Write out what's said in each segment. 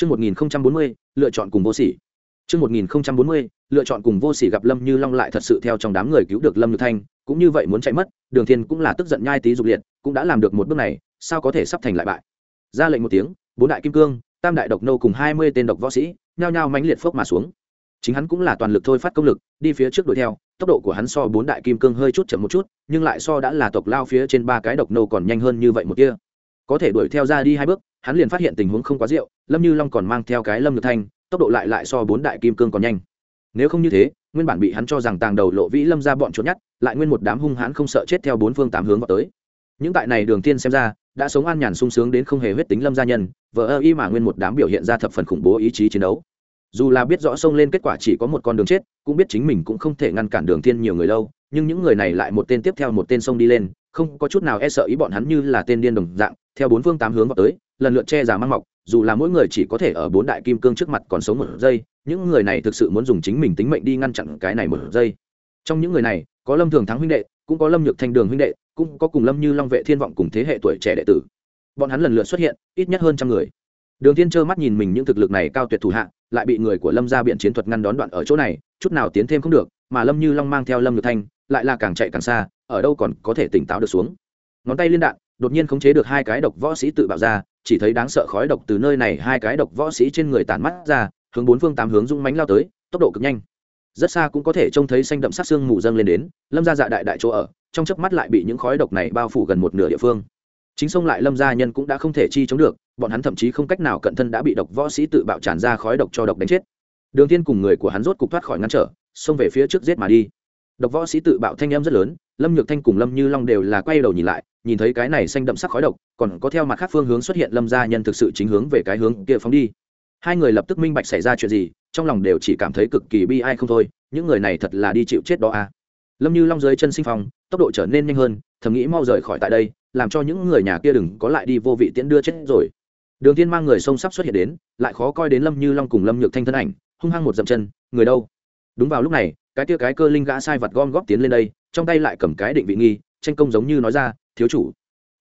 Chương 1040, lựa chọn cùng vô sỉ. Chương 1040, lựa chọn cùng vô sỉ gặp Lâm Như Long lại thật sự theo trong đám người cứu được Lâm Như Thanh, cũng như vậy muốn chạy mất, Đường Thiên cũng là tức giận nhai tí dục liệt, cũng đã làm được một bước này, sao có thể sắp thành lại bại. Ra lệnh một tiếng, bốn đại kim cương, tam đại độc nô cùng 20 tên độc võ sĩ, nhao nhao mãnh liệt phốc mà xuống. Chính hắn cũng là toàn lực thôi phát công lực, đi phía trước đuổi theo, tốc độ của hắn so bốn đại kim cương hơi chút chậm một chút, nhưng lại so đã là tộc lao phía trên ba cái độc nô còn nhanh hơn như vậy một kia. Có thể đuổi theo ra đi hai bước, hắn liền phát hiện tình huống không quá rượu, Lâm Như Long còn mang theo cái Lâm ngược Thanh, tốc độ lại lại so bốn đại kim cương còn nhanh. Nếu không như thế nguyên bản bị hắn cho rằng tàng đầu lộ vĩ lâm ra bọn trốn nhát lại nguyên một đám hung hãn không sợ chết theo bốn phương tám hướng vào tới. Những tại này đường tiên xem ra đã sống an nhàn sung sướng đến không hề huyết tính lâm gia nhân vợ ơ y mà nguyên một đám biểu hiện ra thập phần khủng bố ý chí chiến đấu. Dù là biết rõ xông lên kết quả chỉ có một con đường chết cũng biết chính mình cũng không thể ngăn cản đường tiên nhiều người lâu nhưng những người này lại một tên tiếp theo một tên sông đi lên không có chút nào e sợ ý bọn hắn như là tên điên đồng dạng theo bốn phương tám hướng vào tới lần lượt che giả mang mọc, dù là mỗi người chỉ có thể ở bốn đại kim cương trước mặt còn sống một giây, những người này thực sự muốn dùng chính mình tính mệnh đi ngăn chặn cái này một giây. Trong những người này, có lâm thường thắng huynh đệ, cũng có lâm nhược thanh đường huynh đệ, cũng có cùng lâm như long vệ thiên vọng cùng thế hệ tuổi trẻ đệ tử. Bọn hắn lần lượt xuất hiện, ít nhất hơn trăm người. Đường thiên trơ mắt nhìn mình những thực lực này cao tuyệt thủ hạ, lại bị người của lâm gia biện chiến thuật ngăn đón đoạn ở chỗ này, chút nào tiến thêm không được, mà lâm như long mang theo lâm nhược thanh, lại là càng chạy càng xa, ở đâu còn có thể tỉnh táo được xuống. Ngón tay liên đạn, đột nhiên khống chế được hai cái độc võ sĩ tự bạo ra chỉ thấy đáng sợ khói độc từ nơi này hai cái độc võ sĩ trên người tản mắt ra, hướng bốn phương tám hướng rung mánh lao tới, tốc độ cực nhanh. Rất xa cũng có thể trông thấy xanh đậm sát xương mù dâng lên đến, lâm ra dạ đại đại chỗ ở, trong chớp mắt lại bị những khói độc này bao phủ gần một nửa địa phương. Chính sông lại lâm gia nhân cũng đã không thể chi chống được, bọn hắn thậm chí không cách nào cận thân đã bị độc võ sĩ tự bạo tràn ra khói độc cho độc đánh chết. Đường tiên cùng người của hắn rốt cục thoát khỏi ngăn trở, xông về phía trước giết mà đi. Độc võ sĩ tự bạo thanh âm rất lớn lâm nhược thanh cùng lâm như long đều là quay đầu nhìn lại, nhìn thấy cái này xanh đậm sắc khói độc, còn có theo mặt khác phương hướng xuất hiện lâm gia nhân thực sự chính hướng về cái hướng kia phóng đi. Hai người lập tức minh bạch xảy ra chuyện gì, trong lòng đều chỉ cảm thấy cực kỳ bi ai không thôi, những người này thật là đi chịu chết đó à. Lâm như long dưới chân sinh phong tốc độ trở nên nhanh hơn, thầm nghĩ mau rời khỏi tại đây, làm cho những người nhà kia đừng có lại đi vô vị tiễn đưa chết rồi. Đường tiên mang người sông sắp xuất hiện đến, lại khó coi đến lâm như long cùng lâm nhược thanh thân ảnh, hung hăng một dậm chân, người đâu? Đúng vào lúc này, cái kia cái cơ linh gã sai vật gom góp tiến lên đây trong tay lại cầm cái định vị nghi, tranh công giống như nói ra, thiếu chủ,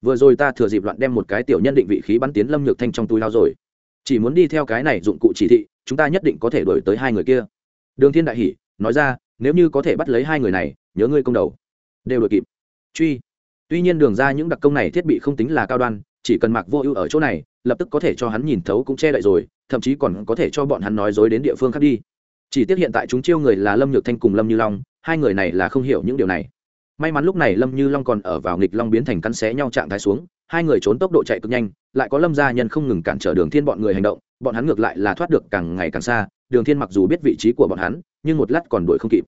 vừa rồi ta thừa dịp loạn đem một cái tiểu nhân định vị khí bắn tiến lâm nhược thanh trong túi lao rồi. Chỉ muốn đi theo cái này dụng cụ chỉ thị, chúng ta nhất định có thể đổi tới hai người kia. Đường thiên đại hỷ nói ra, nếu như có thể bắt lấy hai người này, nhớ ngươi công đầu. Đều đổi kịp. Truy. Tuy nhiên đường ra những đặc công này thiết bị không tính là cao đoan, chỉ cần mặc vô ưu ở chỗ này, lập tức có thể cho hắn nhìn thấu cũng che đậy rồi, thậm chí còn có thể cho bọn hắn nói dối đến địa phương khác đi. Chỉ tiếc hiện tại chúng chiêu người là lâm nhược thanh cùng lâm như long hai người này là không hiểu những điều này. May mắn lúc này lâm như long còn ở vào nghịch long biến thành cắn xé nhau trạng thái xuống, hai người trốn tốc độ chạy cực nhanh, lại có lâm gia nhân không ngừng cản trở đường thiên bọn người hành động, bọn hắn ngược lại là thoát được càng ngày càng xa, đường thiên mặc dù biết vị trí của bọn hắn, nhưng một lát còn đuổi không kịp.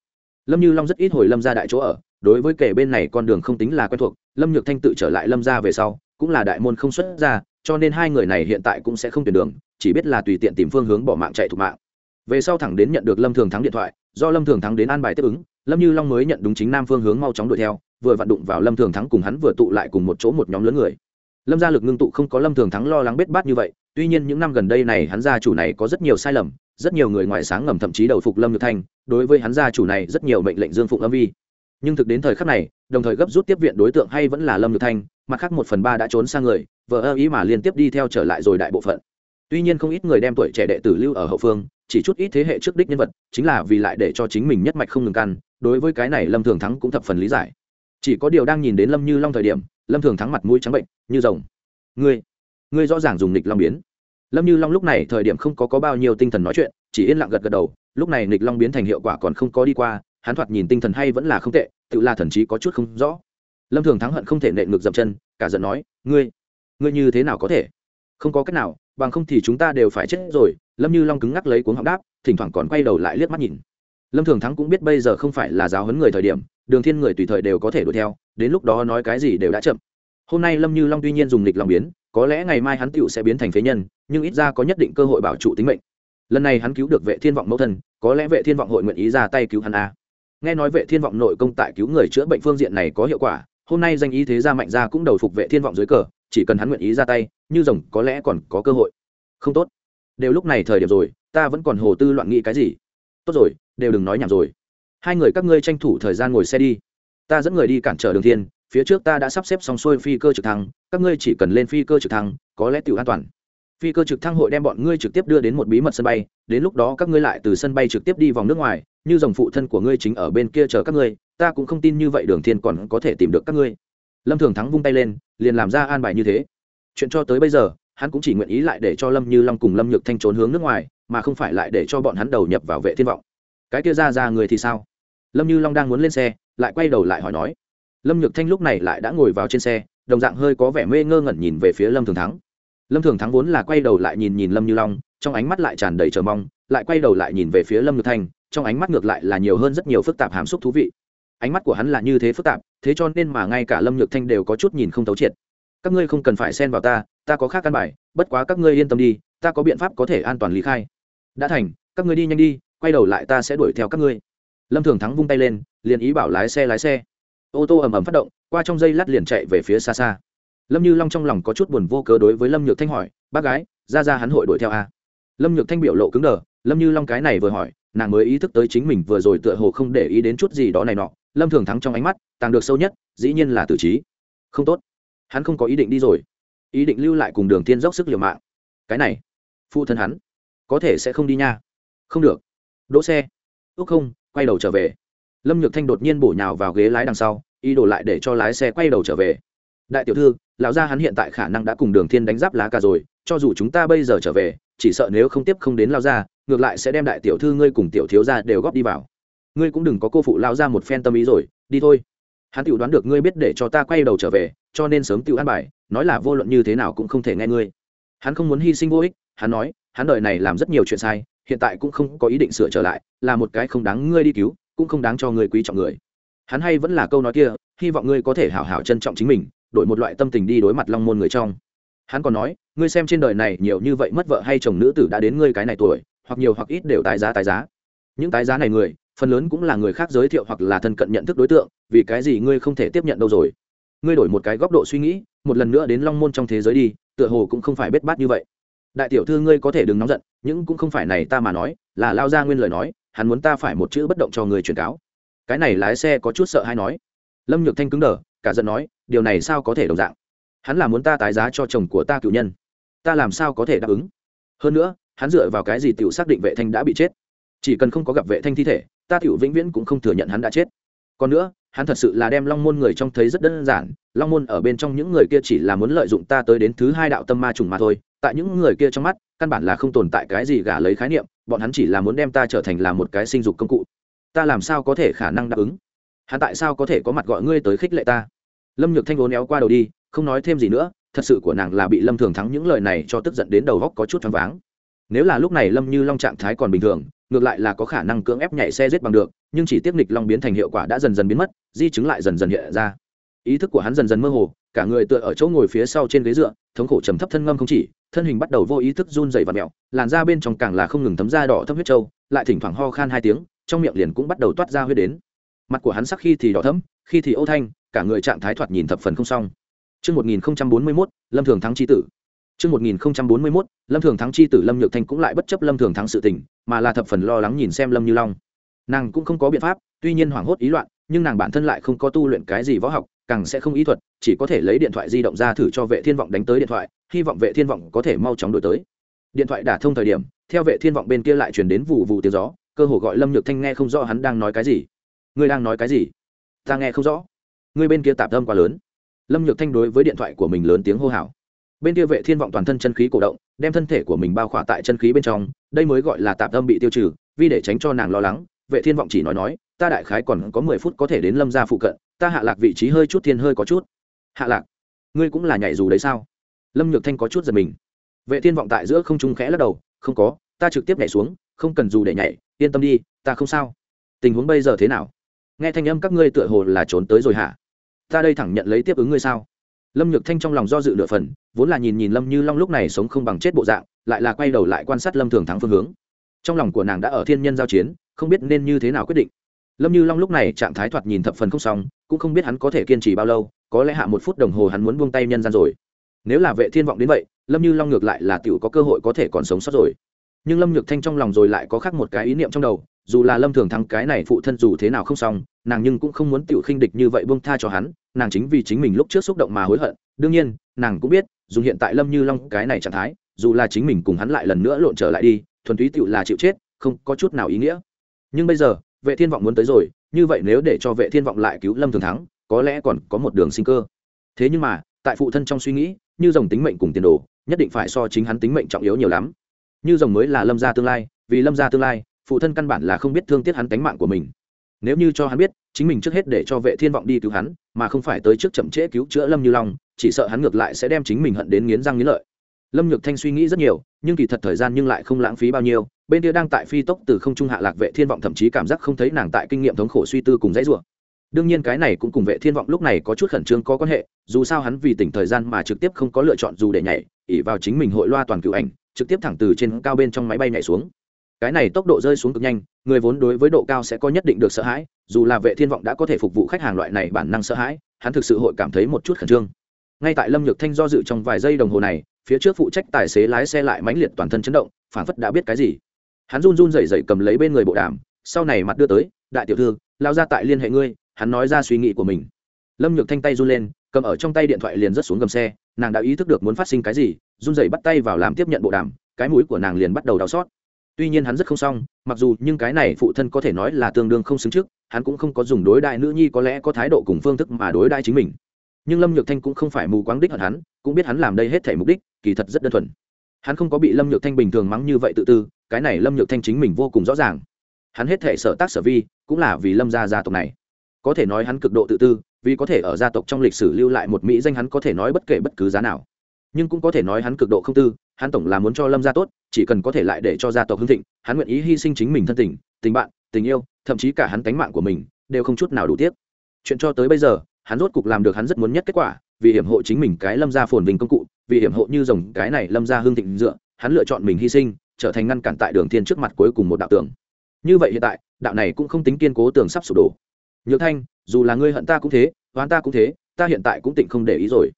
Lâm như long rất ít hồi lâm gia đại chỗ ở, đối với kẻ bên này con đường không tính là quen thuộc, lâm nhược thanh tự trở lại lâm gia về sau, cũng là đại môn không xuất ra, cho nên hai người này hiện tại cũng sẽ không tuyển đường, chỉ biết là tùy tiện tìm phương hướng bỏ mạng chạy thục mạng. Về sau thẳng đến nhận được lâm thường thắng điện thoại do lâm thường thắng đến an bài tiếp ứng, lâm như long mới nhận đúng chính nam phương hướng mau chóng đuổi theo, vừa vặn đụng vào lâm thường thắng cùng hắn vừa tụ lại cùng một chỗ một nhóm lớn người. Lâm gia lực ngưng tụ không có lâm thường thắng lo lắng bết bát như vậy, tuy nhiên những năm gần đây này hắn gia chủ này có rất nhiều sai lầm, rất nhiều người ngoài sáng ngầm thậm chí đầu phục lâm nhược thanh đối với hắn gia chủ này rất nhiều mệnh lệnh dương phụng âm vi. Nhưng thực đến thời khắc này, đồng thời gấp rút tiếp viện đối tượng hay vẫn là lâm nhược thanh mặt khác một phần ba đã trốn sang người vợ ơ ý mà liên tiếp đi theo trở lại rồi đại bộ phận tuy nhiên không ít người đem tuổi trẻ đệ tử lưu ở hậu phương chỉ chút ít thế hệ trước đích nhân vật chính là vì lại để cho chính mình nhất mạch không ngừng căn đối với cái này lâm thường thắng cũng thập phần lý giải. Chỉ có điều đang nhìn đến lâm như long thời điểm lâm thường thắng mặt mũi trắng bệnh như rồng ngươi ngươi rõ ràng dùng nịch long biến. Lâm như long lúc này thời điểm không có, có bao nhiêu tinh thần nói chuyện chỉ yên lặng gật gật đầu lúc này nịch long biến thành hiệu quả còn không có đi qua hắn thoạt nhìn tinh thần hay vẫn là không tệ tự là thần chí có chút không rõ. Lâm thường thắng hận không thể nệ ngược dậm chân cả giận nói ngươi ngươi như thế nào có thể? Không có cách nào, bằng không thì chúng ta đều phải chết rồi. Lâm như long cứng ngắc lấy cuống họng đáp, thỉnh thoảng còn quay đầu lại liếc mắt nhìn. Lâm thường thắng cũng biết bây giờ không phải là giáo huấn người thời điểm, đường thiên người tùy thời đều có thể đuổi theo, đến lúc đó nói cái gì đều đã chậm. Hôm nay lâm như long tuy nhiên dùng lịch long biến, có lẽ ngày mai hắn tựu sẽ biến thành phế nhân, nhưng ít ra có nhất định cơ hội bảo trụ tính mệnh. Lần này hắn cứu được vệ thiên vọng mẫu thân, có lẽ vệ thiên vọng hội nguyện ý ra tay cứu hắn a nghe nói vệ thiên vọng nội công tại cứu người chữa bệnh phương diện này có hiệu quả, hôm nay danh ý thế gia mạnh gia cũng đầu phục vệ thiên vọng dưới cờ, chỉ cần hắn nguyện ý ra tay như rồng có lẽ còn có cơ hội. Không tốt. Đều lúc này thời điểm rồi, ta vẫn còn hồ tư loạn nghĩ cái gì? Tốt rồi, đều đừng nói nhảm rồi. Hai người các ngươi tranh thủ thời gian ngồi xe đi. Ta dẫn người đi cản trở đường thiên, phía trước ta đã sắp xếp xong xuôi phi cơ trực thăng, các ngươi chỉ cần lên phi cơ trực thăng, có lẽ tiểu an toàn. Phi cơ trực thăng hội đem bọn ngươi trực tiếp đưa đến một bí mật sân bay, đến lúc đó các ngươi lại từ sân bay trực tiếp đi vòng nước ngoài, như dòng phụ thân của ngươi chính ở bên kia chờ các ngươi, ta cũng không tin như vậy đường thiên còn có thể tìm được các ngươi. Lâm thường thắng vung tay lên, liền làm ra an bài như thế chuyện cho tới bây giờ, hắn cũng chỉ nguyện ý lại để cho lâm như long cùng lâm nhược thanh trốn hướng nước ngoài, mà không phải lại để cho bọn hắn đầu nhập vào vệ thiên vọng. Cái kia ra ra người thì sao? Lâm như long đang muốn lên xe, lại quay đầu lại hỏi nói. Lâm nhược thanh lúc này lại đã ngồi vào trên xe, đồng dạng hơi có vẻ mê ngơ ngẩn nhìn về phía lâm thường thắng. Lâm thường thắng vốn là quay đầu lại nhìn nhìn lâm như long, trong ánh mắt lại tràn đầy chờ mong, lại quay đầu lại nhìn về phía lâm nhược thanh, trong ánh mắt ngược lại là nhiều hơn rất nhiều phức tạp hàm xúc thú vị. Ánh mắt của hắn là như thế phức tạp, thế cho nên mà ngay cả lâm nhược thanh đều có chút nhìn không thấu triệt các ngươi không cần phải xen vào ta ta có khác căn bài, bất quá các ngươi yên tâm đi, ta có biện pháp có thể an toàn lý khai. Đã thành, các ngươi đi nhanh đi, quay đầu lại ta sẽ đuổi theo các ngươi. Lâm thường thắng vung tay lên, liền ý bảo lái xe lái xe. Ô tô ầm ầm phát động, qua trong dây lát liền chạy về phía xa xa. Lâm như long trong lòng có chút buồn vô cớ đối với lâm nhược thanh hỏi, bác gái, ra ra hắn hội đuổi theo a lâm nhược thanh biểu lộ cứng đờ, lâm như long cái này vừa hỏi, nàng mới ý thức tới chính mình vừa rồi tựa hồ không để ý đến chút gì đó này nọ. Lâm thường thắng trong ánh mắt, tàng được sâu nhất, dĩ nhiên là tử trí. Không tốt hắn không có ý định đi rồi. Ý định lưu lại cùng đường thiên dốc sức liều mạng. Cái này, phụ thân hắn, có thể sẽ không đi nha. Không được. Đỗ xe. Ước không, quay đầu trở về. Lâm nhược thanh đột nhiên bổ nhào vào ghế lái đằng sau, ý đồ lại để cho lái xe quay đầu trở về. Đại tiểu thư, lão gia hắn hiện tại khả năng đã cùng đường thiên đánh giáp lá cả rồi, cho dù chúng ta bây giờ trở về, chỉ sợ nếu không tiếp không đến lão gia, ngược lại sẽ đem đại tiểu thư ngươi cùng tiểu thiếu gia đều góp đi vào. Ngươi cũng đừng có cô phụ lão gia một phen tâm ý rồi, đi thôi hắn tự đoán được ngươi biết để cho ta quay đầu trở về, cho nên sớm tự an bài, nói là vô luận như thế nào cũng không thể nghe ngươi. Hắn không muốn hy sinh vô ích, hắn nói, hắn đời này làm rất nhiều chuyện sai, hiện tại cũng không có ý định sửa trở lại, là một cái không đáng ngươi đi cứu, cũng không đáng cho ngươi quý trọng người. Hắn hay vẫn là câu nói kia, hy vọng ngươi có thể hảo hảo trân trọng chính mình, đổi một loại tâm tình đi đối mặt long môn người trong. Hắn còn nói, ngươi xem trên đời này nhiều như vậy mất vợ hay chồng nữ tử đã đến ngươi cái này tuổi, hoặc nhiều hoặc ít đều tái giá tái giá. Những tái giá này người phần lớn cũng là người khác giới thiệu hoặc là thân cận nhận thức đối tượng, vì cái gì ngươi không thể tiếp nhận đâu rồi? Ngươi đổi một cái góc độ suy nghĩ, một lần nữa đến long môn trong thế giới đi, tựa hồ cũng không phải bết bát như vậy. Đại tiểu thư ngươi có thể đừng nóng giận, nhưng cũng không phải này ta mà nói, là lao ra nguyên lời nói, hắn muốn ta phải một chữ bất động cho người truyền cáo. Cái này lái xe có chút sợ hay nói. Lâm nhược thanh cứng đờ, cả giận nói, điều này sao có thể đồng dạng? Hắn là muốn ta tái giá cho chồng của ta cựu nhân. Ta làm sao có thể đáp ứng? Hơn nữa, hắn dựa vào cái gì t xác định vệ thanh đã bị chết? Chỉ cần không có gặp vệ thanh thi thể ta tiểu vĩnh viễn cũng không thừa nhận hắn đã chết. Còn nữa, hắn thật sự là đem long môn người trong thấy rất đơn giản, long môn ở bên trong những người kia chỉ là muốn lợi dụng ta tới đến thứ hai đạo tâm ma trùng mà thôi, tại những người kia trong mắt, căn bản là không tồn tại cái gì gả lấy khái niệm, bọn hắn chỉ là muốn đem ta trở thành là một cái sinh dục công cụ. Ta làm sao có thể khả năng đáp ứng? Hắn tại sao có thể có mặt gọi ngươi tới khích lệ ta? Lâm nhược thanh vốn éo qua đầu đi, không nói thêm gì nữa, thật sự của nàng là bị lâm thường thắng những lời này cho tức giận đến đầu góc có chút choáng váng. Nếu là lúc này lâm như long trạng thái còn bình thường ngược lại là có khả năng cưỡng ép nhảy xe giết bằng được nhưng chỉ tiếp nịch long biến thành hiệu quả đã dần dần biến mất di chứng lại dần dần hiện ra. Ý thức của hắn dần dần mơ hồ cả người tựa ở chỗ ngồi phía sau trên ghế dựa thống khổ trầm thấp thân ngâm không chỉ thân hình bắt đầu vô ý thức run dày và mẹo làn da bên trong càng là không ngừng thấm da đỏ thấm huyết trâu lại thỉnh thoảng ho khan hai tiếng trong miệng liền cũng bắt đầu toát ra huyết đến. Mặt của hắn sắc khi thì đỏ thấm khi thì ô thanh cả người trạng thái thoạt nhìn thập phần không xong. Trước 1041, Lâm Thường thắng chi tử. Trước 1041, Lâm Thường thắng chi tử Lâm Nhược Thanh cũng lại bất chấp Lâm Thường thắng sự tình, mà là thập phần lo lắng nhìn xem Lâm Như Long. Nàng cũng không có biện pháp, tuy nhiên hoảng hốt ý loạn, nhưng nàng bản thân lại không có tu luyện cái gì võ học, càng sẽ không ý thuật, chỉ có thể lấy điện thoại di động ra thử cho Vệ Thiên vọng đánh tới điện thoại, hy vọng Vệ Thiên vọng có thể mau chóng đổi tới. Điện thoại đả thông thời điểm, theo Vệ Thiên vọng bên kia lại truyền đến vụ vụ tiếng gió, cơ hồ gọi Lâm Nhược Thanh nghe không rõ hắn đang nói cái gì. Ngươi đang nói cái gì? Ta nghe không rõ. Ngươi bên kia tạp âm quá lớn. Lâm Nhược Thanh đối với điện thoại của mình lớn tiếng hô hào bên kia vệ thiên vọng toàn thân chân khí cổ động, đem thân thể của mình bao khỏa tại chân khí bên trong, đây mới gọi là tạp âm bị tiêu trừ, vì để tránh cho nàng lo lắng, vệ thiên vọng chỉ nói nói, ta đại khái còn có mười phút có thể đến lâm gia phụ cận, ta hạ lạc vị trí hơi chút thiên hơi có chút. Hạ lạc, ngươi cũng là nhảy dù đấy sao? Lâm nhược thanh có chút giật mình. Vệ thiên vọng tại giữa không trung khẽ lắc đầu, không có, ta trực tiếp nhảy xuống, không cần dù để nhảy, yên tâm đi, ta không sao. Tình huống bây giờ thế nào? Nghe thanh âm các ngươi tựa hồ là trốn tới rồi hả? Ta đây thẳng nhận lấy tiếp ứng ngươi sao? Lâm nhược thanh trong lòng do dự lựa phần, vốn là nhìn nhìn lâm như long lúc này sống không bằng chết bộ dạng, lại là quay đầu lại quan sát lâm thường thắng phương hướng. Trong lòng của nàng đã ở thiên nhân giao chiến, không biết nên như thế nào quyết định. Lâm như long lúc này trạng thái thoạt nhìn thập phần không xong, cũng không biết hắn có thể kiên trì bao lâu, có lẽ hạ một phút đồng hồ hắn muốn buông tay nhân gian rồi. Nếu là vệ thiên vọng đến vậy, lâm như long ngược lại là tiểu có cơ hội có thể còn sống sót rồi. Nhưng lâm nhược thanh trong lòng rồi lại có khác một cái ý niệm trong đầu, dù là lâm thường thắng cái này phụ thân dù thế nào không xong nàng nhưng cũng không muốn tiểu khinh địch như vậy buông tha cho hắn, nàng chính vì chính mình lúc trước xúc động mà hối hận. Đương nhiên, nàng cũng biết dùng hiện tại lâm như long cái này trạng thái, dù là chính mình cùng hắn lại lần nữa lộn trở lại đi, thuần túy tiểu là chịu chết, không có chút nào ý nghĩa. Nhưng bây giờ, vệ thiên vọng muốn tới rồi, như vậy nếu để cho vệ thiên vọng lại cứu lâm thường thắng, có lẽ còn có một đường sinh cơ. Thế nhưng mà, tại phụ thân trong suy nghĩ, như dòng tính mệnh cùng tiền đồ, nhất định phải so chính hắn tính mệnh trọng yếu nhiều lắm. Như dòng mới là lâm gia tương lai, vì lâm gia tương lai, phụ thân căn bản là không biết thương tiếc hắn tính mạng của mình nếu như cho hắn biết, chính mình trước hết để cho vệ thiên vọng đi cứu hắn, mà không phải tới trước chậm trễ cứu chữa lâm như long, chỉ sợ hắn ngược lại sẽ đem chính mình hận đến nghiến răng nghiến lợi. Lâm nhược thanh suy nghĩ rất nhiều, nhưng kỳ thật thời gian nhưng lại không lãng phí bao nhiêu, bên kia đang tại phi tốc từ không trung hạ lạc vệ thiên vọng thậm chí cảm giác không thấy nàng tại kinh nghiệm thống khổ suy tư cùng dãy rủa. Đương nhiên cái này cũng cùng vệ thiên vọng lúc này có chút khẩn trương có quan hệ, dù sao hắn vì tỉnh thời gian mà trực tiếp không có lựa chọn dù để nhảy ỉ vào chính mình hội loa toàn cựu ảnh, trực tiếp thẳng từ trên cao bên trong máy bay nhảy xuống cái này tốc độ rơi xuống cực nhanh, người vốn đối với độ cao sẽ có nhất định được sợ hãi, dù là vệ thiên vọng đã có thể phục vụ khách hàng loại này bản năng sợ hãi, hắn thực sự hội cảm thấy một chút khẩn trương. Ngay tại lâm nhược thanh do dự trong vài giây đồng hồ này, phía trước phụ trách tài xế lái xe lại mãnh liệt toàn thân chấn động phản phất đã biết cái gì. Hắn run run rẩy rẩy cầm lấy bên người bộ đàm, sau này mặt đưa tới, đại tiểu thư, lao ra tại liên hệ ngươi, hắn nói ra suy nghĩ của mình. Lâm nhược thanh tay run lên, cầm ở trong tay điện thoại liền rớt xuống gầm xe, nàng đã ý thức được muốn phát sinh cái gì, run rẩy bắt tay vào làm tiếp nhận bộ đàm, cái mũi của nàng liền bắt đầu đau xót tuy nhiên hắn rất không xong, mặc dù nhưng cái này phụ thân có thể nói là tương đương không xứng trước, hắn cũng không có dùng đối đại nữ nhi có lẽ có thái độ cùng phương thức mà đối đại chính mình. Nhưng lâm nhược thanh cũng không phải mù quáng đích hận hắn, cũng biết hắn làm đây hết thể mục đích, kỳ thật rất đơn thuần. Hắn không có bị lâm nhược thanh bình thường mắng như vậy tự tư, cái này lâm nhược thanh chính mình vô cùng rõ ràng. Hắn hết thể sở tác sở vi, cũng là vì lâm gia gia tộc này. Có thể nói hắn cực độ tự tư, vì có thể ở gia tộc trong lịch sử lưu lại một mỹ danh hắn có thể nói bất kể bất cứ giá nào. Nhưng cũng có thể nói hắn cực độ không tư hắn tổng là muốn cho lâm gia tốt, chỉ cần có thể lại để cho gia tộc hưng thịnh, hắn nguyện ý hy sinh chính mình thân tình tình bạn, tình yêu, thậm chí cả hắn tánh mạng của mình, đều không chút nào đủ tiếc. Chuyện cho tới bây giờ, hắn rốt cục làm được hắn rất muốn nhất kết quả, vì hiểm hộ chính mình cái lâm gia phồn vinh công cụ, vì hiểm hộ như rồng cái này lâm gia hưng thịnh dựa, hắn lựa chọn mình hy sinh, trở thành ngăn cản tại đường thiên trước mặt cuối cùng một đạo tường. Như vậy hiện tại, đạo này cũng không tính kiên cố tường sắp sụp đổ. Nhược thanh, dù là ngươi hận ta cũng thế, oán ta cũng thế, ta hiện tại cũng tịnh không để ý rồi.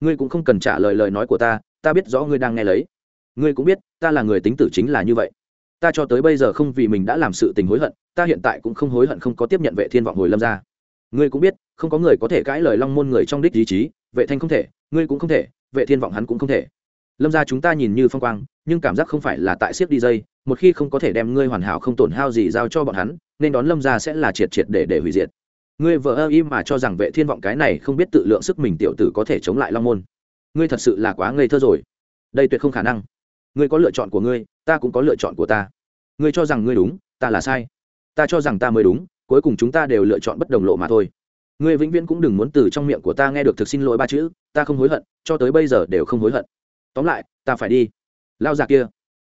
Ngươi cũng không cần trả lời lời nói của ta ta biết rõ ngươi đang nghe lấy. Ngươi cũng biết, ta là người tính tử chính là như vậy. Ta cho tới bây giờ không vì mình đã làm sự tình hối hận, ta hiện tại cũng không hối hận không có tiếp nhận vệ thiên vọng hồi lâm ra. Ngươi cũng biết, không có người có thể cãi lời long môn người trong đích ý chí, vệ thanh không thể, ngươi cũng không thể, vệ thiên vọng hắn cũng không thể. Lâm ra chúng ta nhìn như phong quang, nhưng cảm giác không phải là tại siếc đi dây, một khi không có thể đem ngươi hoàn hảo không tổn hao gì giao cho bọn hắn, nên đón lâm ra sẽ là triệt triệt để để hủy diệt. Ngươi vợ ơ im mà cho rằng vệ thiên vọng cái này không biết tự lượng sức mình tiểu tử có thể chống lại long môn ngươi thật sự là quá ngây thơ rồi. Đây tuyệt không khả năng. Ngươi có lựa chọn của ngươi, ta cũng có lựa chọn của ta. Ngươi cho rằng ngươi đúng, ta là sai. Ta cho rằng ta mới đúng, cuối cùng chúng ta đều lựa chọn bất đồng lộ mà thôi. Ngươi vĩnh viễn cũng đừng muốn từ trong miệng của ta nghe được thực xin lỗi ba chữ, ta không hối hận, cho tới bây giờ đều không hối hận. Tóm lại, ta phải đi. Lao già kia,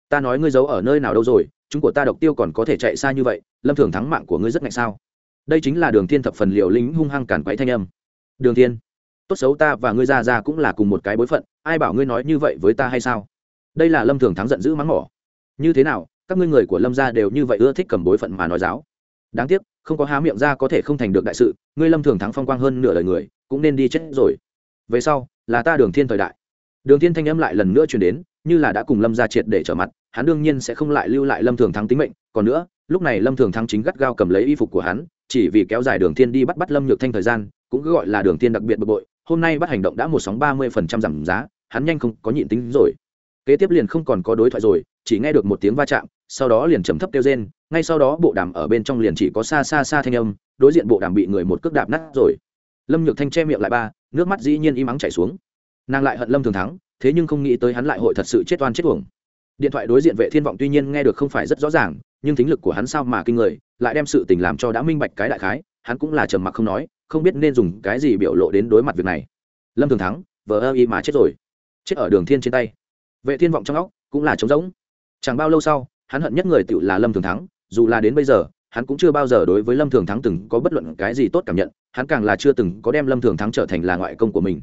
ta nói ngươi giấu ở nơi nào đâu rồi, chúng của ta độc tiêu còn có thể chạy xa như vậy, lâm thường thắng mạng của ngươi rất ngại sao? Đây chính là đường thiên thập phần liều lính hung hăng cản quấy thanh âm. Đường thiên tốt xấu ta và ngươi ra ra cũng là cùng một cái bối phận, ai bảo ngươi nói như vậy với ta hay sao? Đây là lâm thường thắng giận dữ mắng mỏ. Như thế nào, các ngươi người của lâm gia đều như vậy ưa thích cầm bối phận mà nói giáo đáng tiếc, không có há miệng ra có thể không thành được đại sự, ngươi lâm thường thắng phong quang hơn nửa đời người, cũng nên đi chết rồi. Về sau, là ta đường thiên thời đại. Đường thiên thanh âm lại lần nữa truyền đến, như là đã cùng lâm gia triệt để trở mặt, hắn đương nhiên sẽ không lại lưu lại lâm thường thắng tính mệnh. Còn nữa, lúc này lâm thường thắng chính gắt gao cầm lấy y phục của hắn, chỉ vì kéo dài đường thiên đi bắt bắt lâm nhược thanh thời gian, cũng cứ gọi là đường thiên đặc biệt bực bội hôm nay bắt hành động đã một sóng ba mươi phần trăm giảm giá, hắn nhanh không có nhịn tính rồi. Kế tiếp liền không còn có đối thoại rồi, chỉ nghe được một tiếng va chạm, sau đó liền trầm thấp kêu rên, ngay sau đó bộ đàm ở bên trong liền chỉ có xa xa xa thanh âm, đối diện bộ đàm bị người một cước đạp nát rồi. Lâm nhược thanh che miệng lại ba, nước mắt dĩ nhiên im ắng chảy xuống. Nàng lại hận lâm thường thắng, thế nhưng không nghĩ tới hắn lại hội thật sự chết oan chết uổng. Điện thoại đối diện vệ thiên vọng tuy nhiên nghe được không phải rất rõ ràng, nhưng thính lực của hắn sao mà kinh người, lại đem sự tình làm cho đã minh bạch cái đại khái, hắn cũng là trầm mặc không nói không biết nên dùng cái gì biểu lộ đến đối mặt việc này. Lâm thường thắng, vờ ơ y mà chết rồi. Chết ở đường thiên trên tay. Vệ thiên vọng trong óc cũng là trống rỗng. Chẳng bao lâu sau, hắn hận nhất người tự là lâm thường thắng, dù là đến bây giờ, hắn cũng chưa bao giờ đối với lâm thường thắng từng có bất luận cái gì tốt cảm nhận, hắn càng là chưa từng có đem lâm thường thắng trở thành là ngoại công của mình.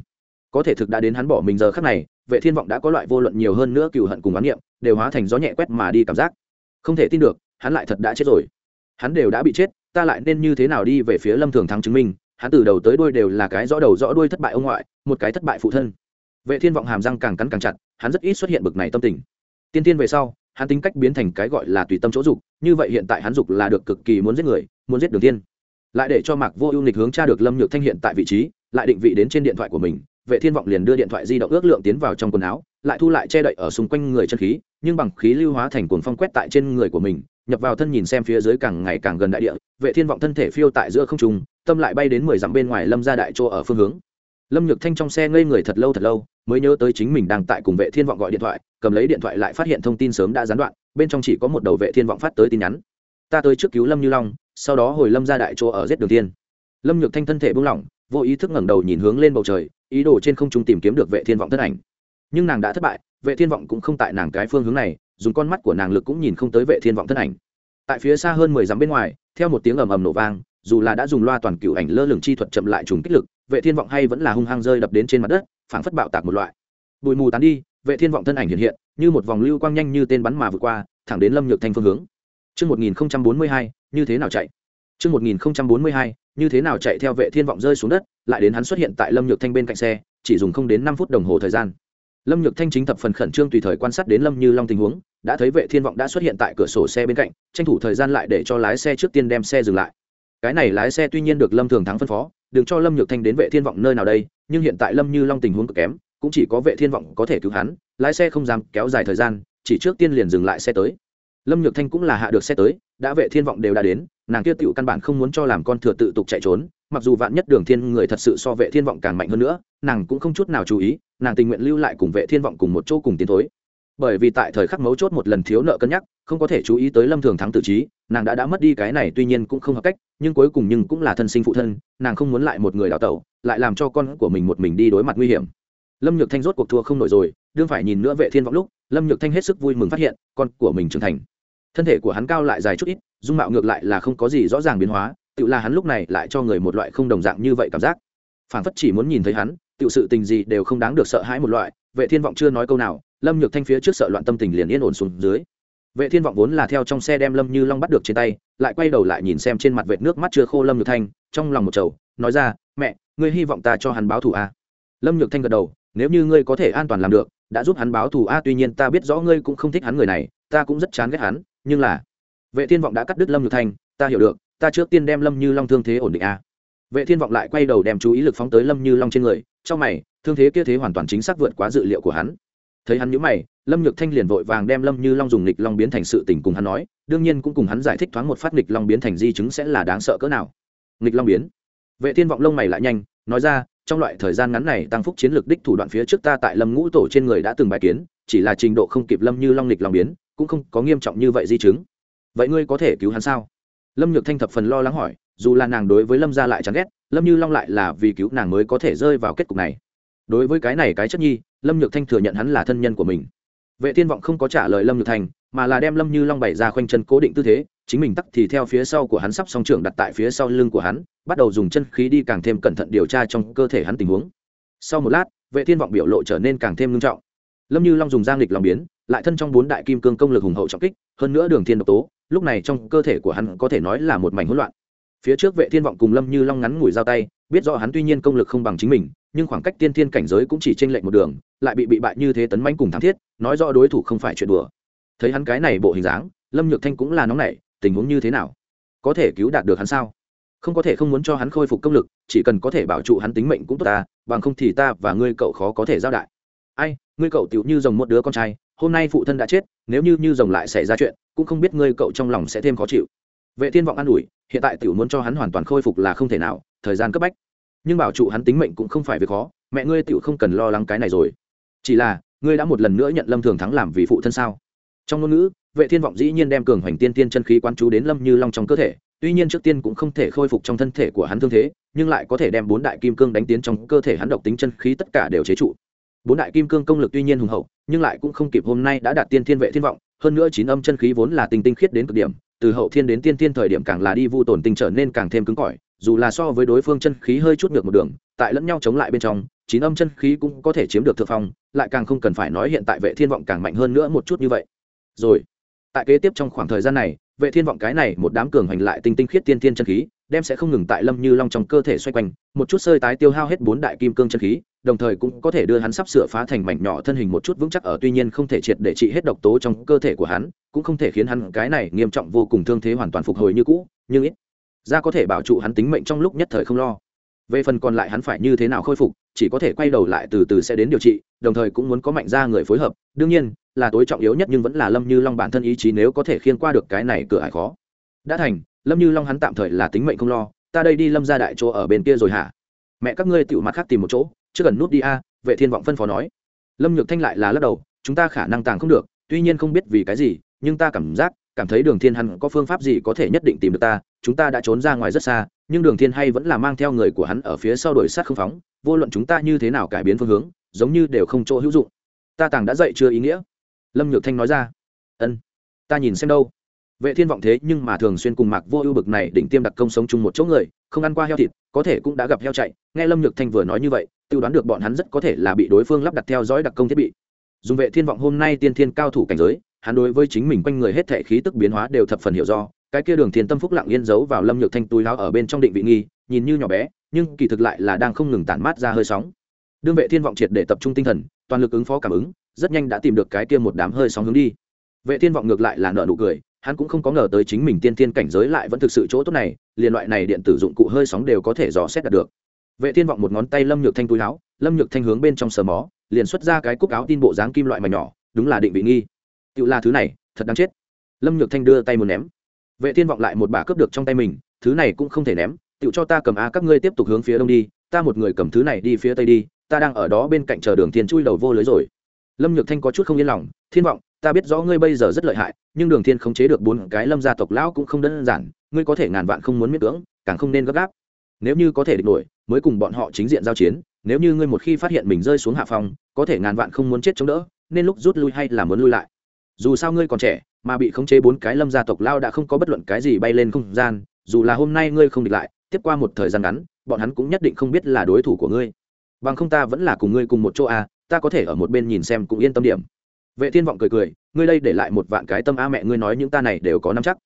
Có thể thực đã đến hắn bỏ mình giờ khắc này, vệ thiên vọng đã có loại vô luận nhiều hơn nữa cựu hận cùng oán niệm, đều hóa thành gió nhẹ quét mà đi cảm giác. Không thể tin được, hắn lại thật đã chết rồi. Hắn đều đã bị chết, ta lại nên như thế nào đi về phía lâm thường thắng chứng minh? Hắn từ đầu tới đuôi đều là cái rõ đầu rõ đuôi thất bại ông ngoại, một cái thất bại phụ thân. Vệ thiên vọng hàm răng càng cắn càng chặt, hắn rất ít xuất hiện bực này tâm tình. Tiên tiên về sau, hắn tính cách biến thành cái gọi là tùy tâm chỗ dục, như vậy hiện tại hắn dục là được cực kỳ muốn giết người, muốn giết đường tiên lại để cho mạc vô ưu nghịch hướng tra được lâm nhược thanh hiện tại vị trí, lại định vị đến trên điện thoại của mình, vệ thiên vọng liền đưa điện thoại di động ước lượng tiến vào trong quần áo, lại thu lại che đậy ở xung quanh người chân khí, nhưng bằng khí lưu hóa thành cuồng phong quét tại trên người của mình, nhập vào thân nhìn xem phía dưới càng ngày càng gần đại địa, vệ thiên vọng thân thể phiêu tại giữa không trung tâm lại bay đến mười dặm bên ngoài lâm ra đại chỗ ở phương hướng. Lâm nhược thanh trong xe ngây người thật lâu thật lâu, mới nhớ tới chính mình đang tại cùng vệ thiên vọng gọi điện thoại, cầm lấy điện thoại lại phát hiện thông tin sớm đã gián đoạn, bên trong chỉ có một đầu vệ thiên vọng phát tới tin nhắn. Ta tới trước cứu lâm như long, sau đó hồi lâm ra đại chỗ ở giết đường tiên lâm nhược thanh thân thể buông lỏng, vô ý thức ngẩng đầu nhìn hướng lên bầu trời, ý đồ trên không trung tìm kiếm được vệ thiên vọng thân ảnh. Nhưng nàng đã thất bại, vệ thiên vọng cũng không tại nàng cái phương hướng này, dùng con mắt của nàng lực cũng nhìn không tới vệ thiên vọng thân ảnh. Tại phía xa hơn mười dặm bên ngoài, theo một tiếng ầm ầm nổ vang dù là đã dùng loa toàn cựu ảnh lơ lửng chi thuật chậm lại trùng kích lực vệ thiên vọng hay vẫn là hung hăng rơi đập đến trên mặt đất phảng phất bạo tạc một loại bụi mù tán đi vệ thiên vọng thân ảnh hiện hiện như một vòng lưu quang nhanh như tên bắn mà vượt qua thẳng đến lâm nhược thanh phương hướng Trước 1042, như thế nào chạy? Trước 1042, như thế nào chạy theo vệ thiên vọng rơi xuống đất, lại đến hắn xuất hiện tại Lâm Nhược Thanh bên cạnh xe, chỉ dùng không đến năm phút đồng hồ thời gian. Lâm Nhược Thanh chính thập phần khẩn trương tùy thời quan sát đến Lâm Như Long tình huống, đã thấy vệ thiên vọng đã xuất hiện tại cửa sổ xe bên cạnh, tranh thủ thời gian lại để cho lái xe trước tiên đem xe dừng lại. Cái này lái xe tuy nhiên được Lâm Thường Thắng phân phó, đừng cho Lâm Nhược Thanh đến vệ thiên vọng nơi nào đây, nhưng hiện tại Lâm Như Long tình huống cực kém, cũng chỉ có vệ thiên vọng có thể cứu hắn, lái xe không dám kéo dài thời gian, chỉ trước tiên liền dừng lại xe tới. Lâm nhược thanh cũng là hạ được xe tới đã vệ thiên vọng đều đã đến nàng kia tiểu căn bản không muốn cho làm con thừa tự tục chạy trốn mặc dù vạn nhất đường thiên người thật sự so vệ thiên vọng càng mạnh hơn nữa nàng cũng không chút nào chú ý nàng tình nguyện lưu lại cùng vệ thiên vọng cùng một chỗ cùng tiến thối bởi vì tại thời khắc mấu chốt một lần thiếu nợ cân nhắc, không có thể chú ý tới lâm thường thắng tự trí, nàng đã đã mất đi cái này tuy nhiên cũng không hợp cách, nhưng cuối cùng nhưng cũng là thân sinh phụ thân, nàng không muốn lại một người đào tẩu, lại làm cho con của mình một mình đi đối mặt nguy hiểm. Lâm nhược thanh rốt cuộc thua không nổi rồi, đương phải nhìn nữa vệ thiên vọng lúc, lâm nhược thanh hết sức vui mừng phát hiện, con của mình trưởng thành. Thân thể của hắn cao lại dài chút ít, dung mạo ngược lại là không có gì rõ ràng biến hóa tự là hắn lúc này lại cho người một loại không đồng dạng như vậy cảm giác. Phản phất chỉ muốn nhìn thấy hắn tự sự tình gì đều không đáng được sợ hãi một loại, vệ thiên vọng chưa nói câu nào lâm nhược thanh phía trước sợ loạn tâm tình liền yên ổn xuống dưới. Vệ thiên vọng vốn là theo trong xe đem lâm như long bắt được trên tay, lại quay đầu lại nhìn xem trên mặt vệt nước mắt chưa khô lâm nhược thanh, trong lòng một chầu nói ra, mẹ, ngươi hy vọng ta cho hắn báo thù à? lâm nhược thanh gật đầu, nếu như ngươi có thể an toàn làm được, đã giúp hắn báo thù a, tuy nhiên ta biết rõ ngươi cũng không thích hắn người này, ta cũng rất chán ghét hắn, nhưng là vệ thiên vọng đã cắt đứt lâm nhược thanh, ta hiểu được, ta trước tiên đem lâm như long thương thế ổn định a. Vệ thiên vọng lại quay đầu đem chú ý lực phóng tới lâm như long trên người, trong mày, thương thế kia thế hoàn toàn chính xác vượt quá dự liệu của hắn thấy hắn nhíu mày, lâm nhược thanh liền vội vàng đem lâm như long dùng nghịch long biến thành sự tình cùng hắn nói, đương nhiên cũng cùng hắn giải thích thoáng một phát nghịch long biến thành di chứng sẽ là đáng sợ cỡ nào. Nghịch long biến. Vệ thiên vọng lông mày lại nhanh, nói ra, trong loại thời gian ngắn này tăng phúc chiến lược đích thủ đoạn phía trước ta tại lâm ngũ tổ trên người đã từng bài kiến, chỉ là trình độ không kịp lâm như long nghịch long biến, cũng không có nghiêm trọng như vậy di chứng. Vậy ngươi có thể cứu hắn sao? Lâm nhược thanh thập phần lo lắng hỏi, dù là nàng đối với lâm gia lại chán ghét, lâm như long lại là vì cứu nàng mới có thể rơi vào kết cục này đối với cái này cái chất nhi, lâm nhược thanh thừa nhận hắn là thân nhân của mình. Vệ thiên vọng không có trả lời lâm nhược thanh, mà là đem lâm như long bày ra khoanh chân cố định tư thế, chính mình tắc thì theo phía sau của hắn sắp song trưởng đặt tại phía sau lưng của hắn, bắt đầu dùng chân khí đi càng thêm cẩn thận điều tra trong cơ thể hắn tình huống. Sau một lát, vệ thiên vọng biểu lộ trở nên càng thêm nghiêm trọng. Lâm như long dùng giang lịch lòng biến, lại thân trong bốn đại kim cương công lực hùng hậu trọng kích, hơn nữa đường thiên độc tố, lúc này trong cơ thể của hắn có thể nói là một mảnh hỗn loạn. Phía trước vệ thiên vọng cùng lâm như long ngắn ngủi giao tay, biết rõ hắn tuy nhiên công lực không bằng chính mình nhưng khoảng cách tiên thiên cảnh giới cũng chỉ trên lệnh một đường, lại bị bị bại như thế tấn manh cùng thắng thiết, nói rõ đối thủ không phải chuyện đùa. Thấy hắn cái này bộ hình dáng, lâm nhược thanh cũng là nóng nảy, tình huống như thế nào? Có thể cứu đạt được hắn sao? Không có thể không muốn cho hắn khôi phục công lực, chỉ cần có thể bảo trụ hắn tính mệnh cũng tốt ta, bằng không thì ta và ngươi cậu khó có thể giao đại. Ai, ngươi cậu tiểu như rồng một đứa con trai, hôm nay phụ thân đã chết, nếu như như rồng lại xảy ra chuyện, cũng không biết ngươi cậu trong lòng sẽ thêm khó chịu. Vệ thiên vọng an ủi, hiện tại tiểu muốn cho hắn hoàn toàn khôi phục là không thể nào, thời gian cấp bách nhưng bảo trụ hắn tính mệnh cũng không phải việc khó, mẹ ngươi tựu không cần lo lắng cái này rồi. Chỉ là, ngươi đã một lần nữa nhận lâm thường thắng làm vì phụ thân sao? Trong ngôn ngữ, vệ thiên vọng dĩ nhiên đem cường hoành tiên tiên chân khí quán chú đến lâm như long trong cơ thể, tuy nhiên trước tiên cũng không thể khôi phục trong thân thể của hắn thương thế, nhưng lại có thể đem bốn đại kim cương đánh tiến trong cơ thể hắn độc tính chân khí tất cả đều chế trụ. Bốn đại kim cương công lực tuy nhiên hùng hậu, nhưng lại cũng không kịp hôm nay đã đạt tiên thiên vệ thiên vọng, hơn nữa chín âm chân khí vốn là tinh tinh khiết đến cực điểm, từ hậu thiên đến tiên thiên thời điểm càng là đi vu tổn tinh trở nên càng thêm cứng cỏi dù là so với đối phương chân khí hơi chút ngược một đường, tại lẫn nhau chống lại bên trong, chín âm chân khí cũng có thể chiếm được thượng phong, lại càng không cần phải nói hiện tại vệ thiên vọng càng mạnh hơn nữa một chút như vậy. Rồi, tại kế tiếp trong khoảng thời gian này, vệ thiên vọng cái này một đám cường hành lại tinh tinh khiết tiên tiên chân khí, đem sẽ không ngừng tại lâm như long trong cơ thể xoay quanh, một chút sơi tái tiêu hao hết bốn đại kim cương chân khí, đồng thời cũng có thể đưa hắn sắp sửa phá thành mảnh nhỏ thân hình một chút vững chắc ở tuy nhiên không thể triệt để trị hết độc tố trong cơ thể của hắn, cũng không thể khiến hắn cái này nghiêm trọng vô cùng thương thế hoàn toàn phục hồi như cũ, nhưng ít ra có thể bảo trụ hắn tính mệnh trong lúc nhất thời không lo. Về phần còn lại hắn phải như thế nào khôi phục, chỉ có thể quay đầu lại từ từ sẽ đến điều trị, đồng thời cũng muốn có mạnh ra người phối hợp. Đương nhiên, là tối trọng yếu nhất nhưng vẫn là lâm như long bản thân ý chí nếu có thể khiên qua được cái này cửa hải khó. Đã thành, lâm như long hắn tạm thời là tính mệnh không lo. Ta đây đi lâm ra đại chỗ ở bên kia rồi hả? Mẹ các ngươi tựu mặt khác tìm một chỗ chứ cần nút đi a, vệ thiên vọng phân phó nói. Lâm nhược thanh lại là lắc đầu, chúng ta khả năng tàng không được, tuy nhiên không biết vì cái gì, nhưng ta cảm giác cảm thấy đường thiên hắn có phương pháp gì có thể nhất định tìm được ta, chúng ta đã trốn ra ngoài rất xa, nhưng đường thiên hay vẫn là mang theo người của hắn ở phía sau đuổi sát không phóng, vô luận chúng ta như thế nào cải biến phương hướng, giống như đều không chỗ hữu dụng. Ta tàng đã dậy chưa ý nghĩa? Lâm nhược thanh nói ra. Ân, ta nhìn xem đâu. Vệ thiên vọng thế nhưng mà thường xuyên cùng mạc vô ưu bực này định tiêm đặc công sống chung một chỗ người, không ăn qua heo thịt, có thể cũng đã gặp heo chạy. Nghe lâm nhược thanh vừa nói như vậy tự đoán được bọn hắn rất có thể là bị đối phương lắp đặt theo dõi đặc công thiết bị. Dùng vệ thiên vọng hôm nay tiên thiên cao thủ cảnh giới hắn đối với chính mình quanh người hết thể khí tức biến hóa đều thập phần hiểu do, cái kia đường thiên tâm phúc lặng yên giấu vào lâm nhược thanh túi láo ở bên trong định vị nghi, nhìn như nhỏ bé, nhưng kỳ thực lại là đang không ngừng tản mát ra hơi sóng. Đương vệ thiên vọng triệt để tập trung tinh thần, toàn lực ứng phó cảm ứng, rất nhanh đã tìm được cái kia một đám hơi sóng hướng đi. Vệ thiên vọng ngược lại là nợ nụ cười, hắn cũng không có ngờ tới chính mình tiên thiên cảnh giới lại vẫn thực sự chỗ tốt này, liền loại này điện tử dụng cụ hơi sóng đều có thể dò xét đạt được. Vệ thiên vọng một ngón tay lâm nhược thanh túi áo lâm nhược thanh hướng bên trong sờ mó, liền xuất ra cái cúc áo tin bộ dáng kim loại mà nhỏ, đúng là định vị nghi tự là thứ này, thật đáng chết. Lâm nhược thanh đưa tay muốn ném. Vệ thiên vọng lại một bà cướp được trong tay mình, thứ này cũng không thể ném. Tự cho ta cầm á các ngươi tiếp tục hướng phía đông đi, ta một người cầm thứ này đi phía tây đi, ta đang ở đó bên cạnh chờ đường thiên chui đầu vô lưới rồi. Lâm nhược thanh có chút không yên lòng, thiên vọng, ta biết rõ ngươi bây giờ rất lợi hại, nhưng đường thiên khống chế được bốn cái lâm gia tộc lão cũng không đơn giản, ngươi có thể ngàn vạn không muốn miễn cưỡng, càng không nên gấp gáp. Nếu như có thể địch nổi, mới cùng bọn họ chính diện giao chiến, nếu như ngươi một khi phát hiện mình rơi xuống hạ phòng có thể ngàn vạn không muốn chết chống đỡ, nên lúc rút lui hay là muốn lui lại? Dù sao ngươi còn trẻ mà bị khống chế bốn cái lâm gia tộc lao đã không có bất luận cái gì bay lên không gian dù là hôm nay ngươi không địch lại tiếp qua một thời gian ngắn bọn hắn cũng nhất định không biết là đối thủ của ngươi. Bằng không ta vẫn là cùng ngươi cùng một chỗ à, ta có thể ở một bên nhìn xem cũng yên tâm điểm. Vệ thiên vọng cười cười ngươi đây để lại một vạn cái tâm a mẹ ngươi nói những ta này đều có nắm chắc.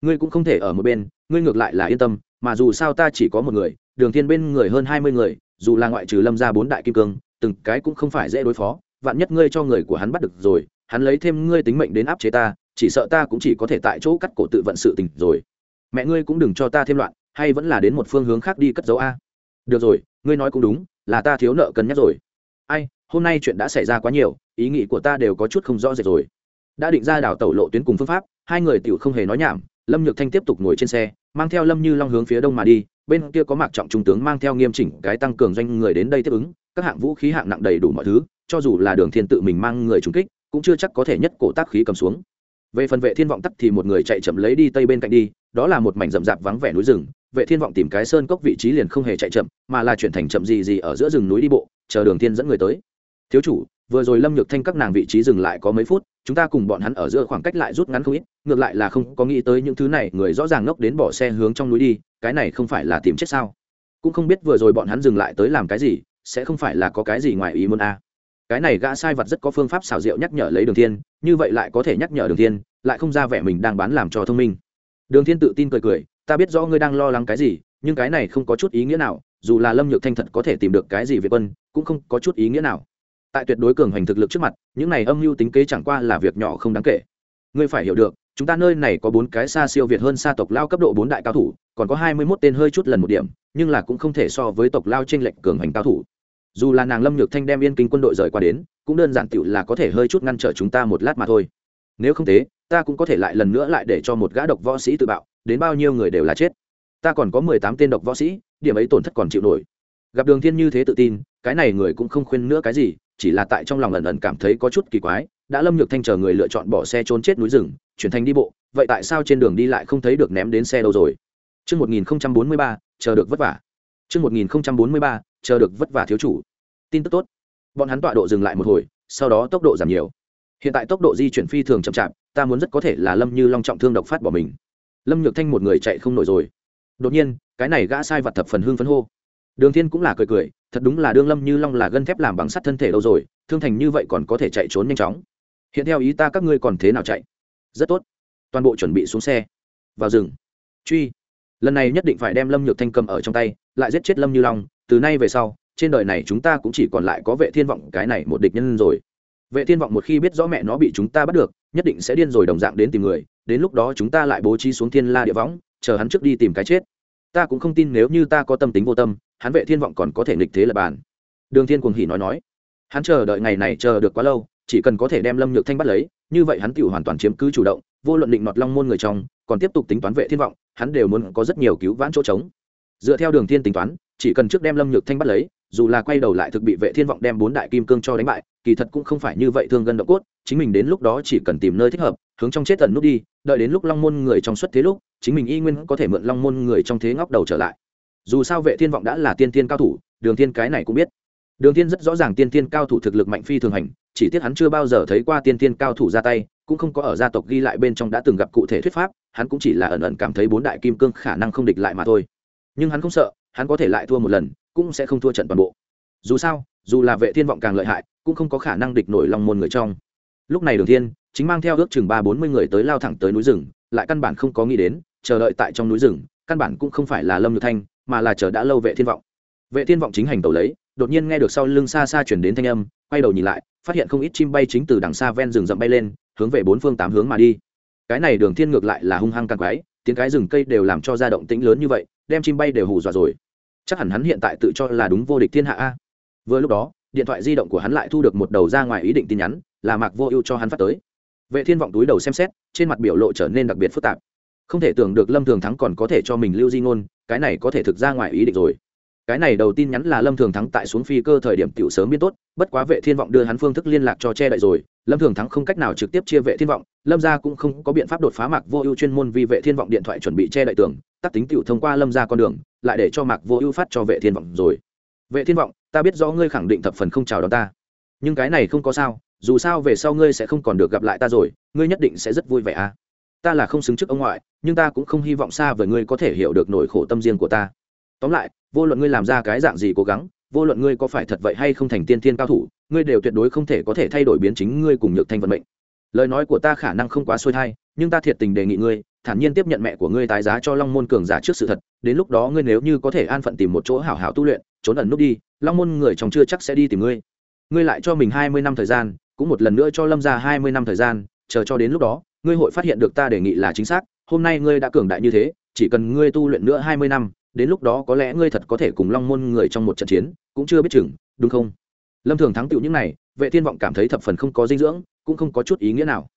Ngươi cũng không thể ở một bên ngươi ngược lại là yên tâm mà dù sao ta chỉ có một người đường thiên bên người hơn hai mươi người dù là ngoại trừ lâm gia bốn đại kim cương từng cái cũng không phải dễ đối phó vạn nhất ngươi cho người của hắn bắt được rồi hắn lấy thêm ngươi tính mệnh đến áp chế ta, chỉ sợ ta cũng chỉ có thể tại chỗ cắt cổ tự vận sự tình rồi. Mẹ ngươi cũng đừng cho ta thêm loạn, hay vẫn là đến một phương hướng khác đi cất dấu a. Được rồi, ngươi nói cũng đúng, là ta thiếu nợ cân nhắc rồi. Ai, hôm nay chuyện đã xảy ra quá nhiều, ý nghĩ của ta đều có chút không rõ rệt rồi. Đã định ra đảo tẩu lộ tuyến cùng phương pháp, hai người tiểu không hề nói nhảm, lâm nhược thanh tiếp tục ngồi trên xe, mang theo lâm như long hướng phía đông mà đi, bên kia có mạc trọng trung tướng mang theo nghiêm chỉnh cái tăng cường doanh người đến đây tiếp ứng, các hạng vũ khí hạng nặng đầy đủ mọi thứ, cho dù là đường thiên tự mình mang người trúng kích cũng chưa chắc có thể nhất cổ tác khí cầm xuống. Về phần vệ thiên vọng tắc thì một người chạy chậm lấy đi tây bên cạnh đi, đó là một mảnh rậm rạp vắng vẻ núi rừng. Vệ thiên vọng tìm cái sơn cốc vị trí liền không hề chạy chậm, mà là chuyển thành chậm gì gì ở giữa rừng núi đi bộ, chờ đường thiên dẫn người tới. Thiếu chủ, vừa rồi lâm nhược thanh các nàng vị trí dừng lại có mấy phút, chúng ta cùng bọn hắn ở giữa khoảng cách lại rút ngắn không ít, ngược lại là không có nghĩ tới những thứ này, người rõ ràng ngốc đến bỏ xe hướng trong núi đi, cái này không phải là tìm chết sao? Cũng không biết vừa rồi bọn hắn dừng lại tới làm cái gì, sẽ không phải là có cái gì ngoài ý muốn a à cái này gã sai vật rất có phương pháp xảo diệu nhắc nhở lấy đường thiên, như vậy lại có thể nhắc nhở đường thiên, lại không ra vẻ mình đang bán làm cho thông minh. Đường thiên tự tin cười cười, ta biết rõ ngươi đang lo lắng cái gì, nhưng cái này không có chút ý nghĩa nào, dù là lâm nhược thanh thật có thể tìm được cái gì về quân, cũng không có chút ý nghĩa nào. Tại tuyệt đối cường hành thực lực trước mặt, những này âm mưu tính kế chẳng qua là việc nhỏ không đáng kể. Ngươi phải hiểu được, chúng ta nơi này có bốn cái xa siêu việt hơn xa tộc lao cấp độ bốn đại cao thủ, còn có hai mươi mốt tên hơi chút lần một điểm, nhưng là cũng không thể so với tộc lao trên lệnh cường hành cao thủ dù là nàng lâm nhược thanh đem yên kinh quân đội rời qua đến cũng đơn giản tựu là có thể hơi chút ngăn trở chúng ta một lát mà thôi nếu không thế ta cũng có thể lại lần nữa lại để cho một gã độc võ sĩ tự bạo đến bao nhiêu người đều là chết ta còn có mười tám tên độc võ sĩ điểm ấy tổn thất còn chịu nổi gặp đường thiên như thế tự tin cái này người cũng không khuyên nữa cái gì chỉ là tại trong lòng ẩn ẩn cảm thấy có chút kỳ quái đã lâm nhược thanh chờ người lựa chọn bỏ xe trốn chết núi rừng chuyển thành đi bộ vậy tại sao trên đường đi lại không thấy được ném đến xe đâu rồi Trước 1043, chờ được vất vả. Trước 1043, chờ được vất vả thiếu chủ. Tin tức tốt. Bọn hắn tọa độ dừng lại một hồi, sau đó tốc độ giảm nhiều. Hiện tại tốc độ di chuyển phi thường chậm chạp, ta muốn rất có thể là Lâm Như Long trọng thương độc phát bỏ mình. Lâm Nhược Thanh một người chạy không nổi rồi. Đột nhiên, cái này gã sai vật thập phần hưng phấn hô đường thiên cũng là cười cười thật đúng là đương lâm như long là gân thép làm bằng sắt thân thể đâu rồi thương thành như vậy còn có thể chạy trốn nhanh chóng hiện theo ý ta các ngươi còn thế nào chạy rất tốt toàn bộ chuẩn bị xuống xe vào rừng truy lần này nhất định phải đem lâm nhược thanh cầm ở trong tay lại giết chết lâm như long từ nay về sau trên đời này chúng ta cũng chỉ còn lại có vệ thiên vọng, cái này một địch nhân rồi. Vệ thiên vọng một khi biết rõ mẹ nó bị chúng ta bắt được, nhất định sẽ điên rồi đồng dạng đến tìm người, đến lúc đó chúng ta lại bố trí xuống thiên la địa võng, chờ hắn trước đi tìm cái chết. Ta cũng không tin nếu như ta có tâm tính vô tâm, hắn vệ thiên vọng còn có thể nghịch thế là bàn. Đường thiên cuồng hỉ nói nói, hắn chờ đợi ngày này chờ được quá lâu, chỉ cần có thể đem lâm nhược thanh bắt lấy, như vậy hắn tiểu hoàn toàn chiếm cứ chủ động, vô luận định nọt long môn người trong, còn tiếp tục tính toán vệ thiên vọng, hắn đều muốn có rất nhiều cứu vãn chỗ trống. Dựa theo đường thiên tính toán, chỉ cần trước đem lâm nhược thanh bắt lấy dù là quay đầu lại thực bị vệ thiên vọng đem bốn đại kim cương cho đánh bại, kỳ thật cũng không phải như vậy thương gân động cốt, chính mình đến lúc đó chỉ cần tìm nơi thích hợp, hướng trong chết tận nút đi, đợi đến lúc long môn người trong xuất thế lúc, chính mình y nguyên có thể mượn long môn người trong thế ngóc đầu trở lại. Dù sao vệ thiên vọng đã là tiên tiên cao thủ, đường thiên cái này cũng biết. Đường thiên rất rõ ràng tiên tiên cao thủ thực lực mạnh phi thường hành, chỉ tiếc hắn chưa bao giờ thấy qua tiên tiên cao thủ ra tay, cũng không có ở gia tộc ghi lại bên trong đã từng gặp cụ thể thuyết pháp, hắn cũng chỉ là ẩn ẩn cảm thấy bốn đại kim cương khả năng không địch lại mà thôi. Nhưng hắn không sợ, hắn có thể lại thua một lần cũng sẽ không thua trận toàn bộ. Dù sao, dù là vệ thiên vọng càng lợi hại, cũng không có khả năng địch nổi lòng môn người trong. Lúc này đường thiên, chính mang theo ước chừng ba bốn mươi người tới lao thẳng tới núi rừng, lại căn bản không có nghĩ đến, chờ đợi tại trong núi rừng, căn bản cũng không phải là lâm nhược thanh, mà là chờ đã lâu vệ thiên vọng. Vệ thiên vọng chính hành tàu lấy, đột nhiên nghe được sau lưng xa xa chuyển đến thanh âm, quay đầu nhìn lại, phát hiện không ít chim bay chính từ đằng xa ven rừng rậm bay lên, hướng về bốn phương tám hướng mà đi. Cái này đường thiên ngược lại là hung hăng càng quái, tiếng cái rừng cây đều làm cho ra động tĩnh lớn như vậy, đem chim bay đều hù dọa rồi chắc hẳn hắn hiện tại tự cho là đúng vô địch thiên hạ a. Vừa lúc đó, điện thoại di động của hắn lại thu được một đầu ra ngoài ý định tin nhắn, là mạc vô ưu cho hắn phát tới. Vệ thiên vọng túi đầu xem xét, trên mặt biểu lộ trở nên đặc biệt phức tạp. Không thể tưởng được lâm thường thắng còn có thể cho mình lưu di ngôn, cái này có thể thực ra ngoài ý định rồi. Cái này đầu tin nhắn là lâm thường thắng tại xuống phi cơ thời điểm tiểu sớm biết tốt, bất quá vệ thiên vọng đưa hắn phương thức liên lạc cho che đậy rồi. Lâm thường thắng không cách nào trực tiếp chia vệ thiên vọng, lâm gia cũng không có biện pháp đột phá mạc vô ưu chuyên môn vì vệ thiên vọng điện thoại chuẩn bị che đậy tường, tắc tính tiểu thông qua lâm gia con đường lại để cho mạc vô ưu phát cho vệ thiên vọng rồi. Vệ thiên vọng, ta biết rõ ngươi khẳng định thập phần không chào đón ta. Nhưng cái này không có sao, dù sao về sau ngươi sẽ không còn được gặp lại ta rồi, ngươi nhất định sẽ rất vui vẻ à. Ta là không xứng trước ông ngoại, nhưng ta cũng không hy vọng xa với ngươi có thể hiểu được nỗi khổ tâm riêng của ta. Tóm lại, vô luận ngươi làm ra cái dạng gì cố gắng, vô luận ngươi có phải thật vậy hay không thành tiên thiên cao thủ, ngươi đều tuyệt đối không thể có thể thay đổi biến chính ngươi cùng nhược thanh vận mệnh. Lời nói của ta khả năng không quá xuôi thai, nhưng ta thiệt tình đề nghị ngươi thản nhiên tiếp nhận mẹ của ngươi tái giá cho long môn cường giả trước sự thật, đến lúc đó ngươi nếu như có thể an phận tìm một chỗ hảo hảo tu luyện, trốn ẩn nút đi, long môn người chồng chưa chắc sẽ đi tìm ngươi. Ngươi lại cho mình hai mươi năm thời gian, cũng một lần nữa cho lâm ra hai mươi năm thời gian, chờ cho đến lúc đó, ngươi hội phát hiện được ta đề nghị là chính xác, hôm nay ngươi đã cường đại như thế, chỉ cần ngươi tu luyện nữa hai mươi năm, đến lúc đó có lẽ ngươi thật có thể cùng long môn người trong một trận chiến, cũng chưa biết chừng, đúng không? Lâm thường thắng tựu những này, vệ thiên vọng cảm thấy thập phần không có dinh dưỡng, cũng không có chút ý nghĩa nào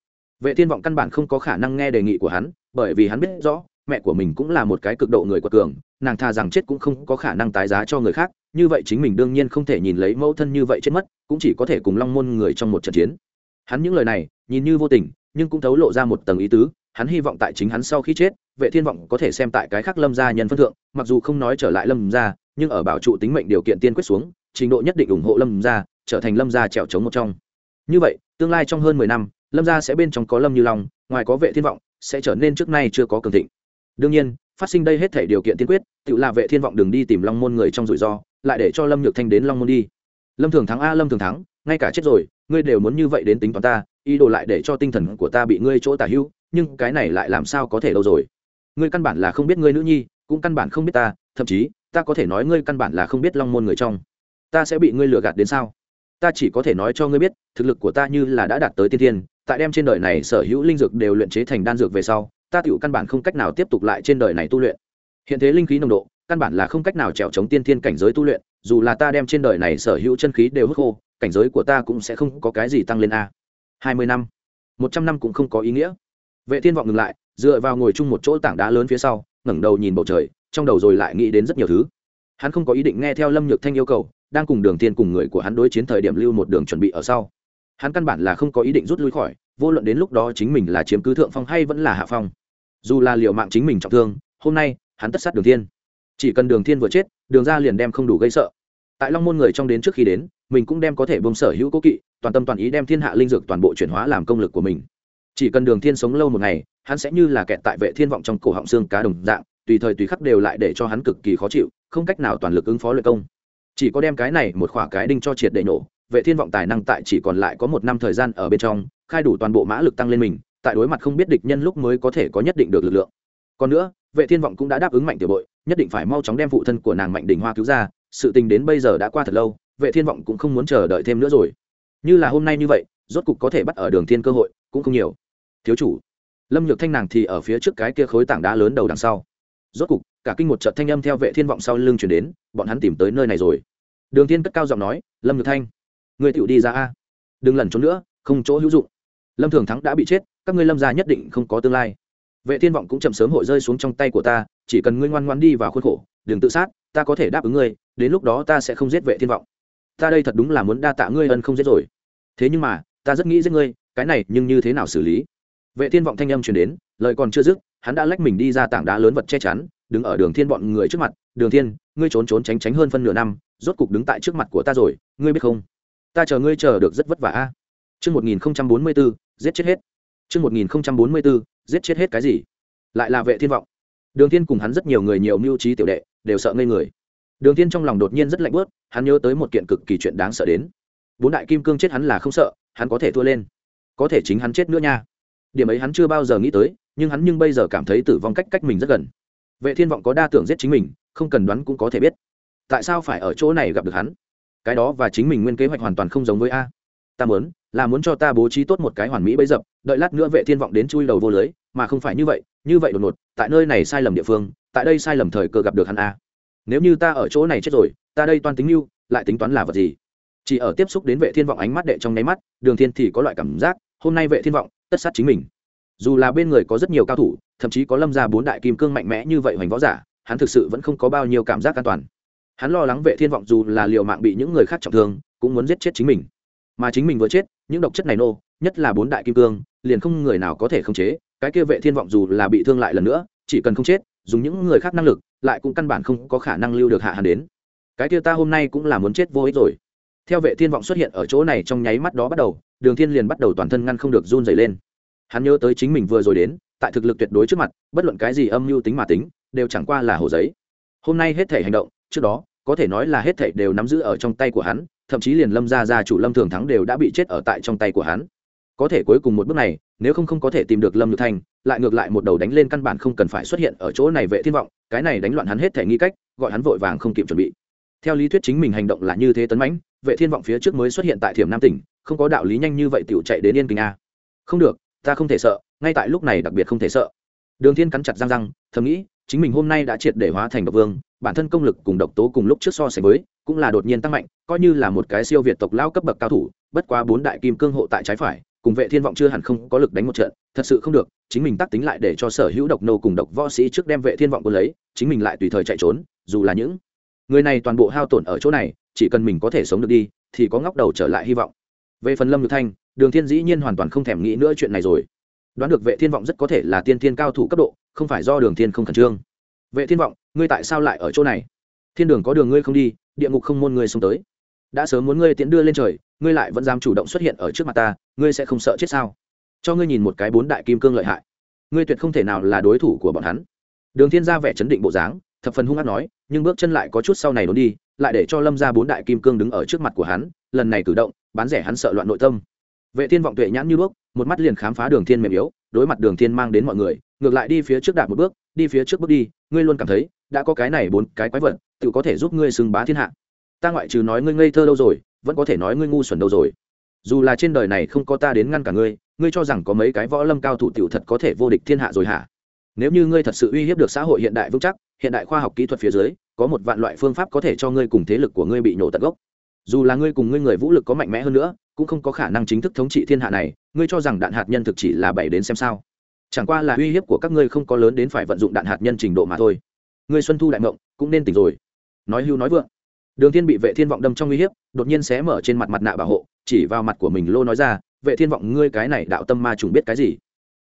vệ thiên vọng căn bản không có khả năng nghe đề nghị của hắn, bởi vì hắn biết rõ, mẹ của mình cũng là một cái cực độ người quật cường, nàng tha rằng chết cũng không có khả năng tái giá cho người khác, như vậy chính mình đương nhiên không thể nhìn lấy mẫu thân như vậy chết mất, cũng chỉ có thể cùng long môn người trong một trận chiến. Hắn những lời này, nhìn như vô tình, nhưng cũng thấu lộ ra một tầng ý tứ, hắn hy vọng tại chính hắn sau khi chết, vệ thiên vọng có thể xem tại cái khác lâm gia nhân phân thượng, mặc dù không nói trở lại lâm gia, nhưng ở bảo trụ tính mệnh điều kiện tiên quyết xuống, trình độ nhất định ủng hộ lâm gia, trở thành lâm gia trèo chống một trong. Như vậy, tương lai trong hơn mười năm lâm gia sẽ bên trong có lâm như long, ngoài có vệ thiên vọng, sẽ trở nên trước nay chưa có cường thịnh. đương nhiên, phát sinh đây hết thể điều kiện tiên quyết, tự là vệ thiên vọng đừng đi tìm long môn người trong rủi ro, lại để cho lâm nhược thanh đến long môn đi. lâm thường thắng a, lâm thường thắng, ngay cả chết rồi, ngươi đều muốn như vậy đến tính toán ta, ý đồ lại để cho tinh thần của ta bị ngươi chỗ tả hữu, nhưng cái này lại làm sao có thể đâu rồi? ngươi căn bản là không biết ngươi nữ nhi, cũng căn bản không biết ta, thậm chí, ta có thể nói ngươi căn bản là không biết long môn người trong. ta sẽ bị ngươi lừa gạt đến sao? ta chỉ có thể nói cho ngươi biết, thực lực của ta như là đã đạt tới tiên thiên tại đem trên đời này sở hữu linh dược đều luyện chế thành đan dược về sau, ta tựu căn bản không cách nào tiếp tục lại trên đời này tu luyện. Hiện thế linh khí nồng độ, căn bản là không cách nào trèo chống tiên thiên cảnh giới tu luyện, dù là ta đem trên đời này sở hữu chân khí đều hút khô, cảnh giới của ta cũng sẽ không có cái gì tăng lên a. Hai mươi năm. Một trăm năm cũng không có ý nghĩa. Vệ thiên vọng ngừng lại, dựa vào ngồi chung một chỗ tảng đá lớn phía sau, ngẩng đầu nhìn bầu trời, trong đầu rồi lại nghĩ đến rất nhiều thứ. Hắn không có ý định nghe theo lâm nhược thanh yêu cầu, đang cùng đường tiên cùng người của hắn đối chiến thời điểm lưu một đường chuẩn bị ở sau hắn căn bản là không có ý định rút lui khỏi, vô luận đến lúc đó chính mình là chiếm cứ thượng phong hay vẫn là hạ phong. Dù là liệu mạng chính mình trọng thương, hôm nay, hắn tất sát đường thiên. Chỉ cần đường thiên vừa chết, đường ra liền đem không đủ gây sợ. Tại long môn người trong đến trước khi đến, mình cũng đem có thể bông sở hữu cố kỵ, toàn tâm toàn ý đem thiên hạ linh dược toàn bộ chuyển hóa làm công lực của mình. Chỉ cần đường thiên sống lâu một ngày, hắn sẽ như là kẹt tại vệ thiên vọng trong cổ họng xương cá đồng dạng, tùy thời tùy khắc đều lại để cho hắn cực kỳ khó chịu, không cách nào toàn lực ứng phó luyện công. Chỉ có đem cái này một khỏa cái đinh cho triệt để nổ vệ thiên vọng tài năng tại chỉ còn lại có một năm thời gian ở bên trong, khai đủ toàn bộ mã lực tăng lên mình, tại đối mặt không biết địch nhân lúc mới có thể có nhất định được lực lượng. Còn nữa, vệ thiên vọng cũng đã đáp ứng mạnh tiểu bội, nhất định phải mau chóng đem phụ thân của nàng mạnh đỉnh hoa cứu ra, sự tình đến bây giờ đã qua thật lâu, vệ thiên vọng cũng không muốn chờ đợi thêm nữa rồi. Như là hôm nay như vậy, rốt cục có thể bắt ở đường thiên cơ hội, cũng không nhiều. Thiếu chủ, lâm nhược thanh nàng thì ở phía trước cái kia khối tảng đá lớn đầu đằng sau. Rốt cục, cả kinh một trận thanh âm theo vệ thiên vọng sau lưng chuyển đến, bọn hắn tìm tới nơi này rồi. Đường thiên cất cao giọng nói, lâm nhược thanh Ngươi tựu đi ra a. Đừng lẩn trốn nữa, không chỗ hữu dụng. Lâm thường thắng đã bị chết, các ngươi lâm gia nhất định không có tương lai. Vệ thiên vọng cũng chậm sớm hội rơi xuống trong tay của ta, chỉ cần ngươi ngoan ngoan đi vào khuôn khổ, đừng tự sát, ta có thể đáp ứng ngươi, đến lúc đó ta sẽ không giết vệ thiên vọng. Ta đây thật đúng là muốn đa tạ ngươi ân không giết rồi. Thế nhưng mà, ta rất nghĩ giết ngươi, cái này nhưng như thế nào xử lý? Vệ thiên vọng thanh âm truyền đến, lời còn chưa dứt, hắn đã lách mình đi ra tảng đá lớn vật che chắn, đứng ở đường thiên bọn người trước mặt, đường thiên, ngươi trốn trốn tránh tránh hơn phân nửa năm, rốt cục đứng tại trước mặt của ta rồi, ngươi biết không? Ta chờ ngươi chờ được rất vất vả a Chương 1044, giết chết hết. Chương 1044, giết chết hết cái gì? Lại là Vệ Thiên vọng. Đường Thiên cùng hắn rất nhiều người nhiều mưu trí tiểu đệ, đều sợ ngây người. Đường Thiên trong lòng đột nhiên rất lạnh bớt hắn nhớ tới một kiện cực kỳ chuyện đáng sợ đến. Bốn đại kim cương chết hắn là không sợ, hắn có thể thua lên. Có thể chính hắn chết nữa nha. Điểm ấy hắn chưa bao giờ nghĩ tới, nhưng hắn nhưng bây giờ cảm thấy tử vong cách cách mình rất gần. Vệ Thiên vọng có đa tưởng giết chính mình, không cần đoán cũng có thể biết. Tại sao phải ở chỗ này gặp được hắn? Cái đó và chính mình nguyên kế hoạch hoàn toàn không giống với a. Ta muốn, là muốn cho ta bố trí tốt một cái hoàn mỹ bấy dập đợi lát nữa vệ thiên vọng đến chui đầu vô lưới mà không phải như vậy như vậy đột ngột tại nơi này sai lầm địa phương tại đây sai lầm thời cơ gặp được hắn a. Nếu như ta ở chỗ này chết rồi ta đây toan tính mưu lại tính toán là vật gì? Chỉ ở tiếp xúc đến vệ thiên vọng ánh mắt đệ trong nháy mắt đường thiên thì có loại cảm giác hôm nay vệ thiên vọng tất sát chính mình. Dù là bên người có rất nhiều cao thủ thậm chí có lâm gia bốn đại kim cương mạnh mẽ như vậy hoành võ giả hắn thực sự vẫn không có bao nhiêu cảm giác an toàn hắn lo lắng vệ thiên vọng dù là liều mạng bị những người khác trọng thương, cũng muốn giết chết chính mình. Mà chính mình vừa chết, những độc chất này nô, nhất là bốn đại kim cương, liền không người nào có thể khống chế, cái kia vệ thiên vọng dù là bị thương lại lần nữa, chỉ cần không chết, dùng những người khác năng lực, lại cũng căn bản không có khả năng lưu được hạ hàn đến. Cái kia ta hôm nay cũng là muốn chết vô ích rồi. Theo vệ thiên vọng xuất hiện ở chỗ này trong nháy mắt đó bắt đầu, đường thiên liền bắt đầu toàn thân ngăn không được run rẩy lên. Hắn nhớ tới chính mình vừa rồi đến, tại thực lực tuyệt đối trước mặt, bất luận cái gì âm mưu tính mà tính, đều chẳng qua là hồ giấy. Hôm nay hết thể hành động, trước đó có thể nói là hết thảy đều nắm giữ ở trong tay của hắn, thậm chí liền lâm gia gia chủ lâm thường thắng đều đã bị chết ở tại trong tay của hắn. Có thể cuối cùng một bước này, nếu không không có thể tìm được lâm nhược thanh lại ngược lại một đầu đánh lên căn bản không cần phải xuất hiện ở chỗ này vệ thiên vọng, cái này đánh loạn hắn hết thảy nghi cách, gọi hắn vội vàng không kịp chuẩn bị. Theo lý thuyết chính mình hành động là như thế tấn mãnh, vệ thiên vọng phía trước mới xuất hiện tại thiểm nam tỉnh, không có đạo lý nhanh như vậy tiểu chạy đến yên kinh a. Không được, ta không thể sợ, ngay tại lúc này đặc biệt không thể sợ. Đường thiên cắn chặt răng răng, thầm nghĩ chính mình hôm nay đã triệt để hóa thành độc vương, bản thân công lực cùng độc tố cùng lúc trước so sánh với, cũng là đột nhiên tăng mạnh, coi như là một cái siêu việt tộc lao cấp bậc cao thủ, bất quá bốn đại kim cương hộ tại trái phải, cùng vệ thiên vọng chưa hẳn không có lực đánh một trận, thật sự không được, chính mình tác tính lại để cho sở hữu độc nô cùng độc võ sĩ trước đem vệ thiên vọng quân lấy, chính mình lại tùy thời chạy trốn, dù là những người này toàn bộ hao tổn ở chỗ này, chỉ cần mình có thể sống được đi, thì có ngóc đầu trở lại hy vọng. Về phần lâm nhược thanh, đường thiên dĩ nhiên hoàn toàn không thèm nghĩ nữa chuyện này rồi. Đoán được vệ thiên vọng rất có thể là tiên thiên cao thủ cấp độ không phải do đường thiên không khẩn trương. Vệ thiên vọng, ngươi tại sao lại ở chỗ này? Thiên đường có đường ngươi không đi, địa ngục không môn ngươi xông tới. Đã sớm muốn ngươi tiễn đưa lên trời, ngươi lại vẫn dám chủ động xuất hiện ở trước mặt ta, ngươi sẽ không sợ chết sao? Cho ngươi nhìn một cái bốn đại kim cương lợi hại. Ngươi tuyệt không thể nào là đối thủ của bọn hắn. Đường thiên ra vẻ chấn định bộ dáng, thập phần hung ác nói, nhưng bước chân lại có chút sau này đốn đi, lại để cho lâm ra bốn đại kim cương đứng ở trước mặt của hắn, lần này cử động, bán rẻ hắn sợ loạn nội tâm. Vệ thiên vọng tuệ nhãn như bước một mắt liền khám phá đường thiên mềm yếu, đối mặt đường thiên mang đến mọi người ngược lại đi phía trước đạp một bước, đi phía trước bước đi, ngươi luôn cảm thấy, đã có cái này bốn cái quái vật, tự có thể giúp ngươi xưng bá thiên hạ. Ta ngoại trừ nói ngươi ngây thơ đâu rồi, vẫn có thể nói ngươi ngu xuẩn đâu rồi. Dù là trên đời này không có ta đến ngăn cả ngươi ngươi cho rằng có mấy cái võ lâm cao thủ tiểu thật có thể vô địch thiên hạ rồi hả? Nếu như ngươi thật sự uy hiếp được xã hội hiện đại vững chắc, hiện đại khoa học kỹ thuật phía dưới, có một vạn loại phương pháp có thể cho ngươi cùng thế lực của ngươi bị nổ tận gốc. Dù là ngươi cùng ngươi người vũ lực có mạnh mẽ hơn nữa, cũng không có khả năng chính thức thống trị thiên hạ này, ngươi cho rằng đạn hạt nhân thực chỉ là bảy đến xem sao chẳng qua là uy hiếp của các ngươi không có lớn đến phải vận dụng đạn hạt nhân trình độ mà thôi. Ngươi xuân thu đại ngộng cũng nên tỉnh rồi. Nói hưu nói vượng. Đường thiên bị vệ thiên vọng đâm trong uy hiếp, đột nhiên xé mở trên mặt mặt nạ bảo hộ, chỉ vào mặt của mình lô nói ra, vệ thiên vọng, ngươi cái này đạo tâm ma trùng biết cái gì?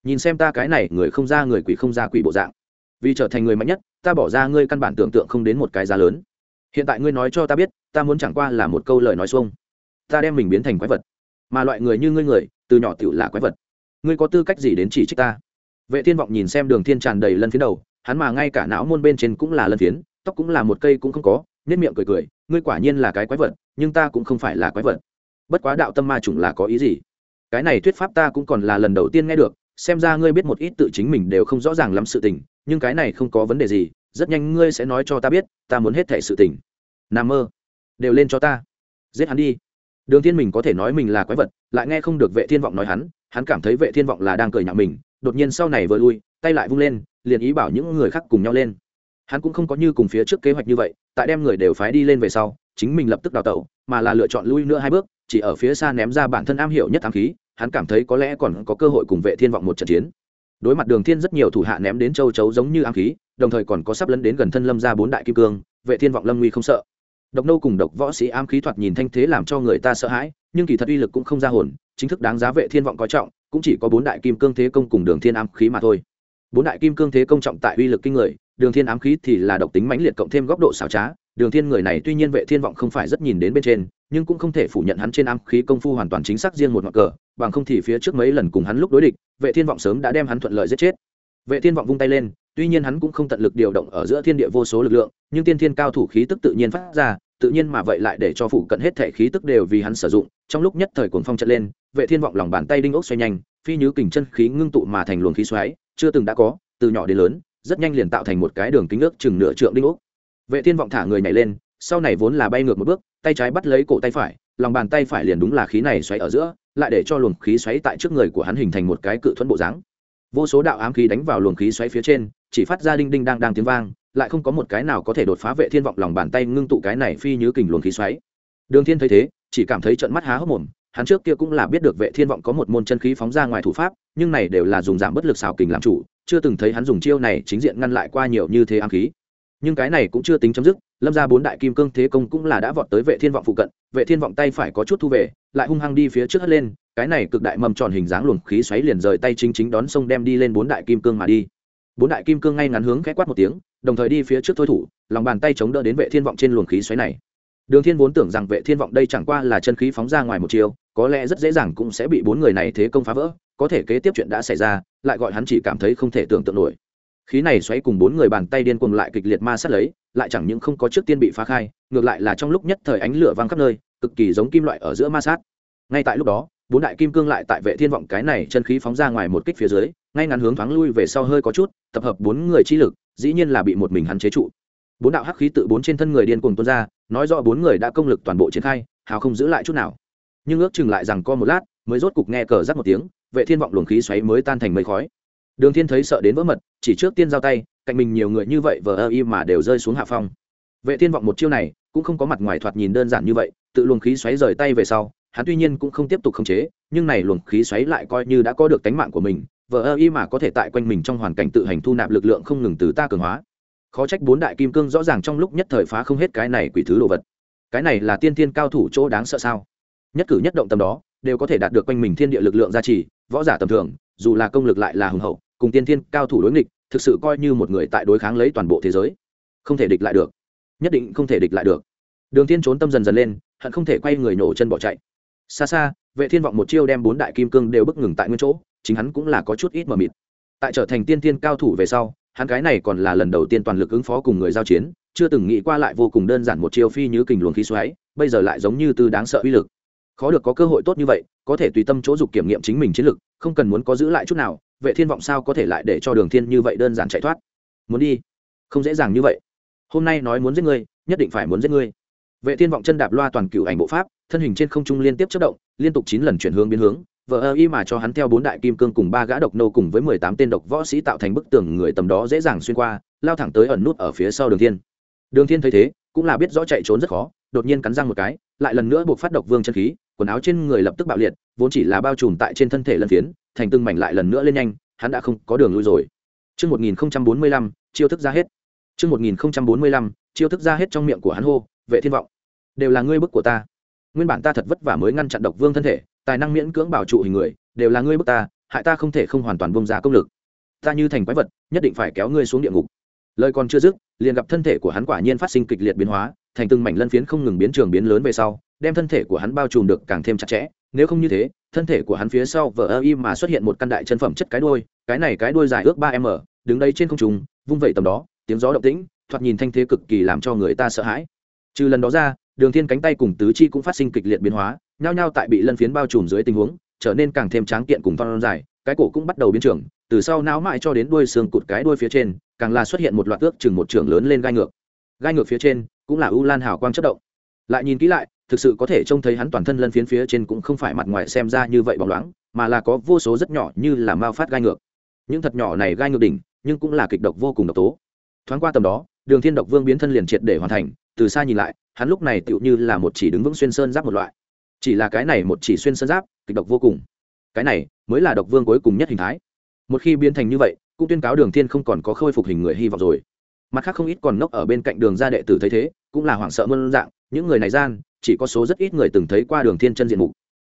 Nhìn xem ta cái này, người không ra người quỷ không ra quỷ bộ dạng. Vì trở thành người mạnh nhất, ta bỏ ra ngươi căn bản tưởng tượng không đến một cái giá lớn. Hiện tại ngươi nói cho ta biết, ta muốn chẳng qua là một câu lời nói xuông. Ta đem mình biến thành quái vật. Mà loại người như ngươi người, từ nhỏ tiểu là quái vật. Ngươi có tư cách gì đến chỉ trích ta? Vệ thiên vọng nhìn xem đường thiên tràn đầy lân phiến đầu, hắn mà ngay cả não môn bên trên cũng là lân phiến, tóc cũng là một cây cũng không có nết miệng cười cười, ngươi quả nhiên là cái quái vật, nhưng ta cũng không phải là quái vật. Bất quá đạo tâm ma chủng là có ý gì? Cái này thuyết pháp ta cũng còn là lần đầu tiên nghe được, xem ra ngươi biết một ít tự chính mình đều không rõ ràng lắm sự tình, nhưng cái này không có vấn đề gì, rất nhanh ngươi sẽ nói cho ta biết, ta muốn hết thể sự tình. Nam mơ, đều lên cho ta. Giết hắn đi. Đường thiên mình có thể nói mình là quái vật, lại nghe không được vệ thiên vọng nói hắn hắn cảm thấy vệ thiên vọng là đang cười nhạo mình, đột nhiên sau này vừa lui, tay lại vung lên, liền ý bảo những người khác cùng nhau lên. Hắn cũng không có như cùng phía trước kế hoạch như vậy, tại đem người đều phái đi lên về sau, chính mình lập tức đào tẩu, mà là lựa chọn lui nữa hai bước, chỉ ở phía xa ném ra bản thân am hiểu nhất thám khí, hắn cảm thấy có lẽ còn có cơ hội cùng vệ thiên vọng một trận chiến. Đối mặt đường thiên rất nhiều thủ hạ ném đến châu chấu giống như am khí, đồng thời còn có sắp lấn đến gần thân lâm ra bốn đại kim cương, vệ thiên vọng lâm nguy không sợ. Độc nô cùng độc võ sĩ am khí thoạt nhìn thanh thế làm cho người ta sợ hãi, nhưng kỳ thật uy lực cũng không ra hồn chính thức đáng giá vệ thiên vọng coi trọng, cũng chỉ có bốn đại kim cương thế công cùng đường thiên ám khí mà thôi. Bốn đại kim cương thế công trọng tại uy lực kinh người, đường thiên ám khí thì là độc tính mãnh liệt cộng thêm góc độ xảo trá. Đường thiên người này tuy nhiên vệ thiên vọng không phải rất nhìn đến bên trên, nhưng cũng không thể phủ nhận hắn trên ám khí công phu hoàn toàn chính xác riêng một ngọn cờ, bằng không thì phía trước mấy lần cùng hắn lúc đối địch, vệ thiên vọng sớm đã đem hắn thuận lợi giết chết. Vệ thiên vọng vung tay lên, tuy nhiên hắn cũng không tận lực điều động ở giữa thiên địa vô số lực lượng, nhưng tiên thiên cao thủ khí tức tự nhiên phát ra tự nhiên mà vậy lại để cho phụ cận hết thể khí tức đều vì hắn sử dụng, trong lúc nhất thời cuồng phong trận lên, vệ thiên vọng lòng bàn tay đinh ốc xoay nhanh, phi như kình chân khí ngưng tụ mà thành luồng khí xoáy, chưa từng đã có, từ nhỏ đến lớn, rất nhanh liền tạo thành một cái đường kính ước chừng nửa trượng đinh ốc. Vệ thiên vọng thả người nhảy lên, sau này vốn là bay ngược một bước, tay trái bắt lấy cổ tay phải, lòng bàn tay phải liền đúng là khí này xoáy ở giữa, lại để cho luồng khí xoáy tại trước người của hắn hình thành một cái cự thuẫn bộ dáng. Vô số đạo ám khí đánh vào luồng khí xoáy phía trên, chỉ phát ra đinh đinh đang đang tiếng vang lại không có một cái nào có thể đột phá vệ thiên vọng lòng bàn tay ngưng tụ cái này phi như kình luồng khí xoáy. Đường thiên thấy thế, chỉ cảm thấy trận mắt há hốc mồm, hắn trước kia cũng là biết được vệ thiên vọng có một môn chân khí phóng ra ngoài thủ pháp, nhưng này đều là dùng giảm bất lực xào kình làm chủ, chưa từng thấy hắn dùng chiêu này chính diện ngăn lại qua nhiều như thế ám khí. Nhưng cái này cũng chưa tính chấm dứt, lâm ra bốn đại kim cương thế công cũng là đã vọt tới vệ thiên vọng phụ cận, vệ thiên vọng tay phải có chút thu về, lại hung hăng đi phía trước hất lên, cái này cực đại mầm tròn hình dáng luồng khí xoáy liền rời tay chính chính đón sông đem đi lên bốn đại kim cương mà đi bốn đại kim cương ngay ngắn hướng khẽ quát một tiếng, đồng thời đi phía trước thôi thủ, lòng bàn tay chống đỡ đến vệ thiên vọng trên luồng khí xoáy này. Đường thiên vốn tưởng rằng vệ thiên vọng đây chẳng qua là chân khí phóng ra ngoài một chiều, có lẽ rất dễ dàng cũng sẽ bị bốn người này thế công phá vỡ, có thể kế tiếp chuyện đã xảy ra, lại gọi hắn chỉ cảm thấy không thể tưởng tượng nổi. Khí này xoáy cùng bốn người bàn tay điên cuồng lại kịch liệt ma sát lấy, lại chẳng những không có trước tiên bị phá khai, ngược lại là trong lúc nhất thời ánh lửa vang khắp nơi, cực kỳ giống kim loại ở giữa ma sát. Ngay tại lúc đó, bốn đại kim cương lại tại vệ thiên vọng cái này chân khí phóng ra ngoài một kích phía dưới ngay ngắn hướng thoáng lui về sau hơi có chút, tập hợp bốn người chi lực, dĩ nhiên là bị một mình hắn chế trụ. Bốn đạo hắc khí tự bốn trên thân người điên cuồng tuôn ra, nói rõ bốn người đã công lực toàn bộ triển khai, hào không giữ lại chút nào. Nhưng ước chừng lại rằng co một lát, mới rốt cục nghe cờ rắc một tiếng, vệ thiên vọng luồng khí xoáy mới tan thành mây khói. Đường thiên thấy sợ đến vỡ mật, chỉ trước tiên giao tay, cạnh mình nhiều người như vậy vờ ơ y mà đều rơi xuống hạ phong. Vệ thiên vọng một chiêu này, cũng không có mặt ngoài thoạt nhìn đơn giản như vậy, tự luồng khí xoáy rời tay về sau, hắn tuy nhiên cũng không tiếp tục khống chế, nhưng này luồng khí xoáy lại coi như đã có được tánh mạng của mình vờ ơ y mà có thể tại quanh mình trong hoàn cảnh tự hành thu nạp lực lượng không ngừng từ ta cường hóa. Khó trách bốn đại kim cương rõ ràng trong lúc nhất thời phá không hết cái này quỷ thứ đồ vật. Cái này là tiên thiên cao thủ chỗ đáng sợ sao? Nhất cử nhất động tầm đó, đều có thể đạt được quanh mình thiên địa lực lượng gia trì, võ giả tầm thường, dù là công lực lại là hùng hậu, cùng tiên thiên cao thủ đối nghịch, thực sự coi như một người tại đối kháng lấy toàn bộ thế giới. Không thể địch lại được. Nhất định không thể địch lại được. Đường thiên trốn tâm dần dần lên, hận không thể quay người nổ chân bỏ chạy. Xa xa, vệ thiên vọng một chiêu đem bốn đại kim cương đều bức ngừng tại nguyên chỗ chính hắn cũng là có chút ít mờ mịt. Tại trở thành tiên tiên cao thủ về sau, hắn cái này còn là lần đầu tiên toàn lực ứng phó cùng người giao chiến, chưa từng nghĩ qua lại vô cùng đơn giản một chiêu phi như kình luồng khí xoáy, bây giờ lại giống như từ đáng sợ uy lực. Khó được có cơ hội tốt như vậy, có thể tùy tâm chỗ dục kiểm nghiệm chính mình chiến lực, không cần muốn có giữ lại chút nào, vệ thiên vọng sao có thể lại để cho đường thiên như vậy đơn giản chạy thoát? Muốn đi? Không dễ dàng như vậy. Hôm nay nói muốn giết ngươi, nhất định phải muốn giết ngươi. Vệ thiên vọng chân đạp loa toàn cửu ảnh bộ pháp, thân hình trên không trung liên tiếp chất động, liên tục chín lần chuyển hướng biến hướng vợ ơ y mà cho hắn theo bốn đại kim cương cùng ba gã độc nô cùng với mười tám tên độc võ sĩ tạo thành bức tường người tầm đó dễ dàng xuyên qua lao thẳng tới ẩn nút ở phía sau đường thiên đường thiên thấy thế cũng là biết rõ chạy trốn rất khó đột nhiên cắn răng một cái lại lần nữa buộc phát độc vương chân khí quần áo trên người lập tức bạo liệt vốn chỉ là bao trùm tại trên thân thể lân phiến thành từng mảnh lại lần nữa lên nhanh hắn đã không có đường lui rồi Trước 1045, chiêu thức ra hết. Trước 1045, chiêu thức ra hết trong miệng của hắn hô, vệ thiên vọng. Đều là ngươi bức của ta. Nguyên bản ta thật vất vả mới ngăn chặn độc vương thân thể, tài năng miễn cưỡng bảo trụ hình người, đều là ngươi bức ta, hại ta không thể không hoàn toàn bung ra công lực. Ta như thành quái vật, nhất định phải kéo ngươi xuống địa ngục. Lời còn chưa dứt, liền gặp thân thể của hắn quả nhiên phát sinh kịch liệt biến hóa, thành từng mảnh lân phiến không ngừng biến trường biến lớn về sau, đem thân thể của hắn bao trùm được càng thêm chặt chẽ nếu không như thế thân thể của hắn phía sau vờ ơ y mà xuất hiện một căn đại chân phẩm chất cái đuôi, cái này cái đuôi dài ước ba m đứng đây trên không trung vung vẩy tầm đó tiếng gió động tĩnh thoạt nhìn thanh thế cực kỳ làm cho người ta sợ hãi trừ lần đó ra đường thiên cánh tay cùng tứ chi cũng phát sinh kịch liệt biến hóa nhao nhao tại bị lân phiến bao trùm dưới tình huống, trở nên càng thêm tráng kiện cùng thon dài, cái cổ cũng bắt đầu biến trưởng, từ sau não mại cho đến đuôi xương cụt cái đuôi phía trên, càng là xuất hiện một loạt ước chừng một trường lớn lên gai ngược. Gai ngược phía trên, cũng là u lan hào quang chất động. Lại nhìn kỹ lại, thực sự có thể trông thấy hắn toàn thân lân phiến phía trên cũng không phải mặt ngoài xem ra như vậy bóng loáng, mà là có vô số rất nhỏ như là mao phát gai ngược. Những thật nhỏ này gai ngược đỉnh, nhưng cũng là kịch độc vô cùng độc tố. Thoáng qua tầm đó, đường thiên độc vương biến thân liền triệt để hoàn thành, từ xa nhìn lại, hắn lúc này tựu như là một chỉ đứng vững xuyên sơn giáp một loại chỉ là cái này một chỉ xuyên sơn giáp, kịch độc vô cùng. Cái này mới là độc vương cuối cùng nhất hình thái. Một khi biến thành như vậy, cũng tuyên cáo đường thiên không còn có khôi phục hình người hy vọng rồi. Mặt khác không ít còn nốc ở bên cạnh đường gia đệ tử thấy thế, cũng là hoảng sợ muôn dạng, những người này gian, chỉ có số rất ít người từng thấy qua đường thiên chân diện mục.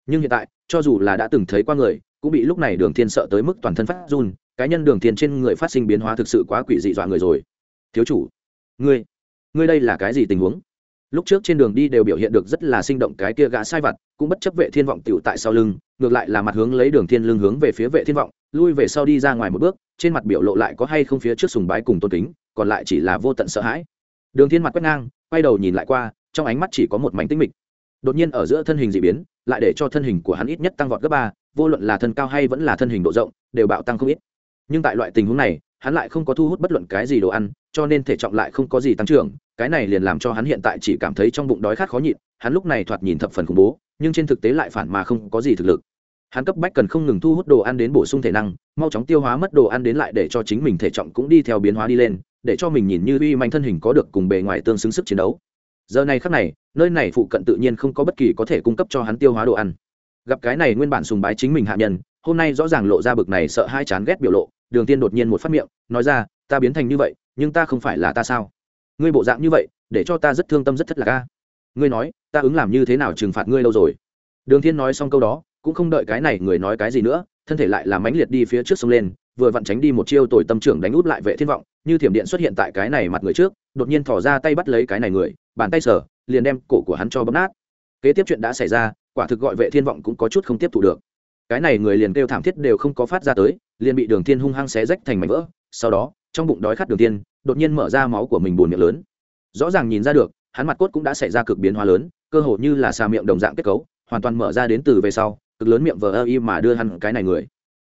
Nhưng hiện tại, cho dù là đã từng thấy qua người, cũng bị lúc này đường thiên sợ tới mức toàn thân phát run cá nhân đường thiên trên người phát sinh biến hóa thực sự quá quỷ dị dọa người rồi. Thiếu chủ, ngươi ngươi đây là cái gì tình huống? Lúc trước trên đường đi đều biểu hiện được rất là sinh động cái kia gã sai vặt, cũng bất chấp vệ thiên vọng tiểu tại sau lưng, ngược lại là mặt hướng lấy đường thiên lưng hướng về phía vệ thiên vọng, lui về sau đi ra ngoài một bước, trên mặt biểu lộ lại có hay không phía trước sùng bái cùng tôn kính, còn lại chỉ là vô tận sợ hãi. Đường thiên mặt quét ngang, quay đầu nhìn lại qua, trong ánh mắt chỉ có một mảnh tinh mịch. Đột nhiên ở giữa thân hình dị biến, lại để cho thân hình của hắn ít nhất tăng vọt gấp ba, vô luận là thân cao hay vẫn là thân hình độ rộng, đều bạo tăng không ít. Nhưng tại loại tình huống này hắn lại không có thu hút bất luận cái gì đồ ăn, cho nên thể trọng lại không có gì tăng trưởng, cái này liền làm cho hắn hiện tại chỉ cảm thấy trong bụng đói khát khó nhịn, hắn lúc này thoạt nhìn thập phần khủng bố, nhưng trên thực tế lại phản mà không có gì thực lực. Hắn cấp bách cần không ngừng thu hút đồ ăn đến bổ sung thể năng, mau chóng tiêu hóa mất đồ ăn đến lại để cho chính mình thể trọng cũng đi theo biến hóa đi lên, để cho mình nhìn như uy manh thân hình có được cùng bề ngoài tương xứng sức chiến đấu. Giờ này khắc này, nơi này phụ cận tự nhiên không có bất kỳ có thể cung cấp cho hắn tiêu hóa đồ ăn. Gặp cái này nguyên bản sùng bái chính mình hạ nhân, hôm nay rõ ràng lộ ra bực này sợ hai chán ghét biểu lộ đường tiên đột nhiên một phát miệng, nói ra, ta biến thành như vậy, nhưng ta không phải là ta sao? Ngươi bộ dạng như vậy, để cho ta rất thương tâm rất thất lạc ca ngươi nói, ta ứng làm như thế nào trừng phạt ngươi lâu rồi? Đường thiên nói xong câu đó, cũng không đợi cái này người nói cái gì nữa, thân thể lại làm mãnh liệt đi phía trước sông lên, vừa vặn tránh đi một chiêu tồi tâm trưởng đánh út lại vệ thiên vọng, như thiểm điện xuất hiện tại cái này mặt người trước, đột nhiên thò ra tay bắt lấy cái này người, bàn tay sở liền đem cổ của hắn cho bấm nát. Kế tiếp chuyện đã xảy ra, quả thực gọi vệ thiên vọng cũng có chút không tiếp thu được cái này người liền kêu thảm thiết đều không có phát ra tới, liền bị đường thiên hung hăng xé rách thành mảnh vỡ, sau đó, trong bụng đói khát đường thiên, đột nhiên mở ra máu của mình buồn miệng lớn. Rõ ràng nhìn ra được, hắn mặt cốt cũng đã xảy ra cực biến hóa lớn, cơ hồ như là xà miệng đồng dạng kết cấu, hoàn toàn mở ra đến từ về sau, cực lớn miệng vờ ơ y mà đưa hắn cái này người.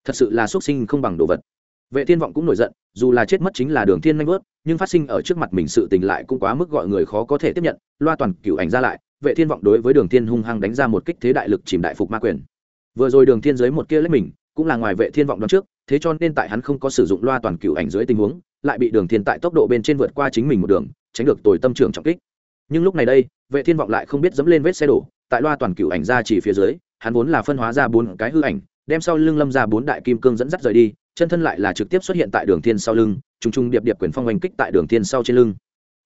Thật sự là xuất sinh không bằng đồ vật. Vệ thiên vọng cũng nổi giận, dù là chết mất chính là đường thiên nhanh vớt, nhưng phát sinh ở trước mặt mình sự tình lại cũng quá mức gọi người khó có thể tiếp nhận, loa toàn cửu ảnh ra lại, vệ thiên vọng đối với đường thiên hung hăng đánh ra một kích thế đại lực chìm đại phục ma quyền vừa rồi đường thiên giới một kia lấy mình, cũng là ngoài vệ thiên vọng đón trước, thế cho nên tại hắn không có sử dụng loa toàn cửu ảnh dưới tình huống, lại bị đường thiên tại tốc độ bên trên vượt qua chính mình một đường, tránh được tồi tâm trưởng trọng kích. Nhưng lúc này đây, vệ thiên vọng lại không biết dẫm lên vết xe đổ, tại loa toàn cửu ảnh ra chỉ phía dưới, hắn vốn là phân hóa ra bốn cái hư ảnh, đem sau lưng lâm ra bốn đại kim cương dẫn dắt rời đi, chân thân lại là trực tiếp xuất hiện tại đường thiên sau lưng, trùng trùng điệp điệp quyền phong oanh kích tại đường thiên sau trên lưng.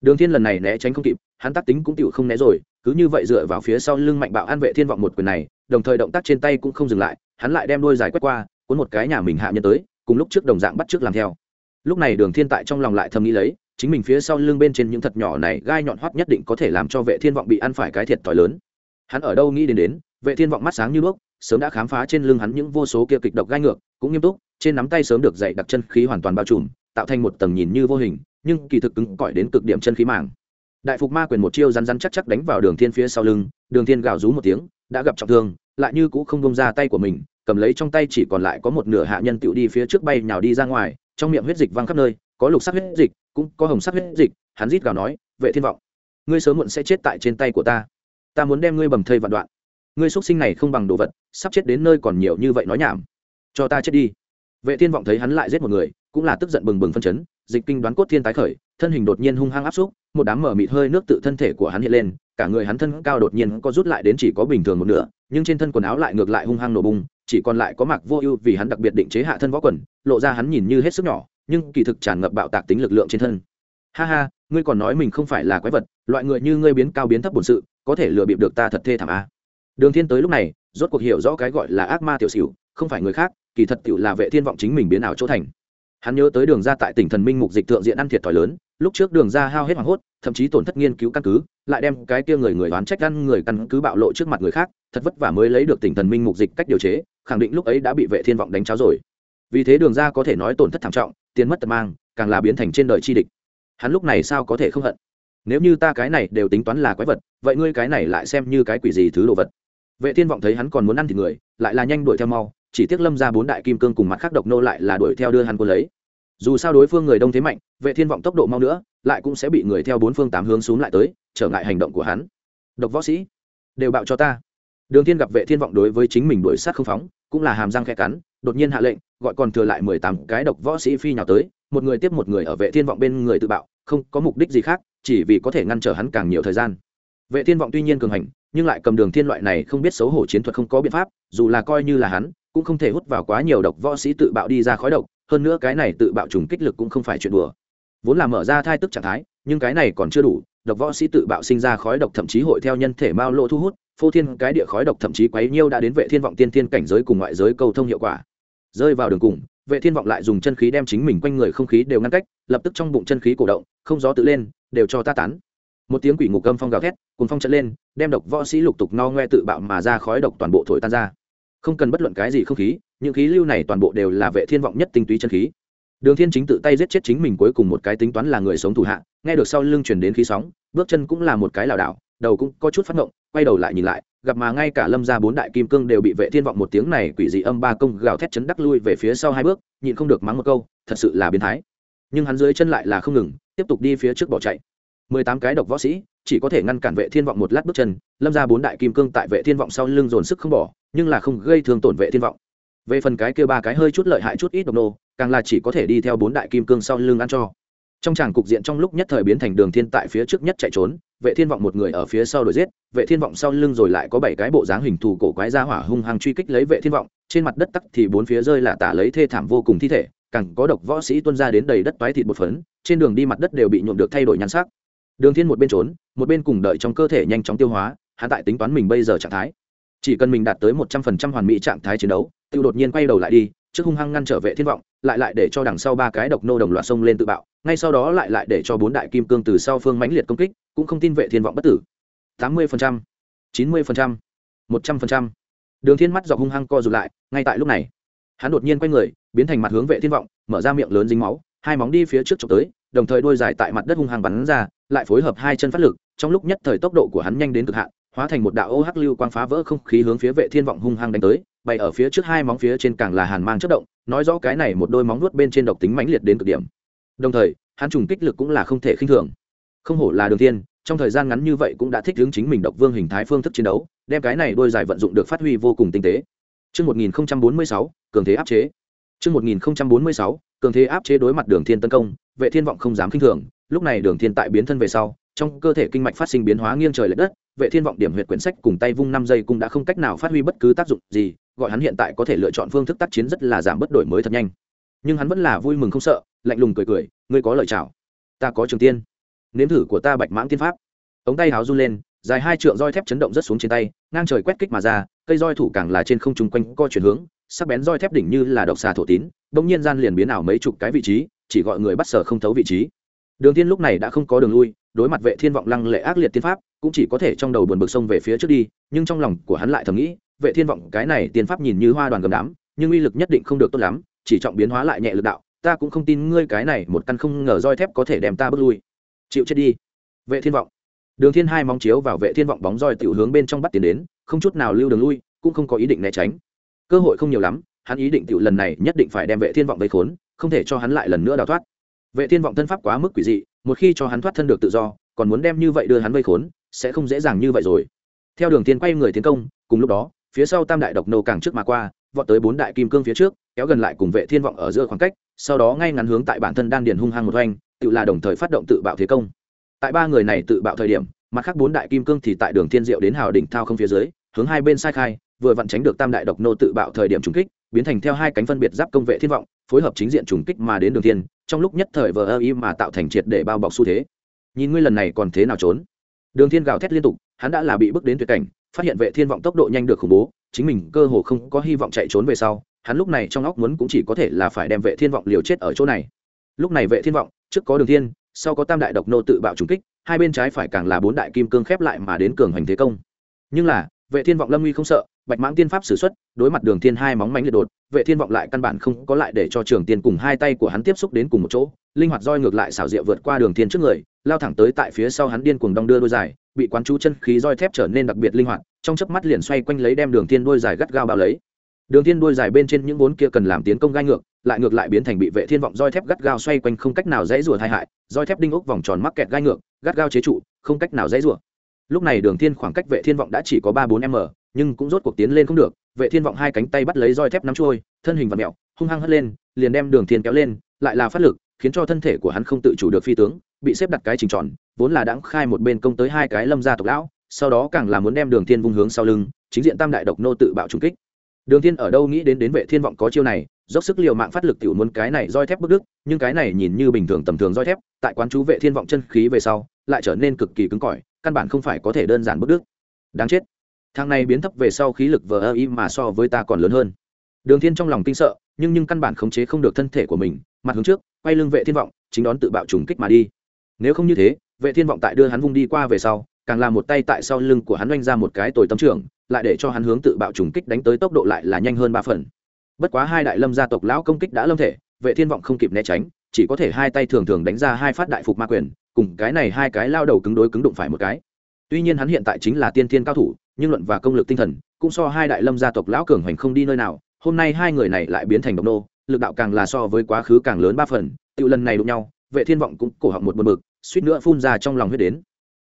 Đường thiên lần này né tránh không kịp, hắn tác tính cũng tiểu không né rồi, cứ như vậy dựa vào phía sau lưng mạnh bạo an vệ thiên vọng một quyền này đồng thời động tác trên tay cũng không dừng lại, hắn lại đem đôi dài quét qua, cuốn một cái nhà mình hạ nhân tới, cùng lúc trước đồng dạng bắt trước làm theo. Lúc này đường thiên tại trong lòng lại thầm nghĩ lấy, chính mình phía sau lưng bên trên những thật nhỏ này gai nhọn hoắt nhất định có thể làm cho vệ thiên vọng bị ăn phải cái thiệt thòi lớn. Hắn ở đâu nghĩ đến đến, vệ thiên vọng mắt sáng như đuốc, sớm đã khám phá trên lưng hắn những vô số kia kịch độc gai ngược, cũng nghiêm túc, trên nắm tay sớm được dày đặc chân khí hoàn toàn bao trùm, tạo thành một tầng nhìn như vô hình, nhưng kỳ thực cứng cỏi đến cực điểm chân khí màng. Đại phục ma quyền một chiêu rắn rắn chắc chắc đánh vào đường thiên phía sau lưng, đường thiên gào rú một tiếng đã gặp trọng thương, lại như cũ không bông ra tay của mình, cầm lấy trong tay chỉ còn lại có một nửa hạ nhân tựu đi phía trước bay nhào đi ra ngoài, trong miệng huyết dịch văng khắp nơi, có lục sắc huyết dịch, cũng có hồng sắc huyết dịch, hắn rít gào nói, vệ thiên vọng, ngươi sớm muộn sẽ chết tại trên tay của ta. Ta muốn đem ngươi bầm thây vạn đoạn. Ngươi xuất sinh này không bằng đồ vật, sắp chết đến nơi còn nhiều như vậy nói nhảm. Cho ta chết đi. Vệ thiên vọng thấy hắn lại giết một người, cũng là tức giận bừng bừng phân chấn, dịch kinh đoán cốt thiên tái khởi thân hình đột nhiên hung hăng áp xúc, một đám mở mịt hơi nước tự thân thể của hắn hiện lên, cả người hắn thân cao đột nhiên có rút lại đến chỉ có bình thường một nửa, nhưng trên thân quần áo lại ngược lại hung hăng nổ bung chỉ còn lại có mặc vô ưu vì hắn đặc biệt định chế hạ thân võ quần, lộ ra hắn nhìn như hết sức nhỏ, nhưng kỳ thực tràn ngập bạo tạc tính lực lượng trên thân. Ha ha, ngươi còn nói mình không phải là quái vật, loại người như ngươi biến cao biến thấp bổn sự, có thể lừa bịp được ta thật thê thảm a. Đường thiên tới lúc này, rốt cuộc hiểu rõ cái gọi là ác ma tiểu xỉu, không phải người khác, kỳ thật tiểu là vệ thiên vọng chính mình biến ảo chỗ thành hắn nhớ tới đường ra tại tỉnh thần minh mục dịch thượng diện ăn thiệt thòi lớn, lúc trước đường ra hao hết hoảng hốt, thậm chí tổn thất nghiên cứu căn cứ, lại đem cái kia người người đoán trách ăn người căn cứ bạo lộ trước mặt người khác, thật vất vả mới lấy được tỉnh thần minh mục dịch cách điều chế, khẳng định lúc ấy đã bị vệ thiên vọng đánh cháo rồi. Vì thế đường ra có thể nói tổn thất thảm trọng, tiền mất tật mang, càng là biến thành trên đời chi địch. Hắn lúc này sao có thể không hận? Nếu như ta cái này đều tính toán là quái vật, vậy ngươi cái này lại xem như cái quỷ gì thứ đồ vật? Vệ thiên vọng thấy hắn còn muốn ăn thịt người, lại là nhanh đuổi theo mau chỉ tiếc lâm ra bốn đại kim cương cùng mặt khác độc nô lại là đuổi theo đưa hắn quân lấy. Dù sao đối phương người đông thế mạnh, vệ thiên vọng tốc độ mau nữa, lại cũng sẽ bị người theo bốn phương tám hướng xuống lại tới, trở ngại hành động của hắn. Độc võ sĩ, đều bạo cho ta. Đường thiên gặp vệ thiên vọng đối với chính mình đuổi sát không phóng, cũng là hàm răng khẽ cắn, đột nhiên hạ lệnh, gọi còn thừa lại mười tám cái độc võ sĩ phi nhào tới, một người tiếp một người ở vệ thiên vọng bên người tự bạo, không có mục đích gì khác, chỉ vì có thể ngăn trở hắn càng nhiều thời gian. Vệ thiên vọng tuy nhiên cường hành, nhưng lại cầm đường thiên loại này không biết xấu hổ chiến thuật không có biện pháp, dù là coi như là hắn cũng không thể hút vào quá nhiều độc võ sĩ tự bạo đi ra khói độc, hơn nữa cái này tự bạo trùng kích lực cũng không phải chuyện đùa. Vốn là mở ra thai tức trạng thái, nhưng cái này còn chưa đủ, độc võ sĩ tự bạo sinh ra khói độc thậm chí hội theo nhân thể mao lộ thu hút, phô thiên cái địa khói độc thậm chí quấy nhiêu đã đến vệ thiên vọng tiên thiên cảnh giới cùng ngoại giới câu thông hiệu quả. Rơi vào đường cùng, vệ thiên vọng lại dùng chân khí đem chính mình quanh người không khí đều ngăn cách, lập tức trong bụng chân khí cổ động, không gió tự lên, đều cho ta tán. Một tiếng quỷ ngục âm phong gào thét cùng phong trận lên, đem độc võ sĩ lục tục no ngoe tự bạo mà ra khói độc toàn bộ thổi tan ra không cần bất luận cái gì không khí, những khí lưu này toàn bộ đều là vệ thiên vọng nhất tinh túy chân khí. Đường thiên chính tự tay giết chết chính mình cuối cùng một cái tính toán là người sống thủ hạ, nghe được sau lưng truyền đến khí sóng, bước chân cũng là một cái lảo đảo, đầu cũng có chút phát ngộng, quay đầu lại nhìn lại, gặp mà ngay cả lâm gia bốn đại kim cương đều bị vệ thiên vọng một tiếng này quỷ dị âm ba công gào thét chấn đắc lui về phía sau hai bước, nhịn không được mắng một câu, thật sự là biến thái. Nhưng hắn dưới chân lại là không ngừng, tiếp tục đi phía trước bỏ chạy. Mười tám cái độc võ sĩ, chỉ có thể ngăn cản vệ thiên vọng một lát bước chân, lâm ra bốn đại kim cương tại vệ thiên vọng sau lưng dồn sức không bỏ nhưng là không gây thương tổn vệ thiên vọng. Về phần cái kia ba cái hơi chút lợi hại chút ít độc nô, càng là chỉ có thể đi theo bốn đại kim cương sau lưng ăn cho. Trong tràng cục diện trong lúc nhất thời biến thành đường thiên tại phía trước nhất chạy trốn, vệ thiên vọng một người ở phía sau đuổi giết, vệ thiên vọng sau lưng rồi lại có bảy cái bộ dáng hình thù cổ quái ra hỏa hung hăng truy kích lấy vệ thiên vọng, trên mặt đất tắc thì bốn phía rơi là tả lấy thê thảm vô cùng thi thể, càng có độc võ sĩ tuân ra đến đầy đất toái thịt bột phấn, trên đường đi mặt đất đều bị nhuộm được thay đổi nhan sắc. Đường thiên một bên trốn, một bên cùng đợi trong cơ thể nhanh chóng tiêu hóa, hắn tại tính toán mình bây giờ trạng thái chỉ cần mình đạt tới một trăm phần trăm hoàn mỹ trạng thái chiến đấu, tiêu đột nhiên quay đầu lại đi, trước hung hăng ngăn trở vệ thiên vọng, lại lại để cho đằng sau ba cái độc nô đồng loạt xông lên tự bạo, ngay sau đó lại lại để cho bốn đại kim cương từ sau phương mãnh liệt công kích, cũng không tin vệ thiên vọng bất tử. tám mươi phần trăm, chín mươi phần trăm, một trăm phần trăm. Đường thiên mắt dọc hung hăng co rụt lại, ngay tại lúc này, hắn đột nhiên quay người, biến thành mặt hướng vệ thiên vọng, mở ra miệng lớn dính máu, hai móng đi phía trước chụp tới, đồng thời đôi dài tại mặt đất hung hăng bắn ra, lại phối hợp hai chân phát lực, trong lúc nhất thời tốc độ của hắn nhanh đến cực hạn hóa thành một đạo ô hắc lưu quang phá vỡ không khí hướng phía vệ thiên vọng hung hăng đánh tới bay ở phía trước hai móng phía trên càng là hàn mang chất động nói rõ cái này một đôi móng nuốt bên trên độc tính mãnh liệt đến cực điểm. Đồng thời hắn trùng kích lực cũng là không thể khinh thường. Không hổ là đường thiên trong thời gian ngắn như vậy cũng đã thích ứng chính mình độc vương hình thái phương thức chiến đấu đem cái này đôi giải vận dụng được phát huy vô cùng tinh tế. Trước 1046, cường thế áp chế. Trước 1046, cường thế áp chế đối mặt đường thiên tấn công, vệ thiên vọng không dám khinh thường, lúc này đường thiên tại biến thân về sau, trong cơ thể kinh mạch phát sinh biến hóa nghiêng trời lệch đất, vệ thiên vọng điểm huyệt quyển sách cùng tay vung năm giây cũng đã không cách nào phát huy bất cứ tác dụng gì, gọi hắn hiện tại có thể lựa chọn phương thức tác chiến rất là giảm bất đổi mới thật nhanh. Nhưng hắn vẫn là vui mừng không sợ, lạnh lùng cười cười, ngươi có lời chào, ta có trường tiên, nếm thử của ta bạch mãng tiên pháp. Ống tay háo run lên, dài hai trượng roi thép chấn động rất xuống trên tay, ngang trời quét kích mà ra, cây roi thủ càng là trên không trung quanh co chuyển hướng, sắc bén roi thép đỉnh như là độc xà thổ tín, bỗng nhiên gian liền biến ảo mấy chục cái vị trí, chỉ gọi người bắt sở không thấu vị trí đường thiên lúc này đã không có đường lui, đối mặt vệ thiên vọng lăng lệ ác liệt tiên pháp, cũng chỉ có thể trong đầu buồn bực sông về phía trước đi, nhưng trong lòng của hắn lại thầm nghĩ, vệ thiên vọng cái này tiên pháp nhìn như hoa đoàn gầm đám, nhưng uy lực nhất định không được tốt lắm, chỉ trọng biến hóa lại nhẹ lực đạo, ta cũng không tin ngươi cái này một căn không ngờ roi thép có thể đem ta bước lui. Chịu chết đi. Vệ thiên vọng. Đường thiên hai móng chiếu vào vệ thiên vọng bóng roi tiểu hướng bên trong bắt tiến đến, không chút nào lưu đường lui, cũng không có ý định né tránh. Cơ hội không nhiều lắm, hắn ý định tiểu lần này nhất định phải đem vệ thiên vọng vây khốn, không thể cho hắn lại lần nữa đào thoát vệ thiên vọng thân pháp quá mức quỷ dị, một khi cho hắn thoát thân được tự do, còn muốn đem như vậy đưa hắn vây khốn, sẽ không dễ dàng như vậy rồi. Theo đường tiên quay người tiến công, cùng lúc đó, phía sau tam đại độc nô càng trước mà qua, vọt tới bốn đại kim cương phía trước, kéo gần lại cùng vệ thiên vọng ở giữa khoảng cách, sau đó ngay ngắn hướng tại bản thân đan điền hung hăng một hoành tự là đồng thời phát động tự bạo thế công. Tại ba người này tự bạo thời điểm, mặt khác bốn đại kim cương thì tại đường thiên diệu đến hào đỉnh thao không phía dưới, hướng hai bên sai khai, vừa vặn tránh được tam đại độc nô tự bạo thời điểm trùng kích, biến thành theo hai cánh phân biệt giáp công vệ thiên vọng, phối hợp chính diện trùng kích mà đến đường thiên trong lúc nhất thời vờ ơ y mà tạo thành triệt để bao bọc xu thế. Nhìn ngươi lần này còn thế nào trốn? Đường thiên gào thét liên tục, hắn đã là bị bước đến tuyệt cảnh, phát hiện vệ thiên vọng tốc độ nhanh được khủng bố, chính mình cơ hồ không có hy vọng chạy trốn về sau, hắn lúc này trong óc muốn cũng chỉ có thể là phải đem vệ thiên vọng liều chết ở chỗ này. Lúc này vệ thiên vọng, trước có đường thiên, sau có tam đại độc nô tự bạo trùng kích, hai bên trái phải càng là bốn đại kim cương khép lại mà đến cường hành thế công. Nhưng là, vệ thiên vọng lâm nguy không sợ, bạch mãng tiên pháp sử xuất, đối mặt đường thiên hai móng mánh liệt đột vệ thiên vọng lại căn bản không có lại để cho trường tiên cùng hai tay của hắn tiếp xúc đến cùng một chỗ, linh hoạt roi ngược lại xảo diệu vượt qua đường thiên trước người, lao thẳng tới tại phía sau hắn điên cuồng đong đưa đôi dài, bị quán chú chân khí roi thép trở nên đặc biệt linh hoạt, trong chớp mắt liền xoay quanh lấy đem đường thiên đôi dài gắt gao bao lấy. Đường thiên đôi dài bên trên những vốn kia cần làm tiến công gai ngược, lại ngược lại biến thành bị vệ thiên vọng roi thép gắt gao xoay quanh không cách nào dễ rủa thay hại, roi thép đinh ốc vòng tròn mắc kẹt gai ngược, gắt gao chế trụ, không cách nào dễ rủa. Lúc này đường thiên khoảng cách vệ thiên vọng đã chỉ có ba bốn m, nhưng cũng rốt cuộc tiến lên không được vệ thiên vọng hai cánh tay bắt lấy roi thép nắm trôi, thân hình và mẹo, hung hăng hất lên, liền đem đường thiên kéo lên, lại là phát lực, khiến cho thân thể của hắn không tự chủ được phi tướng, bị xếp đặt cái trình tròn, vốn là đãng khai một bên công tới hai cái lâm gia tộc lão, sau đó càng là muốn đem đường thiên vung hướng sau lưng, chính diện tam đại độc nô tự bạo trung kích. Đường thiên ở đâu nghĩ đến đến vệ thiên vọng có chiêu này, dốc sức liều mạng phát lực tiểu muốn cái này roi thép bức đức, nhưng cái này nhìn như bình thường tầm thường roi thép, tại quán chú vệ thiên vọng chân khí về sau, lại trở nên cực kỳ cứng cỏi, căn bản không phải có thể đơn giản bức đức. Đáng chết thằng này biến thấp về sau khí lực vờ ơ y mà so với ta còn lớn hơn. Đường thiên trong lòng kinh sợ, nhưng nhưng căn bản khống chế không được thân thể của mình, mặt hướng trước, quay lưng vệ thiên vọng, chính đón tự bạo trùng kích mà đi. Nếu không như thế, vệ thiên vọng tại đưa hắn vung đi qua về sau, càng làm một tay tại sau lưng của hắn oanh ra một cái tồi tâm trưởng, lại để cho hắn hướng tự bạo trùng kích đánh tới tốc độ lại là nhanh hơn ba phần. Bất quá hai đại lâm gia tộc lão công kích đã lâm thể, vệ thiên vọng không kịp né tránh, chỉ có thể hai tay thường thường đánh ra hai phát đại phục ma quyền, cùng cái này hai cái lao đầu cứng đối cứng đụng phải một cái. Tuy nhiên hắn hiện tại chính là tiên thiên cao thủ nhưng luận và công lực tinh thần, cũng so hai đại lâm gia tộc lão cường hoành không đi nơi nào, hôm nay hai người này lại biến thành độc nô, lực đạo càng là so với quá khứ càng lớn ba phần, tự lần này đụng nhau, vệ thiên vọng cũng cổ họng một bờ mực suýt nữa phun ra trong lòng huyết đến.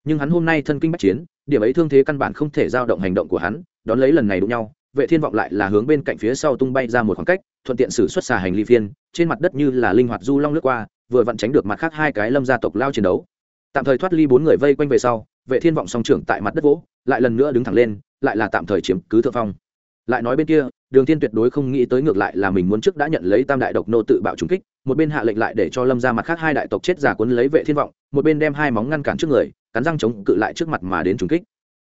Nhưng hắn hôm nay thân kinh bách chiến, điểm ấy thương thế căn bản không thể giao động hành động của hắn, đón lấy lần này đụng nhau, vệ thiên vọng lại là hướng bên cạnh phía sau tung bay ra một khoảng cách, thuận tiện sử xuất xà hành ly phiên, trên mặt đất như là linh hoạt du long lướt qua, vừa vặn tránh được mặt khác hai cái lâm gia tộc lao chiến đấu. Tạm thời thoát ly bốn người vây quanh về sau vệ thiên vọng song trưởng tại mặt đất vỗ, lại lần nữa đứng thẳng lên, lại là tạm thời chiếm cứ thượng phong. Lại nói bên kia, đường thiên tuyệt đối không nghĩ tới ngược lại là mình muốn trước đã nhận lấy tam đại độc nô tự bạo trùng kích, một bên hạ lệnh lại để cho lâm ra mặt khác hai đại tộc chết giả cuốn lấy vệ thiên vọng, một bên đem hai móng ngăn cản trước người, cắn răng chống cự lại trước mặt mà đến trùng kích.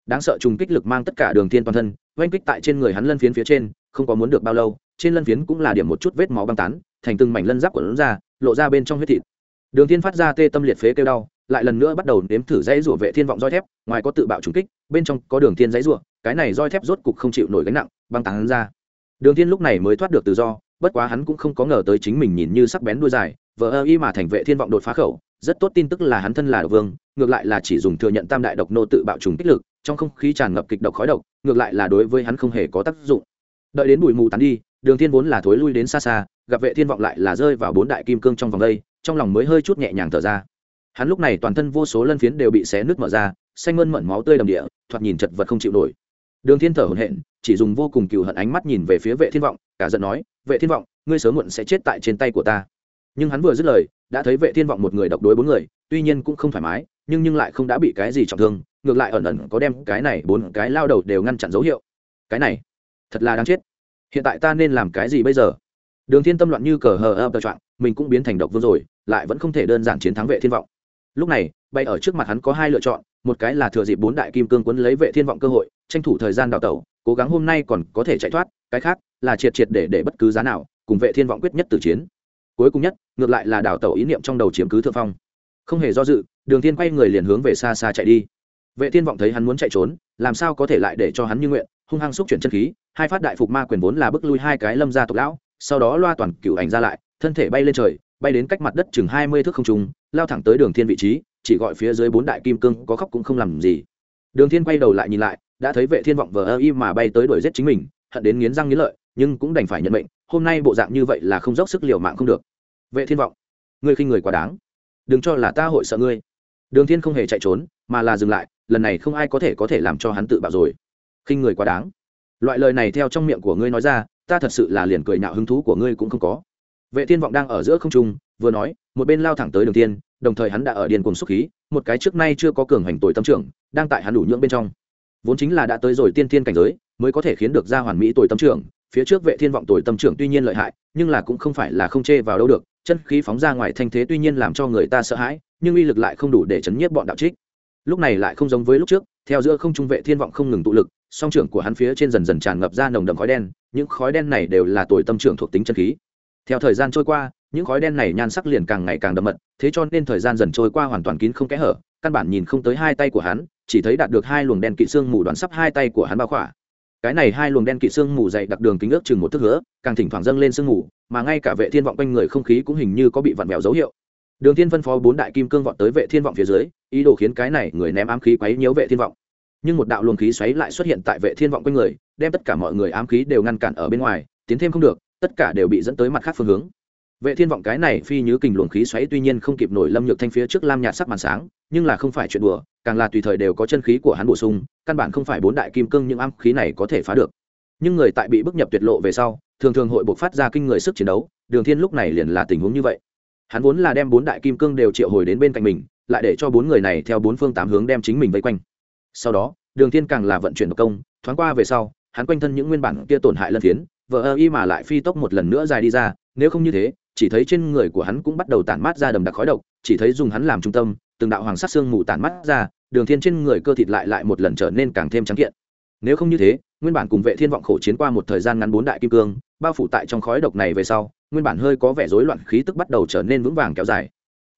Đáng sợ trùng kích lực mang tất cả đường thiên toàn thân, oanh kích tại trên người hắn lân phiến phía trên, không có muốn được bao lâu, trên lân phiến cũng là điểm một chút vết máu băng tán, thành từng mảnh lân giáp của nó ra, lộ ra bên trong huyết thịt. Đường thiên phát ra tê tâm liệt phế kêu đau lại lần nữa bắt đầu nếm thử dãy rủa vệ thiên vọng roi thép, ngoài có tự bạo trùng kích, bên trong có đường thiên dãy rủa cái này roi thép rốt cục không chịu nổi gánh nặng, băng tán ra. Đường thiên lúc này mới thoát được tự do, bất quá hắn cũng không có ngờ tới chính mình nhìn như sắc bén đuôi dài vợ ơ y mà thành vệ thiên vọng đột phá khẩu, rất tốt tin tức là hắn thân là độc vương, ngược lại là chỉ dùng thừa nhận tam đại độc nô tự bạo trùng kích lực, trong không khí tràn ngập kịch độc khói độc, ngược lại là đối với hắn không hề có tác dụng. Đợi đến bụi mù tán đi, đường thiên vốn là thối lui đến xa xa, gặp vệ thiên vọng lại là rơi vào bốn đại kim cương trong vòng đây, trong lòng mới hơi chút nhẹ nhàng thở ra hắn lúc này toàn thân vô số lân phiến đều bị xé nứt mở ra, xanh mơn mận máu tươi đầm địa, thoạt nhìn chật vật không chịu nổi. Đường thiên thở hổn hển, chỉ dùng vô cùng cừu hận ánh mắt nhìn về phía vệ thiên vọng, cả giận nói, vệ thiên vọng, ngươi sớm muộn sẽ chết tại trên tay của ta. Nhưng hắn vừa dứt lời, đã thấy vệ thiên vọng một người độc đối bốn người, tuy nhiên cũng không thoải mái, nhưng nhưng lại không đã bị cái gì trọng thương, ngược lại ẩn ẩn có đem cái này bốn cái lao đầu đều ngăn chặn dấu hiệu. Cái này, thật là đáng chết. Hiện tại ta nên làm cái gì bây giờ? Đường thiên tâm loạn như cờ hờ ập trọn mình cũng biến thành độc vương rồi, lại vẫn không thể đơn giản chiến thắng vệ thiên vọng lúc này bay ở trước mặt hắn có hai lựa chọn, một cái là thừa dịp bốn đại kim cương quấn lấy vệ thiên vọng cơ hội, tranh thủ thời gian đào tẩu, cố gắng hôm nay còn có thể chạy thoát, cái khác là triệt triệt để để bất cứ giá nào, cùng vệ thiên vọng quyết nhất tử chiến. Cuối cùng nhất, ngược lại là đào tẩu ý niệm trong đầu chiếm cứ thượng phong. Không hề do dự, đường thiên quay người liền hướng về xa xa chạy đi. Vệ thiên vọng thấy hắn muốn chạy trốn, làm sao có thể lại để cho hắn như nguyện, hung hăng xúc chuyển chân khí, hai phát đại phục ma quyền vốn là bức lui hai cái lâm gia tộc lão, sau đó loa toàn cửu ảnh ra lại, thân thể bay lên trời, bay đến cách mặt đất chừng hai mươi thước không trung lao thẳng tới đường thiên vị trí, chỉ gọi phía dưới bốn đại kim cương, có khóc cũng không làm gì. Đường thiên quay đầu lại nhìn lại, đã thấy vệ thiên vọng vờ ơ y mà bay tới đuổi giết chính mình, hận đến nghiến răng nghiến lợi, nhưng cũng đành phải nhận mệnh, hôm nay bộ dạng như vậy là không dốc sức liều mạng không được. Vệ thiên vọng, ngươi khinh người quá đáng. Đừng cho là ta hội sợ ngươi. Đường thiên không hề chạy trốn, mà là dừng lại, lần này không ai có thể có thể làm cho hắn tự bạo rồi. Khinh người quá đáng. Loại lời này theo trong miệng của ngươi nói ra, ta thật sự là liền cười nhạo hứng thú của ngươi cũng không có. Vệ thiên vọng đang ở giữa không trung vừa nói một bên lao thẳng tới đường tiên, đồng thời hắn đã ở điền cùng xúc khí một cái trước nay chưa có cường hành tuổi tâm trưởng đang tại hắn đủ nhưỡng bên trong. Vốn chính là đã tới rồi tiên thiên cảnh giới mới có thể khiến được ra hoàn mỹ tuổi tâm trưởng phía trước vệ thiên vọng tuổi tâm trưởng tuy nhiên lợi hại nhưng là cũng không phải là không chê vào đâu được chân khí phóng ra ngoài thanh thế tuy nhiên làm cho người ta sợ hãi nhưng uy lực lại không đủ để chấn nhiếp bọn đạo trích. Lúc này lại không giống với lúc trước theo giữa không trung vệ thiên vọng không ngừng tụ lực song trưởng của hắn phía trên dần dần tràn ngập ra nồng đậm khói đen những khói đen này đều là tuổi tâm trưởng thuộc tính chân khí theo thời gian trôi qua, những khói đen này nhan sắc liền càng ngày càng đậm mật, thế cho nên thời gian dần trôi qua hoàn toàn kín không kẽ hở, căn bản nhìn không tới hai tay của hắn, chỉ thấy đạt được hai luồng đen kỵ xương mù đoán sắp hai tay của hắn bao khỏa. Cái này hai luồng đen kỵ xương mù dày đặc đường kính ước chừng một thước hứa, càng thỉnh thoảng dâng lên sương mù, mà ngay cả vệ thiên vọng quanh người không khí cũng hình như có bị vặn vẹo dấu hiệu. Đường thiên phân phó bốn đại kim cương vọt tới vệ thiên vọng phía dưới, ý đồ khiến cái này người ném ám khí quấy nhiễu vệ thiên vọng. Nhưng một đạo luồng khí xoáy lại xuất hiện tại vệ thiên vọng quanh người, đem tất cả mọi người ám khí đều ngăn cản ở bên ngoài, tiến thêm không được tất cả đều bị dẫn tới mặt khác phương hướng. Vệ thiên vọng cái này phi như kình luồng khí xoáy tuy nhiên không kịp nổi lâm nhược thanh phía trước lam nhạt sắc màn sáng, nhưng là không phải chuyện đùa, càng là tùy thời đều có chân khí của hắn bổ sung, căn bản không phải bốn đại kim cương những âm khí này có thể phá được. Nhưng người tại bị bức nhập tuyệt lộ về sau, thường thường hội buộc phát ra kinh người sức chiến đấu, đường thiên lúc này liền là tình huống như vậy. Hắn vốn là đem bốn đại kim cương đều triệu hồi đến bên cạnh mình, lại để cho bốn người này theo bốn phương tám hướng đem chính mình vây quanh. Sau đó, đường thiên càng là vận chuyển công, thoáng qua về sau, hắn quanh thân những nguyên bản kia tổn hại lân phiến vợ ơ y mà lại phi tốc một lần nữa dài đi ra, nếu không như thế, chỉ thấy trên người của hắn cũng bắt đầu tản mát ra đầm đặc khói độc, chỉ thấy dùng hắn làm trung tâm, từng đạo hoàng sắc xương mù tản mát ra, đường thiên trên người cơ thịt lại lại một lần trở nên càng thêm trắng kiện. Nếu không như thế, nguyên bản cùng vệ thiên vọng khổ chiến qua một thời gian ngắn bốn đại kim cương, bao phủ tại trong khói độc này về sau, nguyên bản hơi có vẻ rối loạn khí tức bắt đầu trở nên vững vàng kéo dài.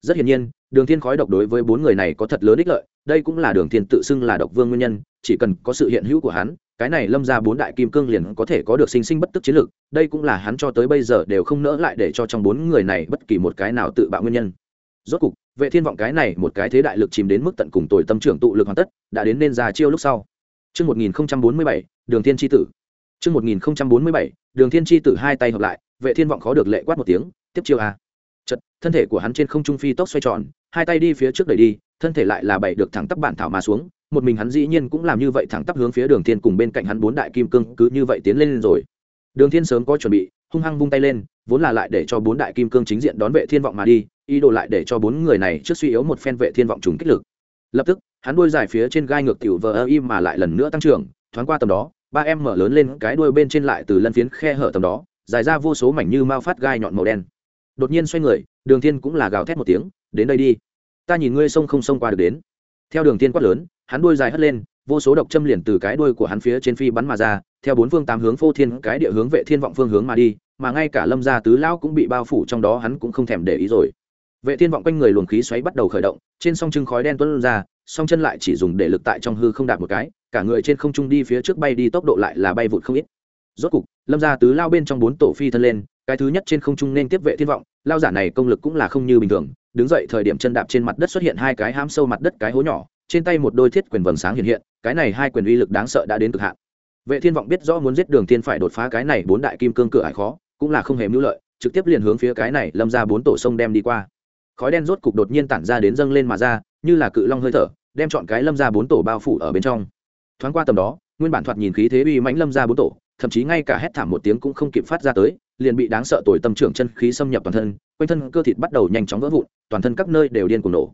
Rất hiển nhiên đường thiên khói độc đối với bốn người này có thật lớn ích lợi đây cũng là đường thiên tự xưng là độc vương nguyên nhân chỉ cần có sự hiện hữu của hắn cái này lâm ra bốn đại kim cương liền có thể có được sinh sinh bất tức chiến lược đây cũng là hắn cho tới bây giờ đều không nỡ lại để cho trong bốn người này bất kỳ một cái nào tự bạo nguyên nhân rốt cục vệ thiên vọng cái này một cái thế đại lực chìm đến mức tận cùng tuổi tâm trưởng tụ lực hoàn tất đã đến nên ra chiêu lúc sau Trước 1047, đường thiên chi tử. Trước 1047, đường thiên chi tử hai tay hợp lại, vệ thiên vọng khó được lệ quát một tiếng, tiếp chiêu a. Chật, thân thể của hắn trên không trung phi tốc xoay tròn, hai tay đi phía trước đẩy đi, thân thể lại là bảy được thẳng tắp bản thảo mà xuống, một mình hắn dĩ nhiên cũng làm như vậy thẳng tắp hướng phía đường thiên cùng bên cạnh hắn bốn đại kim cương cứ như vậy tiến lên rồi. Đường thiên sớm có chuẩn bị hung hăng vung tay lên vốn là lại để cho bốn đại kim cương chính diện đón vệ thiên vọng mà đi ý đồ lại để cho bốn người này trước suy yếu một phen vệ thiên vọng trùng kích lực. Lập tức hắn đuôi dài phía trên gai ngược tiểu vờ im mà lại lần nữa tăng trưởng thoáng qua tầm đó ba em mở lớn lên cái đuôi bên trên lại từ lân phiến khe hở tầm đó dài ra vô số mảnh như mao phát gai nhọn màu đen đột nhiên xoay người, đường thiên cũng là gào thét một tiếng, đến đây đi. Ta nhìn ngươi sông không sông qua được đến. Theo đường thiên quát lớn, hắn đuôi dài hất lên, vô số độc châm liền từ cái đuôi của hắn phía trên phi bắn mà ra, theo bốn phương tám hướng phô thiên, cái địa hướng vệ thiên vọng phương hướng mà đi, mà ngay cả lâm gia tứ lão cũng bị bao phủ trong đó, hắn cũng không thèm để ý rồi. Vệ thiên vọng quanh người luồng khí xoáy bắt đầu khởi động, trên song trưng khói đen tuôn ra, song chân lại chỉ dùng để lực tại trong hư không đạt một cái, cả người trên không trung đi phía trước bay đi, tốc độ lại là bay vụt không ít. Rốt cục, lâm gia tứ lao bên trong bốn tổ phi thân lên, cái thứ nhất trên không trung nên tiếp vệ thiên vọng lao giả này công lực cũng là không như bình thường, đứng dậy thời điểm chân đạp trên mặt đất xuất hiện hai cái hám sâu mặt đất cái hố nhỏ, trên tay một đôi thiết quyền vầng sáng hiện hiện, cái này hai quyền uy lực đáng sợ đã đến cực hạn. Vệ thiên vọng biết rõ muốn giết đường thiên phải đột phá cái này bốn đại kim cương cửa ải khó, cũng là không hề mưu lợi, trực tiếp liền hướng phía cái này lâm ra bốn tổ sông đem đi qua. Khói đen rốt cục đột nhiên tản ra đến dâng lên mà ra, như là cự long hơi thở, đem chọn cái lâm ra bốn tổ bao phủ ở bên trong. Thoáng qua tầm đó, nguyên bản thoạt nhìn khí thế uy mãnh lâm ra bốn tổ, thậm chí ngay cả hét thảm một tiếng cũng không kịp phát ra tới liền bị đáng sợ tuổi tâm trưởng chân khí xâm nhập toàn thân, quanh thân cơ thịt bắt đầu nhanh chóng vỡ vụn, toàn thân các nơi đều điên cuồng nổ.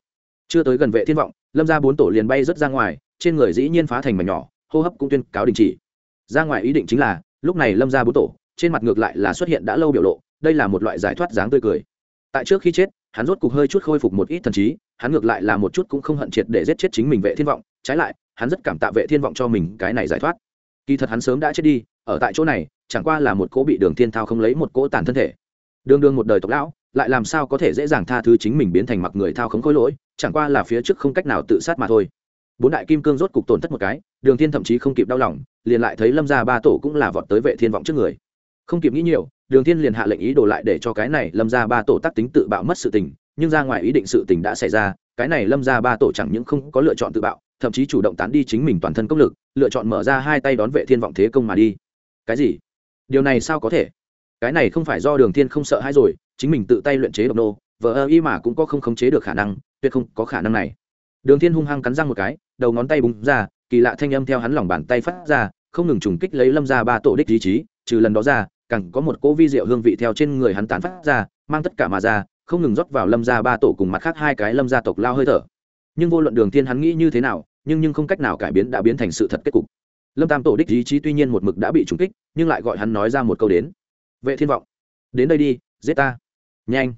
Chưa tới gần vệ thiên vọng, lâm ra bốn tổ liền bay rất ra ngoài, trên người dĩ nhiên phá thành mảnh nhỏ, hô hấp cũng tuyên cáo đình chỉ. Ra ngoài ý định chính là, lúc này lâm ra bốn tổ, trên mặt ngược lại là xuất hiện đã lâu biểu lộ, đây là một loại giải thoát dáng tươi cười. Tại trước khi chết, hắn rốt cục hơi chút khôi phục một ít thần trí, hắn ngược lại là một chút cũng không hận triệt để giết chết chính mình vệ thiên vọng, trái lại, hắn rất cảm tạ vệ thiên vọng cho mình cái này giải thoát. Kỳ thật hắn sớm đã chết đi, ở tại chỗ này chẳng qua là một cỗ bị đường thiên thao không lấy một cỗ tàn thân thể. Đường đường một đời tộc lão, lại làm sao có thể dễ dàng tha thứ chính mình biến thành mặc người thao không khối lỗi, chẳng qua là phía trước không cách nào tự sát mà thôi. Bốn đại kim cương rốt cục tổn thất một cái, đường thiên thậm chí không kịp đau lòng, liền lại thấy lâm gia ba tổ cũng là vọt tới vệ thiên vọng trước người. Không kịp nghĩ nhiều, đường thiên liền hạ lệnh ý đồ lại để cho cái này lâm gia ba tổ tác tính tự bạo mất sự tình, nhưng ra ngoài ý định sự tình đã xảy ra, cái này lâm gia ba tổ chẳng những không có lựa chọn tự bạo, thậm chí chủ động tán đi chính mình toàn thân công lực, lựa chọn mở ra hai tay đón vệ thiên vọng thế công mà đi. Cái gì? Điều này sao có thể? Cái này không phải do đường thiên không sợ hãi rồi, chính mình tự tay luyện chế độc nô vợ ơ y mà cũng có không khống chế được khả năng, tuyệt không có khả năng này. Đường thiên hung hăng cắn răng một cái, đầu ngón tay búng ra, kỳ lạ thanh âm theo hắn lòng bàn tay phát ra, không ngừng trùng kích lấy lâm ra ba tổ đích ý chí, trừ lần đó ra, càng có một cỗ vi diệu hương vị theo trên người hắn tán phát ra, mang tất cả mà ra, không ngừng rót vào lâm ra ba tổ cùng mặt khác hai cái lâm gia tộc lao hơi thở. Nhưng vô luận đường thiên hắn nghĩ như thế nào, nhưng nhưng không cách nào cải biến đã biến thành sự thật kết cục lâm tam tổ đích ý chí tuy nhiên một mực đã bị trúng kích, nhưng lại gọi hắn nói ra một câu đến. Vệ thiên vọng, đến đây đi, giết ta. Nhanh.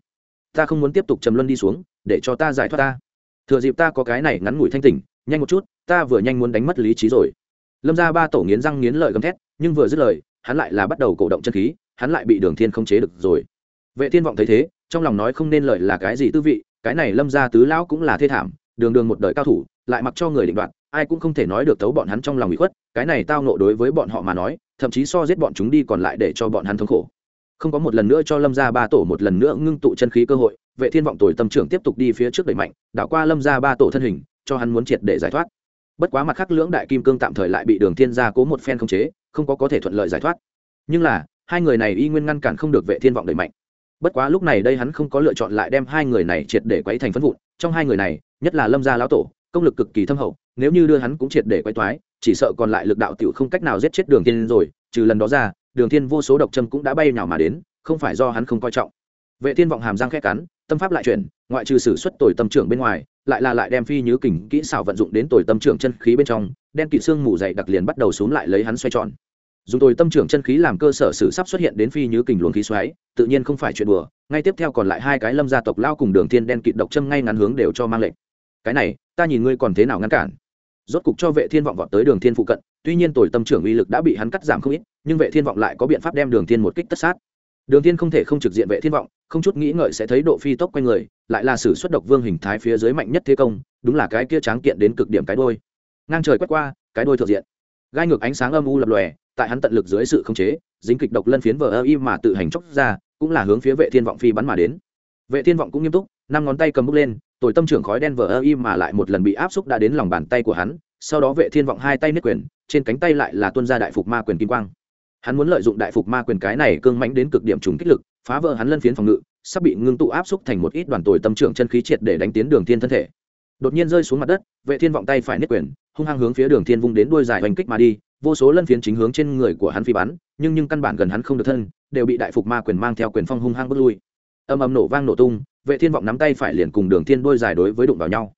Ta không muốn tiếp tục trầm luân đi xuống, để cho ta giải thoát ta. Thừa dịp ta có cái này ngắn ngủi thanh tỉnh, nhanh một chút, ta vừa nhanh muốn đánh mất lý trí rồi. Lâm ra ba tổ nghiến răng nghiến lợi gầm thét, nhưng vừa dứt lời, hắn lại là bắt đầu cổ động chân khí, hắn lại bị đường thiên không chế được rồi. Vệ thiên vọng thấy thế, trong lòng nói không nên lời là cái gì tư vị, cái này lâm ra tứ lão cũng là thê thảm, đường đường một đời cao thủ, lại mặc cho người định đoạt ai cũng không thể nói được tấu bọn hắn trong lòng bị khuất, cái này tao nộ đối với bọn họ mà nói, thậm chí so giết bọn chúng đi còn lại để cho bọn hắn thống khổ. Không có một lần nữa cho lâm gia ba tổ một lần nữa ngưng tụ chân khí cơ hội, vệ thiên vọng tuổi tâm trưởng tiếp tục đi phía trước đẩy mạnh, đảo qua lâm gia ba tổ thân hình, cho hắn muốn triệt để giải thoát. Bất quá mặt khác lưỡng đại kim cương tạm thời lại bị đường thiên gia cố một phen không chế, không có có thể thuận lợi giải thoát. Nhưng là, hai người này y nguyên ngăn cản không được vệ thiên vọng đẩy mạnh. Bất quá lúc này đây hắn không có lựa chọn lại đem hai người này triệt để quấy thành phân vụn, trong hai người này, nhất là lâm gia lão tổ công lực cực kỳ thâm hậu, nếu như đưa hắn cũng triệt để quay toái, chỉ sợ còn lại lực đạo tiểu không cách nào giết chết đường thiên rồi, trừ lần đó ra, đường thiên vô số độc châm cũng đã bay nhào mà đến, không phải do hắn không coi trọng. Vệ thiên vọng hàm răng khẽ cắn, tâm pháp lại chuyển, ngoại trừ sử xuất tồi tâm trưởng bên ngoài, lại là lại đem phi nhứ kình kỹ xảo vận dụng đến tồi tâm trưởng chân khí bên trong, đen kỵ xương mù dày đặc liền bắt đầu xuống lại lấy hắn xoay tròn. Dùng tồi tâm trưởng chân khí làm cơ sở sử sắp xuất hiện đến phi nhứ kình luồng khí xoáy, tự nhiên không phải chuyện đùa, ngay tiếp theo còn lại hai cái lâm gia tộc lao cùng đường thiên đen kịt độc châm ngay ngắn hướng đều cho mang lệnh cái này, ta nhìn ngươi còn thế nào ngăn cản. Rốt cục cho vệ thiên vọng vọt tới đường thiên phụ cận, tuy nhiên tồi tâm trưởng uy lực đã bị hắn cắt giảm không ít, nhưng vệ thiên vọng lại có biện pháp đem đường thiên một kích tất sát. Đường thiên không thể không trực diện vệ thiên vọng, không chút nghĩ ngợi sẽ thấy độ phi tốc quanh người, lại là sử xuất độc vương hình thái phía dưới mạnh nhất thế công, đúng là cái kia tráng kiện đến cực điểm cái đôi ngang trời quét qua, cái đôi thượng diện. Gai ngược ánh sáng âm u lập lòe, tại hắn tận lực dưới sự khống chế, dính kịch độc lân phiến vờ ơ y mà tự hành chốc ra, cũng là hướng phía vệ thiên vọng phi bắn mà đến. Vệ thiên vọng cũng nghiêm túc năm ngón tay cầm bút lên tội tâm trưởng khói đen vờ ơ y mà lại một lần bị áp xúc đã đến lòng bàn tay của hắn, sau đó vệ thiên vọng hai tay niết quyền, trên cánh tay lại là tuân ra đại phục ma quyền kim quang. Hắn muốn lợi dụng đại phục ma quyền cái này cương mãnh đến cực điểm trùng kích lực, phá vỡ hắn lân phiến phòng ngự, sắp bị ngưng tụ áp xúc thành một ít đoàn tồi tâm trưởng chân khí triệt để đánh tiến đường thiên thân thể. Đột nhiên rơi xuống mặt đất, vệ thiên vọng tay phải niết quyền, hung hăng hướng phía đường thiên vung đến đuôi dài hoành kích mà đi, vô số lân phiến chính hướng trên người của hắn phi bắn, nhưng nhưng căn bản gần hắn không được thân, đều bị đại phục ma quyền mang theo quyền phong hung hăng bước lui. Âm âm nổ vang nổ tung vệ thiên vọng nắm tay phải liền cùng đường thiên đôi dài đối với đụng vào nhau.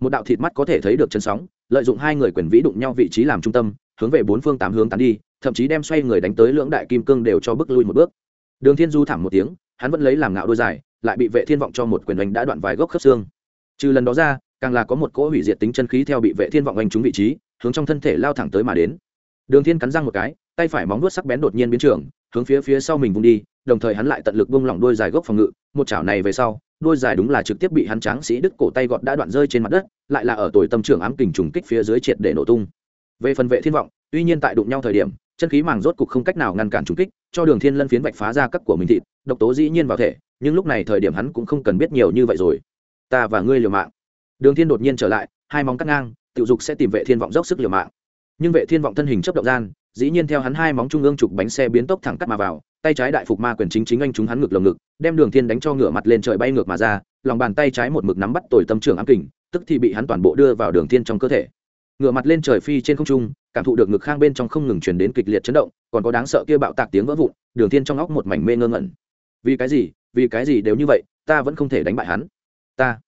Một đạo thịt mắt có thể thấy được chân sóng, lợi dụng hai người quyền vĩ đụng nhau vị trí làm trung tâm, hướng về bốn phương tám hướng tán đi, thậm chí đem xoay người đánh tới lưỡng đại kim cương đều cho bước lui một bước. Đường thiên du thảm một tiếng, hắn vẫn lấy làm ngạo đôi dài, lại bị vệ thiên vọng cho một quyền đánh đã đoạn vài gốc khớp xương. Trừ lần đó ra, càng là có một cỗ hủy diệt tính chân khí theo bị vệ thiên vọng anh trúng vị trí, hướng trong thân thể lao thẳng tới mà đến. Đường thiên cắn răng một cái, tay phải móng vuốt sắc bén đột nhiên biến trường hướng phía phía sau mình vung đi, đồng thời hắn lại tận lực buông lỏng đôi dài gốc phòng ngự, một chảo này về sau đôi dài đúng là trực tiếp bị hắn tráng sĩ đứt cổ tay gọt đã đoạn rơi trên mặt đất, lại là ở tuổi tâm trưởng ám kình trùng kích phía dưới triệt để nổ tung. Về phần vệ thiên vọng, tuy nhiên tại đụng nhau thời điểm, chân khí màng rốt cục không cách nào ngăn cản trùng kích, cho đường thiên lân phiến vạch phá ra các của mình thịt, độc tố dĩ nhiên vào thể, nhưng lúc này thời điểm hắn cũng không cần biết nhiều như vậy rồi. Ta và ngươi liều mạng. Đường thiên đột nhiên trở lại, hai móng cắt ngang, tiểu dục sẽ tìm vệ thiên vọng dốc sức liều mạng. Nhưng vệ thiên vọng thân hình chấp động gian, dĩ nhiên theo hắn hai móng trung ương trục bánh xe biến tốc thẳng cắt mà vào, tay trái đại phục ma quyền chính chính anh chúng hắn ngực lồng ngực đem đường thiên đánh cho ngửa mặt lên trời bay ngược mà ra lòng bàn tay trái một mực nắm bắt tồi tâm trưởng ám kình tức thì bị hắn toàn bộ đưa vào đường thiên trong cơ thể. Ngửa mặt lên trời phi trên không trung cảm thụ được ngực khang bên trong không ngừng truyền đến kịch liệt chấn động còn có đáng sợ kia bạo tạc tiếng vỡ vụn đường thiên trong óc một mảnh mê ngơ ngẩn. Vì cái gì? Vì cái gì đều như vậy ta vẫn không thể đánh bại hắn. Ta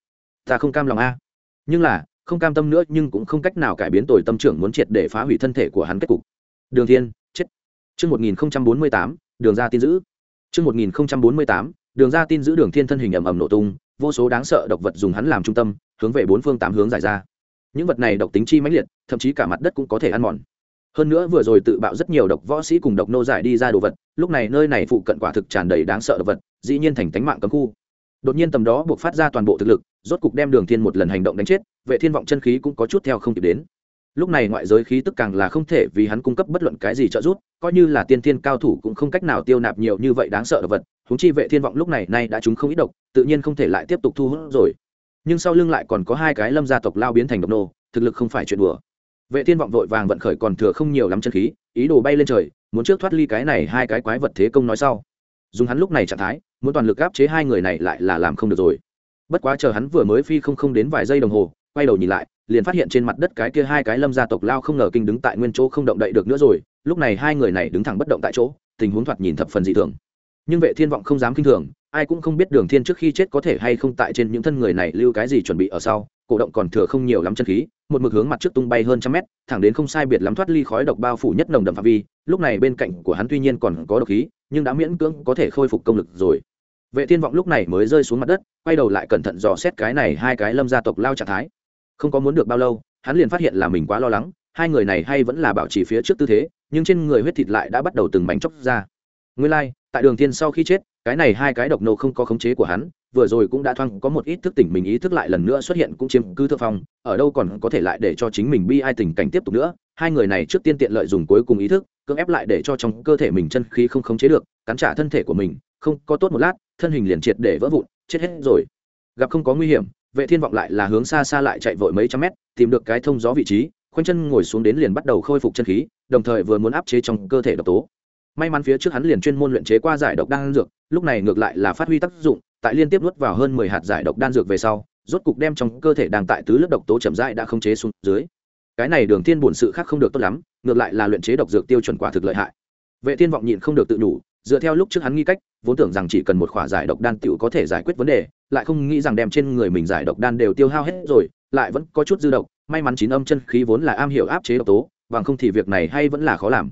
ta không cam lòng a. Nhưng là không cam tâm nữa nhưng cũng không cách nào cải biến tồi tâm trưởng muốn triệt để phá hủy thân thể của hắn kết cục. Đường thiên chết. Chương 1048, đường ra tin giữ. chương 1048, đường ra tin giữ đường thiên thân hình ầm ầm nổ tung, vô số đáng sợ độc vật dùng hắn làm trung tâm, hướng về bốn phương tám hướng giải ra. Những vật này độc tính chi mãnh liệt, thậm chí cả mặt đất cũng có thể ăn mòn. Hơn nữa vừa rồi tự bạo rất nhiều độc võ sĩ cùng độc nô giải đi ra đồ vật, lúc này nơi này phụ cận quả thực tràn đầy đáng sợ độc vật, dĩ nhiên thành tánh mạng cấm khu. Đột nhiên tầm đó buộc phát ra toàn bộ thực lực, rốt cục đem Đường Thiên một lần hành động đánh chết, Vệ Thiên vọng chân khí cũng có chút theo không kịp đến lúc này ngoại giới khí tức càng là không thể vì hắn cung cấp bất luận cái gì trợ giúp, coi như là tiên thiên cao thủ cũng không cách nào tiêu nạp nhiều như vậy đáng sợ độc vật húng chi vệ thiên vọng lúc này nay đã chúng không ít độc, tự nhiên không thể lại tiếp tục thu hút rồi. Nhưng sau lưng lại còn có hai cái lâm gia tộc lao biến thành độc nô, thực lực không phải chuyện đùa. Vệ thiên vọng vội vàng vận khởi còn thừa không nhiều lắm chân khí, ý đồ bay lên trời, muốn trước thoát ly cái này hai cái quái vật thế công nói sau. Dùng hắn lúc này trạng thái, muốn toàn lực áp chế hai người này lại là làm không được rồi. Bất quá chờ hắn vừa mới phi không không đến vài giây đồng hồ quay đầu nhìn lại, liền phát hiện trên mặt đất cái kia hai cái lâm gia tộc lao không ngờ kinh đứng tại nguyên chỗ không động đậy được nữa rồi, lúc này hai người này đứng thẳng bất động tại chỗ, tình huống thoạt nhìn thập phần dị thường. Nhưng vệ thiên vọng không dám kinh thường, ai cũng không biết đường thiên trước khi chết có thể hay không tại trên những thân người này lưu cái gì chuẩn bị ở sau, cổ động còn thừa không nhiều lắm chân khí, một mực hướng mặt trước tung bay hơn trăm mét, thẳng đến không sai biệt lắm thoát ly khói độc bao phủ nhất nồng đậm phạm vi, lúc này bên cạnh của hắn tuy nhiên còn có độc khí, nhưng đã miễn cưỡng có thể khôi phục công lực rồi. Vệ thiên vọng lúc này mới rơi xuống mặt đất, quay đầu lại cẩn thận dò xét cái này hai cái lâm gia tộc lao trạng thái không có muốn được bao lâu hắn liền phát hiện là mình quá lo lắng hai người này hay vẫn là bảo trì phía trước tư thế nhưng trên người huyết thịt lại đã bắt đầu từng mảnh chóc ra. Nguyên lai、like, tại đường thiên sau khi chết cái này hai cái độc nô không có khống chế của hắn vừa rồi cũng đã thoang có một ít thức tỉnh mình ý thức lại lần nữa xuất hiện cũng chiếm cứ thượng phong ở đâu còn có thể lại để cho chính mình bi ai tình cảnh tiếp tục nữa hai người này trước tiên tiện lợi dùng cuối cùng ý thức cưỡng ép lại để cho trong cơ thể mình chân khí không khống chế được cắn trả thân thể của mình không có tốt một lát thân hình liền triệt để vỡ vụn chết hết rồi. Gặp không có nguy hiểm vệ thiên vọng lại là hướng xa xa lại chạy vội mấy trăm mét, tìm được cái thông gió vị trí, khoanh chân ngồi xuống đến liền bắt đầu khôi phục chân khí, đồng thời vừa muốn áp chế trong cơ thể độc tố. May mắn phía trước hắn liền chuyên môn luyện chế qua giải độc đan dược, lúc này ngược lại là phát huy tác dụng, tại liên tiếp nuốt vào hơn mười hạt giải độc đan dược về sau, rốt cục đem trong cơ thể đang tại tứ lớp độc tố chậm rãi đã không chế xuống dưới. Cái này đường thiên buồn sự khác không được tốt lắm, ngược lại là luyện chế độc dược tiêu chuẩn quả thực lợi hại. Vệ thiên vọng nhịn không được tự đủ dựa theo lúc trước hắn nghi cách, vốn tưởng rằng chỉ cần một khỏa giải độc đan tiểu có thể giải quyết vấn đề lại không nghĩ rằng đem trên người mình giải độc đan đều tiêu hao hết rồi, lại vẫn có chút dư độc. May mắn chín âm chân khí vốn là am hiểu áp chế độc tố, bằng không thì việc này hay vẫn là khó làm.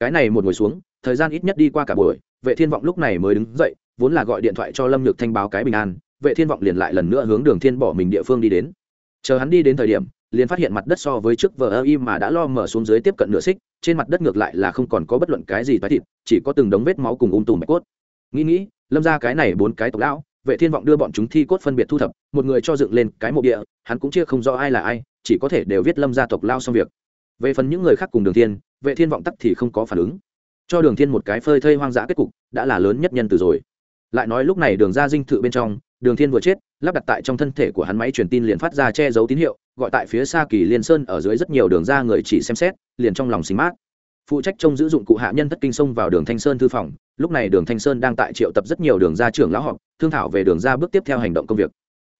Cái này một ngồi xuống, thời gian ít nhất đi qua cả buổi, vệ thiên vọng lúc này mới đứng dậy, vốn là gọi điện thoại cho lâm nhược thanh báo cái bình an, vệ thiên vọng liền lại lần nữa hướng đường thiên bỏ mình địa phương đi đến. Chờ hắn đi đến thời điểm, liền phát hiện mặt đất so với trước vờ ơ im mà đã lo mở xuống dưới tiếp cận nửa xích, trên mặt đất ngược lại là không còn có bất luận cái gì tái thịt, chỉ có từng đống vết máu cùng ung tùm bạch cốt. Nghĩ nghĩ, lâm ra cái này bốn cái tộc lão vệ thiên vọng đưa bọn chúng thi cốt phân biệt thu thập, một người cho dựng lên cái mộ địa, hắn cũng chia không rõ ai là ai, chỉ có thể đều viết lâm gia tộc lao xong việc. Về phần những người khác cùng đường thiên, vệ thiên vọng tắc thì không có phản ứng. Cho đường thiên một cái phơi thây hoang dã kết cục, đã là lớn nhất nhân từ rồi. Lại nói lúc này đường ra dinh thự bên trong, đường thiên vừa chết, lắp đặt tại trong thân thể của hắn máy truyền tin liền phát ra che giấu tín hiệu, gọi tại phía xa kỳ liên sơn ở dưới rất nhiều đường ra người chỉ xem xét, liền trong lòng xính mát. Phụ trách trông giữ dụng cụ hạ nhân thất kinh xông vào đường thanh sơn thư phòng lúc này đường thanh sơn đang tại triệu tập rất nhiều đường ra trưởng lão họp thương thảo về đường ra bước tiếp theo hành động công việc.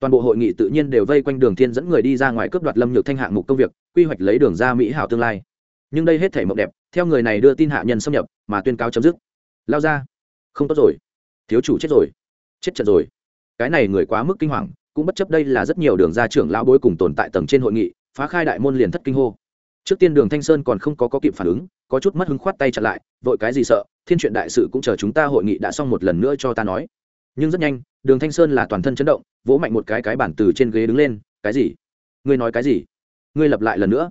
Toàn bộ hội nghị tự nhiên đều vây quanh đường thiên dẫn người đi ra ngoài cướp đoạt lâm nhược thanh hạng mục công việc quy hoạch lấy đường ra mỹ hảo tương lai. Nhưng đây hết thể mộng đẹp theo người này đưa tin hạ nhân xâm nhập mà tuyên cáo chấm dứt. Lao ra. Không tốt rồi. Thiếu chủ chết rồi. Chết trận rồi. Cái này người quá mức kinh hoàng cũng bất chấp đây là rất nhiều đường gia trưởng lão bối cùng tồn tại tầng trên hội nghị phá khai đại môn liền thất kinh hô. Trước tiên đường thanh sơn còn không có, có kịp phản ứng có chút mất hứng khoát tay chặn lại vội cái gì sợ thiên chuyện đại sự cũng chờ chúng ta hội nghị đã xong một lần nữa cho ta nói. Nhưng rất nhanh, đường thanh sơn là toàn thân chấn động, vỗ mạnh một cái cái bản từ trên ghế đứng lên, cái gì? Ngươi nói cái gì? Ngươi lặp lại lần nữa.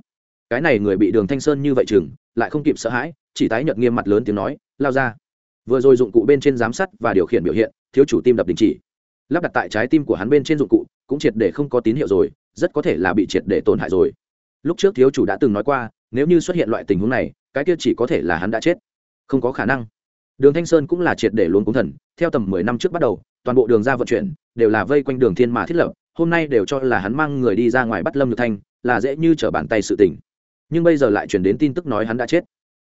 Cái này người bị đường thanh sơn như vậy chừng, lại không kịp sợ hãi, chỉ tái nhợt nghiêm mặt lớn tiếng nói, lao ra. Vừa rồi dụng cụ bên trên giám sát và điều khiển biểu hiện, thiếu chủ tim đập đình chỉ. Lắp đặt tại trái tim của hắn bên trên dụng cụ, cũng triệt để không có tín hiệu rồi, rất có thể là bị triệt để tổn hại rồi. Lúc trước thiếu chủ đã từng nói qua, nếu như xuất hiện loại tình huống này, cái kia chỉ có thể là hắn đã chết không có khả năng. Đường thanh sơn cũng là triệt để luôn cúng thần, theo tầm mười năm trước bắt đầu, toàn bộ đường ra vận chuyển, đều là vây quanh đường thiên mà thiết lập, hôm nay đều cho là hắn mang người đi ra ngoài bắt lâm nhược thanh, là dễ như trở bàn tay sự tình. Nhưng bây giờ lại chuyển đến tin tức nói hắn đã chết.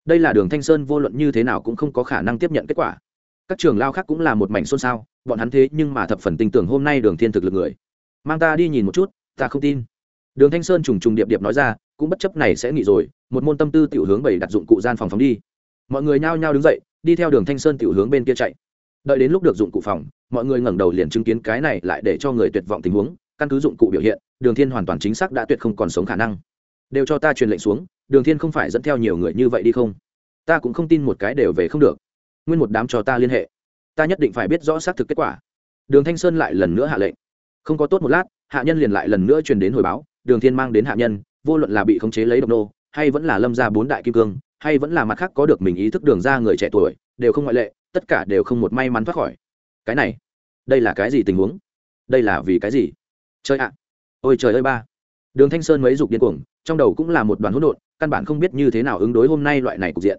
Đây là đường thanh sơn vô luận như thế nào cũng không có khả năng tiếp nhận kết quả. Các trường lao khác cũng là một mảnh xôn xao, bọn hắn thế nhưng mà thập phần tin tưởng hôm nay đường thiên thực lực người. Mang ta đi nhìn một chút, ta không tin. Đường thanh sơn trùng trùng điệp điệp nói ra, cũng bất chấp này sẽ nghỉ rồi, một môn tâm tư tiểu hướng bảy đặt dụng cụ gian phòng phóng đi mọi người nhao nhao đứng dậy, đi theo đường thanh sơn tiểu hướng bên kia chạy. Đợi đến lúc được dụng cụ phòng, mọi người ngẩng đầu liền chứng kiến cái này lại để cho người tuyệt vọng tình huống, căn cứ dụng cụ biểu hiện, đường thiên hoàn toàn chính xác đã tuyệt không còn sống khả năng. Đều cho ta truyền lệnh xuống, đường thiên không phải dẫn theo nhiều người như vậy đi không? Ta cũng không tin một cái đều về không được. Nguyên một đám cho ta liên hệ. Ta nhất định phải biết rõ xác thực kết quả. Đường thanh sơn lại lần nữa hạ lệnh. Không có tốt một lát, hạ nhân liền lại lần nữa truyền đến hồi báo, đường thiên mang đến hạ nhân, vô luận là bị khống chế lấy độc nô, hay vẫn là lâm gia bốn đại kim cương hay vẫn là mặt khác có được mình ý thức đường ra người trẻ tuổi, đều không ngoại lệ, tất cả đều không một may mắn thoát khỏi. Cái này, đây là cái gì tình huống? Đây là vì cái gì? Chơi ạ! Ôi trời ơi ba! Đường thanh sơn mấy dục điên cuồng, trong đầu cũng là một đoàn hỗn độn, căn bản không biết như thế nào ứng đối hôm nay loại này cục diện.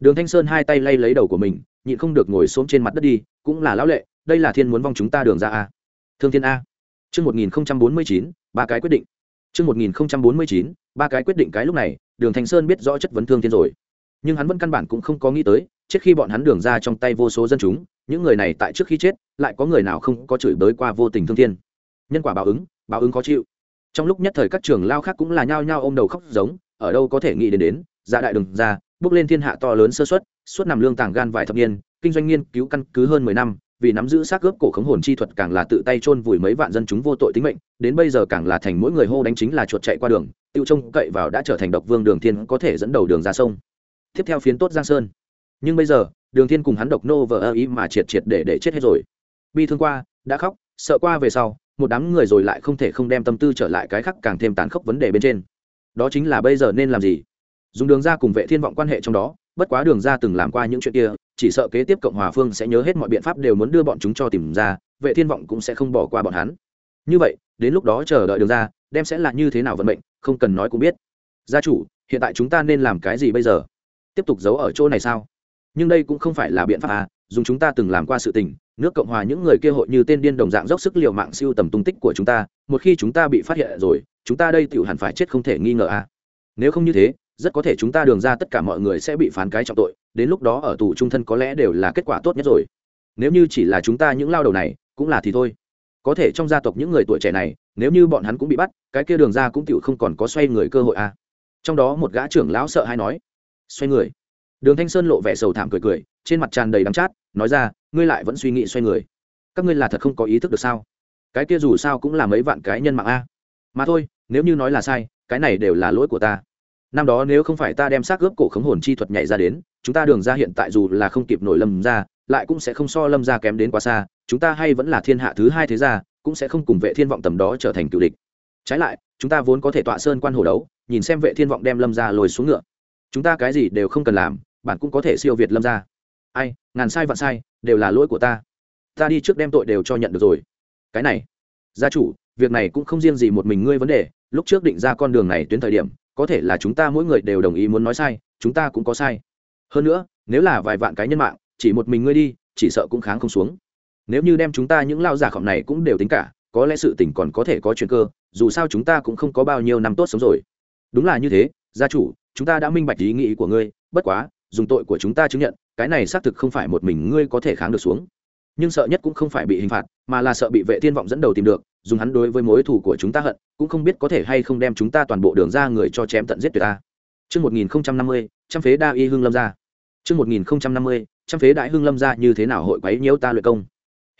Đường thanh sơn hai tay lay lấy đầu của mình, nhịn không được ngồi xuống trên mặt đất đi, cũng là lão lệ, đây là thiên muốn vong chúng ta đường ra a. Thương thiên a. Chương một nghìn bốn mươi chín, ba cái quyết định. Chương một nghìn bốn mươi chín, ba cái quyết định cái lúc này, đường thanh sơn biết rõ chất vấn thương thiên rồi nhưng hắn vẫn căn bản cũng không có nghĩ tới trước khi bọn hắn đường ra trong tay vô số dân chúng, những người này tại trước khi chết, lại có người nào không có chửi bới qua vô tình thương thiên. Nhân quả báo ứng báo ứng khó chịu. Trong lúc nhất thời các trường lao khác cũng là nhao nhao ôm đầu khóc giống, ở đâu có thể nghĩ đến đến ra đại đường ra, bước lên thiên hạ to lớn sơ xuất suốt nằm lương tàng gan vài thập niên, kinh doanh nghiên cứu căn cứ hơn mười năm, vì nắm giữ xác ướp cổ khống hồn chi thuật càng là tự tay chôn vùi mấy vạn dân chúng vô tội tính mệnh, đến bây giờ càng là thành mỗi người hô đánh chính là chuột chạy qua đường, tiêu trông cậy vào đã trở thành độc vương đường thiên có thể dẫn đầu đường ra sông tiếp theo phiến tốt giang sơn. Nhưng bây giờ, đường thiên cùng hắn độc nô vợ ơ ý mà triệt triệt để để chết hết rồi. Bi thương qua, đã khóc, sợ qua về sau, một đám người rồi lại không thể không đem tâm tư trở lại cái khác càng thêm tàn khốc vấn đề bên trên. Đó chính là bây giờ nên làm gì? Dùng đường ra cùng vệ thiên vọng quan hệ trong đó, bất quá đường ra từng làm qua những chuyện kia, chỉ sợ kế tiếp cộng hòa phương sẽ nhớ hết mọi biện pháp đều muốn đưa bọn chúng cho tìm ra, vệ thiên vọng cũng sẽ không bỏ qua bọn hắn. Như vậy, đến lúc đó chờ đợi đường ra đem sẽ là như thế nào vận mệnh, không cần nói cũng biết. Gia chủ, hiện tại chúng ta nên làm cái gì bây giờ? Tiếp tục giấu ở chỗ này sao? Nhưng đây cũng không phải là biện pháp à dùng chúng ta từng làm qua sự tình, nước cộng hòa những người kia hội như tên điên đồng dạng dốc sức liều mạng siêu tầm tung tích của chúng ta, một khi chúng ta bị phát hiện rồi, chúng ta đây tự hẳn phải chết không thể nghi ngờ à. Nếu không như thế, rất có thể chúng ta đường ra tất cả mọi người sẽ bị phán cái trọng tội, đến lúc đó ở tù trung thân có lẽ đều là kết quả tốt nhất rồi. Nếu như chỉ là chúng ta những lao đầu này, cũng là thì thôi. Có thể trong gia tộc những người tuổi trẻ này, nếu như bọn hắn cũng bị bắt, cái kia đường ra cũng tựu không còn có xoay người cơ hội à. Trong đó một gã trưởng lão sợ hay nói xoay người. Đường thanh sơn lộ vẻ sầu thảm cười cười, trên mặt tràn đầy đắm chát, nói ra, ngươi lại vẫn suy nghĩ xoay người. Các ngươi là thật không có ý thức được sao? Cái kia dù sao cũng là mấy vạn cái nhân mạng a. Mà thôi, nếu như nói là sai, cái này đều là lỗi của ta. Năm đó nếu không phải ta đem xác ướp cổ khống hồn chi thuật nhảy ra đến, chúng ta đường ra hiện tại dù là không kịp nổi lâm ra, lại cũng sẽ không so lâm ra kém đến quá xa, chúng ta hay vẫn là thiên hạ thứ hai thế gia, cũng sẽ không cùng vệ thiên vọng tầm đó trở thành cựu địch. Trái lại, chúng ta vốn có thể tọa sơn quan hồ đấu, nhìn xem vệ thiên vọng đem lâm ra lồi xuống ngựa chúng ta cái gì đều không cần làm, bạn cũng có thể siêu việt lâm ra ai, ngàn sai vạn sai, đều là lỗi của ta. Ta đi trước đem tội đều cho nhận được rồi. Cái này, gia chủ, việc này cũng không riêng gì một mình ngươi vấn đề. Lúc trước định ra con đường này tuyến thời điểm, có thể là chúng ta mỗi người đều đồng ý muốn nói sai, chúng ta cũng có sai. Hơn nữa, nếu là vài vạn cái nhân mạng, chỉ một mình ngươi đi, chỉ sợ cũng kháng không xuống. Nếu như đem chúng ta những lao giả khỏng này cũng đều tính cả, có lẽ sự tình còn có thể có chuyện cơ, dù sao chúng ta cũng không có bao nhiêu năm tốt sống rồi. Đúng là như thế gia chủ chúng ta đã minh bạch ý nghĩ của ngươi bất quá dùng tội của chúng ta chứng nhận cái này xác thực không phải một mình ngươi có thể kháng được xuống nhưng sợ nhất cũng không phải bị hình phạt mà là sợ bị vệ thiên vọng dẫn đầu tìm được dùng hắn đối với mối thù của chúng ta hận cũng không biết có thể hay không đem chúng ta toàn bộ đường ra người cho chém tận giết tuyệt ta Trước 1050, trăm phế đa y hương lâm ra. Trước 1050, trăm phế đại hương lâm ra như thế nào hội quấy nhiễu ta luyện công.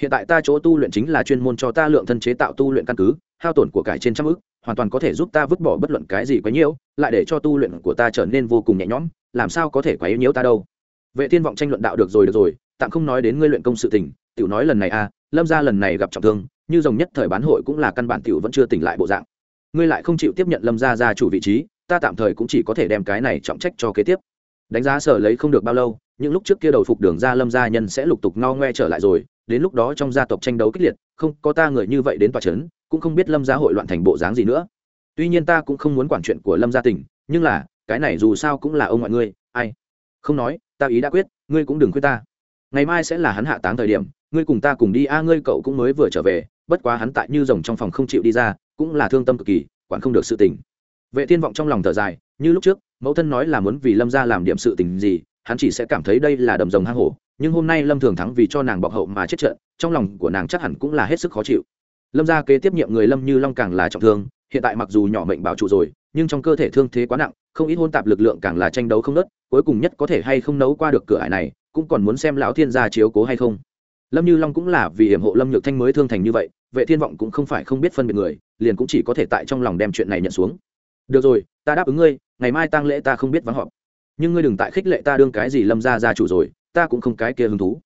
Hiện tại ta chỗ tu luyện chính là chuyên môn cho ta lượng thân chế tạo tu luyện căn cứ, hao tổn của cải trên trăm ức, hoàn toàn có thể giúp ta vứt bỏ bất luận cái gì quấy nhiễu, lại để cho tu luyện của ta trở nên vô cùng nhẹ nhõm, làm sao có thể quấy nhiễu ta đâu. Vệ Thiên vọng tranh luận đạo được rồi được rồi, tạm không nói đến ngươi luyện công sự tình, tiểu nói lần này a, Lâm gia lần này gặp trọng thương, như rồng nhất thời bán hội cũng là căn bản tiểu vẫn chưa tỉnh lại bộ dạng. Ngươi lại không chịu tiếp nhận Lâm gia gia chủ vị trí, ta tạm thời cũng chỉ có thể đem cái này trọng trách cho kế tiếp. Đánh giá sở lấy không được bao lâu, những lúc trước kia đầu phục đường gia Lâm gia nhân sẽ lục tục ngo ngoe trở lại rồi, đến lúc đó trong gia tộc tranh đấu kịch liệt, không có ta người như vậy đến tòa chấn, cũng không biết Lâm gia hội loạn thành bộ dáng gì nữa. Tuy nhiên ta cũng không muốn quản chuyện của Lâm gia tỉnh, nhưng là, cái này dù sao cũng là ông ngoại ngươi, ai? Không nói, ta ý đã quyết, ngươi cũng đừng quyết ta. Ngày mai sẽ là hắn hạ táng thời điểm, ngươi cùng ta cùng đi a ngươi cậu cũng mới vừa trở về bất quá hắn tại như rồng trong phòng không chịu đi ra cũng là thương tâm cực kỳ quản không được sự tình vệ thiên vọng trong lòng thở dài như lúc trước mẫu thân nói là muốn vì lâm gia làm điểm sự tình gì hắn chỉ sẽ cảm thấy đây là đầm rồng hang hổ nhưng hôm nay lâm thường thắng vì cho nàng bọc hậu mà chết trận trong lòng của nàng chắc hẳn cũng là hết sức khó chịu lâm gia kế tiếp nhiệm người lâm như long càng là trọng thương, hiện tại mặc dù nhỏ mệnh bảo trụ rồi, nhưng trong cơ thể thương thế quá nặng, không ít hôn tạp lực lượng càng là tranh đấu không nớt, cuối cùng nhất có thể hay không nấu qua được cửa ải này, cũng còn muốn xem lão thiên gia chiếu cố hay không. Lâm như long cũng là vì hiểm hộ lâm nhược thanh mới thương thành như vậy, vệ thiên vọng cũng không phải không biết phân biệt người, liền cũng chỉ có thể tại trong lòng đem chuyện này nhận xuống. Được rồi, ta đáp ứng ngươi, ngày mai tang lễ ta không biết vắng họp. Nhưng ngươi đừng tại khích lệ ta đương cái gì lâm ra ra chủ rồi, ta cũng không cái kia hứng thú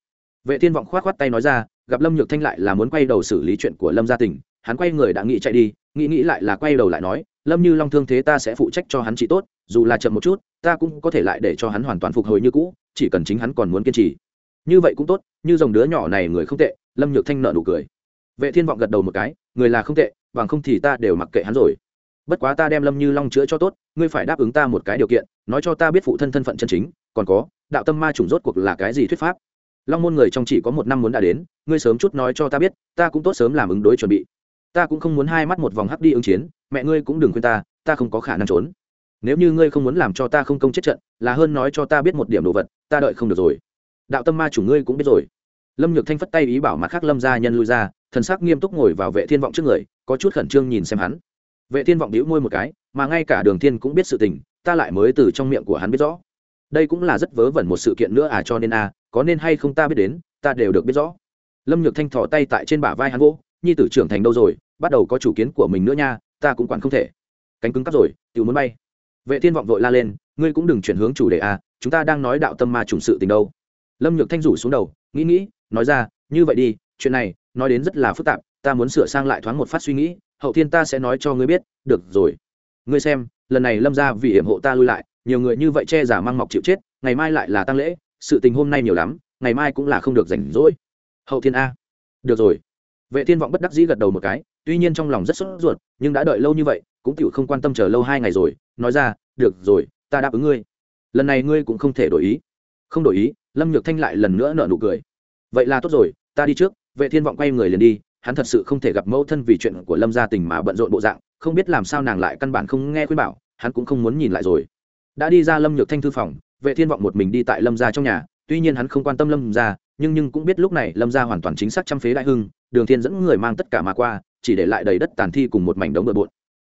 vệ thiên vọng khoát khoát tay nói ra, gặp lâm nhược thanh lại là muốn quay đầu xử lý chuyện của lâm gia tỉnh hắn quay người đã nghĩ chạy đi, nghĩ nghĩ lại là quay đầu lại nói, lâm như long thương thế ta sẽ phụ trách cho hắn trị tốt, dù là chậm một chút, ta cũng có thể lại để cho hắn hoàn toàn phục hồi như cũ, chỉ cần chính hắn còn muốn kiên trì. Như vậy cũng tốt, như dòng đứa nhỏ này người không tệ, lâm nhược thanh nợ nụ cười. Vệ thiên vọng gật đầu một cái, người là không tệ, bằng không thì ta đều mặc kệ hắn rồi. Bất quá ta đem lâm như long chữa cho tốt, ngươi phải đáp ứng ta một cái điều kiện, nói cho ta biết phụ thân thân phận chân chính, còn có, đạo tâm ma trùng rốt cuộc là cái gì thuyết pháp? Long môn người trong chỉ có một năm muốn đã đến ngươi sớm chút nói cho ta biết ta cũng tốt sớm làm ứng đối chuẩn bị. Ta cũng không muốn hai mắt một vòng hắc đi ứng chiến mẹ ngươi cũng đừng khuyên ta ta không có khả năng trốn. Nếu như ngươi không muốn làm cho ta không công chết trận là hơn nói cho ta biết một điểm đồ vật ta đợi không được rồi. Đạo tâm ma chủ ngươi cũng biết rồi. Lâm nhược thanh phất tay ý bảo mặt khác lâm gia nhân lui ra thần sắc nghiêm túc ngồi vào vệ thiên vọng trước người có chút khẩn trương nhìn xem hắn. Vệ thiên vọng đĩu môi một cái mà ngay cả đường thiên cũng biết sự tình ta lại mới từ trong miệng của hắn biết rõ. Đây cũng là rất vớ vẩn một sự kiện nữa à cho nên a à, có nên hay không ta biết đến ta đều được biết rõ. Lâm nhược thanh thò tay tại trên bả vai hắn gỗ nhi tử trưởng thành đâu rồi bắt đầu có chủ kiến của mình nữa nha ta cũng quản không thể. Cánh cứng cắp rồi tự muốn bay. Vệ thiên vọng vội la lên ngươi cũng đừng chuyển hướng chủ đề à, chúng ta đang nói đạo tâm ma trùng sự tình đâu. Lâm nhược thanh rủ xuống đầu nghĩ nghĩ nói ra như vậy đi chuyện này nói đến rất là phức tạp ta muốn sửa sang lại thoáng một phát suy nghĩ hậu thiên ta sẽ nói cho ngươi biết được rồi. Ngươi xem lần này lâm ra vì hiểm hộ ta lui lại nhiều người như vậy che giả mang mọc chịu chết ngày mai lại là tăng lễ sự tình hôm nay nhiều lắm, ngày mai cũng là không được rảnh rỗi. Hậu thiên a. Được rồi. Vệ thiên vọng bất đắc dĩ gật đầu một cái, tuy nhiên trong lòng rất sốt ruột, nhưng đã đợi lâu như vậy, cũng tựu không quan tâm chờ lâu hai ngày rồi, nói ra, được rồi, ta đáp ứng ngươi. Lần này ngươi cũng không thể đổi ý. Không đổi ý, lâm nhược thanh lại lần nữa nợ nụ cười. Vậy là tốt rồi, ta đi trước. Vệ thiên vọng quay người liền đi, hắn thật sự không thể gặp mẫu thân vì chuyện của lâm gia tình mà bận rộn bộ dạng, không biết làm sao nàng lại căn bản không nghe khuyên bảo, hắn cũng không muốn nhìn lại rồi. Đã đi ra lâm nhược thanh thư phòng vệ thiên vọng một mình đi tại lâm gia trong nhà, tuy nhiên hắn không quan tâm lâm gia, nhưng nhưng cũng biết lúc này lâm gia hoàn toàn chính xác trăm phế đại hưng, đường thiên dẫn người mang tất cả mà qua, chỉ để lại đầy đất tàn thi cùng một mảnh đống bừa bộn.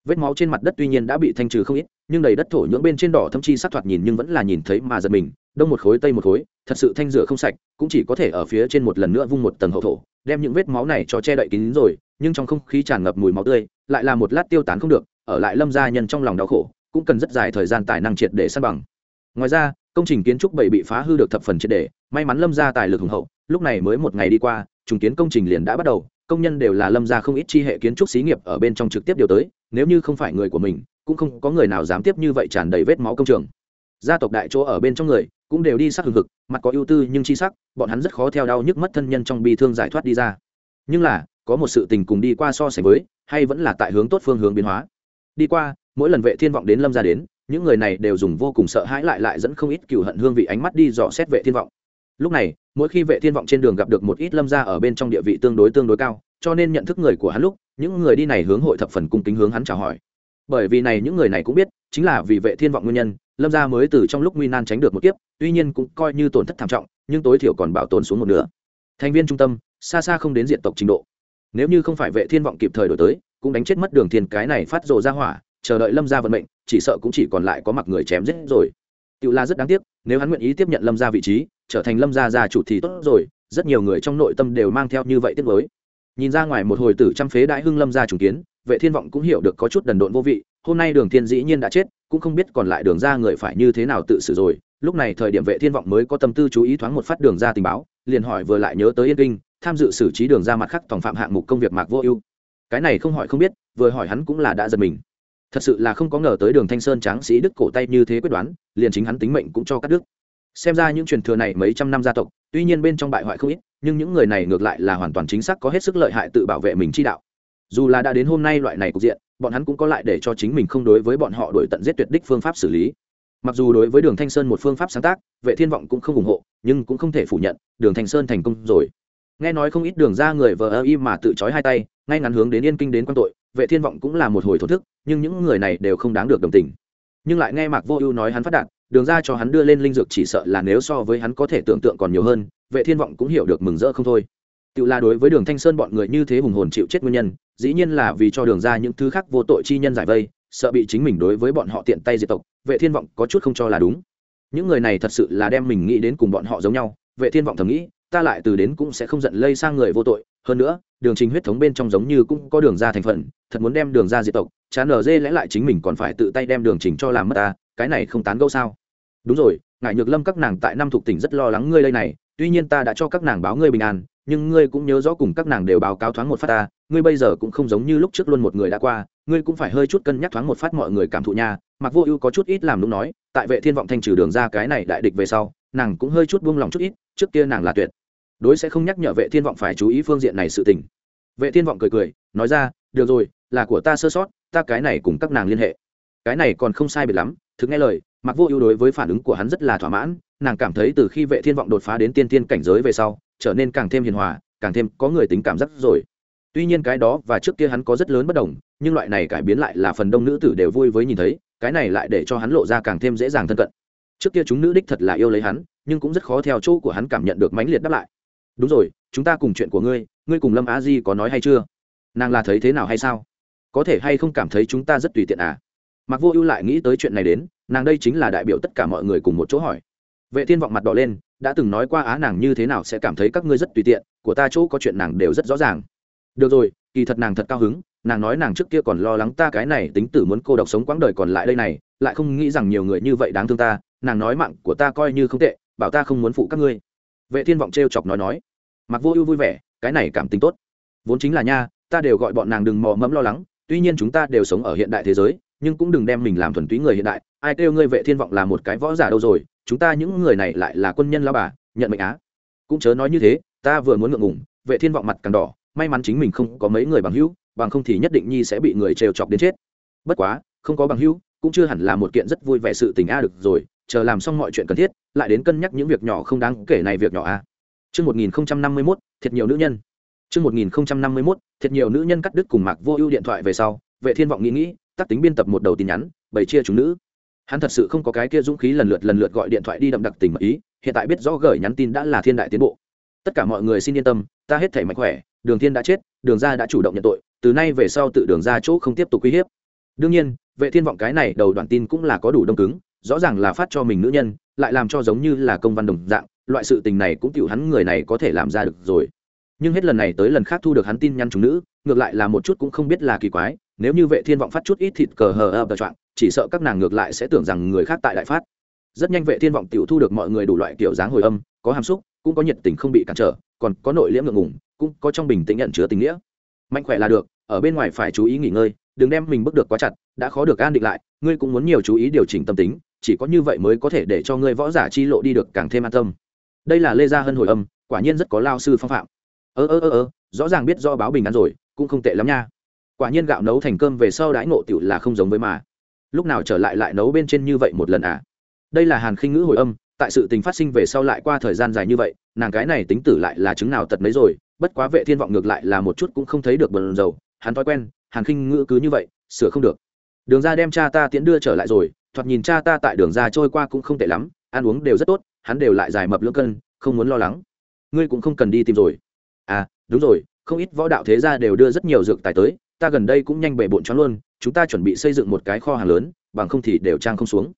Vết máu trên mặt đất tuy nhiên đã bị thanh trừ không ít, nhưng đầy đất thổ nhưỡng bên trên đỏ thâm chi sắc thoạt nhìn nhưng vẫn là nhìn thấy mà giật mình, đông một khối tây một khối, thật sự thanh rửa không sạch, cũng chỉ có thể ở phía trên một lần nữa vung một tầng hậu thổ, đem những vết máu này cho che đậy kín rồi, nhưng trong không khí tràn ngập mùi máu tươi, lại là một lát tiêu tán không được, ở lại lâm gia nhân trong lòng đau khổ, cũng cần rất dài thời gian tài năng triệt để san bằng ngoài ra, công trình kiến trúc bảy bị phá hư được thập phần triệt đề may mắn lâm gia tài lực hùng hậu, lúc này mới một ngày đi qua, trùng kiến công trình liền đã bắt đầu, công nhân đều là lâm gia không ít chi hệ kiến trúc xí nghiệp ở bên trong trực tiếp điều tới, nếu như không phải người của mình, cũng không có người nào dám tiếp như vậy tràn đầy vết máu công trường. Gia tộc đại chỗ ở bên trong người, cũng đều đi sắc hừng hực, mặt có ưu tư nhưng chi sắc, bọn hắn rất khó theo đau nhức mất thân nhân trong bi thương giải thoát đi ra. Nhưng là, có một sự tình cùng đi qua so sánh với, hay vẫn là tại hướng tốt phương hướng biến hóa. Đi qua, mỗi lần vệ thiên vọng đến lâm gia đến những người này đều dùng vô cùng sợ hãi lại lại dẫn không ít cựu hận hương vị ánh mắt đi dò xét vệ thiên vọng. Lúc này, mỗi khi vệ thiên vọng trên đường gặp được một ít lâm gia ở bên trong địa vị tương đối tương đối cao, cho nên nhận thức người của hắn lúc, những người đi này hướng hội thập phần cung kính hướng hắn chào hỏi. Bởi vì này những người này cũng biết, chính là vì vệ thiên vọng nguyên nhân, lâm gia mới từ trong lúc nguy nan tránh được một kiếp, tuy nhiên cũng coi như tổn thất thảm trọng, nhưng tối thiểu còn bảo tồn xuống một nửa. Thành viên trung tâm, xa xa không đến diện tộc trình độ. Nếu như không phải vệ thiên vọng kịp thời đổi tới, cũng đánh chết mất đường thiên cái này phát rồ ra hỏa, chờ đợi lâm gia vận mệnh chỉ sợ cũng chỉ còn lại có mặc người chém giết rồi. Tự la rất đáng tiếc, nếu hắn nguyện ý tiếp nhận lâm gia vị trí, trở thành lâm gia gia chủ thì tốt rồi, rất nhiều người trong nội tâm đều mang theo như vậy tiếc mới nhìn ra ngoài một hồi tử trăm phế đại hưng lâm gia trùng kiến, vệ thiên vọng cũng hiểu được có chút đần độn vô vị, hôm nay đường thiên dĩ nhiên đã chết, cũng không biết còn lại đường ra người phải như thế nào tự xử rồi. Lúc này thời điểm vệ thiên vọng mới có tâm tư chú ý thoáng một phát đường ra tình báo, liền hỏi vừa lại nhớ tới yên kinh, tham dự xử trí đường ra mặt khác tổng phạm hạng mục công việc mạc vô ưu. Cái này không hỏi không biết, vừa hỏi hắn cũng là đã giật mình thật sự là không có ngờ tới đường thanh sơn tráng sĩ đức cổ tay như thế quyết đoán, liền chính hắn tính mệnh cũng cho cắt đứt. xem ra những truyền thừa này mấy trăm năm gia tộc, tuy nhiên bên trong bại hoại không ít, nhưng những người này ngược lại là hoàn toàn chính xác có hết sức lợi hại tự bảo vệ mình chi đạo. Dù là đã đến hôm nay loại này cục diện, bọn hắn cũng có lại để cho chính mình không đối với bọn họ đổi tận giết tuyệt đích phương pháp xử lý. Mặc dù đối với đường thanh sơn một phương pháp sáng tác, vệ thiên vọng cũng không ủng hộ, nhưng cũng không thể phủ nhận, đường thanh sơn thành công rồi. Nghe nói không ít đường ra người vờ ơ y mà tự trói hai tay, ngay ngắn hướng đến yên kinh đến quan tội vệ thiên vọng cũng là một hồi thổ thức, nhưng những người này đều không đáng được đồng tình. Nhưng lại nghe mạc vô ưu nói hắn phát đạt, đường ra cho hắn đưa lên linh dược chỉ sợ là nếu so với hắn có thể tưởng tượng còn nhiều hơn, vệ thiên vọng cũng hiểu được mừng rỡ không thôi. Tự là đối với đường thanh sơn bọn người như thế hùng hồn chịu chết nguyên nhân, dĩ nhiên là vì cho đường ra những thứ khác vô tội chi nhân giải vây, sợ bị chính mình đối với bọn họ tiện tay diệt tộc, vệ thiên vọng có chút không cho là đúng. Những người này thật sự là đem mình nghĩ đến cùng bọn họ giống nhau, vệ thiên vọng thầm nghĩ ta lại từ đến cũng sẽ không giận lây sang người vô tội. Hơn nữa, đường trình huyết thống bên trong giống như cũng có đường ra thành phần, thật muốn đem đường ra diệt tộc. Chán ở dê lẽ lại chính mình còn phải tự tay đem đường trình cho làm mất ta, cái này không tán gẫu sao? Đúng rồi ngại nhược lâm các nàng tại năm thuộc tỉnh rất lo lắng ngươi đây này, tuy nhiên ta đã cho các nàng báo ngươi bình an, nhưng ngươi cũng nhớ rõ cùng các nàng đều báo cáo thoáng một phát ta, ngươi bây giờ cũng không giống như lúc trước luôn một người đã qua, ngươi cũng phải hơi chút cân nhắc thoáng một phát mọi người cảm thụ nha. Mặc vô ưu có chút ít làm đúng nói, tại vệ thiên vọng thanh trừ đường ra cái này đại địch về sau, nàng cũng hơi chút buông lòng chút ít, trước kia nàng là tuyệt đối sẽ không nhắc nhở vệ thiên vọng phải chú ý phương diện này sự tình. Vệ thiên vọng cười cười, nói ra, được rồi, là của ta sơ sót, ta cái này cùng các nàng liên hệ. Cái này còn không sai biệt lắm, thực nghe lời mặc vô ưu đối với phản ứng của hắn rất là thỏa mãn, nàng cảm thấy từ khi vệ thiên vọng đột phá đến tiên tiên cảnh giới về sau, trở nên càng thêm hiền hòa, càng thêm có người tính cảm giác rồi. Tuy nhiên cái đó và trước kia hắn có rất lớn bất đồng, nhưng loại này cải biến lại là phần đông nữ tử đều vui với nhìn thấy, cái này lại để cho hắn lộ ra càng thêm dễ dàng thân cận. Trước kia chúng nữ đích thật là yêu lấy hắn, nhưng cũng rất khó theo chỗ của hắn cảm nhận được mãnh liệt đáp lại đúng rồi, chúng ta cùng chuyện của ngươi ngươi cùng lâm á di có nói hay chưa? Nàng là thấy thế nào hay sao? Có thể hay không cảm thấy chúng ta rất tùy tiện à? Mặc vô ưu lại nghĩ tới chuyện này đến, nàng đây chính là đại biểu tất cả mọi người cùng một chỗ hỏi. Vệ thiên vọng mặt đỏ lên, đã từng nói qua á nàng như thế nào sẽ cảm thấy các ngươi rất tùy tiện, của ta chỗ có chuyện nàng đều rất rõ ràng. Được rồi, kỳ thật nàng thật cao hứng, nàng nói nàng trước kia còn lo lắng ta cái này tính tử muốn cô độc sống quãng đời còn lại đây này, lại không nghĩ rằng nhiều người như vậy đáng thương ta, nàng nói mạng của ta coi như không tệ, bảo ta không muốn phụ các ngươi vệ thiên vọng trêu chọc nói nói mặc vô ưu vui vẻ, cái này cảm tình tốt. Vốn chính là nha, ta đều gọi bọn nàng đừng mò mẫm lo lắng, tuy nhiên chúng ta đều sống ở hiện đại thế giới, nhưng cũng đừng đem mình làm thuần túy người hiện đại. Ai kêu ngươi vệ thiên vọng là một cái võ giả đâu rồi, chúng ta những người này lại là quân nhân lao bà, nhận mệnh á. Cũng chớ nói như thế, ta vừa muốn ngượng ngùng, vệ thiên vọng mặt càng đỏ, may mắn chính mình không có mấy người bằng hữu, bằng không thì nhất định nhi sẽ bị người trêu chọc đến chết. Bất quá, không có bằng hữu cũng chưa hẳn là một kiện rất vui vẻ sự tình a được rồi chờ làm xong mọi chuyện cần thiết lại đến cân nhắc những việc nhỏ không đáng kể này việc nhỏ a Trước 1051, thiệt nhiều nữ nhân. Trước 1051, thiệt nhiều nữ nhân cắt đứt cùng Mạc Vô Ưu điện thoại về sau, Vệ Thiên vọng nghĩ nghĩ, tác tính biên tập một đầu tin nhắn, bày chia chúng nữ. Hắn thật sự không có cái kia dũng khí lần lượt lần lượt gọi điện thoại đi đậm đặc tình mật ý, hiện tại biết rõ gửi nhắn tin đã là thiên đại tiến bộ. Tất cả mọi người xin yên tâm, ta hết thảy mạnh khỏe, Đường Thiên đã chết, Đường gia đã chủ động nhận tội, từ nay về sau tự Đường gia chỗ không tiếp tục uy hiếp. Đương nhiên, vệ thiên vọng cái này đầu đoạn tin cũng là có đủ đông cứng, rõ ràng là phát cho mình nữ nhân, lại làm cho giống như là công văn đồng dạng, loại sự tình này cũng tiểu hắn người này có thể làm ra được rồi. Nhưng hết lần này tới lần khác thu được hắn tin nhắn chúng nữ, ngược lại là một chút cũng không biết là kỳ quái, nếu như vệ thiên vọng phát chút ít thịt cờ hờ ập chọn chỉ sợ các nàng ngược lại sẽ tưởng rằng người khác tại đại phát. Rất nhanh vệ thiên vọng tiểu thu được mọi người đủ loại kiểu dáng hồi âm, có hàm xúc, cũng có nhiệt tình không bị cản trở, còn có nội liễm ngượng ngùng, cũng có trong bình tĩnh nhận chứa tình nghĩa. Mạnh khỏe là được, ở bên ngoài phải chú ý nghỉ ngơi đừng đem mình bước được quá chặt, đã khó được an định lại, ngươi cũng muốn nhiều chú ý điều chỉnh tâm tính, chỉ có như vậy mới có thể để cho ngươi võ giả chi lộ đi được càng thêm an tâm. Đây là lê gia hân hồi âm, quả nhiên rất có lao sư phong phạm. Ơ ơ ơ ơ, rõ ràng biết do báo bình ăn rồi, cũng không tệ lắm nha. Quả nhiên gạo nấu thành cơm về sau đãi ngộ tiểu là không giống với mà. Lúc nào trở lại lại nấu bên trên như vậy một lần à? Đây là hàn khinh ngữ hồi âm, tại sự tình phát sinh về sau lại qua thời gian dài như vậy, nàng cái này tính tử lại là chứng nào tật mấy rồi, bất quá vệ thiên vọng ngược lại là một chút cũng không thấy được bần dầu, hắn thói quen hàn khinh ngữ cứ như vậy, sửa không được. Đường ra đem cha ta tiễn đưa trở lại rồi, thoạt nhìn cha ta tại đường ra trôi qua cũng không tệ lắm, ăn uống đều rất tốt, hắn đều lại dài mập lưỡng cân, không muốn lo lắng. Ngươi cũng không cần đi tìm rồi. À đúng rồi, không ít võ đạo thế gia đều đưa rất nhiều dược tài tới, ta gần đây cũng nhanh bể bộn choáng luôn, chúng ta chuẩn bị xây dựng một cái kho hàng lớn, bằng không thì đều trang không xuống.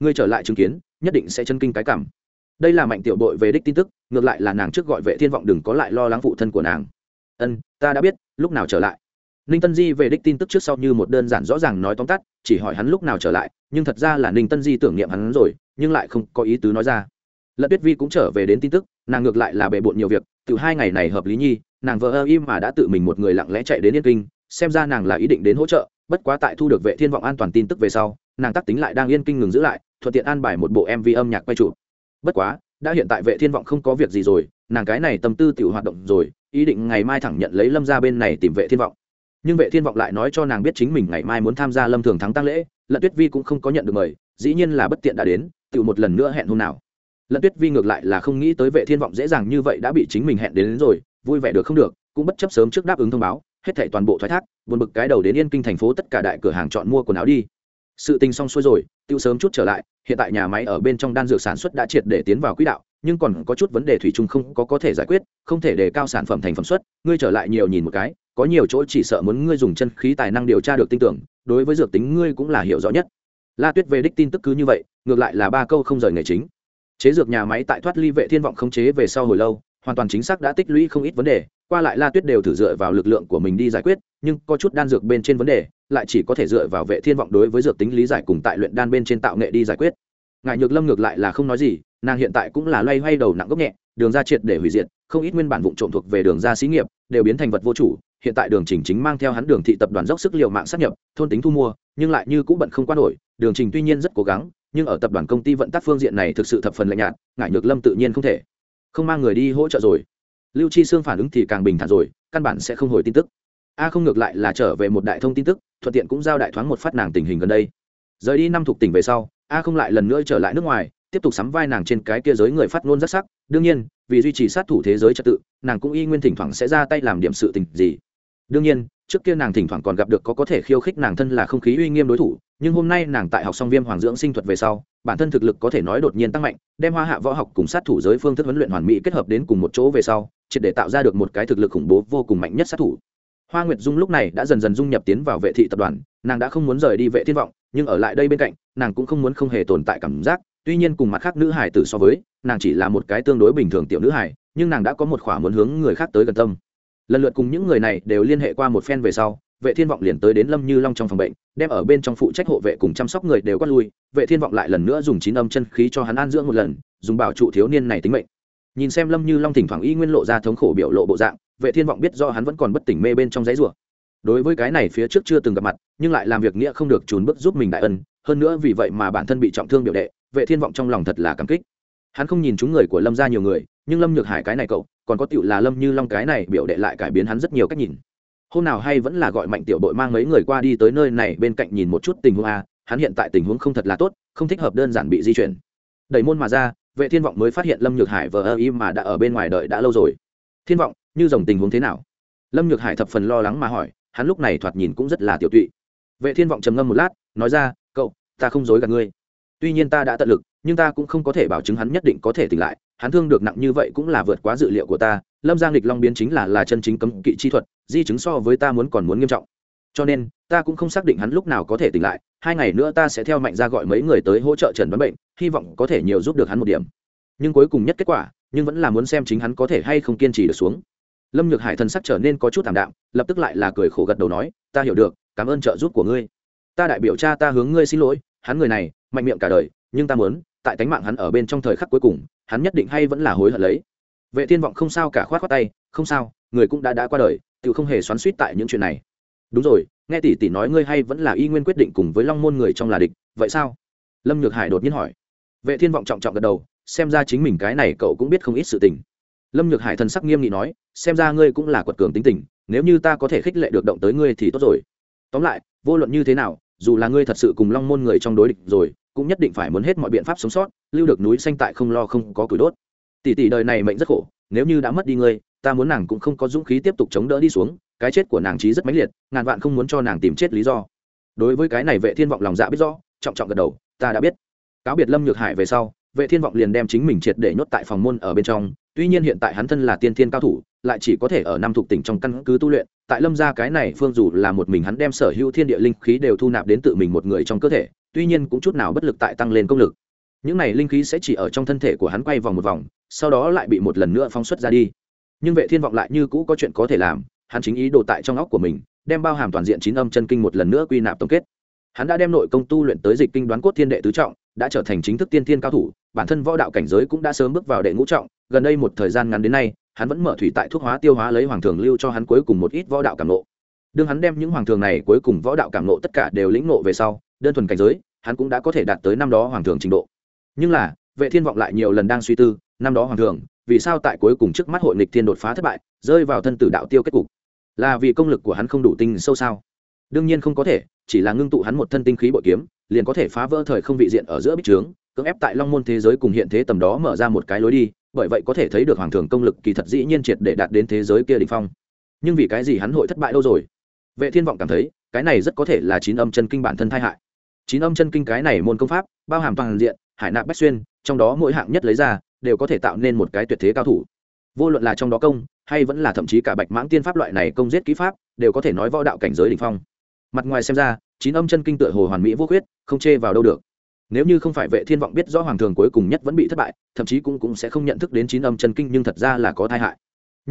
Ngươi trở lại chứng kiến, nhất định sẽ chân kinh cái cảm. Đây là mạnh tiểu đội về đích tin tức, ngược lại là nàng trước gọi vệ thiên vọng đừng có lại lo lắng phụ thân của nàng. Ân, ta đã biết, lúc nào trở lại ninh tân di về đích tin tức trước sau như một đơn giản rõ ràng nói tóm tắt, chỉ hỏi hắn lúc nào trở lại, nhưng thật ra là ninh tân di tưởng niệm hắn rồi, nhưng lại không có ý tứ nói ra. Lận tuyết vi cũng trở về đến tin tức, nàng ngược lại là bề bộn nhiều việc, từ hai ngày này hợp lý nhi, nàng vợ ơ im mà đã tự mình một người lặng lẽ chạy đến yên kinh, xem ra nàng là ý định đến hỗ trợ, bất quá tại thu được vệ thiên vọng an toàn tin tức về sau, nàng tắc tính lại đang yên kinh ngừng giữ lại, thuận tiện an bài một bộ mv âm nhạc quay trụ bất quá, đã hiện tại vệ thiên vọng không có việc gì rồi, nàng cái này tâm tư tiểu hoạt động rồi, ý định ngày mai thẳng nhận lấy lâm ra bên này tìm vệ thiên vọng nhưng vệ thiên vọng lại nói cho nàng biết chính mình ngày mai muốn tham gia lâm thường thắng tăng lễ lận tuyết vi cũng không có nhận được mời dĩ nhiên là bất tiện đã đến tự một lần nữa hẹn hôm nào. Lận tuyết vi ngược lại là không nghĩ tới vệ thiên vọng dễ dàng như vậy đã bị chính mình hẹn đến, đến rồi vui vẻ được không được cũng bất chấp sớm trước đáp ứng thông báo hết thảy toàn bộ thoái thác buồn bực cái đầu đến yên kinh thành phố tất cả đại cửa hàng chọn mua quần áo đi. Sự tình xong xuôi rồi tiêu sớm chút trở lại hiện tại nhà máy ở bên trong đan dược sản xuất đã triệt để tiến vào quỹ đạo nhưng còn có chút vấn đề thủy chung không có có thể giải quyết không thể đề cao sản phẩm thành phẩm xuất ngươi trở lại nhiều nhìn một cái có nhiều chỗ chỉ sợ muốn ngươi dùng chân khí tài năng điều tra được tin tưởng, đối với dược tính ngươi cũng là hiểu rõ nhất. La tuyết về đích tin tức cứ như vậy, ngược lại là ba câu không rời nghề chính. Chế dược nhà máy tại thoát ly vệ thiên vọng không chế về sau hồi lâu, hoàn toàn chính xác đã tích lũy không ít vấn đề, qua lại la tuyết đều thử dựa vào lực lượng của mình đi giải quyết, nhưng có chút đan dược bên trên vấn đề, lại chỉ có thể dựa vào vệ thiên vọng đối với dược tính lý giải cùng tại luyện đan bên trên tạo nghệ đi giải quyết. Ngài nhược lâm ngược lại là không nói gì, nàng hiện tại cũng là loay hoay đầu nặng gốc nhẹ, đường ra triệt để hủy diệt không ít nguyên bản vụ trộm thuộc về đường ra xí nghiệp, đều biến thành vật vô chủ. Hiện tại đường trình chính mang theo hắn đường thị tập đoàn dốc sức liệu mạng sát nhập, thôn tính thu mua, nhưng lại như cũng bận không qua nổi. Đường trình tuy nhiên rất cố gắng, nhưng ở tập đoàn công ty vận tắc phương diện này thực sự thập phần lạnh nhạt ngại nhược lâm tự nhiên không thể. Không mang người đi hỗ trợ rồi. Lưu chi xương phản ứng thì càng bình thản rồi, căn bản sẽ không hồi tin tức. A không ngược lại là trở về một đại thông tin tức, thuận tiện cũng giao đại thoáng một phát nàng tình hình gần đây. Rời đi năm thuộc tỉnh về sau, a không lại lần nữa trở lại nước ngoài, tiếp tục sắm vai nàng trên cái kia giới người phát ngôn rất sắc. Đương nhiên vì duy trì sát thủ thế giới trật tự, nàng cũng y nguyên thỉnh thoảng sẽ ra tay làm điểm sự tình gì. Đương nhiên, trước kia nàng thỉnh thoảng còn gặp được có có thể khiêu khích nàng thân là không khí uy nghiêm đối thủ, nhưng hôm nay nàng tại học xong viêm hoàng dưỡng sinh thuật về sau, bản thân thực lực có thể nói đột nhiên tăng mạnh, đem hoa hạ võ học cùng sát thủ giới phương thức huấn luyện hoàn mỹ kết hợp đến cùng một chỗ về sau, triệt để tạo ra được một cái thực lực khủng bố vô cùng mạnh nhất sát thủ. Hoa nguyệt dung lúc này đã dần dần dung nhập tiến vào vệ thị tập đoàn, nàng đã không muốn rời đi vệ thiên vọng, nhưng ở lại đây bên cạnh, nàng cũng không muốn không hề tồn tại cảm giác, tuy nhiên cùng mặt khác nữ hải tử so với nàng chỉ là một cái tương đối bình thường tiểu nữ hải nhưng nàng đã có một khỏa muốn hướng người khác tới gần tâm. Lần lượt cùng những người này đều liên hệ qua một phen về sau, vệ thiên vọng liền tới đến lâm như long trong phòng bệnh, đem ở bên trong phụ trách hộ vệ cùng chăm sóc người đều quát lui. Vệ thiên vọng lại lần nữa dùng chín âm chân khí cho hắn an dưỡng một lần, dùng bảo trụ thiếu niên này tính mệnh. Nhìn xem lâm như long thỉnh thoảng y nguyên lộ ra thống khổ biểu lộ bộ dạng, vệ thiên vọng biết do hắn vẫn còn bất tỉnh mê bên trong giấy rùa đối với cái này phía trước chưa từng gặp mặt, nhưng lại làm việc nghĩa không được trốn bước giúp mình đại ân, hơn nữa vì vậy mà bản thân bị trọng thương biểu đệ, vệ thiên vọng trong lòng thật là cảm kích hắn không nhìn chúng người của lâm ra nhiều người, nhưng lâm nhược hải cái này cậu, còn có tựu là lâm như long cái này biểu đệ lại cải biến hắn rất nhiều cách nhìn. Hôm nào hay vẫn là gọi mạnh tiểu đội mang mấy người qua đi tới nơi này bên cạnh nhìn một chút tình huống a, hắn hiện tại tình huống không thật là tốt, không thích hợp đơn giản bị di chuyển. Đẩy môn mà ra, vệ thiên vọng mới phát hiện lâm nhược hải vờ ơ im mà đã ở bên ngoài đợi đã lâu rồi. Thiên vọng, như dòng tình huống thế nào? Lâm nhược hải thập phần lo lắng mà hỏi, hắn lúc này thoạt nhìn cũng rất là tiểu tụy. Vệ thiên vọng trầm ngâm một lát, nói ra, cậu, ta không dối gạt ngươi tuy nhiên ta đã tận lực, nhưng ta cũng không có thể bảo chứng hắn nhất định có thể tỉnh lại. Hắn thương được nặng như vậy cũng là vượt quá dự liệu của ta. Lâm giang lịch long biến chính là là chân chính cấm kỵ chi thuật, di chứng so với ta muốn còn muốn nghiêm trọng. Cho nên, ta cũng không xác định hắn lúc nào có thể tỉnh lại. Hai ngày nữa ta sẽ theo mạnh ra gọi mấy người tới hỗ trợ trần đoán bệnh, hy vọng có thể nhiều giúp được hắn một điểm. Nhưng cuối cùng nhất kết quả, nhưng vẫn là muốn xem chính hắn có thể hay không kiên trì được xuống. Lâm nhược hải thần sắc trở nên có chút thảm đạm, lập tức lại là cười khổ gật đầu nói, ta hiểu được, cảm ơn trợ giúp của ngươi. Ta đại biểu cha ta hướng ngươi xin lỗi, hắn người này mạnh miệng cả đời, nhưng ta muốn, tại tánh mạng hắn ở bên trong thời khắc cuối cùng, hắn nhất định hay vẫn là hối hận lấy. Vệ thiên vọng không sao cả khoát khoát tay, không sao, người cũng đã đã qua đời tự không hề xoắn suýt tại những chuyện này. Đúng rồi, nghe tỷ tỷ nói ngươi hay vẫn là y nguyên quyết định cùng với long môn người trong là địch, vậy sao? Lâm nhược hải đột nhiên hỏi. Vệ thiên vọng trọng trọng gật đầu, xem ra chính mình cái này cậu cũng biết không ít sự tình. Lâm nhược hải thần sắc nghiêm nghị nói, xem ra ngươi cũng là quật cường tính tình, nếu như ta có thể khích lệ được động tới ngươi thì tốt rồi. Tóm lại, vô luận như thế nào, dù là ngươi thật sự cùng long môn người trong đối địch rồi cũng nhất định phải muốn hết mọi biện pháp sống sót, lưu được núi xanh tại không lo không có củi đốt. Tỷ tỷ đời này mệnh rất khổ, nếu như đã mất đi ngươi, ta muốn nàng cũng không có dũng khí tiếp tục chống đỡ đi xuống, cái chết của nàng trí rất mãnh liệt, ngàn vạn không muốn cho nàng tìm chết lý do. Đối với cái này vệ thiên vọng lòng dạ biết rõ, trọng trọng gật đầu, ta đã biết. Cáo biệt lâm nhược hải về sau, vệ thiên vọng liền đem chính mình triệt để nhốt tại phòng môn ở bên trong, tuy nhiên hiện tại hắn thân là tiên thiên cao thủ, lại chỉ có thể ở năm thuộc tỉnh trong căn cứ tu luyện, tại lâm gia cái này, phương dù là một mình hắn đem sở hữu thiên địa linh khí đều thu nạp đến tự mình một người trong cơ thể tuy nhiên cũng chút nào bất lực tại tăng lên công lực. Những này linh khí sẽ chỉ ở trong thân thể của hắn quay vòng một vòng, sau đó lại bị một lần nữa phóng xuất ra đi. Nhưng vệ thiên vọng lại như cũ có chuyện có thể làm, hắn chính ý đồ tại trong óc của mình, đem bao hàm toàn diện chín âm chân kinh một lần nữa quy nạp tổng kết. Hắn đã đem nội công tu luyện tới dịch kinh đoán cốt thiên đệ tứ trọng, đã trở thành chính thức tiên thiên cao thủ, bản thân võ đạo cảnh giới cũng đã sớm bước vào đệ ngũ trọng, gần đây một thời gian ngắn đến nay, hắn vẫn mở thủy tại thuốc hóa tiêu hóa lấy hoàng thường lưu cho hắn cuối cùng một ít võ đạo cảm nộ đương hắn đem những hoàng thường này cuối cùng võ đạo cảm nộ tất cả đều lĩnh nộ về sau đơn thuần cảnh giới, hắn cũng đã có thể đạt tới năm đó hoàng thường trình độ. Nhưng là, vệ thiên vọng lại nhiều lần đang suy tư, năm đó hoàng thường vì sao tại cuối cùng trước mắt hội nghịch thiên đột phá thất bại, rơi vào thân tử đạo tiêu kết cục? Là vì công lực của hắn không đủ tinh sâu sao? Đương nhiên không có thể, chỉ là ngưng tụ hắn một thân tinh khí bội kiếm, liền có thể phá vỡ thời không vị diện ở giữa bích trướng, cưỡng ép tại long môn thế giới cùng hiện thế tầm đó mở ra một cái lối đi, bởi vậy có thể thấy được hoàng thường công lực kỳ thật dĩ nhiên triệt để đạt đến thế giới kia đ ỉ n h phong. Nhưng vì cái gì hắn hội thất bại đâu rồi? Vệ thiên vọng cảm thấy, cái này rất có thể là chín âm chân kinh bản thân thai hại chín âm chân kinh cái này môn công pháp, bao hàm toàn diện, hải nạp bách xuyên, trong đó mỗi hạng nhất lấy ra, đều có thể tạo nên một cái tuyệt thế cao thủ. Vô luận là trong đó công, hay vẫn là thậm chí cả bạch mãng tiên pháp loại này công giết ký pháp, đều có thể nói võ đạo cảnh giới đ ỉ n h phong. Mặt ngoài xem ra, chín âm chân kinh tựa hồ hoàn mỹ vô khuyết, không chê vào đâu được. Nếu như không phải vệ thiên vọng biết rõ hoàng thường cuối cùng nhất vẫn bị thất bại, thậm chí cũng cũng sẽ không nhận thức đến chín âm chân kinh nhưng thật ra là có tai hại.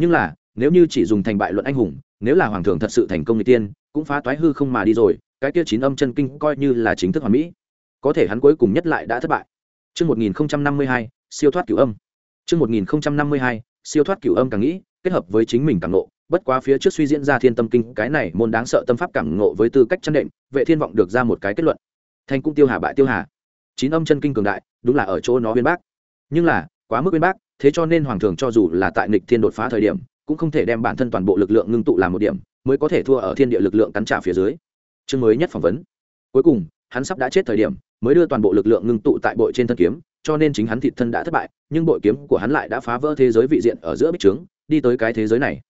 Nhưng là, nếu như chỉ dùng thành bại luận anh hùng, nếu là hoàng thường thật sự thành công người tiên, cũng phá toái hư không mà đi rồi cái kia chín âm chân kinh coi như là chính thức hoàn mỹ. Có thể hắn cuối cùng nhất lại đã thất bại. Trước 1052, siêu thoát cửu âm. Trước 1052, siêu thoát cửu âm càng nghĩ, kết hợp với chính mình càng ngộ, bất quá phía trước suy diễn ra thiên tâm kinh cái này môn đáng sợ tâm pháp cảm ngộ với tư cách chân định, vệ thiên vọng được ra một cái kết luận. Thành cũng tiêu hà bại tiêu hà. Chín âm chân kinh cường đại đúng là ở chỗ nó uyên bác. Nhưng là quá mức uyên bác thế cho nên hoàng thường cho dù là tại nghịch thiên đột phá thời điểm cũng không thể đem bản thân toàn bộ lực lượng ngưng tụ làm một điểm mới có thể thua ở thiên địa lực lượng cắn trả phía dưới chương mới nhất phỏng vấn. Cuối cùng, hắn sắp đã chết thời điểm, mới đưa toàn bộ lực lượng ngưng tụ tại bội trên thân kiếm, cho nên chính hắn thịt thân đã thất bại, nhưng bội kiếm của hắn lại đã phá vỡ thế giới vị diện ở giữa bích trướng, đi tới cái thế giới này.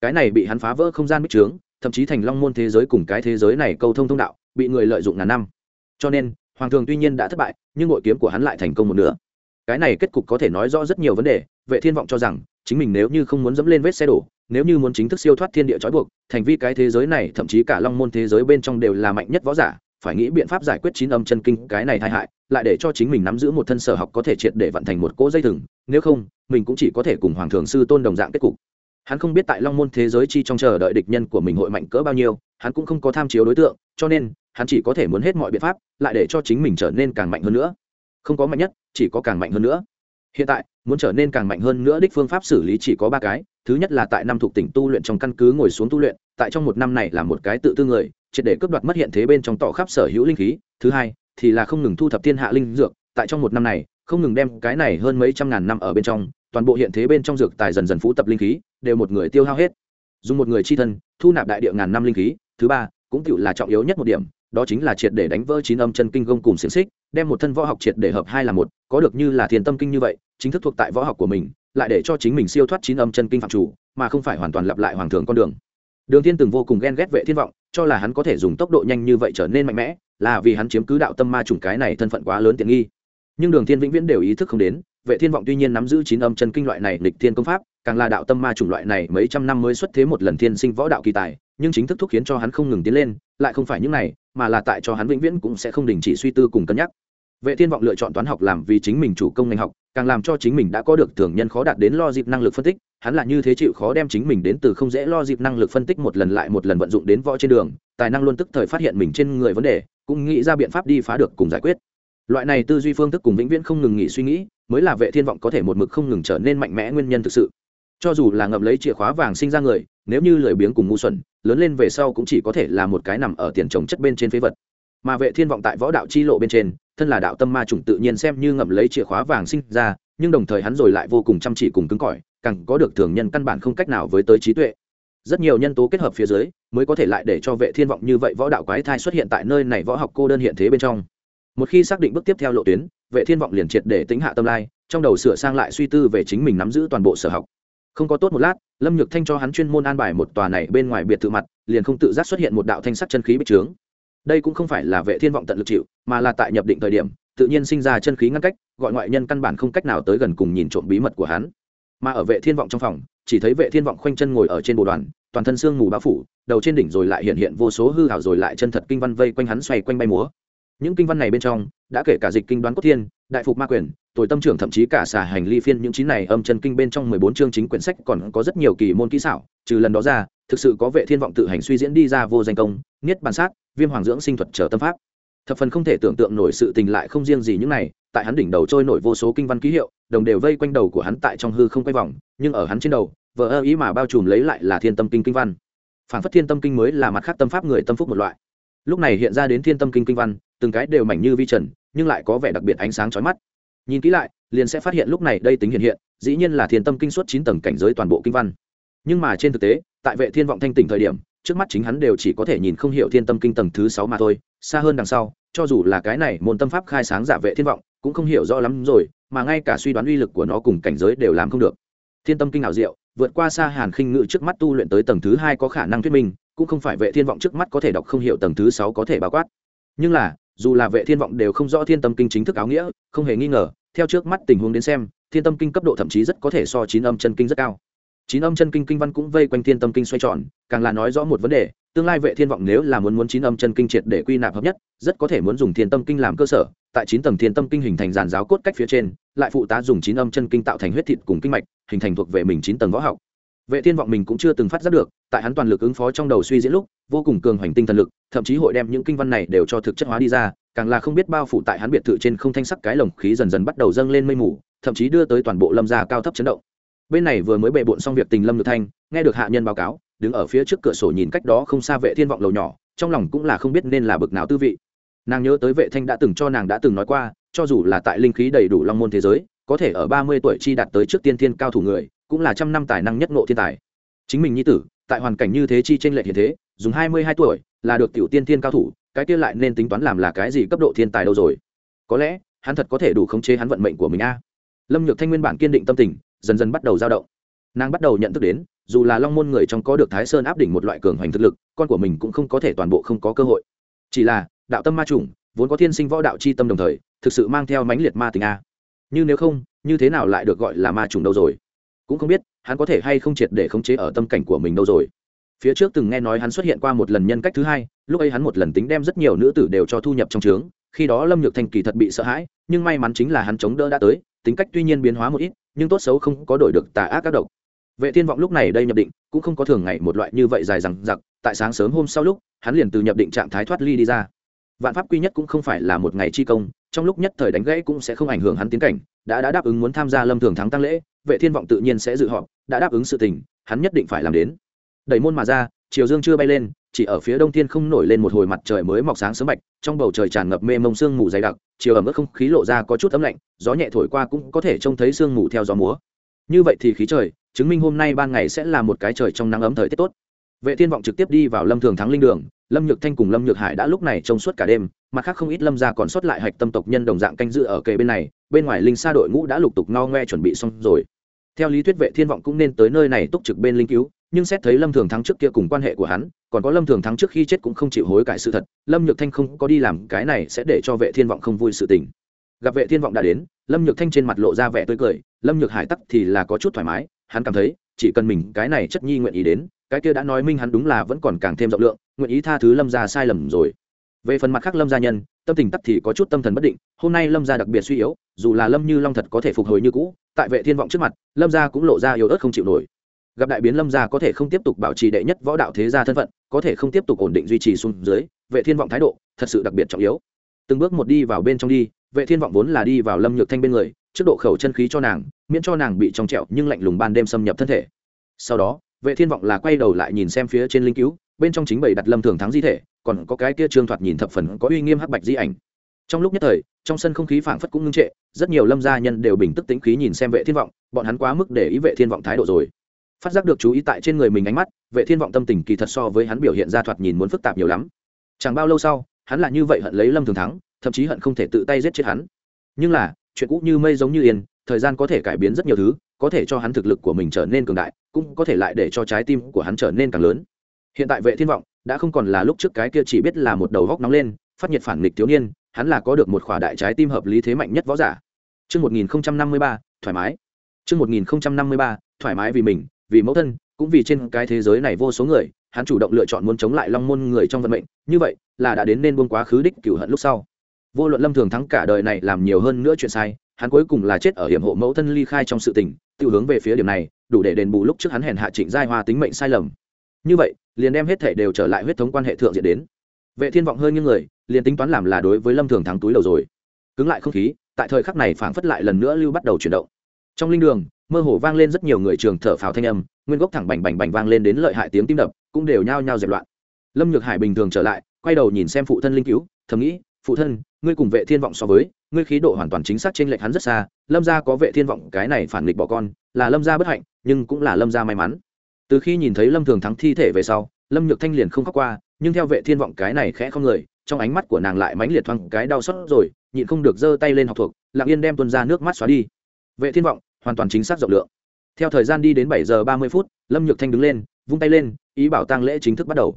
Cái này bị hắn phá vỡ không gian bích trướng, thậm chí thành long môn thế giới cùng cái thế giới này câu thông thông đạo, bị người lợi dụng ngàn năm. Cho nên, hoàng thường tuy nhiên đã thất bại, nhưng bội kiếm của hắn lại thành công một nửa. Cái này kết cục có thể nói rõ rất nhiều vấn đề, vệ thiên vọng cho rằng chính mình nếu như không muốn dẫm lên vết xe đổ, nếu như muốn chính thức siêu thoát thiên địa trói buộc, thành vi cái thế giới này, thậm chí cả long môn thế giới bên trong đều là mạnh nhất võ giả, phải nghĩ biện pháp giải quyết chín âm chân kinh cái này tai hại, lại để cho chính mình nắm giữ một thân sở học có thể triệt để vận thành một cỗ dây thừng, nếu không, mình cũng chỉ có thể cùng hoàng thường sư tôn đồng dạng kết cục. Hắn không biết tại long môn thế giới chi trong chờ đợi địch nhân của mình hội mạnh cỡ bao nhiêu, hắn cũng không có tham chiếu đối tượng, cho nên, hắn chỉ có thể muốn hết mọi biện pháp, lại để cho chính mình trở nên càng mạnh hơn nữa. Không có mạnh nhất, chỉ có càng mạnh hơn nữa hiện tại, muốn trở nên càng mạnh hơn nữa đích phương pháp xử lý chỉ có ba cái, thứ nhất là tại năm thuộc tỉnh tu luyện trong căn cứ ngồi xuống tu luyện, tại trong một năm này là một cái tự tư người, triệt để cướp đoạt mất hiện thế bên trong tỏ khắp sở hữu linh khí. Thứ hai, thì là không ngừng thu thập thiên hạ linh dược, tại trong một năm này, không ngừng đem cái này hơn mấy trăm ngàn năm ở bên trong, toàn bộ hiện thế bên trong dược tài dần dần phú tập linh khí, đều một người tiêu hao hết. Dùng một người chi thân, thu nạp đại địa ngàn năm linh khí. Thứ ba, cũng tựu là trọng yếu nhất một điểm, đó chính là triệt để đánh vỡ chín âm chân kinh gông cùng xiềng xích, đem một thân võ học triệt để hợp hai là một, có được như là thiền tâm kinh như vậy chính thức thuộc tại võ học của mình, lại để cho chính mình siêu thoát chín âm chân kinh phạm chủ, mà không phải hoàn toàn lặp lại hoàng thường con đường. Đường thiên từng vô cùng ghen ghét vệ thiên vọng, cho là hắn có thể dùng tốc độ nhanh như vậy trở nên mạnh mẽ, là vì hắn chiếm cứ đạo tâm ma chủng cái này thân phận quá lớn tiện nghi. Nhưng đường thiên vĩnh viễn đều ý thức không đến, vệ thiên vọng tuy nhiên nắm giữ chín âm chân kinh loại này lịch thiên công pháp, càng là đạo tâm ma chủng loại này mấy trăm năm mới xuất thế một lần thiên sinh võ đạo kỳ tài, nhưng chính thức thúc khiến cho hắn không ngừng tiến lên, lại không phải những này, mà là tại cho hắn vĩnh viễn cũng sẽ không đình chỉ suy tư cùng cân nhắc vệ thiên vọng lựa chọn toán học làm vì chính mình chủ công ngành học, càng làm cho chính mình đã có được thường nhân khó đạt đến lo dịp năng lực phân tích. Hắn là như thế chịu khó đem chính mình đến từ không dễ lo dịp năng lực phân tích một lần lại một lần vận dụng đến võ trên đường, tài năng luôn tức thời phát hiện mình trên người vấn đề, cũng nghĩ ra biện pháp đi phá được cùng giải quyết. Loại này tư duy phương thức cùng vĩnh viễn không ngừng nghỉ suy nghĩ, mới là vệ thiên vọng có thể một mực không ngừng trở nên mạnh mẽ nguyên nhân thực sự. Cho dù là ngậm lấy chìa khóa vàng sinh ra người, nếu như lười biếng cùng ngu xuẩn, lớn lên về sau cũng chỉ có thể là một cái nằm ở tiền trồng chất bên trên phế vật mà vệ thiên vọng tại võ đạo chi lộ bên trên, thân là đạo tâm ma chủng tự nhiên xem như ngậm lấy chìa khóa vàng sinh ra, nhưng đồng thời hắn rồi lại vô cùng chăm chỉ cùng cứng cỏi, càng có được thường nhân căn bản không cách nào với tới trí tuệ. Rất nhiều nhân tố kết hợp phía dưới, mới có thể lại để cho vệ thiên vọng như vậy võ đạo quái thai xuất hiện tại nơi này võ học cô đơn hiện thế bên trong. Một khi xác định bước tiếp theo lộ tuyến, vệ thiên vọng liền triệt để tính hạ tâm lai, trong đầu sửa sang lại suy tư về chính mình nắm giữ toàn bộ sở học. Không có tốt một lát, lâm nhược thanh cho hắn chuyên môn an bài một tòa này bên ngoài biệt thự mặt, liền không tự giác xuất hiện một đạo thanh sắc chân khí bích trướng đây cũng không phải là vệ thiên vọng tận lực chịu, mà là tại nhập định thời điểm, tự nhiên sinh ra chân khí ngăn cách, gọi ngoại nhân căn bản không cách nào tới gần cùng nhìn trộm bí mật của hắn. Mà ở vệ thiên vọng trong phòng, chỉ thấy vệ thiên vọng khoanh chân ngồi ở trên bồ đoàn, toàn thân xương mù bao phủ, đầu trên đỉnh rồi lại hiện hiện vô số hư hảo rồi lại chân thật kinh văn vây quanh hắn xoay quanh bay múa. Những kinh văn này bên trong, đã kể cả dịch kinh đoán cốt thiên, đại phục ma quyền tuổi tâm trưởng thậm chí cả xà hành ly phiên những chín này âm chân kinh bên trong mười bốn chương chính quyển sách còn có rất nhiều kỳ môn kỹ xảo, trừ lần đó ra, thực sự có vệ thiên vọng tự hành suy diễn đi ra vô danh công, niết bàn sát viêm hoàng dưỡng sinh thuật trở tâm pháp. Thập phần không thể tưởng tượng nổi sự tình lại không riêng gì những này, tại hắn đỉnh đầu trôi nổi vô số kinh văn ký hiệu, đồng đều vây quanh đầu của hắn tại trong hư không quay vòng, nhưng ở hắn trên đầu vợ ơ ý mà bao trùm lấy lại là thiên tâm kinh kinh văn. Phản phất thiên tâm kinh mới là mặt khác tâm pháp người tâm phúc một loại. Lúc này hiện ra đến thiên tâm kinh kinh văn, từng cái đều mảnh như vi trần, nhưng lại có vẻ đặc biệt ánh sáng chói mắt. Nhìn kỹ lại, liền sẽ phát hiện lúc này đây tính hiện hiện, dĩ nhiên là thiên tâm kinh suốt chín tầng cảnh giới toàn bộ kinh văn. Nhưng mà trên thực tế, tại vệ thiên vọng thanh tỉnh thời điểm trước mắt chính hắn đều chỉ có thể nhìn không hiểu thiên tâm kinh tầng thứ sáu mà thôi, xa hơn đằng sau, cho dù là cái này môn tâm pháp khai sáng giả vệ thiên vọng, cũng không hiểu rõ lắm rồi, mà ngay cả suy đoán uy lực của nó cùng cảnh giới đều làm không được. Thiên tâm kinh ảo diệu, vượt qua xa hàn khinh ngự trước mắt tu luyện tới tầng thứ hai có khả năng thuyết minh, cũng không phải vệ thiên vọng trước mắt có thể đọc không hiểu tầng thứ sáu có thể bao quát. Nhưng là, dù là vệ thiên vọng đều không rõ thiên tâm kinh chính thức áo nghĩa, không hề nghi ngờ, theo trước mắt tình huống đến xem, thiên tâm kinh cấp độ thậm chí rất có thể so chín âm chân kinh rất cao chín âm chân kinh kinh văn cũng vây quanh thiên tâm kinh xoay tròn, càng là nói rõ một vấn đề, tương lai vệ thiên vọng nếu là muốn muốn chín âm chân kinh triệt để quy nạp hợp nhất, rất có thể muốn dùng thiên tâm kinh làm cơ sở, tại chín tầng thiên tâm kinh hình thành giàn giáo cốt cách phía trên, lại phụ tá dùng chín âm chân kinh tạo thành huyết thịt cùng kinh mạch, hình thành thuộc về mình chín tầng võ học. Vệ thiên vọng mình cũng chưa từng phát giác được, tại hắn toàn lực ứng phó trong đầu suy diễn lúc, vô cùng cường hoành tinh thần lực, thậm chí hội đem những kinh văn này đều cho thực chất hóa đi ra, càng là không biết bao phủ tại hắn biệt thự trên không thanh sắc cái lồng khí dần dần bắt đầu dâng lên mây mù, thậm chí đưa tới toàn bộ lâm gia cao thấp chấn động bên này vừa mới bệ bộn xong việc tình lâm nhược thanh, nghe được hạ nhân báo cáo, đứng ở phía trước cửa sổ nhìn cách đó không xa vệ thiên vọng lầu nhỏ, trong lòng cũng là không biết nên là bực nào tư vị. Nàng nhớ tới vệ thanh đã từng cho nàng đã từng nói qua, cho dù là tại linh khí đầy đủ long môn thế giới, có thể ở ba mươi tuổi chi đạt tới trước tiên thiên cao thủ người, cũng là trăm năm tài năng nhất ngộ thiên tài. Chính mình nhi tử, tại hoàn cảnh như thế chi tranh lệch hiện thế, dùng hai mươi hai tuổi là được tiểu tiên thiên cao thủ, cái kia lại nên tính toán làm là cái gì cấp độ thiên tài đâu rồi? Có lẽ, hắn thật có thể đủ khống chế hắn vận mệnh của mình a. Lâm nhược thanh nguyên bản kiên định tâm tình dần dần bắt đầu dao động. Nàng bắt đầu nhận thức đến, dù là long môn người trong có được thái sơn áp đỉnh một loại cường hoành thực lực, con của mình cũng không có thể toàn bộ không có cơ hội. Chỉ là, đạo tâm ma chủng, vốn có thiên sinh võ đạo c h i tâm đồng thời, thực sự mang theo mãnh liệt ma tình a. Như nếu không, như thế nào lại được gọi là ma chủng đâu rồi? Cũng không biết, hắn có thể hay không triệt để khống chế ở tâm cảnh của mình đâu rồi. Phía trước từng nghe nói hắn xuất hiện qua một lần nhân cách thứ hai, lúc ấy hắn một lần tính đem rất nhiều nữ tử đều cho thu nhập trong trướng khi đó lâm nhược thanh kỳ thật bị sợ hãi, nhưng may mắn chính là hắn chống đỡ đã tới, tính cách tuy nhiên biến hóa một ít nhưng tốt xấu không có đổi được tà ác các độc. Vệ thiên vọng lúc này đây nhập định, cũng không có thường ngày một loại như vậy dài rằng giặc tại sáng sớm hôm sau lúc, hắn liền từ nhập định trạng thái thoát ly đi ra. Vạn pháp quy nhất cũng không phải là một ngày chi công, trong lúc nhất thời đánh gãy cũng sẽ không ảnh hưởng hắn tiến cảnh, đã đã đáp ứng muốn tham gia lâm thường thắng tăng lễ, vệ thiên vọng tự nhiên sẽ dự họp, đã đáp ứng sự tình, hắn nhất định phải làm đến. Đẩy môn mà ra chiều dương chưa bay lên chỉ ở phía đông thiên không nổi lên một hồi mặt trời mới mọc sáng sớm bạch, trong bầu trời tràn ngập mê mông sương mù dày đặc, chiều ẩm ướt không khí lộ ra có chút ấm lạnh, gió nhẹ thổi qua cũng có thể trông thấy sương mù theo gió múa. Như vậy thì khí trời, chứng minh hôm nay ban ngày sẽ là một cái trời trong nắng ấm thời tiết tốt. Vệ thiên vọng trực tiếp đi vào lâm thường thắng linh đường, lâm nhược thanh cùng lâm nhược hải đã lúc này trông suốt cả đêm, mặt khác không ít lâm gia còn sót lại hạch tâm tộc nhân đồng dạng canh dự ở kề bên này, bên ngoài linh xa đội ngũ đã lục tục no ngoe chuẩn bị xong rồi. Theo lý thuyết vệ thiên vọng cũng nên tới nơi này túc trực bên linh cứu nhưng xét thấy lâm thường thắng trước kia cùng quan hệ của hắn, còn có lâm thường thắng trước khi chết cũng không chịu hối cải sự thật, lâm nhược thanh không có đi làm cái này sẽ để cho vệ thiên vọng không vui sự tình. Gặp vệ thiên vọng đã đến, lâm nhược thanh trên mặt lộ ra vẻ tươi cười, lâm nhược hải tắc thì là có chút thoải mái, hắn cảm thấy, chỉ cần mình cái này chất nhi nguyện ý đến, cái kia đã nói minh hắn đúng là vẫn còn càng thêm rộng lượng, nguyện ý tha thứ lâm ra sai lầm rồi. Về phần mặt khác lâm gia nhân, tâm tình tắc thì có chút tâm thần bất định, hôm nay lâm gia đặc biệt suy yếu, dù là lâm như long thật có thể phục hồi như cũ, tại vệ thiên vọng trước mặt, lâm gia cũng lộ ra yếu ớt không chịu nổi gặp đại biến lâm gia có thể không tiếp tục bảo trì đệ nhất võ đạo thế gia thân phận, có thể không tiếp tục ổn định duy trì xuống dưới, vệ thiên vọng thái độ thật sự đặc biệt trọng yếu. Từng bước một đi vào bên trong đi, vệ thiên vọng vốn là đi vào lâm nhược thanh bên người, trước độ khẩu chân khí cho nàng, miễn cho nàng bị trong trẹo nhưng lạnh lùng ban đêm xâm nhập thân thể. Sau đó, vệ thiên vọng là quay đầu lại nhìn xem phía trên linh cứu, bên trong chính bầy đặt lâm thường thắng di thể, còn có cái kia trương thoạt nhìn thập phần có uy nghiêm hắc bạch di ảnh. Trong lúc nhất thời, trong sân không khí phảng phất cũng ngưng trệ, rất nhiều lâm gia nhân đều bình tức tĩnh khí nhìn xem vệ thiên vọng, bọn hắn quá mức để ý vệ thiên vọng thái độ rồi phát giác được chú ý tại trên người mình ánh mắt vệ thiên vọng tâm tình kỳ thật so với hắn biểu hiện ra thoạt nhìn muốn phức tạp nhiều lắm. Chẳng bao lâu sau hắn là như vậy hận lấy lâm thường thắng thậm chí hận không thể tự tay giết chết hắn. Nhưng là chuyện cũ như mây giống như yên thời gian có thể cải biến rất nhiều thứ có thể cho hắn thực lực của mình trở nên cường đại cũng có thể lại để cho trái tim của hắn trở nên càng lớn. Hiện tại vệ thiên vọng đã không còn là lúc trước cái kia chỉ biết là một đầu góc nóng lên phát nhiệt phản nghịch thiếu niên hắn là có được một khỏa đại trái tim hợp lý thế mạnh nhất võ giả. Trước 1053, thoải mái. Trước 1053, thoải mái vì mình, vì mẫu thân, cũng vì trên cái thế giới này vô số người, hắn chủ động lựa chọn muốn chống lại long môn người trong vận mệnh, như vậy, là đã đến nên buông quá khứ đích cửu hận lúc sau. Vô luận Lâm Thường thắng cả đời này làm nhiều hơn nữa chuyện sai, hắn cuối cùng là chết ở hiểm hộ mẫu thân ly khai trong sự tình, tiêu hướng về phía điểm này, đủ để đền bù lúc trước hắn hèn hạ Trịnh Giai Hoa tính mệnh sai lầm. Như vậy, liền đem hết thể đều trở lại huyết thống quan hệ thượng diện đến vệ thiên vọng hơn như người liền tính toán làm là đối với lâm thường thắng túi đầu rồi cứng lại không khí tại thời khắc này phảng phất lại lần nữa lưu bắt đầu chuyển động trong linh đường mơ hồ vang lên rất nhiều người trường thở phào thanh âm, nguyên gốc thẳng bành bành bành vang lên đến lợi hại tiếng tim đập, cũng đều nhao nhao dẹp loạn. Lâm nhược hải bình thường trở lại, quay đầu nhìn xem phụ thân linh cứu, thầm nghĩ, phụ thân, ngươi cùng vệ thiên vọng so với, ngươi khí độ hoàn toàn chính xác trên lệch hắn rất xa, lâm gia có vệ thiên vọng, cái này phản nghịch bỏ con, là lâm gia bất hạnh, nhưng cũng là lâm gia may mắn. Từ khi nhìn thấy lâm thường thắng thi thể về sau, lâm nhược thanh liền không khóc qua, nhưng theo vệ thiên vọng cái này khẽ không người, trong ánh mắt của nàng lại mãnh liệt thoáng cái đau xót rồi, nhịn không được giơ tay lên học thuộc, lặng yên đem tuân ra nước mắt xóa đi. Vệ thiên vọng hoàn toàn chính xác rộng lượng. Theo thời gian đi đến bảy giờ ba mươi phút, lâm nhược thanh đứng lên, vung tay lên, ý bảo tang lễ chính thức bắt đầu.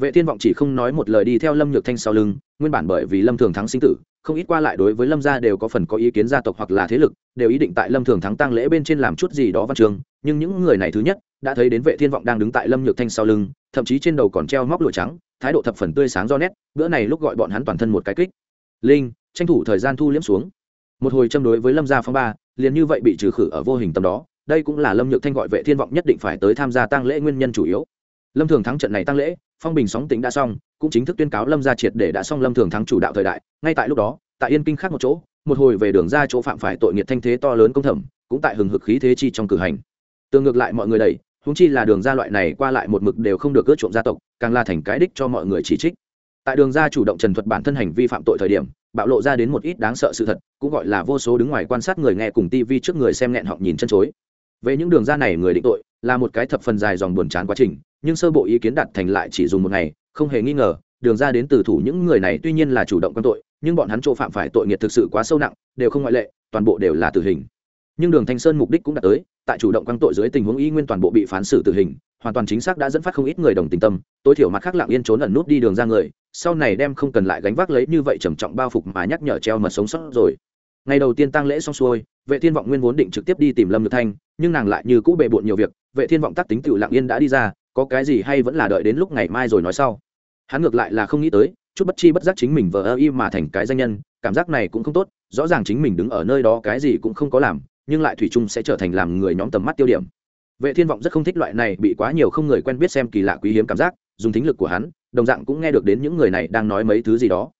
Vệ thiên vọng chỉ không nói một lời đi theo lâm nhược thanh sau lưng, nguyên bản bởi vì lâm thường thắng sinh tử, không ít qua lại đối với lâm gia đều có phần có ý kiến gia tộc hoặc là thế lực, đều ý định tại lâm thường thắng tang lễ bên trên làm chút gì đó văn trường nhưng những người này thứ nhất, đã thấy đến vệ thiên vọng đang đứng tại lâm nhược thanh sau lưng, thậm chí trên đầu còn treo móc lụa trắng, thái độ thập phần tươi sáng do nét, bữa này lúc gọi bọn hắn toàn thân một cái kích. Linh, tranh thủ thời gian thu liếm xuống một hồi châm đối với lâm gia phong ba, liền như vậy bị trừ khử ở vô hình tâm đó, đây cũng là lâm nhược thanh gọi vệ thiên vọng nhất định phải tới tham gia tang lễ nguyên nhân chủ yếu. Lâm thường thắng trận này tăng lễ, phong bình sóng tính đã xong, cũng chính thức tuyên cáo lâm gia triệt để đã xong lâm thường thắng chủ đạo thời đại. Ngay tại lúc đó, tại yên kinh khác một chỗ, một hồi về đường ra chỗ phạm phải tội nghiệt thanh thế to lớn công thẩm, cũng tại hừng hực khí thế chi trong cử hành. Tương ngược lại mọi người đầy húng chi là đường ra loại này qua lại một mực đều không được ướt trộm gia tộc, càng là thành cái đích cho mọi người chỉ trích. Tại đường ra chủ động trần thuật bản thân hành vi phạm tội thời điểm bạo lộ ra đến một ít đáng sợ sự thật, cũng gọi là vô số đứng ngoài quan sát người nghe cùng tivi trước người xem nghẹn họng nhìn chân chối. Về những đường ra này người định tội, là một cái thập phần dài dòng buồn chán quá trình, nhưng sơ bộ ý kiến đặt thành lại chỉ dùng một ngày, không hề nghi ngờ, đường ra đến từ thủ những người này tuy nhiên là chủ động quan tội, nhưng bọn hắn chỗ phạm phải tội nghiệt thực sự quá sâu nặng, đều không ngoại lệ, toàn bộ đều là tử hình. Nhưng đường thanh sơn mục đích cũng đã tới tại chủ động quăng tội dưới tình huống y nguyên toàn bộ bị phán xử tử hình, hoàn toàn chính xác đã dẫn phát không ít người đồng tình tâm, tối thiểu mặt khác lặng yên trốn ẩn nút đi đường ra người, sau này đem không cần lại gánh vác lấy như vậy trầm trọng bao phục mà nhắc nhở treo mật sống sót rồi. Ngày đầu tiên tăng lễ xong xuôi, vệ thiên vọng nguyên vốn định trực tiếp đi tìm lâm nhược thanh, nhưng nàng lại như cũ bề bộn nhiều việc, vệ thiên vọng tác tính tự lặng yên đã đi ra, có cái gì hay vẫn là đợi đến lúc ngày mai rồi nói sau. Hắn ngược lại là không nghĩ tới, chút bất chi bất giác chính mình vờ ơ y mà thành cái danh nhân, cảm giác này cũng không tốt, rõ ràng chính mình đứng ở nơi đó cái gì cũng không có làm nhưng lại thủy chung sẽ trở thành làm người nhóm tầm mắt tiêu điểm. Vệ thiên vọng rất không thích loại này bị quá nhiều không người quen biết xem kỳ lạ quý hiếm cảm giác, dùng thính lực của hắn, đồng dạng cũng nghe được đến những người này đang nói mấy thứ gì đó.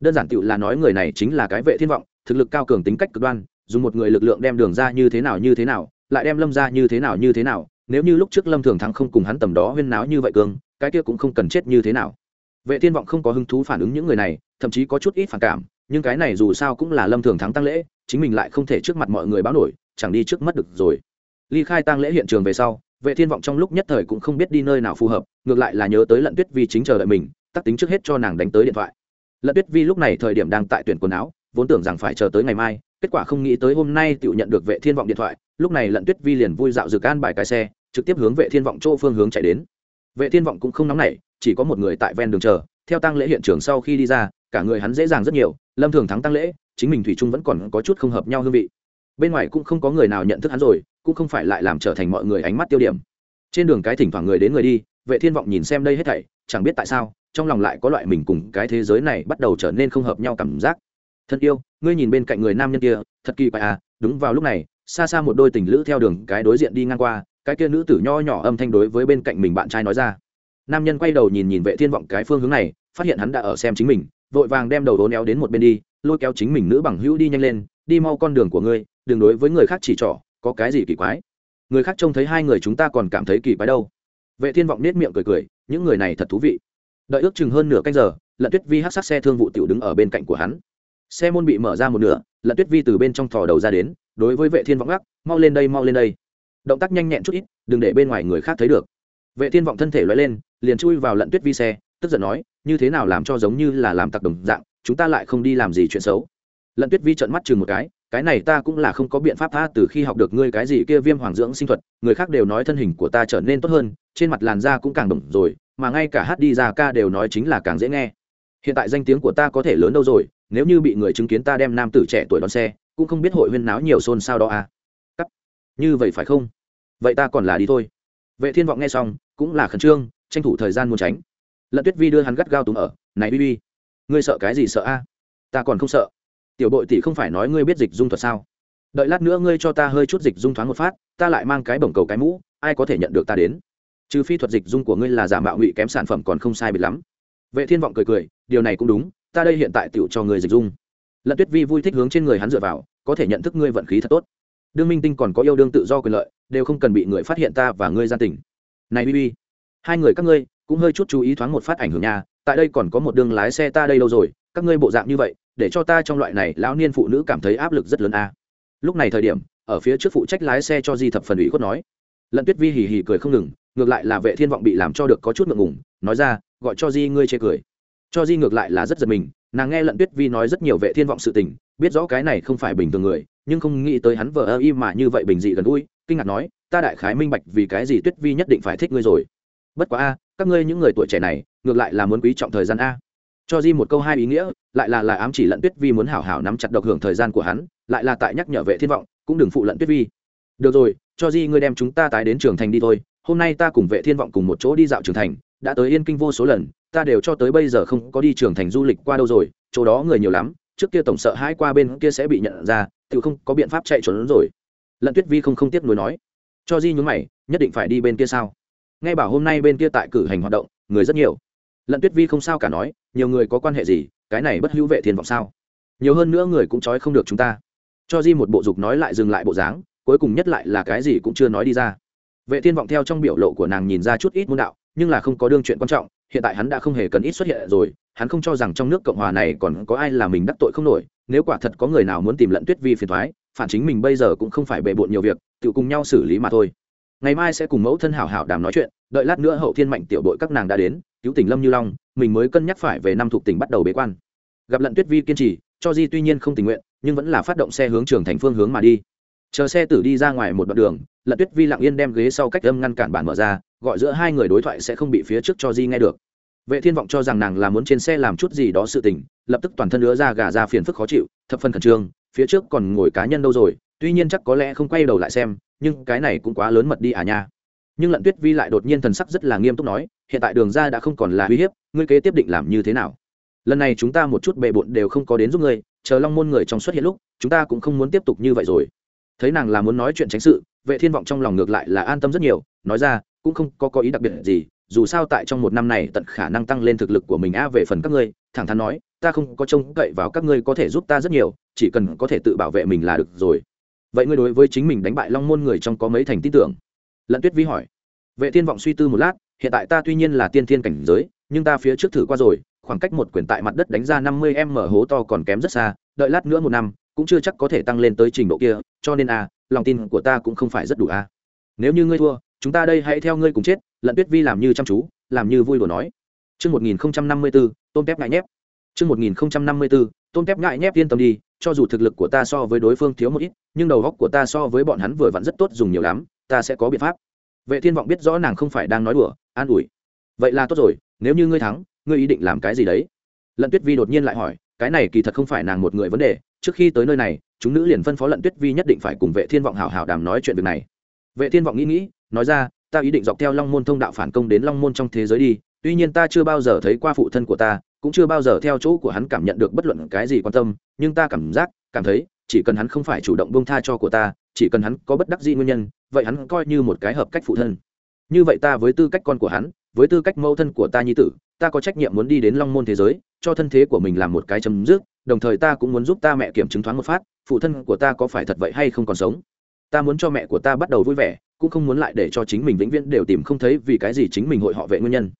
Đơn giản tựu là nói người này chính là cái vệ thiên vọng, thực lực cao cường tính cách cực đoan, dùng một người lực lượng đem đường ra như thế nào như thế nào, lại đem lâm ra như thế nào như thế nào, nếu như lúc trước lâm thường thắng không cùng hắn tầm đó huyên náo như vậy cường, cái kia cũng không cần chết như thế nào. Vệ thiên vọng không có hứng thú phản ứng những người này, thậm chí có chút ít phản cảm, nhưng cái này dù sao cũng là lâm thường thắng tăng lễ chính mình lại không thể trước mặt mọi người báo nổi, chẳng đi trước mất được rồi. Ly khai tăng lễ hiện trường về sau, vệ thiên vọng trong lúc nhất thời cũng không biết đi nơi nào phù hợp, ngược lại là nhớ tới lận tuyết vi chính chờ đợi mình, tắc tính trước hết cho nàng đánh tới điện thoại. Lận tuyết vi lúc này thời điểm đang tại tuyển quần áo, vốn tưởng rằng phải chờ tới ngày mai, kết quả không nghĩ tới hôm nay tự nhận được vệ thiên vọng điện thoại, lúc này lận tuyết vi liền vui dạo dược an bài cái xe, trực tiếp hướng vệ thiên vọng chỗ phương hướng chạy đến. Vệ thiên vọng cũng không nóng nảy, chỉ có một người tại ven đường chờ, theo tăng lễ hiện trường sau khi đi ra, cả người hắn dễ dàng rất nhiều, lâm thường thắng tăng lễ chính mình thủy trung vẫn còn có chút không hợp nhau hương vị. Bên ngoài cũng không có người nào nhận thức hắn rồi, cũng không phải lại làm trở thành mọi người ánh mắt tiêu điểm. Trên đường cái thỉnh thoảng người đến người đi, vệ thiên vọng nhìn xem đây hết thảy, chẳng biết tại sao, trong lòng lại có loại mình cùng cái thế giới này bắt đầu trở nên không hợp nhau cảm giác. Thân yêu, ngươi nhìn bên cạnh người nam nhân kia, thật kỳ quái à đúng vào lúc này, xa xa một đôi tình lữ theo đường cái đối diện đi ngang qua, cái kia nữ tử nho nhỏ âm thanh đối với bên cạnh mình bạn trai nói ra. Nam nhân quay đầu nhìn nhìn vệ thiên vọng cái phương hướng này, phát hiện hắn đã ở xem chính mình, vội vàng đem đầu đố néo đến một bên đi lôi kéo chính mình nữ bằng hữu đi nhanh lên, đi mau con đường của ngươi, đừng đối với người khác chỉ trỏ, có cái gì kỳ quái. Người khác trông thấy hai người chúng ta còn cảm thấy kỳ quái đâu. Vệ thiên vọng nết miệng cười cười, những người này thật thú vị. Đợi ước chừng hơn nửa canh giờ, lận tuyết vi hát sát xe thương vụ tiểu đứng ở bên cạnh của hắn. Xe môn bị mở ra một nửa, lận tuyết vi từ bên trong thò đầu ra đến, đối với vệ thiên vọng gác, mau lên đây, mau lên đây. Động tác nhanh nhẹn chút ít, đừng để bên ngoài người khác thấy được. Vệ thiên vọng thân thể loay lên, liền chui vào lận tuyết vi xe, tức giận nói, như thế nào làm cho giống như là làm tặc đồng dạng chúng ta lại không đi làm gì chuyện xấu. Lận tuyết vi trợn mắt chừng một cái cái này ta cũng là không có biện pháp tha từ khi học được ngươi cái gì kia viêm hoàng dưỡng sinh thuật, người khác đều nói thân hình của ta trở nên tốt hơn, trên mặt làn da cũng càng đồng rồi, mà ngay cả hát đi ra ca đều nói chính là càng dễ nghe. Hiện tại danh tiếng của ta có thể lớn đâu rồi, nếu như bị người chứng kiến ta đem nam tử trẻ tuổi đón xe, cũng không biết hội huyên náo nhiều xôn xao đó à. Cắt. Như vậy phải không? Vậy ta còn là đi thôi. Vệ thiên vọng nghe xong, cũng là khẩn trương, tranh thủ thời gian muốn tránh. Lận tuyết vi đưa hắn gắt gao túng ở, này bi bi ngươi sợ cái gì sợ a? Ta còn không sợ. Tiểu bội tỷ không phải nói ngươi biết dịch dung thuật sao? Đợi lát nữa ngươi cho ta hơi chút dịch dung thoáng một phát, ta lại mang cái bổng cầu cái mũ, ai có thể nhận được ta đến? Trừ phi thuật dịch dung của ngươi là giả mạo ngụy kém sản phẩm còn không sai bị lắm. Vệ thiên vọng cười cười, điều này cũng đúng, ta đây hiện tại tựu cho người dịch dung. Lận tuyết vi vui thích hướng trên người hắn dựa vào, có thể nhận thức ngươi vận khí thật tốt. Đương minh tinh còn có yêu đương tự do quyền lợi, đều không cần bị người phát hiện ta và ngươi gian tình. Này bi bi, hai người các ngươi cũng hơi chút chú ý thoáng một phát ảnh hưởng nhà tại đây còn có một đường lái xe ta đây lâu rồi, các ngươi bộ dạng như vậy, để cho ta trong loại này lão niên phụ nữ cảm thấy áp lực rất lớn a. Lúc này thời điểm, ở phía trước phụ trách lái xe cho di thập phần ủy khuất nói. Lận tuyết vi hì hì cười không ngừng, ngược lại là vệ thiên vọng bị làm cho được có chút ngượng ngùng, nói ra, gọi cho di ngươi chê cười. Cho di ngược lại là rất giật mình, nàng nghe lận tuyết vi nói rất nhiều vệ thiên vọng sự tình, biết rõ cái này không phải bình thường người, nhưng không nghĩ tới hắn vợ ơ y mà như vậy bình dị gần gũi, kinh ngạc nói, ta đại khái minh bạch vì cái gì tuyết vi nhất định phải thích ngươi rồi. Bất quá a, các ngươi những người tuổi trẻ này ngược lại là muốn quý trọng thời gian a. Cho di một câu hai ý nghĩa, lại là là ám chỉ lận tuyết vi muốn hảo hảo nắm chặt độc hưởng thời gian của hắn, lại là tại nhắc nhở vệ thiên vọng, cũng đừng phụ lận tuyết vi. Được rồi, cho di ngươi đem chúng ta tái đến trường thành đi thôi, hôm nay ta cùng vệ thiên vọng cùng một chỗ đi dạo trường thành, đã tới yên kinh vô số lần, ta đều cho tới bây giờ không có đi trường thành du lịch qua đâu rồi, chỗ đó người nhiều lắm, trước kia tổng sợ hai qua bên kia sẽ bị nhận ra, tự không có biện pháp chạy trốn rồi. Lận tuyết vi không không tiếp nối nói. Cho di nhún mày, nhất định phải đi bên kia sao? Nghe bảo hôm nay bên kia tại cử hành hoạt động, người rất nhiều lận tuyết vi không sao cả nói, nhiều người có quan hệ gì, cái này bất hữu vệ thiên vọng sao? Nhiều hơn nữa người cũng trói không được chúng ta. Cho di một bộ dục nói lại dừng lại bộ dáng, cuối cùng nhất lại là cái gì cũng chưa nói đi ra. Vệ thiên vọng theo trong biểu lộ của nàng nhìn ra chút ít môn đạo, nhưng là không có đương chuyện quan trọng, hiện tại hắn đã không hề cần ít xuất hiện rồi, hắn không cho rằng trong nước cộng hòa này còn có ai là mình đắc tội không nổi, nếu quả thật có người nào muốn tìm lận tuyết vi phiền thoái phản chính mình bây giờ cũng không phải bề bộn nhiều việc, tự cùng nhau xử lý mà thôi. Ngày mai sẽ cùng mẫu thân hảo hảo đàm nói chuyện, đợi lát nữa hậu thiên mạnh tiểu đội các nàng đã đến cứu tỉnh lâm như long, mình mới cân nhắc phải về năm thuộc tỉnh bắt đầu bế quan. Gặp lận tuyết vi kiên trì, cho di tuy nhiên không tình nguyện, nhưng vẫn là phát động xe hướng trường thành phương hướng mà đi. Chờ xe tử đi ra ngoài một đoạn đường, lận tuyết vi lặng yên đem ghế sau cách âm ngăn cản bản mở ra, gọi giữa hai người đối thoại sẽ không bị phía trước cho di nghe được. Vệ thiên vọng cho rằng nàng là muốn trên xe làm chút gì đó sự tình, lập tức toàn thân nữa ra gà ra phiền phức khó chịu, thập phân khẩn trương, phía trước còn ngồi cá nhân đâu rồi, tuy nhiên chắc có lẽ không quay đầu lại xem, nhưng cái này cũng quá lớn mật đi à nha nhưng lận tuyết vi lại đột nhiên thần sắc rất là nghiêm túc nói, hiện tại đường ra đã không còn là uy hiếp, ngươi kế tiếp định làm như thế nào? Lần này chúng ta một chút bề bộn đều không có đến giúp ngươi, chờ long môn người trong xuất hiện lúc, chúng ta cũng không muốn tiếp tục như vậy rồi. Thấy nàng là muốn nói chuyện tránh sự, vệ thiên vọng trong lòng ngược lại là an tâm rất nhiều, nói ra, cũng không có có ý đặc biệt gì, dù sao tại trong một năm này tận khả năng tăng lên thực lực của mình a về phần các ngươi, thẳng thắn nói, ta không có trông cậy vào các ngươi có thể giúp ta rất nhiều, chỉ cần có thể tự bảo vệ mình là được rồi. Vậy ngươi đối với chính mình đánh bại long môn người trong có mấy thành tin tưởng? Lận tuyết vi hỏi. Vệ thiên vọng suy tư một lát hiện tại ta tuy nhiên là tiên thiên cảnh giới nhưng ta phía trước thử qua rồi khoảng cách một quyển tại mặt đất đánh ra năm mươi m hố to còn kém rất xa đợi lát nữa một năm cũng chưa chắc có thể tăng lên tới trình độ kia cho nên a lòng tin của ta cũng không phải rất đủ a nếu như ngươi thua chúng ta đây hãy theo ngươi cùng chết lận tuyết vi làm như chăm chú làm như vui đùa nói. Chương 1054, tôm tép ngại nhép. Chương 1054, tôm tép ngại nhép yên tâm đi, cho dù thực lực của ta so với đối phương thiếu một ít, nhưng đầu óc của ta so với bọn hắn vừa vặn rất tốt dùng nhiều lắm, ta sẽ có biện pháp. Vệ Thiên vọng biết rõ nàng không phải đang nói đùa, an ủi. Vậy là tốt rồi, nếu như ngươi thắng, ngươi ý định làm cái gì đấy? Lận Tuyết Vi đột nhiên lại hỏi, cái này kỳ thật không phải nàng một người vấn đề, trước khi tới nơi này, chúng nữ liền phân phó Lận Tuyết Vi nhất định phải cùng Vệ Thiên vọng hảo hảo đàm nói chuyện việc này. Vệ Thiên vọng nghĩ nghĩ, nói ra, ta ý định dọc theo long môn thông đạo phản công đến long môn trong thế giới đi tuy nhiên ta chưa bao giờ thấy qua phụ thân của ta cũng chưa bao giờ theo chỗ của hắn cảm nhận được bất luận cái gì quan tâm nhưng ta cảm giác cảm thấy chỉ cần hắn không phải chủ động buông tha cho của ta, chỉ cần hắn có bất đắc dĩ nguyên nhân, vậy hắn coi như một cái hợp cách phụ thân. Như vậy ta với tư cách con của hắn, với tư cách mẫu thân của ta nhi tử, ta có trách nhiệm muốn đi đến long môn thế giới, cho thân thế của mình làm một cái chấm dứt, đồng thời ta cũng muốn giúp ta mẹ kiểm chứng thoáng một phát, phụ thân của ta có phải thật vậy hay không còn sống. Ta muốn cho mẹ của ta bắt đầu vui vẻ, cũng không muốn lại để cho chính mình vĩnh viễn đều tìm không thấy vì cái gì chính mình hội họ vệ nguyên nhân.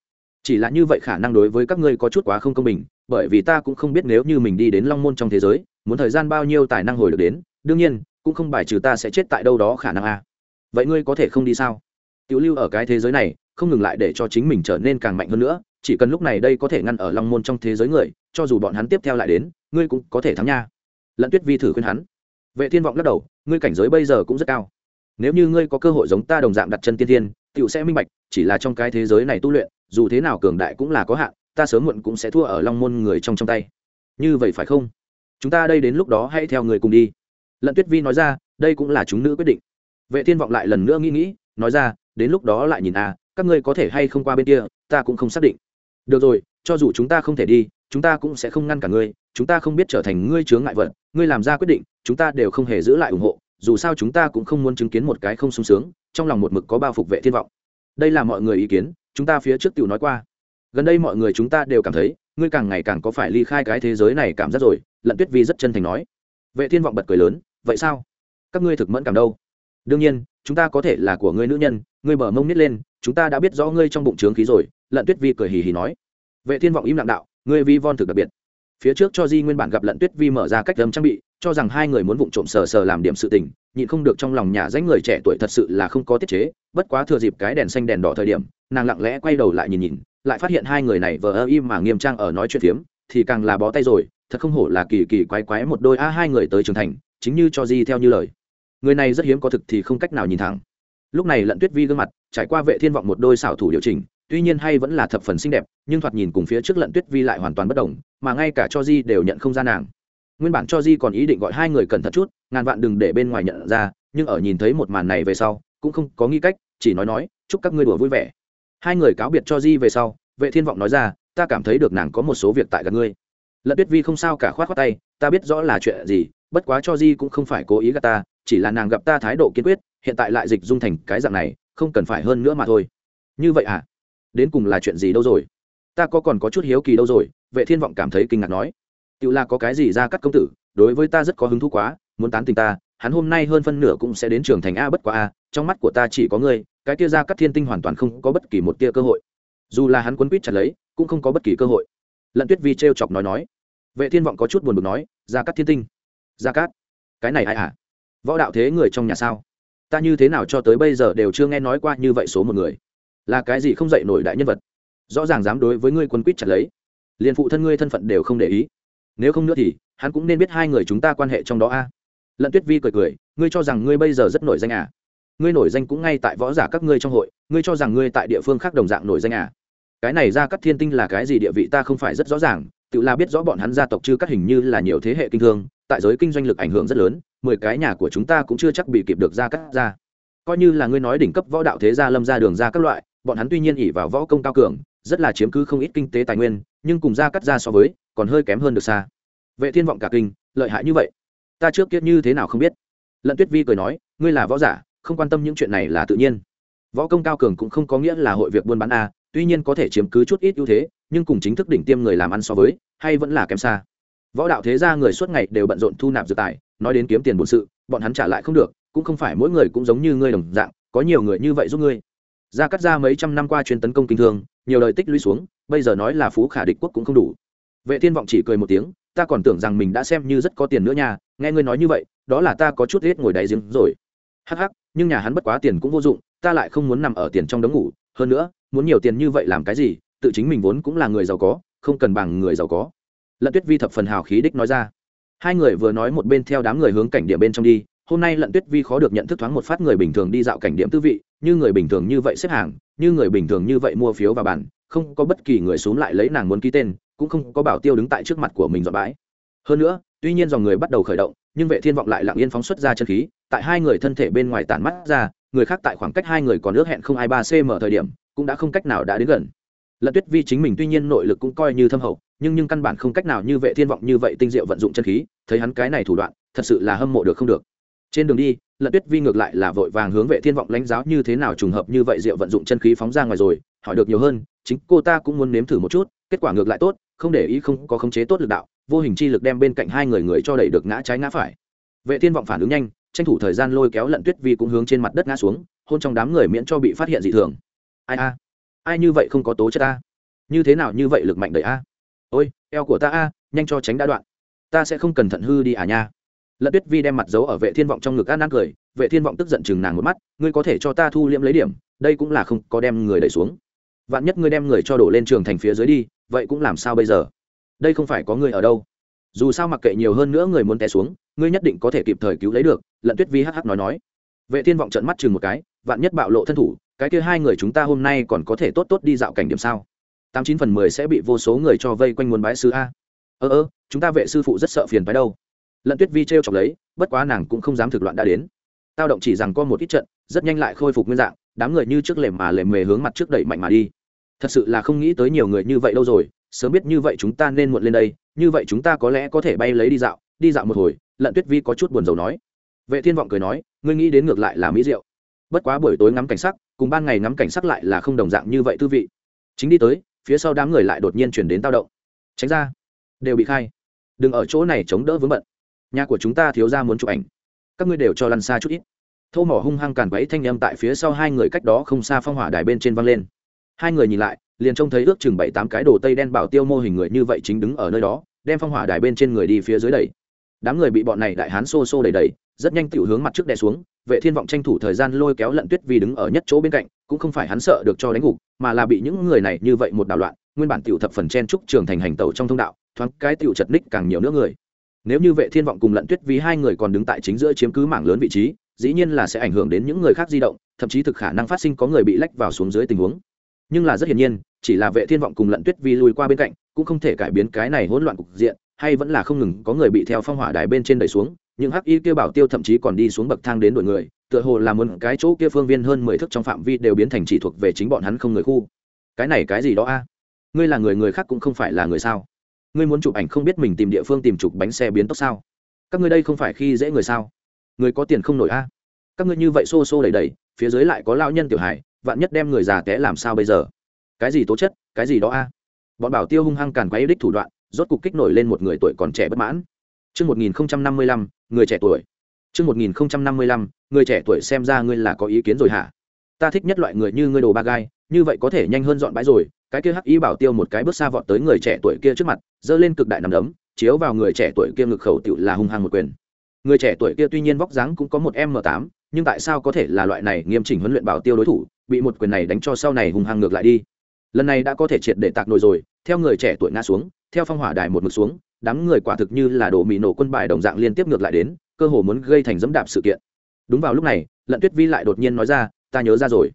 Chỉ là như vậy khả năng đối với các ngươi có chút quá không công bình, bởi vì ta cũng không biết nếu như mình đi đến long môn trong thế giới muốn thời gian bao nhiêu tài năng hồi được đến, đương nhiên, cũng không bài trừ ta sẽ chết tại đâu đó khả năng a. Vậy ngươi có thể không đi sao? Tiểu lưu ở cái thế giới này, không ngừng lại để cho chính mình trở nên càng mạnh hơn nữa, chỉ cần lúc này đây có thể ngăn ở long môn trong thế giới người, cho dù bọn hắn tiếp theo lại đến, ngươi cũng có thể thắng nha. Lận tuyết vi thử khuyên hắn. Vệ thiên vọng lắc đầu, ngươi cảnh giới bây giờ cũng rất cao. Nếu như ngươi có cơ hội giống ta đồng dạng đặt chân tiên thiên, tiểu sẽ minh bạch, chỉ là trong cái thế giới này tu luyện, dù thế nào cường đại cũng là có hạn, ta sớm muộn cũng sẽ thua ở long môn người trong trong tay. Như vậy phải không? Chúng ta đây đến lúc đó hãy theo người cùng đi. Lận tuyết vi nói ra, đây cũng là chúng nữ quyết định. Vệ thiên vọng lại lần nữa nghĩ nghĩ, nói ra, đến lúc đó lại nhìn à các ngươi có thể hay không qua bên kia, ta cũng không xác định. Được rồi, cho dù chúng ta không thể đi, chúng ta cũng sẽ không ngăn cả ngươi, chúng ta không biết trở thành ngươi chướng ngại vật, ngươi làm ra quyết định, chúng ta đều không hề giữ lại ủng hộ, dù sao chúng ta cũng không muốn chứng kiến một cái không sung sướng, trong lòng một mực có bao phục vệ thiên vọng. Đây là mọi người ý kiến, chúng ta phía trước tiểu nói qua. Gần đây mọi người chúng ta đều cảm thấy, ngươi càng ngày càng có phải ly khai cái thế giới này cảm giác rồi lận tuyết vi rất chân thành nói. Vệ thiên vọng bật cười lớn, vậy sao? Các ngươi thực mẫn cảm đâu? Đương nhiên, chúng ta có thể là của ngươi nữ nhân, ngươi bờ mông nít lên, chúng ta đã biết rõ ngươi trong bụng trướng khí rồi. Lận tuyết vi cười hì hì nói. Vệ thiên vọng im lặng đạo, ngươi vi von thực đặc biệt. Phía trước cho di nguyên bản gặp lận tuyết vi mở ra cách âm trang bị, cho rằng hai người muốn vụng trộm sờ sờ làm điểm sự tình, nhịn không được trong lòng nhà danh người trẻ tuổi thật sự là không có tiết chế, bất quá thừa dịp cái đèn xanh đèn đỏ thời điểm, nàng lặng lẽ quay đầu lại nhìn nhìn, lại phát hiện hai người này vờ ơ im mà nghiêm trang ở nói chuyện phiếm, thì càng là bó tay rồi thật không hổ là kỳ kỳ quái quái một đôi a hai người tới trưởng thành, chính như cho di theo như lời. Người này rất hiếm có thực thì không cách nào nhìn thẳng. Lúc này lận tuyết vi gương mặt, trải qua vệ thiên vọng một đôi xảo thủ điều chỉnh, tuy nhiên hay vẫn là thập phần xinh đẹp, nhưng thoạt nhìn cùng phía trước lận tuyết vi lại hoàn toàn bất đồng, mà ngay cả cho di đều nhận không ra nàng. Nguyên bản cho di còn ý định gọi hai người cẩn thận chút, ngàn vạn đừng để bên ngoài nhận ra, nhưng ở nhìn thấy một màn này về sau, cũng không có nghi cách, chỉ nói nói, chúc các ngươi đùa vui vẻ. Hai người cáo biệt cho di về sau, vệ thiên vọng nói ra, ta cảm thấy được nàng có một số việc tại gần ngươi lận tuyết vi không sao cả khoát khoác tay, ta biết rõ là chuyện gì, bất quá cho di cũng không phải cố ý gạt ta, chỉ là nàng gặp ta thái độ kiên quyết, hiện tại lại dịch dung thành cái dạng này, không cần phải hơn nữa mà thôi. Như vậy à? Đến cùng là chuyện gì đâu rồi? Ta có còn có chút hiếu kỳ đâu rồi? Vệ thiên vọng cảm thấy kinh ngạc nói. Tự là có cái gì ra cắt công tử, đối với ta rất có hứng thú quá, muốn tán tình ta, hắn hôm nay hơn phân nửa cũng sẽ đến trường thành a bất quá a, trong mắt của ta chỉ có ngươi, cái kia ra cắt thiên tinh hoàn toàn không có bất kỳ một tia cơ hội. Dù là hắn quấn quýt chặt lấy, cũng không có bất kỳ cơ hội lận tuyết vi t chọc nói nói. Vệ thiên vọng có chút buồn bực nói gia cắt thiên tinh gia cát, cái này ai à? Võ đạo thế người trong nhà sao? Ta như thế nào cho tới bây giờ đều chưa nghe nói qua như vậy số một người. Là cái gì không dạy nổi đại nhân vật? Rõ ràng dám đối với ngươi quân quýt chặt lấy. Liền phụ thân ngươi thân phận đều không để ý. Nếu không nữa thì hắn cũng nên biết hai người chúng ta quan hệ trong đó a. Lận tuyết vi cười cười ngươi cho rằng ngươi bây giờ rất nổi danh à? Ngươi nổi danh cũng ngay tại võ giả các ngươi trong hội ngươi cho rằng ngươi tại địa phương khác đồng dạng nổi danh à? Cái này ra các thiên tinh là cái gì địa vị ta không phải rất rõ ràng, tự là biết rõ bọn hắn gia tộc chưa các hình như là nhiều thế hệ kinh thương, tại giới kinh doanh lực ảnh hưởng rất lớn, mười cái nhà của chúng ta cũng chưa chắc bị kịp được ra cắt ra coi như là ngươi nói đỉnh cấp võ đạo thế gia lâm ra đường ra các loại, bọn hắn tuy nhiên ỉ vào võ công cao cường, rất là chiếm cứ không ít kinh tế tài nguyên, nhưng cùng ra cắt ra so với, còn hơi kém hơn được xa. Vệ thiên vọng cả kinh, lợi hại như vậy? Ta trước kia như thế nào không biết? Lận tuyết vi cười nói, ngươi là võ giả, không quan tâm những chuyện này là tự nhiên. Võ công cao cường cũng không có nghĩa là hội việc buôn bán a tuy nhiên có thể chiếm cứ chút ít ưu thế, nhưng cùng chính thức đỉnh tiêm người làm ăn so với, hay vẫn là kém xa. Võ đạo thế gia người suốt ngày đều bận rộn thu nạp dược tài, nói đến kiếm tiền bổn sự, bọn hắn trả lại không được, cũng không phải mỗi người cũng giống như ngươi đồng dạng, có nhiều người như vậy giúp ngươi. Ra cắt ra mấy trăm năm qua chuyên tấn công kinh thương, nhiều lời tích lũy xuống, bây giờ nói là phú khả địch quốc cũng không đủ. Vệ thiên vọng chỉ cười một tiếng, ta còn tưởng rằng mình đã xem như rất có tiền nữa nha, nghe ngươi nói như vậy, đó là ta có chút hết ngồi đáy giếng rồi. Hắc hắc, nhưng nhà hắn bất quá tiền cũng vô dụng, ta lại không muốn nằm ở tiền trong đống ngủ, hơn nữa muốn nhiều tiền như vậy làm cái gì, tự chính mình vốn cũng là người giàu có, không cần bằng người giàu có. Lận tuyết vi thập phần hào khí đích nói ra. Hai người vừa nói một bên theo đám người hướng cảnh điểm bên trong đi, hôm nay lận tuyết vi khó được nhận thức thoáng một phát người bình thường đi dạo cảnh điểm tư vị, như người bình thường như vậy xếp hàng, như người bình thường như vậy mua phiếu và bàn, không có bất kỳ người xuống lại lấy nàng muốn ký tên, cũng không có bảo tiêu đứng tại trước mặt của mình dọn bãi. Hơn nữa, tuy nhiên dòng người bắt đầu khởi động, nhưng vệ thiên vọng lại lặng yên phóng xuất ra chân khí, tại hai người thân thể bên ngoài tản mắt ra, người khác tại khoảng cách hai người còn ước hẹn không ai ba cm thời điểm cũng đã không cách nào đã đến gần. Lận tuyết vi chính mình tuy nhiên nội lực cũng coi như thâm hậu, nhưng nhưng căn bản không cách nào như vệ thiên vọng như vậy tinh diệu vận dụng chân khí, thấy hắn cái này thủ đoạn, thật sự là hâm mộ được không được. Trên đường đi lận tuyết vi ngược lại là vội vàng hướng vệ thiên vọng lãnh giáo như thế nào trùng hợp như vậy diệu vận dụng chân khí phóng ra ngoài rồi, hỏi được nhiều hơn, chính cô ta cũng muốn nếm thử một chút, kết quả ngược lại tốt, không để ý không có khống chế tốt lực đạo, vô hình chi lực đem bên cạnh hai người người cho đẩy được ngã trái ngã phải. Vệ thiên vọng phản ứng nhanh, tranh thủ thời gian lôi kéo lận tuyết vi cũng hướng trên mặt đất ngã xuống, hôn trong đám người miễn cho bị phát hiện dị thường ai a? Ai như vậy không có tố chất a? Như thế nào như vậy lực mạnh đầy a? Ôi, eo của ta a, nhanh cho tránh đã đoạn. Ta sẽ không cẩn thận hư đi à nha. Lận tuyết vi đem mặt giấu ở vệ thiên vọng trong ngực ăn ăn cười, vệ thiên vọng tức giận chừng nàng một mắt, ngươi có thể cho ta thu liễm lấy điểm, đây cũng là không có đem người đẩy xuống. Vạn nhất ngươi đem người cho đổ lên trường thành phía dưới đi, vậy cũng làm sao bây giờ? Đây không phải có người ở đâu. Dù sao mặc kệ nhiều hơn nữa người muốn té xuống, ngươi nhất định có thể kịp thời cứu lấy được lận tuyết vi hh nói nói. Vệ thiên vọng trận mắt chừng một cái, vạn nhất bạo lộ thân thủ cái kia hai người chúng ta hôm nay còn có thể tốt tốt đi dạo cảnh điểm sao? Tám chín phần mười sẽ bị vô số người cho vây quanh muốn bái sư a. Ơ ơ chúng ta vệ sư phụ rất sợ phiền phái đâu. Lận tuyết vi t chọc lấy, bất quá nàng cũng không dám thực loạn đã đến. Tao động chỉ rằng có một ít trận, rất nhanh lại khôi phục nguyên dạng, đám người như trước lềm mà lềm mề hướng mặt trước đẩy mạnh mà đi. Thật sự là không nghĩ tới nhiều người như vậy đâu rồi, sớm biết như vậy chúng ta nên muộn lên đây, như vậy chúng ta có lẽ có thể bay lấy đi dạo đi dạo một hồi, lận tuyết vi có chút buồn rầu nói. Vệ thiên vọng cười nói, ngươi nghĩ đến ngược lại là mỹ diệu. bất quá buổi tối ngắm cảnh sắc cùng ban ngày ngắm cảnh sắc lại là không đồng dạng như vậy tư vị. Chính đi tới, phía sau đám người lại đột nhiên chuyển đến tao động. Tránh ra. Đều bị khai. Đừng ở chỗ này chống đỡ vướng bận. Nhà của chúng ta thiếu ra muốn chụp ảnh. Các ngươi đều cho lăn xa chút ít. Thô mỏ hung hăng càn quấy thanh â m tại phía sau hai người cách đó không xa phong hỏa đài bên trên văng lên. Hai người nhìn lại, liền trông thấy ước chừng bảy tám cái đồ tây đen bảo tiêu mô hình người như vậy chính đứng ở nơi đó, đem phong hỏa đài bên trên người đi phía dưới đầy đám người bị bọn này đại hán xô xô đẩy đẩy, rất nhanh tiểu hướng mặt trước đè xuống vệ thiên vọng tranh thủ thời gian lôi kéo lận tuyết vì đứng ở nhất chỗ bên cạnh, cũng không phải hắn sợ được cho đánh gục, mà là bị những người này như vậy một đảo loạn, nguyên bản tiểu thập phần chen trúc trường thành hành tẩu trong thông đạo, thoáng cái tiểu chật ních càng nhiều nữa người. Nếu như vệ thiên vọng cùng lận tuyết vì hai người còn đứng tại chính giữa chiếm cứ mảng lớn vị trí, dĩ nhiên là sẽ ảnh hưởng đến những người khác di động, thậm chí thực khả năng phát sinh có người bị lách vào xuống dưới tình huống. Nhưng là rất hiển nhiên, chỉ là vệ thiên vọng cùng lận tuyết vi lùi qua bên cạnh, cũng không thể cải biến cái này hỗn loạn cục diện, hay vẫn là không ngừng có người bị theo phong hỏa đài bên trên đẩy xuống những hắc y kia bảo tiêu thậm chí còn đi xuống bậc thang đến đội người tựa hồ là muốn cái chỗ kia phương viên hơn mười thước trong phạm vi đều biến thành chỉ thuộc về chính bọn hắn không người khu. Cái này cái gì đó a? Ngươi là người người khác cũng không phải là người sao? Ngươi muốn chụp ảnh không biết mình tìm địa phương tìm chụp bánh xe biến tốc sao? Các ngươi đây không phải khi dễ người sao? Người có tiền không nổi a? Các ngươi như vậy xô xô đầy đầy phía dưới lại có lao nhân tiểu hải vạn nhất đem người già té làm sao bây giờ? Cái gì tố chất cái gì đó a? Bọn bảo tiêu hung hăng càn quấy đích thủ đoạn rốt cục kích nổi lên một người tuổi còn trẻ bất mãn. Trước 1055, người trẻ tuổi. Trước 1055, người trẻ tuổi xem ra ngươi là có ý kiến rồi hả? Ta thích nhất loại người như ngươi đồ ba gai, như vậy có thể nhanh hơn dọn bãi rồi. Cái kia hắc ý bảo tiêu một cái bước xa vọt tới người trẻ tuổi kia trước mặt, giơ lên cực đại nằm đấm, chiếu vào người trẻ tuổi kia ngực khẩu tiểu là hung hăng một quyền. Người trẻ tuổi kia tuy nhiên vóc dáng cũng có một m tám, nhưng tại sao có thể là loại này nghiêm chỉnh huấn luyện bảo tiêu đối thủ, bị một quyền này đánh cho sau này hung hăng ngược lại đi. Lần này đã có thể triệt để tạc nổi rồi, theo người trẻ tuổi ngã xuống, theo phong hỏa đài một mực xuống, đám người quả thực như là đổ mì nổ quân bài đồng dạng liên tiếp ngược lại đến, cơ hồ muốn gây thành dẫm đạp sự kiện. Đúng vào lúc này, lận tuyết vi lại đột nhiên nói ra, ta nhớ ra rồi.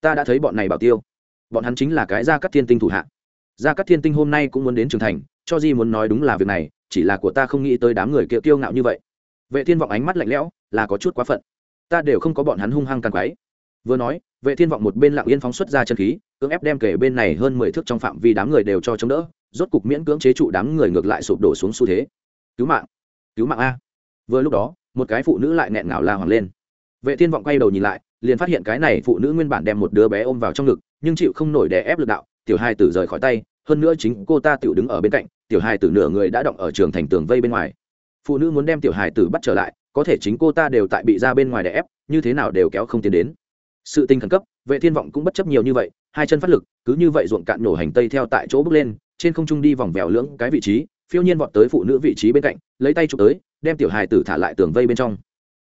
Ta đã thấy bọn này bảo tiêu. Bọn hắn chính là cái gia cắt thiên tinh thủ hạ. Gia cắt thiên tinh hôm nay cũng muốn đến trưởng thành, cho di muốn nói đúng là việc này, chỉ là của ta không nghĩ tới đám người kia kiêu ngạo như vậy. Vệ thiên vọng ánh mắt lạnh lẽo, là có chút quá phận. Ta đều không có bọn hắn hung hăng càng quái vừa nói, vệ thiên vọng một bên lặng yên phóng xuất ra chân khí, cưỡng ép đem kể bên này hơn mười thước trong phạm vi đám người đều cho chống đỡ rốt cục miễn cưỡng chế trụ đám người ngược lại sụp đổ xuống xu thế. Cứu mạng cứu mạng a. Vừa lúc đó, một cái phụ nữ lại nghẹn ngào la hoàng lên. Vệ thiên vọng quay đầu nhìn lại, liền phát hiện cái này phụ nữ nguyên bản đem một đứa bé ôm vào trong ngực, nhưng chịu không nổi đè ép lực đạo, tiểu hai tử rời khỏi tay, hơn nữa chính cô ta tiểu đứng ở bên cạnh, tiểu hài tử nửa người đã động ở trường thành tường vây bên ngoài. Phụ nữ muốn đem tiểu hài tử bắt trở lại, có thể chính cô ta đều tại bị ra bên ngoài đè ép, như thế nào đều kéo không tiến đến. Sự tinh khẩn cấp, vệ thiên vọng cũng bất chấp nhiều như vậy, hai chân phát lực, cứ như vậy ruộng cạn nổ hành tây theo tại chỗ bước lên trên không trung đi vòng vèo lưỡng cái vị trí, phiêu nhiên vọt tới phụ nữ vị trí bên cạnh, lấy tay chụp tới, đem tiểu hài tử thả lại tường vây bên trong.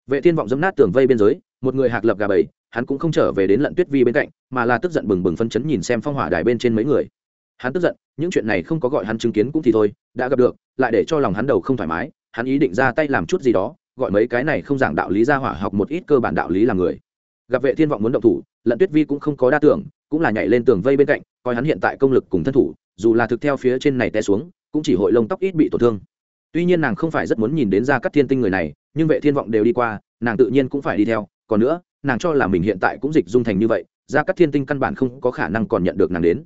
Vệ thiên vọng dẫm nát tường vây bên dưới, một người hạc lập gà bầy, hắn cũng không trở về đến lận tuyết vi bên cạnh, mà là tức giận bừng bừng phân chấn nhìn xem phong hỏa đài bên trên mấy người. Hắn tức giận, những chuyện này không có gọi hắn chứng kiến cũng thì thôi, đã gặp được, lại để cho lòng hắn đầu không thoải mái, hắn ý định ra tay làm chút gì đó, gọi mấy cái này không giảng đạo lý ra hỏa học một ít cơ bản đạo lý làm người. Gặp vệ thiên vọng muốn động thủ, lận tuyết vi cũng không có đa tưởng, cũng là nhảy lên tường vây bên cạnh, coi hắn hiện tại công lực cùng thân thủ dù là thực theo phía trên này té xuống, cũng chỉ hội lông tóc ít bị tổn thương. Tuy nhiên nàng không phải rất muốn nhìn đến ra các thiên tinh người này, nhưng vệ thiên vọng đều đi qua, nàng tự nhiên cũng phải đi theo. Còn nữa, nàng cho là mình hiện tại cũng dịch dung thành như vậy ra các thiên tinh căn bản không có khả năng còn nhận được nàng đến.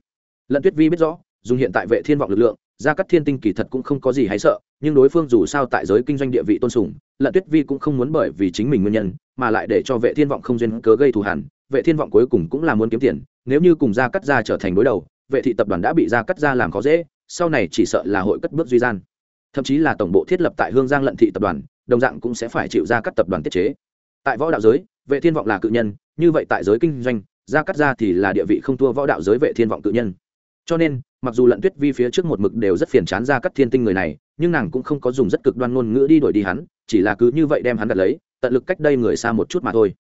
Lận tuyết vi biết rõ, dùng hiện tại vệ thiên vọng lực lượng, gia các thiên tinh kỳ thật cũng không có gì hay sợ, nhưng đối phương dù sao tại giới kinh doanh địa vị tôn sùng, lận tuyết vi cũng không muốn bởi vì chính mình nguyên nhân, mà lại để cho vệ thiên vọng không duyên cớ gây thù hẳn vệ thiên vọng cuối cùng cũng là muốn kiếm tiền, nếu như cùng gia cắt gia trở thành đối đầu vệ thị tập đoàn đã bị gia cắt gia làm khó dễ, sau này chỉ sợ là hội cất bước duy gian. Thậm chí là tổng bộ thiết lập tại hương giang lận thị tập đoàn, đồng dạng cũng sẽ phải chịu ra các tập đoàn tiết chế. Tại võ đạo giới, vệ thiên vọng là cự nhân, như vậy tại giới kinh doanh gia cắt gia thì là địa vị không thua võ đạo giới vệ thiên vọng cự nhân. Cho nên, mặc dù lận tuyết vi phía trước một mực đều rất phiền chán ra cắt thiên tinh người này, nhưng nàng cũng không có dùng rất cực đoan ngôn ngữ đi đuổi đi hắn, chỉ là cứ như vậy đem hắn đặt lấy, tận lực cách đây người xa một chút mà thôi.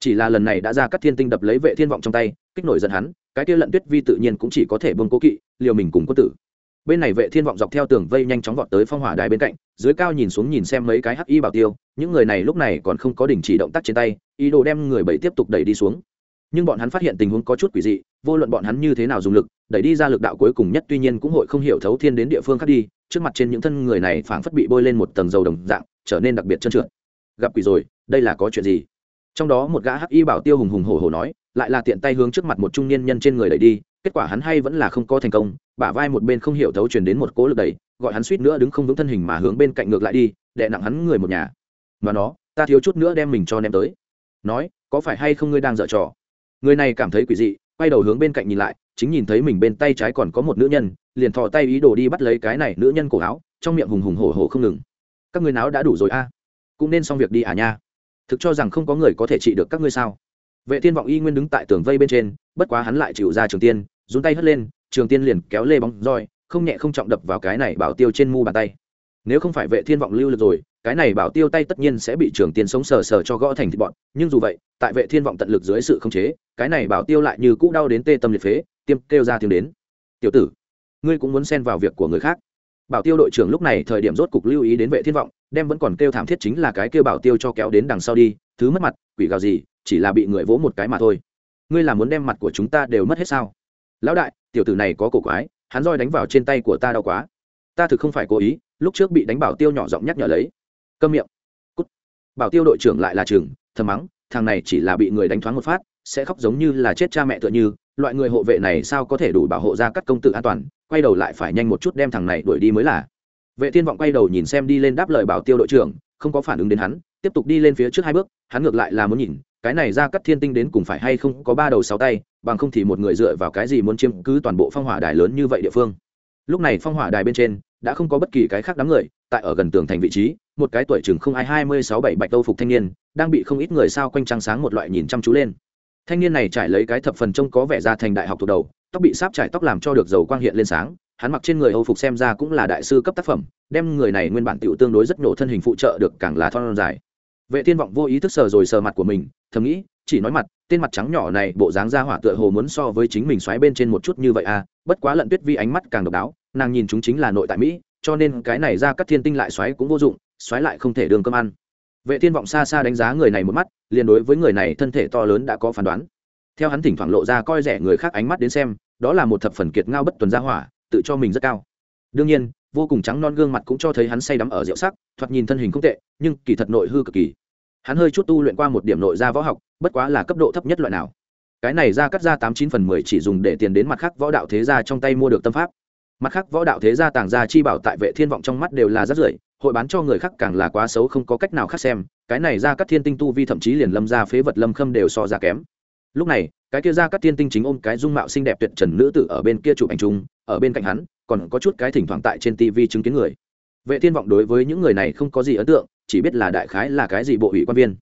Chỉ là lần này đã ra cắt thiên tinh đập lấy vệ thiên vọng trong tay, kích nổi giận hắn cái kia lận tuyết vi tự nhiên cũng chỉ có thể bông cố kỵ, liều mình cùng quân tử. Bên này vệ thiên vọng dọc theo tường vây nhanh chóng vọt tới phong hỏa đài bên cạnh, dưới cao nhìn xuống nhìn xem mấy cái hắc y bảo tiêu, những người này lúc này còn không có đình chỉ động tác trên tay, ý đồ đem người bảy tiếp tục đẩy đi xuống. Nhưng bọn hắn phát hiện tình huống có chút quỷ dị, vô luận bọn hắn như thế nào dùng lực, đẩy đi ra lực đạo cuối cùng nhất tuy nhiên cũng hội không hiểu thấu thiên đến địa phương khác đi, trước mặt trên những thân người này phảng phất bị bôi lên một tầng dầu đồng dạng, trở nên đặc biệt trơn trượt. Gặp quỷ rồi, đây là có chuyện gì? Trong đó một gã hắc y bảo tiêu hùng hùng hổ hổ nói lại là tiện tay hướng trước mặt một trung niên nhân trên người đẩy đi, kết quả hắn hay vẫn là không có thành công, bả vai một bên không hiểu thấu truyền đến một cỗ lực đẩy, gọi hắn suýt nữa đứng không vững thân hình mà hướng bên cạnh ngược lại đi, đè nặng hắn người một nhà. Và nó, ta thiếu chút nữa đem mình cho ném tới. Nói, có phải hay không ngươi đang dở trò? Người này cảm thấy quỷ dị, quay đầu hướng bên cạnh nhìn lại, chính nhìn thấy mình bên tay trái còn có một nữ nhân, liền thò tay ý đồ đi bắt lấy cái này nữ nhân cổ áo, trong miệng hùng hùng hổ hổ không ngừng. Các ngươi náo đã đủ rồi a, cũng nên xong việc đi à nha. Thực cho rằng không có người có thể trị được các ngươi sao? Vệ thiên vọng y nguyên đứng tại tường vây bên trên, bất quá hắn lại chịu ra trường tiên dùng tay hất lên, trường tiên liền kéo lê bóng roi, không nhẹ không trọng đập vào cái này bảo tiêu trên mu bàn tay. Nếu không phải vệ thiên vọng lưu lực rồi, cái này bảo tiêu tay tất nhiên sẽ bị trường tiên sống sờ sờ cho gõ thành thịt bọn, nhưng dù vậy, tại vệ thiên vọng tận lực dưới sự khống chế, cái này bảo tiêu lại như cũ đau đến tê tâm liệt phế, tiêm kêu ra tiếng đến. Tiểu tử, ngươi cũng muốn xen vào việc của người khác. Bảo tiêu đội trưởng lúc này thời điểm rốt cục lưu ý đến vệ thiên vọng, đem vẫn còn kêu thảm thiết chính là cái kêu bảo tiêu cho kéo đến đằng sau đi, thứ mất mặt, quỷ gào gì chỉ là bị người vỗ một cái mà thôi. Ngươi là muốn đem mặt của chúng ta đều mất hết sao? Lão đại, tiểu tử này có cổ quái, hắn roi đánh vào trên tay của ta đau quá. Ta thực không phải cố ý, lúc trước bị đánh bảo tiêu nhỏ giọng nhắc nhở lấy. Câm miệng. Cút. Bảo tiêu đội trưởng lại là trường thầm mắng, thằng này chỉ là bị người đánh thoáng một phát, sẽ khóc giống như là chết cha mẹ tựa như, loại người hộ vệ này sao có thể đủ bảo hộ ra các công tử an toàn, quay đầu lại phải nhanh một chút đem thằng này đuổi đi mới là. Vệ thiên vọng quay đầu nhìn xem đi lên đáp lời bảo tiêu đội trưởng, không có phản ứng đến hắn tiếp tục đi lên phía trước hai bước, hắn ngược lại là muốn nhìn, cái này ra cắt thiên tinh đến cùng phải hay không có ba đầu sáu tay, bằng không thì một người dựa vào cái gì muốn chiếm cứ toàn bộ phong hỏa đài lớn như vậy địa phương. Lúc này phong hỏa đài bên trên, đã không có bất kỳ cái khác đám người, tại ở gần tường thành vị trí, một cái tuổi chừng không ai hai mươi sáu bảy bạch đâu phục thanh niên, đang bị không ít người sao quanh trăng sáng một loại nhìn chăm chú lên. Thanh niên này trải lấy cái thập phần trông có vẻ ra thành đại học thuộc đầu, tóc bị sáp trải tóc làm cho được dầu quang hiện lên sáng, hắn mặc trên người âu phục xem ra cũng là đại sư cấp tác phẩm, đem người này nguyên bản tựu tương đối rất nổ thân hình phụ trợ được càng là thon dài vệ thiên vọng vô ý thức sờ rồi sờ mặt của mình, thầm nghĩ, chỉ nói mặt, tên mặt trắng nhỏ này, bộ dáng ra hỏa tựa hồ muốn so với chính mình xoáy bên trên một chút như vậy à bất quá lận tuyết vi ánh mắt càng độc đáo, nàng nhìn chúng chính là nội tại mỹ, cho nên cái này ra các thiên tinh lại xoáy cũng vô dụng, xoáy lại không thể đường cơm ăn. Vệ thiên vọng xa xa đánh giá người này một mắt, liền đối với người này thân thể to lớn đã có phán đoán. Theo hắn thỉnh thoảng lộ ra coi rẻ người khác ánh mắt đến xem, đó là một thập phần kiệt ngao bất tuần gia hỏa, tự cho mình rất cao. Đương nhiên vô cùng trắng non gương mặt cũng cho thấy hắn say đắm ở rượu sắc, thoạt nhìn thân hình không tệ, nhưng kỳ thật nội hư cực kỳ. Hắn hơi chút tu luyện qua một điểm nội gia võ học, bất quá là cấp độ thấp nhất loại nào. Cái này ra cắt ra tám chín phần mười chỉ dùng để tiền đến mặt khác võ đạo thế gia trong tay mua được tâm pháp. Mặt khác võ đạo thế gia tàng gia chi bảo tại vệ thiên vọng trong mắt đều là rất rưởi, hội bán cho người khác càng là quá xấu không có cách nào khác xem, cái này ra các thiên tinh tu vi thậm chí liền lâm ra phế vật lâm khâm đều so ra kém. Lúc này, cái kia ra các thiên tinh chính ôm cái dung mạo xinh đẹp tuyệt trần nữ tử ở bên kia chụp ảnh chung, ở bên cạnh hắn còn có chút cái thỉnh thoảng tại trên tivi chứng kiến người. Vệ thiên vọng đối với những người này không có gì ấn tượng, chỉ biết là đại khái là cái gì bộ ủy quan viên.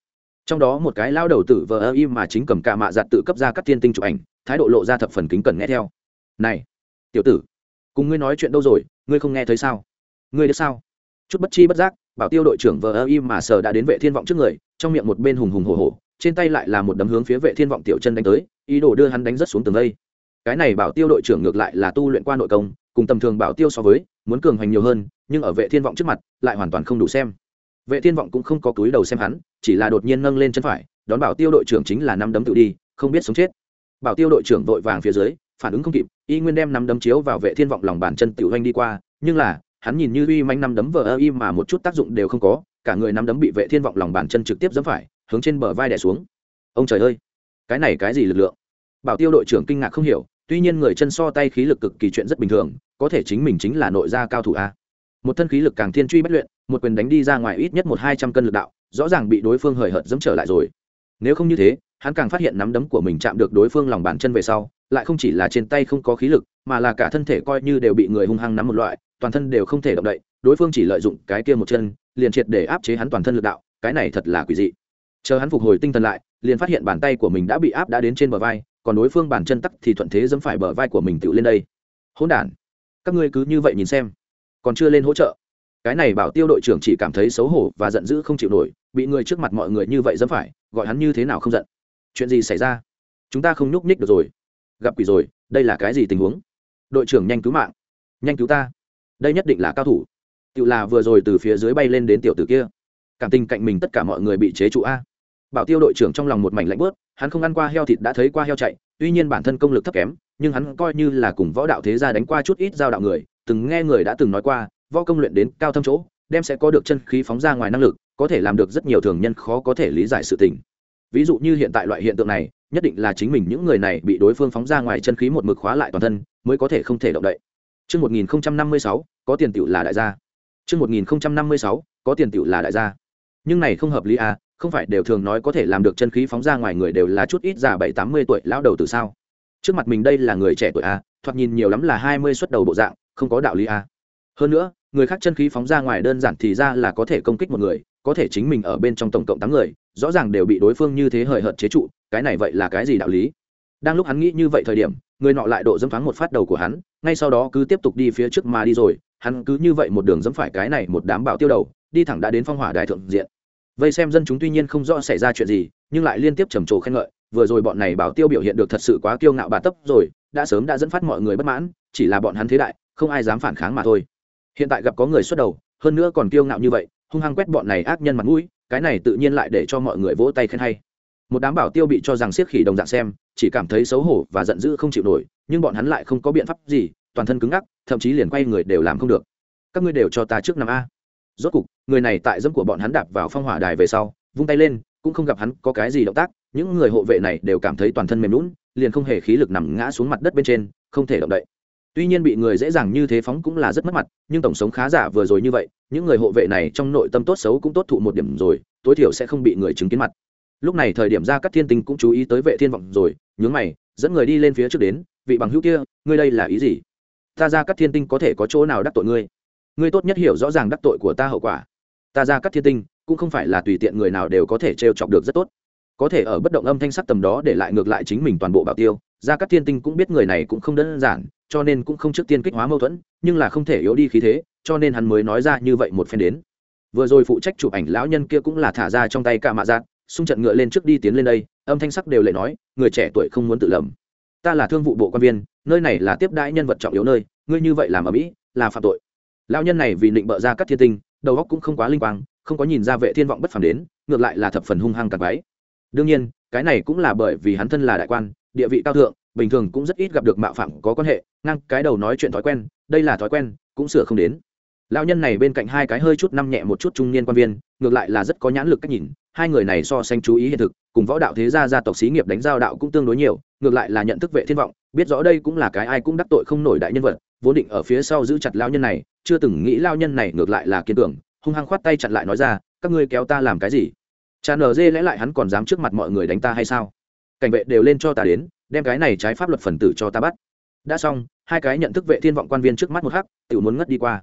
Trong đó một cái lao đầu tử vờ ơ im mà chính cầm cả mạ giặt tự cấp ra các thiên tinh chụp ảnh, thái độ lộ ra thập phần kính cẩn nghe theo. Này, tiểu tử, cùng ngươi nói chuyện đâu rồi, ngươi không nghe thấy sao? Ngươi được sao? Chút bất chi bất giác, bảo tiêu đội trưởng vờ ơ im mà sờ đã đến vệ thiên vọng trước người, trong miệng một bên hùng hùng hổ hổ, trên tay lại là một đấm hướng phía vệ thiên vọng tiểu chân đánh tới, ý đồ đưa hắn đánh rất xuống tường đây. Cái này bảo tiêu đội trưởng ngược lại là tu luyện qua nội công cùng tầm thường bảo tiêu so với, muốn cường hành nhiều hơn, nhưng ở vệ thiên vọng trước mặt, lại hoàn toàn không đủ xem. Vệ thiên vọng cũng không có túi đầu xem hắn, chỉ là đột nhiên nâng lên chân phải, đón bảo tiêu đội trưởng chính là năm đấm tự đi, không biết sống chết. Bảo tiêu đội trưởng vội vàng phía dưới, phản ứng không kịp, y nguyên đem năm đấm chiếu vào vệ thiên vọng lòng bàn chân tiểu hoanh đi qua, nhưng là, hắn nhìn như uy manh năm đấm vờ ơ y mà một chút tác dụng đều không có, cả người năm đấm bị vệ thiên vọng lòng bàn chân trực tiếp dẫm phải, hướng trên bờ vai đè xuống. Ông trời ơi! Cái này cái gì lực lượng? Bảo tiêu đội trưởng kinh ngạc không hiểu, tuy nhiên người chân so tay khí lực cực kỳ chuyện rất bình thường có thể chính mình chính là nội gia cao thủ a. Một thân khí lực càng thiên truy bất luyện, một quyền đánh đi ra ngoài ít nhất một hai trăm cân lực đạo, rõ ràng bị đối phương hời hợt dẫm trở lại rồi. Nếu không như thế, hắn càng phát hiện nắm đấm của mình chạm được đối phương lòng bàn chân về sau, lại không chỉ là trên tay không có khí lực, mà là cả thân thể coi như đều bị người hung hăng nắm một loại, toàn thân đều không thể động đậy, đối phương chỉ lợi dụng cái kia một chân, liền triệt để áp chế hắn toàn thân lực đạo, cái này thật là quỷ dị. Chờ hắn phục hồi tinh thần lại, liền phát hiện bàn tay của mình đã bị áp đã đến trên bờ vai, còn đối phương bàn chân tắc thì thuận thế dẫm phải bờ vai của mình tự lên đây. Hỗn đản các ngươi cứ như vậy nhìn xem. Còn chưa lên hỗ trợ. Cái này bảo tiêu đội trưởng chỉ cảm thấy xấu hổ và giận dữ không chịu nổi, bị người trước mặt mọi người như vậy dẫm phải, gọi hắn như thế nào không giận. Chuyện gì xảy ra? Chúng ta không nhúc nhích được rồi. Gặp quỷ rồi, đây là cái gì tình huống? Đội trưởng nhanh cứu mạng. Nhanh cứu ta. Đây nhất định là cao thủ. Tự là vừa rồi từ phía dưới bay lên đến tiểu tử kia. Cảm tình cạnh mình tất cả mọi người bị chế trụ a. Bảo tiêu đội trưởng trong lòng một mảnh lạnh bớt hắn không ăn qua heo thịt đã thấy qua heo chạy, tuy nhiên bản thân công lực thấp kém nhưng hắn coi như là cùng võ đạo thế gia đánh qua chút ít giao đạo người từng nghe người đã từng nói qua võ công luyện đến cao thâm chỗ đem sẽ có được chân khí phóng ra ngoài năng lực có thể làm được rất nhiều thường nhân khó có thể lý giải sự tình ví dụ như hiện tại loại hiện tượng này nhất định là chính mình những người này bị đối phương phóng ra ngoài chân khí một mực khóa lại toàn thân mới có thể không thể động đậy Trước 1056, có tiền tiểu là đại gia. Trước 1056, có tiền tiểu là đại gia. Nhưng này không hợp lý à, không phải đều thường nói có thể làm được chân khí phóng ra ngoài người đều là chút ít già bảy tám mươi tuổi lão đầu từ sao? Trước mặt mình đây là người trẻ tuổi à, thoạt nhìn nhiều lắm là hai mươi xuất đầu bộ dạng, không có đạo lý à. Hơn nữa, người khác chân khí phóng ra ngoài đơn giản thì ra là có thể công kích một người, có thể chính mình ở bên trong tổng cộng tám người, rõ ràng đều bị đối phương như thế hời hợt chế trụ, cái này vậy là cái gì đạo lý? Đang lúc hắn nghĩ như vậy thời điểm, người nọ lại độ dẫm thoáng một phát đầu của hắn, ngay sau đó cứ tiếp tục đi phía trước mà đi rồi, hắn cứ như vậy một đường dẫm phải cái này một đám bảo tiêu đầu, đi thẳng đã đến phong hỏa đài thượng diện vây xem dân chúng tuy nhiên không rõ xảy ra chuyện gì nhưng lại liên tiếp trầm trồ khen ngợi vừa rồi bọn này bảo tiêu biểu hiện được thật sự quá kiêu ngạo bà tấp rồi, đã sớm đã dẫn phát mọi người bất mãn, chỉ là bọn hắn thế đại, không ai dám phản kháng mà thôi. Hiện tại gặp có người xuất đầu, hơn nữa còn kiêu ngạo như vậy, hung hăng quét bọn này ác nhân mặt mũi, cái này tự nhiên lại để cho mọi người vỗ tay khen hay. Một đám bảo tiêu bị cho rằng siết khỉ đồng dạng xem, chỉ cảm thấy xấu hổ và giận dữ không chịu nổi, nhưng bọn hắn lại không có biện pháp gì, toàn thân cứng ngắc, thậm chí liền quay người đều làm không được. Các ngươi đều cho ta trước năm a. Rốt cục, người này tại dẫm của bọn hắn đạp vào phong hỏa đài về sau, vung tay lên, cũng không gặp hắn có cái gì động tác những người hộ vệ này đều cảm thấy toàn thân mềm lún liền không hề khí lực nằm ngã xuống mặt đất bên trên, không thể động đậy. Tuy nhiên bị người dễ dàng như thế phóng cũng là rất mất mặt, nhưng tổng sống khá giả vừa rồi như vậy, những người hộ vệ này trong nội tâm tốt xấu cũng tốt thụ một điểm rồi, tối thiểu sẽ không bị người chứng kiến mặt. Lúc này thời điểm ra các thiên tinh cũng chú ý tới vệ thiên vọng rồi, nhướng mày, dẫn người đi lên phía trước đến, vị bằng hữu kia, ngươi đây là ý gì? Ta ra các thiên tinh có thể có chỗ nào đắc tội ngươi? Ngươi tốt nhất hiểu rõ ràng đắc tội của ta hậu quả. Ta ra các thiên tinh, cũng không phải là tùy tiện người nào đều có thể trêu chọc được rất tốt có thể ở bất động âm thanh sắc tầm đó để lại ngược lại chính mình toàn bộ bảo tiêu. Gia cát thiên tinh cũng biết người này cũng không đơn giản, cho nên cũng không trước tiên kích hóa mâu thuẫn, nhưng là không thể yếu đi khí thế, cho nên hắn mới nói ra như vậy một phen đến. Vừa rồi phụ trách chụp ảnh lão nhân kia cũng là thả ra trong tay cả mạ giác xung trận ngựa lên trước đi tiến lên đây, âm thanh sắc đều lệ nói, người trẻ tuổi không muốn tự lầm. Ta là thương vụ bộ quan viên, nơi này là tiếp đãi nhân vật trọng yếu nơi, ngươi như vậy làm ở mỹ, là phạm tội. Lão nhân này vì định bợ ra các thiên tinh, đầu óc cũng không quá linh quang, không có nhìn ra vệ thiên vọng bất phàm đến, ngược lại là thập phần hung hăng cặn bẫy đương nhiên, cái này cũng là bởi vì hắn thân là đại quan, địa vị cao thượng, bình thường cũng rất ít gặp được mạo phạm có quan hệ, ngang cái đầu nói chuyện thói quen, đây là thói quen, cũng sửa không đến. Lão nhân này bên cạnh hai cái hơi chút năm nhẹ một chút trung niên quan viên, ngược lại là rất có nhãn lực cách nhìn, hai người này so sánh chú ý hiện thực, cùng võ đạo thế gia gia tộc xí nghiệp đánh giao đạo cũng tương đối nhiều, ngược lại là nhận thức vệ thiên vọng, biết rõ đây cũng là cái ai cũng đắc tội không nổi đại nhân vật, vốn định ở phía sau giữ chặt lão nhân này, chưa từng nghĩ lão nhân này ngược lại là kiên cường, hung hăng khoát tay chặn lại nói ra, các ngươi kéo ta làm cái gì? Cha nờ dê lẽ lại hắn còn dám trước mặt mọi người đánh ta hay sao? Cảnh vệ đều lên cho ta đến, đem cái này trái pháp luật phần tử cho ta bắt. Đã xong, hai cái nhận thức vệ thiên vọng quan viên trước mắt một hắc, tiểu muốn ngất đi qua.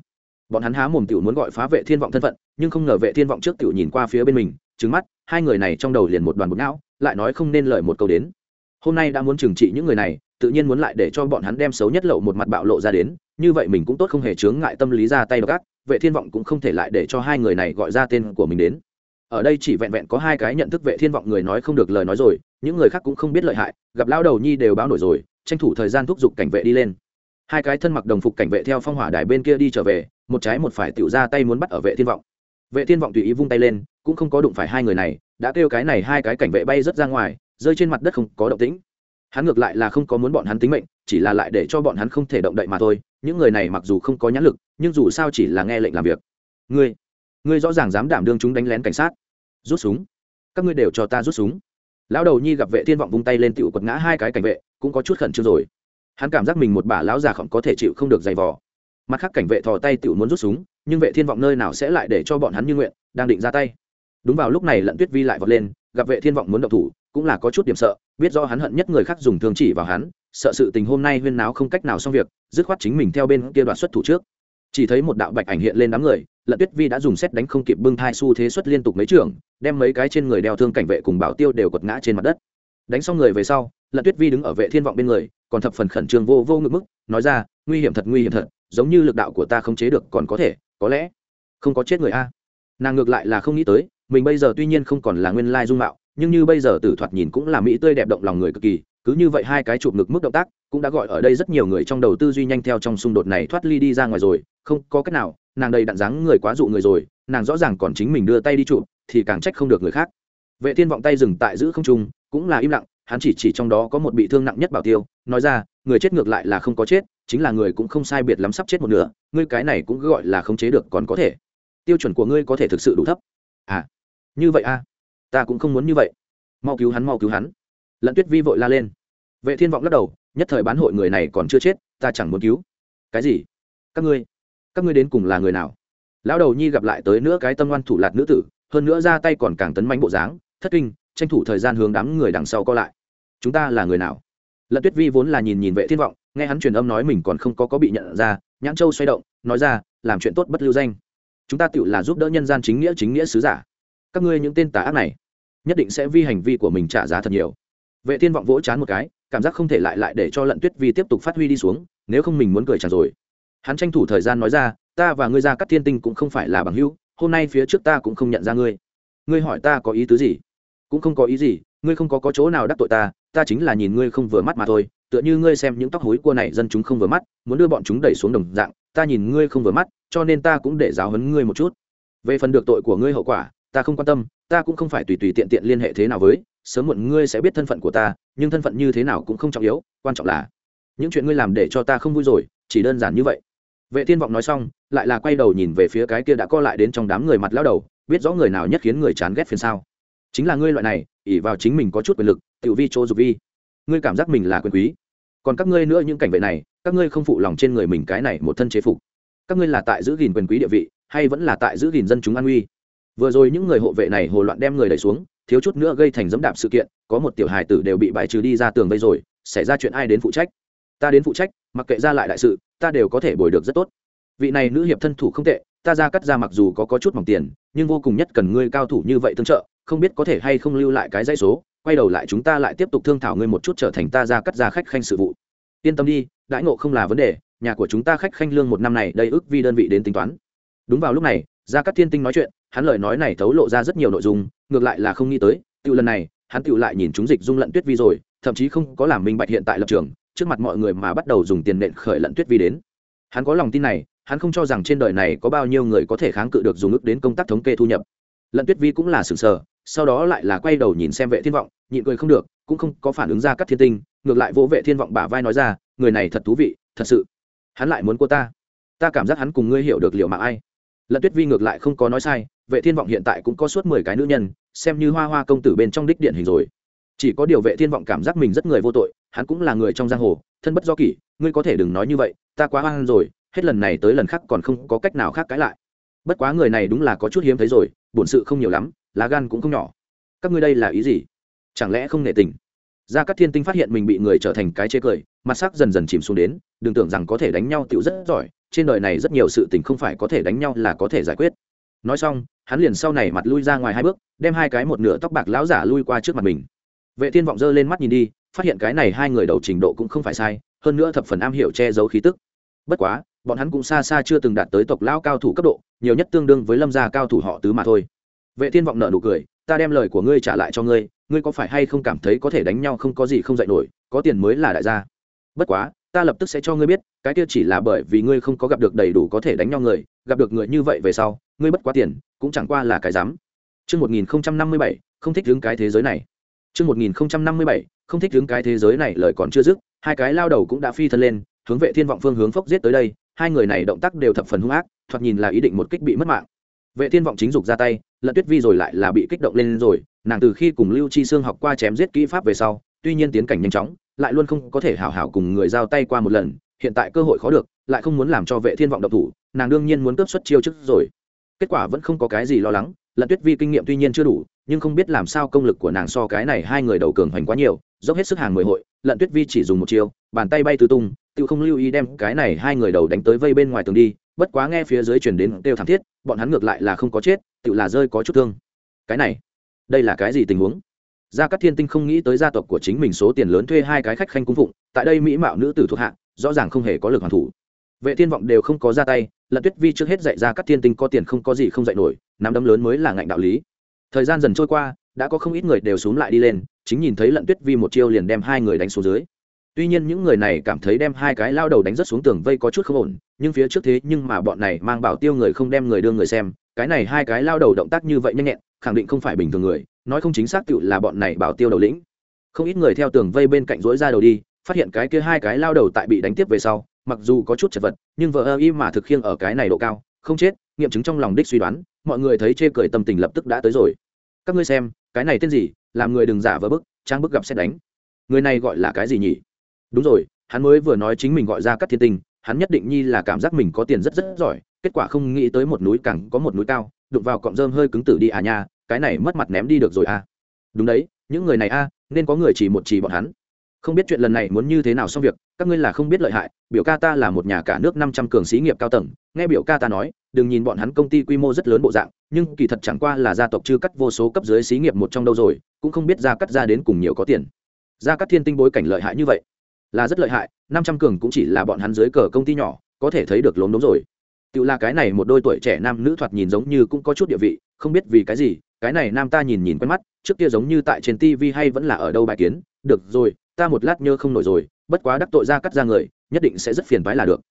Bọn hắn há mồm tiểu muốn gọi phá vệ thiên vọng thân phận, nhưng không ngờ vệ thiên vọng trước tiểu nhìn qua phía bên mình trứng mắt, hai người này trong đầu liền một đoàn bột não, lại nói không nên lời một câu đến. Hôm nay đã muốn trừng trị những người này, tự nhiên muốn lại để cho bọn hắn đem xấu nhất lậu một mặt bạo lộ ra đến, như vậy mình cũng tốt không hề chướng ngại tâm lý ra tay đ vệ thiên vọng cũng không thể lại để cho hai người này gọi ra tên của mình đến ở đây chỉ vẹn vẹn có hai cái nhận thức vệ thiên vọng người nói không được lời nói rồi, những người khác cũng không biết lợi hại, gặp lao đầu nhi đều báo nổi rồi, tranh thủ thời gian thúc giục cảnh vệ đi lên. Hai cái thân mặc đồng phục cảnh vệ theo phong hỏa đài bên kia đi trở về, một trái một phải tiểu ra tay muốn bắt ở vệ thiên vọng. Vệ thiên vọng tùy ý vung tay lên, cũng không có đụng phải hai người này, đã kêu cái này hai cái cảnh vệ bay rất ra ngoài, rơi trên mặt đất không có động tĩnh. Hắn ngược lại là không có muốn bọn hắn tính mệnh, chỉ là lại để cho bọn hắn không thể động đậy mà thôi, những người này mặc dù không có nhãn lực, nhưng dù sao chỉ là nghe lệnh làm việc. Ngươi ngươi rõ ràng dám đảm đương chúng đánh lén cảnh sát rút súng. Các ngươi đều cho ta rút súng. Lão đầu nhi gặp vệ thiên vọng vung tay lên tựu quật ngã hai cái cảnh vệ, cũng có chút khẩn trương rồi. Hắn cảm giác mình một bà lão già khổng có thể chịu không được giày vò. Mặt khác cảnh vệ thò tay tựu muốn rút súng, nhưng vệ thiên vọng nơi nào sẽ lại để cho bọn hắn như nguyện, đang định ra tay. Đúng vào lúc này lận tuyết vi lại vọt lên, gặp vệ thiên vọng muốn động thủ, cũng là có chút điểm sợ, biết do hắn hận nhất người khác dùng thương chỉ vào hắn, sợ sự tình hôm nay huyên náo không cách nào xong việc, dứt khoát chính mình theo bên kia đoạt xuất thủ trước. Chỉ thấy một đạo bạch ảnh hiện lên đám người lận tuyết vi đã dùng xét đánh không kịp bưng thai xu thế xuất liên tục mấy trường, đem mấy cái trên người đeo thương cảnh vệ cùng bảo tiêu đều quật ngã trên mặt đất. Đánh xong người về sau lận tuyết vi đứng ở vệ thiên vọng bên người, còn thập phần khẩn trương vô vô ngực mức, nói ra, nguy hiểm thật, nguy hiểm thật, giống như lực đạo của ta không chế được còn có thể, có lẽ không có chết người a. Nàng ngược lại là không nghĩ tới, mình bây giờ tuy nhiên không còn là nguyên lai dung mạo, nhưng như bây giờ tử thoạt nhìn cũng là mỹ tươi đẹp động lòng người cực kỳ cứ như vậy hai cái chụp ngực mức động tác cũng đã gọi ở đây rất nhiều người trong đầu tư duy nhanh theo trong xung đột này thoát ly đi ra ngoài rồi, không có cách nào, nàng đây đặn dáng người quá dụ người rồi, nàng rõ ràng còn chính mình đưa tay đi chụp thì càng trách không được người khác. Vệ thiên vọng tay dừng tại giữ không trung, cũng là im lặng, hắn chỉ chỉ trong đó có một bị thương nặng nhất bảo tiêu, nói ra, người chết ngược lại là không có chết, chính là người cũng không sai biệt lắm sắp chết một nửa, ngươi cái này cũng gọi là không chế được còn có thể. Tiêu chuẩn của ngươi có thể thực sự đủ thấp. À như vậy à ta cũng không muốn như vậy. Mau cứu hắn, mau cứu hắn lận tuyết vi vội la lên. Vệ thiên vọng lắc đầu, nhất thời bán hội người này còn chưa chết, ta chẳng muốn cứu. Cái gì? Các ngươi các ngươi đến cùng là người nào? Lão đầu nhi gặp lại tới nữa cái tâm ngoan thủ lạt nữ tử, hơn nữa ra tay còn càng tấn manh bộ dáng, thất kinh, tranh thủ thời gian hướng đám người đằng sau co lại. Chúng ta là người nào? Lận tuyết vi vốn là nhìn nhìn vệ thiên vọng, nghe hắn truyền âm nói mình còn không có có bị nhận ra, nhãn châu xoay động, nói ra, làm chuyện tốt bất lưu danh. Chúng ta tự là giúp đỡ nhân gian chính nghĩa chính nghĩa sứ giả. Các ngươi những tên tà ác này, nhất định sẽ vi hành vi của mình trả giá thật nhiều vệ thiên vọng vỗ chán một cái cảm giác không thể lại lại để cho lận tuyết vi tiếp tục phát huy đi xuống nếu không mình muốn cười chẳng rồi. Hắn tranh thủ thời gian nói ra ta và ngươi ra các thiên tinh cũng không phải là bằng hữu hôm nay phía trước ta cũng không nhận ra ngươi. Ngươi hỏi ta có ý tứ gì? Cũng không có ý gì ngươi không có, có chỗ nào đắc tội ta ta chính là nhìn ngươi không vừa mắt mà thôi tựa như ngươi xem những tóc hối cua này dân chúng không vừa mắt muốn đưa bọn chúng đẩy xuống đồng dạng ta nhìn ngươi không vừa mắt cho nên ta cũng để giáo huấn ngươi một chút. Về phần được tội của ngươi hậu quả ta không quan tâm ta cũng không phải tùy tùy tiện tiện liên hệ thế nào với sớm muộn ngươi sẽ biết thân phận của ta, nhưng thân phận như thế nào cũng không trọng yếu, quan trọng là những chuyện ngươi làm để cho ta không vui rồi, chỉ đơn giản như vậy. Vệ thiên vọng nói xong, lại là quay đầu nhìn về phía cái kia đã co lại đến trong đám người mặt lao đầu, biết rõ người nào nhất khiến người chán ghét phiền sao? Chính là ngươi loại này ỉ vào chính mình có chút quyền lực, tiểu vi, chỗ dục vi. Ngươi cảm giác mình là quyền quý. Còn các ngươi nữa những cảnh vệ này, các ngươi không phụ lòng trên người mình cái này một thân chế phục. Các ngươi là tại giữ gìn quyền quý địa vị, hay vẫn là tại giữ gìn dân chúng an uy? Vừa rồi những người hộ vệ này hồ loạn đem người đẩy xuống thiếu chút nữa gây thành dẫm đạp sự kiện, có một tiểu hài tử đều bị bài trừ đi ra tường vây rồi, xảy ra chuyện ai đến phụ trách? Ta đến phụ trách, mặc kệ ra lại đại sự, ta đều có thể bồi được rất tốt. Vị này nữ hiệp thân thủ không tệ, ta ra cắt ra mặc dù có có chút mỏng tiền, nhưng vô cùng nhất cần ngươi cao thủ như vậy tương trợ, không biết có thể hay không lưu lại cái dãy số, quay đầu lại chúng ta lại tiếp tục thương thảo ngươi một chút trở thành ta ra cắt ra khách khanh sự vụ. Yên tâm đi, đãi ngộ không là vấn đề, nhà của chúng ta khách khanh lương một năm này đầy ước vi đơn vị đến tính toán. Đúng vào lúc này gia cắt thiên tinh nói chuyện hắn lời nói này thấu lộ ra rất nhiều nội dung, ngược lại là không nghĩ tới tự lần này, hắn tự lại nhìn chúng dịch dung lận tuyết vi rồi, thậm chí không có làm minh bạch hiện tại lập trường, trước mặt mọi người mà bắt đầu dùng tiền nện khởi lận tuyết vi đến. Hắn có lòng tin này, hắn không cho rằng trên đời này có bao nhiêu người có thể kháng cự được dùng ước đến công tác thống kê thu nhập. Lận tuyết vi cũng là sừng sờ, sau đó lại là quay đầu nhìn xem vệ thiên vọng, nhịn cười không được, cũng không có phản ứng ra các thiên tinh, ngược lại vỗ vệ thiên vọng bả vai nói ra, người này thật thú vị, thật sự. Hắn lại muốn cô ta. Ta cảm giác hắn cùng ngươi hiểu được liệu mà ai lận tuyết vi ngược lại không có nói sai, vệ thiên vọng hiện tại cũng có suốt mười cái nữ nhân, xem như hoa hoa công tử bên trong đích điện hình rồi. Chỉ có điều vệ thiên vọng cảm giác mình rất người vô tội, hắn cũng là người trong giang hồ, thân bất do kỷ, ngươi có thể đừng nói như vậy, ta quá hoang rồi, hết lần này tới lần khác còn không có cách nào khác cãi lại. Bất quá người này đúng là có chút hiếm thấy rồi, bổn sự không nhiều lắm, lá gan cũng không nhỏ. Các ngươi đây là ý gì? Chẳng lẽ không nể tình? Gia cát thiên tinh phát hiện mình bị người trở thành cái chê cười, mặt sắc dần dần chìm xuống đến, đừng tưởng rằng có thể đánh nhau tựu rất giỏi trên đời này rất nhiều sự tình không phải có thể đánh nhau là có thể giải quyết. Nói xong, hắn liền sau này mặt lui ra ngoài hai bước, đem hai cái một nửa tóc bạc lão giả lui qua trước mặt mình. Vệ thiên vọng dơ lên mắt nhìn đi, phát hiện cái này hai người đầu trình độ cũng không phải sai, hơn nữa thập phần am hiểu che giấu khí tức. Bất quá, bọn hắn cũng xa xa chưa từng đạt tới tộc lão cao thủ cấp độ, nhiều nhất tương đương với lâm gia cao thủ họ tứ mà thôi. Vệ thiên vọng nợ nụ cười, ta đem lời của ngươi trả lại cho ngươi ngươi có phải hay không cảm thấy có thể đánh nhau không có gì không dạy nổi, có tiền mới là đại gia. Bất quá ta lập tức sẽ cho ngươi biết cái kia chỉ là bởi vì ngươi không có gặp được đầy đủ có thể đánh nhau người gặp được người như vậy về sau ngươi bất quá tiền cũng chẳng qua là cái dám Trước 1057, không thích hướng cái thế giới này. Trước 1057, không thích hướng cái thế giới này lời còn chưa dứt, hai cái lao đầu cũng đã phi thân lên, hướng vệ thiên vọng phương hướng phốc giết tới đây, hai người này động tác đều thập phần hung ác, thoạt nhìn là ý định một kích bị mất mạng. Vệ thiên vọng chính dục ra tay, Lận Tuyết Vi rồi lại là bị kích động lên rồi, nàng từ khi cùng Lưu Chi Sương học qua chém giết kỹ pháp về sau, tuy nhiên tiến cảnh nhanh chóng, lại luôn không có thể hảo hảo cùng người giao tay qua một lần, hiện tại cơ hội khó được, lại không muốn làm cho vệ thiên vọng độc thủ, nàng đương nhiên muốn cướp xuất chiêu trước rồi. Kết quả vẫn không có cái gì lo lắng lận tuyết vi kinh nghiệm tuy nhiên chưa đủ, nhưng không biết làm sao công lực của nàng so cái này hai người đầu cường hoành quá nhiều, dốc hết sức hàng mười hội lận tuyết vi chỉ dùng một chiêu, bàn tay bay tứ tung, tự không lưu ý đem cái này hai người đầu đánh tới vây bên ngoài tường đi, bất quá nghe phía dưới chuyển đến đều thảm thiết, bọn hắn ngược lại là không có chết, tự là rơi có chút thương. Cái này, đây là cái gì tình huống? Gia cát thiên tinh không nghĩ tới gia tộc của chính mình số tiền lớn thuê hai cái khách khanh cung phụng, tại đây mỹ mạo nữ tử thuộc hạ, rõ ràng không hề có lực hoàn thủ. Vệ thiên vọng đều không có ra tay, lận tuyết vi trước hết dạy ra các thiên tinh có tiền không có gì không dạy nổi, nắm đấm lớn mới là ngạnh đạo lý. Thời gian dần trôi qua, đã có không ít người đều xuống lại đi lên, chính nhìn thấy lận tuyết vi một chiêu liền đem hai người đánh xuống dưới. Tuy nhiên những người này cảm thấy đem hai cái lao đầu đánh rất xuống tường vây có chút không ổn, nhưng phía trước thế nhưng mà bọn này mang bảo tiêu người không đem người đưa người xem, cái này hai cái lao đầu động tác như vậy nhanh nhẹn khẳng định không phải bình thường người, nói không chính xác tự là bọn này bảo tiêu đầu lĩnh. Không ít người theo tường vây bên cạnh rỗi ra đầu đi, phát hiện cái kia hai cái lao đầu tại bị đánh tiếp về sau, mặc dù có chút chật vật, nhưng vợ ơ y mà thực khiêng ở cái này độ cao, không chết, nghiệm chứng trong lòng đích suy đoán, mọi người thấy chê cười tâm tình lập tức đã tới rồi. Các ngươi xem, cái này tên gì, làm người đừng giả vờ bức, trang bức gặp xét đánh. Người này gọi là cái gì nhỉ? Đúng rồi, hắn mới vừa nói chính mình gọi ra các thiên tinh, hắn nhất định nhi là cảm giác mình có tiền rất rất giỏi, kết quả không nghĩ tới một núi cẳng có một núi cao, đụng vào cọng rơm hơi cứng tử đi à nha cái này mất mặt ném đi được rồi à. Đúng đấy, những người này a nên có người chỉ một chỉ bọn hắn. Không biết chuyện lần này muốn như thế nào xong việc, các ngươi là không biết lợi hại, biểu ca ta là một nhà cả nước năm trăm cường sĩ nghiệp cao tầng, nghe biểu ca ta nói, đừng nhìn bọn hắn công ty quy mô rất lớn bộ dạng, nhưng kỳ thật chẳng qua là gia tộc chưa cắt vô số cấp dưới xí nghiệp một trong đâu rồi, cũng không biết gia cắt ra đến cùng nhiều có tiền. Gia cắt thiên tinh bối cảnh lợi hại như vậy, là rất lợi hại, năm trăm cường cũng chỉ là bọn hắn dưới cờ công ty nhỏ, có thể thấy được lốm đốm rồi. Tự là cái này một đôi tuổi trẻ nam nữ thoạt nhìn giống như cũng có chút địa vị, không biết vì cái gì cái này nam ta nhìn nhìn quen mắt, trước kia giống như tại trên tv hay vẫn là ở đâu bài kiến, được rồi, ta một lát nhơ không nổi rồi, bất quá đắc tội ra cắt ra người, nhất định sẽ rất phiền phái là được.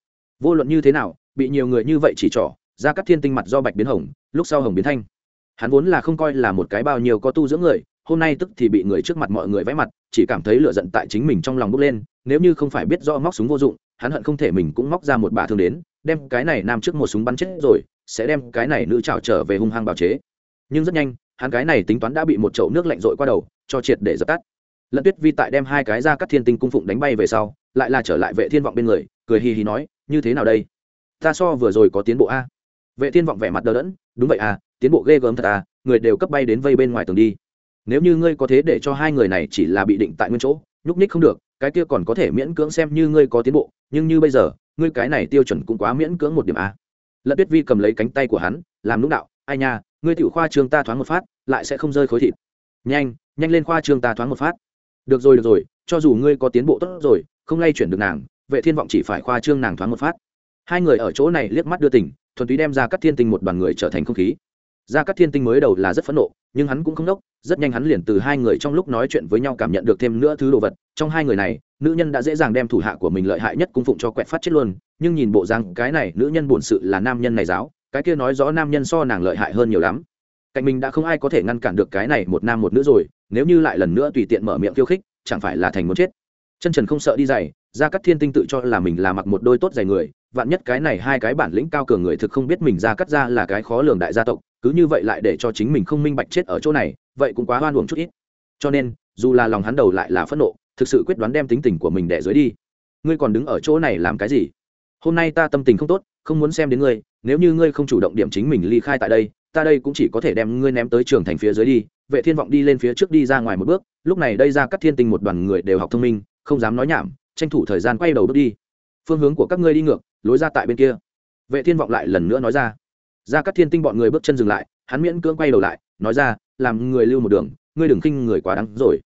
Vô luận như thế nào, bị nhiều người như vậy chỉ trỏ, ra cắt thiên tinh mặt do bạch biến hồng, lúc sau hồng biến thanh. Hắn vốn là không coi là một cái bao nhiêu có tu dưỡng người, hôm nay tức thì bị người trước mặt mọi người vẽ mặt, chỉ cảm thấy lựa giận tại chính mình trong lòng bốc lên, nếu như không phải biết do móc súng vô dụng, hắn hận không thể mình cũng móc ra một bà thương đến, đem cái này nam trước một súng bắn chết rồi, sẽ đem cái này nữ trào trở về hung hăng bào chế nhưng rất nhanh, hắn cái này tính toán đã bị một chậu nước lạnh rội qua đầu, cho triệt để dập tắt. Lận tuyết vi tại đem hai cái ra cắt thiên tinh cung phụng đánh bay về sau, lại là trở lại vệ thiên vọng bên người, cười hì hì nói, như thế nào đây? Ta so vừa rồi có tiến bộ a. Vệ thiên vọng vẻ mặt đờ đẫn, đúng vậy à tiến bộ ghê gớm thật à người đều cấp bay đến vây bên ngoài tường đi. Nếu như ngươi có thế để cho hai người này chỉ là bị định tại nguyên chỗ, nhúc ních không được, cái kia còn có thể miễn cưỡng xem như ngươi có tiến bộ, nhưng như bây giờ, ngươi cái này tiêu chuẩn cũng quá miễn cưỡng một điểm a. Lận tuyết vi cầm lấy cánh tay của hắn, làm lúc đạo, ai nha ngươi tiểu khoa trương ta thoáng một phát, lại sẽ không rơi khối thịt. Nhanh nhanh lên khoa trương ta thoáng một phát. Được rồi được rồi, cho dù ngươi có tiến bộ tốt rồi, không lay chuyển được nàng, vệ thiên vọng chỉ phải khoa trương nàng thoáng một phát. Hai người ở chỗ này liếc mắt đưa tình, thuần túy đem ra các thiên tinh một đoàn người trở thành không khí. Ra các thiên tinh mới đầu là rất phẫn nộ, nhưng hắn cũng không đốc, rất nhanh hắn liền từ hai người trong lúc nói chuyện với nhau cảm nhận được thêm nữa thứ đồ vật. Trong hai người này, nữ nhân đã dễ dàng đem thủ hạ của mình lợi hại nhất cung phụng cho quẹt phát chết luôn, nhưng nhìn bộ rằng cái này, nữ nhân bổn sự là nam nhân này giáo cái kia nói rõ nam nhân so nàng lợi hại hơn nhiều lắm. Cạnh mình đã không ai có thể ngăn cản được cái này một nam một nữ rồi, nếu như lại lần nữa tùy tiện mở miệng khiêu khích, chẳng phải là thành muốn chết. Chân trần không sợ đi giày ra cắt thiên tinh tự cho là mình là mặc một đôi tốt giày người, vạn nhất cái này hai cái bản lĩnh cao cường người thực không biết mình ra cắt ra là cái khó lường đại gia tộc, cứ như vậy lại để cho chính mình không minh bạch chết ở chỗ này, vậy cũng quá hoan uổng chút ít. Cho nên, dù là lòng hắn đầu lại là phẫn nộ, thực sự quyết đoán đem tính tình của mình đẻ dưới đi. Ngươi còn đứng ở chỗ này làm cái gì? Hôm nay ta tâm tình không tốt không muốn xem đến ngươi, nếu như ngươi không chủ động điểm chính mình ly khai tại đây, ta đây cũng chỉ có thể đem ngươi ném tới trường thành phía dưới đi, vệ thiên vọng đi lên phía trước đi ra ngoài một bước, lúc này đây ra các thiên tinh một đoàn người đều học thông minh, không dám nói nhảm, tranh thủ thời gian quay đầu bước đi. Phương hướng của các ngươi đi ngược, lối ra tại bên kia. Vệ thiên vọng lại lần nữa nói ra. Ra các thiên tinh bọn người bước chân dừng lại, hắn miễn cưỡng quay đầu lại, nói ra, làm người lưu một đường, ngươi đừng khinh người quá đáng rồi.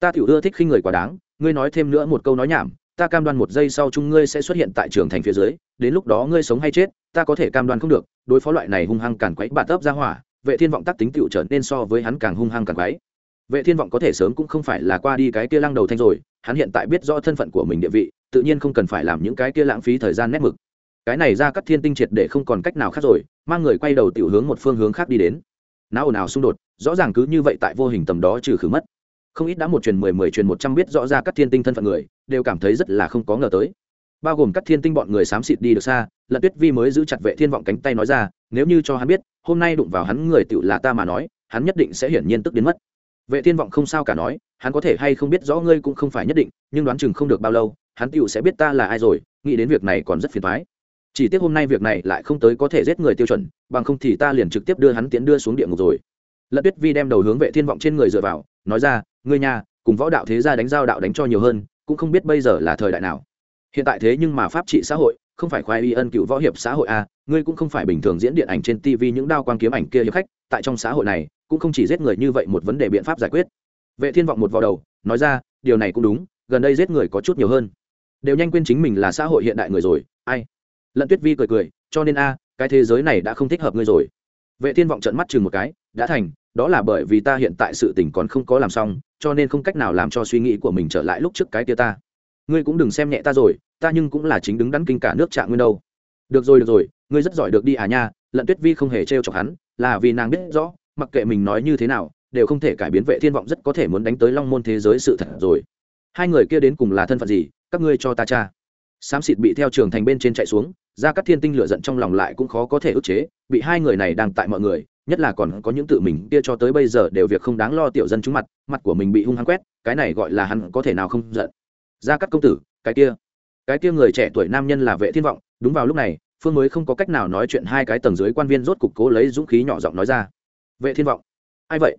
Ta tiểu ưa thích khinh người quá đáng, ngươi nói thêm nữa một câu nói nhảm ta cam đoan một giây sau chung ngươi sẽ xuất hiện tại trường thành phía dưới, đến lúc đó ngươi sống hay chết, ta có thể cam đoan không được, đối phó loại này hung hăng càn quấy bạt tấp ra hỏa, vệ thiên vọng tác tính tựu trở nên so với hắn càng hung hăng càng quấy. Vệ thiên vọng có thể sớm cũng không phải là qua đi cái kia lăng đầu thanh rồi, hắn hiện tại biết rõ thân phận của mình địa vị, tự nhiên không cần phải làm những cái kia lãng phí thời gian nét mực. Cái này ra cắt thiên tinh triệt để không còn cách nào khác rồi, mang người quay đầu tiểu hướng một phương hướng khác đi đến. Não ồn ào xung đột, rõ ràng cứ như vậy tại vô hình tầm đó trừ khử mất. Không ít đã một truyền mười mười truyền một trăm biết rõ ra các thiên tinh thân phận người đều cảm thấy rất là không có ngờ tới. Bao gồm các thiên tinh bọn người xám xịt đi được xa, lận tuyết vi mới giữ chặt vệ thiên vọng cánh tay nói ra, nếu như cho hắn biết, hôm nay đụng vào hắn người tựu là ta mà nói, hắn nhất định sẽ hiển nhiên tức đến mất. Vệ thiên vọng không sao cả nói, hắn có thể hay không biết rõ ngươi cũng không phải nhất định, nhưng đoán chừng không được bao lâu, hắn tựu sẽ biết ta là ai rồi, nghĩ đến việc này còn rất phiền thoái chỉ tiếc hôm nay việc này lại không tới có thể giết người tiêu chuẩn, bằng không thì ta liền trực tiếp đưa hắn tiến đưa xuống địa ngục rồi. Lận tuyết vi đem đầu hướng vệ thiên vọng trên người dựa vào, nói ra, ngươi nhà, cùng võ đạo thế gia đánh giao đạo đánh cho nhiều hơn cũng không biết bây giờ là thời đại nào. Hiện tại thế nhưng mà pháp trị xã hội, không phải khoai y ân cựu võ hiệp xã hội a ngươi cũng không phải bình thường diễn điện ảnh trên tv những đao quang kiếm ảnh kia hiệp khách, tại trong xã hội này, cũng không chỉ giết người như vậy một vấn đề biện pháp giải quyết. Vệ thiên vọng một vào đầu, nói ra, điều này cũng đúng, gần đây giết người có chút nhiều hơn. Đều nhanh quên chính mình là xã hội hiện đại người rồi, ai? Lận tuyết vi cười cười, cho nên a, cái thế giới này đã không thích hợp ngươi rồi. Vệ thiên vọng trận mắt chừng một cái, đã thành đó là bởi vì ta hiện tại sự tình còn không có làm xong, cho nên không cách nào làm cho suy nghĩ của mình trở lại lúc trước cái kia ta. Ngươi cũng đừng xem nhẹ ta rồi, ta nhưng cũng là chính đứng đắn kinh cả nước trạng nguyên đâu. Được rồi được rồi, ngươi rất giỏi được đi à nha, lận tuyết vi không hề trêu chọc hắn, là vì nàng biết rõ, mặc kệ mình nói như thế nào, đều không thể cải biến vệ thiên vọng rất có thể muốn đánh tới long môn thế giới sự thật rồi. Hai người kia đến cùng là thân phận gì, các ngươi cho ta cha xám xịt bị theo trường thành bên trên chạy xuống ra các thiên tinh lửa giận trong lòng lại cũng khó có thể ức chế, bị hai người này đang tại mọi người nhất là còn có những tự mình kia cho tới bây giờ đều việc không đáng lo tiểu dân chúng mặt mặt của mình bị hung hăng quét, cái này gọi là hắn có thể nào không giận. Ra các công tử, cái kia cái kia người trẻ tuổi nam nhân là vệ thiên vọng, đúng vào lúc này, phương mới không có cách nào nói chuyện hai cái tầng dưới quan viên rốt cục cố lấy dũng khí nhỏ giọng nói ra. Vệ thiên vọng, ai vậy?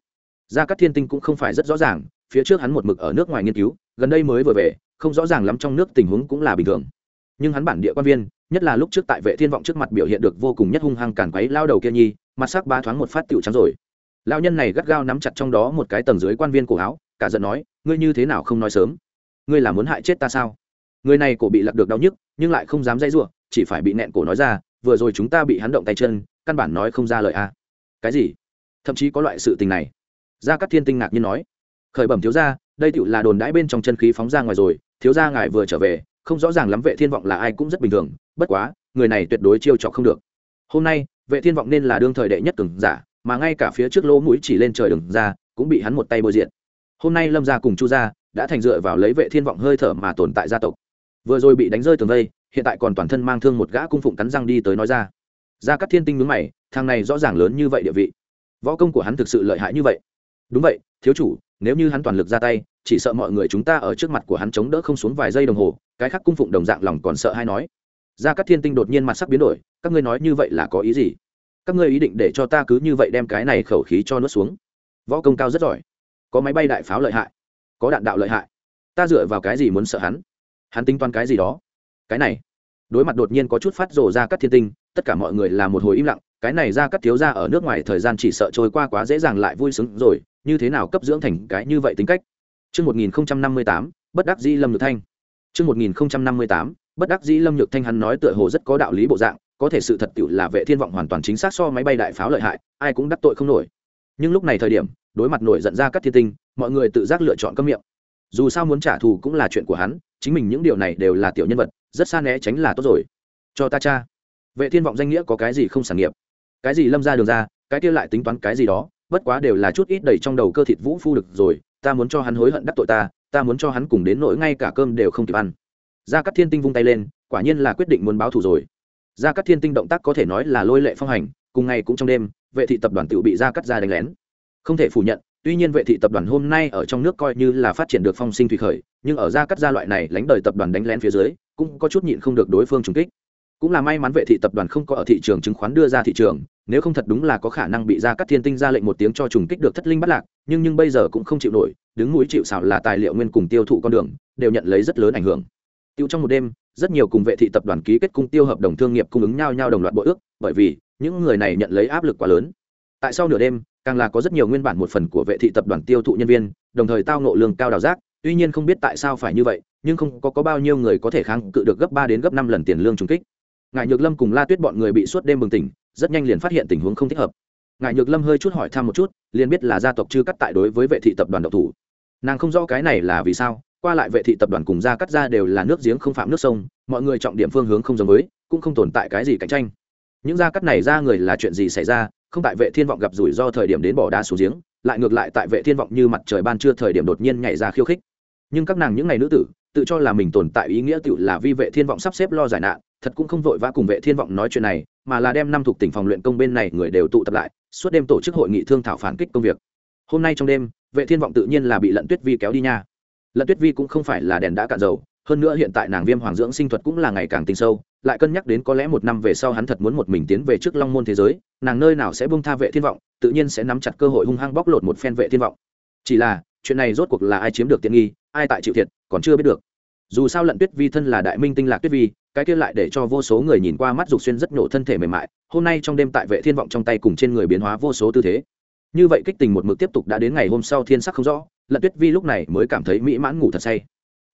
Gia cát thiên tinh cũng không phải rất rõ ràng, phía trước hắn một mực ở nước ngoài nghiên cứu, gần đây mới vừa về, không rõ ràng lắm trong nước tình huống cũng là bình thường. Nhưng hắn bản địa quan viên nhất là lúc trước tại vệ thiên vọng trước mặt biểu hiện được vô cùng nhất hung hăng cản quấy lao đầu kia nhi, mặt sắc ba thoáng một phát tiểu trắng rồi. Lao nhân này gắt gao nắm chặt trong đó một cái tầng dưới quan viên cổ áo, cả giận nói, ngươi như thế nào không nói sớm? Ngươi là muốn hại chết ta sao? Người này cổ bị lật được đau nhức, nhưng lại không dám dãy rủa chỉ phải bị nẹn cổ nói ra, vừa rồi chúng ta bị hắn động tay chân, căn bản nói không ra lời a. À. Cái gì? Thậm chí có loại sự tình này. Gia cát thiên tinh ngạc nhiên nói, khởi bẩm thiếu gia, đây tựu là đồn đãi bên trong chân khí phóng ra ngoài rồi, thiếu gia ngài vừa trở về, không rõ ràng lắm vệ thiên vọng là ai cũng rất bình thường bất quá, người này tuyệt đối chiêu trò không được. Hôm nay, vệ thiên vọng nên là đương thời đệ nhất cường giả, mà ngay cả phía trước lỗ mũi chỉ lên trời đường ra, cũng bị hắn một tay bôi diện hôm nay lâm gia cùng chu gia đã thành dựa vào lấy vệ thiên vọng hơi thở mà tồn tại gia tộc. Vừa rồi bị đánh rơi tường vây, hiện tại còn toàn thân mang thương một gã cung phụng cắn răng đi tới nói ra. Gia cát thiên tinh mướn mày, thằng này rõ ràng lớn như vậy địa vị. Võ công của hắn thực sự lợi hại như vậy. Đúng vậy, thiếu chủ, nếu như hắn toàn lực ra tay, chỉ sợ mọi người chúng ta ở trước mặt của hắn chống đỡ không xuống vài giây đồng hồ, cái khác cung phụng đồng dạng lòng còn sợ hay nói gia cát thiên tinh đột nhiên mặt sắc biến đổi các ngươi nói như vậy là có ý gì? Các ngươi ý định để cho ta cứ như vậy đem cái này khẩu khí cho nuốt xuống? Võ công cao rất giỏi. Có máy bay đại pháo lợi hại có đạn đạo lợi hại. Ta dựa vào cái gì muốn sợ hắn? Hắn tính toán cái gì đó? Cái này. Đối mặt đột nhiên có chút phát rồ ra các thiên tinh tất cả mọi người là một hồi im lặng cái này ra các thiếu ra ở nước ngoài thời gian chỉ sợ trôi qua quá dễ dàng lại vui sướng rồi như thế nào cấp dưỡng thành cái như vậy tính cách? Trước 1058, bất đắc dĩ Lâm Nhược Thanh. Trước 1058, bất đắc dĩ Lâm Nhược Thanh hắn nói tựa hồ rất có đạo lý bộ dạng, có thể sự thật tiểu là vệ thiên vọng hoàn toàn chính xác so máy bay đại pháo lợi hại, ai cũng đắc tội không nổi. Nhưng lúc này thời điểm, đối mặt nổi giận ra các thiên tinh, mọi người tự giác lựa chọn cấm miệng. Dù sao muốn trả thù cũng là chuyện của hắn, chính mình những điều này đều là tiểu nhân vật, rất xa né tránh là tốt rồi. Cho ta cha. Vệ thiên vọng danh nghĩa có cái gì không sản nghiệp? Cái gì lâm ra đường ra, cái kia lại tính toán cái gì đó, bất quá đều là chút ít đầy trong đầu cơ thịt vũ phu được rồi, ta muốn cho hắn hối hận đắc tội ta, ta muốn cho hắn cùng đến nỗi ngay cả cơm đều không kịp ăn. Gia Cát Thiên Tinh vung tay lên, quả nhiên là quyết định muốn báo thù rồi. Gia Cát Thiên Tinh động tác có thể nói là lôi lệ phong hành, cùng ngày cũng trong đêm, vệ thị tập đoàn tự bị Gia Cát gia đánh lén. Không thể phủ nhận, tuy nhiên vệ thị tập đoàn hôm nay ở trong nước coi như là phát triển được phong sinh thủy khởi nhưng ở gia cắt gia loại này lánh đời tập đoàn đánh lén phía dưới cũng có chút nhịn không được đối phương trùng kích cũng là may mắn vệ thị tập đoàn không có ở thị trường chứng khoán đưa ra thị trường nếu không thật đúng là có khả năng bị gia cắt thiên tinh ra lệnh một tiếng cho trùng kích được thất linh bắt lạc nhưng nhưng bây giờ cũng không chịu nổi đứng mũi chịu xảo là tài liệu nguyên cùng tiêu thụ con đường đều nhận lấy rất lớn ảnh hưởng tiêu trong một đêm rất nhiều cùng vệ thị tập đoàn ký kết cung tiêu hợp đồng thương nghiệp cung ứng nhau nhau đồng loạt bộ ước bởi vì những người này nhận lấy áp lực quá lớn. Tại sau nửa đêm càng là có rất nhiều nguyên bản một phần của vệ thị tập đoàn tiêu thụ nhân viên đồng thời tao nộ lương cao đào giác tuy nhiên không biết tại sao phải như vậy nhưng không có, có bao nhiêu người có thể kháng cự được gấp ba đến gấp năm lần tiền lương trung kích. Ngài nhược lâm cùng la tuyết bọn người bị suốt đêm bừng tỉnh rất nhanh liền phát hiện tình huống không thích hợp. Ngài nhược lâm hơi chút hỏi thăm một chút liền biết là gia tộc chưa cắt tại đối với vệ thị tập đoàn độc thủ. Nàng không rõ cái này là vì sao qua lại vệ thị tập đoàn cùng gia cắt ra đều là nước giếng không phạm nước sông, mọi người trọng điểm phương hướng không giống với, cũng không tồn tại cái gì cạnh tranh. Những gia cắt này ra người là chuyện gì xảy ra, không tại vệ thiên vọng gặp rủi do thời điểm đến bỏ đá xuống giếng, lại ngược lại tại vệ thiên vọng như mặt trời ban trưa thời điểm đột nhiên nhảy ra khiêu khích. Nhưng các nàng những ngày nữ tử, tự cho là mình tồn tại ý nghĩa tự là vi vệ thiên vọng sắp xếp lo giải nạn, thật cũng không vội vã cùng vệ thiên vọng nói chuyện này, mà là đem năm thuộc tỉnh phòng luyện công bên này người đều tụ tập lại, suốt đêm tổ chức hội nghị thương thảo phản kích công việc. Hôm nay trong đêm, vệ thiên vọng tự nhiên là bị lận tuyết vi kéo đi nha lận tuyết vi cũng không phải là đèn đã cạn dầu, hơn nữa hiện tại nàng viêm hoàng dưỡng sinh thuật cũng là ngày càng tinh sâu, lại cân nhắc đến có lẽ một năm về sau hắn thật muốn một mình tiến về trước long môn thế giới, nàng nơi nào sẽ bông tha vệ thiên vọng, tự nhiên sẽ nắm chặt cơ hội hung hăng bóc lột một phen vệ thiên vọng. Chỉ là, chuyện này rốt cuộc là ai chiếm được tiện nghi, ai tại chịu thiệt, còn chưa biết được. Dù sao lận tuyết vi thân là đại minh tinh lạc tuyết vi, cái kia lại để cho vô số người nhìn qua mắt dục xuyên rất nổ thân thể mềm mại, hôm nay trong đêm tại vệ thiên vọng trong tay cùng trên người biến hóa vô số tư thế như vậy kích tình một mực tiếp tục đã đến ngày hôm sau thiên sắc không rõ, lận tuyết vi lúc này mới cảm thấy mỹ mãn ngủ thật say.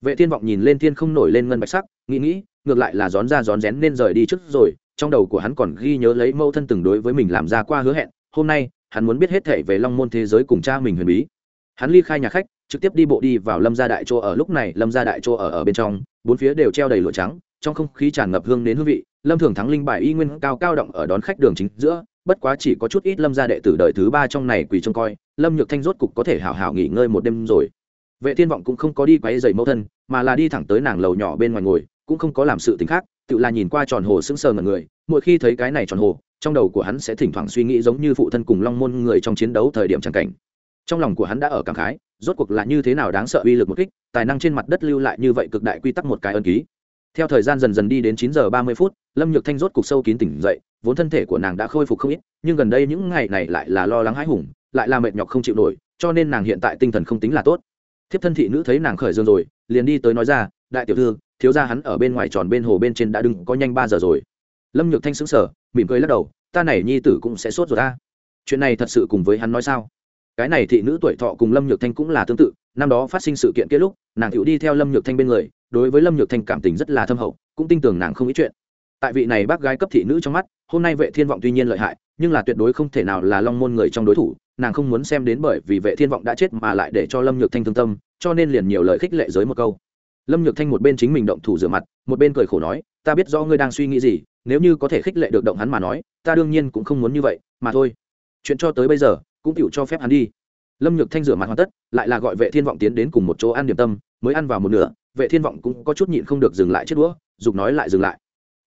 Vệ thiên vọng nhìn lên thiên không nổi lên ngân bạch sắc, nghĩ nghĩ, ngược lại là rón ra rón rén nên rời đi trước rồi, trong đầu của hắn còn ghi nhớ lấy mâu thân từng đối với mình làm ra qua hứa hẹn, hôm nay, hắn muốn biết hết thể về long môn thế giới cùng cha mình huyền bí. Hắn ly khai nhà khách, trực tiếp đi bộ đi vào lâm gia đại chỗ ở, lúc này lâm gia đại chỗ ở ở bên trong, bốn phía đều treo đầy lụa trắng, trong không khí tràn ngập hương đến hương vị, lâm thường thắng linh bài y nguyên cao cao động ở đón khách đường chính giữa bất quá chỉ có chút ít lâm gia đệ tử đời thứ ba trong này quỳ trông coi, lâm nhược thanh rốt cục có thể hào hào nghỉ ngơi một đêm rồi. Vệ thiên vọng cũng không có đi quay dậy mẫu thân, mà là đi thẳng tới nàng lầu nhỏ bên ngoài ngồi, cũng không có làm sự tình khác, tự là nhìn qua tròn hồ sững sờ ngẩn người, mỗi khi thấy cái này tròn hồ, trong đầu của hắn sẽ thỉnh thoảng suy nghĩ giống như phụ thân cùng long môn người trong chiến đấu thời điểm chẳng cảnh. Trong lòng của hắn đã ở cảm khái, rốt cuộc là như thế nào đáng sợ uy lực một kích, tài năng trên mặt đất lưu lại như vậy cực đại quy tắc một cái ân ký. Theo thời gian dần dần đi đến chín giờ ba mươi phút, lâm nhược thanh rốt cục sâu kín tỉnh dậy vốn thân thể của nàng đã khôi phục không ít, nhưng gần đây những ngày này lại là lo lắng hãi hùng, lại là mệt nhọc không chịu nổi, cho nên nàng hiện tại tinh thần không tính là tốt. Thiếp thân thị nữ thấy nàng khởi dương rồi, liền đi tới nói ra, đại tiểu thư, thiếu gia hắn ở bên ngoài tròn bên hồ bên trên đã đứng có nhanh ba giờ rồi. Lâm nhược thanh sững sờ, mỉm cười lắc đầu, ta này nhi tử cũng sẽ sốt rồi ta chuyện này thật sự cùng với hắn nói sao? Cái này thị nữ tuổi thọ cùng lâm nhược thanh cũng là tương tự, năm đó phát sinh sự kiện kia lúc, nàng hữu đi theo lâm nhược thanh bên người, đối với lâm nhược thanh cảm tình rất là thâm hậu, cũng tin tưởng nàng không ý chuyện tại vị này bác gái cấp thị nữ trong mắt, hôm nay vệ thiên vọng tuy nhiên lợi hại, nhưng là tuyệt đối không thể nào là long môn người trong đối thủ, nàng không muốn xem đến bởi vì vệ thiên vọng đã chết mà lại để cho lâm nhược thanh thương tâm, cho nên liền nhiều lời khích lệ giới một câu. Lâm nhược thanh một bên chính mình động thủ rửa mặt, một bên cười khổ nói, ta biết do ngươi đang suy nghĩ gì, nếu như có thể khích lệ được động hắn mà nói, ta đương nhiên cũng không muốn như vậy, mà thôi. Chuyện cho tới bây giờ, cũng chịu cho phép hắn đi. Lâm nhược thanh rửa mặt hoàn tất, lại là gọi vệ thiên vọng tiến đến cùng một chỗ ăn điểm tâm, mới ăn vào một nửa, vệ thiên vọng cũng có chút nhịn không được dừng lại chết đũa, dục nói lại dừng lại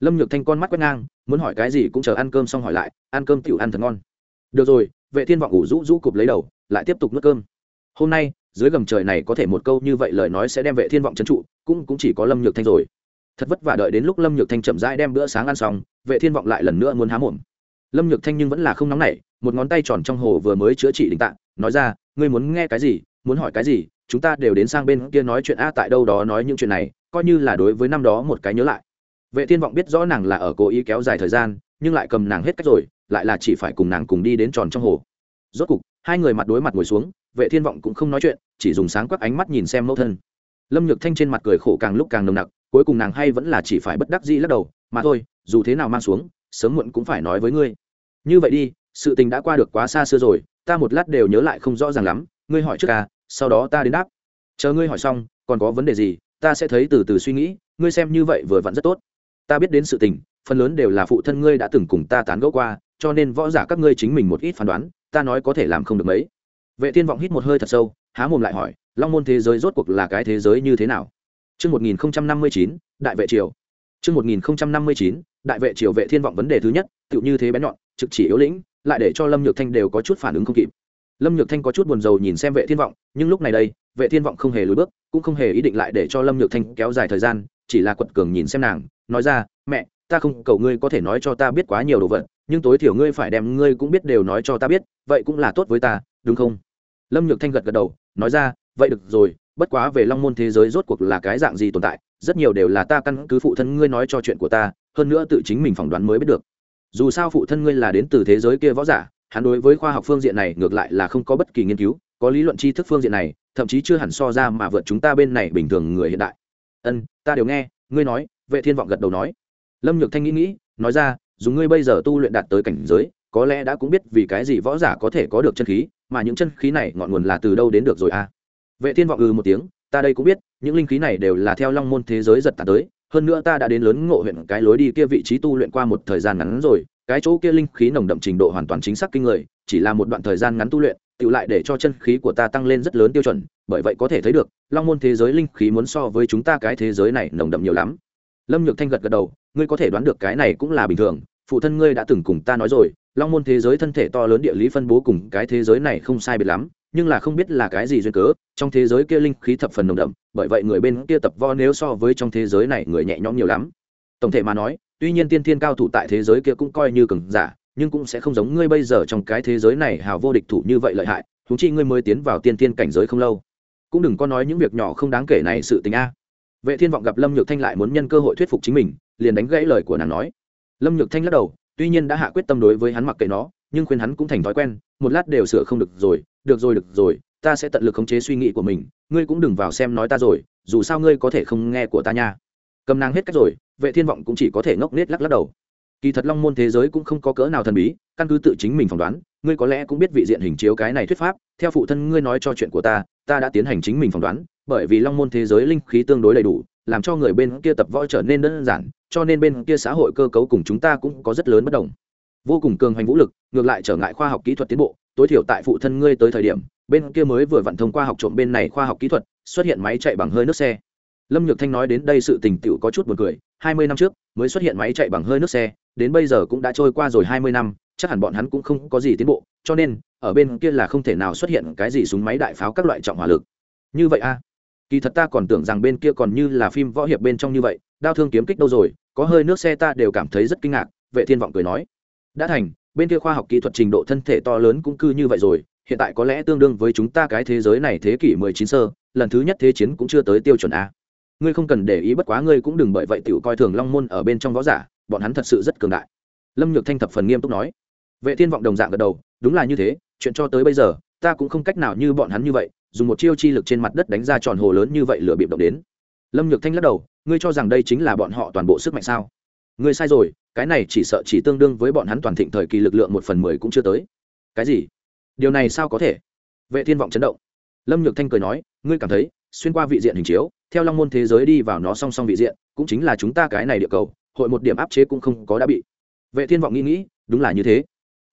lâm nhược thanh con mắt quét ngang, muốn hỏi cái gì cũng chờ ăn cơm xong hỏi lại, ăn cơm tiểu ăn thật ngon. Được rồi, vệ thiên vọng ủ rũ rũ cụp lấy đầu, lại tiếp tục nuốt cơm. Hôm nay, dưới gầm trời này có thể một câu như vậy lời nói sẽ đem vệ thiên vọng trấn trụ, cũng cũng chỉ có lâm nhược thanh rồi. Thật vất vả đợi đến lúc lâm nhược thanh chậm rãi đem bữa sáng ăn xong, vệ thiên vọng lại lần nữa muốn há mồm. Lâm nhược thanh nhưng vẫn là không nóng nảy, một ngón tay tròn trong hồ vừa mới chữa trị đình tạng nói ra, ngươi muốn nghe cái gì, muốn hỏi cái gì, chúng ta đều đến sang bên kia nói chuyện a, tại đâu đó nói những chuyện này, coi như là đối với năm đó một cái nhớ lại vệ thiên vọng biết rõ nàng là ở cố ý kéo dài thời gian, nhưng lại cầm nàng hết cách rồi, lại là chỉ phải cùng nàng cùng đi đến tròn trong hồ. Rốt cục, hai người mặt đối mặt ngồi xuống, vệ thiên vọng cũng không nói chuyện, chỉ dùng sáng quắc ánh mắt nhìn xem mẫu thân. Lâm nhược thanh trên mặt cười khổ càng lúc càng nồng nặc, cuối cùng nàng hay vẫn là chỉ phải bất đắc dĩ lắc đầu, mà thôi, dù thế nào mang xuống, sớm muộn cũng phải nói với ngươi. Như vậy đi, sự tình đã qua được quá xa xưa rồi, ta một lát đều nhớ lại không rõ ràng lắm, ngươi hỏi trước à sau đó ta đến đáp. Chờ ngươi hỏi xong, còn có vấn đề gì, ta sẽ thấy từ từ suy nghĩ, ngươi xem như vậy vừa vặn rất tốt ta biết đến sự tình phần lớn đều là phụ thân ngươi đã từng cùng ta tán gẫu qua cho nên võ giả các ngươi chính mình một ít phán đoán ta nói có thể làm không được mấy vệ thiên vọng hít một hơi thật sâu há mồm lại hỏi long môn thế giới rốt cuộc là cái thế giới như thế nào Chương 1059, Đại vệ triều. Chương 1059, Đại vệ triều vệ thiên vọng vấn đề thứ nhất, tựu như thế bé nhọn, trực chỉ yếu lĩnh, lại để cho Lâm Nhược Thanh đều có chút phản ứng không kịp. Lâm Nhược Thanh có chút buồn rầu nhìn xem vệ thiên vọng, nhưng lúc này đây, vệ thiên vọng không hề lùi bước, cũng không hề ý định lại để cho Lâm Nhược Thanh kéo dài thời gian, chỉ là quật cường nhìn xem nàng, nói ra, "Mẹ, ta không cầu ngươi có thể nói cho ta biết quá nhiều đồ vật, nhưng tối thiểu ngươi phải đem ngươi cũng biết đều nói cho ta biết, vậy cũng là tốt với ta, đúng không?" Lâm Nhược Thanh gật gật đầu, nói ra, "Vậy được rồi, bất quá về long môn thế giới rốt cuộc là cái dạng gì tồn tại rất nhiều đều là ta căn cứ phụ thân ngươi nói cho chuyện của ta hơn nữa tự chính mình phỏng đoán mới biết được dù sao phụ thân ngươi là đến từ thế giới kia võ giả hắn đối với khoa học phương diện này ngược lại là không có bất kỳ nghiên cứu có lý luận tri thức phương diện này thậm chí chưa hẳn so ra mà vượt chúng ta bên này bình thường người hiện đại ân, ta đều nghe, ngươi nói. Vệ thiên vọng gật đầu nói. Lâm nhược thanh nghĩ nghĩ, nói ra, dùng ngươi bây giờ tu luyện đạt tới cảnh giới, có lẽ đã cũng biết vì cái gì võ giả có thể có được chân khí, mà những chân khí này ngọn nguồn là từ đâu đến được rồi à? Vệ thiên vọng ừ một tiếng, ta đây cũng biết, những linh khí này đều là theo long môn thế giới giật tạt tới, hơn nữa ta đã đến lớn ngộ huyện cái lối đi kia vị trí tu luyện qua một thời gian ngắn rồi, cái chỗ kia linh khí nồng đậm trình độ hoàn toàn chính xác kinh người, chỉ là một đoạn thời gian ngắn tu luyện tự lại để cho chân khí của ta tăng lên rất lớn tiêu chuẩn, bởi vậy có thể thấy được, long môn thế giới linh khí muốn so với chúng ta cái thế giới này nồng đậm nhiều lắm. Lâm nhược thanh gật gật đầu, ngươi có thể đoán được cái này cũng là bình thường, phụ thân ngươi đã từng cùng ta nói rồi, long môn thế giới thân thể to lớn địa lý phân bố cùng cái thế giới này không sai biệt lắm, nhưng là không biết là cái gì duyên cớ, trong thế giới kia linh khí thập phần nồng đậm, bởi vậy người bên kia tập vo nếu so với trong thế giới này người nhẹ nhõm nhiều lắm. Tổng thể mà nói, tuy nhiên tiên thiên cao thủ tại thế giới kia cũng coi như cường giả nhưng cũng sẽ không giống ngươi bây giờ trong cái thế giới này hào vô địch thủ như vậy lợi hại thú chi ngươi mới tiến vào tiên thiên cảnh giới không lâu. Cũng đừng có nói những việc nhỏ không đáng kể này sự tình a. Vệ thiên vọng gặp lâm nhược thanh lại muốn nhân cơ hội thuyết phục chính mình, liền đánh gãy lời của nàng nói. Lâm nhược thanh lắc đầu, tuy nhiên đã hạ quyết tâm đối với hắn mặc kệ nó, nhưng khuyên hắn cũng thành thói quen, một lát đều sửa không được rồi được rồi được rồi, ta sẽ tận lực khống chế suy nghĩ của mình, ngươi cũng đừng vào xem nói ta rồi, dù sao ngươi có thể không nghe của ta nha. Cầm nàng hết cách rồi, vệ thiên vọng cũng chỉ có thể ngốc nết lắc lắc đầu kỳ thật long môn thế giới cũng không có cỡ nào thần bí, căn cứ tự chính mình phỏng đoán, ngươi có lẽ cũng biết vị diện hình chiếu cái này thuyết pháp. Theo phụ thân ngươi nói cho chuyện của ta ta đã tiến hành chính mình phỏng đoán, bởi vì long môn thế giới linh khí tương đối đầy đủ, làm cho người bên kia tập võ trở nên đơn giản, cho nên bên kia xã hội cơ cấu cùng chúng ta cũng có rất lớn bất đồng. Vô cùng cường hành vũ lực, ngược lại trở ngại khoa học kỹ thuật tiến bộ. Tối thiểu tại phụ thân ngươi tới thời điểm, bên kia mới vừa vận thông qua học trộm bên này khoa học kỹ thuật, xuất hiện máy chạy bằng hơi nước xe. Lâm nhược thanh nói đến đây sự tình tựu có chút buồn cười, hai mươi năm trước, mới xuất hiện máy chạy bằng hơi nước xe đến bây giờ cũng đã trôi qua rồi hai mươi năm, chắc hẳn bọn hắn cũng không có gì tiến bộ, cho nên, ở bên kia là không thể nào xuất hiện cái gì súng máy đại pháo các loại trọng hỏa lực. Như vậy a? Kỳ thật ta còn tưởng rằng bên kia còn như là phim võ hiệp bên trong như vậy, đao thương kiếm kích đâu rồi, có hơi nước xe ta đều cảm thấy rất kinh ngạc, vệ thiên vọng cười nói. Đã thành, bên kia khoa học kỹ thuật trình độ thân thể to lớn cũng cư như vậy rồi, hiện tại có lẽ tương đương với chúng ta cái thế giới này thế kỷ 19 sơ, lần thứ nhất thế chiến cũng chưa tới tiêu chuẩn a. Ngươi không cần để ý bất quá ngươi cũng đừng bởi vậy tiểu coi thường long môn ở bên trong võ giả bọn hắn thật sự rất cường đại. Lâm nhược thanh thập phần nghiêm túc nói. Vệ thiên vọng đồng dạng gật đầu, đúng là như thế, chuyện cho tới bây giờ, ta cũng không cách nào như bọn hắn như vậy, dùng một chiêu chi lực trên mặt đất đánh ra tròn hồ lớn như vậy lửa bịp động đến. Lâm nhược thanh lắc đầu, ngươi cho rằng đây chính là bọn họ toàn bộ sức mạnh sao? Ngươi sai rồi, cái này chỉ sợ chỉ tương đương với bọn hắn toàn thịnh thời kỳ lực lượng một phần mười cũng chưa tới. Cái gì? Điều này sao có thể? Vệ thiên vọng chấn động. Lâm nhược thanh cười nói, ngươi cảm thấy, xuyên qua vị diện hình chiếu, theo long môn thế giới đi vào nó song song vị diện, cũng chính là chúng ta cái này địa cầu hội một điểm áp chế cũng không có đã bị. Vệ thiên vọng nghĩ nghĩ, đúng là như thế.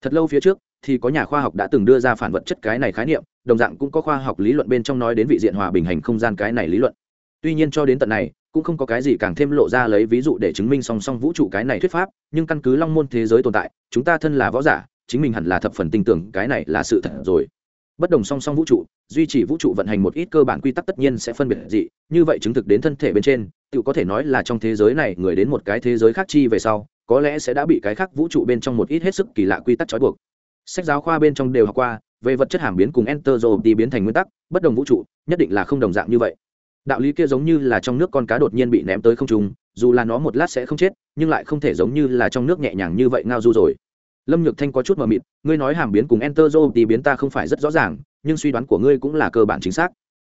Thật lâu phía trước, thì có nhà khoa học đã từng đưa ra phản vật chất cái này khái niệm, đồng dạng cũng có khoa học lý luận bên trong nói đến vị diện hòa bình hành không gian cái này lý luận. Tuy nhiên cho đến tận này, cũng không có cái gì càng thêm lộ ra lấy ví dụ để chứng minh song song vũ trụ cái này thuyết pháp, nhưng căn cứ long môn thế giới tồn tại, chúng ta thân là võ giả, chính mình hẳn là thập phần tin tưởng cái này là sự thật rồi bất đồng song song vũ trụ, duy trì vũ trụ vận hành một ít cơ bản quy tắc tất nhiên sẽ phân biệt dị, như vậy chứng thực đến thân thể bên trên, tự có thể nói là trong thế giới này người đến một cái thế giới khác chi về sau, có lẽ sẽ đã bị cái khác vũ trụ bên trong một ít hết sức kỳ lạ quy tắc trói buộc. Sách giáo khoa bên trong đều học qua, về vật chất hàm biến cùng enter thì biến thành nguyên tắc, bất đồng vũ trụ, nhất định là không đồng dạng như vậy. Đạo lý kia giống như là trong nước con cá đột nhiên bị ném tới không trung, dù là nó một lát sẽ không chết, nhưng lại không thể giống như là trong nước nhẹ nhàng như vậy ngao du rồi lâm nhược thanh có chút mờ mịt, ngươi nói hàm biến cùng enter thì biến ta không phải rất rõ ràng, nhưng suy đoán của ngươi cũng là cơ bản chính xác.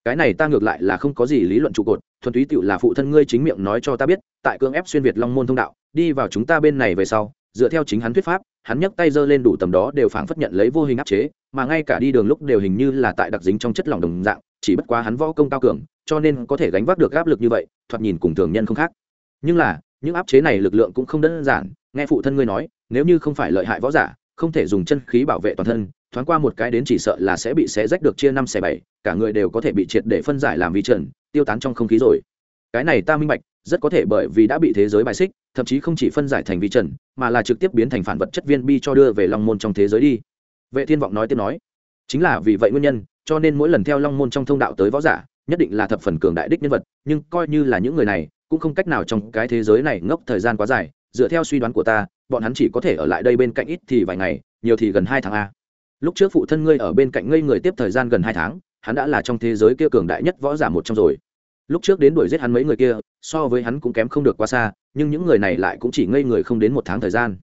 Cái này ta ngược lại là không có gì lý luận trụ cột, thuần túy tựu là phụ thân ngươi chính miệng nói cho ta biết, tại cưỡng ép xuyên việt long môn thông đạo, đi vào chúng ta bên này về sau, dựa theo chính hắn thuyết pháp, hắn nhấc tay giơ lên đủ tầm đó đều phảng phất nhận lấy vô hình áp chế, mà ngay cả đi đường lúc đều hình như là tại đặc dính trong chất lỏng đồng dạng, chỉ bất quá hắn võ công cao cường, cho nên có thể gánh vác được áp lực như vậy, thoạt nhìn cùng thường nhân không khác. Nhưng là, những áp chế này lực lượng cũng không đơn giản, nghe phụ thân ngươi nói nếu như không phải lợi hại võ giả, không thể dùng chân khí bảo vệ toàn thân, thoáng qua một cái đến chỉ sợ là sẽ bị xé rách được chia năm xẻ bảy, cả người đều có thể bị triệt để phân giải làm vi trần, tiêu tán trong không khí rồi. Cái này ta minh bạch, rất có thể bởi vì đã bị thế giới bài xích, thậm chí không chỉ phân giải thành vi trần, mà là trực tiếp biến thành phản vật chất viên bi cho đưa về long môn trong thế giới đi. Vệ thiên vọng nói tiếp nói, chính là vì vậy nguyên nhân, cho nên mỗi lần theo long môn trong thông đạo tới võ giả, nhất định là thập phần cường đại đích nhân vật, nhưng coi như là những người này, cũng không cách nào trong cái thế giới này ngốc thời gian quá dài dựa theo suy đoán của ta, bọn hắn chỉ có thể ở lại đây bên cạnh ít thì vài ngày, nhiều thì gần hai tháng a. Lúc trước phụ thân ngươi ở bên cạnh ngây người tiếp thời gian gần hai tháng, hắn đã là trong thế giới kia cường đại nhất võ giả một trong rồi. Lúc trước đến đuổi giết hắn mấy người kia, so với hắn cũng kém không được quá xa, nhưng những người này lại cũng chỉ ngây người không đến một tháng thời gian.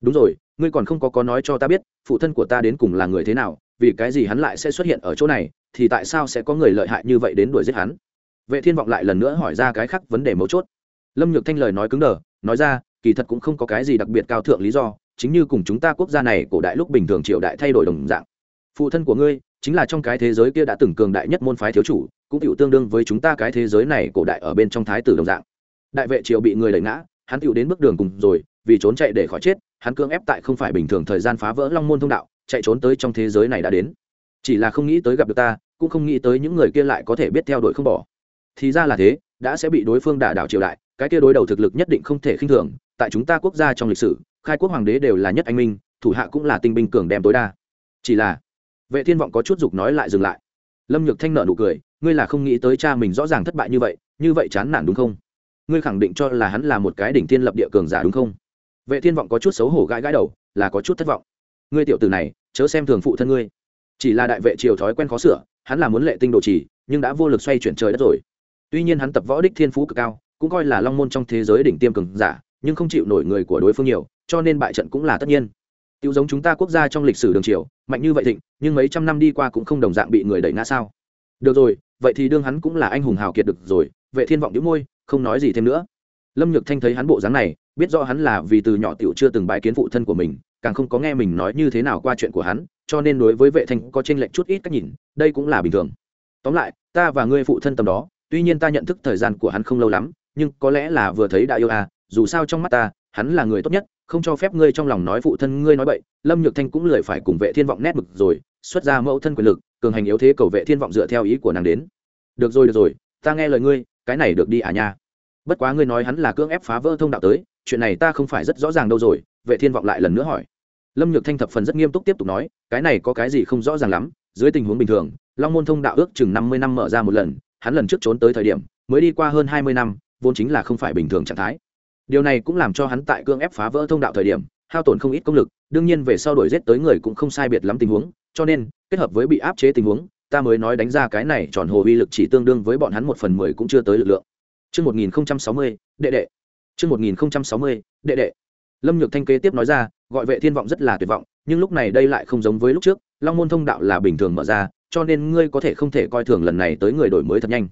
Đúng rồi, ngươi còn không có có nói cho ta biết, phụ thân của ta đến cùng là người thế nào, vì cái gì hắn lại sẽ xuất hiện ở chỗ này, thì tại sao sẽ có người lợi hại như vậy đến đuổi giết hắn? Vệ thiên vọng lại lần nữa hỏi ra cái khác vấn đề mấu chốt. Lâm nhược thanh lời nói cứng đờ, nói ra kỳ thật cũng không có cái gì đặc biệt cao thượng lý do, chính như cùng chúng ta quốc gia này cổ đại lúc bình thường triều đại thay đổi đồng dạng. Phụ thân của ngươi chính là trong cái thế giới kia đã từng cường đại nhất môn phái thiếu chủ, cũng chịu tương đương với chúng ta cái thế giới này cổ đại ở bên trong thái tử đồng dạng. Đại vệ triều bị người đẩy ngã, hắn chịu đến bước đường cùng rồi, vì trốn chạy để khỏi chết, hắn cưỡng ép tại không phải bình thường thời gian phá vỡ long môn thông đạo, chạy trốn tới trong thế giới này đã đến. Chỉ là không nghĩ tới gặp được ta, cũng không nghĩ tới những người kia lại có thể biết theo đuổi không bỏ. Thì ra là thế, đã sẽ bị đối phương đả đảo triều đại, cái kia đối đầu thực lực nhất định không thể khinh thường tại chúng ta quốc gia trong lịch sử, khai quốc hoàng đế đều là nhất anh minh, thủ hạ cũng là tinh binh cường đem tối đa. Chỉ là, vệ thiên vọng có chút dục nói lại dừng lại. Lâm nhược thanh nợ nụ cười, ngươi là không nghĩ tới cha mình rõ ràng thất bại như vậy như vậy chán nản đúng không? Ngươi khẳng định cho là hắn là một cái đỉnh thiên lập địa cường giả đúng không? Vệ thiên vọng có chút xấu hổ gãi gãi đầu, là có chút thất vọng. Ngươi tiểu tử này, chớ xem thường phụ thân ngươi. Chỉ là đại vệ triều thói quen khó sửa, hắn là muốn lệ tinh đồ trì nhưng đã vô lực xoay chuyển trời đất rồi. Tuy nhiên hắn tập võ đích thiên phú cực cao, cũng coi là long môn trong thế giới đỉnh tiêm cường giả nhưng không chịu nổi người của đối phương nhiều, cho nên bại trận cũng là tất nhiên. Tiêu giống chúng ta quốc gia trong lịch sử đường triều, mạnh như vậy thịnh, nhưng mấy trăm năm đi qua cũng không đồng dạng bị người đẩy ngã sao. Được rồi, vậy thì đương hắn cũng là anh hùng hào kiệt được rồi, vệ thiên vọng đĩu môi, không nói gì thêm nữa. Lâm nhược thanh thấy hắn bộ dáng này, biết rõ hắn là vì từ nhỏ tiểu chưa từng bái kiến phụ thân của mình, càng không có nghe mình nói như thế nào qua chuyện của hắn, cho nên đối với vệ thanh có trên lệnh chút ít cách nhìn, đây cũng là bình thường. Tóm lại, ta và ngươi phụ thân tầm đó, tuy nhiên ta nhận thức thời gian của hắn không lâu lắm, nhưng có lẽ là vừa thấy đã yêu à dù sao trong mắt ta, hắn là người tốt nhất, không cho phép ngươi trong lòng nói phụ thân ngươi nói bậy. Lâm nhược thanh cũng lười phải cùng vệ thiên vọng nét mực rồi, xuất ra mẫu thân quyền lực, cường hành yếu thế cầu vệ thiên vọng dựa theo ý của nàng đến. Được rồi được rồi, ta nghe lời ngươi, cái này được đi à nha. Bất quá ngươi nói hắn là cưỡng ép phá vỡ thông đạo tới, chuyện này ta không phải rất rõ ràng đâu rồi, vệ thiên vọng lại lần nữa hỏi. Lâm nhược thanh thập phần rất nghiêm túc tiếp tục nói, cái này có cái gì không rõ ràng lắm, dưới tình huống bình thường, long môn thông đạo ước chừng năm mươi năm mở ra một lần, hắn lần trước trốn tới thời điểm, mới đi qua hơn hai mươi năm, vốn chính là không phải bình thường trạng thái điều này cũng làm cho hắn tại cương ép phá vỡ thông đạo thời điểm hao tổn không ít công lực đương nhiên về sau đổi giết tới người cũng không sai biệt lắm tình huống cho nên kết hợp với bị áp chế tình huống ta mới nói đánh ra cái này tròn hồ uy lực chỉ tương đương với bọn hắn một phần mười cũng chưa tới lực lượng Trước 1060, đệ đệ. Trước 1060, đệ đệ. Lâm Nhược Thanh kế tiếp nói ra, gọi vệ thiên vọng rất là tuyệt vọng, nhưng lúc này đây lại không giống với lúc trước, Long môn thông đạo là bình thường mở ra, cho nên ngươi có thể không thể coi thường lần này tới người đổi mới thật nhanh.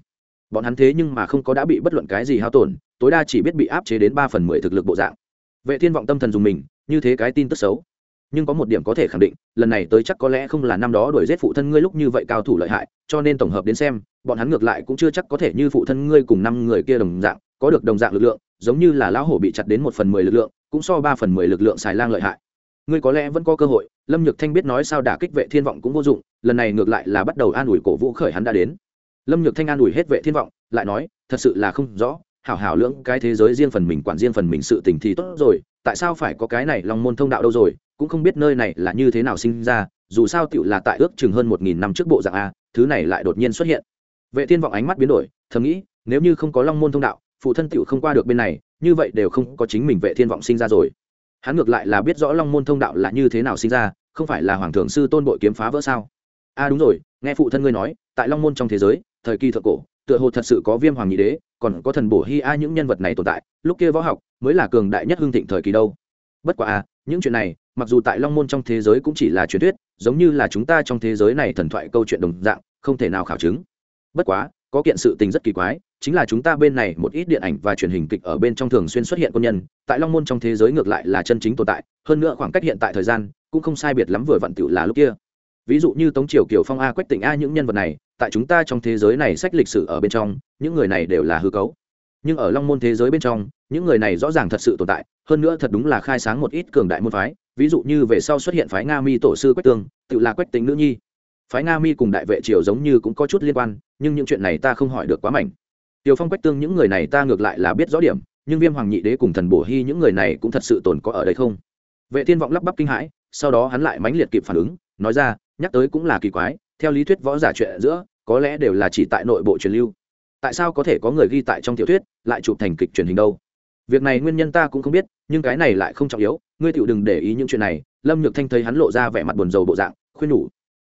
Bọn hắn thế nhưng mà không có đã bị bất luận cái gì hao tổn, tối đa chỉ biết bị áp chế đến ba phần mười thực lực bộ dạng. Vệ thiên vọng tâm thần dùng mình, như thế cái tin tức xấu. Nhưng có một điểm có thể khẳng định lần này tới chắc có lẽ không là năm đó đuổi giết phụ thân ngươi lúc như vậy cao thủ lợi hại cho nên tổng hợp đến xem bọn hắn ngược lại cũng chưa chắc có thể như phụ thân ngươi cùng năm người kia đồng dạng có được đồng dạng lực lượng giống như là lão hổ bị chặt đến một phần mười lực lượng cũng so ba phần mười lực lượng xài lang lợi hại. Ngươi có lẽ vẫn có cơ hội lâm nhược thanh biết nói sao đả kích vệ thiên vọng cũng vô dụng lần này ngược lại là bắt đầu an ủi cổ vũ khởi hắn đã đến. Lâm nhược thanh an ủi hết vệ thiên vọng lại nói thật sự là không rõ hảo hảo lưỡng cái thế giới riêng phần mình quản riêng phần mình sự tình thì tốt rồi, tại sao phải có cái này Long môn thông đạo đâu rồi, cũng không biết nơi này là như thế nào sinh ra, dù sao tựu là tại ước chừng hơn một nghìn năm trước bộ dạng a, thứ này lại đột nhiên xuất hiện. Vệ thiên vọng ánh mắt biến đổi, thầm nghĩ, nếu như không có long môn thông đạo, phụ thân tựu không qua được bên này, như vậy đều không có chính mình vệ thiên vọng sinh ra rồi. Hắn ngược lại là biết rõ long môn thông đạo là như thế nào sinh ra, không phải là hoàng thượng sư tôn bội kiếm phá vỡ sao? A đúng rồi, nghe phụ thân ngươi nói, tại long môn trong thế giới, thời kỳ thượng cổ tựa hồ thật sự có viêm hoàng nhị đế, còn có thần bổ hi a những nhân vật này tồn tại, lúc kia võ học mới là cường đại nhất hương thịnh thời kỳ đâu. Bất quá a những chuyện này, mặc dù tại long môn trong thế giới cũng chỉ là truyền thuyết, giống như là chúng ta trong thế giới này thần thoại câu chuyện đồng dạng, không thể nào khảo chứng. Bất quá, có kiện sự tình rất kỳ quái, chính là chúng ta bên này một ít điện ảnh và truyền hình kịch ở bên trong thường xuyên xuất hiện quân nhân, tại long môn trong thế giới ngược lại là chân chính tồn tại, hơn nữa khoảng cách hiện tại thời gian cũng không sai biệt lắm vừa vặn tựu là lúc kia. Ví dụ như tống triều kiều phong a quách tỉnh a những nhân vật này tại chúng ta trong thế giới này sách lịch sử ở bên trong, những người này đều là hư cấu. Nhưng ở long môn thế giới bên trong, những người này rõ ràng thật sự tồn tại, hơn nữa thật đúng là khai sáng một ít cường đại môn phái, ví dụ như về sau xuất hiện phái nga mi tổ sư quách tương, tự là quách tính nữ nhi. Phái nga mi cùng đại vệ triều giống như cũng có chút liên quan, nhưng những chuyện này ta không hỏi được quá mạnh tiểu phong quách tương, những người này ta ngược lại là biết rõ điểm, nhưng viêm hoàng nhị đế cùng thần bổ hy, những người này cũng thật sự tồn có ở đây không? Vệ thiên vọng lắp bắp kinh hãi, sau đó hắn lại mãnh liệt kịp phản ứng, nói ra, nhắc tới cũng là kỳ quái, theo lý thuyết võ giả chuyện giữa có lẽ đều là chỉ tại nội bộ truyền lưu. Tại sao có thể có người ghi tại trong tiểu thuyết, lại chụp thành kịch truyền hình đâu? Việc này nguyên nhân ta cũng không biết, nhưng cái này lại không trọng yếu, ngươi tựu đừng để ý những chuyện này, lâm nhược thanh thấy hắn lộ ra vẻ mặt buồn rầu bộ dạng, khuyên nhủ.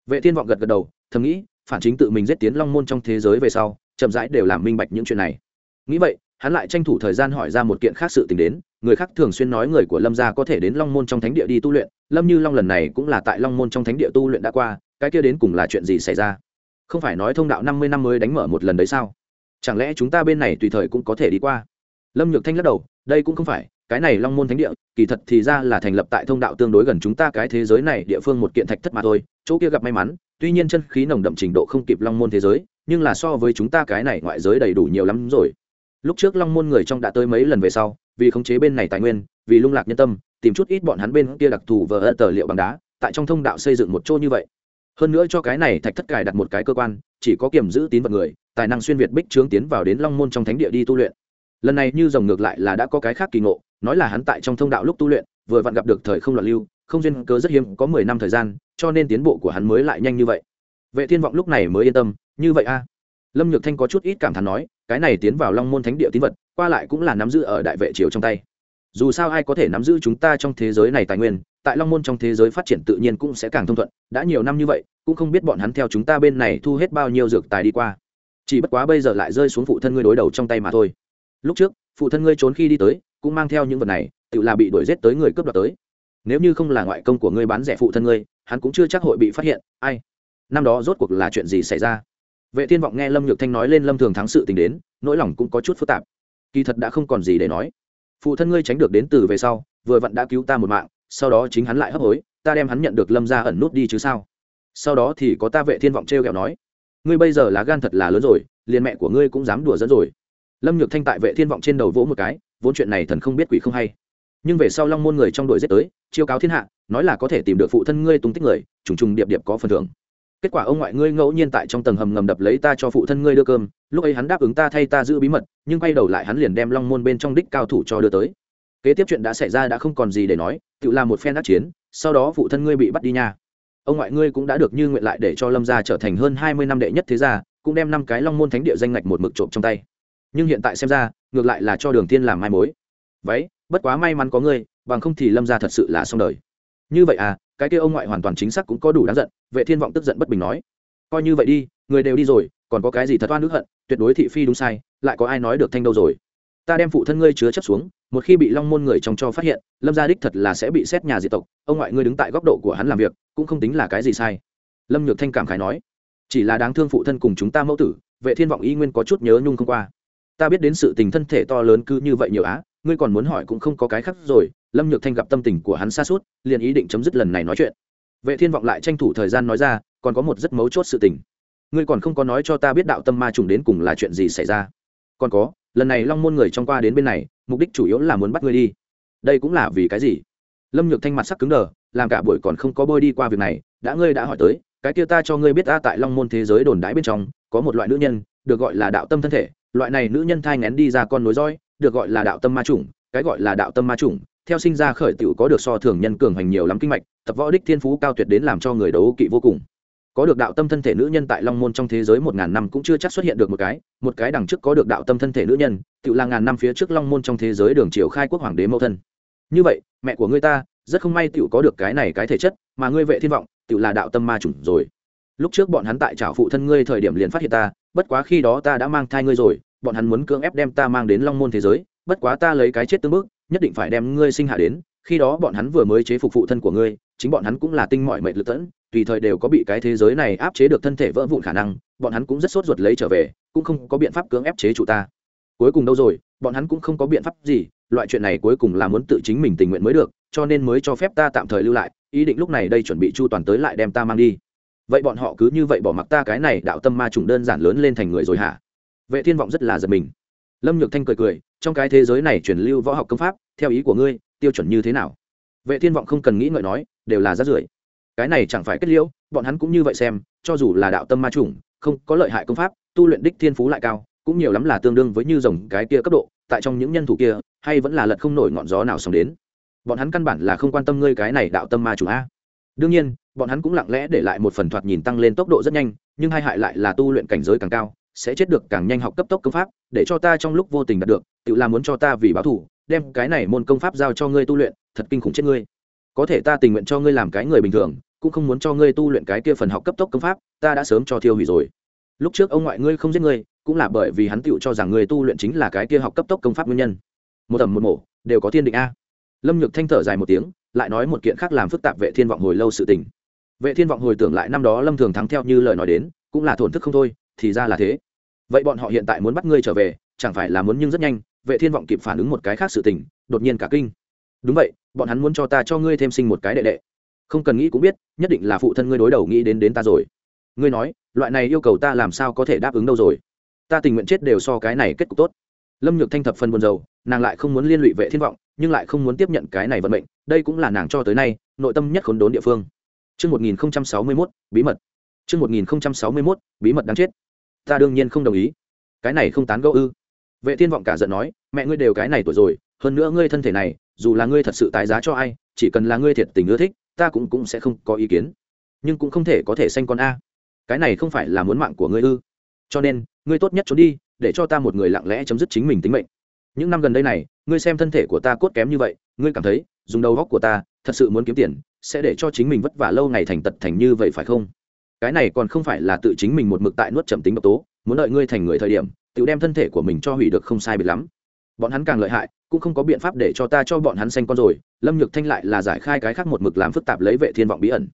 Vệ thiên vọng gật gật đầu, thầm nghĩ, phản chính tự mình giết tiến long môn trong thế giới về sau, chậm rãi đều làm minh bạch những chuyện này. Nghĩ vậy, hắn lại tranh thủ thời gian hỏi ra một kiện khác sự tình đến, người khác thường xuyên nói người của lâm gia có thể đến long môn trong thánh địa đi tu luyện, lâm như long lần này cũng là tại long môn trong thánh địa tu luyện đã qua, cái kia đến cùng là chuyện gì xảy ra? Không phải nói thông đạo năm mươi năm mới đánh mở một lần đấy sao? Chẳng lẽ chúng ta bên này tùy thời cũng có thể đi qua? Lâm nhược thanh lắc đầu, đây cũng không phải, cái này long môn thánh địa, kỳ thật thì ra là thành lập tại thông đạo tương đối gần chúng ta cái thế giới này, địa phương một kiện thạch thất mà thôi, chỗ kia gặp may mắn, tuy nhiên chân khí nồng đậm trình độ không kịp long môn thế giới, nhưng là so với chúng ta cái này ngoại giới đầy đủ nhiều lắm rồi. Lúc trước long môn người trong đã tới mấy lần về sau, vì khống chế bên này tài nguyên, vì lung lạc nhân tâm, tìm chút ít bọn hắn bên kia đặc thù vờ ơ tờ liệu bằng đá, tại trong thông đạo xây dựng một chỗ như vậy hơn nữa cho cái này thạch thất cài đặt một cái cơ quan, chỉ có kiểm giữ tín vật người, tài năng xuyên việt bích trướng tiến vào đến long môn trong thánh địa đi tu luyện. Lần này như rồng ngược lại là đã có cái khác kỳ ngộ, nói là hắn tại trong thông đạo lúc tu luyện, vừa vặn gặp được thời không loạn lưu, không duyên cớ rất hiếm, có mười năm thời gian, cho nên tiến bộ của hắn mới lại nhanh như vậy. Vệ thiên vọng lúc này mới yên tâm, như vậy a? Lâm nhược thanh có chút ít cảm thán nói, cái này tiến vào long môn thánh địa tín vật, qua lại cũng là nắm giữ ở đại vệ triều trong tay dù sao ai có thể nắm giữ chúng ta trong thế giới này tài nguyên, tại long môn trong thế giới phát triển tự nhiên cũng sẽ càng thông thuận. Đã nhiều năm như vậy, cũng không biết bọn hắn theo chúng ta bên này thu hết bao nhiêu dược tài đi qua. Chỉ bất quá bây giờ lại rơi xuống phụ thân ngươi đối đầu trong tay mà thôi. Lúc trước, phụ thân ngươi trốn khi đi tới, cũng mang theo những vật này, tự là bị đuổi giết tới người cướp đoạt tới. Nếu như không là ngoại công của ngươi bán rẻ phụ thân ngươi, hắn cũng chưa chắc hội bị phát hiện. Ai? Năm đó rốt cuộc là chuyện gì xảy ra? Vệ thiên vọng nghe lâm nhược thanh nói lên lâm thường thắng sự tình đến, nỗi lòng cũng có chút phức tạp. Kỳ thật đã không còn gì để nói phụ thân ngươi tránh được đến từ về sau, vừa vặn đã cứu ta một mạng, sau đó chính hắn lại hấp hối, ta đem hắn nhận được lâm ra ẩn nút đi chứ sao? Sau đó thì có ta vệ thiên vọng t r kẹo nói, ngươi bây giờ lá gan thật là lớn rồi, liền mẹ của ngươi cũng dám đùa dẫn rồi. Lâm nhược thanh tại vệ thiên vọng trên đầu vỗ một cái, vốn chuyện này thần không biết quỷ không hay. Nhưng về sau long môn người trong đội giết tới, chiêu cáo thiên hạ, nói là có thể tìm được phụ thân ngươi tung tích người, trùng trùng điệp điệp có phần thưởng. Kết quả ông ngoại ngươi ngẫu nhiên tại trong tầng hầm ngầm đập lấy ta cho phụ thân ngươi đưa cơm lúc ấy hắn đáp ứng ta thay ta giữ bí mật, nhưng quay đầu lại hắn liền đem long môn bên trong đích cao thủ cho đưa tới. Kế tiếp chuyện đã xảy ra đã không còn gì để nói, tự làm một phen đắc chiến, sau đó phụ thân ngươi bị bắt đi nha. Ông ngoại ngươi cũng đã được như nguyện lại để cho lâm gia trở thành hơn hai mươi năm đệ nhất thế gia, cũng đem năm cái long môn thánh địa danh ngạch một mực trộm trong tay. Nhưng hiện tại xem ra, ngược lại là cho đường tiên làm mai mối. Vậy, bất quá may mắn có ngươi, bằng không thì lâm gia thật sự là xong đời. Như vậy à cái kia ông ngoại hoàn toàn chính xác cũng có đủ đáng giận, vệ thiên vọng tức giận bất bình nói. Coi như vậy đi, người đều đi rồi còn có cái gì thật oan nước hận, tuyệt đối thị phi đúng sai, lại có ai nói được thanh đâu rồi? Ta đem phụ thân ngươi chứa chấp xuống, một khi bị long môn người trong cho phát hiện, lâm gia đích thật là sẽ bị xét nhà diệt tộc, ông ngoại ngươi đứng tại góc độ của hắn làm việc, cũng không tính là cái gì sai. Lâm nhược thanh cảm khái nói. Chỉ là đáng thương phụ thân cùng chúng ta mẫu tử, vệ thiên vọng y nguyên có chút nhớ nhung không qua. Ta biết đến sự tình thân thể to lớn cứ như vậy nhiều á, ngươi còn muốn hỏi cũng không có cái khác rồi. Lâm nhược thanh gặp tâm tình của hắn xa suốt, liền ý định chấm dứt lần này nói chuyện. Vệ thiên vọng lại tranh thủ thời gian nói ra, còn có một rất mấu chốt sự tình ngươi còn không có nói cho ta biết đạo tâm ma trùng đến cùng là chuyện gì xảy ra. Còn có, lần này long môn người trong qua đến bên này, mục đích chủ yếu là muốn bắt ngươi đi. Đây cũng là vì cái gì? Lâm nhược thanh mặt sắc cứng đờ, làm cả buổi còn không có bôi đi qua việc này, đã ngươi đã hỏi tới, cái kia ta cho ngươi biết ta tại long môn thế giới đồn đãi bên trong, có một loại nữ nhân, được gọi là đạo tâm thân thể, loại này nữ nhân thai ngén đi ra con nối roi, được gọi là đạo tâm ma chủng cái gọi là đạo tâm ma chủng theo sinh ra khởi tiểu có được so thường nhân cường hành nhiều lắm kinh mạch, tập võ đích thiên phú cao tuyệt đến làm cho người đấu kỵ vô cùng có được đạo tâm thân thể nữ nhân tại long môn trong thế giới một ngàn năm cũng chưa chắc xuất hiện được một cái một cái đằng trước có được đạo tâm thân thể nữ nhân, tự là ngàn năm phía trước long môn trong thế giới đường triều khai quốc hoàng đế mẫu thân. Như vậy, mẹ của ngươi ta, rất không may tự có được cái này cái thể chất, mà ngươi vệ thiên vọng, tự là đạo tâm ma chủng rồi. Lúc trước bọn hắn tại trảo phụ thân ngươi thời điểm liền phát hiện ta, bất quá khi đó ta đã mang thai ngươi rồi, bọn hắn muốn cưỡng ép đem ta mang đến long môn thế giới, bất quá ta lấy cái chết tương bước nhất định phải đem ngươi sinh hạ đến, khi đó bọn hắn vừa mới chế phục phụ thân của ngươi chính bọn hắn cũng là tinh mọi mệnh lực tẫn, tùy thời đều có bị cái thế giới này áp chế được thân thể vỡ vụn khả năng, bọn hắn cũng rất sốt ruột lấy trở về, cũng không có biện pháp cưỡng ép chế chủ ta. Cuối cùng đâu rồi, bọn hắn cũng không có biện pháp gì, loại chuyện này cuối cùng là muốn tự chính mình tình nguyện mới được, cho nên mới cho phép ta tạm thời lưu lại, ý định lúc này đây chuẩn bị chu toàn tới lại đem ta mang đi. Vậy bọn họ cứ như vậy bỏ mặc ta cái này đạo tâm ma trùng đơn giản lớn lên thành người rồi hả? Vệ thiên vọng rất là giật mình. Lâm nhược thanh cười cười, trong cái thế giới này truyền lưu võ học công pháp, theo ý của ngươi, tiêu chuẩn như thế nào? Vệ thiên vọng không cần nghĩ ngợi nói đều là rác rưởi. Cái này chẳng phải kết liễu, bọn hắn cũng như vậy xem, cho dù là đạo tâm ma chủng, không có lợi hại công pháp, tu luyện đích thiên phú lại cao, cũng nhiều lắm là tương đương với như rồng cái kia cấp độ, tại trong những nhân thủ kia, hay vẫn là lật không nổi ngọn gió nào xong đến. Bọn hắn căn bản là không quan tâm ngươi cái này đạo tâm ma chủng a. Đương nhiên, bọn hắn cũng lặng lẽ để lại một phần thoạt nhìn tăng lên tốc độ rất nhanh, nhưng hai hại lại là tu luyện cảnh giới càng cao, sẽ chết được càng nhanh học cấp tốc công pháp, để cho ta trong lúc vô tình đạt được, tự làm muốn cho ta vì báo thù, đem cái này môn công pháp giao cho ngươi tu luyện, thật kinh khủng chết ngươi có thể ta tình nguyện cho ngươi làm cái người bình thường, cũng không muốn cho ngươi tu luyện cái kia phần học cấp tốc công pháp, ta đã sớm cho thiêu hủy rồi. Lúc trước ông ngoại ngươi không giết ngươi, cũng là bởi vì hắn tựu cho rằng ngươi tu luyện chính là cái kia học cấp tốc công pháp nguyên nhân. Một tầm một mổ đều có thiên định a. Lâm nhược thanh thở dài một tiếng, lại nói một kiện khác làm phức tạp vệ thiên vọng hồi lâu sự tình. Vệ thiên vọng hồi tưởng lại năm đó lâm thường thắng theo như lời nói đến, cũng là thổn thức không thôi, thì ra là thế. Vậy bọn họ hiện tại muốn bắt ngươi trở về, chẳng phải là muốn nhưng rất nhanh, vệ thiên vọng kịp phản ứng một cái khác sự tình, đột nhiên cả kinh đúng vậy bọn hắn muốn cho ta cho ngươi thêm sinh một cái đệ đệ không cần nghĩ cũng biết nhất định là phụ thân ngươi đối đầu nghĩ đến đến ta rồi ngươi nói loại này yêu cầu ta làm sao có thể đáp ứng đâu rồi ta tình nguyện chết đều so cái này kết cục tốt lâm nhược thanh thập phần buồn rầu nàng lại không muốn liên lụy vệ thiên vọng nhưng lại không muốn tiếp nhận cái này vận mệnh đây cũng là nàng cho tới nay nội tâm nhất khốn đốn địa phương Trước 1061, bí mật. Trước 1061, bí mật đáng chết. Ta đương nhiên không đồng ý. Cái này không tán gẫu ư? Vệ Thiên vọng cả giận nói, mẹ ngươi đều cái này tuổi rồi, hơn nữa ngươi thân thể này, dù là ngươi thật sự tái giá cho ai, chỉ cần là ngươi thiệt tình ưa thích, ta cũng cũng sẽ không có ý kiến. Nhưng cũng không thể có thể sanh con a. Cái này không phải là muốn mạng của ngươi ư. Cho nên ngươi tốt nhất trốn đi để cho ta một người lặng lẽ chấm dứt chính mình tính mệnh. Những năm gần đây này ngươi xem thân thể của ta cốt kém như vậy ngươi cảm thấy dùng đầu góc của ta thật sự muốn kiếm tiền sẽ để cho chính mình vất vả lâu ngày thành tật thành như vậy phải không? Cái này còn không phải là tự chính mình một mực tại nuốt trầm tính độc tố muốn đợi ngươi thành người thời điểm tự đem thân thể của mình cho hủy được không sai biệt lắm bọn hắn càng lợi hại, cũng không có biện pháp để cho ta cho bọn hắn xanh con rồi. Lâm nhược thanh lại là giải khai cái khác một mực làm phức tạp lấy vệ thiên vọng bí ẩn.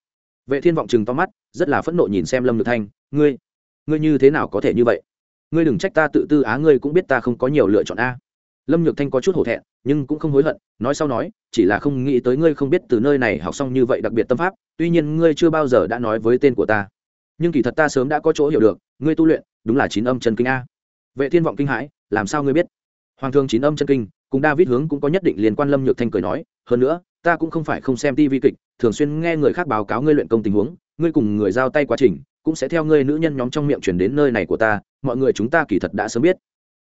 Vệ thiên vọng chừng to mắt, rất là phẫn nộ nhìn xem lâm nhược thanh. Ngươi ngươi như thế nào có thể như vậy? Ngươi đừng trách ta tự tư á, ngươi cũng biết ta không có nhiều lựa chọn a. Lâm nhược thanh có chút hổ thẹn, nhưng cũng không hối hận, nói sau nói, chỉ là không nghĩ tới ngươi không biết từ nơi này học xong như vậy đặc biệt tâm pháp, tuy nhiên ngươi chưa bao giờ đã nói với tên của ta. Nhưng kỳ thật ta sớm đã có chỗ hiểu được, ngươi tu luyện, đúng là chín âm chân kinh a. Vệ thiên vọng kinh hãi, làm sao ngươi biết? Hoàng thương chín âm chân kinh, cùng david hướng cũng có nhất định liên quan lâm nhược thanh cười nói, hơn nữa, ta cũng không phải không xem tivi kịch, thường xuyên nghe người khác báo cáo ngươi luyện công tình huống, ngươi cùng người giao tay quá trình, cũng sẽ theo ngươi nữ nhân nhóm trong miệng chuyển đến nơi này của ta, mọi người chúng ta kỳ thật đã sớm biết.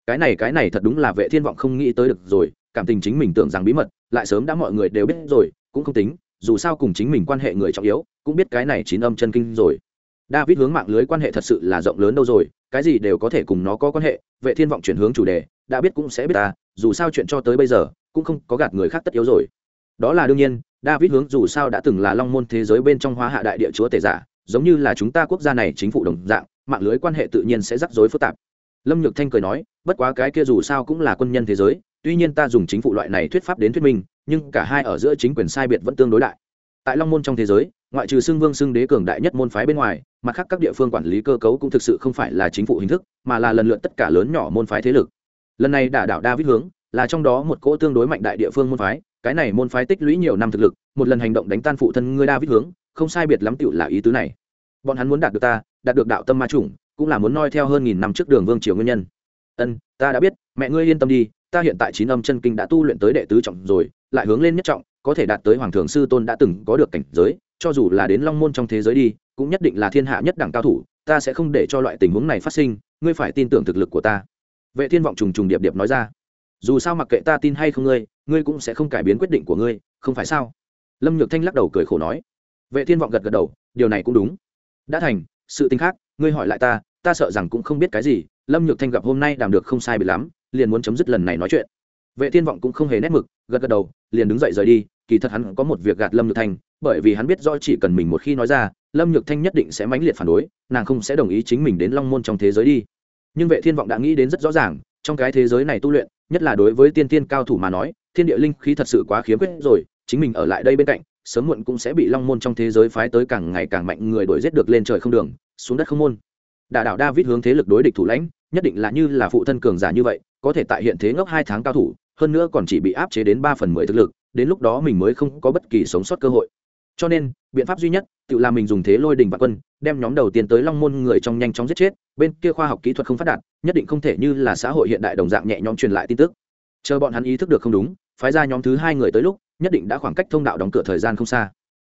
Cái này cái này thật đúng là vệ thiên vọng không nghĩ tới được rồi, cảm tình chính mình tưởng rằng bí mật, lại sớm đã mọi người đều biết rồi, cũng không tính, dù sao cùng chính mình quan hệ người trọng yếu, cũng biết cái này chín âm chân kinh rồi. David hướng mạng lưới quan hệ thật sự là rộng lớn đâu rồi, cái gì đều có thể cùng nó có quan hệ, vệ thiên vọng chuyển hướng chủ đề đã biết cũng sẽ biết ta, dù sao chuyện cho tới bây giờ, cũng không có gạt người khác tất yếu rồi. Đó là đương nhiên, david hướng dù sao đã từng là long môn thế giới bên trong hóa hạ đại địa chúa tể giả, giống như là chúng ta quốc gia này chính phủ đồng dạng, mạng lưới quan hệ tự nhiên sẽ rắc rối phức tạp. Lâm nhược thanh cười nói, bất quá cái kia dù sao cũng là quân nhân thế giới, tuy nhiên ta dùng chính phủ loại này thuyết pháp đến thuyết minh, nhưng cả hai ở giữa chính quyền sai biệt vẫn tương đối đại. Tại long môn trong thế giới, ngoại trừ xưng vương xưng đế cường đại nhất môn phái bên ngoài, mặt khác các địa phương quản lý cơ cấu cũng thực sự không phải là chính phủ hình thức, mà là lần lượt tất cả lớn nhỏ môn phái thế lực lần này đả đảo david hướng, là trong đó một cỗ tương đối mạnh đại địa phương môn phái, cái này môn phái tích lũy nhiều năm thực lực, một lần hành động đánh tan phụ thân ngươi david hướng, không sai biệt lắm tựu là ý tứ này. Bọn hắn muốn đạt được ta, đạt được đạo tâm ma chủng, cũng là muốn noi theo hơn nghìn năm trước đường vương triều nguyên nhân. Ân, ta đã biết, mẹ ngươi yên tâm đi, ta hiện tại chín âm chân kinh đã tu luyện tới đệ tứ trọng rồi, lại hướng lên nhất trọng, có thể đạt tới hoàng thường sư tôn đã từng có được cảnh giới, cho dù là đến long môn trong thế giới đi, cũng nhất định là thiên hạ nhất đẳng cao thủ, ta sẽ không để cho loại tình huống này phát sinh, ngươi phải tin tưởng thực lực của ta vệ thiên vọng trùng trùng điệp điệp nói ra. Dù sao mặc kệ ta tin hay không ngươi ngươi cũng sẽ không cải biến quyết định của ngươi, không phải sao? Lâm nhược thanh lắc đầu cười khổ nói. Vệ thiên vọng gật gật đầu, điều này cũng đúng. Đã thành, sự tình khác, ngươi hỏi lại ta ta sợ rằng cũng không biết cái gì. Lâm nhược thanh gặp hôm nay đàm được không sai bị lắm, liền muốn chấm dứt lần này nói chuyện. Vệ thiên vọng cũng không hề nét mực, gật gật đầu, liền đứng dậy rời đi. Kỳ thật hắn có một việc gạt lâm nhược thanh, bởi vì hắn biết rõ chỉ cần mình một khi nói ra, lâm nhược thanh nhất định sẽ mãnh liệt phản đối, nàng không sẽ đồng ý chính mình đến long môn trong thế giới đi nhưng vệ thiên vọng đã nghĩ đến rất rõ ràng, trong cái thế giới này tu luyện, nhất là đối với tiên tiên cao thủ mà nói, thiên địa linh khí thật sự quá khiếm khuyết rồi, chính mình ở lại đây bên cạnh, sớm muộn cũng sẽ bị long môn trong thế giới phái tới càng ngày càng mạnh người đuổi giết được lên trời không đường, xuống đất không môn. Đà đảo david hướng thế lực đối địch thủ lãnh, nhất định là như là phụ thân cường giả như vậy, có thể tại hiện thế ngốc hai tháng cao thủ, hơn nữa còn chỉ bị áp chế đến ba phần mười thực lực, đến lúc đó mình mới không có bất kỳ sống sót cơ hội. Cho nên, biện pháp duy nhất, tự làm mình dùng thế lôi đình và quân đem nhóm đầu tiên tới long môn người trong nhanh chóng giết chết, bên kia khoa học kỹ thuật không phát đạt, nhất định không thể như là xã hội hiện đại đồng dạng nhẹ nhõm truyền lại tin tức. Chờ bọn hắn ý thức được không đúng, phái ra nhóm thứ hai người tới lúc, nhất định đã khoảng cách thông đạo đóng cửa thời gian không xa.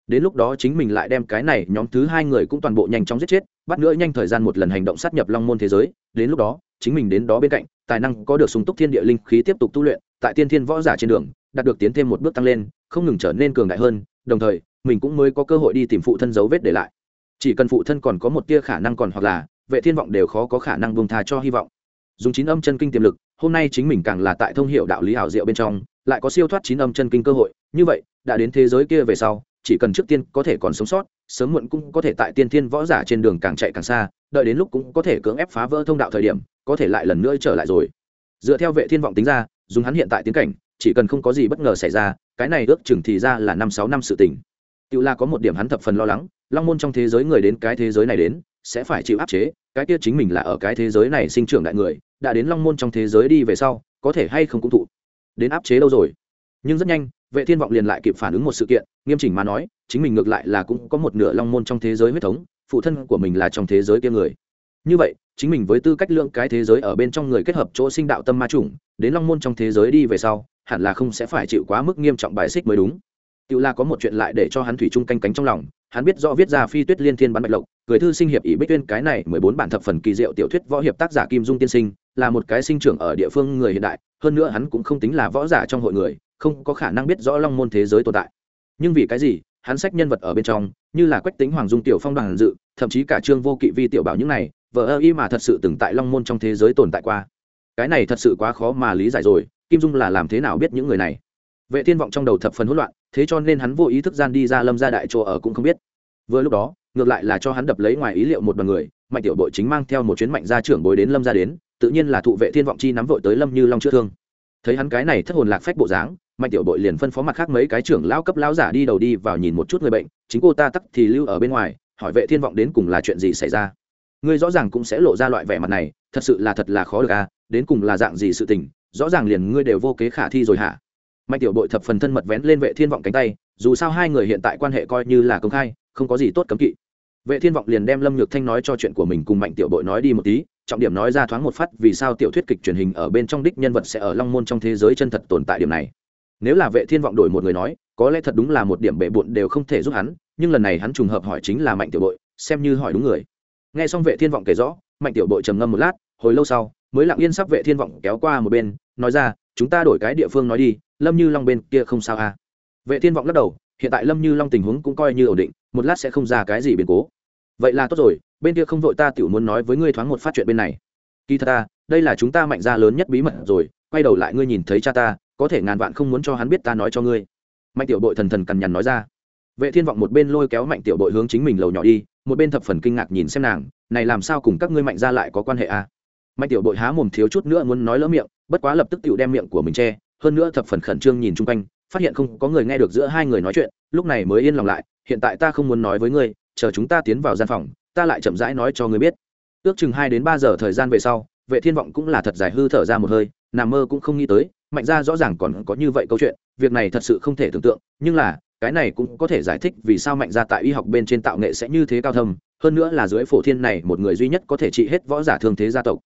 Đến lúc đó chính mình lại đem cái này nhóm thứ hai người cũng toàn bộ nhanh chóng giết chết, bắt nữa nhanh thời gian một lần hành động sát nhập long môn thế giới, đến lúc đó, chính mình đến đó bên cạnh, tài năng có được súng túc thiên địa linh khí tiếp tục tu luyện, tại tiên thiên võ giả trên đường, đạt được tiến thêm một bước tăng lên, không ngừng trở nên cường đại hơn, đồng thời, mình cũng mới có cơ hội đi tìm phụ thân dấu vết để lại chỉ cần phụ thân còn có một tia khả năng còn hoặc là, vệ thiên vọng đều khó có khả năng buông tha cho hy vọng. Dùng chín âm chân kinh tiềm lực, hôm nay chính mình càng là tại thông hiệu đạo lý hảo diệu bên trong, lại có siêu thoát chín âm chân kinh cơ hội. Như vậy, đã đến thế giới kia về sau, chỉ cần trước tiên có thể còn sống sót, sớm muộn cũng có thể tại tiên thiên võ giả trên đường càng chạy càng xa, đợi đến lúc cũng có thể cưỡng ép phá vỡ thông đạo thời điểm, có thể lại lần nữa trở lại rồi. Dựa theo vệ thiên vọng tính ra, dùng hắn hiện tại tiến cảnh, chỉ cần không có gì bất ngờ xảy ra, cái này ước chừng thì ra là năm sáu năm sự tình. Tự là có một điểm hắn thập phần lo lắng long môn trong thế giới người đến cái thế giới này đến, sẽ phải chịu áp chế, cái kia chính mình là ở cái thế giới này sinh trưởng đại người, đã đến long môn trong thế giới đi về sau, có thể hay không cũng thụ. Đến áp chế đâu rồi? Nhưng rất nhanh, vệ thiên vọng liền lại kịp phản ứng một sự kiện, nghiêm chỉnh mà nói, chính mình ngược lại là cũng có một nửa long môn trong thế giới huyết thống, phụ thân của mình là trong thế giới kia người. Như vậy, chính mình với tư cách lượng cái thế giới ở bên trong người kết hợp chỗ sinh đạo tâm ma chủng, đến long môn trong thế giới đi về sau, hẳn là không sẽ phải chịu quá mức nghiêm trọng bài xích mới đúng tự là có một chuyện lại để cho hắn thủy chung canh cánh trong lòng, hắn biết rõ viết ra phi tuyết liên thiên bắn bạch lộc, cười thư sinh hiệp ỷ bích tuyên cái này mười bốn bản thập phần kỳ diệu tiểu thuyết võ hiệp tác giả kim dung tiên sinh, là một cái sinh trưởng ở địa phương người hiện đại, hơn nữa hắn cũng không tính là võ giả trong hội người, không có khả năng biết rõ long môn thế giới tồn tại. Nhưng vì cái gì, hắn sách nhân vật ở bên trong, như là quách tính, hoàng dung, tiểu phong đoàn dự, thậm chí cả trương vô kỵ, vi tiểu bảo những này vợ ơ y mà thật sự từng tại long môn trong thế giới tồn tại qua. Cái này thật sự quá khó mà lý giải rồi, kim dung là làm thế nào biết những người này? Vệ thiên vọng trong đầu thập phần hỗn loạn thế cho nên hắn vô ý thức gian đi ra lâm ra đại chỗ ở cũng không biết. Vừa lúc đó, ngược lại là cho hắn đập lấy ngoài ý liệu một đoàn người, mạnh tiểu đội chính mang theo một chuyến mạnh ra trưởng bối đến lâm ra đến, tự nhiên là thụ vệ thiên vọng chi nắm vội tới lâm như long chữa thương. Thấy hắn cái này thất hồn lạc phách bộ dáng, mạnh tiểu đội liền phân phó mặt khác mấy cái trưởng lao cấp lao giả đi đầu đi vào nhìn một chút người bệnh, chính cô ta tắc thì lưu ở bên ngoài, hỏi vệ thiên vọng đến cùng là chuyện gì xảy ra. Ngươi rõ ràng cũng sẽ lộ ra loại vẻ mặt này, thật sự là thật là khó được à đến cùng là dạng gì sự tình, rõ ràng liền ngươi đều vô kế khả thi rồi hả? Mạnh tiểu đội thập phần thân mật vén lên vệ thiên vọng cánh tay, dù sao hai người hiện tại quan hệ coi như là công khai, không có gì tốt cấm kỵ. Vệ thiên vọng liền đem lâm nhược thanh nói cho chuyện của mình cùng mạnh tiểu đội nói đi một tí, trọng điểm nói ra thoáng một phát vì sao tiểu thuyết kịch truyền hình ở bên trong đích nhân vật sẽ ở long môn trong thế giới chân thật tồn tại điểm này. Nếu là vệ thiên vọng đổi một người nói, có lẽ thật đúng là một điểm bệ bộn đều không thể giúp hắn, nhưng lần này hắn trùng hợp hỏi chính là mạnh tiểu bội, xem như hỏi đúng người. Nghe xong vệ thiên vọng kể rõ, mạnh tiểu bội trầm ngâm một lát, hồi lâu sau, mới lặng yên sắp vệ thiên vọng kéo qua một bên, nói ra, chúng ta đổi cái địa phương nói đi lâm như long bên kia không sao à? Vệ thiên vọng lắc đầu, hiện tại lâm như long tình huống cũng coi như ổn định, một lát sẽ không ra cái gì biến cố. Vậy là tốt rồi, bên kia không vội ta tiểu muốn nói với ngươi thoáng một phát chuyện bên này. Kỳ thật ta, đây là chúng ta mạnh ra lớn nhất bí mật rồi, quay đầu lại ngươi nhìn thấy cha ta, có thể ngàn vạn không muốn cho hắn biết ta nói cho ngươi. Mạnh tiểu bội thần thần cằn nhằn nói ra. Vệ thiên vọng một bên lôi kéo mạnh tiểu bội hướng chính mình lầu nhỏ đi, một bên thập phần kinh ngạc nhìn xem nàng, này làm sao cùng các ngươi mạnh ra lại có quan hệ a à? mạnh tiểu bội há mồm thiếu chút nữa muốn nói lỡ miệng, bất quá lập tức tiểu đem miệng của mình che hơn nữa thập phần khẩn trương nhìn chung quanh, phát hiện không có người nghe được giữa hai người nói chuyện, lúc này mới yên lòng lại, hiện tại ta không muốn nói với ngươi, chờ chúng ta tiến vào gian phòng, ta lại chậm rãi nói cho ngươi biết. Ước chừng hai đến ba giờ thời gian về sau, vệ thiên vọng cũng là thật dài hư thở ra một hơi, nằm mơ cũng không nghĩ tới, mạnh ra rõ ràng còn có như vậy câu chuyện, việc này thật sự không thể tưởng tượng, nhưng là, cái này cũng có thể giải thích vì sao mạnh ra tại y học bên trên tạo nghệ sẽ như thế cao thâm, hơn nữa là dưới phổ thiên này một người duy nhất có thể trị hết võ giả thương thế gia tộc.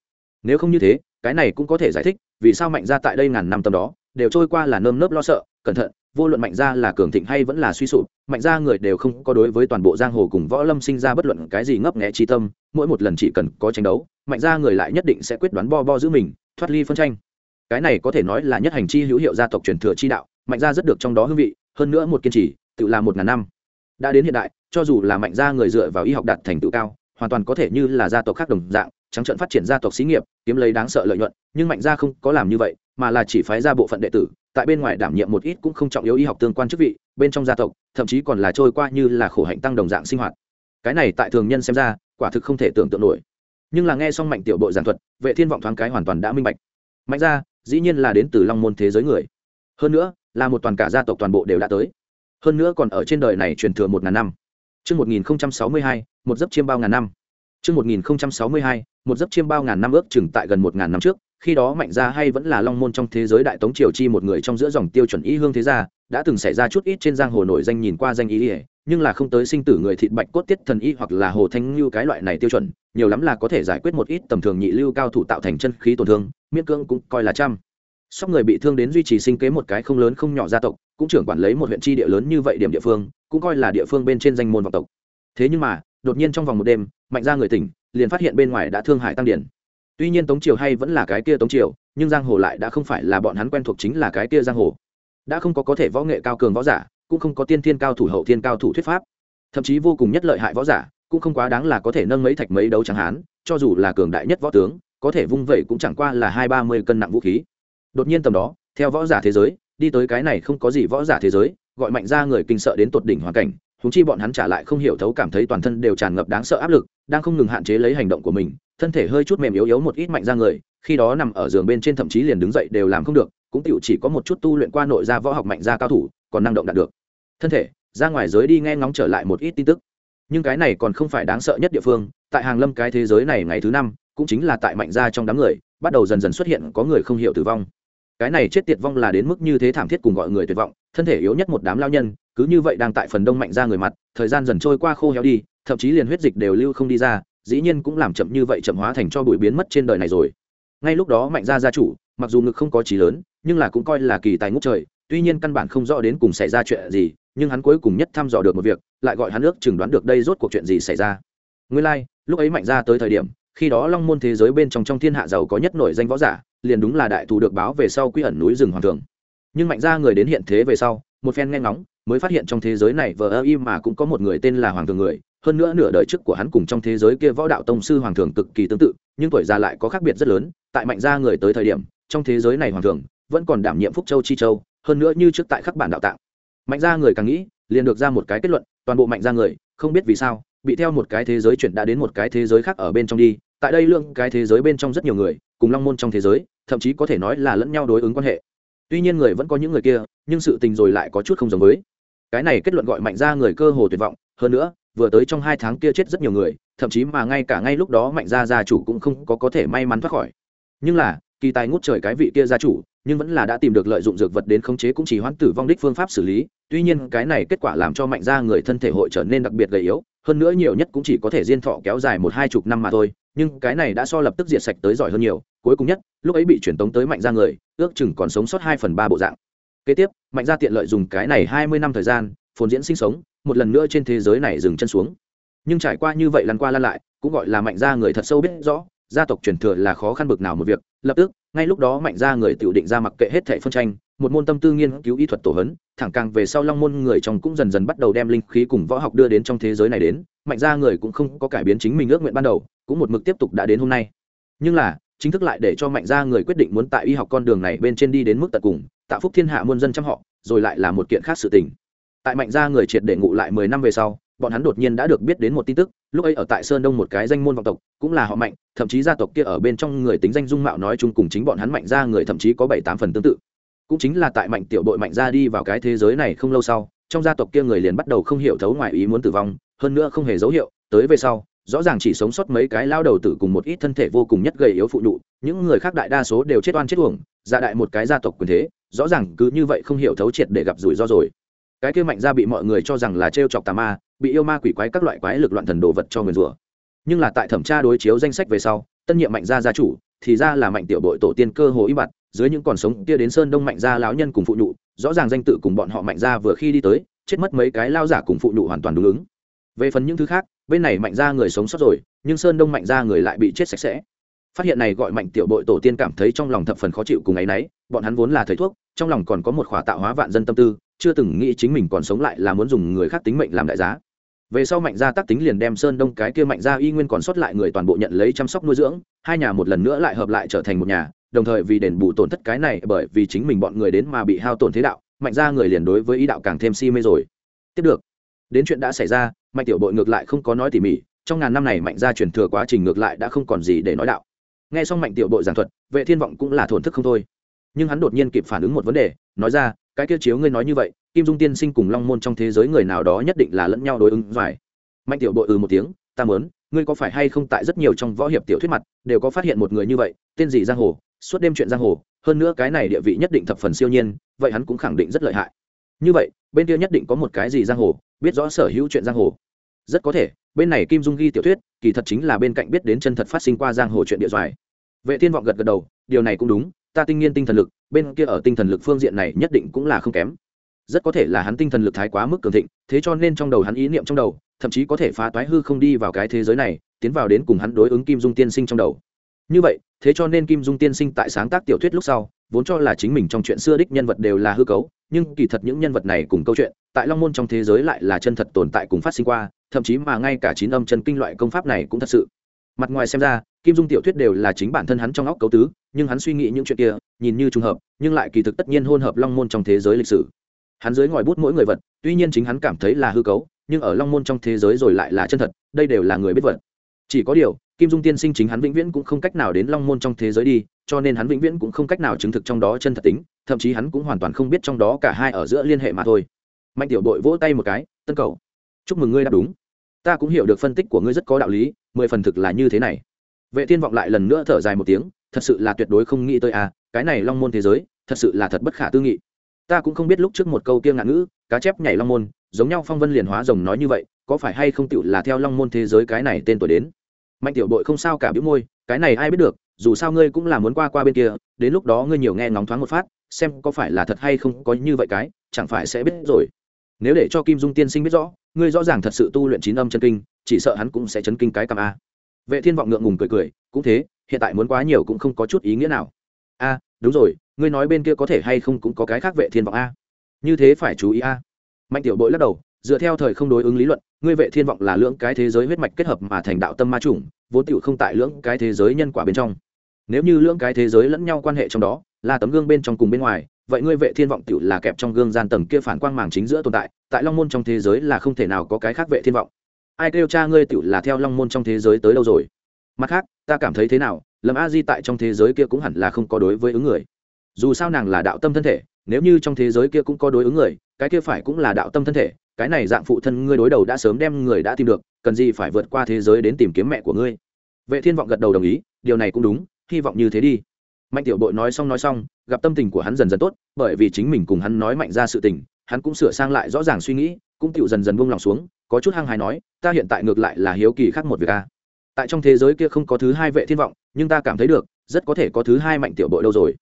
Nếu không như thế, cái này cũng có thể giải thích vì sao mạnh ra tại đây ngàn năm tầm đó đều trôi qua là nơm nớp lo sợ, cẩn thận, vô luận mạnh gia là cường thịnh hay vẫn là suy sụp, mạnh gia người đều không có đối với toàn bộ giang hồ cùng võ lâm sinh ra bất luận cái gì ngấp nghẽ trí tâm, mỗi một lần chỉ cần có tranh đấu, mạnh gia người lại nhất định sẽ quyết đoán bo bo giữ mình, thoát ly phân tranh. Cái này có thể nói là nhất hành chi hữu hiệu gia tộc truyền thừa chi đạo, mạnh gia rất được trong đó hương vị, hơn nữa một kiên trì, tự là một ngàn năm. Đã đến hiện đại, cho dù là mạnh gia người dựa vào y học đạt thành tựu cao, hoàn toàn có thể như là gia tộc khác đồng dạng, trắng trận phát triển gia tộc xí nghiệp, kiếm lấy đáng sợ lợi nhuận, nhưng mạnh gia không có làm như vậy mà là chỉ phái ra bộ phận đệ tử tại bên ngoài đảm nhiệm một ít cũng không trọng yếu y học tương quan chức vị bên trong gia tộc thậm chí còn là trôi qua như là khổ hạnh tăng đồng dạng sinh hoạt. Cái này tại thường nhân xem ra quả thực không thể tưởng tượng nổi. Nhưng là nghe xong mạnh tiểu bộ giảng thuật vệ thiên vọng thoáng cái hoàn toàn đã minh bạch. Mạnh ra dĩ nhiên là đến từ long môn thế giới người. Hơn nữa là một toàn cả gia tộc toàn bộ đều đã tới. Hơn nữa còn ở trên đời này truyền thừa một ngàn năm. Trước 1062, một giấc chiêm bao ngàn năm. Trước 1062, một giấc chiêm bao ngàn năm ước chừng tại gần một ngàn năm trước, khi đó mạnh gia hay vẫn là long môn trong thế giới đại tống triều chi một người trong giữa dòng tiêu chuẩn ý hương thế gia, đã từng xảy ra chút ít trên giang hồ nổi danh nhìn qua danh ý, ỉa nhưng là không tới sinh tử người thịt bạch cốt tiết thần y hoặc là hồ thanh lưu cái loại này tiêu chuẩn, nhiều lắm là có thể giải quyết một ít tầm thường nhị lưu cao thủ tạo thành chân khí tổn thương, miễn cưỡng cũng coi là trăm. Sóc người bị thương đến duy trì sinh kế một cái không lớn không nhỏ gia tộc, cũng trưởng quản lấy một huyện tri địa lớn như vậy điểm địa phương, cũng coi là địa phương bên trên danh môn vọng tộc. Thế nhưng mà, đột nhiên trong vòng một đêm, mạnh ra người tỉnh, liền phát hiện bên ngoài đã thương hại tăng điển. Tuy nhiên Tống Triều hay vẫn là cái kia Tống Triều, nhưng giang hồ lại đã không phải là bọn hắn quen thuộc chính là cái kia giang hồ. Đã không có có thể võ nghệ cao cường võ giả, cũng không có tiên thiên cao thủ hậu thiên cao thủ thuyết pháp. Thậm chí vô cùng nhất lợi hại võ giả, cũng không quá đáng là có thể nâng mấy thạch mấy đấu chẳng hán, cho dù là cường đại nhất võ tướng, có thể vung vẩy cũng chẳng qua là hai ba mươi cân nặng vũ khí đột nhiên tầm đó theo võ giả thế giới đi tới cái này không có gì võ giả thế giới gọi mạnh ra người kinh sợ đến tột đỉnh hoàn cảnh húng chi bọn hắn trả lại không hiểu thấu cảm thấy toàn thân đều tràn ngập đáng sợ áp lực đang không ngừng hạn chế lấy hành động của mình thân thể hơi chút mềm yếu yếu một ít mạnh ra người, khi đó nằm ở giường bên trên thậm chí liền đứng dậy đều làm không được, cũng tựu chỉ có một chút tu luyện qua nội gia võ học mạnh ra cao thủ, còn năng động đạt được. Thân thể, ra ngoài giới đi nghe ngóng trở lại một ít tin tức. Nhưng cái này còn không phải đáng sợ nhất địa phương, tại hàng lâm cái thế giới này ngày thứ năm, cũng chính là tại mạnh gia trong đám người, bắt đầu dần dần xuất hiện có người không hiểu tử vong. Cái này chết tiệt vong là đến mức như thế thảm thiết cùng gọi người tuyệt vọng, thân thể yếu nhất một đám lao nhân, cứ như vậy đang tại phần đông mạnh ra người mặt, thời gian dần trôi qua khô héo đi, thậm chí liền huyết dịch đều lưu không đi ra dĩ nhiên cũng làm chậm như vậy chậm hóa thành cho bụi biến mất trên đời này rồi. Ngay lúc đó mạnh gia gia chủ mặc dù ngực không có trí lớn nhưng là cũng coi là kỳ tài ngút trời tuy nhiên căn bản không rõ đến cùng xảy ra chuyện gì nhưng hắn cuối cùng nhất thăm dò được một việc lại gọi hắn ước chừng đoán được đây rốt cuộc chuyện gì xảy ra. Nguyên lai、like, lúc ấy mạnh gia tới thời điểm khi đó long môn thế giới bên trong trong thiên hạ giàu có nhất nổi danh võ giả liền đúng là đại thù được báo về sau quy ẩn núi rừng hoàng thường. Nhưng mạnh gia người đến hiện thế về sau một phen nghe ngóng mới phát hiện trong thế giới này vờ ơ im mà cũng có một người tên là hoàng thường người hơn nữa nửa đời trước của hắn cùng trong thế giới kia võ đạo tông sư hoàng thường cực kỳ tương tự, nhưng tuổi già lại có khác biệt rất lớn, tại mạnh gia người tới thời điểm, trong thế giới này hoàng thường vẫn còn đảm nhiệm phúc châu chi châu, hơn nữa như trước tại khắc bản đạo tạng. Mạnh gia người càng nghĩ, liền được ra một cái kết luận, toàn bộ mạnh gia người, không biết vì sao, bị theo một cái thế giới chuyển đã đến một cái thế giới khác ở bên trong đi, tại đây lượng cái thế giới bên trong rất nhiều người, cùng long môn trong thế giới, thậm chí có thể nói là lẫn nhau đối ứng quan hệ. Tuy nhiên người vẫn có những người kia, nhưng sự tình rồi lại có chút không giống với. Cái này kết luận gọi mạnh ra người cơ hồ tuyệt vọng, hơn nữa vừa tới trong hai tháng kia chết rất nhiều người, thậm chí mà ngay cả ngay lúc đó mạnh gia gia chủ cũng không có có thể may mắn thoát khỏi. Nhưng là, kỳ tài ngút trời cái vị kia gia chủ, nhưng vẫn là đã tìm được lợi dụng dược vật đến khống chế cũng chỉ hoãn tử vong đích phương pháp xử lý. Tuy nhiên, cái này kết quả làm cho mạnh gia người thân thể hội trở nên đặc biệt gầy yếu, hơn nữa nhiều nhất cũng chỉ có thể diên thọ kéo dài một hai chục năm mà thôi. Nhưng cái này đã so lập tức diệt sạch tới giỏi hơn nhiều. Cuối cùng nhất, lúc ấy bị chuyển tống tới mạnh gia người, ước chừng còn sống sót hai phần ba bộ dạng. Kế tiếp, mạnh gia tiện lợi dùng cái này hai mươi năm thời gian, phồn diễn sinh sống một lần nữa trên thế giới này dừng chân xuống. Nhưng trải qua như vậy lăn qua lăn lại, cũng gọi là mạnh gia người thật sâu biết rõ, gia tộc truyền thừa là khó khăn bực nào một việc. Lập tức, ngay lúc đó mạnh gia người tự định ra mặc kệ hết thảy phân tranh, một môn tâm tư nghiên cứu y thuật tổ hấn, thẳng càng về sau long môn người trong cũng dần dần bắt đầu đem linh khí cùng võ học đưa đến trong thế giới này đến. Mạnh gia người cũng không có cải biến chính mình ước nguyện ban đầu, cũng một mực tiếp tục đã đến hôm nay. Nhưng là, chính thức lại để cho mạnh gia người quyết định muốn tại y học con đường này bên trên đi đến mức tận cùng, tạo phúc thiên hạ muôn dân trăm họ, rồi lại là một kiện khác sự tình tại mạnh gia người triệt để ngụ lại mười năm về sau, bọn hắn đột nhiên đã được biết đến một tin tức, lúc ấy ở tại sơn đông một cái danh môn vọng tộc, cũng là họ mạnh, thậm chí gia tộc kia ở bên trong người tính danh dung mạo nói chung cùng chính bọn hắn mạnh gia người thậm chí có bảy tám phần tương tự. Cũng chính là tại mạnh tiểu đội mạnh gia đi vào cái thế giới này không lâu sau, trong gia tộc kia người liền bắt đầu không hiểu thấu ngoài ý muốn tử vong, hơn nữa không hề dấu hiệu, tới về sau, rõ ràng chỉ sống sót mấy cái lao đầu tử cùng một ít thân thể vô cùng nhất gầy yếu phụ nhụ những người khác đại đa số đều chết oan chết uổng gia đại một cái gia tộc quyền thế, rõ ràng cứ như vậy không hiểu thấu triệt để gặp rủi ro rồi cái kia mạnh ra bị mọi người cho rằng là t chọc tà ma, bị yêu ma quỷ quái các loại quái lực loạn thần đồ vật cho người rủa. Nhưng là tại thẩm tra đối chiếu danh sách về sau, tân nhiệm mạnh gia gia chủ, thì ra là mạnh tiểu đội tổ tiên cơ hồ y bặt, dưới những còn sống kia đến sơn đông mạnh gia lão nhân cùng phụ nhụ, rõ ràng danh tự cùng bọn họ mạnh gia vừa khi đi tới, chết mất mấy cái lao giả cùng phụ nhụ hoàn toàn đúng ứng. Về phần những thứ khác, bên này mạnh gia người sống sót rồi, nhưng sơn đông mạnh gia người lại bị chết sạch sẽ. Phát hiện này gọi mạnh tiểu bội tổ tiên cảm thấy trong lòng thập phần khó chịu cùng ấ y n ấ y bọn hắn vốn là thầy thuốc, trong lòng còn có một khỏa tạo hóa vạn dân tâm tư chưa từng nghĩ chính mình còn sống lại là muốn dùng người khác tính mệnh làm đại giá. Về sau mạnh gia tác tính liền đem sơn đông cái kia mạnh gia y nguyên còn sót lại người toàn bộ nhận lấy chăm sóc nuôi dưỡng, hai nhà một lần nữa lại hợp lại trở thành một nhà, đồng thời vì đền bù tổn thất cái này bởi vì chính mình bọn người đến mà bị hao tổn thế đạo, mạnh gia người liền đối với ý đạo càng thêm si mê rồi. Tiếp được, đến chuyện đã xảy ra, mạnh tiểu bội ngược lại không có nói tỉ mỉ, trong ngàn năm này mạnh gia truyền thừa quá trình ngược lại đã không còn gì để nói đạo. Nghe xong mạnh tiểu bội giảng thuật, vệ thiên vọng cũng là thổn thức không thôi. Nhưng hắn đột nhiên kịp phản ứng một vấn đề, nói ra cái kia chiếu ngươi nói như vậy, kim dung tiên sinh cùng long môn trong thế giới người nào đó nhất định là lẫn nhau đối ứng phải mạnh tiểu bội ừ một tiếng, ta muốn, ngươi có phải hay không tại rất nhiều trong võ hiệp tiểu thuyết mặt, đều có phát hiện một người như vậy, tên gì giang hồ, suốt đêm chuyện giang hồ, hơn nữa cái này địa vị nhất định thập phần siêu nhiên, vậy hắn cũng khẳng định rất lợi hại. Như vậy, bên kia nhất định có một cái gì giang hồ, biết rõ sở hữu chuyện giang hồ. Rất có thể, bên này kim dung ghi tiểu thuyết, kỳ thật chính là bên cạnh biết đến chân thật phát sinh qua giang hồ chuyện địa doài vệ thiên vọng gật gật đầu, điều này cũng đúng ta tinh nghiên tinh thần lực, bên kia ở tinh thần lực phương diện này nhất định cũng là không kém. Rất có thể là hắn tinh thần lực thái quá mức cường thịnh, thế cho nên trong đầu hắn ý niệm trong đầu, thậm chí có thể phá toái hư không đi vào cái thế giới này, tiến vào đến cùng hắn đối ứng kim dung tiên sinh trong đầu. Như vậy, thế cho nên kim dung tiên sinh tại sáng tác tiểu thuyết lúc sau, vốn cho là chính mình trong chuyện xưa đích nhân vật đều là hư cấu, nhưng kỳ thật những nhân vật này cùng câu chuyện, tại long môn trong thế giới lại là chân thật tồn tại cùng phát sinh qua, thậm chí mà ngay cả chín âm chân kinh loại công pháp này cũng thật sự mặt ngoài xem ra, kim dung tiểu thuyết đều là chính bản thân hắn trong óc cấu tứ, nhưng hắn suy nghĩ những chuyện kia, nhìn như trùng hợp, nhưng lại kỳ thực tất nhiên hôn hợp long môn trong thế giới lịch sử. Hắn dưới ngòi bút mỗi người vật, tuy nhiên chính hắn cảm thấy là hư cấu, nhưng ở long môn trong thế giới rồi lại là chân thật, đây đều là người biết vật. Chỉ có điều, kim dung tiên sinh chính hắn vĩnh viễn cũng không cách nào đến long môn trong thế giới đi, cho nên hắn vĩnh viễn cũng không cách nào chứng thực trong đó chân thật tính, thậm chí hắn cũng hoàn toàn không biết trong đó cả hai ở giữa liên hệ mà thôi. Mạnh tiểu đội vỗ tay một cái, tân cầu chúc mừng ngươi đã đúng. Ta cũng hiểu được phân tích của ngươi rất có đạo lý mười phần thực là như thế này. Vệ thiên vọng lại lần nữa thở dài một tiếng, thật sự là tuyệt đối không nghĩ tới à cái này long môn thế giới, thật sự là thật bất khả tư nghị. Ta cũng không biết lúc trước một câu kia ngạn ngữ, cá chép nhảy long môn, giống nhau phong vân liền hóa rồng nói như vậy, có phải hay không tiểu là theo long môn thế giới cái này tên tuổi đến? Mạnh tiểu đội không sao cả biếu môi, cái này ai biết được, dù sao ngươi cũng là muốn qua qua bên kia, đến lúc đó ngươi nhiều nghe ngóng thoáng một phát, xem có phải là thật hay không có như vậy cái, chẳng phải sẽ biết rồi. Nếu để cho kim dung tiên sinh biết rõ, ngươi rõ ràng thật sự tu luyện chín âm chân kinh chỉ sợ hắn cũng sẽ chấn kinh cái cằm a. Vệ thiên vọng ngượng ngùng cười cười, cũng thế, hiện tại muốn quá nhiều cũng không có chút ý nghĩa nào. A, đúng rồi, ngươi nói bên kia có thể hay không cũng có cái khác vệ thiên vọng a. Như thế phải chú ý a. Mạnh tiểu bội lắc đầu, dựa theo thời không đối ứng lý luận, ngươi vệ thiên vọng là lưỡng cái thế giới huyết mạch kết hợp mà thành đạo tâm ma chủng, vốn tiểu không tại lưỡng cái thế giới nhân quả bên trong. Nếu như lưỡng cái thế giới lẫn nhau quan hệ trong đó, là tấm gương bên trong cùng bên ngoài, vậy ngươi vệ thiên vọng tiểu là kẹp trong gương gian tầng kia phản quang màng chính giữa tồn tại tại long môn trong thế giới là không thể nào có cái khác vệ thiên vọng ai kêu cha ngươi tiểu là theo long môn trong thế giới tới đâu rồi? Mặt khác, ta cảm thấy thế nào, lâm a di tại trong thế giới kia cũng hẳn là không có đối với ứng người. Dù sao nàng là đạo tâm thân thể, nếu như trong thế giới kia cũng có đối ứng người, cái kia phải cũng là đạo tâm thân thể, cái này dạng phụ thân ngươi đối đầu đã sớm đem người đã tìm được, cần gì phải vượt qua thế giới đến tìm kiếm mẹ của ngươi? Vệ thiên vọng gật đầu đồng ý, điều này cũng đúng, hy vọng như thế đi. Mạnh tiểu bội nói xong nói xong, gặp tâm tình của hắn dần dần tốt, bởi vì chính mình cùng hắn nói mạnh ra sự tình, hắn cũng sửa sang lại rõ ràng suy nghĩ, cũng tựu dần dần buông lòng xuống có chút hăng hái nói ta hiện tại ngược lại là hiếu kỳ khác một việc a. Tại trong thế giới kia không có thứ hai vệ thiên vọng nhưng ta cảm thấy được rất có thể có thứ hai mạnh tiểu bội đâu rồi.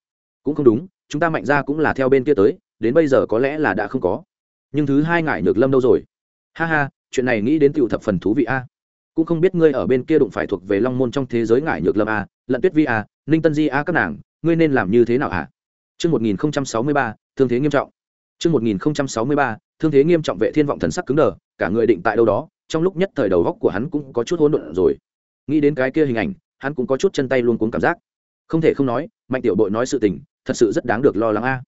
Cũng không đúng chúng ta mạnh ra cũng là theo bên kia tới đến bây giờ có lẽ là đã không có. Nhưng thứ hai ngại nhược lâm đâu rồi? Ha ha chuyện này nghĩ đến tiểu thập phần thú vị a. Cũng không biết ngươi ở bên kia đụng phải thuộc về long môn trong thế giới ngại nhược lâm a lận tuyết vi a ninh tân di a các nàng ngươi nên làm như thế nào hả? Trước 1063, thương thế nghiêm trọng. Trước 1063, thương thế nghiêm trọng vệ thiên vọng thần sắc cứng đờ, cả người định tại đâu đó, trong lúc nhất thời đầu góc của hắn cũng có chút hỗn độn rồi. Nghĩ đến cái kia hình ảnh, hắn cũng có chút chân tay luôn cuống cảm giác. Không thể không nói, Mạnh Tiểu Bội nói sự tình, thật sự rất đáng được lo lắng a.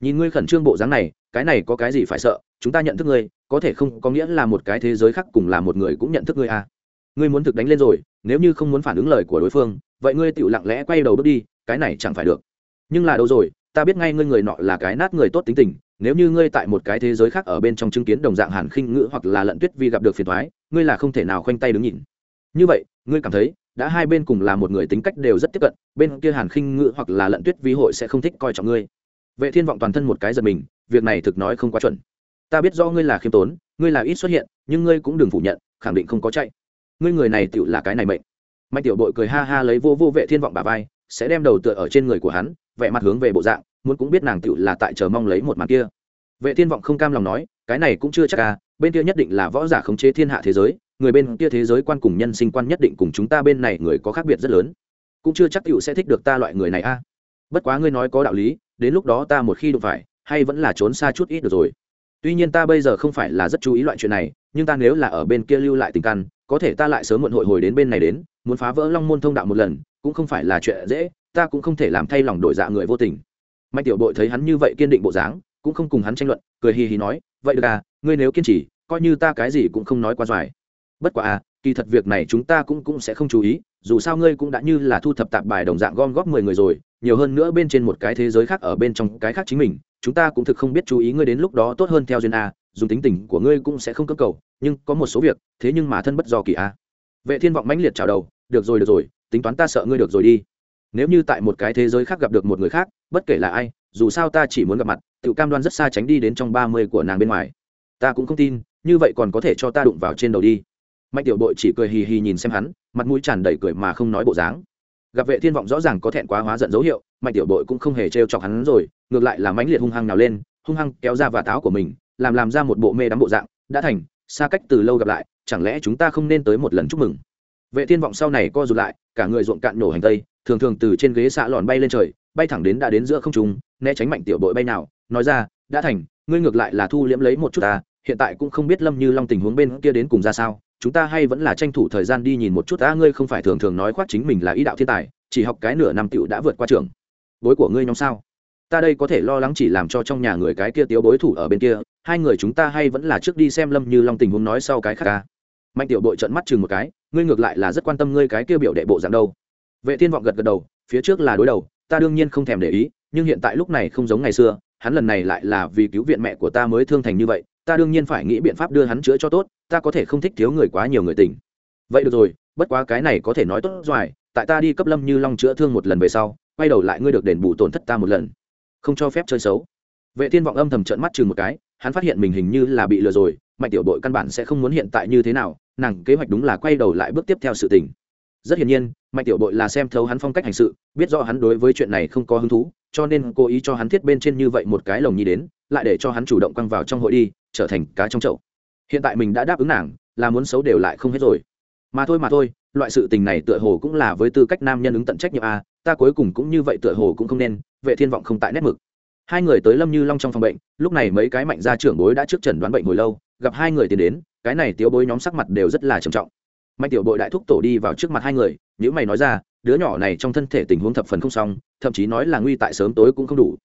Nhìn ngươi khẩn trương bộ dáng này, cái này có cái gì phải sợ, chúng ta nhận thức ngươi, có thể không có nghĩa là một cái thế giới khác cùng là một người cũng nhận thức ngươi a. Ngươi muốn thực đánh lên rồi, nếu như không muốn phản ứng lời của đối phương, vậy ngươi tiểu lặng lẽ quay đầu bước đi, cái này chẳng phải được nhưng là đâu rồi ta biết ngay ngươi người nọ là cái nát người tốt tính tình nếu như ngươi tại một cái thế giới khác ở bên trong chứng kiến đồng dạng hàn khinh ngữ hoặc là lận tuyết vi gặp được phiền thoái ngươi là không thể nào khoanh tay đứng nhìn. Như vậy, ngươi cảm thấy, đã hai bên cùng là một người tính cách đều rất tiếp cận, bên kia hàn khinh ngữ hoặc là lận tuyết vi hội sẽ không thích coi trọng ngươi. Vệ thiên vọng toàn thân một cái giật mình, việc này thực nói không quá chuẩn. Ta biết do ngươi là khiêm tốn, ngươi là ít xuất hiện, nhưng ngươi cũng đừng phủ nhận, khẳng định không có chạy. Ngươi người này tựu là cái này mệnh. Mạnh tiểu bội cười ha ha lấy vô vô vệ thiên vọng bà vai, sẽ đem đầu tựa ở trên người của hắn, vẻ mặt hướng về bộ dạng muốn cũng biết nàng tựu là tại chờ mong lấy một màn kia. Vệ thiên vọng không cam lòng nói, cái này cũng chưa chắc à bên kia nhất định là võ giả khống chế thiên hạ thế giới, người bên kia thế giới quan cùng nhân sinh quan nhất định cùng chúng ta bên này người có khác biệt rất lớn. Cũng chưa chắc tựu sẽ thích được ta loại người này a à. bất quá ngươi nói có đạo lý, đến lúc đó ta một khi đụng phải, hay vẫn là trốn xa chút ít được rồi. Tuy nhiên ta bây giờ không phải là rất chú ý loại chuyện này, nhưng ta nếu là ở bên kia lưu lại tình căn, có thể ta lại sớm muộn hội hồi đến bên này đến, muốn phá vỡ long môn thông đạo một lần, cũng không phải là chuyện dễ, ta cũng không thể làm thay lòng đổi dạ người vô tình mạnh tiểu đội thấy hắn như vậy kiên định bộ dáng, cũng không cùng hắn tranh luận, cười hì hì nói, vậy được à ngươi nếu kiên trì, coi như ta cái gì cũng không nói qua doài. Bất quả à kỳ thật việc này chúng ta cũng cũng sẽ không chú ý, dù sao ngươi cũng đã như là thu thập tạp bài đồng dạng gom góp mười người rồi, nhiều hơn nữa bên trên một cái thế giới khác ở bên trong cái khác chính mình, chúng ta cũng thực không biết chú ý ngươi đến lúc đó tốt hơn theo duyên à, a dùng tính tình của ngươi cũng sẽ không cơ cầu, nhưng có một số việc, thế nhưng mà thân bất do kỳ a vệ thiên vọng mãnh liệt chào đầu, được rồi được rồi, tính toán ta sợ ngươi được rồi đi nếu như tại một cái thế giới khác gặp được một người khác, bất kể là ai, dù sao ta chỉ muốn gặp mặt tự cam đoan rất xa tránh đi đến trong ba mươi của nàng bên ngoài. Ta cũng không tin, như vậy còn có thể cho ta đụng vào trên đầu đi. Mạnh tiểu đội chỉ cười hì hì nhìn xem hắn, mặt mũi tràn đầy cười mà không nói bộ dáng. Gặp vệ thiên vọng rõ ràng có thẹn quá hóa giận dấu hiệu, mạnh tiểu đội cũng không hề trêu chọc hắn rồi, ngược lại là mãnh liệt hung hăng nào lên, hung hăng kéo ra và táo của mình, làm làm ra một bộ mê đắm bộ dạng, đã thành, xa cách từ lâu gặp lại, chẳng lẽ chúng ta không nên tới một lần chúc mừng? Vệ thiên vọng sau này co rụt lại, cả người ruộng cạn nổ hành tây thường thường từ trên ghế xạ lòn bay lên trời, bay thẳng đến đã đến giữa không trung, né tránh mạnh tiểu bội bay nào, nói ra, đã thành, ngươi ngược lại là thu liễm lấy một chút ta, hiện tại cũng không biết lâm như long tình huống bên kia đến cùng ra sao, chúng ta hay vẫn là tranh thủ thời gian đi nhìn một chút ta, ngươi không phải thường thường nói khoác chính mình là ý đạo thiên tài, chỉ học cái nửa năm tiểu đã vượt qua trường. Bối của ngươi nhóm sao? Ta đây có thể lo lắng chỉ làm cho trong nhà người cái kia tiếu bối thủ ở bên kia, hai người chúng ta hay vẫn là trước đi xem lâm như long tình huống nói sau cái khác ca mạnh tiểu bội trận mắt chừng một cái, ngươi ngược lại là rất quan tâm ngươi cái kia biểu đệ bộ dạng đâu vệ thiên vọng gật gật đầu, phía trước là đối đầu, ta đương nhiên không thèm để ý, nhưng hiện tại lúc này không giống ngày xưa, hắn lần này lại là vì cứu viện mẹ của ta mới thương thành như vậy, ta đương nhiên phải nghĩ biện pháp đưa hắn chữa cho tốt, ta có thể không thích thiếu người quá nhiều người tình. Vậy được rồi, bất quá cái này có thể nói tốt doài tại ta đi cấp lâm như long chữa thương một lần về sau, quay đầu lại ngươi được đền bù tổn thất ta một lần. Không cho phép chơi xấu. Vệ thiên vọng âm thầm trợn mắt chừng một cái, hắn phát hiện mình hình như là bị lừa rồi, mạnh tiểu đội căn bản sẽ không muốn hiện tại như thế nào, nàng kế hoạch đúng là quay đầu lại bước tiếp theo sự tình rất hiển nhiên, mạnh tiểu bội là xem thấu hắn phong cách hành sự, biết rõ hắn đối với chuyện này không có hứng thú, cho nên cố ý cho hắn thiết bên trên như vậy một cái lồng nhi đến, lại để cho hắn chủ động quăng vào trong hội đi, trở thành cá trong chậu. Hiện tại mình đã đáp ứng nàng, là muốn xấu đều lại không hết rồi. Mà thôi mà thôi, loại sự tình này tựa hồ cũng là với tư cách nam nhân ứng tận trách nhiệm a, ta cuối cùng cũng như vậy tựa hồ cũng không nên, vệ thiên vọng không tại nét mực. Hai người tới lâm như long trong phòng bệnh, lúc này mấy cái mạnh gia trưởng bối đã trước trần đoán bệnh hồi lâu, gặp hai người tiến đến, cái này tiếu bối nhóm sắc mặt đều rất là trầm trọng mạnh tiểu bội đại thúc tổ đi vào trước mặt hai người những mày nói ra, đứa nhỏ này trong thân thể tình huống thập phần không xong, thậm chí nói là nguy tại sớm tối cũng không đủ.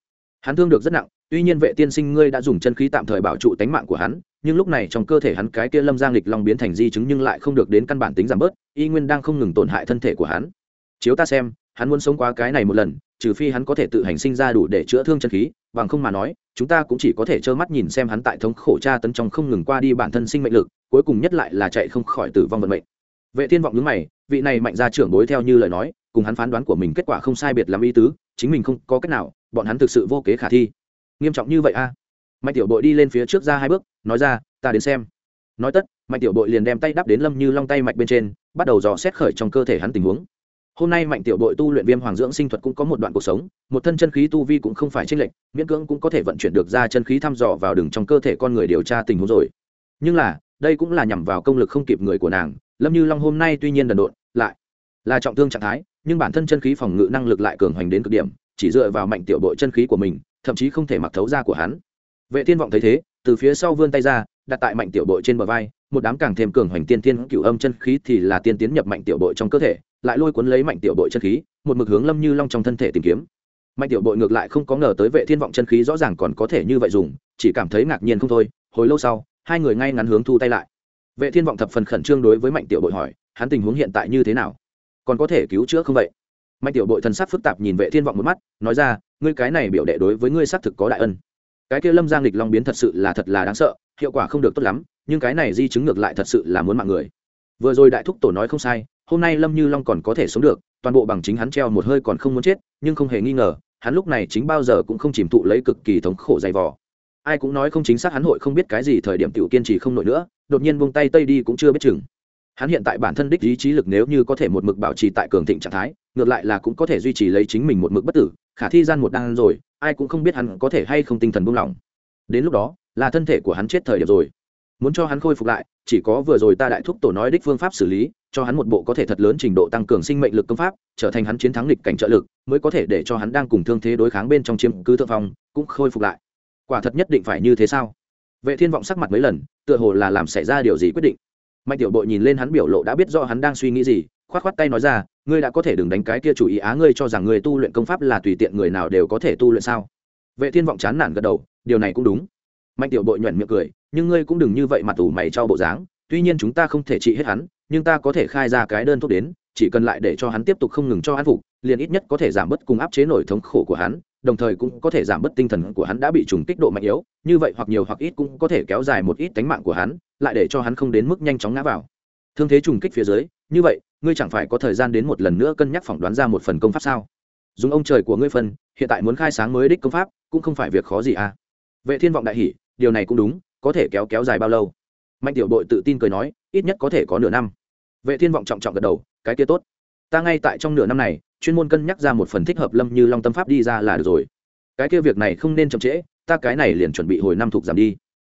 Hắn thương được rất nặng, tuy nhiên vệ tiên sinh ngươi đã dùng chân khí tạm thời bảo trụ tánh mạng của hắn, nhưng lúc này trong cơ thể hắn cái kia lâm giang lịch long biến thành di chứng nhưng lại không được đến căn bản tính giảm bớt, y nguyên đang không ngừng tổn hại thân thể của hắn. Chiếu ta xem, hắn muốn sống qua cái này một lần, trừ phi hắn có thể tự hành sinh ra đủ để chữa thương chân khí, bằng không mà nói, chúng ta cũng chỉ có thể trơ mắt nhìn xem hắn tại thống khổ tra tấn trong không ngừng qua đi bản thân sinh mệnh lực, cuối cùng nhất lại là chạy không khỏi tử vong vận mệnh vệ thiên vọng nhướng mày, vị này mạnh ra trưởng bối theo như lời nói, cùng hắn phán đoán của mình kết quả không sai biệt làm ý tứ, chính mình không có cách nào, bọn hắn thực sự vô kế khả thi. Nghiêm trọng như vậy a? Mạnh tiểu bội đi lên phía trước ra hai bước, nói ra, ta đến xem. Nói tất, mạnh tiểu bội liền đem tay đắp đến lâm như long tay mạch bên trên, bắt đầu dò xét khởi trong cơ thể hắn tình huống. Hôm nay mạnh tiểu bội tu luyện viêm hoàng dưỡng sinh thuật cũng có một đoạn cuộc sống, một thân chân khí tu vi cũng không phải tranh lệch, miễn cưỡng cũng có thể vận chuyển được ra chân khí thăm dò vào đường trong cơ thể con người điều tra tình huống rồi. Nhưng là, đây cũng là nhằm vào công lực không kịp người của nàng lâm như long hôm nay tuy nhiên đần độn, lại là trọng thương trạng thái, nhưng bản thân chân khí phòng ngự năng lực lại cường hoành đến cực điểm, chỉ dựa vào mạnh tiểu bội chân khí của mình, thậm chí không thể mặc thấu ra của hắn. Vệ thiên vọng thấy thế, từ phía sau vươn tay ra, đặt tại mạnh tiểu bội trên bờ vai, một đám càng thêm cường hoành tiên tiên cửu âm chân khí thì là tiên tiến nhập mạnh tiểu bội trong cơ thể, lại lôi cuốn lấy mạnh tiểu bội chân khí, một mực hướng lâm như long trong thân thể tìm kiếm. Mạnh tiểu bội ngược lại không có ngờ tới vệ thiên vọng chân khí rõ ràng còn có thể như vậy dùng, chỉ cảm thấy ngạc nhiên không thôi, hồi lâu sau, hai người ngay ngắn hướng thu tay lại vệ thiên vọng thập phần khẩn trương đối với mạnh tiểu bội hỏi, hắn tình huống hiện tại như thế nào? Còn có thể cứu chữa không vậy? Mạnh tiểu bội thần sắc phức tạp nhìn vệ thiên vọng một mắt, nói ra, ngươi cái này biểu đệ đối với ngươi xác thực có đại ân. Cái kia lâm giang lịch long biến thật sự là thật là đáng sợ, hiệu quả không được tốt lắm, nhưng cái này di chứng ngược lại thật sự là muốn mạng người. Vừa rồi đại thúc tổ nói không sai, hôm nay lâm như long còn có thể sống được, toàn bộ bằng chính hắn treo một hơi còn không muốn chết, nhưng không hề nghi ngờ, hắn lúc này chính bao giờ cũng không chìm thụ lấy cực kỳ thống khổ dày vò ai cũng nói không chính xác hắn hội không biết cái gì, thời điểm tiểu kiên trì không nổi nữa, đột nhiên buông tay tây đi cũng chưa biết chừng. Hắn hiện tại bản thân đích ý chí lực nếu như có thể một mực bảo trì tại cường thịnh trạng thái, ngược lại là cũng có thể duy trì lấy chính mình một mực bất tử, khả thi gian một đan rồi, ai cũng không biết hắn có thể hay không tinh thần buông lỏng. Đến lúc đó, là thân thể của hắn chết thời điểm rồi. Muốn cho hắn khôi phục lại, chỉ có vừa rồi ta đại thúc tổ nói đích phương pháp xử lý, cho hắn một bộ có thể thật lớn trình độ tăng cường sinh mệnh lực công pháp, trở thành hắn chiến thắng lịch cảnh trợ lực, mới có thể để cho hắn đang cùng thương thế đối kháng bên trong chiếm cứ thượng phong, cũng khôi phục lại quả thật nhất định phải như thế sao? Vệ thiên vọng sắc mặt mấy lần, tựa hồ là làm xảy ra điều gì quyết định. Mạnh tiểu bội nhìn lên hắn biểu lộ đã biết rõ hắn đang suy nghĩ gì, khoát khoát tay nói ra, ngươi đã có thể đừng đánh cái kia chủ ý á, ngươi cho rằng người tu luyện công pháp là tùy tiện người nào đều có thể tu luyện sao? Vệ thiên vọng chán nản gật đầu, điều này cũng đúng. Mạnh tiểu bội nhuận miệng cười, nhưng ngươi cũng đừng như vậy mặt ủ mày cho bộ dáng, tuy nhiên chúng ta không thể trị hết hắn nhưng ta có thể khai ra cái đơn thuốc đến, chỉ cần lại để cho hắn tiếp tục không ngừng cho hắn phục, liền ít nhất có thể giảm bớt cùng áp chế nổi thống khổ của hắn, đồng thời cũng có thể giảm bớt tinh thần của hắn đã bị trùng kích độ mạnh yếu, như vậy hoặc nhiều hoặc ít cũng có thể kéo dài một ít tánh mạng của hắn, lại để cho hắn không đến mức nhanh chóng ngã vào. Thương thế trùng kích phía dưới, như vậy, ngươi chẳng phải có thời gian đến một lần nữa cân nhắc phỏng đoán ra một phần công pháp sao? Dùng ông trời của ngươi phân, hiện tại muốn khai sáng mới đích công pháp, cũng không phải việc khó gì à? Vệ thiên vọng đại hỷ điều này cũng đúng, có thể kéo kéo dài bao lâu? Mạnh tiểu đội tự tin cười nói, ít nhất có thể có nửa năm. Vệ thiên vọng trọng trọng gật đầu, cái kia tốt. Ta ngay tại trong nửa năm này, chuyên môn cân nhắc ra một phần thích hợp lâm như long tâm pháp đi ra là được rồi. Cái kia việc này không nên chậm trễ, ta cái này liền chuẩn bị hồi năm thuộc giảm đi.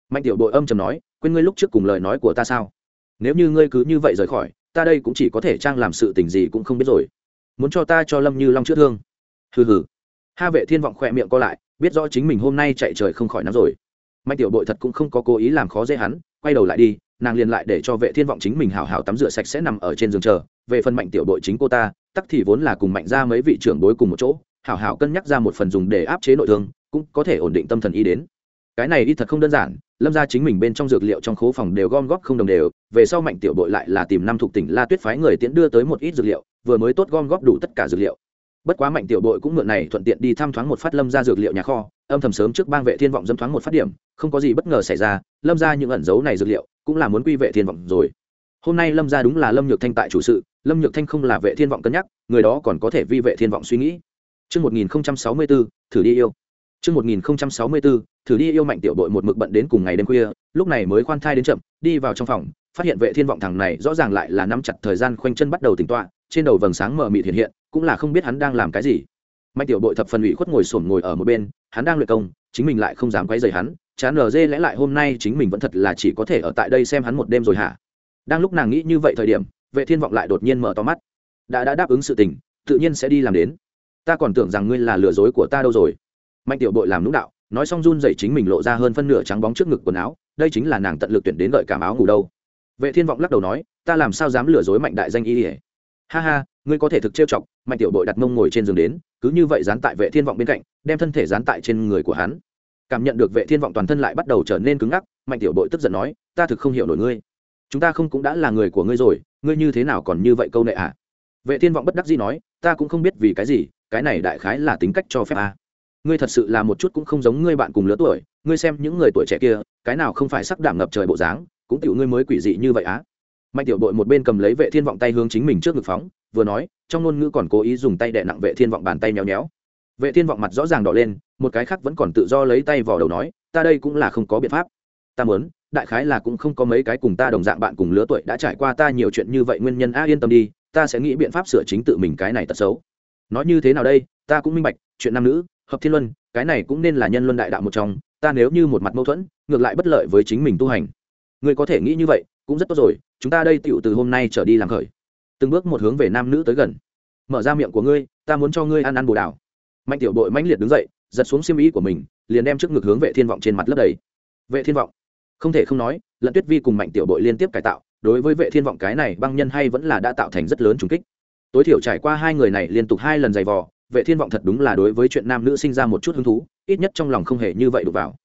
Mạnh tiểu đội âm trầm nói, quên ngươi lúc trước cùng lời nói của ta sao? Nếu như ngươi cứ như vậy rời khỏi, ta đây cũng chỉ có thể trang làm sự tình gì cũng không biết rồi. Muốn cho ta cho lâm như long chữa thương. Hừ hừ. Ha vệ thiên vọng khỏe miệng co lại, biết rõ chính mình hôm nay chạy trời không khỏi nắm rồi. Mạnh tiểu bội thật cũng không có cố ý làm khó dễ hắn quay đầu lại đi, nàng liền lại để cho vệ thiên vọng chính mình hào hào tắm rửa sạch sẽ nằm ở trên giường chờ. Về phần mạnh tiểu đội chính cô ta, tắc thì vốn là cùng mạnh ra mấy vị trưởng bối cùng một chỗ hảo hảo cân nhắc ra một phần dùng để áp chế nội thương, cũng có thể ổn định tâm thần ý đến. Cái này đi thật không đơn giản, lâm ra chính mình bên trong dược liệu trong khố phòng đều gom góp không đồng đều, về sau mạnh tiểu đội lại là tìm năm thuộc tỉnh la tuyết phái người tiễn đưa tới một ít dược liệu, vừa mới tốt gom góp đủ tất cả dược liệu bất quá mạnh tiểu bội cũng mượn này thuận tiện đi thăm thoáng một phát lâm ra dược liệu nhà kho âm thầm sớm trước bang vệ thiên vọng dâm thoáng một phát điểm không có gì bất ngờ xảy ra lâm ra những ẩn dấu này dược liệu cũng là muốn quy vệ thiên vọng rồi hôm nay lâm ra đúng là lâm nhược thanh tại chủ sự lâm nhược thanh không là vệ thiên vọng cân nhắc người đó còn có thể vi vệ thiên vọng suy nghĩ Trước 1064, thử đi yêu. Trước 1064, thử đi yêu mạnh tiểu đội một mực bận đến cùng ngày đêm khuya, lúc này mới khoan thai đến chậm, đi vào trong phòng, phát hiện vệ thiên vọng thằng này rõ ràng lại là nắm chặt thời gian khoanh chân bắt đầu tỉnh tọa, trên đầu vầng sáng mờ mịt hiện hiện, cũng là không biết hắn đang làm cái gì. Mạnh tiểu bội thập phần ủy khuất ngồi sổm ngồi ở một bên, hắn đang luyện công, chính mình lại không dám quấy rầy hắn, chán lờ dê lẽ lại hôm nay chính mình vẫn thật là chỉ có thể ở tại đây xem hắn một đêm rồi hả? Đang lúc nàng nghĩ như vậy thời điểm, vệ thiên vọng lại đột nhiên mở to mắt. Đã đã đáp ứng sự tình, tự nhiên sẽ đi làm đến ta còn tưởng rằng ngươi là lừa dối của ta đâu rồi mạnh tiểu bội làm lũng đạo nói xong run dậy chính mình lộ ra hơn phân nửa trắng bóng trước ngực quần áo đây chính là nàng tận lực tuyển đến gợi cảm áo ngủ đâu vệ thiên vọng lắc đầu nói ta làm sao dám lừa dối mạnh đại danh y ỉa ha ha ngươi có thể thực trêu chọc, mạnh tiểu bội đặt mông ngồi trên giường đến, cứ như vậy dán tại vệ thiên vọng bên cạnh, đem thân thể dán tại trên người của hắn. Cảm nhận được vệ thiên vọng toàn thân lại bắt đầu trở nên cứng ngắc, mạnh tiểu bội tức giận nói, ta thực không hiểu nổi ngươi. Chúng ta không cũng đã là người của ngươi rồi, ngươi như thế nào còn như vậy câu nệ à? Vệ thiên vọng bất đắc dĩ nói, ta cũng không biết vì cái gì, cái này đại khái là tính cách cho phép à. ngươi thật sự là một chút cũng không giống ngươi bạn cùng lứa tuổi, ngươi xem những người tuổi trẻ kia, cái nào không phải sắc đảm ngập trời bộ dáng, cũng tiểu ngươi mới quỷ dị như vậy á mạnh tiểu bội một bên cầm lấy vệ thiên vọng tay hướng chính mình trước ngực phóng, vừa nói, trong ngôn ngữ còn cố ý dùng tay đè nặng vệ thiên vọng bàn tay nhéo nhéo. Vệ thiên vọng mặt rõ ràng đỏ lên, một cái khác vẫn còn tự do lấy tay vào đầu nói, ta đây cũng là không có biện pháp. Ta muốn, đại khái là cũng không có mấy cái cùng ta đồng dạng bạn cùng lứa tuổi đã trải qua ta nhiều chuyện như vậy nguyên nhân, a, yên tâm đi, ta sẽ nghĩ biện pháp sửa chính tự mình cái này tật xấu. Nói như thế nào đây, ta cũng minh bạch, chuyện nam nữ, hợp thiên luân, cái này cũng nên là nhân luân đại đạo một trong, ta nếu như một mặt mâu thuẫn, ngược lại bất lợi với chính mình tu hành. Người có thể nghĩ như vậy, cũng rất tốt rồi chúng ta đây tựu từ hôm nay trở đi làm khởi. Từng bước một hướng về nam nữ tới gần. Mở ra miệng của ngươi, ta muốn cho ngươi ăn ăn bồ đào. Mạnh tiểu đội mãnh liệt đứng dậy, giật xuống xiêm ý của mình, liền đem trước ngực hướng vệ thiên vọng trên mặt lấp đầy. Vệ thiên vọng. Không thể không nói, lận tuyết vi cùng mạnh tiểu đội liên tiếp cải tạo, đối với vệ thiên vọng cái này băng nhân hay vẫn là đã tạo thành rất lớn trùng kích. Tối thiểu trải qua hai người này liên tục hai lần giày vò, vệ thiên vọng thật đúng là đối với chuyện nam nữ sinh ra một chút hứng thú, ít nhất trong lòng không hề như vậy đụng vào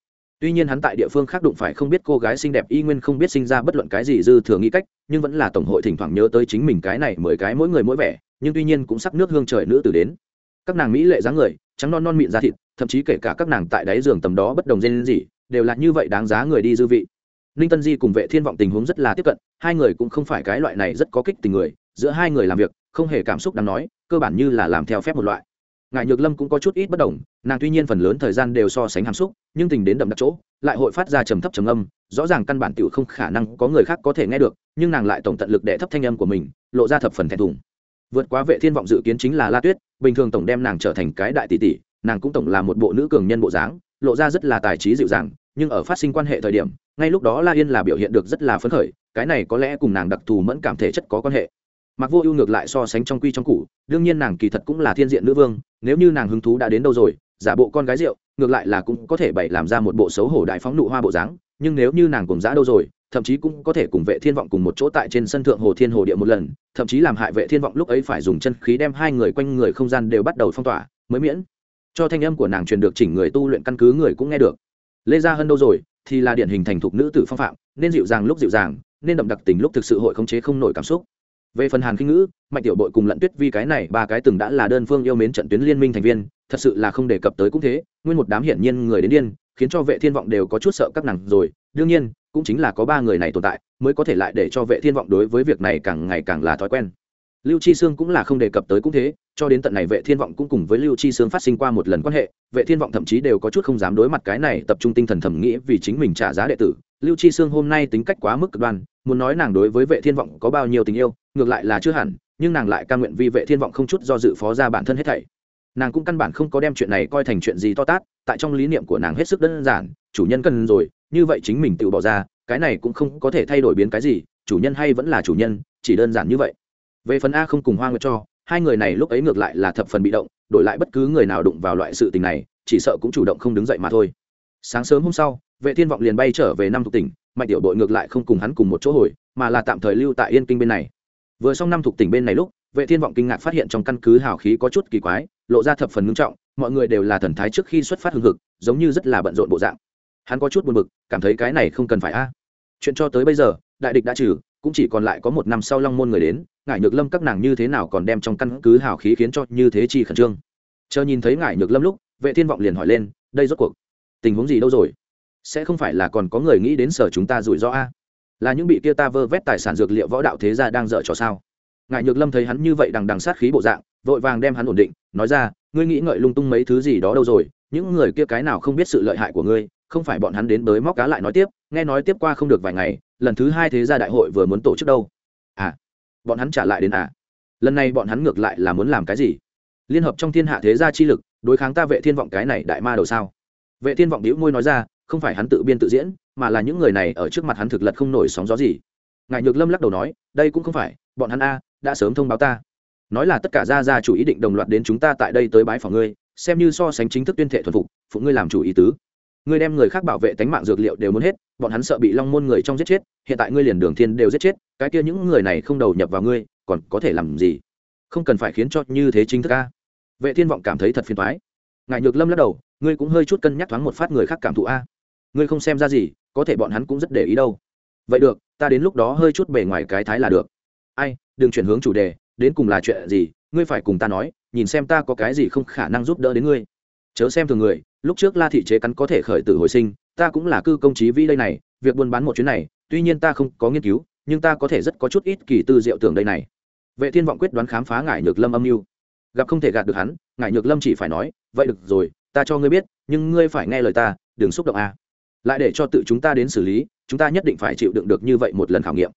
tuy nhiên hắn tại địa phương khác đụng phải không biết cô gái xinh đẹp y nguyên không biết sinh ra bất luận cái gì dư thừa nghĩ cách, nhưng vẫn là tổng hội thỉnh thoảng nhớ tới chính mình cái này mười cái mỗi người mỗi vẻ, nhưng tuy nhiên cũng sắc nước hương trời nữ tử đến. Các nàng mỹ lệ dáng người, trắng non non mịn da thịt, thậm chí kể cả các nàng tại đáy giường tầm đó bất đồng dên gì, đều là như vậy đáng giá người đi dư vị. Ninh tân di cùng vệ thiên vọng tình huống rất là tiếp cận, hai người cũng không phải cái loại này rất có kích tình người, giữa hai người làm việc, không hề cảm xúc đáng nói, cơ bản như là làm theo phép một loại ngài nhược lâm cũng có chút ít bất đồng, nàng tuy nhiên phần lớn thời gian đều so sánh hàm xúc, nhưng tình đến đậm đặc chỗ, lại hội phát ra trầm thấp trầm âm, rõ ràng căn bản tiểu không khả năng có người khác có thể nghe được, nhưng nàng lại tổng tận lực để thấp thanh âm của mình, lộ ra thập phần thẹn thùng. Vượt quá vệ thiên vọng dự kiến chính là la tuyết, bình thường tổng đem nàng trở thành cái đại tỷ tỷ, nàng cũng tổng là một bộ nữ cường nhân bộ dáng, lộ ra rất là tài trí dịu dàng, nhưng ở phát sinh quan hệ thời điểm, ngay lúc đó la yên là biểu hiện được rất là phấn khởi, cái này có lẽ cùng nàng đặc thù mẫn cảm thể chất có quan hệ. Mặc vô ưu ngược lại so sánh trong quy trong cụ đương nhiên nàng kỳ thật cũng là thiên diện nữ vương nếu như nàng hứng thú đã đến đâu rồi, giả bộ con gái rượu, ngược lại là cũng có thể bày làm ra một bộ xấu hổ đại phóng nụ hoa bộ dáng, nhưng nếu như nàng cùng giã đâu rồi, thậm chí cũng có thể cùng vệ thiên vọng cùng một chỗ tại trên sân thượng hồ thiên hồ địa một lần, thậm chí làm hại vệ thiên vọng lúc ấy phải dùng chân khí đem hai người quanh người không gian đều bắt đầu phong tỏa, mới miễn cho thanh âm của nàng truyền được chỉnh người tu luyện căn cứ người cũng nghe được. Lê gia hơn đâu rồi, thì là điển hình thành thục nữ tử phong phạm, nên dịu dàng lúc dịu dàng, nên đậm đặc tình lúc thực sự hội khống chế không nổi cảm xúc về phần hàn kinh ngữ, mạnh tiểu bội cùng lận tuyết vi cái này ba cái từng đã là đơn phương yêu mến trận tuyến liên minh thành viên, thật sự là không đề cập tới cũng thế, nguyên một đám hiển nhiên người đến điên, khiến cho vệ thiên vọng đều có chút sợ các nàng rồi. Đương nhiên, cũng chính là có ba người này tồn tại, mới có thể lại để cho vệ thiên vọng đối với việc này càng ngày càng là thói quen lưu chi sương cũng là không đề cập tới cũng thế, cho đến tận này vệ thiên vọng cũng cùng với lưu chi sương phát sinh qua một lần quan hệ, vệ thiên vọng thậm chí đều có chút không dám đối mặt cái này tập trung tinh thần thẩm nghĩ vì chính mình trả giá đệ tử. Lưu chi sương hôm nay tính cách quá mức cực đoan, muốn nói nàng đối với vệ thiên vọng có bao nhiêu tình yêu, ngược lại là chưa hẳn, nhưng nàng lại cam nguyện vì vệ thiên vọng không chút do dự phó ra bản thân hết thảy. Nàng cũng căn bản không có đem chuyện này coi thành chuyện gì to tát, tại trong lý niệm của nàng hết sức đơn giản, chủ nhân cần rồi, như vậy chính mình tự bỏ ra, cái này cũng không có thể thay đổi biến cái gì, chủ nhân hay vẫn là chủ nhân, chỉ đơn giản như vậy về phần a không cùng hoa nguyệt cho, hai người này lúc ấy ngược lại là thập phần bị động, đổi lại bất cứ người nào đụng vào loại sự tình này, chỉ sợ cũng chủ động không đứng dậy mà thôi. Sáng sớm hôm sau, vệ thiên vọng liền bay trở về năm thuộc tỉnh, mạnh tiểu đội ngược lại không cùng hắn cùng một chỗ hồi, mà là tạm thời lưu tại yên kinh bên này. Vừa xong năm thuộc tỉnh bên này lúc, vệ thiên vọng kinh ngạc phát hiện trong căn cứ hào khí có chút kỳ quái, lộ ra thập phần ngưng trọng, mọi người đều là thần thái trước khi xuất phát hưng hực, giống như rất là bận rộn bộ dạng. Hắn có chút buồn bực, cảm thấy cái này không cần phải a. Chuyện cho tới bây giờ, đại địch đã trừ cũng chỉ còn lại có một năm sau long môn người đến, ngải nhược lâm các nàng như thế nào còn đem trong căn cứ hào khí khiến cho như thế chi khẩn trương. Chờ nhìn thấy ngải nhược lâm lúc, vệ thiên vọng liền hỏi lên, đây rốt cuộc, tình huống gì đâu rồi? Sẽ không phải là còn có người nghĩ đến sở chúng ta rủi ro a? Là những bị kia ta vơ vét tài sản dược liệu võ đạo thế gia đang dở trò sao? Ngải nhược lâm thấy hắn như vậy đằng đằng sát khí bộ dạng, vội vàng đem hắn ổn định, nói ra, ngươi nghĩ ngợi lung tung mấy thứ gì đó đâu rồi? Những người kia cái nào không biết sự lợi hại của ngươi, không phải bọn hắn đến bới móc cá lại nói tiếp nghe nói tiếp qua không được vài ngày, lần thứ hai thế gia đại hội vừa muốn tổ chức đâu. À bọn hắn trả lại đến à? Lần này bọn hắn ngược lại là muốn làm cái gì? Liên hợp trong thiên hạ thế gia chi lực, đối kháng ta vệ thiên vọng cái này đại ma đầu sao? Vệ thiên vọng đĩu môi nói ra, không phải hắn tự biên tự diễn, mà là những người này ở trước mặt hắn thực lật không nổi sóng gió gì. Ngài nhược lâm lắc đầu nói, đây cũng không phải, bọn hắn a, đã sớm thông báo ta. Nói là tất cả gia gia chủ ý định đồng loạt đến chúng ta tại đây tới bái phòng ngươi, xem như so sánh chính thức tuyên thệ thuần phục, phụ ngươi làm chủ ý tứ ngươi đem người khác bảo vệ tánh mạng dược liệu đều muốn hết, bọn hắn sợ bị long môn người trong giết chết, hiện tại ngươi liền đường thiên đều giết chết, cái kia những người này không đầu nhập vào ngươi, còn có thể làm gì? Không cần phải khiến cho như thế chính thức ca vệ thiên vọng cảm thấy thật phiền toái. Ngài nhược lâm lắc đầu, ngươi cũng hơi chút cân nhắc thoáng một phát người khác cảm thụ a. Ngươi không xem ra gì, có thể bọn hắn cũng rất để ý đâu. Vậy được, ta đến lúc đó hơi chút bề ngoài cái thái là được. Ai, đừng chuyển hướng chủ đề, đến cùng là chuyện gì, ngươi phải cùng ta nói, nhìn xem ta có cái gì không khả năng giúp đỡ đến ngươi. Chớ xem thường người lúc trước la thị chế cắn có thể khởi tử hồi sinh ta cũng là cư công trí vĩ đây này việc buôn bán một chuyến này tuy nhiên ta không có nghiên cứu nhưng ta có thể rất có chút ít kỳ tư diệu tưởng đây này vệ thiên vọng quyết đoán khám phá ngải nhược lâm âm mưu gặp không thể gạt được hắn ngải nhược lâm chỉ phải nói vậy được rồi ta cho ngươi biết nhưng ngươi phải nghe lời ta đừng xúc động a à. lại để cho tự chúng ta đến xử lý chúng ta nhất định phải chịu đựng được như vậy một lần khảo nghiệm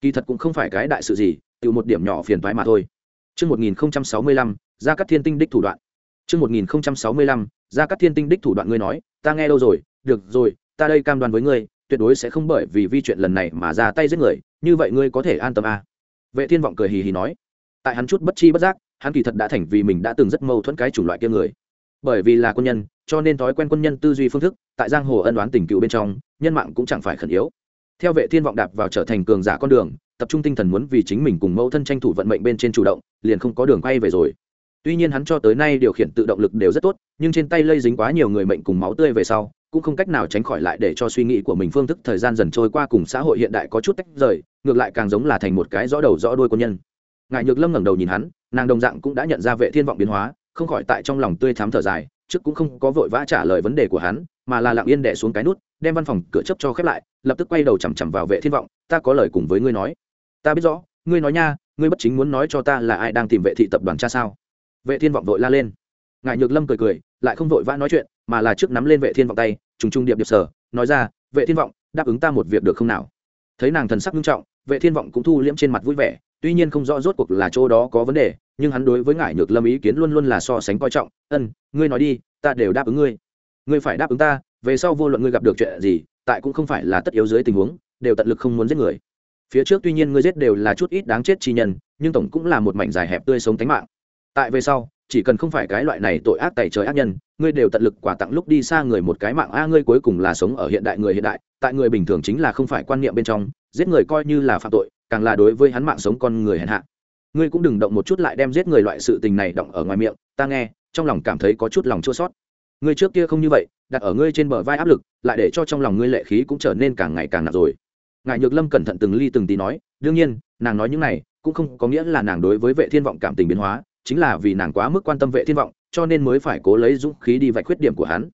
kỳ thật cũng không phải cái đại sự gì tự một điểm nhỏ phiền toái mà thôi Trước 1065, ra các thiên tinh đích thủ đoạn. Trước 1065, ra các thiên tinh đích thủ đoạn ngươi nói, ta nghe đâu rồi, được rồi, ta đây cam đoan với ngươi, tuyệt đối sẽ không bởi vì vi chuyện lần này mà ra tay giết người, như vậy ngươi có thể an tâm à. Vệ Thiên vọng cười hì hì nói, tại hắn chút bất chi bất giác, hắn kỳ thật đã thành vì mình đã từng rất mâu thuẫn cái chủng loại kia người. Bởi vì là quân nhân, cho nên thói quen quân nhân tư duy phương thức, tại giang hồ ân đoán tình cựu bên trong, nhân mạng cũng chẳng phải khẩn yếu. Theo Vệ Thiên vọng đạp vào trở thành cường giả con đường, tập trung tinh thần muốn vì chính mình cùng mẫu thân tranh thủ vận mệnh bên trên chủ động liền không có đường quay về rồi tuy nhiên hắn cho tới nay điều khiển tự động lực đều rất tốt, nhưng trên tay lây dính quá nhiều người mệnh cùng máu tươi về sau, cũng không cách nào tránh khỏi lại để cho suy nghĩ của mình phương thức thời gian dần trôi qua cùng xã hội hiện đại có chút tách rời, ngược lại càng giống là thành một cái rõ đầu rõ đuôi quân nhân. Ngài nhược lâm ngẩng đầu nhìn hắn, nàng đồng dạng cũng đã nhận ra vệ thiên vọng biến hóa, không khỏi tại trong lòng tươi thắm thở dài, trước cũng không có vội vã trả lời vấn đề của hắn, mà là lặng yên đè xuống cái nút, đem văn phòng cửa chấp cho khép lại, lập tức quay đầu chằm chằm vào vệ thiên vọng, ta có lời cùng với ngươi nói. Ta biết rõ, ngươi nói nha, ngươi bất chính muốn nói cho ta là ai đang tìm vệ thị tập đoàn cha sao? Vệ thiên vọng vội la lên. Ngài nhược lâm cười cười, lại không vội vã nói chuyện, mà là trước nắm lên vệ thiên vọng tay, trùng trung điệp điệp sở nói ra, vệ thiên vọng, đáp ứng ta một việc được không nào? Thấy nàng thần sắc nghiêm trọng, vệ thiên vọng cũng thu liễm trên mặt vui vẻ, tuy nhiên không rõ rốt cuộc là chỗ đó có vấn đề, nhưng hắn đối với ngài nhược lâm ý kiến luôn luôn là so sánh coi trọng. Ân, ngươi nói đi, ta đều đáp ứng ngươi. Ngươi phải đáp ứng ta, về sau vô luận ngươi gặp được chuyện gì, tại cũng không phải là tất yếu dưới tình huống, đều tận lực không muốn giết người. Phía trước tuy nhiên ngươi giết đều là chút ít đáng chết chi nhân, nhưng tổng cũng là một mảnh dài hẹp tươi sống tánh mạng tại về sau, chỉ cần không phải cái loại này tội ác tày trời ác nhân, ngươi đều tận lực quả tặng lúc đi xa người một cái mạng a, ngươi cuối cùng là sống ở hiện đại người hiện đại, tại người bình thường chính là không phải quan niệm bên trong, giết người coi như là phạm tội, càng là đối với hắn mạng sống con người hèn hạ. Ngươi cũng đừng động một chút lại đem giết người loại sự tình này động ở ngoài miệng, ta nghe, trong lòng cảm thấy có chút lòng chua sót ngươi trước kia không như vậy, đặt ở ngươi trên bờ vai áp lực, lại để cho trong lòng ngươi lệ khí cũng trở nên càng ngày càng nặng rồi. Ngài nhược lâm cẩn thận từng ly từng tí nói, đương nhiên, nàng nói những này cũng không có nghĩa là nàng đối với vệ thiên vọng cảm tình biến hóa chính là vì nàng quá mức quan tâm vệ thiên vọng, cho nên mới phải cố lấy dũng khí đi vạch khuyết điểm của hắn.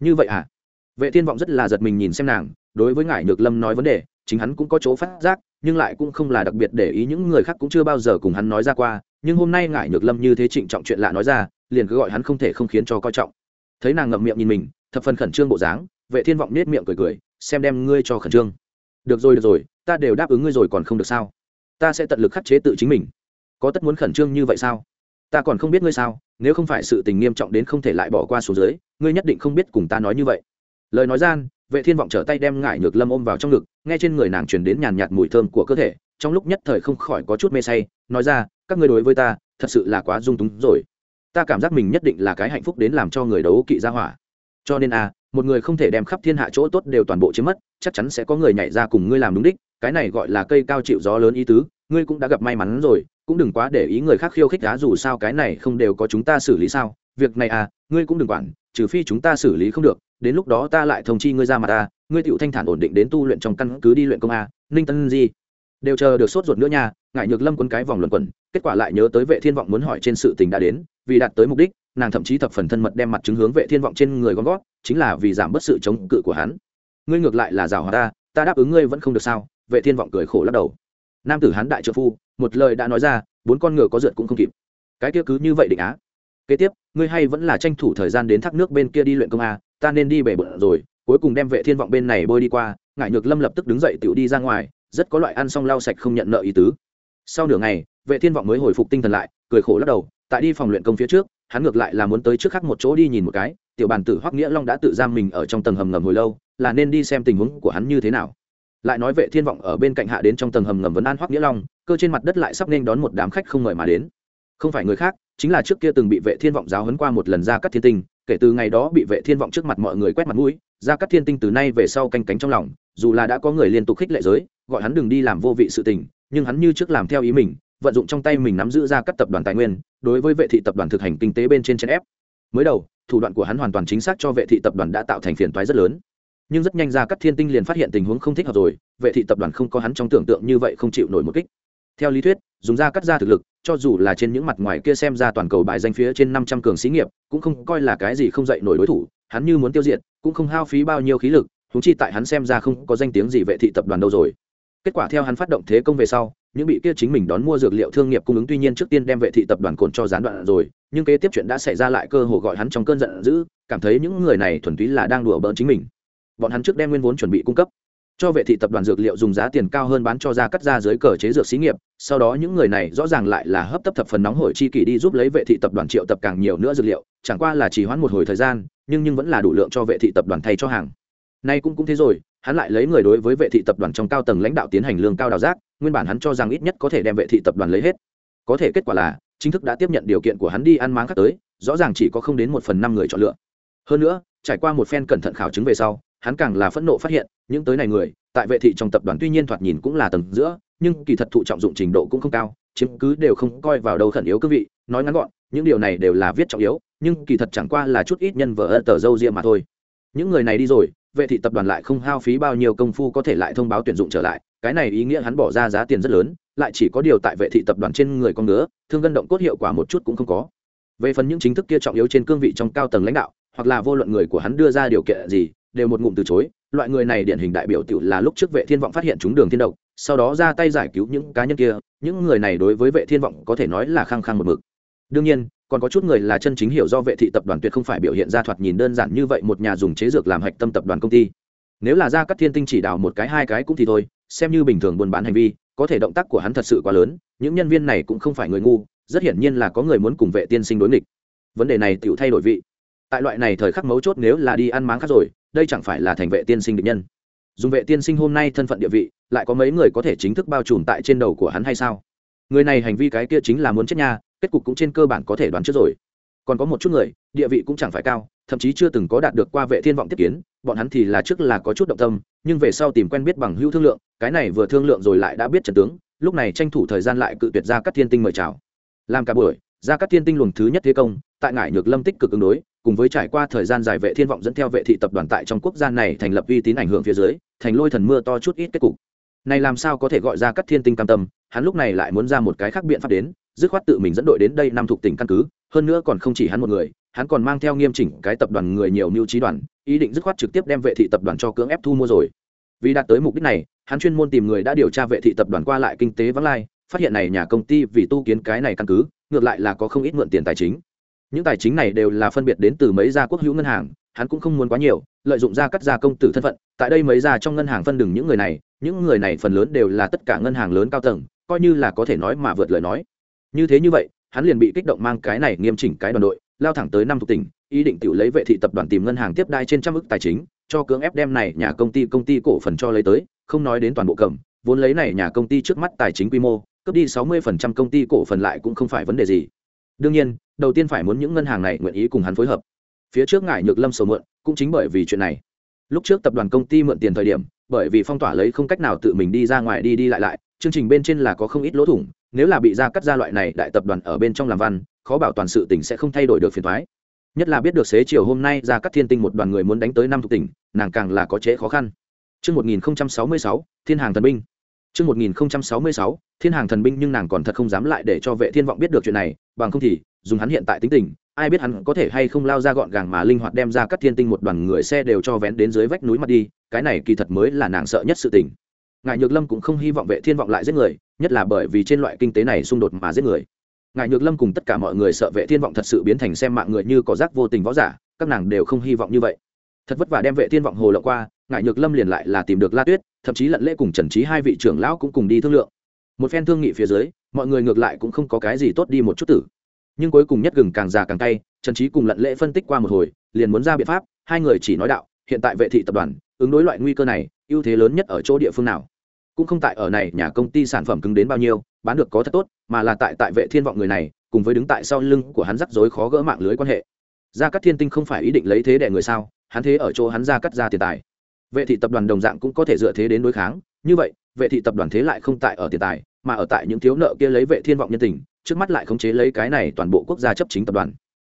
Như vậy à? Vệ thiên vọng rất là giật mình nhìn xem nàng, đối với ngài nhược lâm nói vấn đề, chính hắn cũng có chỗ phát giác, nhưng lại cũng không là đặc biệt để ý những người khác cũng chưa bao giờ cùng hắn nói ra qua, nhưng hôm nay ngài nhược lâm như thế trịnh trọng chuyện lạ nói ra, liền cứ gọi hắn không thể không khiến cho coi trọng. Thấy nàng ngậm miệng nhìn mình, thập phần khẩn trương bộ dáng, vệ thiên vọng nết miệng cười cười, xem đem ngươi cho khẩn trương. Được rồi được rồi, ta đều đáp ứng ngươi rồi còn không được sao? Ta sẽ tận lực khắc chế tự chính mình. Có tất muốn khẩn trương như vậy sao? Ta còn không biết ngươi sao, nếu không phải sự tình nghiêm trọng đến không thể lại bỏ qua xuống dưới, ngươi nhất định không biết cùng ta nói như vậy. Lời nói gian, vệ thiên vọng trở tay đem ngải nhược lâm ôm vào trong ngực, nghe trên người nàng truyền đến nhàn nhạt mùi thơm của cơ thể, trong lúc nhất thời không khỏi có chút mê say, nói ra, các ngươi đối với ta, thật sự là quá dung túng rồi. Ta cảm giác mình nhất định là cái hạnh phúc đến làm cho người đấu kỵ ra hỏa. Cho nên a một người không thể đem khắp thiên hạ chỗ tốt đều toàn bộ chiếm mất, chắc chắn sẽ có người nhảy ra cùng ngươi làm đúng đích, cái này gọi là cây cao chịu gió lớn ý tứ, ngươi cũng đã gặp may mắn rồi cũng đừng quá để ý người khác khiêu khích đá dù sao cái này không đều có chúng ta xử lý sao. Việc này à ngươi cũng đừng quản, trừ phi chúng ta xử lý không được, đến lúc đó ta lại thông chi ngươi ra mặt ta ngươi tựu thanh thản ổn định đến tu luyện trong căn cứ đi luyện công a ninh tân di. Đều chờ được sốt ruột nữa nha, ngại nhược lâm quân cái vòng luẩn quẩn, kết quả lại nhớ tới vệ thiên vọng muốn hỏi trên sự tình đã đến, vì đạt tới mục đích, nàng thậm chí thập phần thân mật đem mặt chứng hướng vệ thiên vọng trên người con gót, chính là vì giảm bớt sự chống cự của hắn. Ngươi ngược lại là rào hòa ta ta đáp ứng ngươi vẫn không được sao? Vệ thiên vọng cười khổ lắc đầu nam tử hán đại trợ phu, một lời đã nói ra, bốn con ngựa có rượt cũng không kịp. Cái kia cứ như vậy định á. Kế tiếp, ngươi hay vẫn là tranh thủ thời gian đến thác nước bên kia đi luyện công a, ta nên đi bể bận rồi, cuối cùng đem vệ thiên vọng bên này bơi đi qua, ngải nhược lâm lập tức đứng dậy tiểu đi ra ngoài, rất có loại ăn xong lau sạch không nhận nợ ý tứ. Sau nửa ngày, vệ thiên vọng mới hồi phục tinh thần lại, cười khổ lắc đầu, tại đi phòng luyện công phía trước, hắn ngược lại là muốn tới trước khác một chỗ đi nhìn một cái, tiểu bàn tử hoắc nghĩa long đã tự giam mình ở trong tầng hầm ngầm hồi lâu, là nên đi xem tình huống của hắn như thế nào lại nói vệ thiên vọng ở bên cạnh hạ đến trong tầng hầm ngầm vấn an hoắc nghĩa long, cơ trên mặt đất lại sắp nên đón một đám khách không mời mà đến. Không phải người khác, chính là trước kia từng bị vệ thiên vọng giáo huấn qua một lần ra cắt thiên tinh, kể từ ngày đó bị vệ thiên vọng trước mặt mọi người quét mặt mũi ra cắt thiên tinh từ nay về sau canh cánh trong lòng, dù là đã có người liên tục khích lệ giới, gọi hắn đừng đi làm vô vị sự tình, nhưng hắn như trước làm theo ý mình, vận dụng trong tay mình nắm giữ ra các tập đoàn tài nguyên, đối với vệ thị tập đoàn thực hành kinh tế bên trên chèn ép. Mới đầu, thủ đoạn của hắn hoàn toàn chính xác cho vệ thị tập đoàn đã tạo thành phiền toái rất lớn nhưng rất nhanh ra các thiên tinh liền phát hiện tình huống không thích hợp rồi, vệ thị tập đoàn không có hắn trong tưởng tượng như vậy không chịu nổi một kích. Theo lý thuyết, dùng ra cắt ra thực lực, cho dù là trên những mặt ngoài kia xem ra toàn cầu bài danh phía trên năm trăm cường xí nghiệp, cũng không coi là cái gì không dậy nổi đối thủ, hắn như muốn tiêu diệt, cũng không hao phí bao nhiêu khí lực thú chi tại hắn xem ra không có danh tiếng gì vệ thị tập đoàn đâu rồi. Kết quả theo hắn phát động thế công về sau, những bị kia chính mình đón mua dược liệu thương nghiệp cung ứng tuy nhiên trước tiên đem vệ thị tập đoàn cồn cho gián đoạn rồi, nhưng kế tiếp chuyện đã xảy ra lại cơ hồ gọi hắn trong cơn giận dữ, cảm thấy những người này thuần túy là đang đùa bỡn chính mình bọn hắn trước đem nguyên vốn chuẩn bị cung cấp. Cho vệ thị tập đoàn dược liệu dùng giá tiền cao hơn bán cho ra cắt ra dưới cờ chế dược xí nghiệp, sau đó những người này rõ ràng lại là hấp tấp thập phần nóng hổi chi kỷ đi giúp lấy vệ thị tập đoàn triệu tập càng nhiều nữa dược liệu, chẳng qua là chỉ hoãn một hồi thời gian, nhưng nhưng vẫn là đủ lượng cho vệ thị tập đoàn thay cho hàng. Nay cũng cũng thế rồi, hắn lại lấy người đối với vệ thị tập đoàn trong cao tầng lãnh đạo tiến hành lương cao đào giác nguyên bản hắn cho rằng ít nhất có thể đem vệ thị tập đoàn lấy hết. Có thể kết quả là, chính thức đã tiếp nhận điều kiện của hắn đi ăn máng khác tới, rõ ràng chỉ có không đến một phần năm người chọn lựa. Hơn nữa, trải qua một phen cẩn thận khảo chứng về sau hắn càng là phẫn nộ phát hiện, những tới này người, tại vệ thị trong tập đoàn tuy nhiên thoạt nhìn cũng là tầng giữa, nhưng kỳ thật thụ trọng dụng trình độ cũng không cao, chiếm cứ đều không coi vào đâu khẩn yếu cương vị, nói ngắn gọn, những điều này đều là viết trọng yếu, nhưng kỳ thật chẳng qua là chút ít nhân vợ ở tờ dâu riêng mà thôi. Những người này đi rồi, vệ thị tập đoàn lại không hao phí bao nhiêu công phu có thể lại thông báo tuyển dụng trở lại, cái này ý nghĩa hắn bỏ ra giá tiền rất lớn, lại chỉ có điều tại vệ thị tập đoàn trên người con ngứa, thương gân động cốt hiệu quả một chút cũng không có. Về phần những chính thức kia trọng yếu trên cương vị trong cao tầng lãnh đạo, hoặc là vô luận người của hắn đưa ra điều kiện gì đều một ngụm từ chối, loại người này điển hình đại biểu tự là lúc trước vệ thiên vọng phát hiện chúng đường thiên độc, sau đó ra tay giải cứu những cá nhân kia, những người này đối với vệ thiên vọng có thể nói là khăng khăng một mực. Đương nhiên, còn có chút người là chân chính hiểu do vệ thị tập đoàn tuyệt không phải biểu hiện ra thoạt nhìn đơn giản như vậy một nhà dùng chế dược làm hạch tâm tập đoàn công ty. Nếu là ra các thiên tinh chỉ đào một cái hai cái cũng thì thôi, xem như bình thường buôn bán hành vi, có thể động tác của hắn thật sự quá lớn, những nhân viên này cũng không phải người ngu, rất hiển nhiên là có người muốn cùng vệ tiên sinh đối nghịch. Vấn đề này tự thay đổi vị. Tại loại này thời khắc mấu chốt nếu là đi ăn máng khác rồi đây chẳng phải là thành vệ tiên sinh định nhân. Dùng vệ tiên sinh hôm nay thân phận địa vị, lại có mấy người có thể chính thức bao trùm tại trên đầu của hắn hay sao? Người này hành vi cái kia chính là muốn chết nha, kết cục cũng trên cơ bản có thể đoán trước rồi. Còn có một chút người, địa vị cũng chẳng phải cao, thậm chí chưa từng có đạt được qua vệ thiên vọng tiếp kiến, bọn hắn thì là trước là có chút động tâm, nhưng về sau tìm quen biết bằng hữu thương lượng, cái này vừa thương lượng rồi lại đã biết trận tướng, lúc này tranh thủ thời gian lại cự tuyệt ra các thiên tinh mời chào. Làm cả buổi ra các thiên tinh luồng thứ nhất thế công, tại ngải nhược lâm tích cực ứng đối cùng với trải qua thời gian dài vệ thiên vọng dẫn theo vệ thị tập đoàn tại trong quốc gia này thành lập uy tín ảnh hưởng phía dưới, thành lôi thần mưa to chút ít kết cục. Này làm sao có thể gọi ra các thiên tinh cam tâm, hắn lúc này lại muốn ra một cái khác biện pháp đến, dứt khoát tự mình dẫn đội đến đây năm thuộc tỉnh căn cứ, hơn nữa còn không chỉ hắn một người, hắn còn mang theo nghiêm chỉnh cái tập đoàn người nhiều mưu trí đoàn, ý định dứt khoát trực tiếp đem vệ thị tập đoàn cho cưỡng ép thu mua rồi. Vì đạt tới mục đích này, hắn chuyên môn tìm người đã điều tra vệ thị tập đoàn qua lại kinh tế vắng lai, phát hiện này nhà công ty vì tu kiến cái này căn cứ, ngược lại là có không ít mượn tiền tài chính những tài chính này đều là phân biệt đến từ mấy gia quốc hữu ngân hàng, hắn cũng không muốn quá nhiều, lợi dụng ra cắt gia công tử thân phận, tại đây mấy gia trong ngân hàng phân đừng những người này, những người này phần lớn đều là tất cả ngân hàng lớn cao tầng, coi như là có thể nói mà vượt lời nói. Như thế như vậy, hắn liền bị kích động mang cái này nghiêm chỉnh cái đoàn đội, lao thẳng tới năm thuộc tỉnh, ý định tự lấy vệ thị tập đoàn tìm ngân hàng tiếp đai trên trăm ức tài chính, cho cưỡng ép đem này nhà công ty công ty cổ phần cho lấy tới, không nói đến toàn bộ cầm, vốn lấy này nhà công ty trước mắt tài chính quy mô, cướp đi sáu mươi phần trăm công ty cổ phần lại cũng không phải vấn đề gì đương nhiên đầu tiên phải muốn những ngân hàng này nguyện ý cùng hắn phối hợp. Phía trước ngải nhược lâm sầu mượn cũng chính bởi vì chuyện này. Lúc trước tập đoàn công ty mượn tiền thời điểm bởi vì phong tỏa lấy không cách nào tự mình đi ra ngoài đi đi lại lại chương trình bên trên là có không ít lỗ thủng nếu là bị ra cắt ra loại này đại tập đoàn ở bên trong làm văn khó bảo toàn sự tỉnh sẽ không thay đổi được phiền thoái nhất là biết được xế chiều hôm nay ra cắt thiên tinh một đoàn người muốn đánh tới năm thuộc tỉnh nàng càng là có chế khó khăn. Trước 1066, Thiên hàng thần binh. Trước 1066, Thiên hàng thần binh nhưng nàng còn thật không dám lại để cho vệ thiên vọng biết được chuyện này, bằng không thì, dùng hắn hiện tại tính tình, ai biết hắn có thể hay không lao ra gọn gàng mà linh hoạt đem ra các thiên tinh một đoàn người xe đều cho vén đến dưới vách núi mặt đi, cái này kỳ thật mới là nàng sợ nhất sự tình. Ngài Nhược Lâm cũng không hy vọng vệ thiên vọng lại giết người, nhất là bởi vì trên loại kinh tế này xung đột mà giết người. Ngài nhược lâm cùng tất cả mọi người sợ vệ thiên vọng thật sự biến thành xem mạng người như có rác vô tình võ giả các nàng đều không hy vọng như vậy. Thật vất vả đem vệ thiên vọng hồ lộ qua ngài nhược lâm liền lại là tìm được la tuyết thậm chí lận lễ cùng trần trí hai vị trưởng lão cũng cùng đi thương lượng một phen thương nghị phía dưới, mọi người ngược lại cũng không có cái gì tốt đi một chút tử. Nhưng cuối cùng nhất gừng càng già càng cay, trần trí cùng lận lễ phân tích qua một hồi, liền muốn ra biện pháp, hai người chỉ nói đạo, hiện tại vệ thị tập đoàn, ứng đối loại nguy cơ này, ưu thế lớn nhất ở chỗ địa phương nào? Cũng không tại ở này, nhà công ty sản phẩm cứng đến bao nhiêu, bán được có thật tốt, mà là tại tại vệ thiên vọng người này, cùng với đứng tại sau lưng của hắn rắc rối khó gỡ mạng lưới quan hệ. Gia cắt thiên tinh không phải ý định lấy thế đẻ người sao, hắn thế ở chỗ hắn ra cắt ra tiền tài. Vệ thị tập đoàn đồng dạng cũng có thể dựa thế đến đối kháng, như vậy vệ thị tập đoàn thế lại không tại ở tiền tài, mà ở tại những thiếu nợ kia lấy vệ thiên vọng nhân tình, trước mắt lại khống chế lấy cái này toàn bộ quốc gia chấp chính tập đoàn.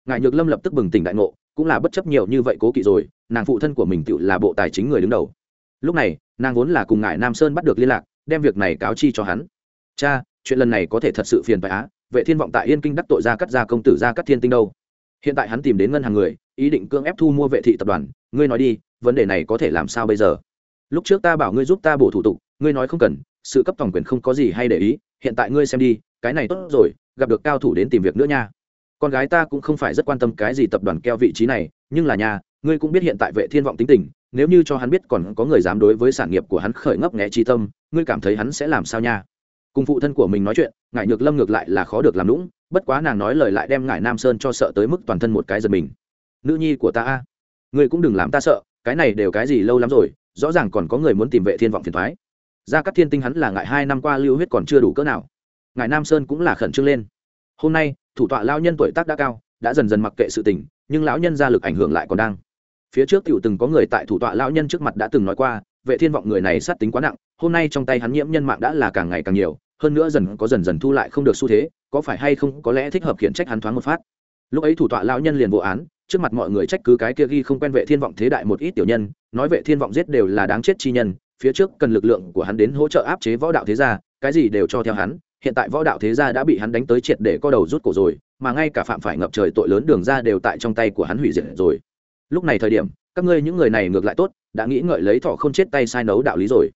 Ngài nhược lâm lập tức bừng tỉnh đại ngộ, cũng là bất chấp nhiều như vậy cố kỵ rồi, nàng phụ thân của mình tự là bộ tài chính người đứng đầu. Lúc này, nàng vốn là cùng ngài nam sơn bắt được liên lạc, đem việc này cáo chi cho hắn. Cha, chuyện lần này có thể thật sự phiền phải á, vệ thiên vọng tại yên kinh đắc tội ra cắt ra công tử ra cắt thiên tinh đâu? Hiện tại hắn tìm đến ngân hàng người, ý định cưỡng ép thu mua vệ thị tập đoàn, ngươi nói đi, vấn đề này có thể làm sao bây giờ? Lúc trước ta bảo ngươi giúp ta bổ thủ tục ngươi nói không cần, sự cấp tổng quyền không có gì hay để ý, hiện tại ngươi xem đi, cái này tốt rồi, gặp được cao thủ đến tìm việc nữa nha. Con gái ta cũng không phải rất quan tâm cái gì tập đoàn keo vị trí này, nhưng là nhà ngươi cũng biết hiện tại vệ thiên vọng tính tình, nếu như cho hắn biết còn có người dám đối với sản nghiệp của hắn khởi ngấp nghé chi tâm, ngươi cảm thấy hắn sẽ làm sao nha? Cùng phụ thân của mình nói chuyện, ngại nhược lâm ngược lại là khó được làm lũng bất quá nàng nói lời lại đem ngải nam sơn cho sợ tới mức toàn thân một cái giật mình. Nữ nhi của ta a, ngươi cũng đừng làm ta sợ, cái này đều cái gì lâu lắm rồi, rõ ràng còn có người muốn tìm vệ thiên vọng phiền thoái ra các thiên tinh hắn là ngại hai năm qua lưu huyết còn chưa đủ cỡ nào. Ngài nam sơn cũng là khẩn trương lên. Hôm nay, thủ tọa lao nhân tuổi tác đã cao, đã dần dần mặc kệ sự tình, nhưng lão nhân ra lực ảnh hưởng lại còn đang. Phía trước cựu từng có người tại thủ tọa lão nhân trước mặt đã từng nói qua, vệ thiên vọng người này sát tính quá nặng, hôm nay trong tay hắn nhiễm nhân mạng đã là càng ngày càng nhiều, hơn nữa dần có dần dần thu lại không được xu thế, có phải hay không có lẽ thích hợp khiển trách hắn thoáng một phát. Lúc ấy thủ tọa lão nhân liền vô án, trước mặt mọi người trách cứ cái kia ghi không quen vệ thiên vọng thế đại một ít tiểu nhân, nói vệ thiên vọng giết đều là đáng chết chi nhân phía trước cần lực lượng của hắn đến hỗ trợ áp chế võ đạo thế gia, cái gì đều cho theo hắn, hiện tại võ đạo thế gia đã bị hắn đánh tới triệt để co đầu rút cổ rồi, mà ngay cả phạm phải ngập trời tội lớn đường ra đều tại trong tay của hắn hủy diệt rồi. Lúc này thời điểm, các ngươi những người này ngược lại tốt, đã nghĩ ngợi lấy thọ không chết tay sai nấu đạo lý rồi.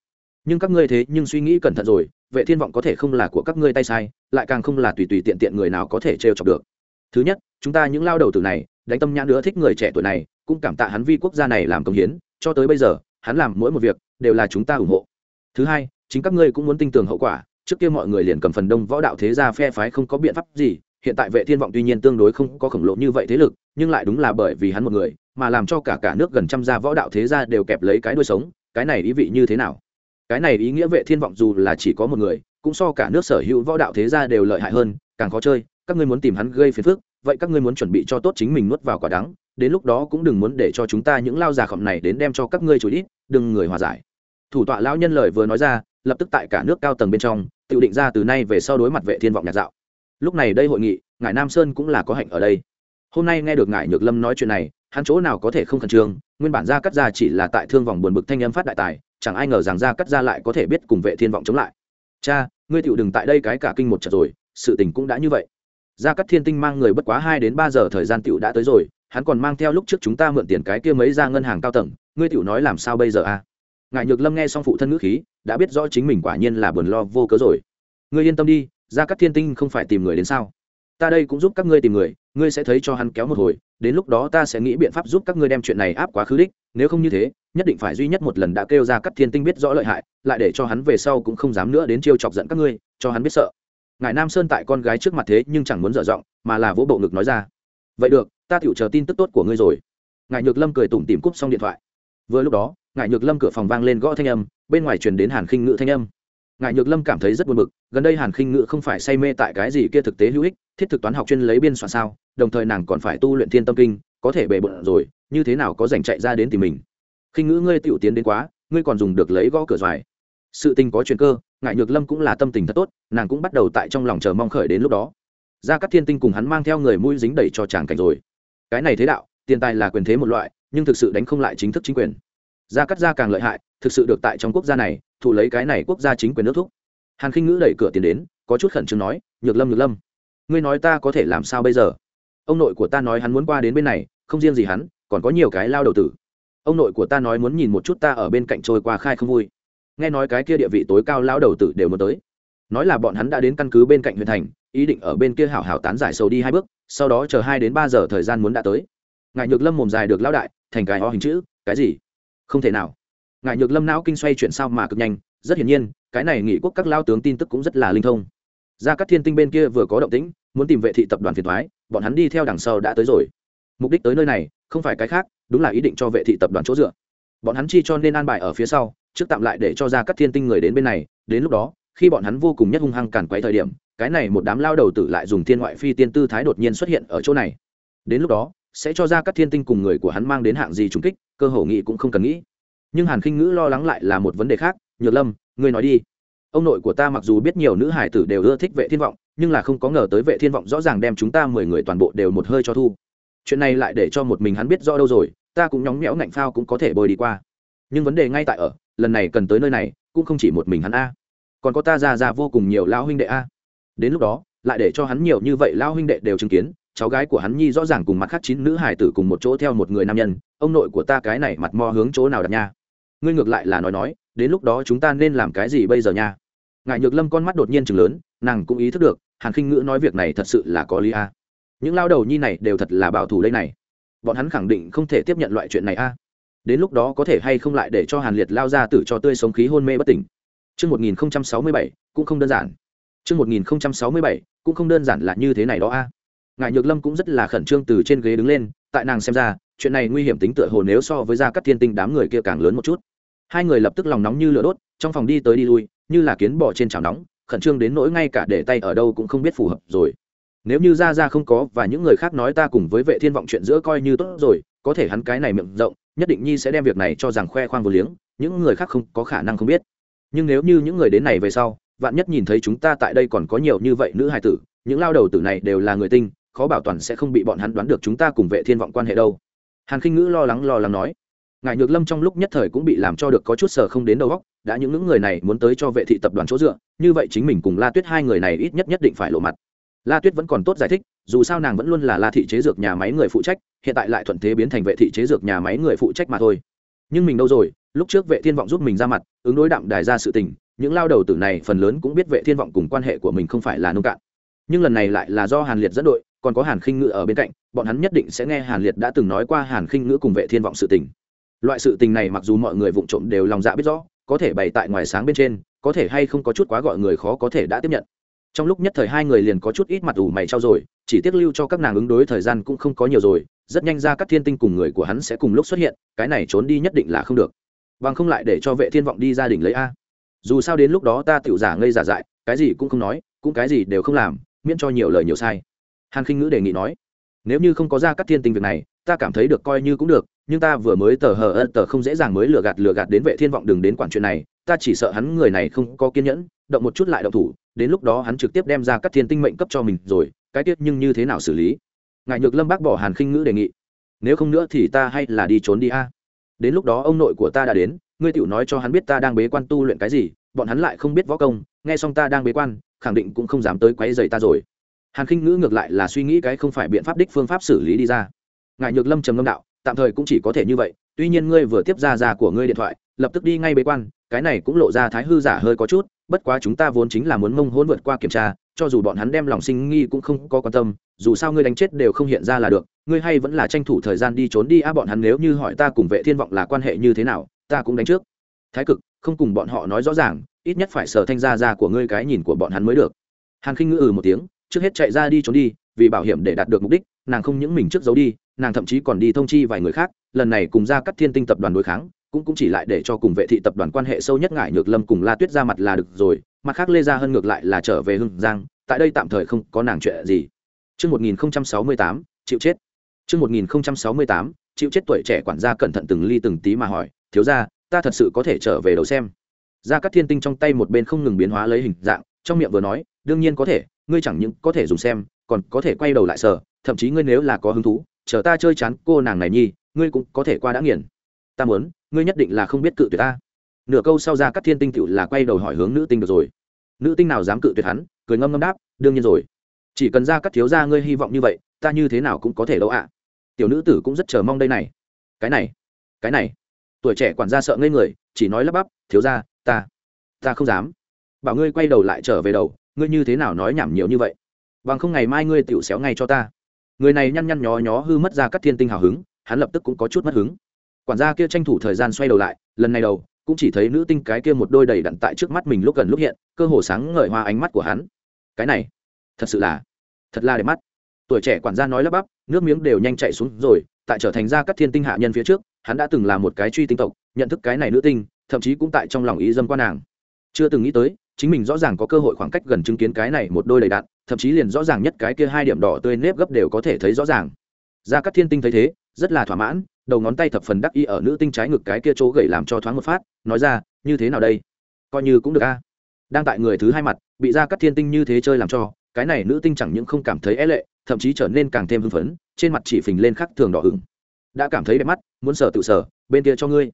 Nhưng các ngươi thế nhưng suy nghĩ cẩn thận rồi, vệ thiên vọng có thể không là của các ngươi tay sai, lại càng không là tùy tùy tiện tiện người nào có thể trêu chọc được. Thứ nhất, chúng ta những lao đầu tử này, đánh tâm nhãn nữa thích người trẻ tuổi này, cũng cảm tạ hắn vi quốc gia này làm công hiến, cho tới bây giờ hắn làm mỗi một việc đều là chúng ta ủng hộ. Thứ hai, chính các ngươi cũng muốn tin tưởng hậu quả, trước kia mọi người liền cầm phần đông võ đạo thế gia phe phái không có biện pháp gì, hiện tại vệ thiên vọng tuy nhiên tương đối không có khổng lồ như vậy thế lực, nhưng lại đúng là bởi vì hắn một người, mà làm cho cả cả nước gần trăm gia võ đạo thế gia đều kẹp lấy cái đuôi sống, cái này ý vị như thế nào? Cái này ý nghĩa vệ thiên vọng dù là chỉ có một người, cũng so cả nước sở hữu võ đạo thế gia đều lợi hại hơn, càng khó chơi, các ngươi muốn tìm hắn gây phiền phức, vậy các ngươi muốn chuẩn bị cho tốt chính mình nuốt vào quả đắng đến lúc đó cũng đừng muốn để cho chúng ta những lao già khổng này đến đem cho các ngươi chửi ít, đừng người hòa giải. Thủ tọa lão nhân lời vừa nói ra, lập tức tại cả nước cao tầng bên trong, tự định ra từ nay về sau đối mặt vệ thiên vọng Nhạt dạo. Lúc này đây hội nghị, ngài nam sơn cũng là có hạnh ở đây. Hôm nay nghe được ngài nhược lâm nói chuyện này, hắn chỗ nào có thể không khẩn trương, nguyên bản ra cắt ra chỉ là tại thương vòng buồn bực thanh âm phát đại tài, chẳng ai ngờ rằng ra cắt ra lại có thể biết cùng vệ thiên vọng chống lại. Cha, ngươi tiểu đừng tại đây cái cả kinh một trận rồi, sự tình cũng đã như vậy. Gia cắt thiên tinh mang người bất quá hai đến ba giờ thời gian tiểu đã tới rồi hắn còn mang theo lúc trước chúng ta mượn tiền cái kia mấy ra ngân hàng cao tầng, ngươi tiểu nói làm sao bây giờ a à? ngài nhược lâm nghe xong phụ thân ngữ khí, đã biết rõ chính mình quả nhiên là buồn lo vô cớ rồi. Ngươi yên tâm đi ra các thiên tinh không phải tìm người đến sao? Ta đây cũng giúp các ngươi tìm người, ngươi sẽ thấy cho hắn kéo một hồi, đến lúc đó ta sẽ nghĩ biện pháp giúp các ngươi đem chuyện này áp quá khứ đích, nếu không như thế, nhất định phải duy nhất một lần đã kêu ra các thiên tinh biết rõ lợi hại, lại để cho hắn về sau cũng không dám nữa đến chiêu chọc giận các ngươi, cho hắn biết sợ. Ngài nam sơn tại con gái trước mặt thế nhưng chẳng muốn dở giọng, mà là vỗ bộ ngực nói ra vậy được, ta tựu chờ tin tức tốt của ngươi rồi. Ngài nhược lâm cười tủm tìm cúp xong điện thoại. Vừa lúc đó ngài nhược lâm cửa phòng vang lên gõ thanh âm, bên ngoài truyền đến hàn khinh ngữ thanh âm. Ngài nhược lâm cảm thấy rất buồn bực, gần đây hàn khinh ngữ không phải say mê tại cái gì kia thực tế hữu ích, thiết thực toán học chuyên lấy biên soạn sao, đồng thời nàng còn phải tu luyện thiên tâm kinh, có thể bề bộn rồi, như thế nào có dành chạy ra đến tìm mình. Khinh ngữ ngươi tựu tiến đến quá, ngươi còn dùng được lấy gõ cửa dài. sự tình có chuyện cơ ngại nhược lâm cũng là tâm tình thật tốt, nàng cũng bắt đầu tại trong lòng chờ mong khởi đến lúc đó ra các thiên tinh cùng hắn mang theo người mũi dính đầy cho chàng cảnh rồi. Cái này thế đạo, tiền tài là quyền thế một loại, nhưng thực sự đánh không lại chính thức chính quyền. Gia cắt gia càng lợi hại, thực sự được tại trong quốc gia này, thụ lấy cái này quốc gia chính quyền nước thúc. Hàn khinh ngữ đẩy cửa tiền đến, có chút khẩn trương nói, nhược lâm nhược lâm, ngươi nói ta có thể làm sao bây giờ? Ông nội của ta nói hắn muốn qua đến bên này, không riêng gì hắn, còn có nhiều cái lao đầu tử. Ông nội của ta nói muốn nhìn một chút ta ở bên cạnh trôi qua khai không vui. Nghe nói cái kia địa vị tối cao lao đầu tử đều muốn tới. Nói là bọn hắn đã đến căn cứ bên cạnh huyện thành ý định ở bên kia hảo hảo tán giải sầu đi hai bước, sau đó chờ hai đến ba giờ thời gian muốn đã tới. Ngài nhược lâm mồm dài được lao đại, thành cái ho hình chữ, cái gì? Không thể nào. Ngài nhược lâm não kinh xoay chuyện sao mà cực nhanh, rất hiển nhiên, cái này nghị quốc các lao tướng tin tức cũng rất là linh thông. Ra các thiên tinh bên kia vừa có động tĩnh, muốn tìm vệ thị tập đoàn phiền thoái bọn hắn đi theo đằng sau đã tới rồi. Mục đích tới nơi này, không phải cái khác, đúng là ý định cho vệ thị tập đoàn chỗ dựa. Bọn hắn chi cho nên an bài ở phía sau, trước tạm lại để cho ra các thiên tinh người đến bên này, đến lúc đó, khi bọn hắn vô cùng nhất hung hăng càn quấy thời điểm cái này một đám lao đầu tử lại dùng thiên ngoại phi tiên tư thái đột nhiên xuất hiện ở chỗ này. Đến lúc đó, sẽ cho ra các thiên tinh cùng người của hắn mang đến hạng gì trùng kích, cơ hồ nghị cũng không cần nghĩ. Nhưng hàn khinh ngữ lo lắng lại là một vấn đề khác, nhược lâm, ngươi nói đi. Ông nội của ta mặc dù biết nhiều nữ hải tử đều ưa thích vệ thiên vọng, nhưng là không có ngờ tới vệ thiên vọng rõ ràng đem chúng ta mười người toàn bộ đều một hơi cho thu. Chuyện này lại để cho một mình hắn biết rõ đâu rồi, ta cũng nhóng nhẽo ngạnh phao cũng có thể bơi đi qua. Nhưng vấn đề ngay tại ở, lần này cần tới nơi này, cũng không chỉ một mình hắn a. Còn có ta già già vô cùng nhiều lão huynh đệ a đến lúc đó lại để cho hắn nhiều như vậy lao huynh đệ đều chứng kiến cháu gái của hắn nhi rõ ràng cùng mặt khác chín nữ hải tử cùng một chỗ theo một người nam nhân ông nội của ta cái này mặt mo hướng chỗ nào đặt nha? Ngươi ngược lại là nói nói đến lúc đó chúng ta nên làm cái gì bây giờ nha? Ngại nhược lâm con mắt đột nhiên chừng lớn nàng cũng ý thức được hàn khinh ngữ nói việc này thật sự là có lý a. Những lao đầu nhi này đều thật là bảo thủ đây này. Bọn hắn khẳng định không thể tiếp nhận loại chuyện này a. Đến lúc đó có thể hay không lại để cho hàn liệt lao ra tử cho tươi sống khí hôn mê bất tỉnh. Trước 1067, cũng không đơn giản. Trước 1067, cũng không đơn giản là như thế này đó a. Ngải Nhược Lâm cũng rất là khẩn trương từ trên ghế đứng lên, tại nàng xem ra, chuyện này nguy hiểm tính tựa hồ nếu so với gia cắt thiên tinh đám người kia càng lớn một chút. Hai người lập tức lòng nóng như lửa đốt, trong phòng đi tới đi lui, như là kiến bò trên chảo nóng, khẩn trương đến nỗi ngay cả để tay ở đâu cũng không biết phù hợp rồi. Nếu như ra ra không có và những người khác nói ta cùng với Vệ Thiên vọng chuyện giữa coi như tốt rồi, có thể hắn cái này miệng rộng, nhất định nhi sẽ đem việc này cho rằng khoe khoang vô liếng, những người khác không có khả năng không biết nhưng nếu như những người đến này về sau vạn nhất nhìn thấy chúng ta tại đây còn có nhiều như vậy nữ hài tử, những lao đầu tử này đều là người tinh, khó bảo toàn sẽ không bị bọn hắn đoán được chúng ta cùng vệ thiên vọng quan hệ đâu. Hàn khinh ngữ lo lắng lo lắng nói. Ngài nhược lâm trong lúc nhất thời cũng bị làm cho được có chút sở không đến đầu óc, đã những những người này muốn tới cho vệ thị tập đoàn chỗ dựa, như vậy chính mình cùng la tuyết hai người này ít nhất nhất định phải lộ mặt. La tuyết vẫn còn tốt giải thích, dù sao nàng vẫn luôn là la thị chế dược nhà máy người phụ trách, hiện tại lại thuận thế biến thành vệ thị chế dược nhà máy người phụ trách mà thôi. Nhưng mình đâu rồi, lúc trước vệ thiên vọng giúp mình ra mặt, ứng đối đạm đài ra sự tình những lao đầu tử này phần lớn cũng biết vệ thiên vọng cùng quan hệ của mình không phải là nông cạn. Nhưng lần này lại là do hàn liệt dẫn đội, còn có hàn khinh ngữ ở bên cạnh, bọn hắn nhất định sẽ nghe hàn liệt đã từng nói qua hàn khinh ngữ cùng vệ thiên vọng sự tình. Loại sự tình này mặc dù mọi người vụng trộm đều lòng dạ biết rõ, có thể bày tại ngoài sáng bên trên, có thể hay không có chút quá gọi người khó có thể đã tiếp nhận. Trong lúc nhất thời hai người liền có chút ít mặt ủ mày trao rồi, chỉ tiếc lưu cho các nàng ứng đối thời gian cũng không có nhiều rồi, rất nhanh ra các thiên tinh cùng người của hắn sẽ cùng lúc xuất hiện, cái này trốn đi nhất định là không được. Bằng không lại để cho vệ thiên vọng đi gia đình lấy a dù sao đến lúc đó ta tựu giả ngây giả dại, cái gì cũng không nói, cũng cái gì đều không làm, miễn cho nhiều lời nhiều sai. Hàn khinh ngữ đề nghị nói, nếu như không có ra các thiên tinh việc này, ta cảm thấy được coi như cũng được, nhưng ta vừa mới tờ hờ ân tờ không dễ dàng mới lừa gạt lừa gạt đến vệ thiên vọng đừng đến quản chuyện này, ta chỉ sợ hắn người này không có kiên nhẫn, động một chút lại động thủ, đến lúc đó hắn trực tiếp đem ra các thiên tinh mệnh cấp cho mình rồi, cái tiết nhưng như thế nào xử lý? Ngại nhược lâm bác bỏ hàn khinh ngữ đề nghị, nếu không nữa thì ta hay là đi trốn đi a. Đến lúc đó ông nội của ta đã đến ngươi tiểu nói cho hắn biết ta đang bế quan tu luyện cái gì, bọn hắn lại không biết võ công, nghe xong ta đang bế quan, khẳng định cũng không dám tới quấy rầy ta rồi. Hàn khinh ngữ ngược lại là suy nghĩ cái không phải biện pháp đích phương pháp xử lý đi ra. Ngài nhược lâm trầm ngâm đạo, tạm thời cũng chỉ có thể như vậy, tuy nhiên ngươi vừa tiếp ra ra của ngươi điện thoại, lập tức đi ngay bế quan, cái này cũng lộ ra thái hư giả hơi có chút, bất quá chúng ta vốn chính là muốn mông hôn vượt qua kiểm tra, cho dù bọn hắn đem lòng sinh nghi cũng không có quan tâm, dù sao ngươi đánh chết đều không hiện ra là được, ngươi hay vẫn là tranh thủ thời gian đi trốn đi, a, bọn hắn nếu như hỏi ta cùng vệ thiên vọng là quan hệ như thế nào ta cũng đánh trước. Thái cực không cùng bọn họ nói rõ ràng ít nhất phải sở thanh gia ra của ngươi cái nhìn của bọn hắn mới được. Hàn khinh ngữ ừ một tiếng trước hết chạy ra đi trốn đi vì bảo hiểm để đạt được mục đích nàng không những mình trước giấu đi nàng thậm chí còn đi thông chi vài người khác lần này cùng ra cắt thiên tinh tập đoàn đối kháng cũng cũng chỉ lại để cho cùng vệ thị tập đoàn quan hệ sâu nhất ngại nhược lâm cùng la tuyết ra mặt là được rồi mặt khác lê ra hơn ngược lại là trở về hưng giang tại đây tạm thời không có nàng chuyện gì. Trước 1068, chịu chết. Trước 1068, chịu chết tuổi trẻ quản gia cẩn thận từng ly từng tí mà hỏi, thiếu gia, ta thật sự có thể trở về đầu xem. Gia Cát Thiên Tinh trong tay một bên không ngừng biến hóa lấy hình dạng, trong miệng vừa nói, đương nhiên có thể, ngươi chẳng những có thể dùng xem, còn có thể quay đầu lại sở, thậm chí ngươi nếu là có hứng thú, chờ ta chơi chán cô nàng này nhi, ngươi cũng có thể qua đã nghiền. Ta muốn, ngươi nhất định là không biết cự tuyệt ta. Nửa câu sau Gia Cát Thiên Tinh cựu là quay đầu hỏi hướng nữ tinh được rồi. Nữ tinh nào dám cự tuyệt hắn, cười ngâm ngâm đáp, đương nhiên rồi chỉ cần ra các thiếu gia ngươi hy vọng như vậy ta như thế nào cũng có thể đâu ạ tiểu nữ tử cũng rất chờ mong đây này cái này cái này tuổi trẻ quản gia sợ ngây người, chỉ nói lắp bắp, thiếu gia, ta ta không dám. Bảo ngươi quay đầu lại trở về đầu, ngươi như thế nào nói nhảm nhiều như vậy? Bằng không ngày mai ngươi tựu xéo ngay cho ta. Người này nhăn nhăn nhó nhó hư mất ra các thiên tinh hào hứng, hắn lập tức cũng có chút mất hứng. Quản gia kia tranh thủ thời gian xoay đầu lại, lần này đầu, cũng chỉ thấy nữ tinh cái kia một đôi đầy đặn tại trước mắt mình lúc gần lúc hiện, cơ hồ sáng ngời hoa ánh mắt của hắn. Cái này, thật sự là, thật là đẹp mắt. Tuổi trẻ quản gia nói lắp bắp, nước miếng đều nhanh chạy xuống rồi, tại trở thành ra các thiên tinh hạ nhân phía trước hắn đã từng là một cái truy tinh tộc, nhận thức cái này nữ tinh, thậm chí cũng tại trong lòng ý dâm qua nàng. Chưa từng nghĩ tới, chính mình rõ ràng có cơ hội khoảng cách gần chứng kiến cái này một đôi đầy đạn thậm chí liền rõ ràng nhất cái kia hai điểm đỏ tươi nếp gấp đều có thể thấy rõ ràng. Gia các thiên tinh thấy thế, rất là thỏa mãn, đầu ngón tay thập phần đắc y ở nữ tinh trái ngực cái kia chỗ gậy làm cho thoáng một phát, nói ra, như thế nào đây? Coi như cũng được a. Đang tại người thứ hai mặt, bị gia các thiên tinh như thế chơi làm cho, cái này nữ tinh chẳng những không cảm thấy é lệ, thậm chí trở nên càng thêm hưng phấn, trên mặt chỉ phình lên khắc thường đỏ ửng đã cảm thấy đẹp mắt, muốn sở tự sở bên kia cho ngươi.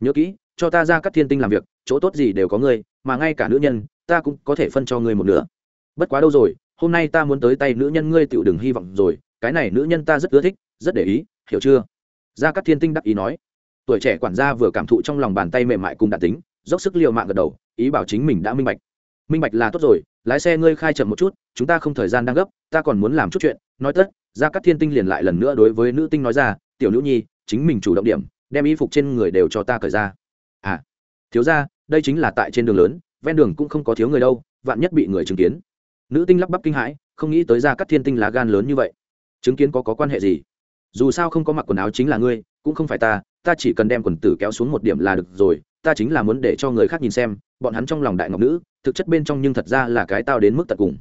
Nhớ kỹ, cho ta ra các thiên tinh làm việc, chỗ tốt gì đều có ngươi, mà ngay cả nữ nhân, ta cũng có thể phân cho ngươi một nửa. Bất quá đâu rồi, hôm nay ta muốn tới tay nữ nhân ngươi tựu đừng hy vọng rồi, cái này nữ nhân ta rất ưa thích, rất để ý, hiểu chưa? Ra cát thiên tinh đắc ý nói. Tuổi trẻ quản gia vừa cảm thụ trong lòng bàn tay mềm mại cùng đạn tính, dốc sức l i ề u mạng gật đầu, ý bảo chính mình đã minh bạch. Minh bạch là tốt rồi, lái xe ngươi khai chậm một chút, chúng ta không thời gian đang gấp, ta còn muốn làm chút chuyện, nói tất gia cát thiên tinh liền lại lần nữa đối với nữ tinh nói ra, tiểu nữ nhi, chính mình chủ động điểm, đem y phục trên người đều cho ta cởi ra. À thiếu ra đây chính là tại trên đường lớn, ven đường cũng không có thiếu người đâu, vạn nhất bị người chứng kiến. Nữ tinh lắp bắp kinh hãi, không nghĩ tới Gia Cát thiên tinh lá gan lớn như vậy. Chứng kiến có có quan hệ gì? Dù sao không có mặc quần áo chính là ngươi, cũng không phải ta ta chỉ cần đem quần tử kéo xuống một điểm là được rồi, ta chính là muốn để cho người khác nhìn xem, bọn hắn trong lòng đại ngọc nữ, thực chất bên trong nhưng thật ra là cái tao đến mức tận cùng.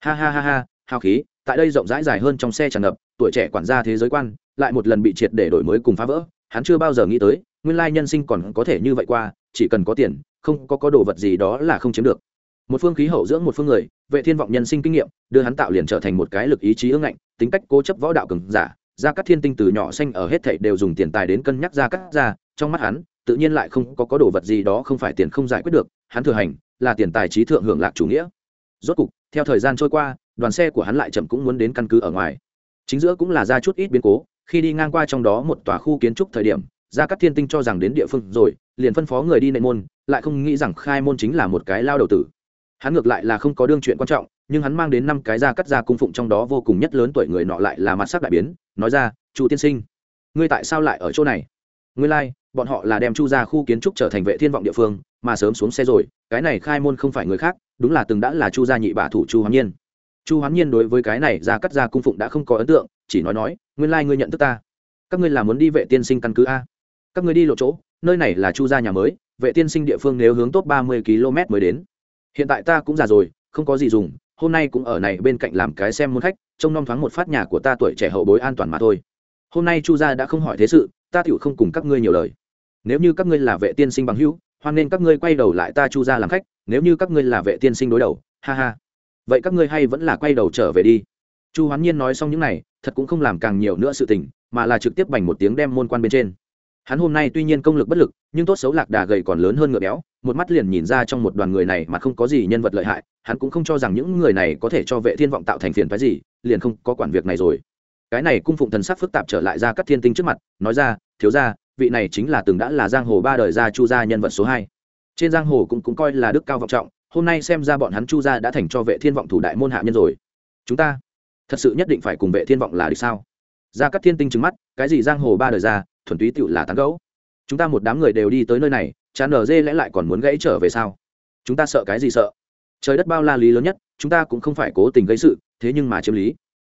Ha ha ha ha hào khí, tại đây rộng rãi dài hơn trong xe tràn ngập, tuổi trẻ quản gia thế giới quan, lại một lần bị triệt để đổi mới cùng phá vỡ, hắn chưa bao giờ nghĩ tới, nguyên lai nhân sinh còn có thể như vậy qua, chỉ cần có tiền, không có có đồ vật gì đó là không chiếm được. Một phương khí hậu dưỡng một phương người, vệ thiên vọng nhân sinh kinh nghiệm, đưa hắn tạo liền trở thành một cái lực ý chí ương ngạnh, tính cách cố chấp võ đạo cường giả, gia cát thiên tinh từ nhỏ xanh ở hết thảy đều dùng tiền tài đến cân nhắc gia cát ra, trong mắt hắn, tự nhiên lại không có có đồ vật gì đó không phải tiền không giải quyết được, hắn thừa hành, là tiền tài trí thượng hưởng lạc chủ nghĩa. Rốt cục, theo thời gian trôi qua đoàn xe của hắn lại chậm cũng muốn đến căn cứ ở ngoài. Chính giữa cũng là ra chút ít biến cố khi đi ngang qua trong đó một tòa khu kiến trúc thời điểm gia cát thiên tinh cho rằng đến địa phương rồi liền phân phó người đi nệ môn lại không nghĩ rằng khai môn chính là một cái lao đầu tử. Hắn ngược lại là không có đương chuyện quan trọng nhưng hắn mang đến năm cái gia cắt gia cung phụng trong đó vô cùng nhất lớn tuổi người nọ lại là mặt sắc đại biến nói ra chu tiên sinh ngươi tại sao lại ở chỗ này? Ngươi lai、like, bọn họ là đem chu ra khu kiến trúc trở thành vệ thiên vọng địa phương mà sớm xuống xe rồi cái này khai môn không phải người khác đúng là từng đã là chu gia nhị bả thủ chu hoàng nhiên chu hoán nhiên đối với cái này ra cắt ra cung phụng đã không có ấn tượng, chỉ nói nói, nguyên lai ngươi nhận thức ta. Các ngươi là muốn đi vệ tiên sinh căn cứ a? Các ngươi đi lộ chỗ, nơi này là chu gia nhà mới, vệ tiên sinh địa phương nếu hướng tốt ba mươi km mới đến. Hiện tại ta cũng già rồi, không có gì dùng, hôm nay cũng ở này bên cạnh làm cái xem môn khách, trông nom thoáng một phát nhà của ta tuổi trẻ hậu bối an toàn mà thôi. Hôm nay chu gia đã không hỏi thế sự, ta tựu không cùng các ngươi nhiều lời. Nếu như các ngươi là vệ tiên sinh bằng hữu, hoan nên các ngươi quay đầu lại ta chu gia làm khách, nếu như các ngươi là vệ tiên sinh đối đầu, ha ha vậy các ngươi hay vẫn là quay đầu trở về đi. Chu hoán nhiên nói xong những này, thật cũng không làm càng nhiều nữa sự tình, mà là trực tiếp bành một tiếng đem môn quan bên trên. Hắn hôm nay tuy nhiên công lực bất lực, nhưng tốt xấu lạc đà gầy còn lớn hơn ngựa béo, một mắt liền nhìn ra trong một đoàn người này mà không có gì nhân vật lợi hại, hắn cũng không cho rằng những người này có thể cho vệ thiên vọng tạo thành phiền phái gì, liền không có quản việc này rồi. Cái này cung phụng thần sắc phức tạp trở lại ra các thiên tinh trước mặt, nói ra, thiếu ra vị này chính là từng đã là giang hồ ba đời gia chu gia nhân vật số hai. Trên giang hồ cũng cũng coi là đức cao vọng trọng hôm nay xem ra bọn hắn chu gia đã thành cho vệ thiên vọng thủ đại môn hạ nhân rồi. Chúng ta thật sự nhất định phải cùng vệ thiên vọng là được sao? Ra các thiên tinh trứng mắt, cái gì giang hồ ba đời ra, thuần túy tựu là tán gấu chúng ta một đám người đều đi tới nơi này, chán nở dê lẽ lại còn muốn gãy trở về sao? Chúng ta sợ cái gì sợ? Trời đất bao la lý lớn nhất, chúng ta cũng không phải cố tình gây sự, thế nhưng mà chiếm lý.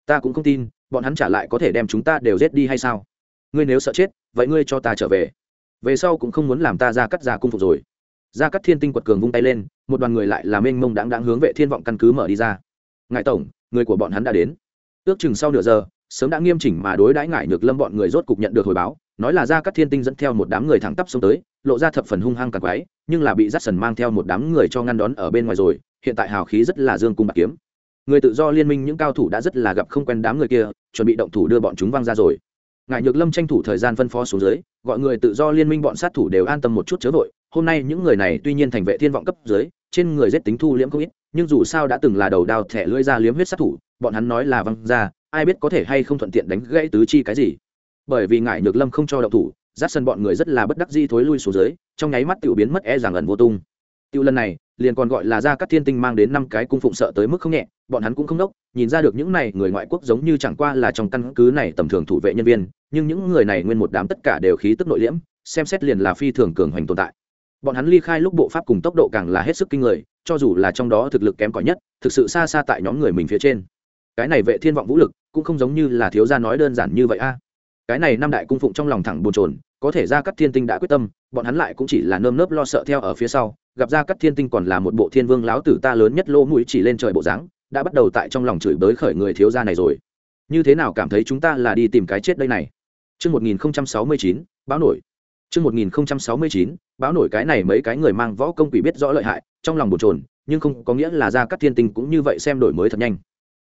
Ta cũng không tin, bọn hắn trả lại có thể đem chúng ta đều giết đi hay sao? Ngươi nếu sợ chết, vậy ngươi cho ta trở về. Về sau cũng không muốn làm ta ra cắt ra cung phục rồi ra các thiên tinh quật cường vung tay lên, một đoàn người lại làm mênh mông đáng đáng hướng vệ thiên vọng căn cứ mở đi ra. Ngài tổng, người của bọn hắn đã đến. Ước chừng sau nửa giờ, sớm đã nghiêm chỉnh mà đối đãi ngại nhược lâm bọn người rốt cục nhận được hồi báo, nói là ra các thiên tinh dẫn theo một đám người thẳng tắp xông tới, lộ ra thập phần hung hăng càng quái, nhưng là bị dắt sần mang theo một đám người cho ngăn đón ở bên ngoài rồi, hiện tại hào khí rất là dương cung bạc kiếm. Người tự do liên minh những cao thủ đã rất là gặp không quen đám người kia, chuẩn bị động thủ đưa bọn chúng văng ra rồi. Ngại nhược lâm tranh thủ thời gian phân phó xuống dưới, gọi người tự do liên minh bọn sát thủ đều an tâm một chút chớ vội hôm nay những người này tuy nhiên thành vệ thiên vọng cấp dưới, trên người giết tính thu liễm không ít, nhưng dù sao đã từng là đầu đao thẻ lưỡi ra liếm huyết sát thủ, bọn hắn nói là văng ra, ai biết có thể hay không thuận tiện đánh gãy tứ chi cái gì. Bởi vì ngại nhược lâm không cho động thủ, giáp sân bọn người rất là bất đắc di thối lui xuống dưới, trong nháy mắt tiểu biến mất e rằng ẩn vô tung. Tiêu lần này, liền còn gọi là ra các thiên tinh mang đến năm cái cung phụng sợ tới mức không nhẹ, bọn hắn cũng không đốc, nhìn ra được những này người ngoại quốc giống như chẳng qua là trong căn cứ này tầm thường thủ vệ nhân viên, nhưng những người này nguyên một đám tất cả đều khí tức nội liễm, xem xét liền là phi thường cường hoành tồn tại bọn hắn ly khai lúc bộ pháp cùng tốc độ càng là hết sức kinh người cho dù là trong đó thực lực kém cỏi nhất thực sự xa xa tại nhóm người mình phía trên. Cái này vệ thiên vọng vũ lực cũng không giống như là thiếu gia nói đơn giản như vậy a. Cái này năm đại cung phụng trong lòng thẳng bồn chồn có thể ra cắt thiên tinh đã quyết tâm bọn hắn lại cũng chỉ là nơm nớp lo sợ theo ở phía sau gặp ra cắt thiên tinh còn là một bộ thiên vương láo tử ta lớn nhất lỗ mũi chỉ lên trời bộ dáng đã bắt đầu tại trong lòng chửi bới khởi người thiếu gia này rồi. Như thế nào cảm thấy chúng ta là đi tìm cái chết đây này? Trước 1069, báo nổi. Trước 1069, báo nổi cái này mấy cái người mang võ công quỷ biết rõ lợi hại, trong lòng bồn chồn, nhưng không có nghĩa là ra các thiên tinh cũng như vậy xem đổi mới thật nhanh.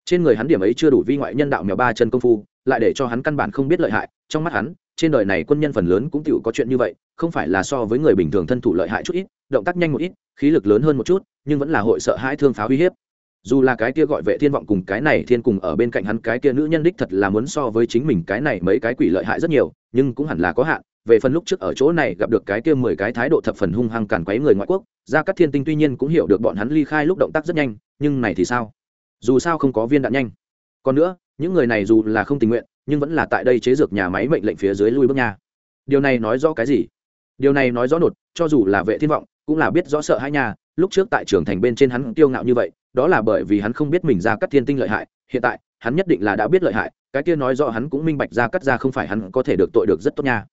Trên người hắn điểm ấy chưa đủ vi ngoại nhân đạo mèo ba chân công phu, lại để cho hắn căn bản không biết lợi hại, trong mắt hắn, trên đời này quân nhân phần lớn cũng chịu có chuyện như vậy, không phải là so với người bình thường thân thủ lợi hại chút ít, động tác nhanh một ít, khí lực lớn hơn một chút, nhưng vẫn là hội sợ hãi thương pháo uy hiếp dù là cái kia gọi vệ thiên vọng cùng cái này thiên cùng ở bên cạnh hắn cái kia nữ nhân đích thật là muốn so với chính mình cái này mấy cái quỷ lợi hại rất nhiều nhưng cũng hẳn là có hạn về phần lúc trước ở chỗ này gặp được cái kia mười cái thái độ thập phần hung hăng càn quấy người ngoại quốc, gia cát thiên tinh tuy nhiên cũng hiểu được bọn hắn ly khai lúc động tác rất nhanh, nhưng này thì sao? Dù sao không có viên đạn nhanh. Còn nữa, những người này dù là không tình nguyện, nhưng vẫn là tại đây chế dược nhà máy mệnh lệnh phía dưới lui bước nha. Điều này nói rõ cái gì? Điều này nói rõ nột, cho dù là vệ thiên vọng, cũng là biết rõ sợ hai nhà lúc trước tại trường thành bên trên hắn tiêu ngạo như vậy, đó là bởi vì hắn không biết mình ra cắt thiên tinh lợi hại. Hiện tại, hắn nhất định là đã biết lợi hại. Cái kia nói rõ hắn cũng minh bạch ra cắt ra không phải hắn có thể được tội được rất tốt nha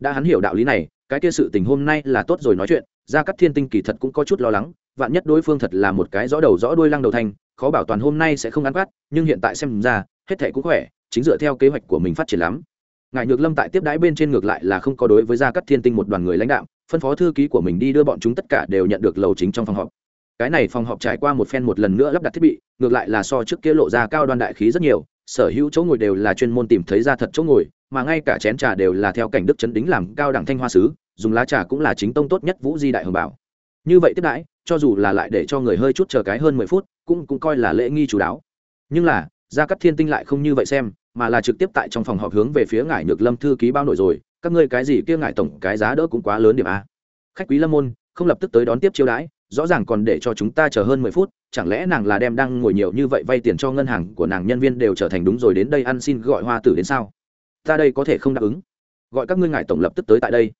đã hắn hiểu đạo lý này, cái kia sự tình hôm nay là tốt rồi nói chuyện, gia cắt thiên tinh kỳ thật cũng có chút lo lắng, vạn nhất đối phương thật là một cái rõ đầu rõ đuôi lăng đầu thanh khó bảo toàn hôm nay sẽ không ăn bắt nhưng hiện tại xem ra, hết thể cũng khỏe, chính dựa theo kế hoạch của mình phát triển lắm. Ngài nhược lâm tại tiếp đái bên trên ngược lại là không có đối với gia cắt thiên tinh một đoàn người lãnh đạo, phân phó thư ký của mình đi đưa bọn chúng tất cả đều nhận được lầu chính trong phòng họp. Cái này phòng họp trải qua một phen một lần nữa lắp đặt thiết bị, ngược lại là so trước kia lộ ra cao đoan đại khí rất nhiều, sở hữu chỗ ngồi đều là chuyên môn tìm thấy ra thật chỗ ngồi mà ngay cả chén trà đều là theo cảnh đức chấn đính làm cao đẳng thanh hoa sứ, dùng lá trà cũng là chính tông tốt nhất vũ di đại hồng bảo. Như vậy tiếp đãi, cho dù là lại để cho người hơi chút chờ cái hơn mười phút, cũng cũng coi là lễ nghi chú đáo. Nhưng là, gia cắt thiên tinh lại không như vậy xem, mà là trực tiếp tại trong phòng họp hướng về phía ngải nhược lâm thư ký bao nổi rồi, các ngươi cái gì kia ngải tổng, cái giá đỡ cũng quá lớn điểm a. Khách quý lâm môn, không lập tức tới đón tiếp chiêu đãi, rõ ràng còn để cho chúng ta chờ hơn mười phút, chẳng lẽ nàng là đem đang ngồi nhiều như vậy vay tiền cho ngân hàng của nàng nhân viên đều trở thành đúng rồi đến đây ăn xin gọi hoa tử đến sao? Ta đây có thể không đáp ứng. Gọi các ngươi ngài tổng lập tức tới tại đây.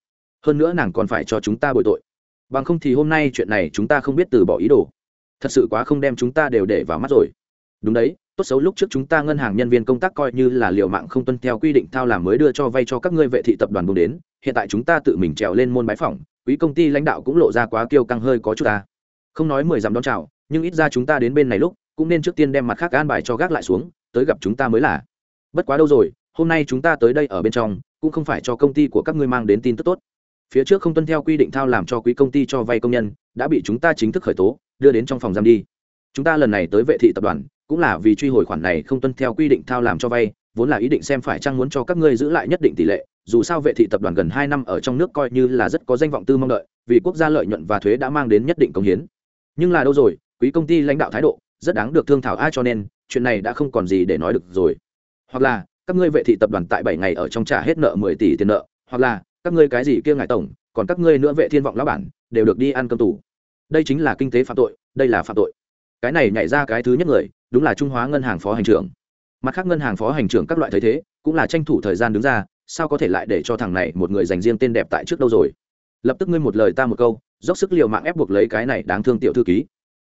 Hơn nữa nàng còn phải cho chúng ta bồi tội. Bằng không thì hôm nay chuyện này chúng ta không biết từ bỏ ý đồ. Thật sự quá không đem chúng ta đều để vào mắt rồi. Đúng đấy, tốt xấu lúc trước chúng ta ngân hàng nhân viên công tác coi như là liều mạng không tuân theo quy định thao làm mới đưa cho vay cho các ngươi vệ thị tập đoàn bùng đến. Hiện tại chúng ta tự mình trèo lên môn bái phỏng, quý công ty lãnh đạo cũng lộ ra quá kiêu căng hơi có chút ta. Không nói mười dặm đón chào, nhưng ít ra chúng ta đến bên này lúc, cũng nên trước tiên đem mặt khác an bài cho gác lại xuống, tới gặp chúng ta mới là. Bất quá đâu rồi hôm nay chúng ta tới đây ở bên trong, cũng không phải cho công ty của các ngươi mang đến tin tức tốt. Phía trước không tuân theo quy định thao làm cho quý công ty cho vay công nhân, đã bị chúng ta chính thức khởi tố, đưa đến trong phòng giam đi. Chúng ta lần này tới vệ thị tập đoàn, cũng là vì truy hồi khoản này không tuân theo quy định thao làm cho vay, vốn là ý định xem phải chăng muốn cho các ngươi giữ lại nhất định tỷ lệ, dù sao vệ thị tập đoàn gần hai năm ở trong nước coi như là rất có danh vọng tư mong đợi, vì quốc gia lợi nhuận và thuế đã mang đến nhất định công hiến. Nhưng là đâu rồi, quý công ty lãnh đạo thái độ rất đáng được thương thảo ai cho nên, chuyện này đã không còn gì để nói được rồi. Hoặc là các ngươi vệ thị tập đoàn tại bảy ngày ở trong trả hết nợ mười tỷ tiền nợ, hoặc là, các ngươi cái gì kia ngài tổng, còn các ngươi nữa vệ thiên vọng lão bản, đều được đi ăn cơm tù. Đây chính là kinh tế phạm tội, đây là phạm tội. Cái này nhảy ra cái thứ nhất người, đúng là trung hóa ngân hàng phó hành trưởng. Mặt khác ngân hàng phó hành trưởng các loại thấy thế, cũng là tranh thủ thời gian đứng ra, sao có thể lại để cho thằng này một người dành riêng tên đẹp tại trước đâu rồi? Lập tức ngươi một lời ta một câu, dốc sức liều mạng ép buộc lấy cái này đáng thương tiểu thư ký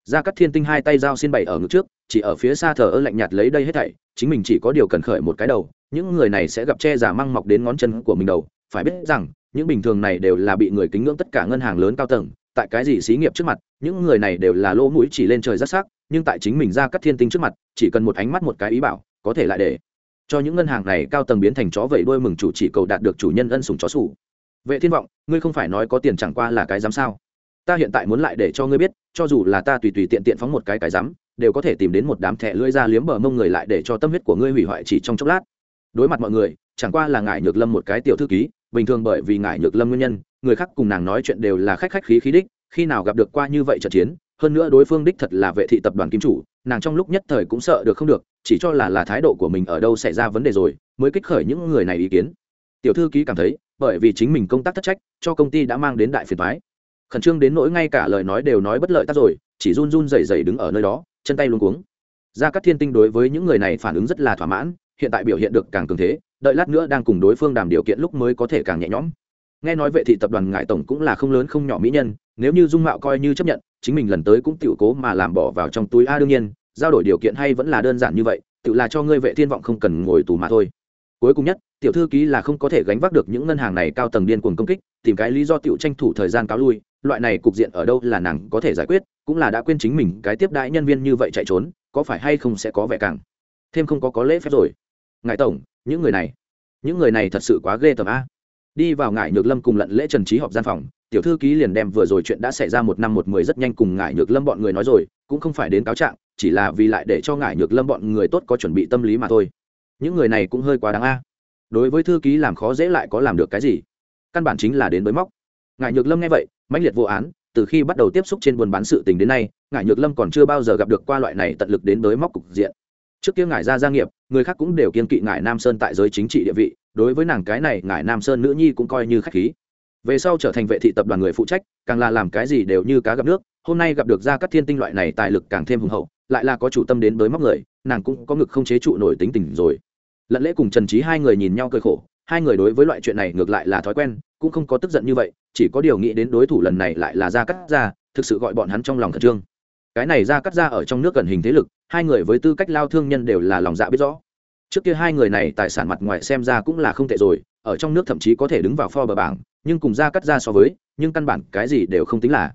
ra cắt thiên tinh hai tay dao xin bày ở ngực trước, chỉ ở phía xa thờ ơ lạnh nhạt lấy đây hết thảy, chính mình chỉ có điều cần khởi một cái đầu, những người này sẽ gặp che giả măng mọc đến ngón chân của mình đầu. Phải biết rằng, những bình thường này đều là bị người kính ngưỡng tất cả ngân hàng lớn cao tầng, tại cái gì xí nghiệp trước mặt, những người này đều là lỗ mũi chỉ lên trời rất sắc, nhưng tại chính mình ra cắt thiên tinh trước mặt, chỉ cần một ánh mắt một cái ý bảo, có thể lại để cho những ngân hàng này cao tầng biến thành chó vẫy đuôi mừng chủ chỉ cầu đạt được chủ nhân ân sủng chó sủ. Vệ thiên vọng, ngươi không phải nói có tiền chẳng qua là cái dám sao? Ta hiện tại muốn lại để cho ngươi biết, cho dù là ta tùy tùy tiện tiện phóng một cái cái dám đều có thể tìm đến một đám thẻ lưỡi ra liếm bờ mông người lại để cho tâm huyết của ngươi hủy hoại chỉ trong chốc lát. Đối mặt mọi người, chẳng qua là ngải nhược lâm một cái tiểu thư ký, bình thường bởi vì ngải nhược lâm nguyên nhân, người khác cùng nàng nói chuyện đều là khách khách khí khí đích, khi nào gặp được qua như vậy trận chiến, hơn nữa đối phương đích thật là vệ thị tập đoàn kim chủ, nàng trong lúc nhất thời cũng sợ được không được, chỉ cho là là thái độ của mình ở đâu xảy ra vấn đề rồi, mới kích khởi những người này ý kiến. Tiểu thư ký cảm thấy, bởi vì chính mình công tác thất trách, cho công ty đã mang đến đại phiền thoái khẩn trương đến nỗi ngay cả lời nói đều nói bất lợi tác rồi, chỉ run run rẩy rẩy đứng ở nơi đó, chân tay luôn cuống. Ra các thiên tinh đối với những người này phản ứng rất là thỏa mãn, hiện tại biểu hiện được càng cường thế, đợi lát nữa đang cùng đối phương đàm điều kiện lúc mới có thể càng nhẹ nhõm. Nghe nói vệ thị tập đoàn ngại tổng cũng là không lớn không nhỏ mỹ nhân, nếu như dung mạo coi như chấp nhận, chính mình lần tới cũng tiểu cố mà làm bỏ vào trong túi a đương nhiên, giao đổi điều kiện hay vẫn là đơn giản như vậy, tự là cho ngươi vệ thiên vọng không cần ngồi tù mà thôi. Cuối cùng nhất, tiểu thư ký là không có thể gánh vác được những ngân hàng này cao tầng điên cuồng công kích, tìm cái lý do tiểu tranh thủ thời gian cáo lui loại này cục diện ở đâu là nàng có thể giải quyết, cũng là đã quên chính mình cái tiếp đãi nhân viên như vậy chạy trốn, có phải hay không sẽ có vẻ càng thêm không có có lễ phép rồi. Ngài tổng, những người này, những người này thật sự quá ghê tởm a. Đi vào ngài nhược lâm cùng lận lễ trần trí họp gian phòng, tiểu thư ký liền đem vừa rồi chuyện đã xảy ra một năm một mười rất nhanh cùng ngài nhược lâm bọn người nói rồi, cũng không phải đến cáo trạng, chỉ là vì lại để cho ngài nhược lâm bọn người tốt có chuẩn bị tâm lý mà thôi. Những người này cũng hơi quá đáng a. Đối với thư ký làm khó dễ lại có làm được cái gì? Căn bản chính là đến với móc. Ngài nhược lâm nghe vậy mãnh liệt vô án, từ khi bắt đầu tiếp xúc trên buôn bán sự tình đến nay ngài nhược lâm còn chưa bao giờ gặp được qua loại này tận lực đến đới móc cục diện. Trước kia ngài ra gia nghiệp, người khác cũng đều kiên kỵ ngài nam sơn tại giới chính trị địa vị, đối với nàng cái này ngài nam sơn nữ nhi cũng coi như khách khí. Về sau trở thành vệ thị tập đoàn người phụ trách, càng là làm cái gì đều như cá gặp nước, hôm nay gặp được ra các thiên tinh loại này tài lực càng thêm hùng hậu, lại là có chủ tâm đến với móc người, nàng cũng có ngực không chế trụ nổi tính tình rồi. Lận lễ cùng trần trí hai người nhìn nhau cười khổ hai người đối với loại chuyện này ngược lại là thói quen, cũng không có tức giận như vậy, chỉ có điều nghĩ đến đối thủ lần này lại là ra cắt ra thực sự gọi bọn hắn trong lòng khẩn trương. Cái này ra cắt ra ở trong nước gần hình thế lực, hai người với tư cách lao thương nhân đều là lòng dạ biết rõ. Trước kia hai người này tài sản mặt ngoài xem ra cũng là không tệ rồi, ở trong nước thậm chí có thể đứng vào pho bờ bảng, nhưng cùng ra cắt ra so với, nhưng căn bản cái gì đều không tính là.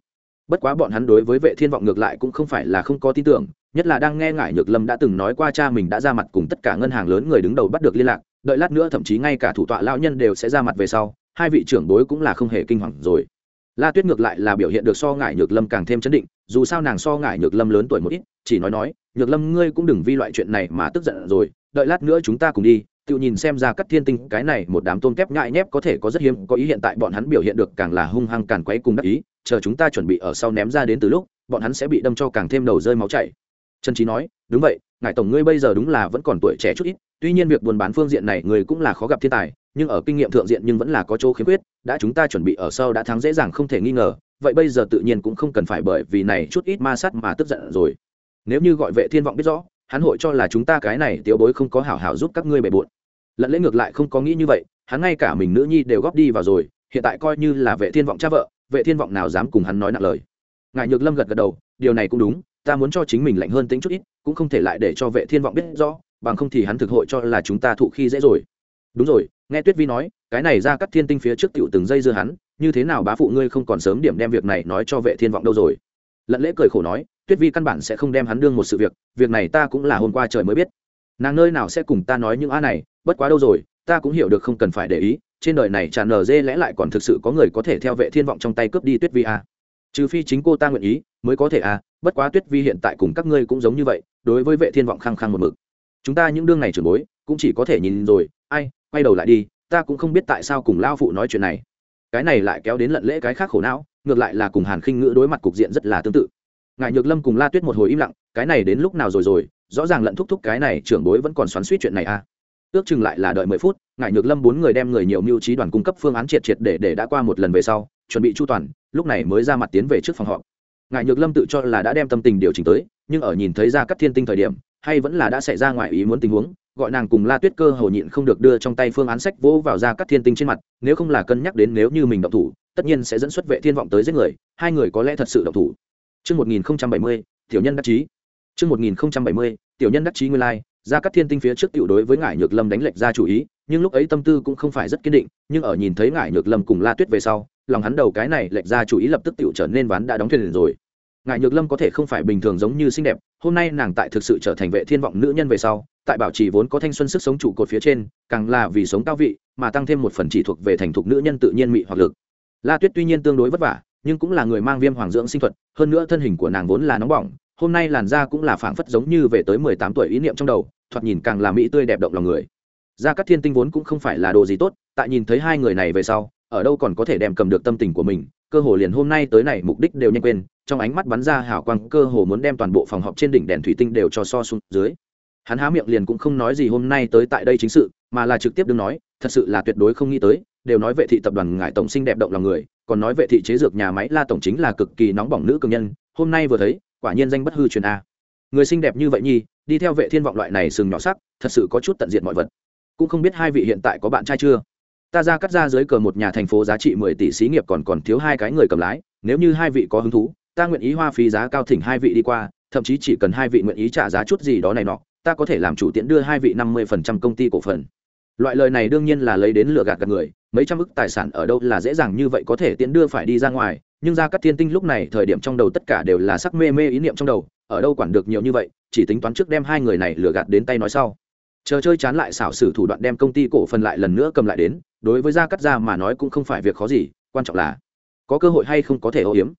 Bất quá bọn hắn đối với vệ thiên vọng ngược lại cũng không phải là không có tin tưởng, nhất là đang nghe ngải nhược lâm đã từng nói qua cha mình đã ra mặt cùng tất cả ngân hàng lớn người đứng đầu bắt được liên lạc đợi lát nữa thậm chí ngay cả thủ tọa lão nhân đều sẽ ra mặt về sau, hai vị trưởng bối cũng là không hề kinh hoàng rồi. La tuyết ngược lại là biểu hiện được so ngại nhược lâm càng thêm chấn định, dù sao nàng so ngại nhược lâm lớn tuổi một ít, chỉ nói nói, nhược lâm, ngươi cũng đừng vi loại chuyện này mà tức giận rồi, đợi lát nữa chúng ta cùng đi, tự nhìn xem ra cắt thiên tinh, cái này một đám tôm kép ngại nhép có thể có rất hiếm, có ý hiện tại bọn hắn biểu hiện được càng là hung hăng càng quấy cùng đắc ý, chờ chúng ta chuẩn bị ở sau ném ra đến từ lúc, bọn hắn sẽ bị đâm cho càng thêm đầu rơi máu chảy. Trần trí nói đúng vậy, ngài tổng ngươi bây giờ đúng là vẫn còn tuổi trẻ chút ít, tuy nhiên việc buôn bán phương diện này người cũng là khó gặp thiên tài, nhưng ở kinh nghiệm thượng diện nhưng vẫn là có chỗ khiếm khuyết, đã chúng ta chuẩn bị ở sau đã thắng dễ dàng không thể nghi ngờ, vậy bây giờ tự nhiên cũng không cần phải bởi vì này chút ít ma sát mà tức giận rồi. Nếu như gọi vệ thiên vọng biết rõ, hắn hội cho là chúng ta cái này tiểu bối không có hảo hảo giúp các ngươi bề bộn. Lẫn lễ ngược lại không có nghĩ như vậy, hắn ngay cả mình nữ nhi đều góp đi vào rồi, hiện tại coi như là vệ thiên vọng cha vợ, vệ thiên vọng nào dám cùng hắn nói nặng lời. Ngài nhược lâm gật gật đầu, điều này cũng đúng ta muốn cho chính mình lạnh hơn tính chút ít, cũng không thể lại để cho vệ thiên vọng biết rõ, bằng không thì hắn thực hội cho là chúng ta thụ khi dễ rồi. Đúng rồi, nghe tuyết vi nói, cái này ra cắt thiên tinh phía trước tiểu từng dây dưa hắn, như thế nào bá phụ ngươi không còn sớm điểm đem việc này nói cho vệ thiên vọng đâu rồi? Lận lễ cười khổ nói, tuyết vi căn bản sẽ không đem hắn đương một sự việc việc này ta cũng là hôm qua trời mới biết. Nàng nơi nào sẽ cùng ta nói những a này, bất quá đâu rồi, ta cũng hiểu được không cần phải để ý, trên đời này tràn nở dê lẽ lại còn thực sự có người có thể theo vệ thiên vọng trong tay cướp đi tuyết vi a trừ phi chính cô ta nguyện ý, mới có thể à. bất quá tuyết vi hiện tại cùng các ngươi cũng giống như vậy, đối với vệ thiên vọng khăng khăng một mực. Chúng ta những đương này trưởng bối, cũng chỉ có thể nhìn rồi, ai, quay đầu lại đi, ta cũng không biết tại sao cùng lao phụ nói chuyện này. Cái này lại kéo đến lận lễ cái khác khổ não, ngược lại là cùng hàn khinh ngữ đối mặt cục diện rất là tương tự. Ngài nhược lâm cùng la tuyết một hồi im lặng, cái này đến lúc nào rồi rồi, rõ ràng lận thúc thúc cái này trưởng bối vẫn còn xoắn suýt chuyện này à. Ước chừng lại là đợi mười phút, ngài nhược lâm bốn người đem người nhiều mưu trí đoàn cung cấp phương án triệt triệt để để đã qua một lần về sau chuẩn bị chu toàn lúc này mới ra mặt tiến về trước phòng họp ngài nhược lâm tự cho là đã đem tâm tình điều chỉnh tới nhưng ở nhìn thấy ra các thiên tinh thời điểm hay vẫn là đã xảy ra ngoài ý muốn tình huống gọi nàng cùng la tuyết cơ hầu nhịn không được đưa trong tay phương án sách vỗ vào ra các thiên tinh trên mặt nếu không là cân nhắc đến nếu như mình động thủ tất nhiên sẽ dẫn xuất vệ thiên vọng tới giết người hai người có lẽ thật sự động thủ Trước 1070, tiểu nhân đắc chí. Trước 1070, tiểu nhân đắc chí nguyên lai, ra các thiên tinh phía trước tiểu đối với ngải nhược lâm đánh lệch ra chủ ý, nhưng lúc ấy tâm tư cũng không phải rất kiên định, nhưng ở nhìn thấy ngải nhược lâm cùng La Tuyết về sau, lòng hắn đầu cái này lệch ra chủ ý lập tức tiểu trở nên ván đã đóng thuyền rồi. Ngải nhược lâm có thể không phải bình thường giống như xinh đẹp, hôm nay nàng tại thực sự trở thành vệ thiên vọng nữ nhân về sau, tại bảo trì vốn có thanh xuân sức sống trụ cột phía trên, càng là vì sống cao vị, mà tăng thêm một phần chỉ thuộc về thành thục nữ nhân tự nhiên mị hoặc lực. La Tuyết tuy nhiên tương đối vất vả, nhưng cũng là người mang viêm hoàng dưỡng sinh thuật, hơn nữa thân hình của nàng vốn là nóng bỏng, hôm nay làn da cũng là phảng phất giống như về tới mười tám tuổi ý niệm trong đầu, thoạt nhìn càng là mỹ tươi đẹp động lòng người. Gia Cát Thiên Tinh vốn cũng không phải là đồ gì tốt, tại nhìn thấy hai người này về sau, ở đâu còn có thể đem cầm được tâm tình của mình, cơ hồ liền hôm nay tới này mục đích đều nhanh quên, trong ánh mắt bắn ra hào quang, cơ hồ muốn đem toàn bộ phòng họp trên đỉnh đèn thủy tinh đều cho so xuống dưới. Hắn há miệng liền cũng không nói gì hôm nay tới tại đây chính sự, mà là trực tiếp đứng nói, thật sự là tuyệt đối không nghĩ tới, đều nói vệ thị tập đoàn ngải tổng sinh đẹp động lòng người, còn nói vệ thị chế dược nhà máy la tổng chính là cực kỳ nóng bỏng nữ cường nhân hôm nay vừa thấy quả nhiên danh bất hư truyền a người xinh đẹp như vậy nhi đi theo vệ thiên vọng loại này sừng nhỏ sắc thật sự có chút tận diện mọi vật cũng không biết hai vị hiện tại có bạn trai chưa. Ta ra cắt ra dưới cờ một nhà thành phố giá trị 10 tỷ xí nghiệp còn còn thiếu hai cái người cầm lái, nếu như hai vị có hứng thú, ta nguyện ý hoa phí giá cao thỉnh hai vị đi qua, thậm chí chỉ cần hai vị nguyện ý trả giá chút gì đó này nọ, ta có thể làm chủ tiện đưa hai vị 50% công ty cổ phần. Loại lời này đương nhiên là lấy đến lừa gạt gạt người, mấy trăm ức tài sản ở đâu là dễ dàng như vậy có thể tiễn đưa phải đi ra ngoài, nhưng ra các thiên tinh lúc này thời điểm trong đầu tất cả đều là sắc mê mê ý niệm trong đầu, ở đâu quản được nhiều như vậy, chỉ tính toán trước đem hai người này lừa gạt đến tay nói sau chờ chơi chán lại xảo sử thủ đoạn đem công ty cổ phần lại lần nữa cầm lại đến, đối với gia cắt gia mà nói cũng không phải việc khó gì, quan trọng là có cơ hội hay không có thể ô hiếm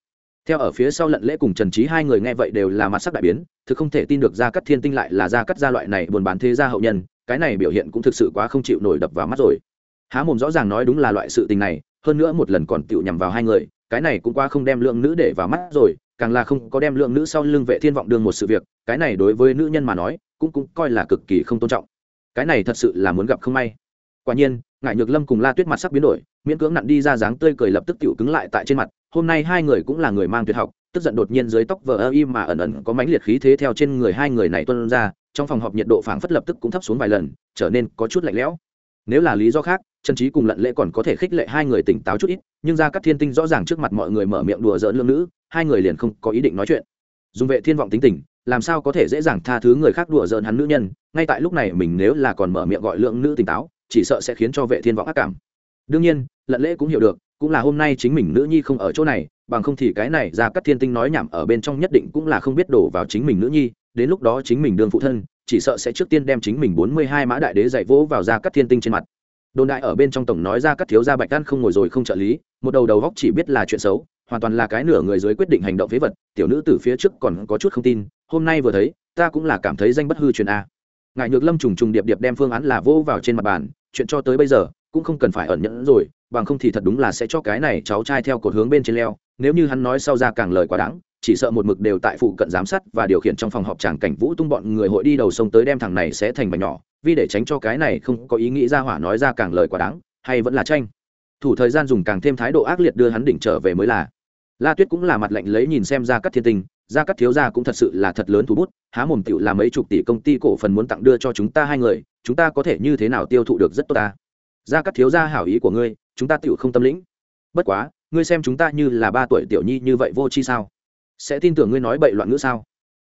theo ở phía sau lận lễ cùng trần trí hai người nghe vậy đều là mặt sắc đại biến, thực không thể tin được gia cắt thiên tinh lại là gia cắt gia loại này buôn bán thế gia hậu nhân, cái này biểu hiện cũng thực sự quá không chịu nổi đập vào mắt rồi. Há mồm rõ ràng nói đúng là loại sự tình này, hơn nữa một lần còn tựu nhằm vào hai người, cái này cũng qua không đem lượng nữ để vào mắt rồi, càng là không có đem lượng nữ sau lưng vệ thiên vọng đương một sự việc, cái này đối với nữ nhân mà nói, cũng cũng coi là cực kỳ không tôn trọng cái này thật sự là muốn gặp không may. Quả nhiên ngại nhược lâm cùng la tuyết mặt sắc biến đổi, miễn cưỡng nặn đi ra dáng tươi cười lập tức tựu cứng lại tại trên mặt, hôm nay hai người cũng là người mang tuyệt học, tức giận đột nhiên dưới tóc vờ ơ im mà ẩn ẩn có mãnh liệt khí thế theo trên người hai người này tuân ra, trong phòng họp nhiệt độ phảng phất lập tức cũng thấp xuống vài lần, trở nên có chút lạnh lẽo. Nếu là lý do khác chân trí cùng lận lễ còn có thể khích lệ hai người tỉnh táo chút ít, nhưng ra các thiên tinh rõ ràng trước mặt mọi người mở miệng đùa giỡn lương nữ, hai người liền không có ý định nói chuyện. Dùng vệ thiên vọng tính tình làm sao có thể dễ dàng tha thứ người khác đùa giỡn hắn nữ nhân, ngay tại lúc này mình nếu là còn mở miệng gọi lượng nữ tỉnh táo, chỉ sợ sẽ khiến cho vệ thiên vọng ác cảm. Đương nhiên, lận lễ cũng hiểu được, cũng là hôm nay chính mình nữ nhi không ở chỗ này, bằng không thì cái này ra các thiên tinh nói nhảm ở bên trong nhất định cũng là không biết đổ vào chính mình nữ nhi, đến lúc đó chính mình đương phụ thân, chỉ sợ sẽ trước tiên đem chính mình bốn mươi hai mã đại đế dạy vỗ vào ra các thiên tinh trên mặt. Đồn đại ở bên trong tổng nói ra các thiếu gia bạch đan không ngồi rồi không trợ lý, một đầu đầu góc chỉ biết là chuyện xấu, hoàn toàn là cái nửa người dưới quyết định hành động phế vật, tiểu nữ từ phía trước còn có chút không tin hôm nay vừa thấy, ta cũng là cảm thấy danh bất hư truyền a. Ngài nhược lâm trùng trùng điệp điệp đem phương án là vô vào trên mặt bàn, chuyện cho tới bây giờ, cũng không cần phải ẩn nhẫn rồi, bằng không thì thật đúng là sẽ cho cái này cháu trai theo cột hướng bên trên leo, nếu như hắn nói sau ra càng lời quá đáng, chỉ sợ một mực đều tại phụ cận giám sát và điều khiển trong phòng họp tràng cảnh vũ tung bọn người hội đi đầu sông tới đem thằng này sẽ thành bạch nhỏ, vì để tránh cho cái này không có ý nghĩ ra hỏa nói ra càng lời quá đáng, hay vẫn là tranh. Thủ thời gian dùng càng thêm thái độ ác liệt đưa hắn đỉnh trở về mới là. La tuyết cũng là mặt lạnh lấy nhìn xem ra các thiên tình gia cắt thiếu gia cũng thật sự là thật lớn thủ bút, há mồm tựu là mấy chục tỷ công ty cổ phần muốn tặng đưa cho chúng ta hai người, chúng ta có thể như thế nào tiêu thụ được rất tốt ta? Gia cắt thiếu gia hảo ý của ngươi, chúng ta tựu không tâm lĩnh. Bất quá, ngươi xem chúng ta như là ba tuổi tiểu nhi như vậy vô chi sao? Sẽ tin tưởng ngươi nói bậy loạn ngữ sao?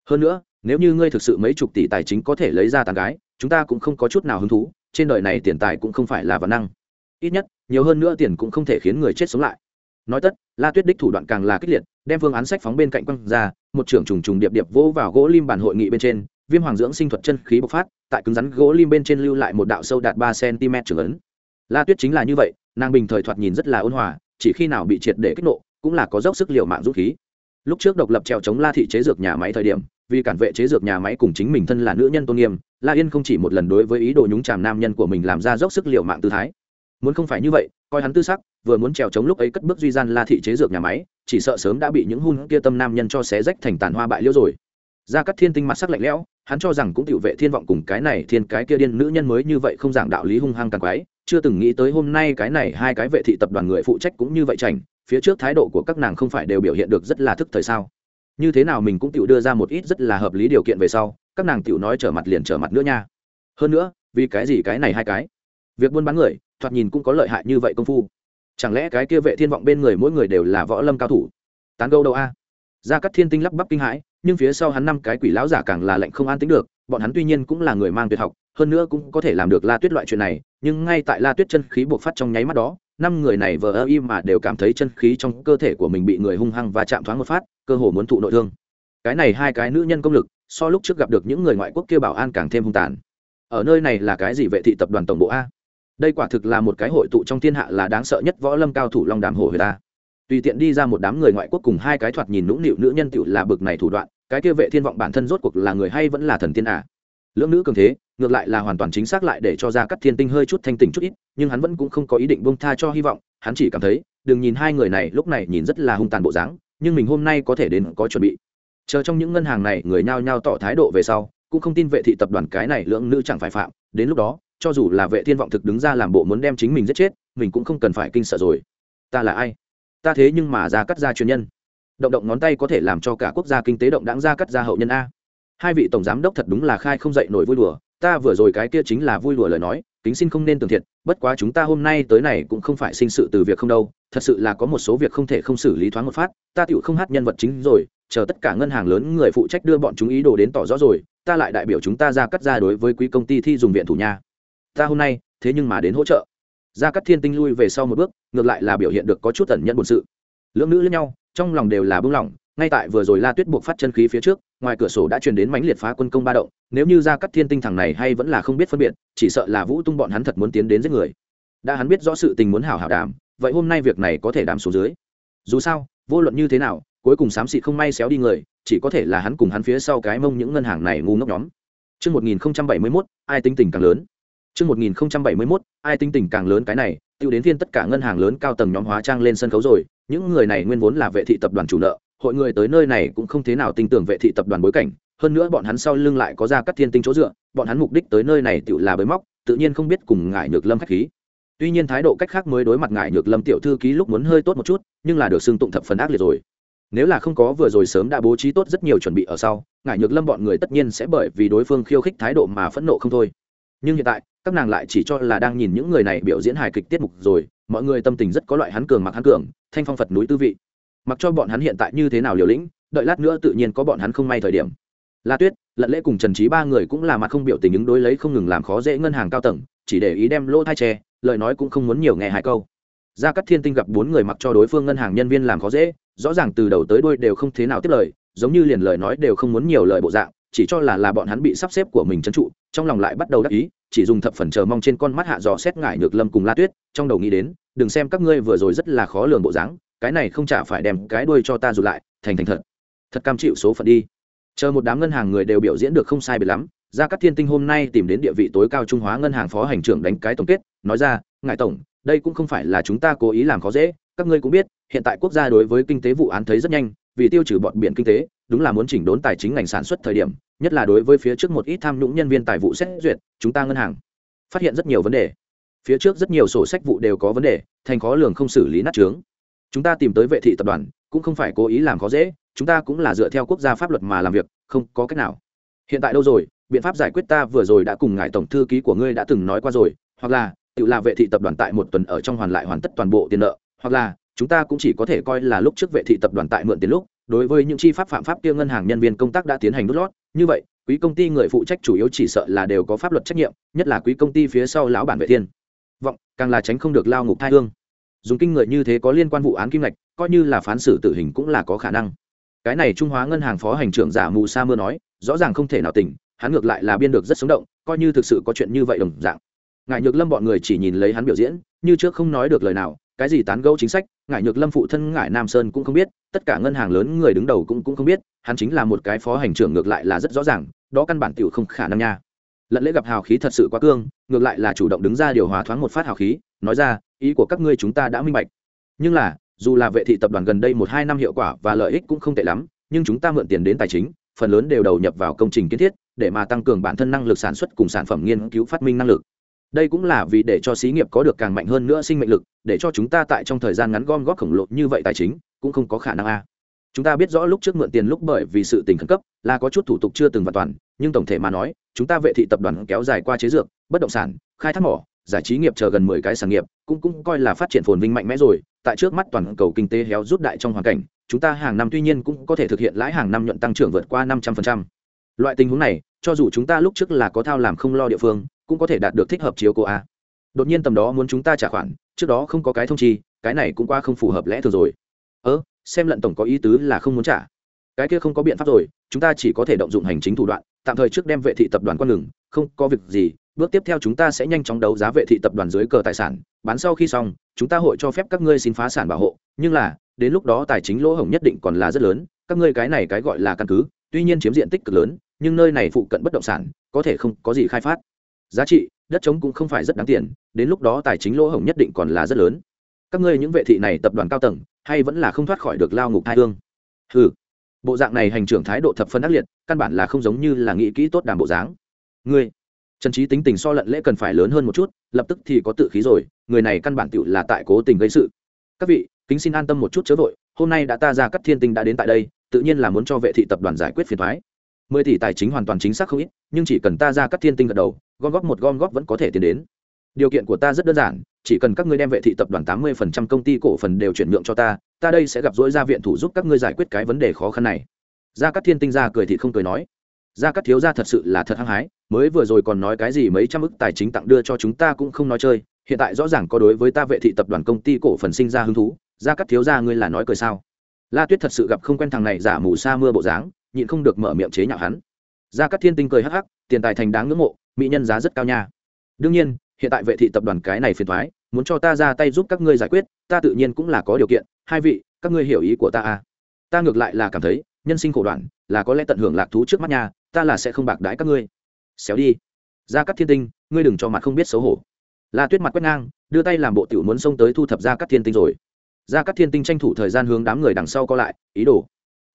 Hơn nữa, nếu như ngươi thực sự mấy chục tỷ tài chính có thể lấy ra tàn gái, chúng ta cũng không có chút nào hứng thú, trên đời này tiền tài cũng không phải là văn năng. Ít nhất, nhiều hơn nữa tiền cũng không thể khiến người chết sống lại. Nói tất, la tuyết đích thủ đoạn càng là kích liệt đem phương án sách phóng bên cạnh quăng ra, một trưởng trùng trùng điệp điệp vỗ vào gỗ lim bản hội nghị bên trên, viêm hoàng dưỡng sinh thuật chân khí bộc phát, tại cứng rắn gỗ lim bên trên lưu lại một đạo sâu đạt ba cm trưởng ấn. La tuyết chính là như vậy, nàng bình thời thoạt nhìn rất là ôn hòa, chỉ khi nào bị triệt để kích nộ, cũng là có dốc sức liều mạng rút khí. Lúc trước độc lập trèo chống la thị chế dược nhà máy thời điểm, vì cản vệ chế dược nhà máy cùng chính mình thân là nữ nhân tôn nghiêm, la yên không chỉ một lần đối với ý đồ nhúng chàm nam nhân của mình làm ra dốc sức liều mạng tư thái. Muốn không phải như vậy, coi hắn tư sắc, vừa muốn trèo chống lúc ấy cất bước duy gian la thị chế dược nhà máy chỉ sợ sớm đã bị những hun kia tâm nam nhân cho xé rách thành tàn hoa bại liễu rồi. Ra cắt thiên tinh mặt sắc lạnh lẽo, hắn cho rằng cũng tiểu vệ thiên vọng cùng cái này thiên, cái kia điên nữ nhân mới như vậy không giảng đạo lý hung hăng càng quái, chưa từng nghĩ tới hôm nay cái này hai cái vệ thị tập đoàn người phụ trách cũng như vậy chảnh, phía trước thái độ của các nàng không phải đều biểu hiện được rất là thức thời sao? Như thế nào mình cũng tự đưa ra một ít rất là hợp lý điều kiện về sau, các nàng tự nói trở mặt liền trở mặt nữa nha. Hơn nữa, vì cái gì cái này hai cái? Việc buôn bán người, thoạt nhìn cũng có lợi hại như vậy công phu chẳng lẽ cái kia vệ thiên vọng bên người mỗi người đều là võ lâm cao thủ? Tán gâu đâu a? Ra cắt thiên tinh lắp bắp kinh hãi, nhưng phía sau hắn năm cái quỷ lão giả càng là lệnh không an tính được, bọn hắn tuy nhiên cũng là người mang tuyệt học, hơn nữa cũng có thể làm được la tuyết loại chuyện này, nhưng ngay tại la tuyết chân khí buộc phát trong nháy mắt đó, năm người này vờ ơ im mà đều cảm thấy chân khí trong cơ thể của mình bị người hung hăng và chạm thoáng một phát, cơ hồ muốn thụ nội thương. Cái này hai cái nữ nhân công lực, so lúc trước gặp được những người ngoại quốc kia bảo an càng thêm hung tàn. Ở nơi này là cái gì vệ thị tập đoàn tổng bộ a? Đây quả thực là một cái hội tụ trong thiên hạ là đáng sợ nhất võ lâm cao thủ long đàm hổ người ta tùy tiện đi ra một đám người ngoại quốc cùng hai cái thoạt nhìn nũng nịu nữ nhân tựu là bực này thủ đoạn, cái kia vệ thiên vọng bản thân rốt cuộc là người hay vẫn là thần tiên à? Lưỡng nữ cường thế, ngược lại là hoàn toàn chính xác lại để cho ra cắt thiên tinh hơi chút thanh tỉnh chút ít, nhưng hắn vẫn cũng không có ý định bông tha cho hy vọng, hắn chỉ cảm thấy, đừng nhìn hai người này lúc này nhìn rất là hung tàn bộ dáng, nhưng mình hôm nay có thể đến có chuẩn bị. Chờ trong những ngân hàng này người nhao nhao tỏ thái độ về sau, cũng không tin vệ thị tập đoàn cái này lưỡng nữ chẳng phải phạm, đến lúc đó cho dù là vệ thiên vọng thực đứng ra làm bộ muốn đem chính mình giết chết, mình cũng không cần phải kinh sợ rồi. Ta là ai? Ta thế nhưng mà ra cắt ra chuyên nhân. Động động ngón tay có thể làm cho cả quốc gia kinh tế động đáng ra cắt ra hậu nhân a. Hai vị tổng giám đốc thật đúng là khai không dậy nổi vui đùa. Ta vừa rồi cái kia chính là vui đùa lời nói, kính xin không nên tường thiệt, bất quá chúng ta hôm nay tới này cũng không phải sinh sự từ việc không đâu, thật sự là có một số việc không thể không xử lý thoáng một phát, ta tựu không hát nhân vật chính rồi, chờ tất cả ngân hàng lớn người phụ trách đưa bọn chúng ý đồ đến tỏ rõ rồi, ta lại đại biểu chúng ta ra cắt ra đối với quý công ty thi dùng viện thủ nha ta hôm nay thế nhưng mà đến hỗ trợ. Gia cắt thiên tinh lui về sau một bước ngược lại là biểu hiện được có chút tẩn nhận bổn sự. Lưỡng nữ lẫn nhau trong lòng đều là bưng lỏng ngay tại vừa rồi la tuyết buộc phát chân khí phía trước ngoài cửa sổ đã truyền đến mãnh liệt phá quân công ba động nếu như gia cắt thiên tinh thằng này hay vẫn là không biết phân biệt chỉ sợ là vũ tung bọn hắn thật muốn tiến đến giết người. Đã hắn biết rõ sự tình muốn hảo hảo đàm vậy hôm nay việc này có thể đàm xuống dưới. Dù sao vô luận như thế nào cuối cùng xám xịt không may xéo đi người chỉ có thể là hắn cùng hắn phía sau cái mông những ngân hàng này ngu ngốc nhóm. Trước 1071, ai tính tình càng lớn. Trước 1071, ai tính tình càng lớn cái này, tiêu đến viên tất cả ngân hàng lớn cao tầng nhóm hóa trang lên sân khấu rồi, những người này nguyên vốn là vệ thị tập đoàn chủ nợ, hội người tới nơi này cũng không thế nào tin tưởng vệ thị tập đoàn bối cảnh, hơn nữa bọn hắn sau lưng lại có ra các thiên tinh chỗ dựa, bọn hắn mục đích tới nơi này tiểu là bới móc, tự nhiên không biết cùng ngại nhược lâm khách khí. Tuy nhiên thái độ cách khác mới đối mặt ngại nhược lâm tiểu thư ký lúc muốn hơi tốt một chút, nhưng là được xưng tụng thập phần ác liệt rồi. Nếu là không có vừa rồi sớm đã bố trí tốt rất nhiều chuẩn bị ở sau ngại nhược lâm bọn người tất nhiên sẽ bởi vì đối phương khiêu khích thái độ mà phẫn nộ không thôi nhưng hiện tại, các nàng lại chỉ cho là đang nhìn những người này biểu diễn hài kịch tiết mục rồi, mọi người tâm tình rất có loại hắn cường mặc hắn cường, thanh phong phật núi tư vị. Mặc cho bọn hắn hiện tại như thế nào liều lĩnh, đợi lát nữa tự nhiên có bọn hắn không may thời điểm. La tuyết, lận lễ cùng trần trí ba người cũng là mặt không biểu tình ứng đối lấy không ngừng làm khó dễ ngân hàng cao tầng, chỉ để ý đem lỗ thai tre lời nói cũng không muốn nhiều nghe hai câu. Gia cắt thiên tinh gặp bốn người mặc cho đối phương ngân hàng nhân viên làm khó dễ, rõ ràng từ đầu tới đuôi đều không thế nào tiếp lời, giống như liền lời nói đều không muốn nhiều lời bộ dạng chỉ cho là là bọn hắn bị sắp xếp của mình trấn trụ, trong lòng lại bắt đầu đắc ý, chỉ dùng thập phần chờ mong trên con mắt hạ dò xét ngải nhược lâm cùng la tuyết, trong đầu nghĩ đến, đừng xem các ngươi vừa rồi rất là khó lường bộ dáng, cái này không chả phải đem cái đuôi cho ta rụt lại, thành thành thật. Thật cam chịu số phận đi. Chờ một đám ngân hàng người đều biểu diễn được không sai biệt lắm, gia các thiên tinh hôm nay tìm đến địa vị tối cao trung hóa ngân hàng phó hành trưởng đánh cái tổng kết, nói ra, ngài tổng, đây cũng không phải là chúng ta cố ý làm khó dễ, các ngươi cũng biết, hiện tại quốc gia đối với kinh tế vụ án thấy rất nhanh, vì tiêu trừ bọn biển kinh tế, đúng là muốn chỉnh đốn tài chính ngành sản xuất thời điểm nhất là đối với phía trước một ít tham nhũng nhân viên tài vụ xét duyệt, chúng ta ngân hàng phát hiện rất nhiều vấn đề. Phía trước rất nhiều sổ sách vụ đều có vấn đề, thành khó lường không xử lý nát trướng chúng ta tìm tới vệ thị tập đoàn, cũng không phải cố ý làm khó dễ, chúng ta cũng là dựa theo quốc gia pháp luật mà làm việc, không có cách nào. Hiện tại đâu rồi? Biện pháp giải quyết ta vừa rồi đã cùng ngài tổng thư ký của ngươi đã từng nói qua rồi, hoặc là, tự là vệ thị tập đoàn tại một tuần ở trong hoàn lại hoàn tất toàn bộ tiền nợ, hoặc là, chúng ta cũng chỉ có thể coi là lúc trước vệ thị tập đoàn tại mượn tiền lúc, đối với những chi pháp phạm pháp kia ngân hàng nhân viên công tác đã tiến hành đốt lót như vậy, quý công ty người phụ trách chủ yếu chỉ sợ là đều có pháp luật trách nhiệm, nhất là quý công ty phía sau lão bản vệ thiên. Vọng, càng là tránh không được lao ngục thai hương. Dùng kinh người như thế có liên quan vụ án kim ngạch, coi như là phán xử tử hình cũng là có khả năng. Cái này trung hóa ngân hàng phó hành trưởng giả mù sa mưa nói, rõ ràng không thể nào tỉnh, hắn ngược lại là biên được rất sống động, coi như thực sự có chuyện như vậy đồng dạng. Ngài nhược lâm bọn người chỉ nhìn lấy hắn biểu diễn, như trước không nói được lời nào cái gì tán gẫu chính sách ngài nhược lâm phụ thân ngài nam sơn cũng không biết, tất cả ngân hàng lớn người đứng đầu cũng cũng không biết, hắn chính là một cái phó hành trưởng ngược lại là rất rõ ràng, đó căn bản tiểu không khả năng nha. Lận lễ gặp hào khí thật sự quá cương, ngược lại là chủ động đứng ra điều hòa thoáng một phát hào khí, nói ra, ý của các ngươi chúng ta đã minh bạch. Nhưng là, dù là vệ thị tập đoàn gần đây một hai năm hiệu quả và lợi ích cũng không tệ lắm, nhưng chúng ta mượn tiền đến tài chính, phần lớn đều đầu nhập vào công trình kiến thiết, để mà tăng cường bản thân năng lực sản xuất cùng sản phẩm nghiên cứu phát minh năng lực đây cũng là vì để cho xí nghiệp có được càng mạnh hơn nữa sinh mệnh lực, để cho chúng ta tại trong thời gian ngắn gom góp khổng lồ như vậy tài chính, cũng không có khả năng a. Chúng ta biết rõ lúc trước mượn tiền lúc bởi vì sự tình khẩn cấp, là có chút thủ tục chưa từng hoàn toàn, nhưng tổng thể mà nói, chúng ta vệ thị tập đoàn kéo dài qua chế dược, bất động sản, khai thác mỏ, giải trí nghiệp chờ gần mười cái sản nghiệp, cũng cũng coi là phát triển phồn vinh mạnh mẽ rồi, tại trước mắt toàn cầu kinh tế héo rút đại trong hoàn cảnh, chúng ta hàng năm tuy nhiên cũng có thể thực hiện lãi hàng năm nhuận tăng trưởng vượt qua năm trăm phần trăm. Loại tình huống này, cho dù chúng ta lúc trước là có thao làm không lo địa phương cũng có thể đạt được thích hợp chiếu cô a. Đột nhiên tầm đó muốn chúng ta trả khoản, trước đó không có cái thông chi, cái này cũng qua không phù hợp lẽ thường rồi. Ơ, xem lận tổng có ý tứ là không muốn trả. Cái kia không có biện pháp rồi, chúng ta chỉ có thể động dụng hành chính thủ đoạn, tạm thời trước đem vệ thị tập đoàn quan ngừng, không có việc gì, bước tiếp theo chúng ta sẽ nhanh chóng đấu giá vệ thị tập đoàn dưới cờ tài sản, bán sau khi xong, chúng ta hội cho phép các ngươi xin phá sản bảo hộ, nhưng là, đến lúc đó tài chính lỗ hổng nhất định còn là rất lớn, các ngươi cái này cái gọi là căn cứ, tuy nhiên chiếm diện tích cực lớn, nhưng nơi này phụ cận bất động sản, có thể không có gì khai phát giá trị, đất trống cũng không phải rất đáng tiền, đến lúc đó tài chính lỗ hổng nhất định còn là rất lớn. Các ngươi những vệ thị này tập đoàn cao tầng, hay vẫn là không thoát khỏi được lao ngục hai hương? Ừ bộ dạng này hành trưởng thái độ thập phân ác liệt, căn bản là không giống như là nghĩ kỹ tốt đàm bộ dáng. Ngươi. Trần trí tính tình so lận lễ cần phải lớn hơn một chút, lập tức thì có tự khí rồi, người này căn bản tựu là tại cố tình gây sự. Các vị, kính xin an tâm một chút chớ vội, hôm nay đã ta ra cắt thiên tinh đã đến tại đây, tự nhiên là muốn cho vệ thị tập đoàn giải quyết phiền thoái mười tỷ tài chính hoàn toàn chính xác không ít, nhưng chỉ cần ta ra cắt thiên tinh gật đầu gom góp một gom góp vẫn có thể tiến đến. Điều kiện của ta rất đơn giản, chỉ cần các ngươi đem vệ thị tập đoàn tám mươi phần trăm công ty cổ phần đều chuyển nhượng cho ta ta đây sẽ gặp rỗi ra viện thủ giúp các ngươi giải quyết cái vấn đề khó khăn này. Gia cắt thiên tinh ra cười thì không cười nói. Gia cắt thiếu gia thật sự là thật hăng hái, mới vừa rồi còn nói cái gì mấy trăm ức tài chính tặng đưa cho chúng ta cũng không nói chơi, hiện tại rõ ràng có đối với ta vệ thị tập đoàn công ty cổ phần sinh ra hứng thú, Gia cắt thiếu ra ngươi là nói cười sao? La tuyết thật sự gặp không quen thằng này giả mù sa mưa bộ dáng, nhịn không được mở miệng chế nhạo hắn. Gia cắt thiên tinh cười hắc hắc, tiền tài thành đáng ngưỡng mộ mỹ nhân giá rất cao nha. Đương nhiên, hiện tại vệ thị tập đoàn cái này phiền thoái, muốn cho ta ra tay giúp các ngươi giải quyết, ta tự nhiên cũng là có điều kiện. Hai vị, các ngươi hiểu ý của ta à? Ta ngược lại là cảm thấy, nhân sinh khổ đoạn, là có lẽ tận hưởng lạc thú trước mắt nhà ta là sẽ không bạc đãi các ngươi. Xéo đi. Ra các thiên tinh, ngươi đừng cho mặt không biết xấu hổ. La tuyết mặt quét ngang, đưa tay làm bộ tiểu muốn xông tới thu thập ra các thiên tinh rồi. Ra các thiên tinh tranh thủ thời gian hướng đám người đằng sau co lại, ý đồ.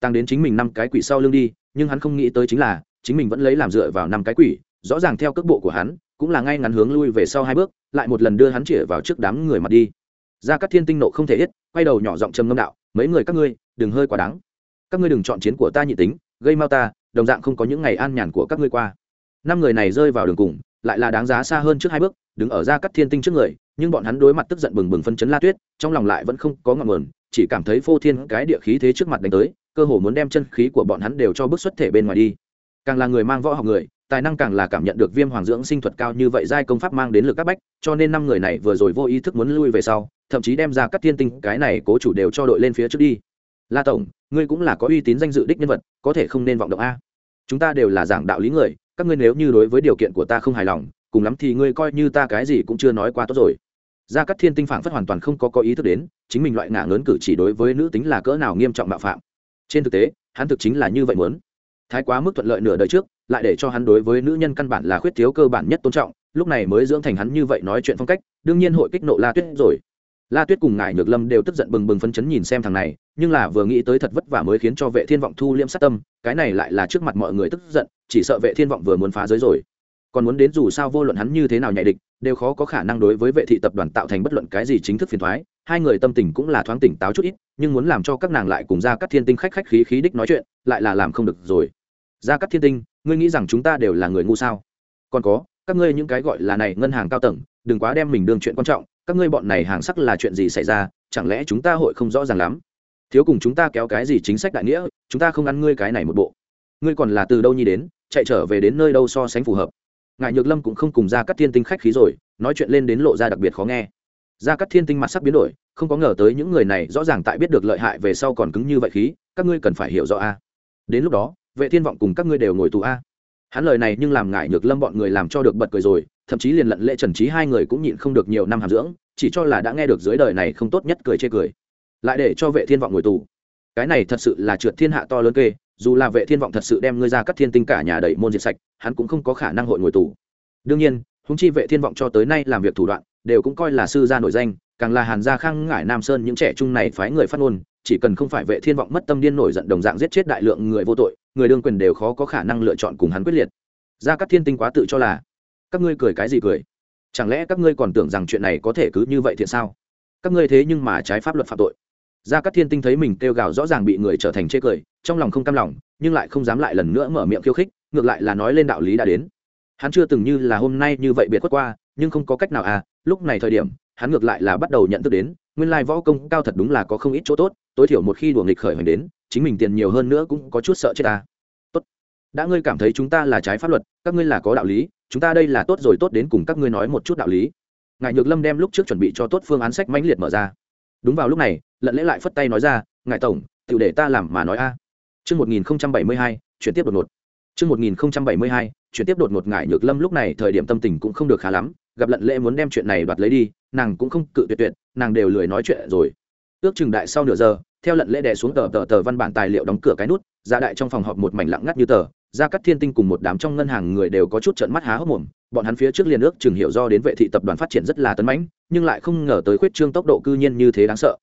Tăng đến chính mình năm cái quỷ sau lưng đi, nhưng hắn không nghĩ tới chính là, chính mình vẫn lấy làm dựa vào năm cái quỷ rõ ràng theo cước bộ của hắn, cũng là ngay ngắn hướng lui về sau hai bước, lại một lần đưa hắn chĩa vào trước đám người mặt đi. Ra các thiên tinh nộ không thể ít quay đầu nhỏ giọng trầm ngâm đạo, mấy người các ngươi, đừng hơi quá đáng các ngươi đừng chọn chiến của ta nhị tính, gây mau ta, đồng dạng không có những ngày an nhàn của các ngươi qua. Năm người này rơi vào đường cùng, lại là đáng giá xa hơn trước hai bước, đứng ở ra các thiên tinh trước người, nhưng bọn hắn đối mặt tức giận bừng bừng phân chấn la tuyết, trong lòng lại vẫn không có ngọn nguồn, chỉ cảm thấy phô thiên cái địa khí thế trước mặt đánh tới, cơ hồ muốn đem chân khí của bọn hắn đều cho bước xuất thể bên ngoài đi càng là người mang võ học người, tài năng càng là cảm nhận được viêm hoàng dưỡng sinh thuật cao như vậy giai công pháp mang đến lực các bách, cho nên năm người này vừa rồi vô ý thức muốn lui về sau, thậm chí đem ra các thiên tinh, cái này cố chủ đều cho đội lên phía trước đi. La tổng, ngươi cũng là có uy tín danh dự đích nhân vật, có thể không nên vọng động a. Chúng ta đều là giảng đạo lý người, các ngươi nếu như đối với điều kiện của ta không hài lòng, cùng lắm thì ngươi coi như ta cái gì cũng chưa nói qua tốt rồi. Gia cắt thiên tinh phản phất hoàn toàn không có có ý thức đến, chính mình loại ngả ngớn cử chỉ đối với nữ tính là cỡ nào nghiêm trọng mạo phạm. Trên thực tế, hắn thực chính là như vậy muốn thái quá mức thuận lợi nửa đời trước, lại để cho hắn đối với nữ nhân căn bản là khuyết thiếu cơ bản nhất tôn trọng, lúc này mới dưỡng thành hắn như vậy nói chuyện phong cách, đương nhiên hội kích nộ la tuyết rồi. La tuyết cùng ngài nhược lâm đều tức giận bừng bừng phấn chấn nhìn xem thằng này, nhưng là vừa nghĩ tới thật vất vả mới khiến cho vệ thiên vọng thu liễm sát tâm, cái này lại là trước mặt mọi người tức giận, chỉ sợ vệ thiên vọng vừa muốn phá giới rồi. Còn muốn đến dù sao vô luận hắn như thế nào nhạy địch, đều khó có khả năng đối với vệ thị tập đoàn tạo thành bất luận cái gì chính thức phiền thoái hai người tâm tình cũng là thoáng tỉnh táo chút ít, nhưng muốn làm cho các nàng lại cùng ra các thiên tinh khách khách khí khí đích nói chuyện, lại là làm không được rồi gia cắt thiên tinh, ngươi nghĩ rằng chúng ta đều là người ngu sao? Còn có, các ngươi những cái gọi là này ngân hàng cao tầng, đừng quá đem mình đương chuyện quan trọng, các ngươi bọn này hàng sắc là chuyện gì xảy ra, chẳng lẽ chúng ta hội không rõ ràng lắm? Thiếu cùng chúng ta kéo cái gì chính sách đại nghĩa, chúng ta không ăn ngươi cái này một bộ. Ngươi còn là từ đâu nhi đến, chạy trở về đến nơi đâu so sánh phù hợp? Ngài nhược lâm cũng không cùng ra các thiên tinh khách khí rồi, nói chuyện lên đến lộ ra đặc biệt khó nghe. Ra các thiên tinh mặt sắc biến đổi, không có ngờ tới những người này rõ ràng tại biết được lợi hại về sau còn cứng như vậy khí, các ngươi cần phải hiểu rõ a. Đến lúc đó vệ thiên vọng cùng các ngươi đều ngồi tù a. Hắn lời này nhưng làm ngại nhược lâm bọn người làm cho được bật cười rồi, thậm chí liền lận lệ trần trí hai người cũng nhịn không được nhiều năm hàm dưỡng, chỉ cho là đã nghe được dưới đời này không tốt nhất cười chê cười. Lại để cho vệ thiên vọng ngồi tù. Cái này thật sự là trượt thiên hạ to lớn kê, dù là vệ thiên vọng thật sự đem ngươi ra cắt thiên tinh cả nhà đẩy môn diệt sạch, hắn cũng không có khả năng hội ngồi tù. Đương nhiên húng chi vệ thiên vọng cho tới nay làm việc thủ đoạn, đều cũng coi là sư gia nổi danh, càng là hàn gia khang, ngải nam sơn những trẻ trung này phái người phát ngôn, chỉ cần không phải vệ thiên vọng mất tâm điên nổi giận đồng dạng giết chết đại lượng người vô tội người đương quyền đều khó có khả năng lựa chọn cùng hắn quyết liệt. Ra các thiên tinh quá tự cho là, các ngươi cười cái gì cười? Chẳng lẽ các ngươi còn tưởng rằng chuyện này có thể cứ như vậy thiện sao? Các ngươi thế nhưng mà trái pháp luật phạm tội. Gia cát thiên tinh thấy mình kêu gào rõ ràng bị người trở thành chê cười, trong lòng không cam lòng, nhưng lại không dám lại lần nữa mở miệng khiêu khích, ngược lại là nói lên đạo lý đã đến. Hắn chưa từng như là hôm nay như vậy biệt quất qua, nhưng không có cách nào à lúc này thời điểm hắn ngược lại là bắt đầu nhận thức đến nguyên lai võ công cao thật đúng là có không ít chỗ tốt tối thiểu một khi đùa nghịch khởi hành đến chính mình tiền nhiều hơn nữa cũng có chút sợ chết ta. Tốt. Đã ngươi cảm thấy chúng ta là trái pháp luật các ngươi là có đạo lý chúng ta đây là tốt rồi tốt đến cùng các ngươi nói một chút đạo lý. Ngài nhược lâm đem lúc trước chuẩn bị cho tốt phương án sách mãnh liệt mở ra. Đúng vào lúc này lận lễ lại phất tay nói ra ngài tổng tự để ta làm mà nói a. Chương 1072, chuyển tiếp đột ngột. Chương 1072, chuyển tiếp đột ngột ngải nhược lâm lúc này thời điểm tâm tình cũng không được khá lắm, gặp lận lễ muốn đem chuyện này đoạt lấy đi, nàng cũng không cự tuyệt tuyệt, nàng đều lười nói chuyện rồi. Ước chừng đại sau nửa giờ, theo lận lễ đè xuống tờ tờ tờ văn bản tài liệu đóng cửa cái nút, ra đại trong phòng họp một mảnh lặng ngắt như tờ, ra cắt thiên tinh cùng một đám trong ngân hàng người đều có chút trợn mắt há hốc mồm, bọn hắn phía trước liền ước chừng hiểu do đến vệ thị tập đoàn phát triển rất là tấn mãnh, nhưng lại không ngờ tới khuyết trương tốc độ cư nhiên như thế đáng sợ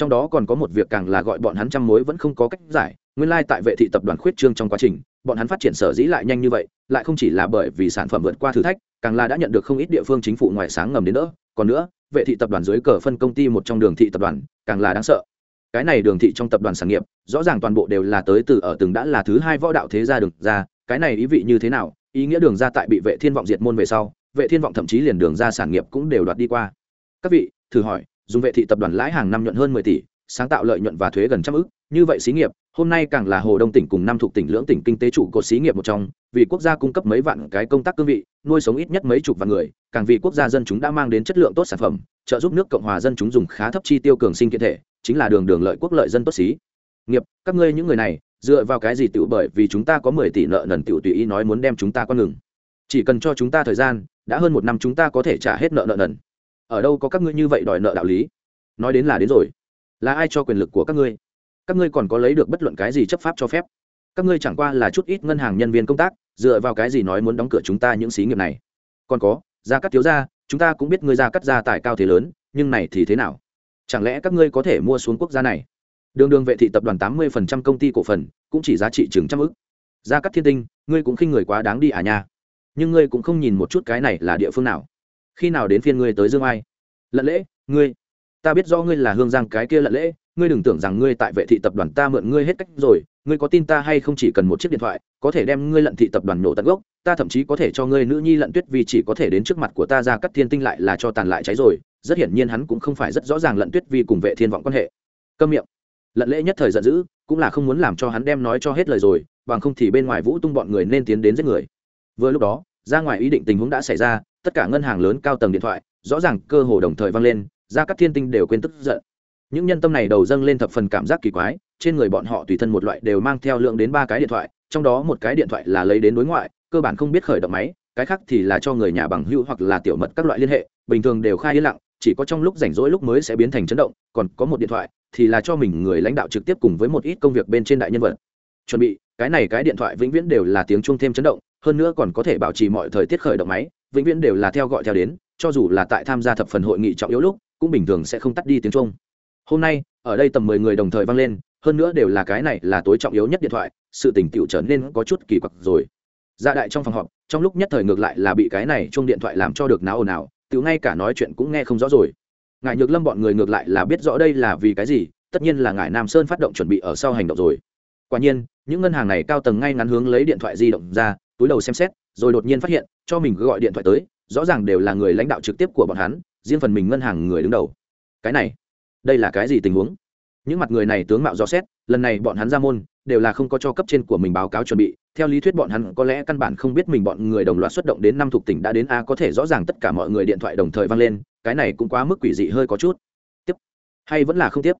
trong đó còn có một việc càng là gọi bọn hắn trăm mối vẫn không có cách giải nguyên lai tại vệ thị tập đoàn khuyết trương trong quá trình bọn hắn phát triển sở dĩ lại nhanh như vậy lại không chỉ là bởi vì sản phẩm vượt qua thử thách càng là đã nhận được không ít địa phương chính phủ ngoài sáng ngầm đến nữa còn nữa, vệ thị tập đoàn dưới cờ phân công ty một trong đường thị tập đoàn, càng là đáng sợ. Cái này đường thị trong tập đoàn sản nghiệp, rõ ràng toàn bộ đều là tới từ ở từng đã là thứ hai võ đạo thế gia đường ra. Cái này ý vị như thế nào? Ý nghĩa đường ra tại bị vệ thiên vọng diệt môn về sau, vệ thiên vọng thậm chí liền đường ra sản nghiệp cũng đều đoạt đi qua. Các vị, thử hỏi, dùng vệ thị tập đoàn lãi hàng năm nhuận hơn mười tỷ sáng tạo lợi nhuận và thuế gần trăm ức, như vậy xí nghiệp, hôm nay càng là hồ đông tỉnh cùng năm thuộc tỉnh, lưỡng tỉnh kinh tế trụ cột xí nghiệp một trong, vì quốc gia cung cấp mấy vạn cái công tác cương vị, nuôi sống ít nhất mấy chục vạn người, càng vì quốc gia dân chúng đã mang đến chất lượng tốt sản phẩm, trợ giúp nước cộng hòa dân chúng dùng khá thấp chi tiêu cường sinh kiện thể, chính là đường đường lợi quốc lợi dân tốt xí. Nghiệp, các ngươi những người này, dựa vào cái gì tự bởi vì chúng ta có mười tỷ nợ nần tiểu tùy ý nói muốn đem chúng ta con ngừng. Chỉ cần cho chúng ta thời gian, đã hơn một năm chúng ta có thể trả hết nợ nợ nần. Ở đâu có các ngươi như vậy đòi nợ đạo lý? Nói đến là đến rồi là ai cho quyền lực của các ngươi? Các ngươi còn có lấy được bất luận cái gì chấp pháp cho phép? Các ngươi chẳng qua là chút ít ngân hàng nhân viên công tác, dựa vào cái gì nói muốn đóng cửa chúng ta những xí nghiệp này? Còn có, gia cắt thiếu gia, chúng ta cũng biết ngươi gia cắt gia tài cao thế lớn, nhưng này thì thế nào? Chẳng lẽ các ngươi có thể mua xuống quốc gia này? Đường đường vệ thị tập đoàn tám mươi phần trăm công ty cổ phần, cũng chỉ giá trị chừng trăm ức. Gia cắt thiên tinh, ngươi cũng khinh người quá đáng đi à nha. Nhưng ngươi cũng không nhìn một chút cái này là địa phương nào. Khi nào đến phiên ngươi tới dương ai? Lận lễ, ngươi ta biết do ngươi là hương giang cái kia lận lễ, ngươi đừng tưởng rằng ngươi tại vệ thị tập đoàn ta mượn ngươi hết cách rồi, ngươi có tin ta hay không chỉ cần một chiếc điện thoại, có thể đem ngươi lận thị tập đoàn nổ tận gốc, ta thậm chí có thể cho ngươi nữ nhi lận tuyết vì chỉ có thể đến trước mặt của ta ra cắt thiên tinh lại là cho tàn lại cháy rồi, rất hiển nhiên hắn cũng không phải rất rõ ràng lận tuyết vi cùng vệ thiên vọng quan hệ. Câm miệng. Lận lễ nhất thời giận dữ, cũng là không muốn làm cho hắn đem nói cho hết lời rồi, bằng không thì bên ngoài vũ tung bọn người nên tiến đến giết người. Vừa lúc đó, ra ngoài ý định tình huống đã xảy ra, tất cả ngân hàng lớn cao tầng điện thoại, rõ ràng cơ hồ đồng thời vang lên ra các thiên tinh đều quên tức giận. Những nhân tâm này đầu dâng lên thập phần cảm giác kỳ quái, trên người bọn họ tùy thân một loại đều mang theo lượng đến ba cái điện thoại, trong đó một cái điện thoại là lấy đến đối ngoại, cơ bản không biết khởi động máy, cái khác thì là cho người nhà bằng hữu hoặc là tiểu mật các loại liên hệ, bình thường đều khai yên lặng, chỉ có trong lúc rảnh rỗi lúc mới sẽ biến thành chấn động, còn có một điện thoại thì là cho mình người lãnh đạo trực tiếp cùng với một ít công việc bên trên đại nhân vật. Chuẩn bị, cái này cái điện thoại vĩnh viễn đều là tiếng chuông thêm chấn động, hơn nữa còn có thể bảo trì mọi thời tiết khởi động máy, vĩnh viễn đều là theo gọi theo đến, cho dù là tại tham gia thập phần hội nghị trọng yếu lúc cũng bình thường sẽ không tắt đi tiếng chuông hôm nay, ở đây tầm mười người đồng thời vang lên, hơn nữa đều là cái này là tối trọng yếu nhất điện thoại, sự tình tiểu trở nên có chút kỳ quặc rồi. Dạ đại trong phòng họp, trong lúc nhất thời ngược lại là bị cái này chung điện thoại làm cho được náo ồn ào tiểu ngay cả nói chuyện cũng nghe không rõ rồi. Ngài nhược lâm bọn người ngược lại là biết rõ đây là vì cái gì, tất nhiên là ngài nam sơn phát động chuẩn bị ở sau hành động rồi. Quả nhiên, những ngân hàng này cao tầng ngay ngắn hướng lấy điện thoại di động ra, túi đầu xem xét, rồi đột nhiên phát hiện, cho mình gọi điện thoại tới, rõ ràng đều là người lãnh đạo trực tiếp của bọn hắn riêng phần mình ngân hàng người đứng đầu. Cái này, đây là cái gì tình huống? Những mặt người này tướng mạo do xét, lần này bọn hắn ra môn, đều là không có cho cấp trên của mình báo cáo chuẩn bị. Theo lý thuyết bọn hắn có lẽ căn bản không biết mình bọn người đồng loạt xuất động đến năm thuộc tỉnh đã đến a, có thể rõ ràng tất cả mọi người điện thoại đồng thời vang lên, cái này cũng quá mức quỷ dị hơi có chút. Tiếp, hay vẫn là không tiếp?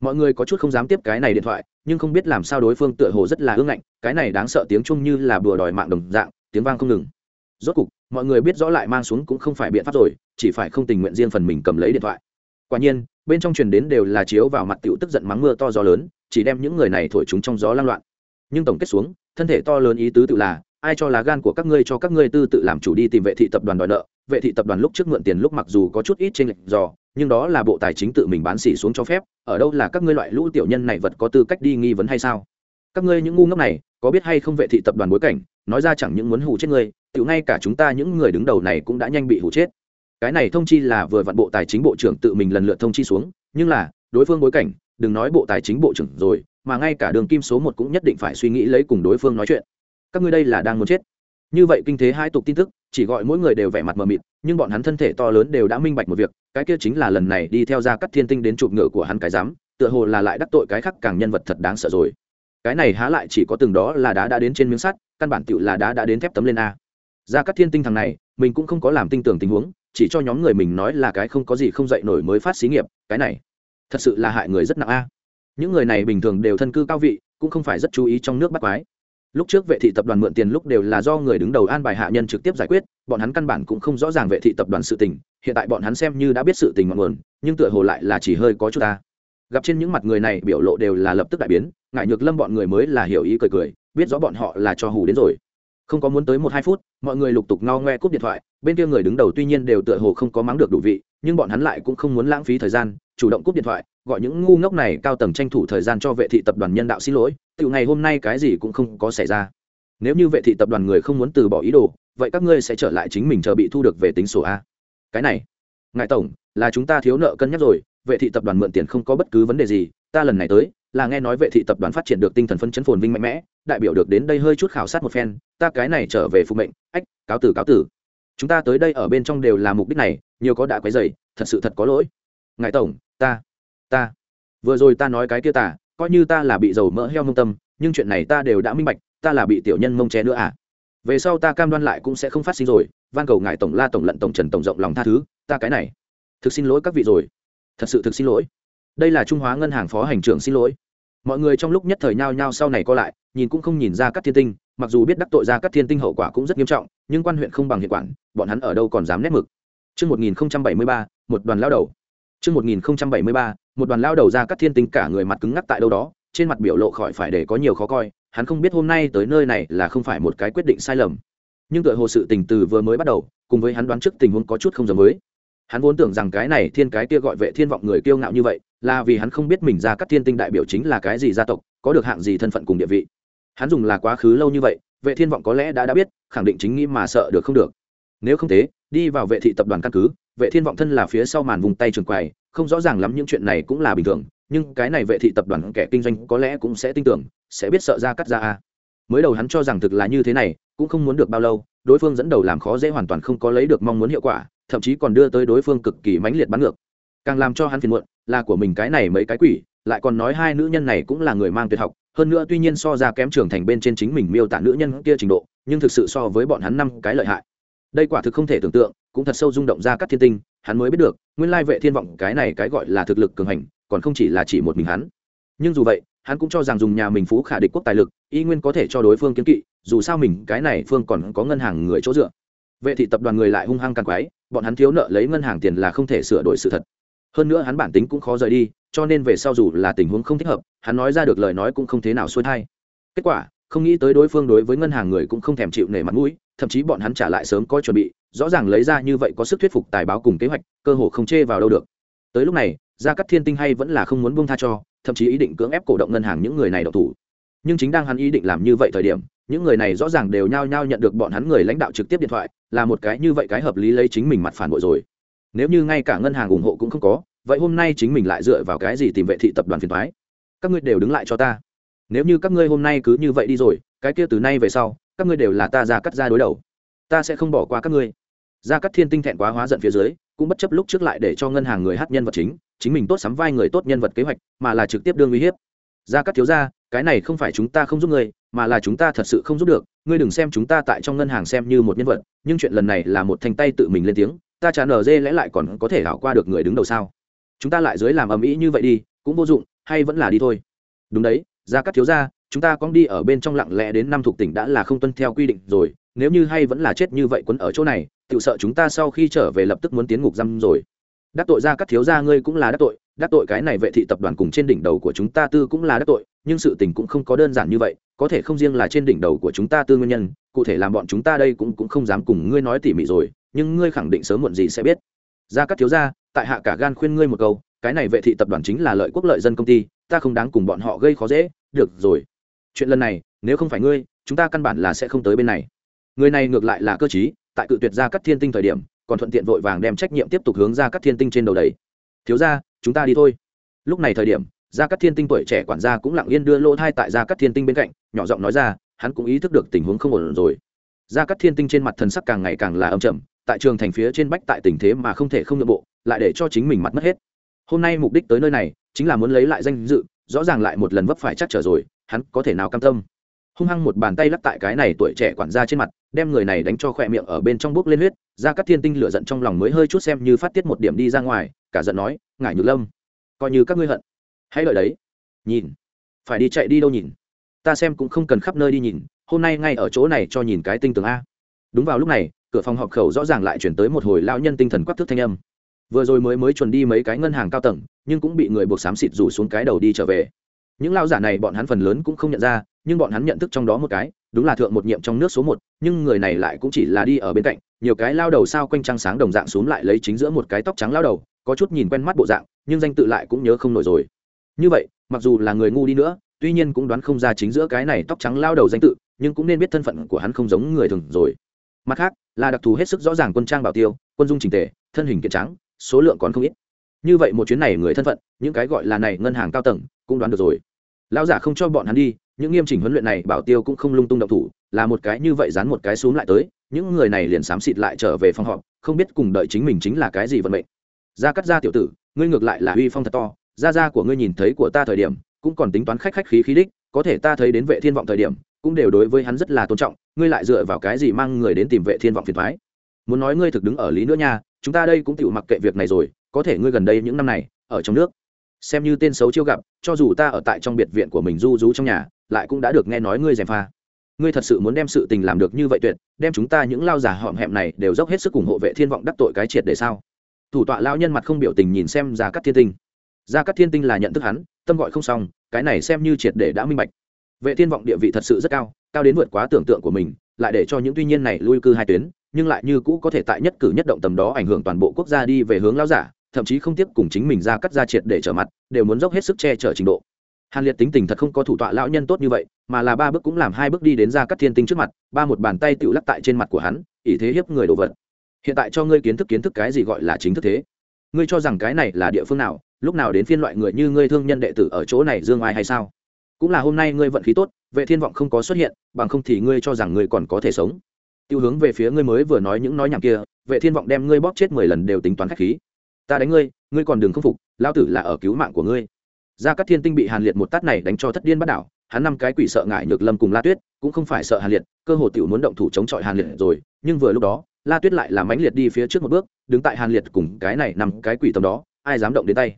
Mọi người có chút không dám tiếp cái này điện thoại, nhưng không biết làm sao đối phương tựa hồ rất là ương ngạnh, cái này đáng sợ tiếng chung như là bùa đòi mạng đồng dạng, tiếng vang không ngừng rốt cục, mọi người biết rõ lại mang xuống cũng không phải biện pháp rồi, chỉ phải không tình nguyện riêng phần mình cầm lấy điện thoại. Quả nhiên, bên trong truyền đến đều là chiếu vào mặt tiểu tức giận mắng mưa to gió lớn, chỉ đem những người này thổi chúng trong gió lan loạn. Nhưng tổng kết xuống, thân thể to lớn ý tứ tự là, ai cho lá gan của các ngươi cho các ngươi tư tự làm chủ đi tìm vệ thị tập đoàn đòi nợ. Vệ thị tập đoàn lúc trước mượn tiền lúc mặc dù có chút ít trên lệch dò nhưng đó là bộ tài chính tự mình bán xỉ xuống cho phép, ở đâu là các ngươi loại lũ tiểu nhân này vật có tư cách đi nghi vấn hay sao? Các ngươi những ngu ngốc này có biết hay không vệ thị tập đoàn bối cảnh, nói ra chẳng những muốn hù chết ngươi tự ngay cả chúng ta những người đứng đầu này cũng đã nhanh bị hù chết. Cái này thông chi là vừa vặn bộ tài chính bộ trưởng tự mình lần lượt thông chi xuống, nhưng là, đối phương bối cảnh, đừng nói bộ tài chính bộ trưởng rồi, mà ngay cả đường kim số một cũng nhất định phải suy nghĩ lấy cùng đối phương nói chuyện. Các ngươi đây là đang muốn chết. Như vậy kinh thế hai tục tin tức, chỉ gọi mỗi người đều vẻ mặt mờ mịt, nhưng bọn hắn thân thể to lớn đều đã minh bạch một việc, cái kia chính là lần này đi theo ra cắt thiên tinh đến chụp ngựa của hắn cái dám tựa hồ là lại đắc tội cái khác càng nhân vật thật đáng sợ rồi cái này há lại chỉ có từng đó là đá đã đến trên miếng sắt, căn bản tựu là đá đã đến thép tấm lên a. Ra các thiên tinh thằng này, mình cũng không có làm tin tưởng tình huống, chỉ cho nhóm người mình nói là cái không có gì không dậy nổi mới phát xí nghiệp, cái này, thật sự là hại người rất nặng a. Những người này bình thường đều thân cư cao vị, cũng không phải rất chú ý trong nước bắt quái. Lúc trước vệ thị tập đoàn mượn tiền lúc đều là do người đứng đầu an bài hạ nhân trực tiếp giải quyết, bọn hắn căn bản cũng không rõ ràng vệ thị tập đoàn sự tình, hiện tại bọn hắn xem như đã biết sự tình ngọn nguồn, nhưng tựa hồ lại là chỉ hơi có chút ta gặp trên những mặt người này biểu lộ đều là lập tức đại biến ngại nhược lâm bọn người mới là hiểu ý cười cười, biết rõ bọn họ là cho hù đến rồi. Không có muốn tới một hai phút, mọi người lục tục ngao ngoe cúp điện thoại, bên kia người đứng đầu tuy nhiên đều tựa hồ không có mắng được đủ vị, nhưng bọn hắn lại cũng không muốn lãng phí thời gian, chủ động cúp điện thoại, gọi những ngu ngốc này cao tầng tranh thủ thời gian cho vệ thị tập đoàn nhân đạo xin lỗi từ ngày hôm nay cái gì cũng không có xảy ra. Nếu như vệ thị tập đoàn người không muốn từ bỏ ý đồ, vậy các ngươi sẽ trở lại chính mình chờ bị thu được về tính sổ a. Cái này ngài tổng, là chúng ta thiếu nợ cân nhắc rồi vệ thị tập đoàn mượn tiền không có bất cứ vấn đề gì, ta lần này tới, là nghe nói vệ thị tập đoàn phát triển được tinh thần phân chấn phồn vinh mạnh mẽ, đại biểu được đến đây hơi chút khảo sát một phen, ta cái này trở về phụ mệnh, ách, cáo tử cáo tử. Chúng ta tới đây ở bên trong đều là mục đích này, nhiều có đã quấy dày thật sự thật có lỗi. Ngài tổng, ta ta, vừa rồi ta nói cái kia tả coi như ta là bị dầu mỡ heo mông tâm, nhưng chuyện này ta đều đã minh bạch, ta là bị tiểu nhân mông ché nữa à? Về sau ta cam đoan lại cũng sẽ không phát sinh rồi, van cầu ngài tổng la tổng lận tổng trần tổng rộng lòng tha thứ, ta cái này, thực xin lỗi các vị rồi thật sự thực xin lỗi đây là trung hóa ngân hàng phó hành trưởng xin lỗi mọi người trong lúc nhất thời nhao nhao sau này co lại nhìn cũng không nhìn ra các thiên tinh mặc dù biết đắc tội ra các thiên tinh hậu quả cũng rất nghiêm trọng nhưng quan huyện không bằng hiện quản bọn hắn ở đâu còn dám nét mực Trước 1073, một đoàn lao đầu. Trước 1073, một đoàn lao đầu ra các thiên tinh cả người mặt cứng ngắc tại đâu đó, trên mặt biểu lộ khỏi phải để có nhiều khó coi, hắn không biết hôm nay tới nơi này là không phải một cái quyết định sai lầm. Nhưng tựa hồ sự tình từ vừa mới bắt đầu, cùng với hắn đoán trước tình huống có chút không giống mới. Hắn vốn tưởng rằng cái này thiên cái kia gọi vệ thiên vọng người kiêu ngạo như vậy, là vì hắn không biết mình ra các thiên tinh đại biểu chính là cái gì gia tộc, có được hạng gì thân phận cùng địa vị. Hắn dùng là quá khứ lâu như vậy, vệ thiên vọng có lẽ đã đã biết, khẳng định chính nghĩ mà sợ được không được. Nếu không thế, đi vào vệ thị tập đoàn căn cứ, vệ thiên vọng thân là phía sau màn vùng tay trường quầy không rõ ràng lắm những chuyện này cũng là bình thường nhưng cái này vệ thị tập đoàn kẻ kinh doanh có lẽ cũng sẽ tin tưởng sẽ biết sợ ra cắt ra a mới đầu hắn cho rằng thực là như thế này cũng không muốn được bao lâu đối phương dẫn đầu làm khó dễ hoàn toàn không có lấy được mong muốn hiệu quả, thậm chí còn đưa tới đối phương cực kỳ mãnh liệt bắn ngược. Càng làm cho hắn phiền muộn là của mình cái này mấy cái quỷ, lại còn nói hai nữ nhân này cũng là người mang tuyệt học, hơn nữa tuy nhiên so ra kém trưởng thành bên trên chính mình miêu tả nữ nhân kia trình độ, nhưng thực sự so với bọn hắn năm cái lợi hại. Đây quả thực không thể tưởng tượng, cũng thật sâu rung động ra các thiên tinh, hắn mới biết được, nguyên lai vệ thiên vọng cái này cái gọi là thực lực cường hành, còn không chỉ là chỉ một mình hắn. Nhưng dù vậy hắn cũng cho rằng dùng nhà mình phú khả địch quốc tài lực, y nguyên có thể cho đối phương kiến kỵ, dù sao mình, cái này phương còn có ngân hàng người chỗ dựa. Vệ thị tập đoàn người lại hung hăng càng quái, bọn hắn thiếu nợ lấy ngân hàng tiền là không thể sửa đổi sự thật. Hơn nữa hắn bản tính cũng khó rời đi, cho nên về sau dù là tình huống không thích hợp, hắn nói ra được lời nói cũng không thế nào xuôi thai. Kết quả, không nghĩ tới đối phương đối với ngân hàng người cũng không thèm chịu nể mặt mũi, thậm chí bọn hắn trả lại sớm có chuẩn bị, rõ ràng lấy ra như vậy có sức thuyết phục tài báo cùng kế hoạch, cơ hồ không chê vào đâu được. Tới lúc này, gia cắt thiên tinh hay vẫn là không muốn buông tha cho thậm chí ý định cưỡng ép cổ động ngân hàng những người này độc thủ. Nhưng chính đang hắn ý định làm như vậy thời điểm, những người này rõ ràng đều nhao nhao nhận được bọn hắn người lãnh đạo trực tiếp điện thoại, là một cái như vậy cái hợp lý lấy chính mình mặt phản bội rồi. Nếu như ngay cả ngân hàng ủng hộ cũng không có, vậy hôm nay chính mình lại dựa vào cái gì tìm vệ thị tập đoàn phiền thoái các ngươi đều đứng lại cho ta. Nếu như các ngươi hôm nay cứ như vậy đi rồi, cái kia từ nay về sau, các ngươi đều là ta ra cắt ra đối đầu. Ta sẽ không bỏ qua các ngươi. Ra cắt thiên tinh thẹn quá hóa giận phía dưới cũng bất chấp lúc trước lại để cho ngân hàng người hát nhân vật chính chính mình tốt sắm vai người tốt nhân vật kế hoạch mà là trực tiếp đương uy hiếp. Ra các thiếu gia, cái này không phải chúng ta không giúp ngươi mà là chúng ta thật sự không giúp được ngươi đừng xem chúng ta tại trong ngân hàng xem như một nhân vật nhưng chuyện lần này là một thành tay tự mình lên tiếng ta trả nở dê lẽ lại còn có thể hảo qua được người đứng đầu sao? Chúng ta lại dưới làm ầm ĩ như vậy đi cũng vô dụng hay vẫn là đi thôi. Đúng đấy ra các thiếu gia, chúng ta con đi ở bên trong lặng lẽ đến năm thuộc tỉnh đã là không tuân theo quy định rồi nếu như hay vẫn là chết như vậy quấn ở chỗ này tự sợ chúng ta sau khi trở về lập tức muốn tiến ngục giam rồi. Đắc tội ra các thiếu gia ngươi cũng là đắc tội đắc tội cái này vệ thị tập đoàn cùng trên đỉnh đầu của chúng ta tư cũng là đắc tội, nhưng sự tình cũng không có đơn giản như vậy, có thể không riêng là trên đỉnh đầu của chúng ta tư nguyên nhân, cụ thể làm bọn chúng ta đây cũng cũng không dám cùng ngươi nói tỉ mỉ rồi, nhưng ngươi khẳng định sớm muộn gì sẽ biết. Ra các thiếu gia, tại hạ cả gan khuyên ngươi một câu, cái này vệ thị tập đoàn chính là lợi quốc lợi dân công ty, ta không đáng cùng bọn họ gây khó dễ, được rồi. Chuyện lần này, nếu không phải ngươi, chúng ta căn bản là sẽ không tới bên này. Người này ngược lại là cơ chí tại cự tuyệt ra các thiên tinh thời điểm, còn thuận tiện vội vàng đem trách nhiệm tiếp tục hướng ra các thiên tinh trên đầu đầy. Thiếu ra chúng ta đi thôi. Lúc này thời điểm, ra các thiên tinh tuổi trẻ quản gia cũng lặng yên đưa lỗ thai tại ra các thiên tinh bên cạnh, nhỏ giọng nói ra, hắn cũng ý thức được tình huống không ổn rồi. Ra các thiên tinh trên mặt thần sắc càng ngày càng là âm chậm tại trường thành phía trên bách tại tình thế mà không thể không nội bộ, lại để cho chính mình mặt mất hết. Hôm nay mục đích tới nơi này, chính là muốn lấy lại danh dự, rõ ràng lại một lần vấp phải chắc trở rồi, hắn có thể nào cam tâm? Hung hăng một bàn tay lắp tại cái này tuổi trẻ quản gia trên mặt, đem người này đánh cho khỏe miệng ở bên trong bốc lên huyết, ra các thiên tinh lửa giận trong lòng mới hơi chút xem như phát tiết một điểm đi ra ngoài, cả giận nói, ngải nhược lâm, coi như các ngươi hận. Hãy lợi đấy. Nhìn. Phải đi chạy đi đâu nhìn? Ta xem cũng không cần khắp nơi đi nhìn, hôm nay ngay ở chỗ này cho nhìn cái tinh tường a. Đúng vào lúc này, cửa phòng họp khẩu rõ ràng lại chuyển tới một hồi lao nhân tinh thần quắc thức thanh âm. Vừa rồi mới mới chuẩn đi mấy cái ngân hàng cao tầng, nhưng cũng bị người buộc xám xịt rủ xuống cái đầu đi trở về. Những lao giả này bọn hắn phần lớn cũng không nhận ra nhưng bọn hắn nhận thức trong đó một cái, đúng là thượng một nhiệm trong nước số một, nhưng người này lại cũng chỉ là đi ở bên cạnh, nhiều cái lao đầu sao quanh trăng sáng đồng dạng xuống lại lấy chính giữa một cái tóc trắng lao đầu, có chút nhìn quen mắt bộ dạng, nhưng danh tự lại cũng nhớ không nổi rồi. Như vậy, mặc dù là người ngu đi nữa, tuy nhiên cũng đoán không ra chính giữa cái này tóc trắng lao đầu danh tự, nhưng cũng nên biết thân phận của hắn không giống người thường rồi. Mặt khác, là đặc thù hết sức rõ ràng quân trang bảo tiêu, quân dung trình tề, thân hình kiện trắng, số lượng còn không ít. Như vậy một chuyến này người thân phận, những cái gọi là này ngân hàng cao tầng, cũng đoán được rồi lão giả không cho bọn hắn đi, những nghiêm chỉnh huấn luyện này bảo tiêu cũng không lung tung động thủ, là một cái như vậy dán một cái xuống lại tới, những người này liền xám xịt lại trở về phòng họp, không biết cùng đợi chính mình chính là cái gì vận mệnh. Ra cắt ra tiểu tử, ngươi ngược lại là uy phong thật to gia gia của ngươi nhìn thấy của ta thời điểm, cũng còn tính toán khách khách khí khí đích, có thể ta thấy đến vệ thiên vọng thời điểm, cũng đều đối với hắn rất là tôn trọng, ngươi lại dựa vào cái gì mang người đến tìm vệ thiên vọng phiền thoái muốn nói ngươi thực đứng ở lý nữa nha, chúng ta đây cũng chịu mặc kệ việc này rồi, có thể ngươi gần đây những năm này, ở trong nước xem như tên xấu chiêu gặp, cho dù ta ở tại trong biệt viện của mình du rú trong nhà, lại cũng đã được nghe nói ngươi gièm pha. Ngươi thật sự muốn đem sự tình làm được như vậy tuyệt, đem chúng ta những lao giả họm hẹm này đều dốc hết sức ủng hộ vệ thiên vọng đắc tội cái triệt để sao? Thủ tọa lao nhân mặt không biểu tình nhìn xem ra các thiên tinh. Ra các thiên tinh là nhận thức hắn, tâm gọi không xong, cái này xem như triệt để đã minh bạch. Vệ thiên vọng địa vị thật sự rất cao cao đến vượt quá tưởng tượng của mình, lại để cho những tuy nhiên này lui cư hai tuyến, nhưng lại như cũ có thể tại nhất cử nhất động tầm đó ảnh hưởng toàn bộ quốc gia đi về hướng lao giả thậm chí không tiếp cùng chính mình ra cắt ra triệt để trở mặt, đều muốn dốc hết sức che chở trình độ. Hàn liệt tính tình thật không có thủ tọa lão nhân tốt như vậy, mà là ba bước cũng làm hai bước đi đến ra cắt thiên tinh trước mặt, ba một bàn tay tự lắc tại trên mặt của hắn, ỷ thế hiếp người đồ vật. Hiện tại cho ngươi kiến thức kiến thức cái gì gọi là chính thức thế? Ngươi cho rằng cái này là địa phương nào, lúc nào đến phiên loại người như ngươi thương nhân đệ tử ở chỗ này dương ai hay sao? Cũng là hôm nay ngươi vận khí tốt, vệ thiên vọng không có xuất hiện, bằng không thì ngươi cho rằng ngươi còn có thể sống. Tiêu hướng về phía ngươi mới vừa nói những nói nhảm kia, vệ thiên vọng đem ngươi bóp chết mười lần đều tính toán khách khí ta đánh ngươi ngươi còn đừng không phục lao tử là ở cứu mạng của ngươi. Gia cát thiên tinh bị hàn liệt một tát này đánh cho thất điên bắt đảo, hắn năm cái quỷ sợ ngại nhược lâm cùng la tuyết, cũng không phải sợ hàn liệt, cơ hồ tiểu muốn động thủ chống chọi hàn liệt rồi, nhưng vừa lúc đó, la tuyết lại làm mãnh liệt đi phía trước một bước, đứng tại hàn liệt cùng cái này nằm cái quỷ tầm đó, ai dám động đến tay.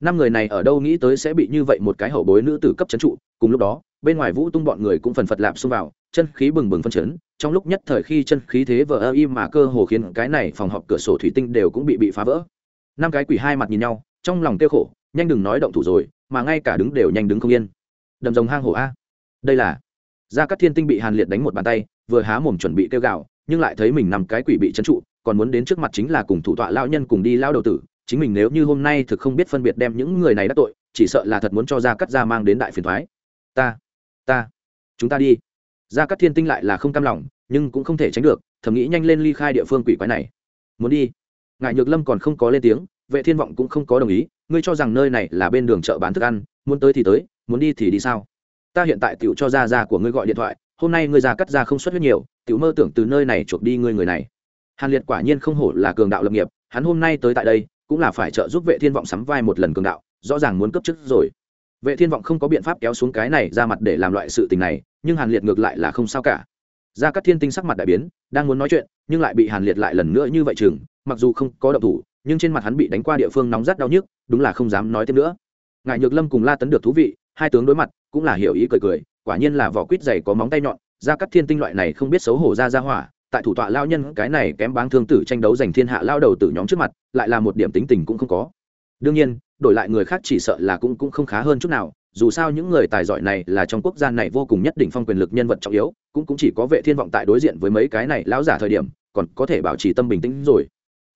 Năm người này ở đâu nghĩ tới sẽ bị như vậy một cái hậu bối nữ tử cấp chấn trụ, cùng lúc đó, bên ngoài vũ tung bọn người cũng phần phật lạp xông vào, chân khí bừng bừng phân chấn, trong lúc nhất thời khi chân khí thế vờ ơ im mà cơ hồ khiến cái này phòng họp cửa sổ thủy tinh đều cũng bị bị phá vỡ năm cái quỷ hai mặt nhìn nhau, trong lòng tiêu khổ, nhanh đừng nói động thủ rồi, mà ngay cả đứng đều nhanh đứng không yên. Đầm rồng hang hổ a. Đây là gia cát thiên tinh bị hàn liệt đánh một bàn tay, vừa há mồm chuẩn bị kêu gạo nhưng lại thấy mình nằm cái quỷ bị trấn trụ, còn muốn đến trước mặt chính là cùng thủ tọa lao nhân cùng đi lao đầu tử, chính mình nếu như hôm nay thực không biết phân biệt đem những người này đắc tội, chỉ sợ là thật muốn cho gia cát gia mang đến đại phiền thoái ta ta, chúng ta đi. Gia cát thiên tinh lại là không cam lòng, nhưng cũng không thể tránh được, thầm nghĩ nhanh lên ly khai địa phương quỷ quái này. Muốn đi ngài nhược lâm còn không có lên tiếng, vệ thiên vọng cũng không có đồng ý, ngươi cho rằng nơi này là bên đường chợ bán thức ăn, muốn tới thì tới, muốn đi thì đi sao? Ta hiện tại tiểu cho ra ra của ngươi gọi điện thoại, hôm nay ngươi già cắt ra không xuất huyết nhiều, tiểu mơ tưởng từ nơi này chuộc đi ngươi người này. Hàn liệt quả nhiên không hổ là cường đạo lập nghiệp, hắn hôm nay tới tại đây, cũng là phải trợ giúp vệ thiên vọng sắm vai một lần cường đạo, rõ ràng muốn cấp chức rồi. Vệ thiên vọng không có biện pháp kéo xuống cái này ra mặt để làm loại sự tình này, nhưng hàn liệt ngược lại là không sao cả gia cát thiên tinh sắc mặt đại biến, đang muốn nói chuyện, nhưng lại bị hàn liệt lại lần nữa như vậy chừng, mặc dù không có động thủ, nhưng trên mặt hắn bị đánh qua địa phương nóng rát đau nhức, đúng là không dám nói thêm nữa. Ngài nhược lâm cùng la tấn được thú vị, hai tướng đối mặt, cũng là hiểu ý cười cười, quả nhiên là vỏ quýt dày có móng tay nhọn, ra cát thiên tinh loại này không biết xấu hổ ra ra hỏa, tại thủ tọa lao nhân cái này kém báng thương tử tranh đấu giành thiên hạ lao đầu tử nhóm trước mặt, lại là một điểm tính tình cũng không có. Đương nhiên, đổi lại người khác chỉ sợ là cũng cũng không khá hơn chút nào dù sao những người tài giỏi này là trong quốc gia này vô cùng nhất định phong quyền lực nhân vật trọng yếu, cũng cũng chỉ có vệ thiên vọng tại đối diện với mấy cái này lão giả thời điểm, còn có thể bảo trì tâm bình tĩnh rồi.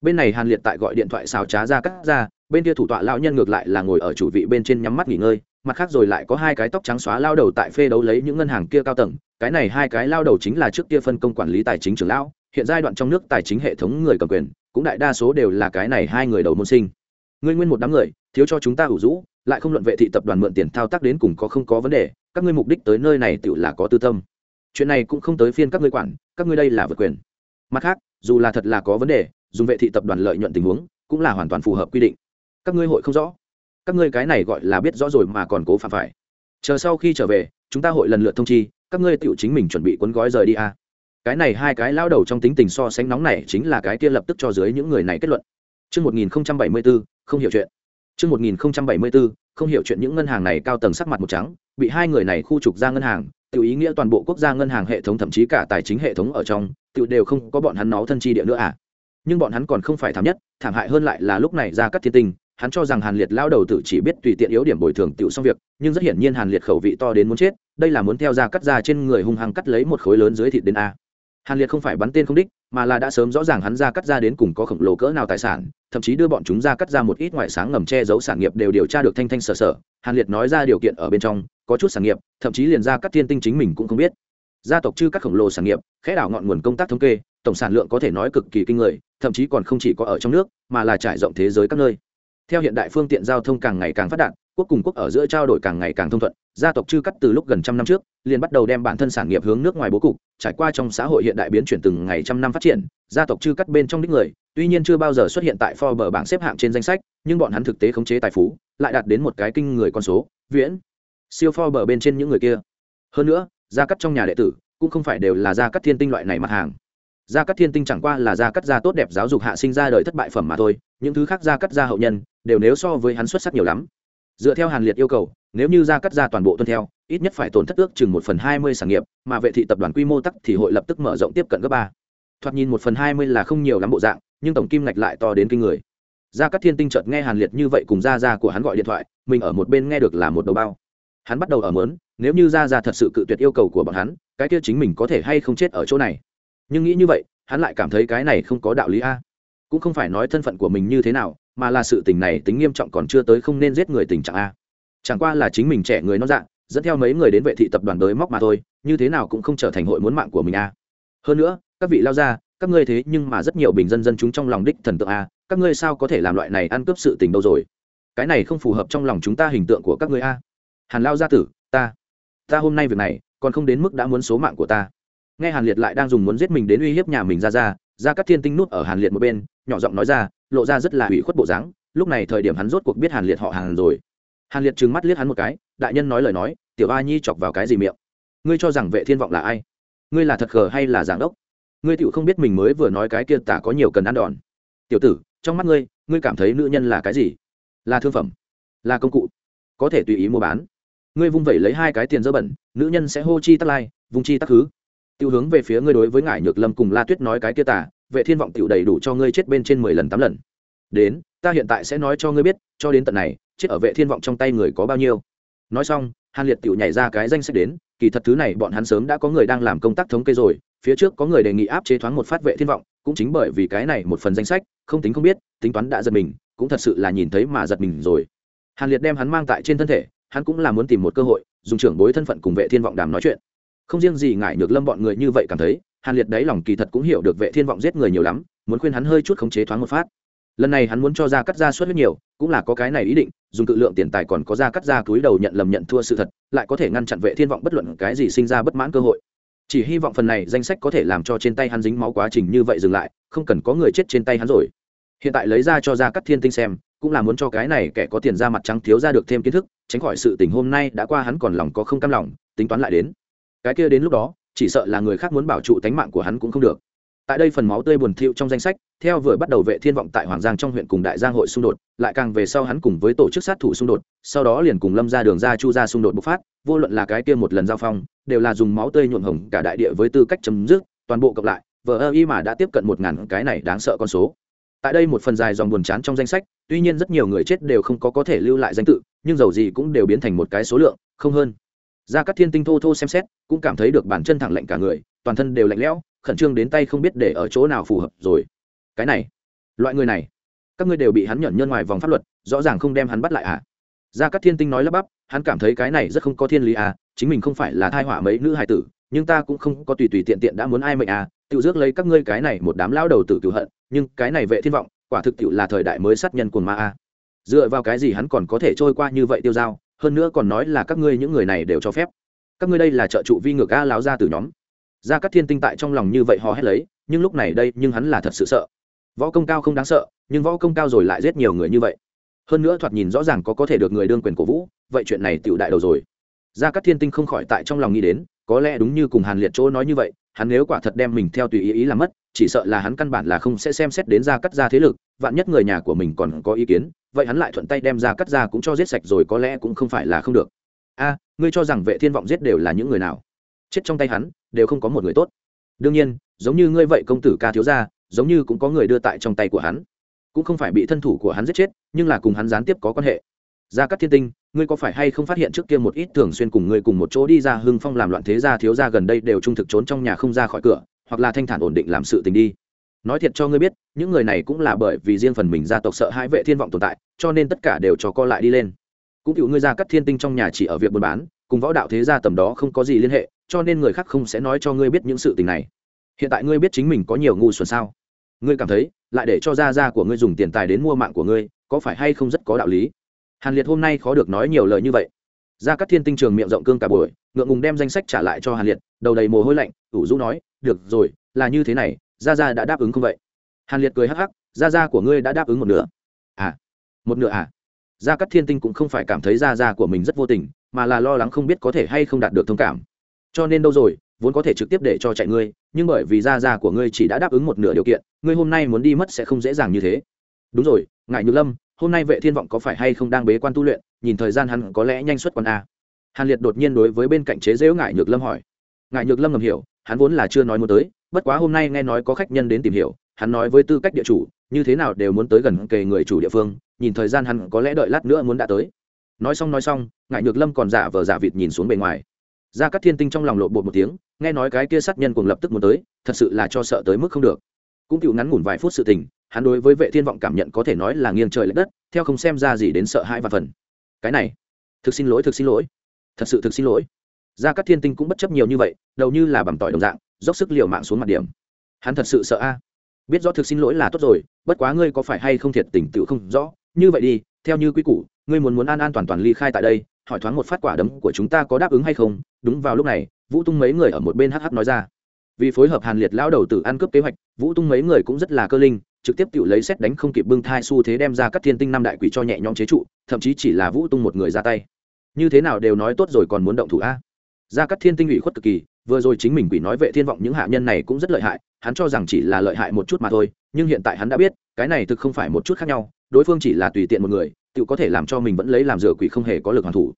Bên này hàn liệt tại gọi điện thoại xào trá ra cắt ra, bên kia thủ tọa lão nhân ngược lại là ngồi ở chủ vị bên trên nhắm mắt nghỉ ngơi, mặt khác rồi lại có hai cái tóc trắng xóa lao đầu tại phê đấu lấy những ngân hàng kia cao tầng, cái này hai cái lao đầu chính là trước kia phân công quản lý tài chính trưởng lão, hiện giai đoạn trong nước tài chính hệ thống người cầm quyền, cũng đại đa số đều là cái này hai người đầu môn sinh. Ngươi nguyên một đám người, thiếu cho chúng ta ủ rũ lại không luận vệ thị tập đoàn mượn tiền thao tác đến cùng có không có vấn đề các ngươi mục đích tới nơi này tự là có tư tâm. Chuyện này cũng không tới phiên các ngươi quản các ngươi đây là vượt quyền. Mặt khác dù là thật là có vấn đề dùng vệ thị tập đoàn lợi nhuận tình huống cũng là hoàn toàn phù hợp quy định. Các ngươi hội không rõ. Các ngươi cái này gọi là biết rõ rồi mà còn cố phạm phải. Chờ sau khi trở về chúng ta hội lần lượt thông chi các ngươi tự chính mình chuẩn bị cuốn gói rời đi a. À. cái này hai cái lao đầu trong tính tình so sánh nóng này chính là cái kia lập tức cho dưới những người này kết luận. Trước 1074, không hiểu chuyện. Trước 1074, không hiểu chuyện những ngân hàng này cao tầng sắc mặt một trắng, bị hai người này khu trục ra ngân hàng, tiểu ý nghĩa toàn bộ quốc gia ngân hàng hệ thống thậm chí cả tài chính hệ thống ở trong, tiểu đều không có bọn hắn nó thân chi địa nữa à. Nhưng bọn hắn còn không phải thảm nhất, thảm hại hơn lại là lúc này ra các thiên tình, hắn cho rằng hàn liệt lao đầu tử chỉ biết tùy tiện yếu điểm bồi thường tựu xong việc nhưng rất hiển nhiên hàn liệt khẩu vị to đến muốn chết đây là muốn theo ra cắt ra trên người hung hăng cắt lấy một khối lớn dưới thịt đến a hàn liệt không phải bắn tên không đích, mà là đã sớm rõ ràng hắn ra cắt ra đến cùng có khổng lồ cỡ nào tài sản, thậm chí đưa bọn chúng ra cắt ra một ít ngoại sáng ngầm che giấu sản nghiệp đều điều tra được thanh thanh sở sở. Hàn liệt nói ra điều kiện ở bên trong, có chút sản nghiệp, thậm chí liền ra cắt thiên tinh chính mình cũng không biết. Gia tộc chư các khổng lồ sản nghiệp, khẽ đảo ngọn nguồn công tác thống kê, tổng sản lượng có thể nói cực kỳ kinh người, thậm chí còn không chỉ có ở trong nước, mà là trải rộng thế giới các nơi. Theo hiện đại phương tiện giao thông càng ngày càng phát đạt quốc cùng quốc ở giữa trao đổi càng ngày càng thông thuận gia tộc chư cắt từ lúc gần trăm năm trước liền bắt đầu đem bản thân sản nghiệp hướng nước ngoài bố cục trải qua trong xã hội hiện đại biến chuyển từng ngày trăm năm phát triển gia tộc chư cắt bên trong đích người tuy nhiên chưa bao giờ xuất hiện tại Forbes bảng xếp hạng trên danh sách, nhưng bọn hắn thực tế khống chế tài phú, lại đạt đến một cái kinh người con số, viễn siêu Forbes bên trên những người kia. Hơn nữa, gia cắt trong nhà đệ tử cũng không phải đều là gia cắt thiên tinh loại này mặt hàng. Gia cắt thiên tinh chẳng qua là gia cắt gia tốt đẹp giáo dục hạ sinh ra đời thất bại phẩm mà thôi, những thứ khác gia cắt gia hậu nhân đều nếu so với hắn xuất sắc nhiều lắm. Dựa theo Hàn Liệt yêu cầu, nếu như Ra cắt ra toàn bộ tuân theo, ít nhất phải tổn thất ước chừng một phần hai mươi sản nghiệp, mà vệ thị tập đoàn quy mô tắc thì hội lập tức mở rộng tiếp cận gấp ba. Thoạt nhìn một phần hai mươi là không nhiều lắm bộ dạng nhưng tổng kim ngạch lại to đến kinh người. Gia Cắt thiên tinh chợt nghe hàn liệt như vậy cùng gia gia của hắn gọi điện thoại mình ở một bên nghe được là một đầu bao. Hắn bắt đầu ở mớn nếu như gia gia thật sự cự tuyệt yêu cầu của bọn hắn cái kia chính mình có thể hay không chết ở chỗ này. Nhưng nghĩ như vậy hắn lại cảm thấy cái này không có đạo lý a. Cũng không phải nói thân phận của mình như thế nào mà là sự tình này tính nghiêm trọng còn chưa tới không nên giết người tình trạng a. Chẳng qua là chính mình trẻ người nó dạng dẫn theo mấy người đến vệ thị tập đoàn đới móc mà thôi, như thế nào cũng không trở thành hội muốn mạng của mình a. Hơn nữa, các vị lao ra, các ngươi thế nhưng mà rất nhiều bình dân dân chúng trong lòng đích thần tượng a, các ngươi sao có thể làm loại này ăn cướp sự tình đâu rồi? Cái này không phù hợp trong lòng chúng ta hình tượng của các ngươi a. Hàn lao gia tử, ta ta hôm nay việc này, còn không đến mức đã muốn số mạng của ta. Nghe hàn liệt lại đang dùng muốn giết mình đến uy hiếp nhà mình ra ra ra các thiên tinh nút ở hàn liệt một bên, nhỏ giọng nói ra lộ ra rất là ủy khuất bộ dáng, lúc này thời điểm hắn rốt cuộc biết hàn liệt họ hàn rồi. Hàn liệt trừng mắt liếc hắn một cái, đại nhân nói lời nói, tiểu a nhi chọc vào cái gì miệng? Ngươi cho rằng vệ thiên vọng là ai? Ngươi là thật khờ hay là giảng đốc? Ngươi tựu không biết mình mới vừa nói cái kia tả có nhiều cần ăn đòn. Tiểu tử, trong mắt ngươi ngươi cảm thấy nữ nhân là cái gì? Là thương phẩm? Là công cụ? Có thể tùy ý mua bán. Ngươi vung vẩy lấy hai cái tiền dơ bẩn, nữ nhân sẽ hô chi tắc lai, vung chi tắc khứ tiêu hướng về phía ngươi đối với ngải nhược lâm cùng la tuyết nói cái kia tả vệ thiên vọng tiểu đầy đủ cho ngươi chết bên trên mười lần tám lần. Đến, ta hiện tại sẽ nói cho ngươi biết, cho đến tận này, chết ở vệ thiên vọng trong tay người có bao nhiêu. Nói xong, hàn liệt tiểu nhảy ra cái danh sách đến, kỳ thật thứ này bọn hắn sớm đã có người đang làm công tác thống kê rồi, phía trước có người đề nghị áp chế thoáng một phát vệ thiên vọng, cũng chính bởi vì cái này một phần danh sách, không tính không biết, tính toán đã giật mình, cũng thật sự là nhìn thấy mà giật mình rồi. Hàn liệt đem hắn mang tại trên thân thể, hắn cũng là muốn tìm một cơ hội, dùng trưởng bối thân phận cùng vệ thiên vọng đàm nói chuyện. Không riêng gì ngại nhược lâm bọn người như vậy cảm thấy hàn liệt đấy lòng kỳ thật cũng hiểu được vệ thiên vọng giết người nhiều lắm, muốn khuyên hắn hơi chút khống chế thoáng một phát. Lần này hắn muốn cho ra cắt ra suất rất nhiều, cũng là có cái này ý định, dùng cự lượng tiền tài còn có ra cắt ra túi đầu nhận lầm nhận thua sự thật, lại có thể ngăn chặn vệ thiên vọng bất luận cái gì sinh ra bất mãn cơ hội. Chỉ hy vọng phần này danh sách có thể làm cho trên tay hắn dính máu quá trình như vậy dừng lại, không cần có người chết trên tay hắn rồi. Hiện tại lấy ra cho ra cắt thiên tinh xem, cũng là muốn cho cái này kẻ có tiền ra mặt trắng thiếu ra được thêm kiến thức, tránh khỏi sự tình hôm nay đã qua hắn còn lòng có không cam lòng, tính toán lại đến. Cái kia đến lúc đó chỉ sợ là người khác muốn bảo trụ tánh mạng của hắn cũng không được. Tại đây phần máu tươi buồn thiu trong danh sách, theo vừa bắt đầu vệ thiên vọng tại hoàng giang trong huyện cùng đại giang hội xung đột, lại càng về sau hắn cùng với tổ chức sát thủ xung đột, sau đó liền cùng lâm ra đường ra chu ra xung đột bộc phát, vô luận là cái kia một lần giao phong, đều là dùng máu tươi nhuộm hồng cả đại địa với tư cách chấm dứt, toàn bộ cộng lại vợ ơ y mà đã tiếp cận một ngàn cái này đáng sợ con số. Tại đây một phần dài dòng buồn chán trong danh sách, tuy nhiên rất nhiều người chết đều không có có thể lưu lại danh tự, nhưng dầu gì cũng đều biến thành một cái số lượng, không hơn ra các thiên tinh thô thô xem xét, cũng cảm thấy được bản chân thẳng lạnh cả người, toàn thân đều lạnh lẽo, khẩn trương đến tay không biết để ở chỗ nào phù hợp rồi. Cái này, loại người này, các ngươi đều bị hắn nhận nhân ngoài vòng pháp luật, rõ ràng không đem hắn bắt lại à? Gia cát thiên tinh nói lắp bắp, hắn cảm thấy cái này rất không có thiên lý à chính mình không phải là thai họa mấy nữ hài tử, nhưng ta cũng không có tùy tùy tiện tiện đã muốn ai mệnh à tự dước lấy các ngươi cái này một đám lao đầu tử cựu hận, nhưng cái này vệ thiên vọng, quả thực tiệu là thời đại mới sát nhân cuồng ma à. Dựa vào cái gì hắn còn có thể trôi qua như vậy tiêu dao? Hơn nữa còn nói là các ngươi những người này đều cho phép. Các ngươi đây là trợ trụ vi ngược a láo ra từ nhóm. Gia cát thiên tinh tại trong lòng như vậy hò hét lấy, nhưng lúc này đây, nhưng hắn là thật sự sợ. Võ công cao không đáng sợ, nhưng võ công cao rồi lại giết nhiều người như vậy. Hơn nữa thoạt nhìn rõ ràng có có thể được người đương quyền cổ vũ, vậy chuyện này tựu đại đầu rồi. Gia cát thiên tinh không khỏi tại trong lòng nghĩ đến, có lẽ đúng như cùng hàn liệt chỗ nói như vậy, hắn nếu quả thật đem mình theo tùy ý ý làm mất, chỉ sợ là hắn căn bản là không sẽ xem xét đến gia cắt ra thế lực, vạn nhất người nhà của mình còn có ý kiến vậy hắn lại thuận tay đem ra cắt ra cũng cho giết sạch rồi có lẽ cũng không phải là không được. A, ngươi cho rằng vệ thiên vọng giết đều là những người nào? Chết trong tay hắn, đều không có một người tốt. Đương nhiên, giống như ngươi vậy công tử ca thiếu gia, giống như cũng có người đưa tại trong tay của hắn. Cũng không phải bị thân thủ của hắn giết chết, nhưng là cùng hắn gián tiếp có quan hệ. Gia cát thiên tinh, ngươi có phải hay không phát hiện trước kia một ít thường xuyên cùng ngươi cùng một chỗ đi ra hưng phong làm loạn thế gia thiếu gia gần đây đều trung thực trốn trong nhà không ra khỏi cửa, hoặc là thanh thản ổn định làm sự tình đi nói thiệt cho ngươi biết, những người này cũng là bởi vì riêng phần mình gia tộc sợ hãi vệ thiên vọng tồn tại, cho nên tất cả đều cho co lại đi lên. Cũng cựu ngươi gia cát thiên tinh trong nhà chỉ ở việc buôn bán, cùng võ đạo thế gia tầm đó không có gì liên hệ, cho nên người khác không sẽ nói cho ngươi biết những sự tình này. Hiện tại ngươi biết chính mình có nhiều ngu xuẩn sao? Ngươi cảm thấy, lại để cho gia gia của ngươi dùng tiền tài đến mua mạng của ngươi, có phải hay không rất có đạo lý? Hàn liệt hôm nay khó được nói nhiều lời như vậy. Gia cát thiên tinh trường miệng rộng cương cả buổi, ngượng ngùng đem danh sách trả lại cho hàn liệt, đầu đầy mồ hôi lạnh, ủ rũ nói, được rồi, là như thế này gia gia đã đáp ứng không vậy? Hàn liệt cười hắc hắc, gia gia của ngươi đã đáp ứng một nửa. À một nửa à? Gia cắt thiên tinh cũng không phải cảm thấy gia gia của mình rất vô tình, mà là lo lắng không biết có thể hay không đạt được thông cảm. Cho nên đâu rồi, vốn có thể trực tiếp để cho chạy ngươi, nhưng bởi vì gia gia của ngươi chỉ đã đáp ứng một nửa điều kiện, ngươi hôm nay muốn đi mất sẽ không dễ dàng như thế. Đúng rồi ngại nhược lâm, hôm nay vệ thiên vọng có phải hay không đang bế quan tu luyện, nhìn thời gian hắn có lẽ nhanh xuất quan a hàn liệt đột nhiên đối với bên cạnh chế dễu ngại nhược lâm hỏi. Ngại nhược lâm ngầm hiểu, hắn vốn là chưa nói muốn tới bất quá hôm nay nghe nói có khách nhân đến tìm hiểu, hắn nói với tư cách địa chủ, như thế nào đều muốn tới gần kề người chủ địa phương, nhìn thời gian hắn có lẽ đợi lát nữa muốn đã tới. Nói xong nói xong ngại nhược lâm còn giả vờ giả vịt nhìn xuống bề ngoài. Ra các thiên tinh trong lòng lộ bột một tiếng, nghe nói cái kia sát nhân cùng lập tức muốn tới, thật sự là cho sợ tới mức không được. Cũng chịu ngắn ngủn vài phút sự tình, hắn đối với vệ thiên vọng cảm nhận có thể nói là nghiêng trời lệch đất, theo không xem ra gì đến sợ hãi và phần. Cái này, thực xin lỗi, thực xin lỗi. Thật sự thực xin lỗi. Gia cát thiên tinh cũng bất chấp nhiều như vậy, đầu như là bằng tỏi đồng dạng dốc sức liều mạng xuống mặt điểm. Hắn thật sự sợ a. Biết rõ thực xin lỗi là tốt rồi, bất quá ngươi có phải hay không thiệt tình tự không rõ. Như vậy đi, theo như quy củ, ngươi muốn muốn an an toàn toàn ly khai tại đây, hỏi thoáng một phát quả đấm của chúng ta có đáp ứng hay không? Đúng vào lúc này, vũ tung mấy người ở một bên hh nói ra. Vì phối hợp hàn liệt lão đầu tử ăn cướp kế hoạch, vũ tung mấy người cũng rất là cơ linh, trực tiếp tự lấy xét đánh không kịp bưng thai xu thế đem ra các thiên tinh năm đại quỷ cho nhẹ nhõm chế trụ, thậm chí chỉ là vũ tung một người ra tay. Như thế nào đều nói tốt rồi còn muốn động thủ a? Ra các thiên tinh ủy khuất cực kỳ vừa rồi chính mình quỷ nói vệ thiên vọng những hạ nhân này cũng rất lợi hại, hắn cho rằng chỉ là lợi hại một chút mà thôi, nhưng hiện tại hắn đã biết, cái này thực không phải một chút khác nhau, đối phương chỉ là tùy tiện một người, tự có thể làm cho mình vẫn lấy làm rửa quỷ không hề có lực hoàn thủ.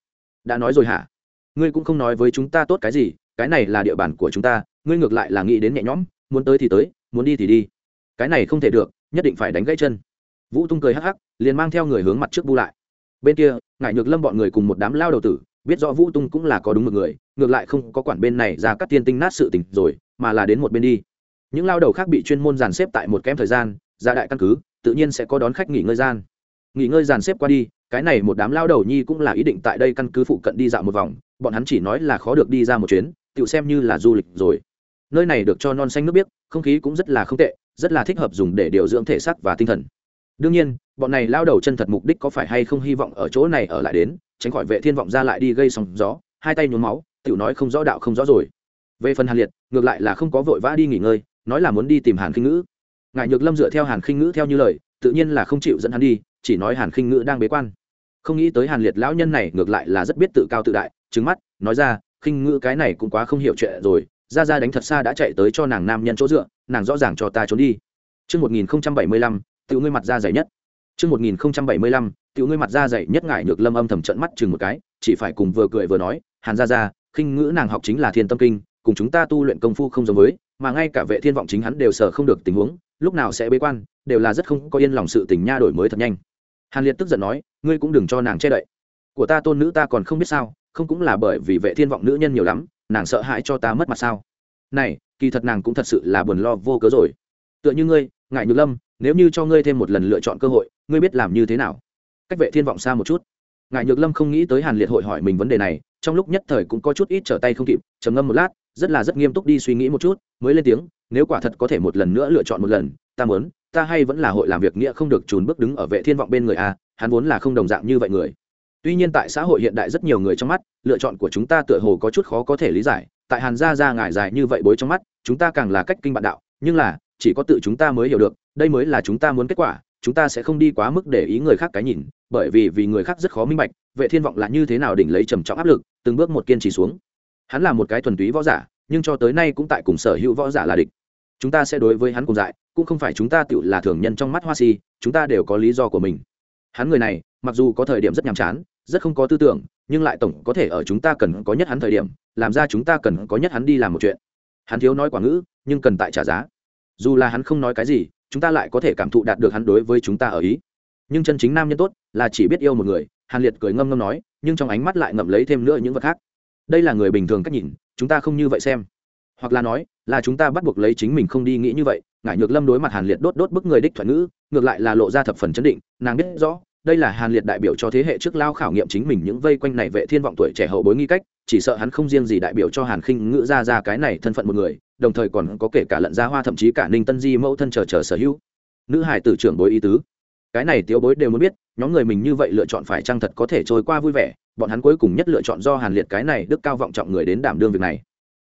Đã nói rồi hả? Ngươi cũng không nói với chúng ta tốt cái gì, cái này là địa bàn của chúng ta, ngươi ngược lại là nghĩ đến nhẹ nhõm, muốn tới thì tới, muốn đi thì đi. Cái này không thể được, nhất định phải đánh gãy chân. Vũ tung cười hắc hắc, liền mang theo người hướng mặt trước bu lại. Bên kia ngại nhược lâm bọn người cùng một đám lao đầu tử biết rõ vũ tung cũng là có đúng một người, ngược lại không có quản bên này ra các tiên tinh nát sự tình rồi, mà là đến một bên đi. Những lao đầu khác bị chuyên môn dàn xếp tại một kém thời gian, ra đại căn cứ, tự nhiên sẽ có đón khách nghỉ ngơi gian. Nghỉ ngơi dàn xếp qua đi, cái này một đám lao đầu nhi cũng là ý định tại đây căn cứ phụ cận đi dạo một vòng, bọn hắn chỉ nói là khó được đi ra một chuyến tự xem như là du lịch rồi. Nơi này được cho non xanh nước biếc, không khí cũng rất là không tệ, rất là thích hợp dùng để điều dưỡng thể xác và tinh thần. Đương nhiên, bọn này lao đầu chân thật mục đích có phải hay không hy vọng ở chỗ này ở lại đến tránh khỏi vệ thiên vọng ra lại đi gây sóng gió hai tay nhuốm máu tiểu nói không rõ đạo không rõ rồi. Về phần hàn liệt ngược lại là không có vội vã đi nghỉ ngơi nói là muốn đi tìm hàn khinh ngữ. Ngại nhược lâm dựa theo hàn khinh ngữ theo như lời tự nhiên là không chịu dẫn hắn đi chỉ nói hàn khinh ngữ đang bế quan. Không nghĩ tới hàn liệt lão nhân này ngược lại là rất biết tự cao tự đại trứng mắt nói ra khinh ngữ cái này cũng quá không hiểu chuyện rồi ra ra đánh thật xa đã chạy tới cho nàng nam nhân chỗ dựa nàng rõ ràng cho ta trốn đi. Trước 1075, tiểu ngươi mặt ra dày nhất. Trước 1075, tiểu ngươi mặt ra dày nhất ngại nhược lâm âm thầm trận mắt chừng một cái, chỉ phải cùng vừa cười vừa nói, Hàn gia gia, khinh ngữ nàng học chính là thiên tâm kinh, cùng chúng ta tu luyện công phu không giống với, mà ngay cả vệ thiên vọng chính hắn đều sợ không được tình huống, lúc nào sẽ bế quan, đều là rất không có yên lòng sự tình nha đổi mới thật nhanh. Hàn Liệt tức giận nói, ngươi cũng đừng cho nàng che đậy. Của ta tôn nữ ta còn không biết sao, không cũng là bởi vì vệ thiên vọng nữ nhân nhiều lắm, nàng sợ hãi cho ta mất mặt sao? Này, kỳ thật nàng cũng thật sự là buồn lo vô cớ rồi. Tựa như ngươi, ngại nhược lâm, nếu như cho ngươi thêm một lần lựa chọn cơ hội ngươi biết làm như thế nào? Cách vệ thiên vọng xa một chút. Ngài nhược lâm không nghĩ tới hàn liệt hội hỏi mình vấn đề này, trong lúc nhất thời cũng có chút ít trở tay không kịp, trầm ngâm một lát, rất là rất nghiêm túc đi suy nghĩ một chút, mới lên tiếng, nếu quả thật có thể một lần nữa lựa chọn một lần, ta muốn, ta hay vẫn là hội làm việc nghĩa không được trùn bước đứng ở vệ thiên vọng bên người a hắn vốn là không đồng dạng như vậy người. Tuy nhiên tại xã hội hiện đại rất nhiều người trong mắt, lựa chọn của chúng ta tựa hồ có chút khó có thể lý giải, tại hàn gia gia ngải dài như vậy bối trong mắt, chúng ta càng là cách kinh bạn đạo, nhưng là, chỉ có tự chúng ta mới hiểu được, đây mới là chúng ta muốn kết quả chúng ta sẽ không đi quá mức để ý người khác cái nhìn, bởi vì vì người khác rất khó minh bạch, vệ thiên vọng là như thế nào đỉnh lấy trầm trọng áp lực, từng bước một kiên trì xuống. Hắn là một cái thuần túy võ giả, nhưng cho tới nay cũng tại cùng sở hữu võ giả là địch. Chúng ta sẽ đối với hắn cùng dại, cũng không phải chúng ta tự là thường nhân trong mắt hoa si, chúng ta đều có lý do của mình. Hắn người này, mặc dù có thời điểm rất nhàm chán, rất không có tư tưởng, nhưng lại tổng có thể ở chúng ta cần có nhất hắn thời điểm, làm ra chúng ta cần có nhất hắn đi làm một chuyện. Hắn thiếu nói quả ngữ, nhưng cần tại trả giá. Dù là hắn không nói cái gì chúng ta lại có thể cảm thụ đạt được hắn đối với chúng ta ở ý. Nhưng chân chính nam nhân tốt là chỉ biết yêu một người, hàn liệt cười ngâm ngâm nói, nhưng trong ánh mắt lại ngậm lấy thêm nữa những vật khác. Đây là người bình thường cách nhìn, chúng ta không như vậy xem. Hoặc là nói, là chúng ta bắt buộc lấy chính mình không đi nghĩ như vậy, ngải nhược lâm đối mặt hàn liệt đốt đốt bức người đích thuận ngữ, ngược lại là lộ ra thập phần chấn định, nàng biết rõ đây là hàn liệt đại biểu cho thế hệ trước lao khảo nghiệm chính mình những vây quanh này vệ thiên vọng tuổi trẻ hậu bối nghi cách, chỉ sợ hắn không riêng gì đại biểu cho hàn khinh ngữ ra ra cái này thân phận một người, đồng thời còn có kể cả lận gia hoa thậm chí cả ninh tân di mẫu thân chờ chờ sở hữu. Nữ hải tử trưởng bối ý tứ. Cái này tiếu bối đều muốn biết, nhóm người mình như vậy lựa chọn phải chăng thật có thể trôi qua vui vẻ, bọn hắn cuối cùng nhất lựa chọn do hàn liệt cái này đức cao vọng trọng người đến đảm đương việc này.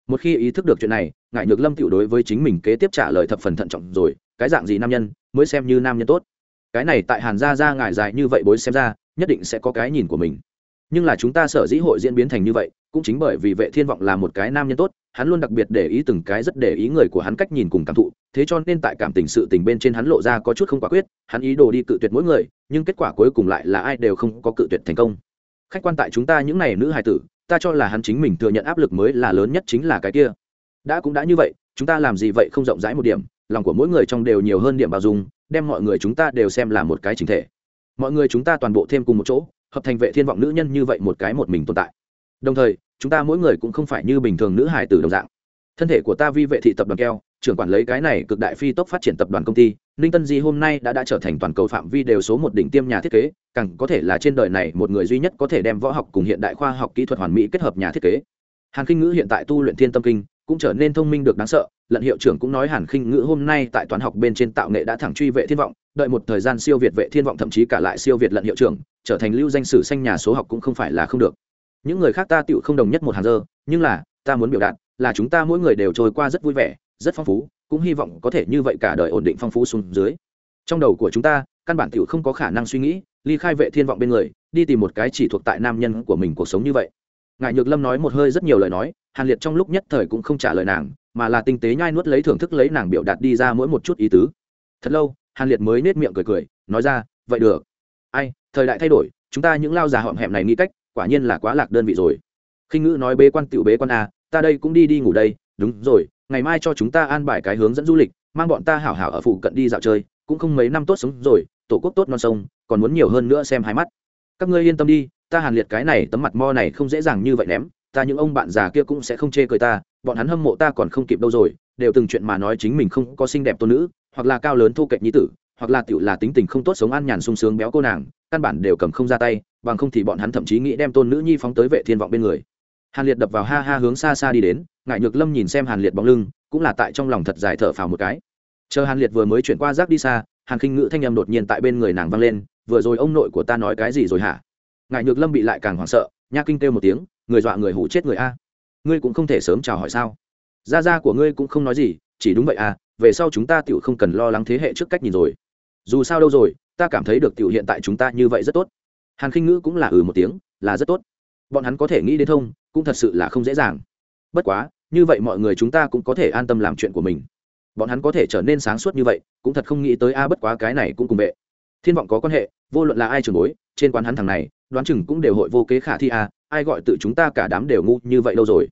Một khi ý thức được chuyện này ngại nhược lâm tiểu đối với chính mình kế tiếp trả lời thập phần thận trọng rồi, cái dạng gì nam nhân mới xem như nam nhân tốt? Cái này tại hàn gia ra ngài dài như vậy bối xem ra, nhất định sẽ có cái nhìn của mình. Nhưng là chúng ta sở dĩ hội diễn biến thành như vậy, cũng chính bởi vì vệ thiên vọng là một cái nam nhân tốt, hắn luôn đặc biệt để ý từng cái rất để ý người của hắn cách nhìn cùng cảm thụ, thế cho nên tại cảm tình sự tình bên trên hắn lộ ra có chút không quả quyết, hắn ý đồ đi cự tuyệt mỗi người, nhưng kết quả cuối cùng lại là ai đều không có cự tuyệt thành công. Khách quan tại chúng ta những này nữ hài tử, ta cho là hắn chính mình thừa nhận áp lực mới là lớn nhất chính là cái kia. Đã cũng đã như vậy, chúng ta làm gì vậy không rộng rãi một điểm, lòng của mỗi người trong đều nhiều hơn điểm bao dung đem mọi người chúng ta đều xem là một cái chính thể. Mọi người chúng ta toàn bộ thêm cùng một chỗ, hợp thành vệ thiên vọng nữ nhân như vậy một cái một mình tồn tại. Đồng thời, chúng ta mỗi người cũng không phải như bình thường nữ hài tử đồng dạng. Thân thể của ta vi vệ thị tập đoàn keo, trưởng quản lấy cái này cực đại phi tốc phát triển tập đoàn công ty, ninh tân di hôm nay đã đã trở thành toàn cầu phạm vi đều số một đỉnh tiêm nhà thiết kế, càng có thể là trên đời này một người duy nhất có thể đem võ học cùng hiện đại khoa học kỹ thuật hoàn mỹ kết hợp nhà thiết kế. Hàn kinh ngữ hiện tại tu luyện thiên tâm kinh cũng trở nên thông minh được đáng sợ. Lận hiệu trưởng cũng nói hàn khinh ngữ hôm nay tại toán học bên trên tạo nghệ đã thẳng truy vệ thiên vọng đợi một thời gian siêu việt vệ thiên vọng thậm chí cả lại siêu việt lận hiệu trưởng trở thành lưu danh sử xanh nhà số học cũng không phải là không được. Những người khác ta tựu không đồng nhất một hàng giờ, nhưng là ta muốn biểu đạt là chúng ta mỗi người đều trôi qua rất vui vẻ rất phong phú cũng hy vọng có thể như vậy cả đời ổn định phong phú xuống dưới. Trong đầu của chúng ta căn bản tựu không có khả năng suy nghĩ ly khai vệ thiên vọng bên người đi tìm một cái chỉ thuộc tại nam nhân của mình cuộc sống như vậy ngài nhược lâm nói một hơi rất nhiều lời nói, hàn liệt trong lúc nhất thời cũng không trả lời nàng, mà là tinh tế nhai nuốt lấy thưởng thức lấy nàng biểu đạt đi ra mỗi một chút ý tứ. Thật lâu, hàn liệt mới nết miệng cười cười, nói ra, vậy được. Ai, thời đại thay đổi, chúng ta những lao già họm hẹm này nghĩ cách, quả nhiên là quá lạc đơn vị rồi. Khi ngữ nói bế quan tựu bế quan a ta đây cũng đi đi ngủ đây, đúng rồi, ngày mai cho chúng ta an bài cái hướng dẫn du lịch, mang bọn ta hảo hảo ở phụ cận đi dạo chơi, cũng không mấy năm tốt sống rồi, tổ quốc tốt non sông, còn muốn nhiều hơn nữa xem hai mắt. Các ngươi yên tâm đi ta hàn liệt cái này tấm mặt mo này không dễ dàng như vậy ném, ta những ông bạn già kia cũng sẽ không chê cười ta, bọn hắn hâm mộ ta còn không kịp đâu rồi, đều từng chuyện mà nói chính mình không có xinh đẹp tôn nữ, hoặc là cao lớn thu kệch nhi tử, hoặc là tiểu là tính tình không tốt sống an nhàn sung sướng béo cô nàng, căn bản đều cầm không ra tay, bằng không thì bọn hắn thậm chí nghĩ đem tôn nữ nhi phóng tới vệ thiên vọng bên người. Hàn liệt đập vào ha ha hướng xa xa đi đến ngại nhược lâm nhìn xem hàn liệt bóng lưng, cũng là tại trong lòng thật dài thở phào một cái. Chờ hàn liệt vừa mới chuyển qua rác đi xa, hàn khinh ngữ thanh âm đột nhiên tại bên người nàng vang lên, vừa rồi ông nội của ta nói cái gì rồi hả? Ngại nhược lâm bị lại càng hoảng sợ, nha kinh kêu một tiếng, người dọa người hủ chết người a. Ngươi cũng không thể sớm chào hỏi sao? Gia gia của ngươi cũng không nói gì, chỉ đúng vậy à về sau chúng ta tiểu không cần lo lắng thế hệ trước cách nhìn rồi. Dù sao đâu rồi, ta cảm thấy được tiểu hiện tại chúng ta như vậy rất tốt. Hàn khinh ngữ cũng là ừ một tiếng, là rất tốt. Bọn hắn có thể nghĩ đến thông, cũng thật sự là không dễ dàng. Bất quá, như vậy mọi người chúng ta cũng có thể an tâm làm chuyện của mình. Bọn hắn có thể trở nên sáng suốt như vậy, cũng thật không nghĩ tới a, bất quá cái này cũng cùng vệ thiên vọng có quan hệ, vô luận là ai trường bối, trên quán hắn thằng này đoán chừng cũng đều hội vô kế khả thi à? ai gọi tự chúng ta cả đám đều ngu như vậy đâu rồi.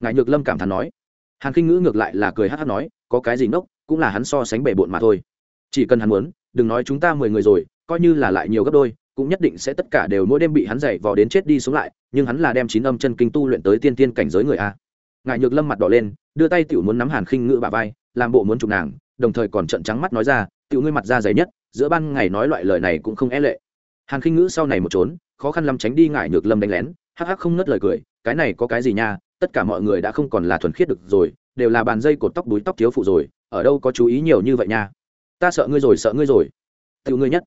Ngài nhược lâm cảm thán nói. Hàn kinh ngữ ngược lại là cười hát hát nói, có cái gì ngốc, cũng là hắn so sánh bể bộn mà thôi. Chỉ cần hắn muốn, đừng nói chúng ta mười người rồi, coi như là lại nhiều gấp đôi, cũng nhất định sẽ tất cả đều mỗi đêm bị hắn dạy vò đến chết đi xuống lại, nhưng hắn là đem chín âm chân kinh tu luyện tới tiên tiên cảnh giới người a. Ngài nhược lâm mặt đỏ lên, đưa tay tiểu muốn nắm hàn khinh ngữ bà vai, làm bộ muốn chụp nàng, đồng thời còn trận trắng mắt nói ra, tiểu ngươi mặt ra dày nhất, giữa ban ngày nói loại lời này cũng không e lệ hàn khinh ngữ sau này một trốn, khó khăn lắm tránh đi ngải nhược lâm đánh lén. Hắc hắc không ngớt lời cười, cái này có cái gì nha, tất cả mọi người đã không còn là thuần khiết được rồi, đều là bàn dây cột tóc đuối tóc thiếu phụ rồi, ở đâu có chú ý nhiều như vậy nha. Ta sợ ngươi rồi, sợ ngươi rồi. Tiểu ngươi nhất.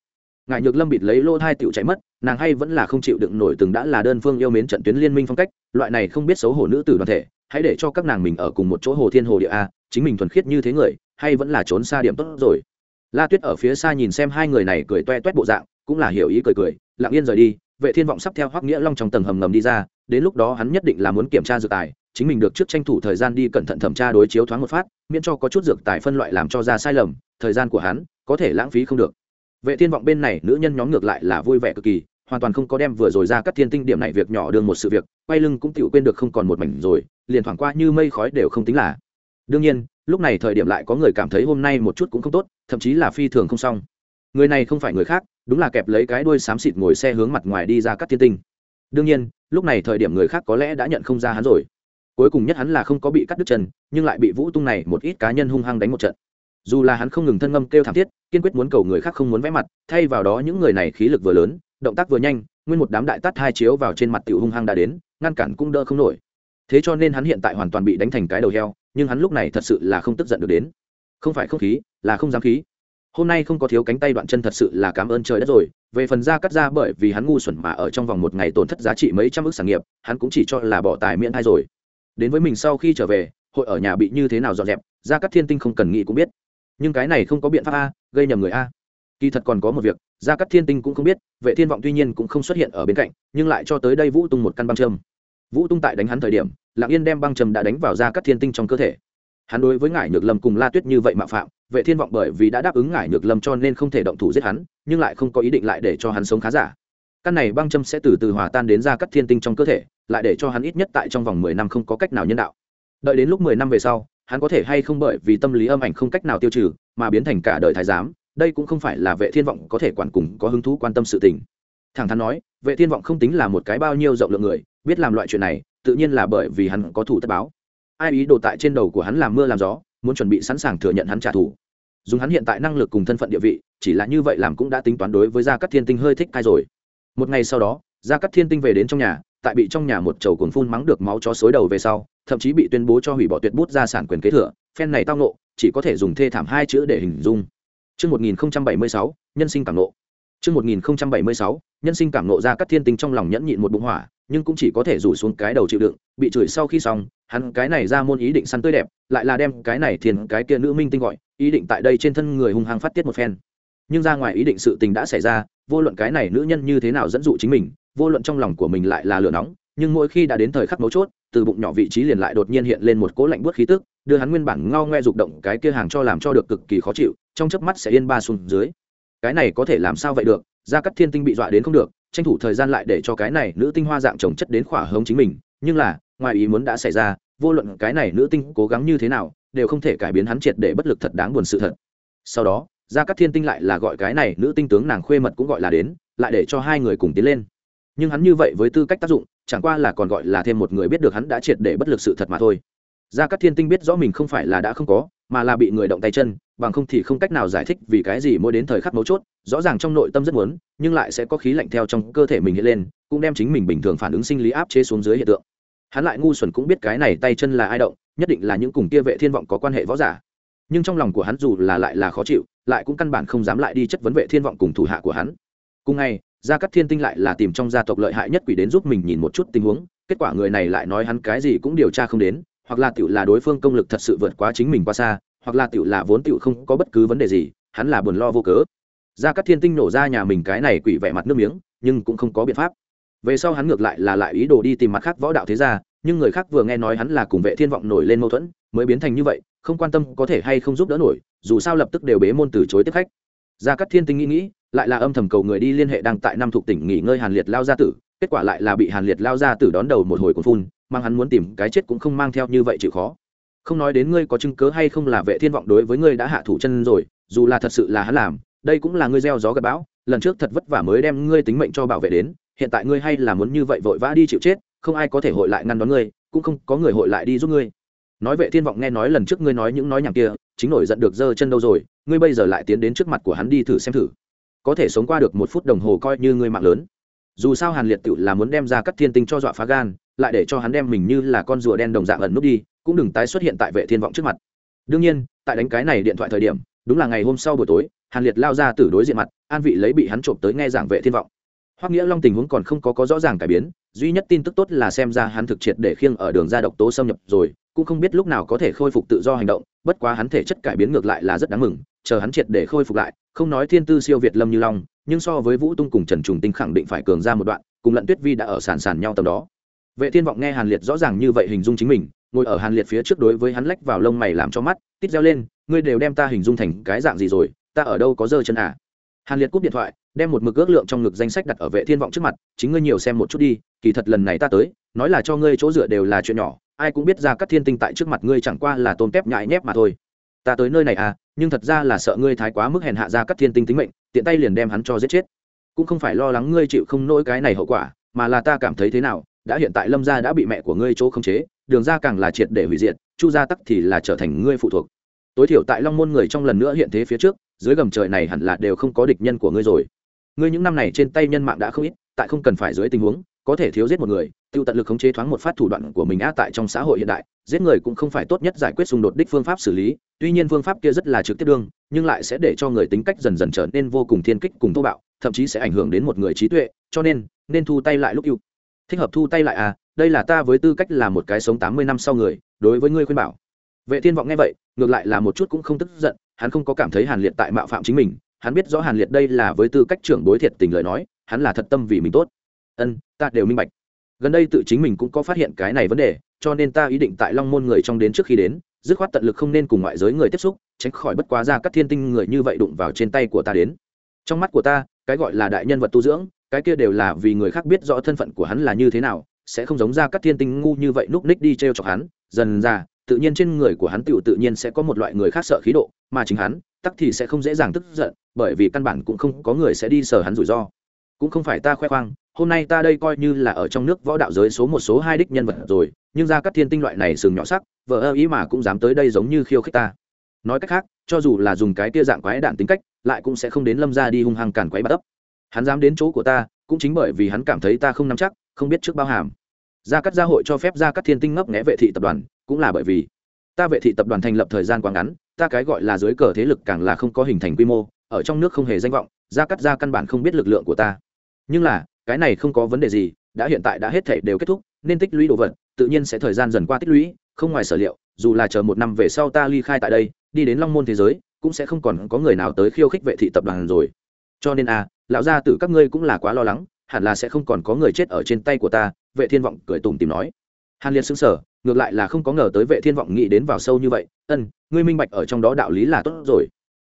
Ngài nhược lâm bịt lấy lô thai tiểu chạy mất, nàng hay vẫn là không chịu đựng nổi từng đã là đơn phương yêu mến trận tuyến liên minh phong cách, loại này không biết xấu hổ nữ tử đoàn thể, hãy để cho các nàng mình ở cùng một chỗ hồ thiên hồ địa a, chính mình thuần khiết như thế người, hay vẫn là trốn xa điểm tốt rồi. La tuyết ở phía xa nhìn xem hai người này cười toe toét bộ dạng cũng là hiểu ý cười cười, lặng yên rời đi, vệ thiên vọng sắp theo hoắc nghĩa long trong tầng hầm ngầm đi ra, đến lúc đó hắn nhất định là muốn kiểm tra dược tài, chính mình được trước tranh thủ thời gian đi cẩn thận thẩm tra đối chiếu thoáng một phát, miễn cho có chút dược tài phân loại làm cho ra sai lầm, thời gian của hắn có thể lãng phí không được. Vệ thiên vọng bên này nữ nhân nhóm ngược lại là vui vẻ cực kỳ, hoàn toàn không có đem vừa rồi ra các thiên tinh điểm này việc nhỏ đường một sự việc, quay lưng cũng tiểu quên được không còn một mảnh rồi, liền thoảng qua như mây khói đều không tính là. Đương nhiên, lúc này thời điểm lại có người cảm thấy hôm nay một chút cũng không tốt, thậm chí là phi thường không xong người này không phải người khác, đúng là kẹp lấy cái đuôi xám xịt ngồi xe hướng mặt ngoài đi ra các thiên tinh. Đương nhiên, lúc này thời điểm người khác có lẽ đã nhận không ra hắn rồi. Cuối cùng nhất hắn là không có bị cắt đứt chân, nhưng lại bị vũ tung này một ít cá nhân hung hăng đánh một trận. Dù là hắn không ngừng thân ngâm kêu thảm thiết, kiên quyết muốn cầu người khác không muốn vẽ mặt, thay vào đó những người này khí lực vừa lớn, động tác vừa nhanh, nguyên một đám đại tắt hai chiếu vào trên mặt tiểu hung hăng đã đến, ngăn cản cũng đỡ không nổi. Thế cho nên hắn hiện tại hoàn toàn bị đánh thành cái đầu heo, nhưng hắn lúc này thật sự là không tức giận được đến. Không phải không khí, là không dám khí hôm nay không có thiếu cánh tay đoạn chân thật sự là cảm ơn trời đất rồi. Về phần ra cắt ra bởi vì hắn ngu xuẩn mà ở trong vòng một ngày tổn thất giá trị mấy trăm ước sản nghiệp, hắn cũng chỉ cho là bỏ tài miễn hay rồi. Đến với mình sau khi trở về, hội ở nhà bị như thế nào dọn dẹp, ra cắt thiên tinh không cần nghĩ cũng biết. Nhưng cái này không có biện pháp a, gây nhầm người a. Kỳ thật còn có một việc gia cắt thiên tinh cũng không biết, vệ thiên vọng tuy nhiên cũng không xuất hiện ở bên cạnh, nhưng lại cho tới đây vũ tung một căn băng châm. Vũ tung tại đánh hắn thời điểm, lạng yên đem băng châm đã đánh vào gia cắt thiên tinh trong cơ thể. Hắn đối với ngải nhược lâm cùng la tuyết như vậy mạo phạm vệ thiên vọng bởi vì đã đáp ứng ngải nhược lâm cho nên không thể động thủ giết hắn, nhưng lại không có ý định lại để cho hắn sống khá giả. Căn này băng châm sẽ từ từ hòa tan đến ra cắt thiên tinh trong cơ thể, lại để cho hắn ít nhất tại trong vòng mười năm không có cách nào nhân đạo. Đợi đến lúc mười năm về sau, hắn có thể hay không bởi vì tâm lý âm ảnh không cách nào tiêu trừ, mà biến thành cả đời thái giám, đây cũng không phải là vệ thiên vọng có thể quản cùng có hứng thú quan tâm sự tình. Thẳng thắn nói, vệ thiên vọng không tính là một cái bao nhiêu rộng lượng người, biết làm loại chuyện này, tự nhiên là bởi vì hắn có thủ tất báo. Ai ý đồ tại trên đầu của hắn làm mưa làm gió muốn chuẩn bị sẵn sàng thừa nhận hắn trả thù. Dùng hắn hiện tại năng lực cùng thân phận địa vị chỉ là như vậy làm cũng đã tính toán đối với gia cát thiên tinh hơi thích cai rồi. Một ngày sau đó gia cát thiên tinh về đến trong nhà tại bị trong nhà một chầu cuồng phun mắng được máu chó xối đầu về sau thậm chí bị tuyên bố cho hủy bỏ tuyệt bút gia sản quyền kế thừa phen này tao nộ chỉ có thể dùng thê thảm hai chữ để hình dung. Trước 1076, nhân sinh cảm nộ. Trước 1076, nhân sinh cảm nộ ra các thiên tinh trong lòng nhẫn nhịn một bụng hỏa, nhưng cũng chỉ có thể rủ xuống cái đầu chịu đựng, bị chửi sau khi xong, hắn cái này ra môn ý định săn tươi đẹp, lại là đem cái này thiên cái kia nữ minh tinh gọi, ý định tại đây trên thân người hung hăng phát tiết một phen. Nhưng ra ngoài ý định sự tình đã xảy ra, vô luận cái này nữ nhân như thế nào dẫn dụ chính mình, vô luận trong lòng của mình lại là lửa nóng, nhưng mỗi khi đã đến thời khắc mấu chốt, từ bụng nhỏ vị trí liền lại đột nhiên hiện lên một cỗ lạnh buốt khí tức, đưa hắn nguyên bản ngao ngoe rụt động cái kia hàng cho làm cho được cực kỳ khó chịu, trong chớp mắt sẽ yên ba xuống dưới. Cái này có thể làm sao vậy được? Gia Cát Thiên Tinh bị dọa đến không được, tranh thủ thời gian lại để cho cái này nữ tinh hoa dạng trồng chất đến khỏa hống chính mình, nhưng là, ngoài ý muốn đã xảy ra, vô luận cái này nữ tinh cố gắng như thế nào, đều không thể cải biến hắn triệt để bất lực thật đáng buồn sự thật. Sau đó, Gia Cát Thiên Tinh lại là gọi cái này nữ tinh tướng nàng khuê mật cũng gọi là đến, lại để cho hai người cùng tiến lên. Nhưng hắn như vậy với tư cách tác dụng, chẳng qua là còn gọi là thêm một người biết được hắn đã triệt để bất lực sự thật mà thôi gia cát thiên tinh biết rõ mình không phải là đã không có mà là bị người động tay chân, bằng không thì không cách nào giải thích vì cái gì mỗi đến thời khắc mấu chốt, rõ ràng trong nội tâm rất muốn, nhưng lại sẽ có khí lạnh theo trong cơ thể mình hiện lên, cũng đem chính mình bình thường phản ứng sinh lý áp chế xuống dưới hiện tượng. Hắn lại ngu xuẩn cũng biết cái này tay chân là ai động, nhất định là những cùng kia vệ thiên vọng có quan hệ võ giả. Nhưng trong lòng của hắn dù là lại là khó chịu, lại cũng căn bản không dám lại đi chất vấn vệ thiên vọng cùng thủ hạ của hắn. Cùng ngày, gia cát thiên tinh lại là tìm trong gia tộc lợi hại nhất quỷ đến giúp mình nhìn một chút tình huống, kết quả người này lại nói hắn cái gì cũng điều tra không đến hoặc là tiểu là đối phương công lực thật sự vượt quá chính mình qua xa, hoặc là tiểu là vốn tiểu không có bất cứ vấn đề gì, hắn là buồn lo vô cớ. Gia cát thiên tinh nổ ra nhà mình cái này quỷ vẻ mặt nước miếng, nhưng cũng không có biện pháp. Về sau hắn ngược lại là lại ý đồ đi tìm mặt khác võ đạo thế gia, nhưng người khác vừa nghe nói hắn là cùng vệ thiên vọng nổi lên mâu thuẫn, mới biến thành như vậy, không quan tâm có thể hay không giúp đỡ nổi, dù sao lập tức đều bế môn từ chối tiếp khách. Gia cát thiên tinh nghĩ nghĩ, lại là âm thầm cầu người đi liên hệ đang tại năm thuộc tỉnh nghỉ ngơi hàn liệt lao gia tử, kết quả lại là bị hàn liệt lao gia tử đón đầu một hồi cuốn phun mang hắn muốn tìm cái chết cũng không mang theo như vậy chịu khó. Không nói đến ngươi có chứng cớ hay không là vệ thiên vọng đối với ngươi đã hạ thủ chân rồi, dù là thật sự là hắn làm, đây cũng là ngươi gieo gió gặp bão, lần trước thật vất vả mới đem ngươi tính mệnh cho bảo vệ đến, hiện tại ngươi hay là muốn như vậy vội vã đi chịu chết, không ai có thể hội lại ngăn đón ngươi, cũng không có người hội lại đi giúp ngươi. Nói vệ thiên vọng nghe nói lần trước ngươi nói những nói nhảm kia, chính nổi giận được giơ chân đâu rồi, ngươi bây giờ lại tiến đến trước mặt của hắn đi thử xem thử. Có thể sống qua được một phút đồng hồ coi như ngươi mạng lớn dù sao hàn liệt tự là muốn đem ra các thiên tinh cho dọa phá gan, lại để cho hắn đem mình như là con rùa đen đồng dạng ẩn nút đi, cũng đừng tái xuất hiện tại vệ thiên vọng trước mặt. Đương nhiên, tại đánh cái này điện thoại thời điểm, đúng là ngày hôm sau buổi tối, hàn liệt lao ra từ đối diện mặt, an vị lấy bị hắn trộm tới nghe giảng vệ thiên vọng. Hoắc nghĩa long tình huống còn không có có rõ ràng cải biến, duy nhất tin tức tốt là xem ra hắn thực triệt để khiêng ở đường ra độc tố xâm nhập rồi, cũng không biết lúc nào có thể khôi phục tự do hành động, bất quá hắn thể chất cải biến ngược lại là rất đáng mừng, chờ hắn triệt để khôi phục lại, không nói thiên tư siêu việt lâm như long nhưng so với vũ tung cùng trần trùng tinh khẳng định phải cường ra một đoạn, cùng lận tuyết vi đã ở sàn sàn nhau tầm đó. Vệ thiên vọng nghe hàn liệt rõ ràng như vậy hình dung chính mình, ngồi ở hàn liệt phía trước đối với hắn lách vào lông mày làm cho mắt, tít reo lên, ngươi đều đem ta hình dung thành cái dạng gì rồi? Ta ở đâu có dơ chân à? Hàn liệt cúp điện thoại, đem một mực ước lượng trong ngực danh sách đặt ở vệ thiên vọng trước mặt, chính ngươi nhiều xem một chút đi, kỳ thật lần này ta tới, nói là cho ngươi chỗ dựa đều là chuyện nhỏ, ai cũng biết ra các thiên tinh tại trước mặt ngươi chẳng qua là tôn kép nhại nhép mà thôi. Ta tới nơi này à nhưng thật ra là sợ ngươi thái quá mức hèn hạ ra các thiên tinh tính mệnh tiện tay liền đem hắn cho giết chết. Cũng không phải lo lắng ngươi chịu không nỗi cái này hậu quả, mà là ta cảm thấy thế nào, đã hiện tại lâm gia đã bị mẹ của ngươi chỗ khống chế, đường ra càng là triệt để hủy diệt, chu gia tắc thì là trở thành ngươi phụ thuộc. Tối thiểu tại long môn người trong lần nữa hiện thế phía trước, dưới gầm trời này hẳn là đều không có địch nhân của ngươi rồi. Ngươi những năm này trên tay nhân mạng đã không ít, tại không cần phải dưới tình huống, có thể thiếu giết một người, tiêu tận lực khống chế thoáng một phát thủ đoạn của mình á tại trong xã hội hiện đại, giết người cũng không phải tốt nhất giải quyết xung đột đích phương pháp xử lý tuy nhiên phương pháp kia rất là trực tiếp đương, nhưng lại sẽ để cho người tính cách dần dần trở nên vô cùng thiên kích cùng thô bạo, thậm chí sẽ ảnh hưởng đến một người trí tuệ, cho nên nên thu tay lại lúc yêu. Thích hợp thu tay lại à đây là ta với tư cách là một cái sống tám mươi năm sau người, đối với ngươi khuyên bảo. Vệ thiên vọng nghe vậy, ngược lại là một chút cũng không tức giận, hắn không có cảm thấy hàn liệt tại mạo phạm chính mình, hắn biết rõ hàn liệt đây là với tư cách trưởng bối thiệt tình lời nói, hắn là thật tâm vì mình tốt. Ân, ta đều minh bạch. Gần đây tự chính mình cũng có phát hiện cái này vấn đề, cho nên ta ý định tại long môn người trong đến trước khi đến dứt khoát tận lực không nên cùng ngoại giới người tiếp xúc, tránh khỏi bất quá ra các thiên tinh người như vậy đụng vào trên tay của ta đến. Trong mắt của ta, cái gọi là đại nhân vật tu dưỡng, cái kia đều là vì người khác biết rõ thân phận của hắn là như thế nào, sẽ không giống ra các thiên tinh ngu như vậy núp ních đi t r e o chọc hắn. Dần ra, tự nhiên trên người của hắn tựu tự nhiên sẽ có một loại người khác sợ khí độ, mà chính hắn, tắc thì sẽ không dễ dàng tức giận, bởi vì căn bản cũng không có người sẽ đi sờ hắn rủi ro. Cũng không phải ta khoe khoang hôm nay ta đây coi như là ở trong nước võ đạo giới số một số hai đích nhân vật rồi, nhưng ra các thiên tinh loại này sừng nhỏ sắc, vợ ơ ý mà cũng dám tới đây giống như khiêu khích ta. Nói cách khác, cho dù là dùng cái tia dạng quái đạn tính cách, lại cũng sẽ không đến lâm ra đi hung hăng càn quái bắt ấp. Hắn dám đến chỗ của ta, cũng chính bởi vì hắn cảm thấy ta không nắm chắc, không biết trước bao hàm. Gia cắt gia hội cho phép gia cắt thiên tinh ngấp nghẽ vệ thị tập đoàn, cũng là bởi vì ta vệ thị tập đoàn thành lập thời gian quá ngắn, ta cái gọi là dưới cờ thế lực càng là không có hình thành quy mô, ở trong nước không hề danh vọng, gia cắt gia căn bản không biết lực lượng của ta. Nhưng là cái này không có vấn đề gì, đã hiện tại đã hết thể đều kết thúc, nên tích lũy đồ vật, tự nhiên sẽ thời gian dần qua tích lũy, không ngoài sở liệu, dù là chờ một năm về sau ta ly khai tại đây, đi đến long môn thế giới, cũng sẽ không còn có người nào tới khiêu khích vệ thị tập đoàn rồi. Cho nên a lão gia tử các ngươi cũng là quá lo lắng, hẳn là sẽ không còn có người chết ở trên tay của ta, vệ thiên vọng cười tủm tìm nói. Hàn liệt xứng sở ngược lại là không có ngờ tới vệ thiên vọng nghĩ đến vào sâu như vậy, ân, ngươi minh bạch ở trong đó đạo lý là tốt rồi.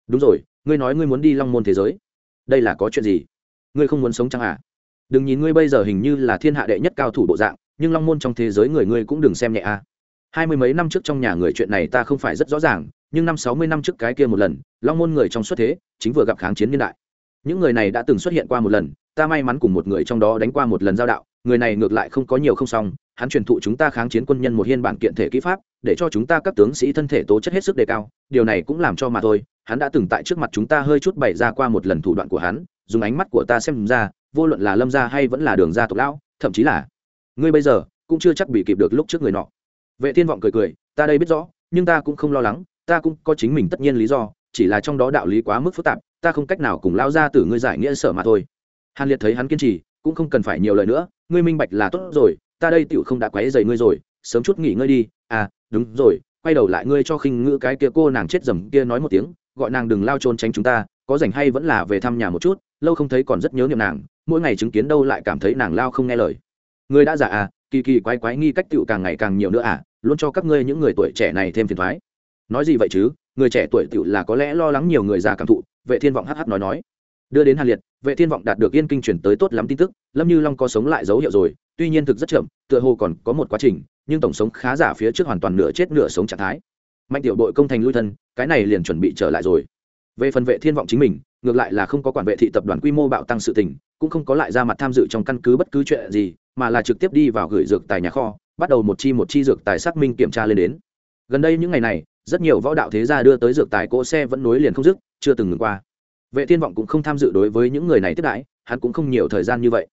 Đúng rồi, ngươi nói ngươi muốn đi long môn thế giới. Đây là có chuyện gì? Ngươi không muốn sống chăng à? Đừng nhìn ngươi bây giờ hình như là thiên hạ đệ nhất cao thủ bộ dạng, nhưng long môn trong thế giới người ngươi cũng đừng xem nhẹ à hai mươi mấy năm trước trong nhà người chuyện này ta không phải rất rõ ràng, nhưng năm sáu mươi năm trước cái kia một lần, long môn người trong xuất thế, chính vừa gặp kháng chiến niên đại. Những người này đã từng xuất hiện qua một lần, ta may mắn cùng một người trong đó đánh qua một lần giao đạo, người này ngược lại không có nhiều không xong, hắn truyền thụ chúng ta kháng chiến quân nhân một hiên bản kiện thể kỹ pháp, để cho chúng ta các tướng sĩ thân thể tố chất hết sức đề cao, điều này cũng làm cho mà thôi, hắn đã từng tại trước mặt chúng ta hơi chút bày ra qua một lần thủ đoạn của hắn, dùng ánh mắt của ta xem ra vô luận là lâm gia hay vẫn là đường gia tộc lão, thậm chí là, ngươi bây giờ cũng chưa chắc bị kịp được lúc trước người nọ. Vệ thiên vọng cười cười, ta đây biết rõ, nhưng ta cũng không lo lắng, ta cũng có chính mình tất nhiên lý do, chỉ là trong đó đạo lý quá mức phức tạp, ta không cách nào cùng lao ra từ ngươi giải nghĩa sở mà thôi. Hàn liệt thấy hắn kiên trì, cũng không cần phải nhiều lời nữa, ngươi minh bạch là tốt rồi, ta đây tựu không đã quấy dày ngươi rồi, sớm chút nghỉ ngơi đi. À đúng rồi, quay đầu lại ngươi cho khinh ngữ cái kia cô nàng chết dầm kia nói một tiếng, gọi nàng đừng lao trôn tránh chúng ta, có rảnh hay vẫn là về thăm nhà một chút lâu không thấy còn rất nhớ niệm nàng, mỗi ngày chứng kiến đâu lại cảm thấy nàng lao không nghe lời. Người đã giả à kỳ kỳ quái quái nghi cách tựu càng ngày càng nhiều nữa à luôn cho các ngươi những người tuổi trẻ này thêm phiền thoái. Nói gì vậy chứ, người trẻ tuổi tựu là có lẽ lo lắng nhiều người già cảm thụ, vệ thiên vọng hh nói nói. Đưa đến hàn liệt, vệ thiên vọng đạt được yên kinh chuyển tới tốt lắm tin tức, lâm như long có sống lại dấu hiệu rồi, tuy nhiên thực rất chậm, tựa hồ còn có một quá trình, nhưng tổng sống khá giả phía trước hoàn toàn nửa chết nửa sống trạng thái. Mạnh tiểu đội công thành lui thân, cái này liền chuẩn bị trở lại rồi. Về phần vệ thiên vọng chính mình ngược lại là không có quản vệ thị tập đoàn quy mô bạo tăng sự tình, cũng không có lại ra mặt tham dự trong căn cứ bất cứ chuyện gì, mà là trực tiếp đi vào gửi dược tài nhà kho, bắt đầu một chi một chi dược tài xác minh kiểm tra lên đến. Gần đây những ngày này, rất nhiều võ đạo thế gia đưa tới dược tài cỗ xe vẫn nối liền không dứt, chưa từng ngừng qua. Vệ thiên vọng cũng không tham dự đối với những người này tiếp đãi, hắn cũng không nhiều thời gian như vậy.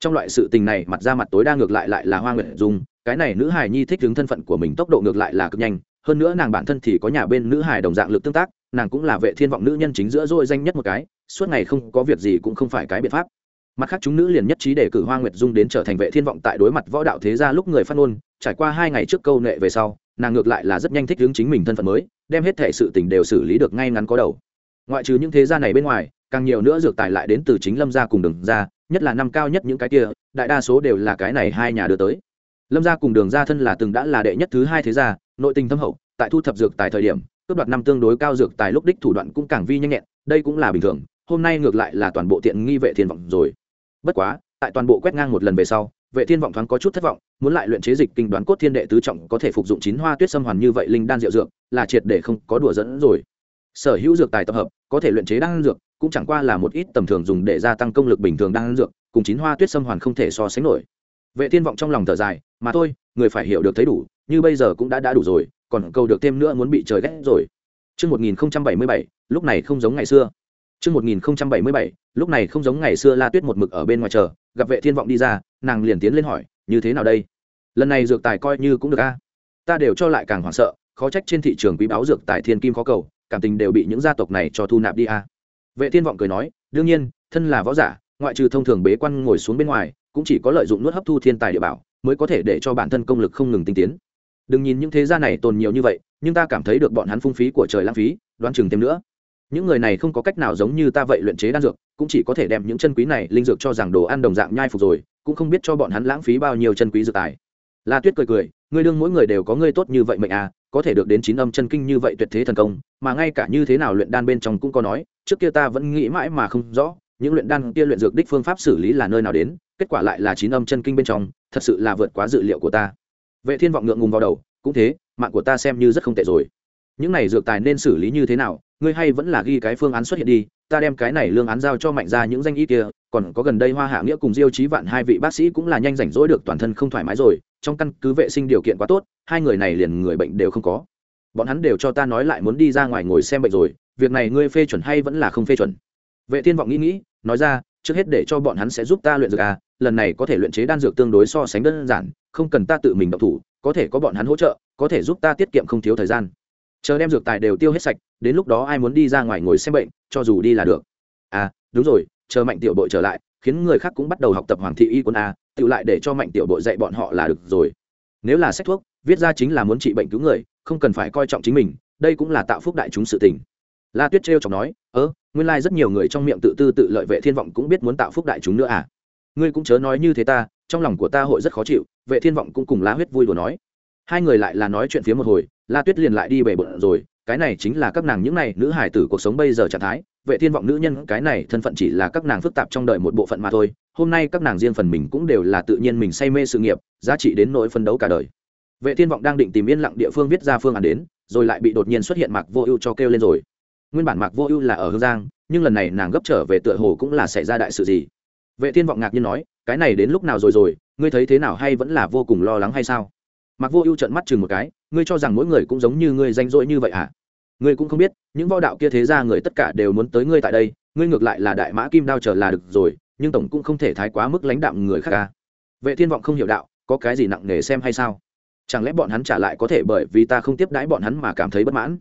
Trong loại sự tình này, mặt ra mặt tối đa ngược lại lại là hoa nguyệt dung, cái này nữ hài nhi thích đứng thân phận của mình tốc độ ngược lại là cực nhanh hơn nữa nàng bản thân thì có nhà bên nữ hài đồng dạng lực tương tác, nàng cũng là vệ thiên vọng nữ nhân chính giữa rồi danh nhất một cái, suốt ngày không có việc gì cũng không phải cái biện pháp. Mặt khác chúng nữ liền nhất trí để cử hoa nguyệt dung đến trở thành vệ thiên vọng tại đối mặt võ đạo thế gia lúc người phát ngôn, trải qua hai ngày trước câu nệ về sau, nàng ngược lại là rất nhanh thích hướng chính mình thân phận mới, đem hết thể sự tình đều xử lý được ngay ngắn có đầu. Ngoại trừ những thế gia này bên ngoài, càng nhiều nữa dược tài lại đến từ chính lâm gia cùng đường gia, nhất là năm cao nhất những cái kia, đại đa số đều là cái này hai nhà đưa tới. Lâm gia cùng đường gia thân là từng đã là đệ nhất thứ hai thế gia nội tình thâm hậu, tại thu thập dược tài thời điểm, cướp đoạt năm tương đối cao dược tài lúc đích thủ đoạn cũng càng vi nhanh nhẹn, đây cũng là bình thường, hôm nay ngược lại là toàn bộ tiện nghi vệ thiên vọng rồi. Bất quá, tại toàn bộ quét ngang một lần về sau, vệ thiên vọng thoáng có chút thất vọng, muốn lại luyện chế dịch kinh đoán cốt thiên đệ tứ trọng có thể phục dụng chín hoa tuyết sâm hoàn như vậy linh đan diệu dược, là triệt để không có đùa dẫn rồi. Sở hữu dược tài tập hợp, có thể luyện chế đan dược, cũng chẳng qua là một ít tầm thường dùng để gia tăng công lực bình thường đan dược, cùng chín hoa tuyết sâm hoàn không thể so sánh nổi. Vệ thiên vọng trong lòng thở dài, mà thôi, người phải hiểu được thấy đủ như bây giờ cũng đã đã đủ rồi còn cầu được thêm nữa muốn bị trời ghét rồi Trước 1077, lúc này không giống ngày xưa. Trước 1077, lúc này không giống ngày xưa La Tuyết một mực ở bên ngoài chờ, gặp Vệ Thiên vọng đi ra, nàng liền tiến lên hỏi, như thế nào đây? Lần này dược tài coi như cũng được a. Ta đều cho lại càng hoảng sợ, khó trách trên thị trường quý báo dược tài thiên kim khó cầu, cảm tình đều bị những gia tộc này cho thu nạp đi a. Vệ Thiên vọng cười nói, đương nhiên, thân là võ giả, ngoại trừ thông thường bế quan ngồi xuống bên ngoài, cũng chỉ có lợi dụng nuốt hấp thu thiên tài địa bảo, mới có thể để cho bản thân công lực không ngừng tinh tiến. Đừng nhìn những thế gia này tồn nhiều như vậy, nhưng ta cảm thấy được bọn hắn phung phí của trời lãng phí, đoán chừng thêm nữa. Những người này không có cách nào giống như ta vậy luyện chế đan dược cũng chỉ có thể đem những chân quý này linh dược cho rằng đồ ăn đồng dạng nhai phục rồi cũng không biết cho bọn hắn lãng phí bao nhiêu chân quý dược tài. La tuyết cười cười ngươi đương mỗi người đều có ngươi tốt như vậy mệnh à có thể được đến chín âm chân kinh như vậy tuyệt thế thần công mà ngay cả như thế nào luyện đan bên trong cũng có nói trước kia ta vẫn nghĩ mãi mà không rõ những luyện đan kia luyện dược đích phương pháp xử lý là nơi nào đến kết quả lại là chín âm chân kinh bên trong thật sự là vượt quá dự liệu của ta vệ thiên vọng ngượng ngùng vào đầu, cũng thế, mạng của ta xem như rất không tệ rồi. Những này dược tài nên xử lý như thế nào? Ngươi hay vẫn là ghi cái phương án xuất hiện đi, ta đem cái này lương án giao cho mạnh ra những danh y kia, còn có gần đây hoa hạ nghĩa cùng diêu trí vạn hai vị bác sĩ cũng là nhanh rảnh rỗi được toàn thân không thoải mái rồi, trong căn cứ vệ sinh điều kiện quá tốt, hai người này liền người bệnh đều không có. Bọn hắn đều cho ta nói lại muốn đi ra ngoài ngồi xem bệnh rồi, việc này ngươi phê chuẩn hay vẫn là không phê chuẩn? Vệ thiên vọng nghĩ nghĩ, nói ra, trước hết để cho bọn hắn sẽ giúp ta luyện dược à lần này có thể luyện chế đan dược tương đối so sánh đơn giản không cần ta tự mình động thủ, có thể có bọn hắn hỗ trợ, có thể giúp ta tiết kiệm không thiếu thời gian. Chờ đem dược tài đều tiêu hết sạch, đến lúc đó ai muốn đi ra ngoài ngồi xem bệnh, cho dù đi là được. À đúng rồi, chờ mạnh tiểu bội trở lại, khiến người khác cũng bắt đầu học tập hoàng thị y quân a, tự lại để cho mạnh tiểu bội dạy bọn họ là được rồi. Nếu là sách thuốc, viết ra chính là muốn trị bệnh cứu người, không cần phải coi trọng chính mình, đây cũng là tạo phúc đại chúng sự tình. La tuyết trêu chọc nói, ơ, nguyên lai rất nhiều người trong miệng tự tư tự lợi vệ thiên vọng cũng biết muốn tạo phúc đại chúng nữa à? Ngươi cũng chớ nói như thế ta trong lòng của ta hội rất khó chịu, vệ thiên vọng cũng cùng la huyết vui đùa nói. Hai người lại là nói chuyện phía một hồi, la tuyết liền lại đi bể bận rồi, cái này chính là các nàng những này, nữ hải tử cuộc sống bây giờ trạng thái, vệ thiên vọng nữ nhân, cái này thân phận chỉ là các nàng phức tạp trong đời một bộ phận mà thôi, hôm nay các nàng riêng phần mình cũng đều là tự nhiên mình say mê sự nghiệp, giá trị đến nỗi phân đấu cả đời. Vệ thiên vọng đang định tìm yên lặng địa phương viết ra phương án đến, rồi lại bị đột nhiên xuất hiện mạc vô ưu cho kêu lên rồi. Nguyên bản mạc vô ưu là ở hương giang, nhưng lần này nàng gấp trở về tựa hồ cũng là xảy ra đại sự gì. Vệ thiên vọng ngạc nhiên nói cái này đến lúc nào rồi rồi, ngươi thấy thế nào hay vẫn là vô cùng lo lắng hay sao? Mặc vô ưu trợn mắt chừng một cái, ngươi cho rằng mỗi người cũng giống như ngươi danh dỗi như vậy à? Ngươi cũng không biết, những võ đạo kia thế ra người tất cả đều muốn tới ngươi tại đây, ngươi ngược lại là đại mã kim đao trở là được rồi, nhưng tổng cũng không thể thái quá mức lãnh đạm người khác ca vệ thiên vọng không hiểu đạo, có cái gì nặng nề xem hay sao? Chẳng lẽ bọn hắn trả lại có thể bởi vì ta không tiếp đãi bọn hắn mà cảm thấy bất mãn?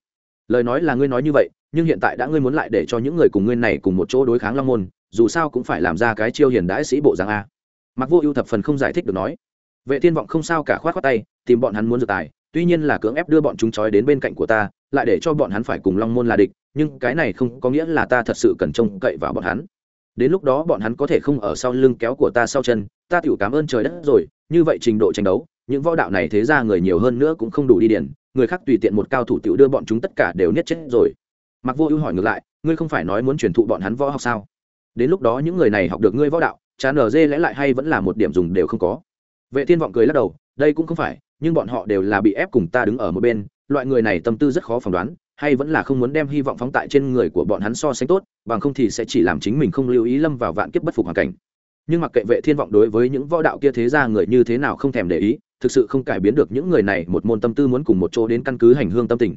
Lời nói là ngươi nói như vậy, nhưng hiện tại đã ngươi muốn lại để cho những người cùng ngươi này cùng một chỗ đối kháng long môn, dù sao cũng phải làm ra cái chiêu hiền đãi sĩ bộ giang a mặc vô ưu thập phần không giải thích được nói, vệ thiên vọng không sao cả, khoát khoát tay, tìm bọn hắn muốn dược tài, tuy nhiên là cưỡng ép đưa bọn chúng trói đến bên cạnh của ta, lại để cho bọn hắn phải cùng long môn là địch, nhưng cái này không có nghĩa là ta thật sự cần trông cậy vào bọn hắn. Đến lúc đó bọn hắn có thể không ở sau lưng kéo của ta sau chân, ta tiểu cảm ơn trời đất rồi, như vậy trình độ tranh đấu, những võ đạo này thế ra người nhiều hơn nữa cũng không đủ đi điển, người khác tùy tiện một cao thủ tiểu đưa bọn chúng tất cả đều niết chết rồi. Mặc vô ưu hỏi ngược lại, ngươi không phải nói muốn truyền thụ bọn hắn võ học sao? Đến lúc đó những người này học được ngươi võ đạo chán ở dê lẽ lại hay vẫn là một điểm dùng đều không có. Vệ thiên vọng cười lắc đầu, đây cũng không phải, nhưng bọn họ đều là bị ép cùng ta đứng ở một bên, loại người này tâm tư rất khó phỏng đoán, hay vẫn là không muốn đem hy vọng phóng tại trên người của bọn hắn so sánh tốt, bằng không thì sẽ chỉ làm chính mình không lưu ý lâm vào vạn kiếp bất phục hoàn cảnh. Nhưng mặc kệ vệ thiên vọng đối với những võ đạo kia thế ra người như thế nào không thèm để ý, thực sự không cải biến được những người này một môn tâm tư muốn cùng một chỗ đến căn cứ hành hương tâm tình.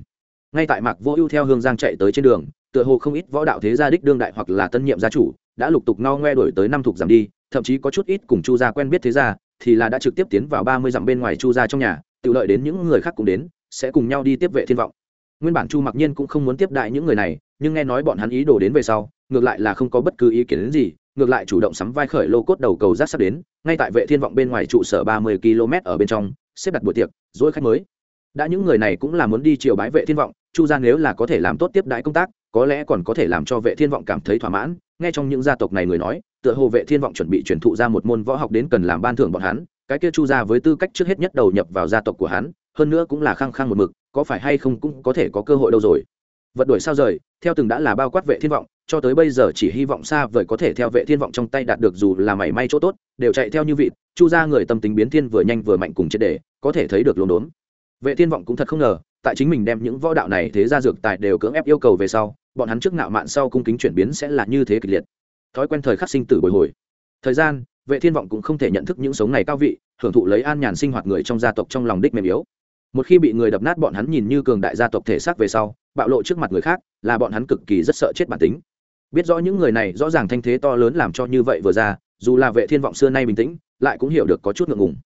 Ngay tại mạc vô ưu theo hương giang chạy tới trên đường, tựa hồ không ít võ đạo thế gia đích đương đại hoặc là tân nhiệm gia chủ đã lục tục no ngoe đổi tới năm thuộc giảm đi, thậm chí có chút ít cùng chu gia quen biết thế gia, thì là đã trực tiếp tiến vào ba mươi dặm bên ngoài chu gia trong nhà, tự lợi đến những người khác cũng đến, sẽ cùng nhau đi tiếp vệ thiên vọng. Nguyên bản chu mặc nhiên cũng không muốn tiếp đại những người này, nhưng nghe nói bọn hắn ý đồ đến về sau, ngược lại là không có bất cứ ý kiến đến gì, ngược lại chủ động sắm vai khởi lô cốt đầu cầu rác sắp đến, ngay tại vệ thiên vọng bên ngoài trụ sở ba mươi km ở bên trong, xếp đặt buổi tiệc rồi khách mới. Đã những người này cũng là muốn đi chiều bái vệ thiên vọng, chu gia nếu là có thể làm tốt tiếp đãi công tác có lẽ còn có thể làm cho vệ thiên vọng cảm thấy thỏa mãn, nghe trong những gia tộc này người nói, tựa hồ vệ thiên vọng chuẩn bị truyền thụ ra một môn võ học đến cần làm ban thưởng bọn hắn, cái kia chu gia với tư cách trước hết nhất đầu nhập vào gia tộc của hắn, hơn nữa cũng là khăng khăng một mực, có phải hay không cũng có thể có cơ hội đâu rồi. Vật đuổi sao rời, theo từng đã là bao quát vệ thiên vọng, cho tới bây giờ chỉ hy vọng xa vời có thể theo vệ thiên vọng trong tay đạt được dù là mảy may chỗ tốt, đều chạy theo như vị chu gia người tâm tính biến thiên vừa nhanh vừa mạnh cùng chết để, có thể thấy được lốm đốm vệ thiên vọng cũng thật không ngờ tại chính mình đem những võ đạo này thế ra dược tài đều cưỡng ép yêu cầu về sau, bọn hắn trước nạo mạn sau cung kính chuyển biến sẽ là như thế kịch liệt. Thói quen thời khắc sinh tử bồi hồi. Thời gian, vệ thiên vọng cũng không thể nhận thức những sống này cao vị, hưởng thụ lấy an nhàn sinh hoạt người trong gia tộc trong lòng đích mềm yếu. Một khi bị người đập nát bọn hắn nhìn như cường đại gia tộc thể xác về sau, bạo lộ trước mặt người khác, là bọn hắn cực kỳ rất sợ chết bản tính. Biết rõ những người này rõ ràng thanh thế to lớn làm cho như vậy vừa ra, dù là vệ thiên vọng xưa nay bình tĩnh, lại cũng hiểu được có chút ngượng ngùng.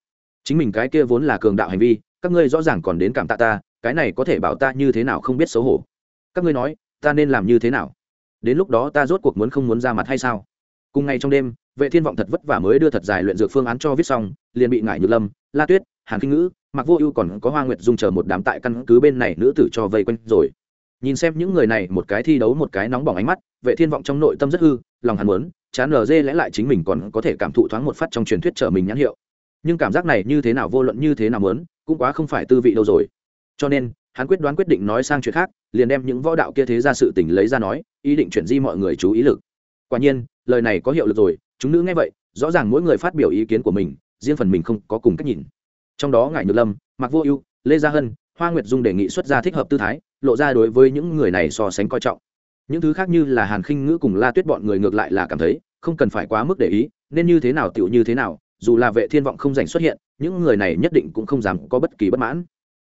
Chính mình cái kia vốn là cường đạo hành vi, các ngươi rõ ràng còn đến cảm tạ ta cái này có thể bảo ta như thế nào không biết xấu hổ. Các ngươi nói, ta nên làm như thế nào? Đến lúc đó ta rốt cuộc muốn không muốn ra mặt hay sao? Cùng ngày trong đêm, vệ thiên vọng thật vất vả mới đưa thật dài luyện dược phương án cho viết xong, liền bị ngải nhược lâm, la tuyết, hàn kinh ngữ mặc vô ưu còn có hoa nguyệt dung chờ một đám tại căn cứ bên này nữ tử cho vây quanh rồi. Nhìn xem những người này một cái thi đấu một cái nóng bỏng ánh mắt, vệ thiên vọng trong nội tâm rất hư, lòng hắn muốn, chán lờ dê lẽ lại chính mình còn có thể cảm thụ thoáng một phát trong truyền thuyết trở mình nhãn hiệu. Nhưng cảm giác này như thế nào vô luận như thế nào muốn, cũng quá không phải tư vị đâu rồi cho nên, hắn quyết đoán quyết định nói sang chuyện khác, liền đem những võ đạo kia thế ra sự tình lấy ra nói, ý định chuyển di mọi người chú ý lực. Quả nhiên, lời này có hiệu lực rồi, chúng nữ nghe vậy, rõ ràng mỗi người phát biểu ý kiến của mình, riêng phần mình không có cùng cách nhìn. Trong đó ngải nhược lâm mặc vô ưu, lê gia hân, hoa nguyệt dung đề nghị xuất ra thích hợp tư thái, lộ ra đối với những người này so sánh coi trọng. Những thứ khác như là hàn khinh ngữ cùng la tuyết bọn người ngược lại là cảm thấy, không cần phải quá mức để ý, nên như thế nào tựu như thế nào, dù là vệ thiên vọng không giành xuất hiện, những người này nhất định cũng không dám có bất kỳ bất mãn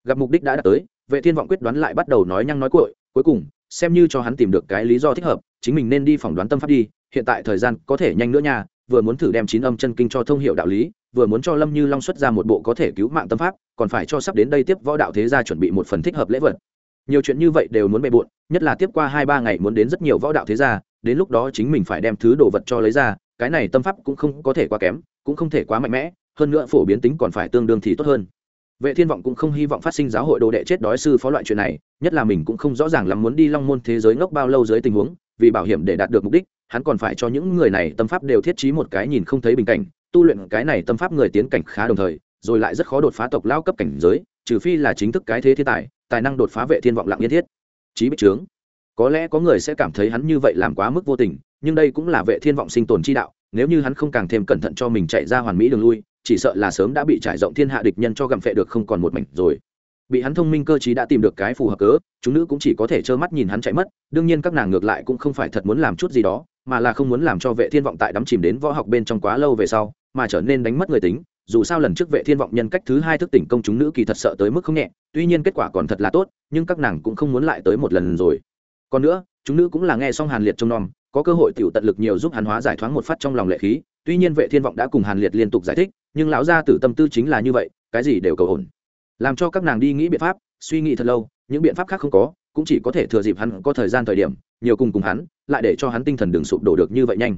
gặp mục đích đã đạt tới, vệ thiên vọng quyết đoán lại bắt đầu nói nhăng nói cội cuối cùng, xem như cho hắn tìm được cái lý do thích hợp, chính mình nên đi phỏng đoán tâm pháp đi, hiện tại thời gian có thể nhanh nữa nha, vừa muốn thử đem chín âm chân kinh cho thông hiệu đạo lý, vừa muốn cho lâm như long xuất ra một bộ có thể cứu mạng tâm pháp, còn phải cho sắp đến đây tiếp võ đạo thế gia chuẩn bị một phần thích hợp lễ vật. Nhiều chuyện như vậy đều muốn bề bộn, nhất là tiếp qua hai ba ngày muốn đến rất nhiều võ đạo thế gia, đến lúc đó chính mình phải đem thứ đồ vật cho lấy ra, cái này tâm pháp cũng không có thể quá kém, cũng không thể quá mạnh mẽ, hơn nữa phổ biến tính còn phải tương đương thì tốt hơn vệ thiên vọng cũng không hy vọng phát sinh giáo hội đồ đệ chết đói sư phó loại chuyện này, nhất là mình cũng không rõ ràng lắm muốn đi long môn thế giới ngốc bao lâu dưới tình huống, vì bảo hiểm để đạt được mục đích, hắn còn phải cho những người này tâm pháp đều thiết trí một cái nhìn không thấy bình cảnh, tu luyện cái này tâm pháp người tiến cảnh khá đồng thời, rồi lại rất khó đột phá tộc lao cấp cảnh giới, trừ phi là chính thức cái thế thiên tài tài năng đột phá vệ thiên vọng lặng yên thiết. Chí bích trướng. Có lẽ có người sẽ cảm thấy hắn như vậy làm quá mức vô tình, nhưng đây cũng là vệ thiên vọng sinh tồn chi đạo, nếu như hắn không càng thêm cẩn thận cho mình chạy ra hoàn mỹ đường lui chỉ sợ là sớm đã bị trải rộng thiên hạ địch nhân cho gặm phệ được không còn một mảnh rồi. Bị hắn thông minh cơ trí đã tìm được cái phù hợp cớ, chúng nữ cũng chỉ có thể trơ mắt nhìn hắn chạy mất, đương nhiên các nàng ngược lại cũng không phải thật muốn làm chút gì đó, mà là không muốn làm cho vệ thiên vọng tại đắm chìm đến võ học bên trong quá lâu về sau, mà trở nên đánh mất người tính, dù sao lần trước vệ thiên vọng nhân cách thứ hai thức tỉnh công chúng nữ kỳ thật sợ tới mức không nhẹ, tuy nhiên kết quả còn thật là tốt, nhưng các nàng cũng không muốn lại tới một lần rồi. Còn nữa, chúng nữ cũng là nghe xong hàn liệt trông nom có cơ hội tiểu tận lực nhiều giúp hắn hóa giải thoáng một phát trong lòng lệ khí, tuy nhiên vệ thiên vọng đã cùng hàn liệt liên tục giải thích, nhưng lão gia tử tâm tư chính là như vậy, cái gì đều cầu ổn. Làm cho các nàng đi nghĩ biện pháp, suy nghĩ thật lâu, những biện pháp khác không có, cũng chỉ có thể thừa dịp hắn có thời gian thời điểm, nhiều cùng cùng hắn, lại để cho hắn tinh thần đừng sụp đổ được như vậy nhanh.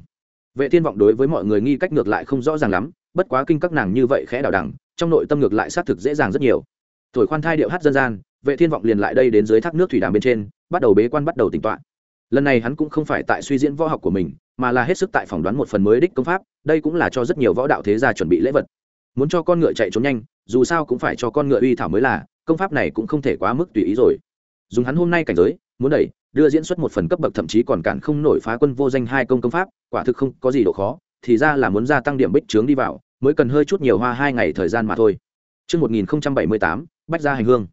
Vệ thiên vọng đối với mọi người nghi cách ngược lại không rõ ràng lắm, bất quá kinh các nàng như vậy khẽ đảo đẳng, trong nội tâm ngược lại xác thực dễ dàng rất nhiều. Thổi khoan thai điệu hát dân gian, vệ thiên vọng liền lại đây đến dưới thác nước thủy đàm bên trên, bắt đầu bế quan bắt đầu tỉnh tọa lần này hắn cũng không phải tại suy diễn võ học của mình mà là hết sức tại phỏng đoán một phần mới đích công pháp đây cũng là cho rất nhiều võ đạo thế gia chuẩn bị lễ vật. Muốn cho con ngựa chạy trốn nhanh dù sao cũng phải cho con ngựa uy thảo mới là công pháp này cũng không thể quá mức tùy ý rồi. Dùng hắn hôm nay cảnh giới muốn đẩy đưa diễn xuất một phần cấp bậc thậm chí còn cản không nổi phá quân vô danh hai công công pháp quả thực không có gì độ khó thì ra là muốn gia tăng điểm bích trướng đi vào mới cần hơi chút nhiều hoa hai ngày thời gian mà thôi. Trước 1078, Bách gia hành hương.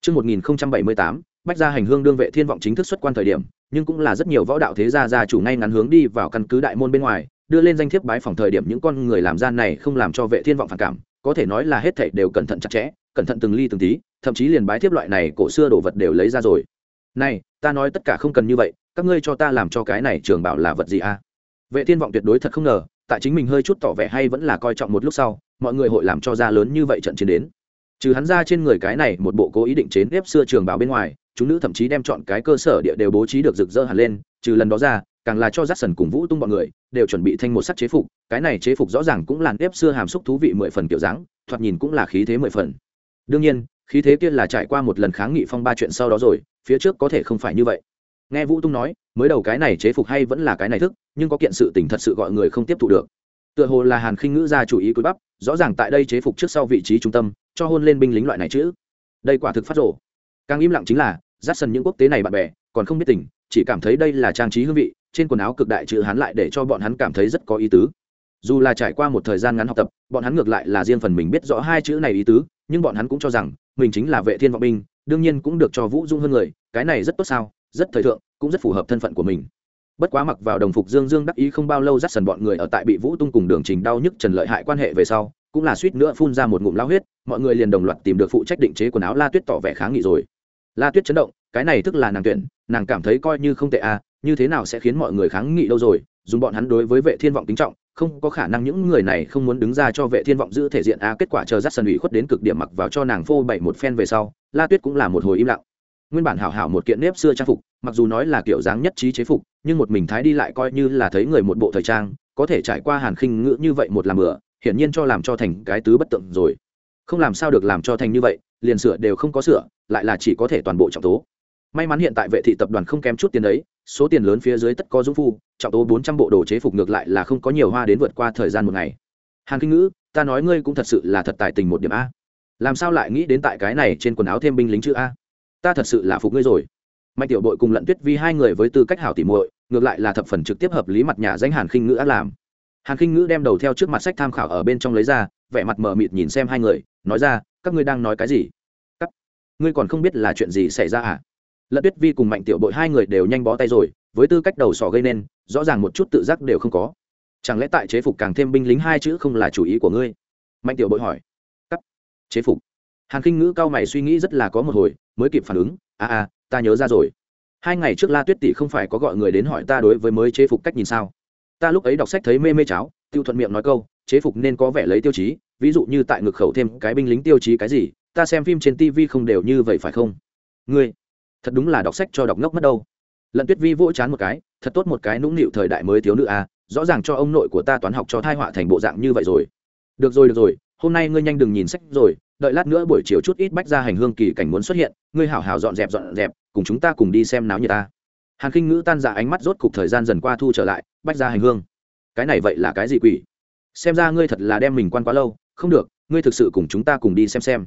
Trước 1078, Bách gia hành hương đương vệ thiên vọng chính thức xuất quan thời điểm, nhưng cũng là rất nhiều võ đạo thế gia gia chủ ngay ngắn hướng đi vào căn cứ đại môn bên ngoài, đưa lên danh thiếp bái phòng thời điểm những con người làm gian này không làm cho vệ thiên vọng phản cảm, có thể nói là hết thảy đều cẩn thận chặt chẽ, cẩn thận từng ly từng tí, thậm chí liền bái thiếp loại này cổ xưa đồ vật đều lấy ra rồi. Này, ta nói tất cả không cần như vậy, các ngươi cho ta làm cho cái này trường bảo là vật gì a? Vệ thiên vọng tuyệt đối thật không ngờ, tại chính mình hơi chút tỏ vẻ hay vẫn là coi trọng một lúc sau mọi người hội làm cho ra lớn như vậy trận chiến đến trừ hắn ra trên người cái này một bộ cố ý định chế nếp xưa trường bảo bên ngoài chúng nữ thậm chí đem chọn cái cơ sở địa đều bố trí được rực rỡ hẳn lên, trừ lần đó ra, càng là cho rát sần cùng vũ tung bọn người đều chuẩn bị thành một sắc chế phục, cái này chế phục rõ ràng cũng làn ép xưa hàm xúc thú vị mười phần kiểu dáng, thoạt nhìn cũng là khí thế mười phần. Đương nhiên, khí thế kia là trải qua một lần kháng nghị phong ba chuyện sau đó rồi, phía trước có thể không phải như vậy. Nghe vũ tung nói, mới đầu cái này chế phục hay vẫn là cái này thức, nhưng có kiện sự tình thật sự gọi người không tiếp thu được. Tựa hồ là hàn khinh ngữ ra chủ ý cúi bắp, rõ ràng tại đây chế phục trước sau vị trí trung tâm, cho hôn lên binh lính loại này chứ. đây quả thực phát rổ càng im lặng chính là dắt sần những quốc tế này bạn bè, còn không biết tình, chỉ cảm thấy đây là trang trí hương vị, trên quần áo cực đại chữ hắn lại để cho bọn hắn cảm thấy rất có ý tứ. Dù là trải qua một thời gian ngắn học tập, bọn hắn ngược lại là riêng phần mình biết rõ hai chữ này ý tứ, nhưng bọn hắn cũng cho rằng, mình chính là vệ thiên vọng binh, đương nhiên cũng được cho vũ dung hơn người, cái này rất tốt sao, rất thời thượng, cũng rất phù hợp thân phận của mình. Bất quá mặc vào đồng phục dương dương đắc ý không bao lâu dắt sần bọn người ở tại bị vũ tung cùng đường trình đau nhức trần lợi hại quan hệ về sau, cũng là suýt nữa phun ra một ngụm lao huyết, mọi người liền đồng loạt tìm được phụ trách định chế quần áo la tuyết tỏ vẻ kháng nghị rồi la tuyết chấn động, cái này tức là nàng tuyển, nàng cảm thấy coi như không tệ à như thế nào sẽ khiến mọi người kháng nghị đâu rồi, dùng bọn hắn đối với vệ thiên vọng kính trọng, không có khả năng những người này không muốn đứng ra cho vệ thiên vọng giữ thể diện a kết quả chờ dắt sân ủy khuất đến cực điểm mặc vào cho nàng phô bảy một phen về sau, la tuyết cũng là một hồi im lặng. Nguyên bản hảo hảo một kiện nếp xưa trang phục, mặc dù nói là kiểu dáng nhất trí chế phục, nhưng một mình thái đi lại coi như là thấy người một bộ thời trang, có thể trải qua hàn khinh ngữ như vậy một làm bữa hiển nhiên cho làm cho thành cái tứ bất tượng rồi. Không làm sao được làm cho thành như vậy liền sửa đều không có sửa, lại là chỉ có thể toàn bộ trọng tố. May mắn hiện tại vệ thị tập đoàn không kém chút tiền đấy, số tiền lớn phía dưới tất có dũng phu, trọng tố bốn trăm bộ đồ chế phục ngược lại là không có nhiều hoa đến vượt qua thời gian một ngày. Hàn kinh ngữ, ta nói ngươi cũng thật sự là thật tài tình một điểm a. Làm sao lại nghĩ đến tại cái này trên quần áo thêm binh lính chữ a? Ta thật sự là phục ngươi rồi. Mạnh tiểu bội cùng lận tuyết vi hai người với tư cách hảo tỉ muội, ngược lại là thập phần trực tiếp hợp lý mặt nhà danh hàn khinh ngữ ác làm. Hàn khinh ngữ đem đầu theo trước mặt sách tham khảo ở bên trong lấy ra, vẻ mặt mờ mịt nhìn xem hai người nói ra, các ngươi đang nói cái gì? Các, ngươi còn không biết là chuyện gì xảy ra à? Lận tuyết vi cùng mạnh tiểu bội hai người đều nhanh bó tay rồi, với tư cách đầu sỏ gây nên, rõ ràng một chút tự giác đều không có. Chẳng lẽ tại chế phục càng thêm binh lính hai chữ không là chủ ý của ngươi? Mạnh tiểu bội hỏi. Cắt chế phục. Hàn khinh ngữ cao mày suy nghĩ rất là có một hồi, mới kịp phản ứng. À à ta nhớ ra rồi. Hai ngày trước la tuyết tỷ không phải có gọi người đến hỏi ta đối với mới chế phục cách nhìn sao? Ta lúc ấy đọc sách thấy mê mê cháo, tiêu thuận miệng nói câu, chế phục nên có vẻ lấy tiêu chí ví dụ như tại ngực khẩu thêm cái binh lính tiêu chí cái gì, ta xem phim trên tv không đều như vậy phải không? Ngươi, thật đúng là đọc sách cho đọc ngốc mất đâu. Lận tuyết vi vỗ chán một cái, thật tốt một cái nũng nịu thời đại mới thiếu nữ à rõ ràng cho ông nội của ta toán học cho thai họa thành bộ dạng như vậy rồi. Được rồi được rồi, hôm nay ngươi nhanh đừng nhìn sách rồi, đợi lát nữa buổi chiều chút ít bách ra hành hương kỳ cảnh muốn xuất hiện, ngươi hảo hảo dọn dẹp dọn dẹp, cùng chúng ta cùng đi xem náo như ta. Hàn khinh ngữ tan dạ ánh mắt rốt cục thời gian dần qua thu trở lại, bách ra hành hương. Cái này vậy là cái gì quỷ? Xem ra ngươi thật là đem mình quan quá lâu không được, ngươi thực sự cùng chúng ta cùng đi xem xem.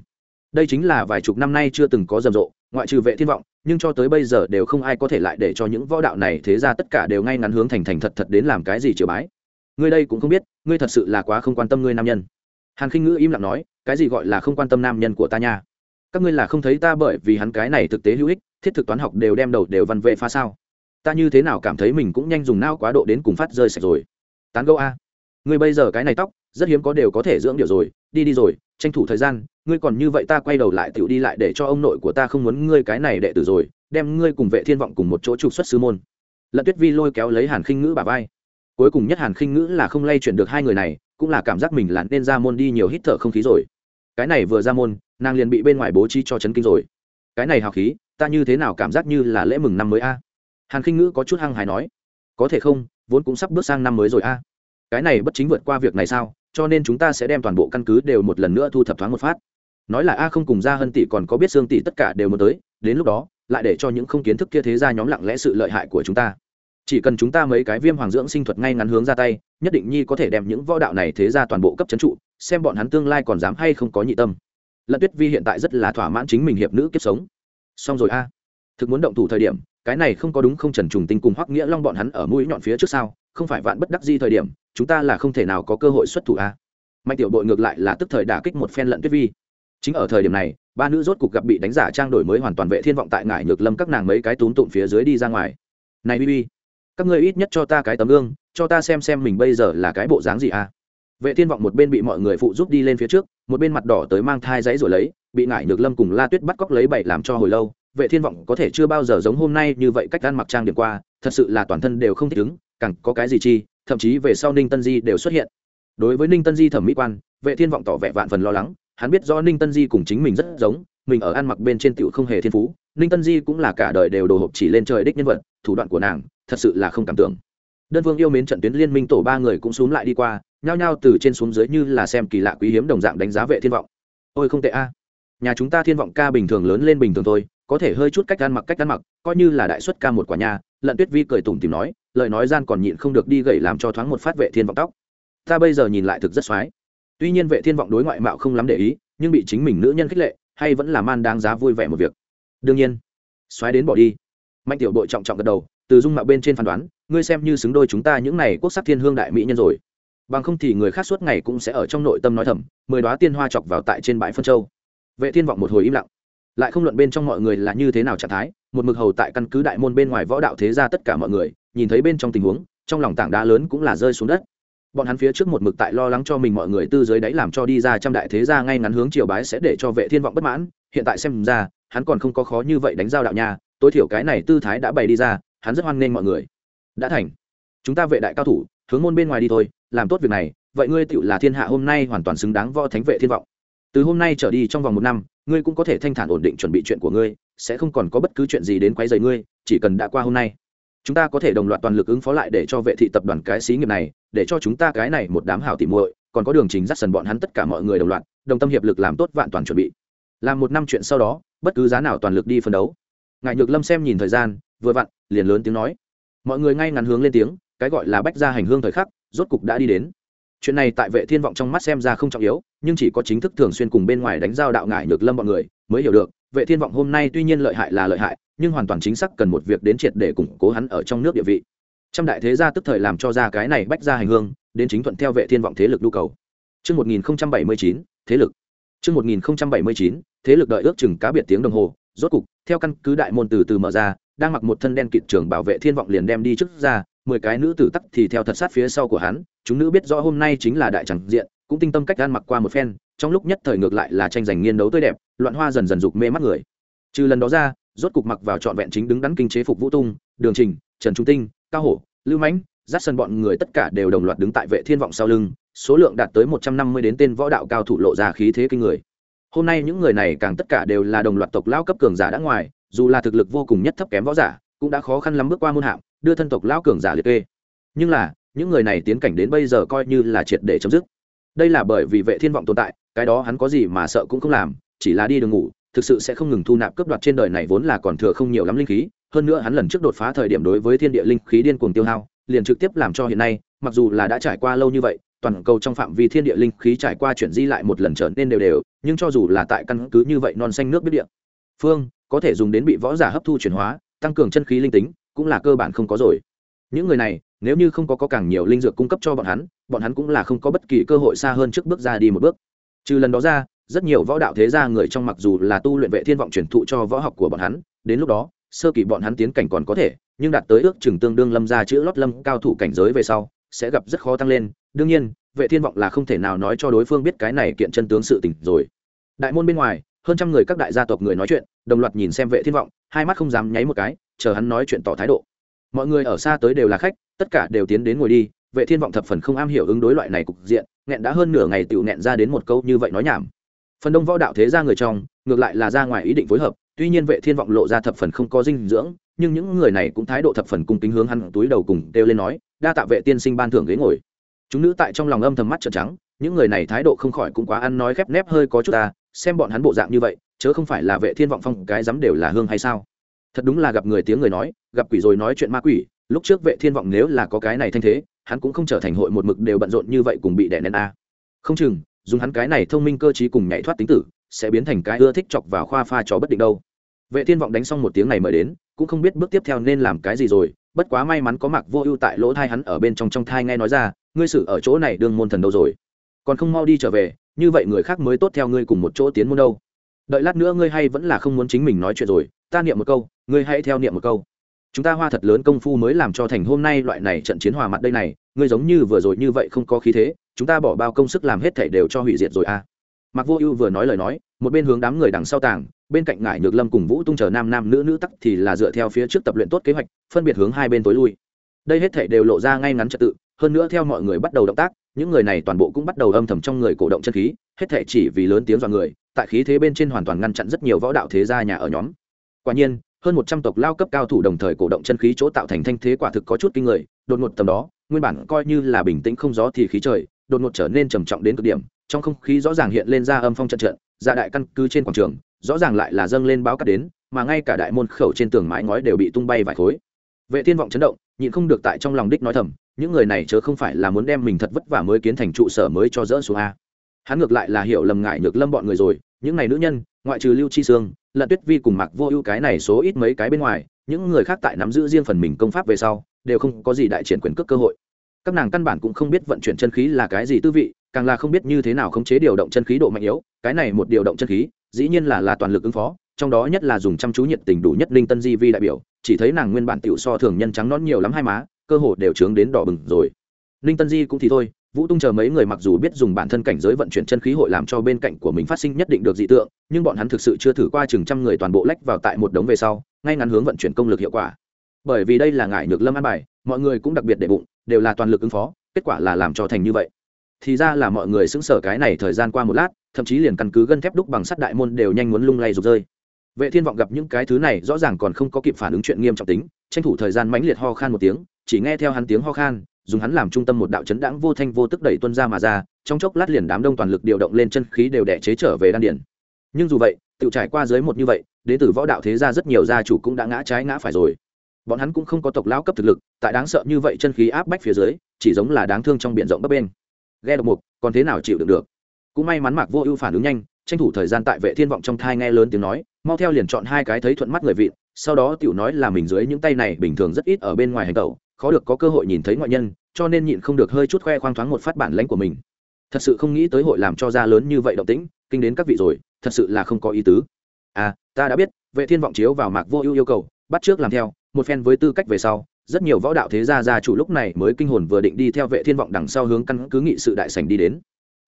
Đây chính là vài chục năm nay chưa từng có rầm rộ, ngoại trừ vệ thiên vọng, nhưng cho tới bây giờ đều không ai có thể lại để cho những võ đạo này thế ra tất cả đều ngay ngắn hướng thành thành thật thật đến làm cái gì chiều bái. Ngươi đây cũng không biết, ngươi thật sự là quá không quan tâm ngươi nam nhân. Hàn khinh ngữ im lặng nói, cái gì gọi là không quan tâm nam nhân của ta nha? Các ngươi là không thấy ta bởi vì hắn cái này thực tế hữu ích, thiết thực toán học đều đem đầu đều văn vệ pha sao? Ta như thế nào cảm thấy mình cũng nhanh dùng nao quá độ đến cùng phát rơi sạch rồi? Tán gâu a. Ngươi bây giờ cái này tóc rất hiếm có đều có thể dưỡng điều rồi, đi đi rồi, tranh thủ thời gian, ngươi còn như vậy ta quay đầu lại tựu đi lại để cho ông nội của ta không muốn ngươi cái này đệ tử rồi, đem ngươi cùng vệ thiên vọng cùng một chỗ trục xuất sư môn. Lận tuyết vi lôi kéo lấy hàn khinh ngữ bà vai. Cuối cùng nhất hàn khinh ngữ là không lay chuyển được hai người này, cũng là cảm giác mình là nên ra môn đi nhiều hít thở không khí rồi. Cái này vừa ra môn, nàng liền bị bên ngoài bố trí cho chấn kinh rồi. Cái này hào khí, ta như thế nào cảm giác như là lễ mừng năm mới a? Hàn khinh ngữ có chút hăng hài nói. Có thể không, vốn cũng sắp bước sang năm mới rồi a. Cái này bất chính vượt qua việc này sao? Cho nên chúng ta sẽ đem toàn bộ căn cứ đều một lần nữa thu thập thoáng một phát. Nói là a không cùng ra hân tỷ còn có biết xương tỷ tất cả đều muốn tới, đến lúc đó, lại để cho những không kiến thức kia thế ra nhóm lặng lẽ sự lợi hại của chúng ta. Chỉ cần chúng ta mấy cái viêm hoàng dưỡng sinh thuật ngay ngắn hướng ra tay, nhất định nhi có thể đem những võ đạo này thế ra toàn bộ cấp c trụ, xem bọn hắn tương lai còn dám hay không có nhị tâm. Lận tuyết vi hiện tại rất là thỏa mãn chính mình hiệp nữ kiếp sống. Xong rồi a. Thực muốn động thủ thời điểm, cái này không có đúng không trần trùng tinh cùng hoắc nghĩa long bọn hắn ở mũi nhọn phía trước sau không phải vạn bất đắc di thời điểm chúng ta là không thể nào có cơ hội xuất thủ a. Mạnh tiểu bội ngược lại là tức thời đả kích một phen lận tuyết vi. Chính ở thời điểm này, ba nữ rốt cục gặp bị đánh giả trang đổi mới hoàn toàn vệ thiên vọng tại ngải nhược lâm các nàng mấy cái túm tụm phía dưới đi ra ngoài. Này bi bi, các ngươi ít nhất cho ta cái tấm gương, cho ta xem xem mình bây giờ là cái bộ dáng gì a. Vệ thiên vọng một bên bị mọi người phụ giúp đi lên phía trước, một bên mặt đỏ tới mang thai giấy rồi lấy, bị ngải nhược lâm cùng la tuyết bắt cóc lấy bậy làm cho hồi lâu. Vệ thiên vọng có thể chưa bao giờ giống hôm nay như vậy cách ăn mặc trang điểm qua, thật sự là toàn thân đều không thích ứng, càng có cái gì chi thậm chí về sau ninh tân di đều xuất hiện. Đối với ninh tân di thẩm mỹ quan, vệ thiên vọng tỏ vẻ vạn phần lo lắng. Hắn biết do ninh tân di cùng chính mình rất giống, mình ở ăn mặc bên trên tiểu không hề thiên phú. Ninh tân di cũng là cả đời đều đồ hộp chỉ lên trời đích nhân vật, thủ đoạn của nàng, thật sự là không cảm tưởng. Đơn vương yêu mến trận tuyến liên minh tổ ba người cũng xuống lại đi qua, nhao nhao từ trên xuống dưới như là xem kỳ lạ quý hiếm đồng dạng đánh giá vệ thiên vọng. Ôi không tệ a. Nhà chúng ta thiên vọng ca bình thường lớn lên bình thường thôi, có thể hơi chút cách ăn mặc cách ăn mặc, coi như là đại xuất ca một quả nhà lận tuyết vi cười tủm tìm nói, lời nói gian còn nhịn không được đi gậy làm cho thoáng một phát vệ thiên vọng tóc. Ta bây giờ nhìn lại thực rất xoái. Tuy nhiên vệ thiên vọng đối ngoại mạo không lắm để ý, nhưng bị chính mình nữ nhân khích lệ, hay vẫn là man đáng giá vui vẻ một việc. Đương nhiên xoáy đến bỏ đi. Mạnh tiểu đội trọng trọng gật đầu, từ dung mạo bên trên phán đoán, ngươi xem như xứng đôi chúng ta những này quốc sắc thiên hương đại mỹ nhân rồi. Bằng không thì người khác suốt ngày cũng sẽ ở trong nội tâm nói thầm, mười đoá tiên hoa chọc vào tại trên bãi phân châu. Vệ thiên vọng một hồi im lặng. Lại không luận bên trong mọi người là như thế nào trạng thái một mực hầu tại căn cứ đại môn bên ngoài võ đạo thế ra tất cả mọi người, nhìn thấy bên trong tình huống, trong lòng tảng đá lớn cũng là rơi xuống đất. Bọn hắn phía trước một mực tại lo lắng cho mình mọi người tư dưới đáy làm cho đi ra trăm đại thế gia ngay ngắn hướng triều bái sẽ để cho vệ thiên vọng bất mãn. Hiện tại xem ra, hắn còn không có khó như vậy đánh giao đạo nha, tối thiểu cái này tư thái đã bày đi ra, hắn rất hoan nghênh mọi người. Đã thành. Chúng ta vệ đại cao thủ, hướng môn bên ngoài đi thôi, làm tốt việc này, vậy ngươi tựu là thiên hạ hôm nay hoàn toàn xứng đáng võ thánh vệ thiên vọng từ hôm nay trở đi trong vòng một năm, ngươi cũng có thể thanh thản ổn định chuẩn bị chuyện của ngươi, sẽ không còn có bất cứ chuyện gì đến quấy rầy ngươi, chỉ cần đã qua hôm nay. Chúng ta có thể đồng loạt toàn lực ứng phó lại để cho vệ thị tập đoàn cái xí nghiệp này, để cho chúng ta cái này một đám hảo tỉ muội, còn có đường chính dắt sần bọn hắn tất cả mọi người đồng loạt, đồng tâm hiệp lực làm tốt vạn toàn chuẩn bị. Làm một năm chuyện sau đó, bất cứ giá nào toàn lực đi phân đấu. Ngài nhược lâm xem nhìn thời gian, vừa vặn, liền lớn tiếng nói. Mọi người ngay ngắn hướng lên tiếng, cái gọi là bách ra hành hương thời khắc, rốt cục đã đi đến chuyện này tại vệ thiên vọng trong mắt xem ra không trọng yếu nhưng chỉ có chính thức thường xuyên cùng bên ngoài đánh giao đạo ngải nhược lâm bọn người mới hiểu được vệ thiên vọng hôm nay tuy nhiên lợi hại là lợi hại nhưng hoàn toàn chính xác cần một việc đến triệt để củng cố hắn ở trong nước địa vị trăm đại thế gia tức thời làm cho ra cái này bách ra hành hương đến chính thuận theo vệ thiên vọng thế lực nhu cầu Trước 1079, thế lực. Trước 1079, thế lực đợi ước chừng cá biệt tiếng đồng hồ, rốt cục, theo căn cứ đại môn từ từ mở ra, đang mặc một thân đen kịt trưởng bảo vệ thiên vọng liền đem đi trước ra, mười cái nữ tử tắc thì theo thật sát phía sau của hắn, chúng nữ biết rõ hôm nay chính là đại chẳng diện, cũng tinh tâm cách gan mặc qua một phen, trong lúc nhất thời ngược lại là tranh giành nghiên đấu tươi đẹp, loạn hoa dần dần dục mê mắt người. Trừ lần đó ra, rốt cục mặc vào trọn vẹn chính đứng đắn kinh chế phục vũ tung, đường trình, trần trung tinh, cao hổ, lưu mãnh, dắt sân bọn người tất cả đều đồng loạt đứng tại vệ thiên vọng sau lưng, số lượng đạt tới một trăm năm mươi đến tên võ đạo cao thủ lộ ra khí thế kinh người hôm nay những người này càng tất cả đều là đồng loạt tộc lao cấp cường giả đã ngoài dù là thực lực vô cùng nhất thấp kém võ giả cũng đã khó khăn lắm bước qua môn hạng đưa thân tộc lão cường giả liệt kê. Nhưng là, những người này tiến cảnh đến bây giờ coi như là triệt để chấm dứt. Đây là bởi vì vệ thiên vọng tồn tại, cái đó hắn có gì mà sợ cũng không làm, chỉ là đi đường ngủ, thực sự sẽ không ngừng thu nạp cướp đoạt trên đời này vốn là còn thừa không nhiều lắm linh khí. Hơn nữa hắn lần trước đột phá thời điểm đối với thiên địa linh khí điên cuồng tiêu hao, liền trực tiếp làm cho hiện nay, mặc dù là đã trải qua lâu như vậy, toàn cầu trong phạm vi thiên địa linh khí trải qua chuyển di lại một lần trở nên đều đều, nhưng cho dù là tại căn cứ như vậy non xanh nước biết địa phương, có thể dùng đến bị võ giả hấp thu chuyển hóa, tăng cường chân khí linh tính cũng là cơ bản không có rồi. Những người này nếu như không có, có càng nhiều linh dược cung cấp cho bọn hắn bọn hắn cũng là không có bất kỳ cơ hội xa hơn trước bước ra đi một bước. Trừ lần đó ra rất nhiều võ đạo thế gia người trong mặc dù là tu luyện vệ thiên vọng truyền thụ cho võ học của bọn hắn đến lúc đó sơ kỳ bọn hắn tiến cảnh còn có thể nhưng đạt tới ước chừng tương đương lâm ra chữ lót lâm cao thủ cảnh giới về sau sẽ gặp rất khó tăng lên. Đương nhiên vệ thiên vọng là không thể nào nói cho đối phương biết cái này kiện chân tướng sự tình rồi. Đại môn bên ngoài hơn trăm người các đại gia tộc người nói chuyện đồng loạt nhìn xem vệ thiên vọng hai mắt không dám nháy một cái chờ hắn nói chuyện tỏ thái độ. Mọi người ở xa tới đều là khách, tất cả đều tiến đến ngồi đi, vệ thiên vọng thập phần không am hiểu ứng đối loại này cục diện, nghẹn đã hơn nửa ngày tiểu nghẹn ra đến một câu như vậy nói nhảm. Phần đông võ đạo thế ra người trong, ngược lại là ra ngoài ý định phối hợp, tuy nhiên vệ thiên vọng lộ ra thập phần không có dinh dưỡng, nhưng những người này cũng thái độ thập phần cung kính hướng hắn túi đầu cùng đều lên nói, đa tạ vệ tiên sinh ban thưởng ghế ngồi. Chúng nữ tại trong lòng âm thầm mắt trợn trắng, những người này thái độ không khỏi cũng quá ăn nói khép nép hơi có chút ta, xem bọn hắn bộ dạng như vậy, chớ không phải là vệ thiên vọng phong cái dám đều là hương hay sao? Thật đúng là gặp người tiếng người nói, gặp quỷ rồi nói chuyện ma quỷ, lúc trước vệ thiên vọng nếu là có cái này thanh thế, hắn cũng không trở thành hội một mực đều bận rộn như vậy cùng bị đè nén a. Không chừng, dùng hắn cái này thông minh cơ trí cùng nhảy thoát tính tử, sẽ biến thành cái ưa thích chọc vào khoa pha trò bất định đâu. Vệ thiên vọng đánh xong một tiếng này mời đến, cũng không biết bước tiếp theo nên làm cái gì rồi, bất quá may mắn có mặc vô ưu tại lỗ thai hắn ở bên trong trong thai nghe nói ra, ngươi xử ở chỗ này đương môn thần đâu rồi? Còn không mau đi trở về, như vậy người khác mới tốt theo ngươi cùng một chỗ tiến môn đâu đợi lát nữa ngươi hay vẫn là không muốn chính mình nói chuyện rồi, ta niệm một câu, ngươi hãy theo niệm một câu. Chúng ta hoa thật lớn công phu mới làm cho thành hôm nay loại này trận chiến hòa mặt đây này, ngươi giống như vừa rồi như vậy không có khí thế, chúng ta bỏ bao công sức làm hết thảy đều cho hủy diệt rồi à. Mặc vô ưu vừa nói lời nói, một bên hướng đám người đằng sau tàng, bên cạnh ngải nhược lâm cùng vũ tung chờ nam nam nữ nữ tắc thì là dựa theo phía trước tập luyện tốt kế hoạch, phân biệt hướng hai bên tối lui. Đây hết thảy đều lộ ra ngay ngắn trật tự, hơn nữa theo mọi người bắt đầu động tác, những người này toàn bộ cũng bắt đầu âm thầm trong người cổ động chân khí, hết thảy chỉ vì lớn tiếng dọa người tại khí thế bên trên hoàn toàn ngăn chặn rất nhiều võ đạo thế gia nhà ở nhóm. Quả nhiên, hơn một trăm tộc lao cấp cao thủ đồng thời cổ động chân khí chỗ tạo thành thanh thế quả thực có chút kinh người, đột ngột tầm đó, nguyên bản coi như là bình tĩnh không gió thì khí trời, đột ngột trở nên trầm trọng đến cực điểm, trong không khí rõ ràng hiện lên ra âm phong trận trận dạ đại căn cứ trên quảng trường, rõ ràng lại là dâng lên báo cắt đến, mà ngay cả đại môn khẩu trên tường mái ngói đều bị tung bay vài khối. Vệ thiên vọng chấn động, nhịn không được tại trong lòng đích nói thầm, những người này chớ không phải là muốn đem mình thật vất vả mới kiến thành trụ sở mới cho dỡ xuống a hắn ngược lại là hiểu lầm ngại nhược lâm bọn người rồi, những này nữ nhân, ngoại trừ lưu chi sương, lận tuyết vi cùng mặc vô ưu cái này số ít mấy cái bên ngoài, những người khác tại nắm giữ riêng phần mình công pháp về sau, đều không có gì đại triển quyền cước cơ hội. Các nàng căn bản cũng không biết vận chuyển chân khí là cái gì tư vị, càng là không biết như thế nào khống chế điều động chân khí độ mạnh yếu, cái này một điều động chân khí, dĩ nhiên là là toàn lực ứng phó, trong đó nhất là dùng chăm chú nhiệt tình đủ nhất linh tân di vi đại biểu, chỉ thấy nàng nguyên bản tiểu so thường nhân trắng nón nhiều lắm hai má, cơ hồ đều trướng đến đỏ bừng rồi. Ninh tân di cũng thì thôi vũ tung chờ mấy người mặc dù biết dùng bản thân cảnh giới vận chuyển chân khí hội làm cho bên cạnh của mình phát sinh nhất định được dị tượng, nhưng bọn hắn thực sự chưa thử qua chừng trăm người toàn bộ lách vào tại một đống về sau, ngay ngắn hướng vận chuyển công lực hiệu quả. Bởi vì đây là ngải nhược lâm an bài, mọi người cũng đặc biệt để bụng, đều là toàn lực ứng phó, kết quả là làm cho thành như vậy. Thì ra là mọi người xứng sở cái này thời gian qua một lát, thậm chí liền căn cứ gân thép đúc bằng sắt đại môn đều nhanh muốn lung lay rục rơi. Vệ thiên vọng gặp những cái thứ này rõ ràng còn không có kịp phản ứng chuyện nghiêm trọng tính, tranh thủ thời gian mãnh liệt ho khan một tiếng, chỉ nghe theo hắn tiếng ho khan dùng hắn làm trung tâm một đạo chấn đãng vô thanh vô tức đẩy tuân ra mà ra, trong chốc lát liền đám đông toàn lực điều động lên chân khí đều đẻ chế trở về đan điển nhưng dù vậy tự trải qua dưới một như vậy, đến từ võ đạo thế gia rất nhiều gia chủ cũng đã ngã trái ngã phải rồi. Bọn hắn cũng không có tộc lão cấp thực lực, tại đáng sợ như vậy chân khí áp bách phía dưới, chỉ giống là đáng thương trong biển rộng bấp bên ghe độc mục, còn thế nào chịu đựng được? Cũng may mắn mạc vô ưu phản ứng nhanh, tranh thủ thời gian tại vệ thiên vọng trong thai nghe lớn tiếng nói, mau theo liền chọn hai cái thấy thuận mắt người vị, sau đó tiểu nói là mình dưới những tay này bình thường rất ít ở bên ngoài hành tẩu khó được có cơ hội nhìn thấy ngoại nhân, cho nên nhịn không được hơi chút khoe khoang thoáng một phát bản lãnh của mình. Thật sự không nghĩ tới hội làm cho ra lớn như vậy động tĩnh, kinh đến các vị rồi, thật sự là không có ý tứ. À ta đã biết, vệ thiên vọng chiếu vào mạc vô ưu yêu cầu, bắt trước làm theo, một phen với tư cách về sau, rất nhiều võ đạo thế gia gia chủ lúc này mới kinh hồn vừa định đi theo vệ thiên vọng đằng sau hướng căn cứ nghị sự đại sảnh đi đến.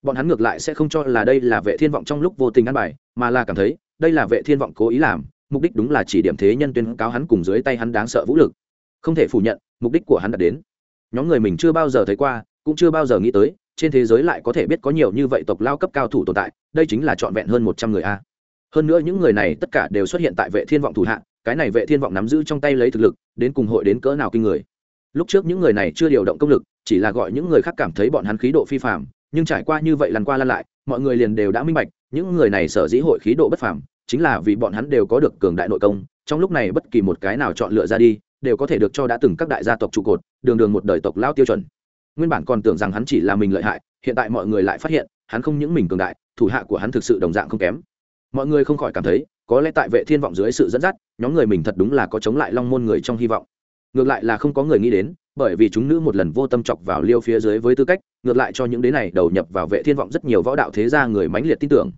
Bọn hắn ngược lại sẽ không cho là đây là vệ thiên vọng trong lúc vô tình ăn bài, mà là cảm thấy, đây là vệ thiên vọng cố ý làm, mục đích đúng là chỉ điểm thế nhân tuyên cáo hắn cùng dưới tay hắn đáng sợ vũ lực không thể phủ nhận, mục đích của hắn đã đến. Nhóm người mình chưa bao giờ thấy qua, cũng chưa bao giờ nghĩ tới, trên thế giới lại có thể biết có nhiều như vậy tộc lao cấp cao thủ tồn tại, đây chính là trọn vẹn hơn một trăm người a. Hơn nữa những người này tất cả đều xuất hiện tại vệ thiên vọng thủ hạ, cái này vệ thiên vọng nắm giữ trong tay lấy thực lực, đến cùng hội đến cỡ nào kinh người. Lúc trước những người này chưa điều động công lực, chỉ là gọi những người khác cảm thấy bọn hắn khí độ phi phạm nhưng trải qua như vậy lần qua lăn lại, mọi người liền đều đã minh bạch, những người này sở dĩ hội khí độ bất phàm, chính là vì bọn hắn đều có được cường đại nội công, trong lúc này bất kỳ một cái nào chọn lựa ra đi đều có thể được cho đã từng các đại gia tộc trụ cột, đường đường một đời tộc lao tiêu chuẩn. Nguyên bản còn tưởng rằng hắn chỉ là mình lợi hại, hiện tại mọi người lại phát hiện, hắn không những mình cường đại, thủ hạ của hắn thực sự đồng dạng không kém. Mọi người không khỏi cảm thấy, có lẽ tại vệ thiên vọng dưới sự dẫn dắt, nhóm người mình thật đúng là có chống lại long môn người trong hy vọng. Ngược lại là không có người nghĩ đến, bởi vì chúng nữ một lần vô tâm chọc vào liêu phía dưới với tư cách, ngược lại cho những đế này đầu nhập vào vệ thiên vọng rất nhiều võ đạo thế gia người mãnh liệt tin tưởng.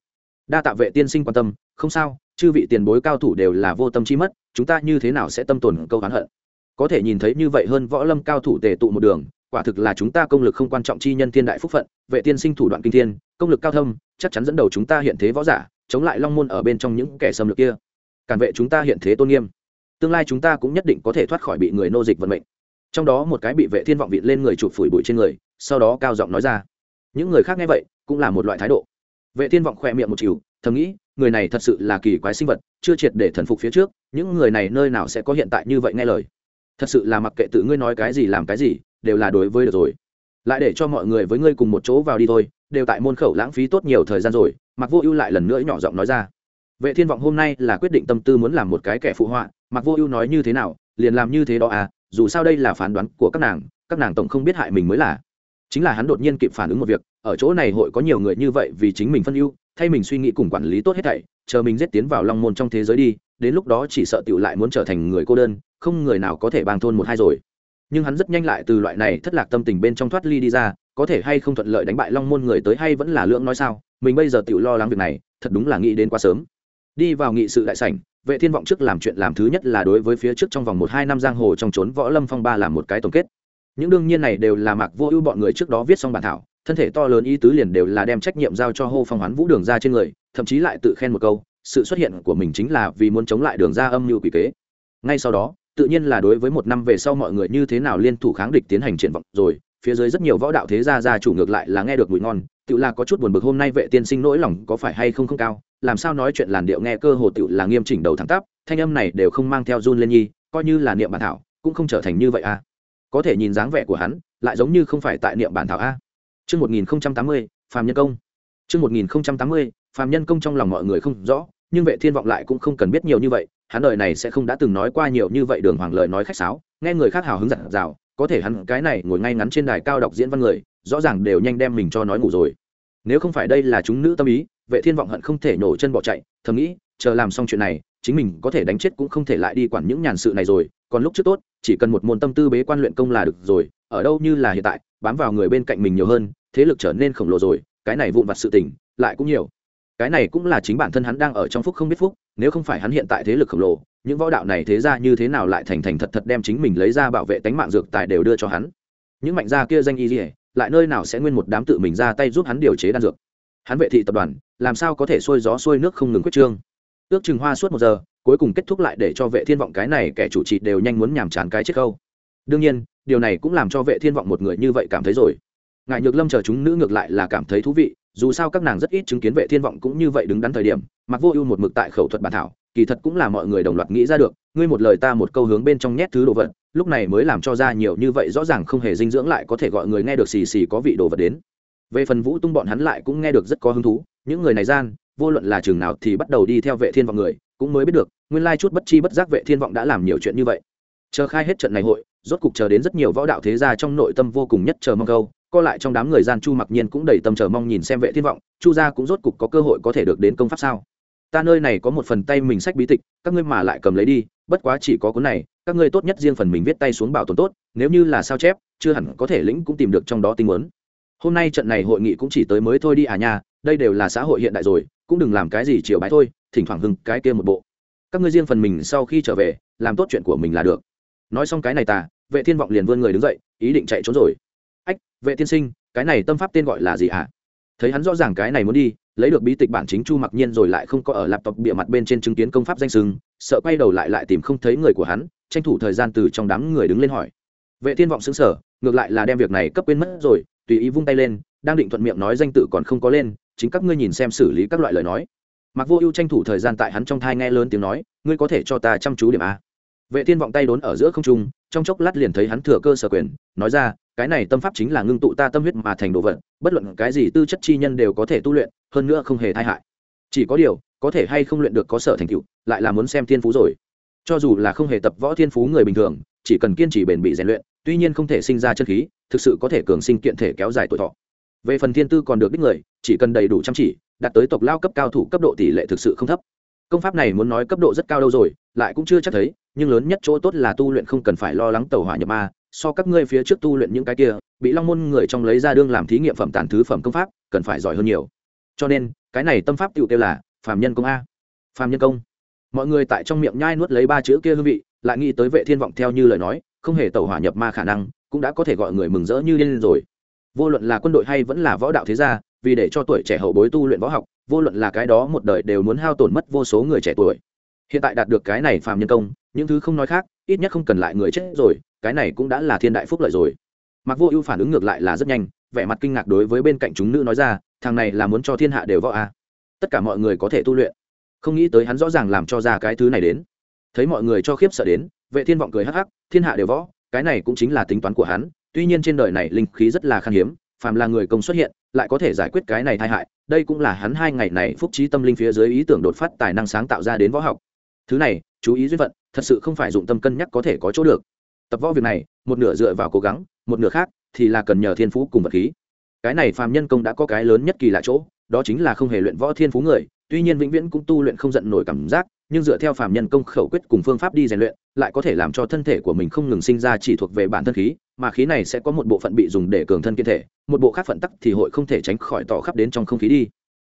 Đa tạ vệ tiên sinh quan tâm, không sao, chư vị tiền bối cao thủ đều là vô tâm chi mất chúng ta như thế nào sẽ tâm tồn câu hán hận? Có thể nhìn thấy như vậy hơn võ lâm cao thủ tề tụ một đường, quả thực là chúng ta công lực không quan trọng chi nhân thiên đại phúc phận, vệ tiên sinh thủ đoạn kinh thiên, công lực cao thâm, chắc chắn dẫn đầu chúng ta hiện thế võ giả, chống lại long môn ở bên trong những kẻ xâm lược kia. Cản vệ chúng ta hiện thế tôn nghiêm. Tương lai chúng ta cũng nhất định có thể thoát khỏi bị người nô dịch vận mệnh. Trong đó một cái bị vệ thiên vọng vịn lên người chụp phủi bụi trên người, sau đó cao giọng nói ra. Những người khác nghe vậy, cũng là một loại thái độ. Vệ thiên vọng khỏe miệng một chiều thầm nghĩ người này thật sự là kỳ quái sinh vật, chưa triệt để thần phục phía trước, những người này nơi nào sẽ có hiện tại như vậy nghe lời? Thật sự là mặc kệ tự ngươi nói cái gì làm cái gì, đều là đối với được rồi. Lại để cho mọi người với ngươi cùng một chỗ vào đi thôi, đều tại môn khẩu lãng phí tốt nhiều thời gian rồi mặc vô ưu lại lần nữa nhỏ giọng nói ra. Vệ thiên vọng hôm nay là quyết định tâm tư muốn làm một cái kẻ phụ họa mặc vô ưu nói như thế nào, liền làm như thế đó à dù sao đây là phán đoán của các nàng các nàng tổng không biết hại mình mới là. Chính là hắn đột nhiên kịp phản ứng một việc, ở chỗ này hội có nhiều người như vậy vì chính mình phân ưu thay mình suy nghĩ cùng quản lý tốt hết thảy, chờ mình giết tiến vào long môn trong thế giới đi, đến lúc đó chỉ sợ tiểu lại muốn trở thành người cô đơn, không người nào có thể bang thôn một hai rồi. Nhưng hắn rất nhanh lại từ loại này thất lạc tâm tình bên trong thoát ly đi ra, có thể hay không thuận lợi đánh bại long môn người tới hay vẫn là lưỡng nói sao, mình bây giờ tiểu lo lắng việc này, thật đúng là nghĩ đến quá sớm. Đi vào nghị sự đại sảnh, vệ thiên vọng trước làm chuyện làm thứ nhất là đối với phía trước trong vòng một hai năm giang hồ trong trốn võ lâm phong ba làm một cái tổng kết. Những đương nhiên này đều là mạc vô ưu bọn người trước đó viết xong bản thảo thân thể to lớn ý tứ liền đều là đem trách nhiệm giao cho hô phong hoán vũ đường ra trên người, thậm chí lại tự khen một câu, sự xuất hiện của mình chính là vì muốn chống lại đường ra âm mưu quỷ kế. Ngay sau đó, tự nhiên là đối với một năm về sau mọi người như thế nào liên thủ kháng địch tiến hành triển vọng rồi, phía dưới rất nhiều võ đạo thế gia gia chủ ngược lại là nghe được mùi ngon tự là có chút buồn bực hôm nay vệ tiên sinh nỗi lòng có phải hay không không cao, làm sao nói chuyện làn điệu nghe cơ hồ tự là nghiêm chỉnh đầu thẳng tắp, thanh âm này đều không mang theo run lên nhi, coi như là niệm bản thảo, cũng không trở thành như vậy a có thể nhìn dáng vẻ của hắn, lại giống như không phải tại niệm bản thảo a. Trước 1080, phàm Nhân Công. Trước 1080, phàm Nhân Công trong lòng mọi người không rõ, nhưng vệ thiên vọng lại cũng không cần biết nhiều như vậy, hắn đời này sẽ không đã từng nói qua nhiều như vậy đường hoàng lời nói khách sáo, nghe người khác hào hứng giận rào, có thể hắn cái này ngồi ngay ngắn trên đài cao đọc diễn văn người, rõ ràng đều nhanh đem mình cho nói ngủ rồi. Nếu không phải đây là chúng nữ tâm ý, vệ thiên vọng hận không thể nổ chân bỏ chạy, thầm nghĩ, chờ làm xong chuyện này, chính mình có thể đánh chết cũng không thể lại đi quản những nhàn sự này rồi, còn lúc trước tốt, chỉ cần một môn tâm tư bế quan luyện công là được rồi, ở đâu như là hiện tại, bám vào người bên cạnh mình nhiều hơn, thế lực trở nên khổng lồ rồi, cái này vụn vặt sự tình, lại cũng nhiều. Cái này cũng là chính bản thân hắn đang ở trong phúc không biết phúc, nếu không phải hắn hiện tại thế lực khổng lồ, những võ đạo này thế ra như thế nào lại thành thành thật thật đem chính mình lấy ra bảo vệ tánh mạng dược tài đều đưa cho hắn. Những mạnh gia kia danh y dỉa lại nơi nào sẽ nguyên một đám tự mình ra tay giúp hắn điều chế đan dược. Hắn vệ thị tập đoàn, làm sao có thể xuôi gió xuôi nước không ngừng quyết trương. Ước chừng hoa suốt một giờ, cuối cùng kết thúc lại để cho vệ thiên vọng cái này kẻ chủ trì đều nhanh muốn nhảm chán cái chết khâu đương nhiên điều này cũng làm cho vệ thiên vọng một người như vậy cảm thấy rồi. Ngại nhược lâm chờ chúng nữ ngược lại là cảm thấy thú vị, dù sao các nàng rất ít chứng kiến vệ thiên vọng cũng như vậy đứng đắn thời điểm, mặc vô ưu một mực tại khẩu thuật bản thảo, kỳ thật cũng là mọi người đồng loạt nghĩ ra được, ngươi một lời ta một câu hướng bên trong nhét thứ đồ vật, lúc này mới làm cho ra nhiều như vậy rõ ràng không hề dinh dưỡng lại có thể gọi người nghe được xì xì có vị đồ vật đến. Về phần vũ tung bọn hắn lại cũng nghe được rất có hứng thú, những người này gian, vô luận là trường nào thì bắt đầu đi theo vệ thiên vọng người, cũng mới biết được, nguyên lai chút bất chi bất giác vệ thiên vọng đã làm nhiều chuyện như vậy. Chờ khai hết trận này hội rốt cục chờ đến rất nhiều võ đạo thế gia trong nội tâm vô cùng nhất chờ mong câu, co lại trong đám người gian chu mặc nhiên cũng đầy tâm chờ mong nhìn xem vệ thiên vọng, chu gia cũng rốt cục có cơ hội có thể được đến công pháp sao? Ta nơi này có một phần tay mình sách bí tịch, các ngươi mà lại cầm lấy đi, bất quá chỉ có cuốn này, các ngươi tốt nhất riêng phần mình viết tay xuống bảo tồn tốt, nếu như là sao chép, chưa hẳn có thể lĩnh cũng tìm được trong đó tinh muốn hôm nay trận này hội nghị cũng chỉ tới mới thôi đi à nha, đây đều là xã hội hiện đại rồi, cũng đừng làm cái gì chiều bái thôi, thỉnh thoảng hưng cái kia một bộ. Các ngươi riêng phần mình sau khi trở về, làm tốt chuyện của mình là được. Nói xong cái này ta vệ thiên vọng liền vươn người đứng dậy, ý định chạy trốn rồi. Ách, vệ tiên sinh, cái này tâm pháp tên gọi là gì ạ? À? thấy hắn rõ ràng cái này muốn đi, lấy được bí tịch bản chính chu mặc nhiên rồi lại không có ở laptop bịa mặt bên trên chứng kiến công pháp danh sừng sợ quay đầu lại lại tìm không thấy người của hắn, tranh thủ thời gian từ trong đám người đứng lên hỏi. Vệ thiên vọng xứng sở ngược lại là đem việc này cấp quên mất rồi, tùy ý vung tay lên, đang định thuận miệng nói danh tự còn không có lên, chính các ngươi nhìn xem xử lý các loại lời nói. Mặc vô ưu tranh thủ thời gian tại hắn trong thai nghe lớn tiếng nói, ngươi có thể cho ta chăm chú điểm a. Vệ thiên vọng tay đốn ở giữa không trung trong chốc lát liền thấy hắn thừa cơ sở quyền, nói ra, cái này tâm pháp chính là ngưng tụ ta tâm huyết mà thành đồ vật, bất luận cái gì tư chất chi nhân đều có thể tu luyện, hơn nữa không hề tai hại. Chỉ có điều, có thể hay không luyện được có sở thành tựu, lại là muốn xem thiên phú rồi. Cho dù là không hề tập võ thiên phú người bình thường, chỉ cần kiên trì bền bỉ rèn luyện, tuy nhiên không thể sinh ra chân khí, thực sự có thể cường sinh kiện thể kéo dài tuổi thọ. Về phần thiên tư còn được đích người, chỉ cần đầy đủ chăm chỉ, đạt tới tộc lao cấp cao thủ cấp độ tỷ lệ thực sự không thấp. Công pháp này muốn nói cấp độ rất cao đâu rồi, lại cũng chưa chắc thấy nhưng lớn nhất chỗ tốt là tu luyện không cần phải lo lắng tàu hỏa nhập ma, so các ngươi phía trước tu luyện những cái kia, bị long môn người trong lấy ra đương làm thí nghiệm phẩm tàn thứ phẩm công pháp, cần phải giỏi hơn nhiều. Cho nên, cái này tâm pháp tựu kêu là phàm nhân công a. Phàm nhân công. Mọi người tại trong miệng nhai nuốt lấy ba chữ kia hương vị, lại nghĩ tới vệ thiên vọng theo như lời nói, không hề tàu hỏa nhập ma khả năng, cũng đã có thể gọi người mừng rỡ như điên rồi. Vô luận là quân đội hay vẫn là võ đạo thế gia, vì để cho tuổi trẻ hậu bối tu luyện võ học, vô luận là cái đó một đời đều muốn hao tổn mất vô số người trẻ tuổi. Hiện tại đạt được cái này phàm nhân công những thứ không nói khác, ít nhất không cần lại người chết rồi, cái này cũng đã là thiên đại phúc lợi rồi. Mặc vô ưu phản ứng ngược lại là rất nhanh, vẻ mặt kinh ngạc đối với bên cạnh chúng nữ nói ra, thằng này là muốn cho thiên hạ đều võ a à. tất cả mọi người có thể tu luyện. Không nghĩ tới hắn rõ ràng làm cho ra cái thứ này đến. Thấy mọi người cho khiếp sợ đến, vệ thiên vọng cười hắc hắc, thiên hạ đều võ, cái này cũng chính là tính toán của hắn, tuy nhiên trên đời này linh khí rất là khan hiếm, phàm là người công xuất hiện, lại có thể giải quyết cái này tai hại, đây cũng là hắn hai ngày này phúc trí tâm linh phía dưới ý tưởng đột phát tài năng sáng tạo ra đến võ học. Thứ này, chú ý duyên phận thật sự không phải dụng tâm cân nhắc có thể có chỗ được. Tập võ việc này, một nửa dựa vào cố gắng, một nửa khác thì là cần nhờ thiên phú cùng vật khí. Cái này phàm nhân công đã có cái lớn nhất kỳ lạ chỗ, đó chính là không hề luyện võ thiên phú người, tuy nhiên vĩnh viễn cũng tu luyện không giận nổi cảm giác, nhưng dựa theo phàm nhân công khẩu quyết cùng phương pháp đi rèn luyện, lại có thể làm cho thân thể của mình không ngừng sinh ra chỉ thuộc về bản thân khí, mà khí này sẽ có một bộ phận bị dùng để cường thân kiên thể, một bộ khác phận tắc thì hội không thể tránh khỏi tỏ khắp đến trong không khí đi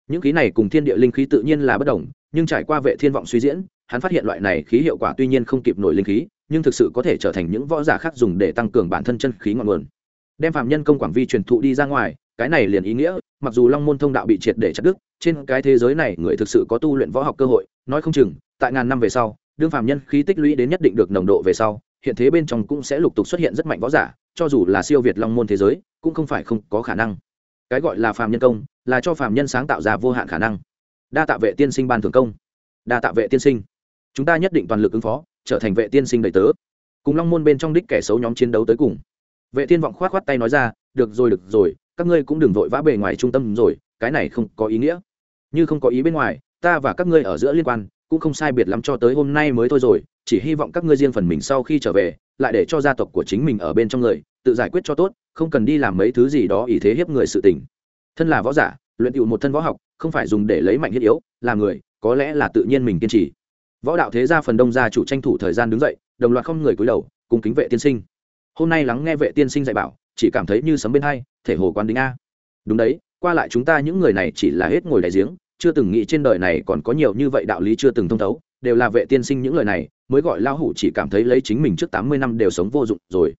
những khí này cùng thiên địa linh khí tự nhiên là bất đồng, nhưng trải qua vệ thiên vọng suy diễn, hắn phát hiện loại này khí hiệu quả tuy nhiên không kịp nổi linh khí, nhưng thực sự có thể trở thành những võ giả khác dùng để tăng cường bản thân chân khí ngọn nguồn. Đem phạm nhân công quảng vi truyền thụ đi ra ngoài, cái này liền ý nghĩa, mặc dù long môn thông đạo bị triệt để chặt đứt, trên cái thế giới này người thực sự có tu luyện võ học cơ hội, nói không chừng, tại ngàn năm về sau, đương phạm nhân khí tích lũy đến nhất định được nồng độ về sau, hiện thế bên trong cũng sẽ lục tục xuất hiện rất mạnh võ giả, cho dù là siêu việt long môn thế giới, cũng không phải không có khả năng cái gọi là phàm nhân công, là cho phàm nhân sáng tạo ra vô hạn khả năng. Đa tạ vệ tiên sinh ban thường công. Đa tạ vệ tiên sinh. Chúng ta nhất định toàn lực ứng phó, trở thành vệ tiên sinh đầy tớ. Cùng long môn bên trong đích kẻ xấu nhóm chiến đấu tới cùng. Vệ tiên vọng khoát khoát tay nói ra, được rồi được rồi, các ngươi cũng đừng vội vã bề ngoài trung tâm rồi, cái này không có ý nghĩa. Như không có ý bên ngoài, ta và các ngươi ở giữa liên quan, cũng không sai biệt lắm cho tới hôm nay mới thôi rồi, chỉ hy vọng các ngươi riêng phần mình sau khi trở về, lại để cho gia tộc của chính mình ở bên trong người tự giải quyết cho tốt, không cần đi làm mấy thứ gì đó ý thế hiếp người sự tình. Thân là võ giả, luyện tựu một thân võ học, không phải dùng để lấy mạnh thiết yếu làm người, có lẽ là tự nhiên mình kiên trì. Võ đạo thế gia phần đông gia chủ tranh thủ thời gian đứng dậy, đồng loạt không người cúi đầu, cùng kính vệ tiên sinh. Hôm nay lắng nghe vệ tiên sinh dạy bảo, chỉ cảm thấy như sấm bên hai, thể hồ quan đính a. Đúng đấy, qua lại chúng ta những người này chỉ là hết ngồi đại giếng, chưa từng nghĩ trên đời này còn có nhiều như vậy đạo lý chưa từng thông thấu, đều là vệ tiên sinh những lời này, mới gọi lao hủ chỉ cảm thấy lấy chính mình trước tám mươi năm đều sống vô dụng rồi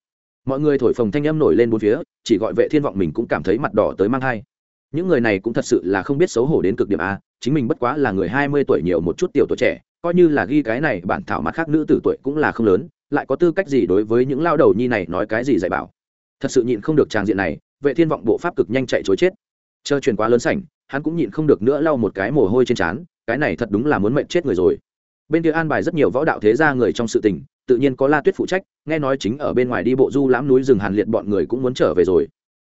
mọi người thổi phồng thanh âm nổi lên bốn phía, chỉ gọi vệ thiên vọng mình cũng cảm thấy mặt đỏ tới mang thai. Những người này cũng thật sự là không biết xấu hổ đến cực điểm a, chính mình bất quá là người hai mươi tuổi nhiều một chút tiểu tuổi trẻ, coi như là ghi cái này bản thảo mặt khác nữ tử tuổi cũng là không lớn, lại có tư cách gì đối với những lao đầu nhi này nói cái gì dạy bảo. Thật sự nhịn không được tràng diện này, vệ thiên vọng bộ pháp cực nhanh chạy chối chết. Chờ truyền quá lớn sảnh, hắn cũng nhịn không được nữa lau một cái mồ hôi trên trán, cái này thật đúng là muốn mệnh chết người rồi. Bên kia an bài rất nhiều võ đạo thế gia người trong sự tình tự nhiên có la tuyết phụ trách, nghe nói chính ở bên ngoài đi bộ du lãm núi rừng hàn liệt bọn người cũng muốn trở về rồi.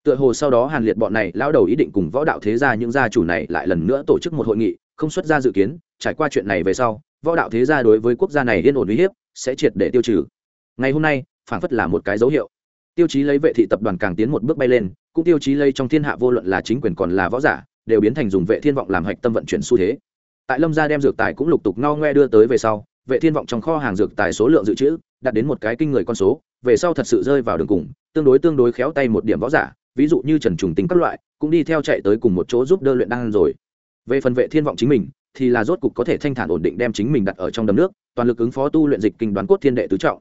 Tựa hồ sau đó hàn liệt bọn này lao đầu ý định cùng võ đạo thế gia những gia chủ này lại lần nữa tổ chức một hội nghị, không xuất ra dự kiến, trải qua chuyện này về sau, võ đạo thế gia đối với quốc gia này yên ổn uy hiếp, sẽ triệt để tiêu trừ. Ngày hôm nay, phảng phất là một cái dấu hiệu. Tiêu chí lấy vệ thị tập đoàn càng tiến một bước bay lên, cũng tiêu chí lấy trong thiên hạ vô luận là chính quyền còn là võ giả, đều biến thành dùng vệ thiên vọng làm hạch tâm vận chuyển xu thế. Tại lâm gia đem dược tài cũng lục tục ngao ngoe đưa tới về sau vệ thiên vọng trong kho hàng dược tài số lượng dự trữ, đạt đến một cái kinh người con số, về sau thật sự rơi vào đường cùng, tương đối tương đối khéo tay một điểm võ giả, ví dụ như trần trùng tính các loại, cũng đi theo chạy tới cùng một chỗ giúp đỡ luyện đan rồi. Về phần vệ thiên vọng chính mình, thì là rốt cục có thể thanh thản ổn định đem chính mình đặt ở trong đầm nước, toàn lực ứng phó tu luyện dịch kinh đoán cốt thiên đệ tứ trọng.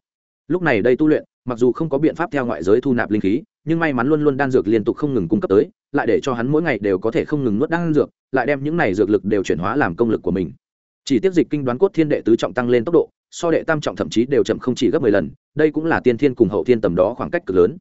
Lúc này đây tu luyện, mặc dù không có biện pháp theo ngoại giới thu nạp linh khí, nhưng may mắn luôn luôn đan dược liên tục không ngừng cung cấp tới, lại để cho hắn mỗi ngày đều có thể không ngừng nuốt đan dược, lại đem những này dược lực đều chuyển hóa làm công lực của mình chỉ tiếp dịch kinh đoán cốt thiên đệ tứ trọng tăng lên tốc độ so đệ tam trọng thậm chí đều chậm không chỉ gấp mười lần đây cũng là tiên thiên cùng hậu thiên tầm đó khoảng cách cực lớn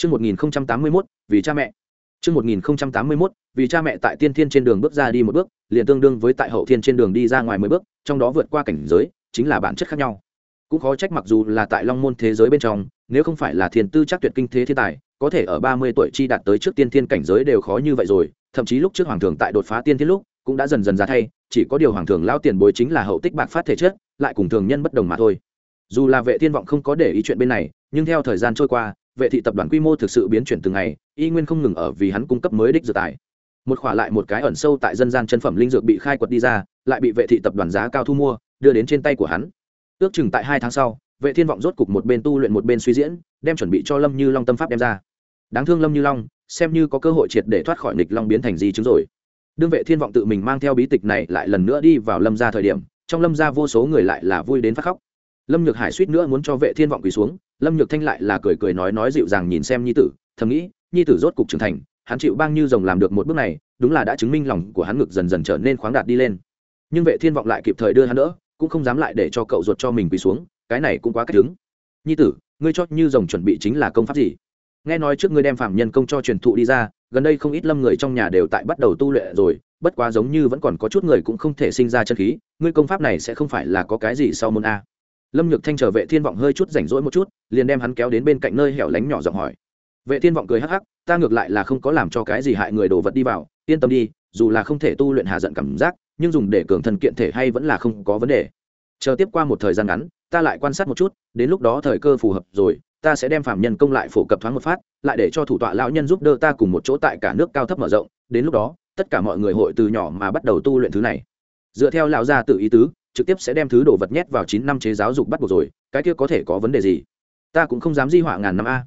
Trước 1081, vì cha mẹ. Trước 1081, vì cha mẹ tại tiên thiên trên đường bước ra đi một bước, liền tương đương với tại hậu thiên trên đường đi ra ngoài mười bước, trong đó vượt qua cảnh giới, chính là bản chất khác nhau. Cũng khó trách mặc dù là tại Long môn thế giới bên trong, nếu không phải là thiên tư chắc tuyệt kinh thế thiên tài, có thể ở ba mươi tuổi chi đạt tới trước tiên thiên cảnh giới đều khó như vậy rồi, thậm chí lúc trước hoàng thường tại đột phá tiên thiên lúc, cũng đã dần dần ra thay, chỉ có điều hoàng thường lao tiền bối chính là hậu tích bạc phát thể chất, lại cùng thường nhân bất đồng mà thôi. Dù là Vệ Thiên vọng không có để ý chuyện bên này, nhưng theo thời gian trôi qua, vệ thị tập đoàn quy mô thực sự biến chuyển từng ngày y nguyên không ngừng ở vì hắn cung cấp mới đích dược tài. Một khỏa lại một cái ẩn sâu tại dân gian chân phẩm linh dược bị khai quật đi ra lại bị vệ thị tập đoàn giá cao thu mua đưa đến trên tay của hắn. Ước chừng tại hai tháng sau vệ thiên vọng rốt cục một bên tu luyện một bên suy diễn đem chuẩn bị cho lâm như long tâm pháp đem ra. Đáng thương lâm như long xem như có cơ hội triệt để thoát khỏi nghịch long biến thành di chứng rồi đương vệ thiên vọng tự mình mang theo bí tịch này lại lần nữa đi vào lâm gia thời điểm, trong lâm gia vô số người lại là vui đến phát khóc. Lâm nhược hải suýt nữa muốn cho vệ thiên vọng quỳ xuống, lâm nhược thanh lại là cười cười nói nói dịu dàng nhìn xem nhi tử, thầm nghĩ, nhi tử rốt cục trưởng thành, hắn chịu bang như rồng làm được một bước này, đúng là đã chứng minh lòng của hắn ngực dần dần trở nên khoáng đạt đi lên. Nhưng vệ thiên vọng lại kịp thời đưa hắn đỡ, cũng không dám lại để cho cậu ruột cho mình quỳ xuống, cái này cũng quá cách đứng. Nhi tử, ngươi cho như rồng chuẩn bị chính là công pháp gì? Nghe nói trước ngươi đem phạm nhân công cho truyền thụ đi ra gần đây không ít lâm người trong nhà đều tại bắt đầu tu luyện rồi, bất quá giống như vẫn còn có chút người cũng không thể sinh ra chân khí, ngươi công pháp này sẽ không phải là có cái gì sau môn a. Lâm nhược thanh trở vệ thiên vọng hơi chút rảnh rỗi một chút, liền đem hắn kéo đến bên cạnh nơi hẻo lánh nhỏ giọng hỏi. Vệ thiên vọng cười hắc hắc, ta ngược lại là không có làm cho cái gì hại người đồ vật đi vào, yên tâm đi, dù là không thể tu luyện hà giận cảm giác, nhưng dùng để cường thân kiện thể hay vẫn là không có vấn đề. Chờ tiếp qua một thời gian ngắn, ta lại quan sát một chút, đến lúc đó thời cơ phù hợp rồi ta sẽ đem phạm nhân công lại phổ cập thoáng một phát, lại để cho thủ tọa lão nhân giúp đỡ ta cùng một chỗ tại cả nước cao thấp mở rộng, đến lúc đó, tất cả mọi người hội từ nhỏ mà bắt đầu tu luyện thứ này. Dựa theo lão gia tự ý tứ, trực tiếp sẽ đem thứ đồ vật nhét vào chín năm chế giáo dục bắt buộc rồi, cái kia có thể có vấn đề gì? Ta cũng không dám di họa ngàn năm a.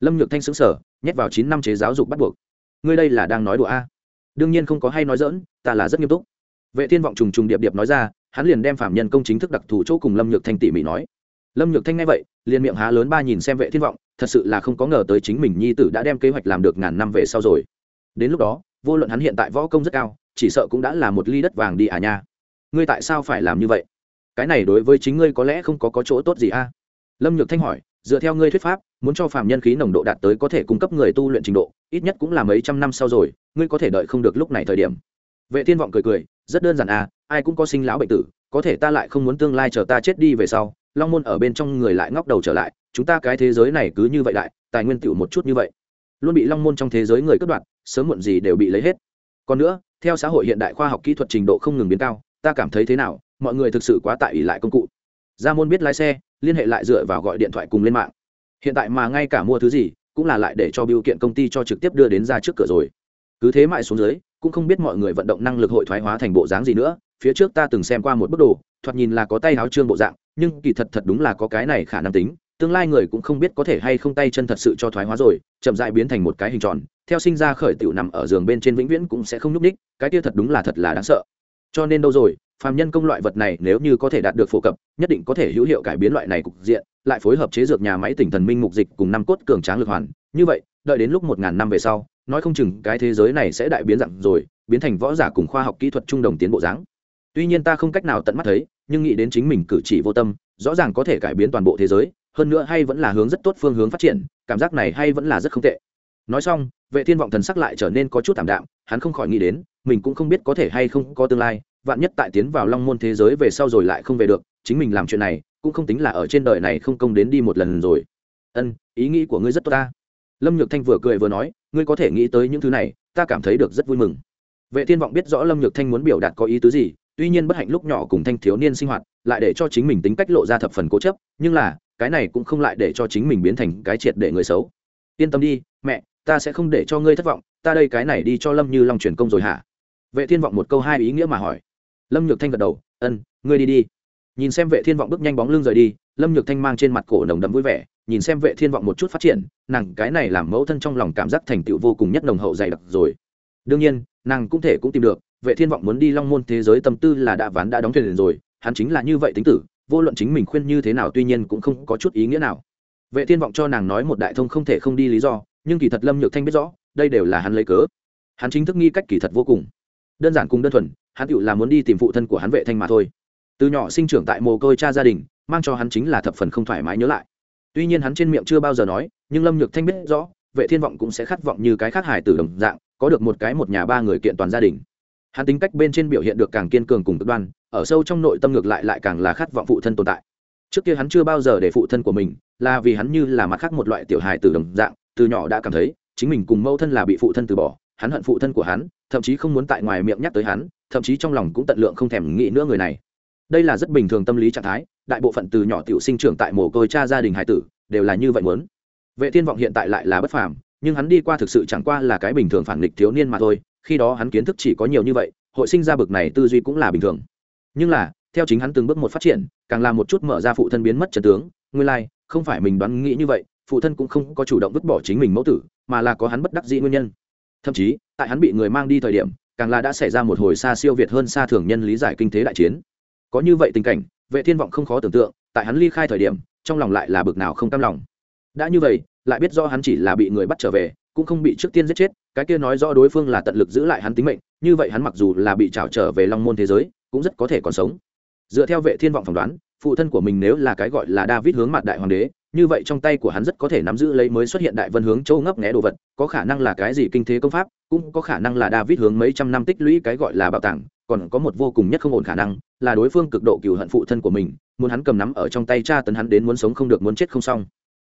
Lâm nhược thanh xứng sở nhét vào chín năm chế giáo dục bắt buộc. Ngươi đây là đang nói đùa a. Đương nhiên không có hay nói dỡn ta là rất nghiêm túc. Vệ thiên vọng trùng trùng điệp điệp nói ra, hắn liền đem phạm nhân công chính thức đặc thù chỗ cùng lâm nhược thanh tỉ mỉ nói. Lâm nhược thanh nghe vậy liền miệng há lớn ba nhìn xem vệ thiên vọng thật sự là không có ngờ tới chính mình nhi tử đã đem kế hoạch làm được ngàn năm về sau rồi. Đến lúc đó vô luận hắn hiện tại võ công rất cao chỉ sợ cũng đã là một ly đất vàng đi à nha. Ngươi tại sao phải làm như vậy? Cái này đối với chính ngươi có lẽ không có, có chỗ tốt gì a lâm nhược thanh hỏi dựa theo ngươi thuyết pháp muốn cho phạm nhân khí nồng độ đạt tới có thể cung cấp người tu luyện trình độ ít nhất cũng là mấy trăm năm sau rồi ngươi có thể đợi không được lúc này thời điểm. Vệ thiên vọng cười cười rất đơn giản à ai cũng có sinh lão bệnh tử có thể ta lại không muốn tương lai chờ ta chết đi về sau long môn ở bên trong người lại ngóc đầu trở lại, chúng ta cái thế giới này cứ như vậy lại tài nguyên tựu một chút như vậy, luôn bị long môn trong thế giới người cất đoạt, sớm muộn gì đều bị lấy hết. Còn nữa, theo xã hội hiện đại khoa học kỹ thuật trình độ không ngừng biến cao, ta cảm thấy thế nào? Mọi người thực sự quá tại ỷ lại công cụ. Ra môn biết lái xe, liên hệ lại dựa vào gọi điện thoại cùng lên mạng. Hiện tại mà ngay cả mua thứ gì, cũng là lại để cho biểu kiện công ty cho trực tiếp đưa đến ra trước cửa rồi. Cứ thế mãi xuống dưới, cũng không biết mọi người vận động năng lực hội thoái hóa thành bộ dáng gì nữa phía trước ta từng xem qua một bức đồ, thoạt nhìn là có tay áo trương bộ dạng, nhưng kỳ thật thật đúng là có cái này khả năng tính, tương lai người cũng không biết có thể hay không tay chân thật sự cho thoái hóa rồi, chậm dại biến thành một cái hình tròn, theo sinh ra khởi tiểu nằm ở giường bên trên vĩnh viễn cũng sẽ không nhúc ních cái kia thật đúng là thật là đáng sợ. Cho nên đâu rồi, phàm nhân công loại vật này nếu như có thể đạt được phổ cập, nhất định có thể hữu hiệu cải biến loại này cục diện, lại phối hợp chế dược nhà máy tỉnh thần minh mục dịch cùng năm cốt cường tráng lực hoàn. Như vậy, đợi đến lúc một ngàn năm về sau, nói không chừng cái thế giới này sẽ đại biến dạng rồi, biến thành võ giả cùng khoa học kỹ thuật trung đồng tiến bộ dáng tuy nhiên ta không cách nào tận mắt thấy, nhưng nghĩ đến chính mình cử chỉ vô tâm, rõ ràng có thể cải biến toàn bộ thế giới, hơn nữa hay vẫn là hướng rất tốt phương hướng phát triển, cảm giác này hay vẫn là rất không tệ. Nói xong, vệ thiên vọng thần sắc lại trở nên có chút thảm đạm, hắn không khỏi nghĩ đến, mình cũng không biết có thể hay không có tương lai, vạn nhất tại tiến vào long môn thế giới về sau rồi lại không về được, chính mình làm chuyện này, cũng không tính là ở trên đời này không công đến đi một lần rồi. Ân, ý nghĩ của ngươi rất tốt ta. Lâm nhược thanh vừa cười vừa nói, ngươi có thể nghĩ tới những thứ này, ta cảm thấy được rất vui mừng. Vệ thiên vọng biết rõ lâm nhược thanh muốn biểu đạt có ý tứ gì tuy nhiên bất hạnh lúc nhỏ cùng thanh thiếu niên sinh hoạt lại để cho chính mình tính cách lộ ra thập phần cố chấp, nhưng là, cái này cũng không lại để cho chính mình biến thành cái triệt để người xấu. Yên tâm đi, mẹ, ta sẽ không để cho ngươi thất vọng, ta đây cái này đi cho lâm như long truyền công rồi hả? Vệ thiên vọng một câu hai ý nghĩa mà hỏi. Lâm nhược thanh gật đầu, ân, ngươi đi đi. Nhìn xem vệ thiên vọng bước nhanh bóng lưng rời đi, lâm nhược thanh mang trên mặt cổ nồng đậm vui vẻ, nhìn xem vệ thiên vọng một chút phát triển, nàng cái này làm mẫu thân trong lòng cảm giác thành tựu vô cùng nhất nồng hậu dày đặc rồi. Đương nhiên, nàng cũng thể cũng tìm được vệ thiên vọng muốn đi long môn thế giới tâm tư là đã ván đã đóng thuyền rồi, hắn chính là như vậy tính tử, vô luận chính mình khuyên như thế nào tuy nhiên cũng không có chút ý nghĩa nào. Vệ thiên vọng cho nàng nói một đại thông không thể không đi lý do, nhưng kỳ thật lâm nhược thanh biết rõ, đây đều là hắn lấy cớ. Hắn chính thức nghi cách kỳ thật vô cùng. Đơn giản cùng đơn thuần, hắn tựu là muốn đi tìm phụ thân của hắn vệ thanh mà thôi. Từ nhỏ sinh trưởng tại mồ côi cha gia đình, mang cho hắn chính là thập phần không thoải mái nhớ lại. Tuy nhiên hắn trên miệng chưa bao giờ nói, nhưng lâm nhược thanh biết rõ, vệ thiên vọng cũng sẽ khát vọng như cái khác hải tử đồng dạng, có được một cái một nhà ba người kiện toàn gia đình hắn tính cách bên trên biểu hiện được càng kiên cường cùng cực đoan, ở sâu trong nội tâm ngược lại lại càng là khát vọng phụ thân tồn tại. Trước kia hắn chưa bao giờ để phụ thân của mình, là vì hắn như là mặt khác một loại tiểu hài tử đồng dạng, từ nhỏ đã cảm thấy, chính mình cùng mâu thân là bị phụ thân từ bỏ, hắn hận phụ thân của hắn, thậm chí không muốn tại ngoài miệng nhắc tới hắn, thậm chí trong lòng cũng tận lượng không thèm nghĩ nữa người này. Đây là rất bình thường tâm lý trạng thái, đại bộ phận từ nhỏ tiểu sinh trưởng tại mồ côi cha gia đình hải tử, đều là như vậy muốn. Vệ thiên vọng hiện tại lại là bất phàm, nhưng hắn đi qua thực sự chẳng qua là cái bình thường phản nghịch thiếu niên mà thôi khi đó hắn kiến thức chỉ có nhiều như vậy hội sinh ra bực này tư duy cũng là bình thường. Nhưng là theo chính hắn từng bước một phát triển càng làm một chút mở ra phụ thân biến mất trần tướng nguyên lai like, không phải mình đoán nghĩ như vậy phụ thân cũng không có chủ động vứt bỏ chính mình mẫu tử mà là có hắn bất đắc dĩ nguyên nhân. Thậm chí tại hắn bị người mang đi thời điểm càng là đã xảy ra một hồi xa siêu việt hơn xa thường nhân lý giải kinh tế đại chiến. Có như vậy tình cảnh vệ thiên vọng không khó tưởng tượng tại hắn ly khai thời điểm trong lòng lại là bực nào không cam lòng. Đã như vậy lại biết do hắn chỉ là bị người bắt trở về cũng không bị trước tiên giết chết, cái kia nói rõ đối phương là tận lực giữ lại hắn tính mệnh, như vậy hắn mặc dù là bị trảo trở về long môn thế giới, cũng rất có thể còn sống. Dựa theo vệ thiên vọng phỏng đoán, phụ thân của mình nếu là cái gọi là david hướng mặt đại hoàng đế, như vậy trong tay của hắn rất có thể nắm giữ lấy mới xuất hiện đại vân hướng châu ngấp nghé đồ vật, có khả năng là cái gì kinh thế công pháp, cũng có khả năng là david hướng mấy trăm năm tích lũy cái gọi là bảo tàng, còn có một vô cùng nhất không ổn khả năng, là đối phương cực độ cừu hận phụ thân của mình, muốn hắn cầm nắm ở trong tay cha tấn hắn đến muốn sống không được muốn chết không xong.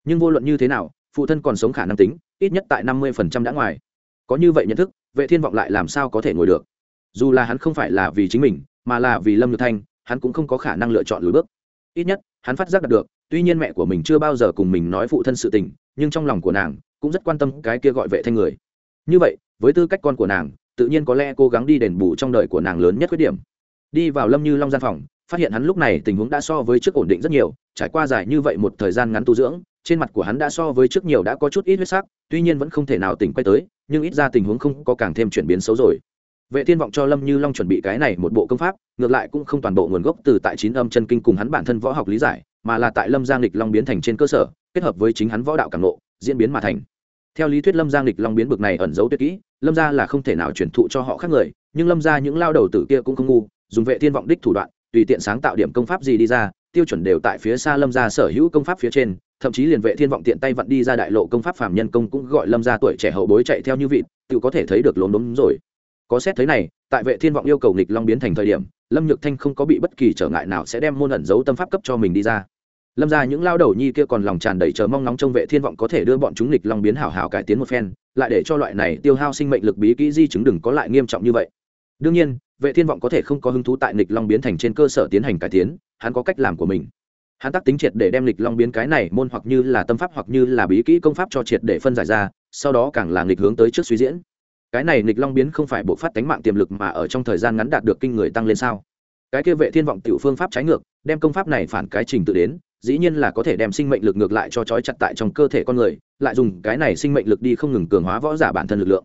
Nhưng vô luận như thế nào, phụ thân còn sống khả năng tính ít nhất tại năm mươi phần trăm đã ngoài. Có như vậy nhận thức, vệ thiên vọng lại làm sao có thể ngồi được? Dù là hắn không phải là vì chính mình, mà là vì lâm nhược thanh, hắn cũng không có khả năng lựa chọn lùi bước. Ít nhất, hắn phát giác được tuy nhiên mẹ của mình chưa bao giờ cùng mình nói phụ thân sự tình, nhưng trong lòng của nàng cũng rất quan tâm cái kia gọi vệ thanh người. Như vậy, với tư cách con của nàng, tự nhiên có lẽ cố gắng đi đền bù trong đời của nàng lớn nhất khuyết điểm. Đi vào lâm như long gian phòng phát hiện hắn lúc này tình huống đã so với trước ổn định rất nhiều, trải qua dài như vậy một thời gian ngắn tu dưỡng, trên mặt của hắn đã so với trước nhiều đã có chút ít huyết sắc, tuy nhiên vẫn không thể nào tỉnh quay tới, nhưng ít ra tình huống không có càng thêm chuyển biến xấu rồi. Vệ thiên vọng cho lâm như long chuẩn bị cái này một bộ công pháp, ngược lại cũng không toàn bộ nguồn gốc từ tại chín âm chân kinh cùng hắn bản thân võ học lý giải, mà là tại lâm giang lịch long biến thành trên cơ sở, kết hợp với chính hắn võ đạo cảm nộ diễn biến mà thành. Theo lý thuyết lâm giang lịch long biến bực này ẩn giấu tuyệt kỹ, lâm gia là không thể nào chuyển thụ cho họ khác người, nhưng lâm gia những lao đầu tử kia cũng không ngu, dùng vệ thiên vọng đích thủ đoạn tùy tiện sáng tạo điểm công pháp gì đi ra, tiêu chuẩn đều tại phía xa lâm gia sở hữu công pháp phía trên, thậm chí liền vệ thiên vọng tiện tay vặn đi ra đại lộ công pháp phàm nhân công cũng gọi lâm gia tuổi trẻ hậu bối chạy theo như vị tự có thể thấy được lốm đốm rồi. Có xét thấy này, tại vệ thiên vọng yêu cầu nghịch long biến thành thời điểm, lâm nhược thanh không có bị bất kỳ trở ngại nào sẽ đem môn ẩn giấu tâm pháp cấp cho mình đi ra. Lâm ra những lao đầu nhi kia còn lòng tràn đầy chờ mong nóng trong vệ thiên vọng có thể đưa bọn chúng nghịch long biến hảo hảo cải tiến một phen, lại để cho loại này tiêu hao sinh mệnh lực bí kỹ di chứng đừng có lại nghiêm trọng như vậy. Đương nhiên vệ thiên vọng có thể không có hứng thú tại nghịch long biến thành trên cơ sở tiến hành cải tiến, hắn có cách làm của mình. Hắn tác tính triệt để đem nghịch long biến cái này môn hoặc như là tâm pháp hoặc như là bí kỹ công pháp cho triệt để phân giải ra, sau đó càng là nghịch hướng tới trước suy diễn. Cái này nghịch long biến không phải bộ phát tánh mạng tiềm lực mà ở trong thời gian ngắn đạt được kinh người tăng lên sao? Cái kia vệ thiên vọng tiểu phương pháp trái ngược, đem công pháp này phản cái trình tự đến, dĩ nhiên là có thể đem sinh mệnh lực ngược lại cho trói chặt tại trong cơ thể con người, lại dùng cái này sinh mệnh lực đi không ngừng cường hóa võ giả bản thân lực lượng.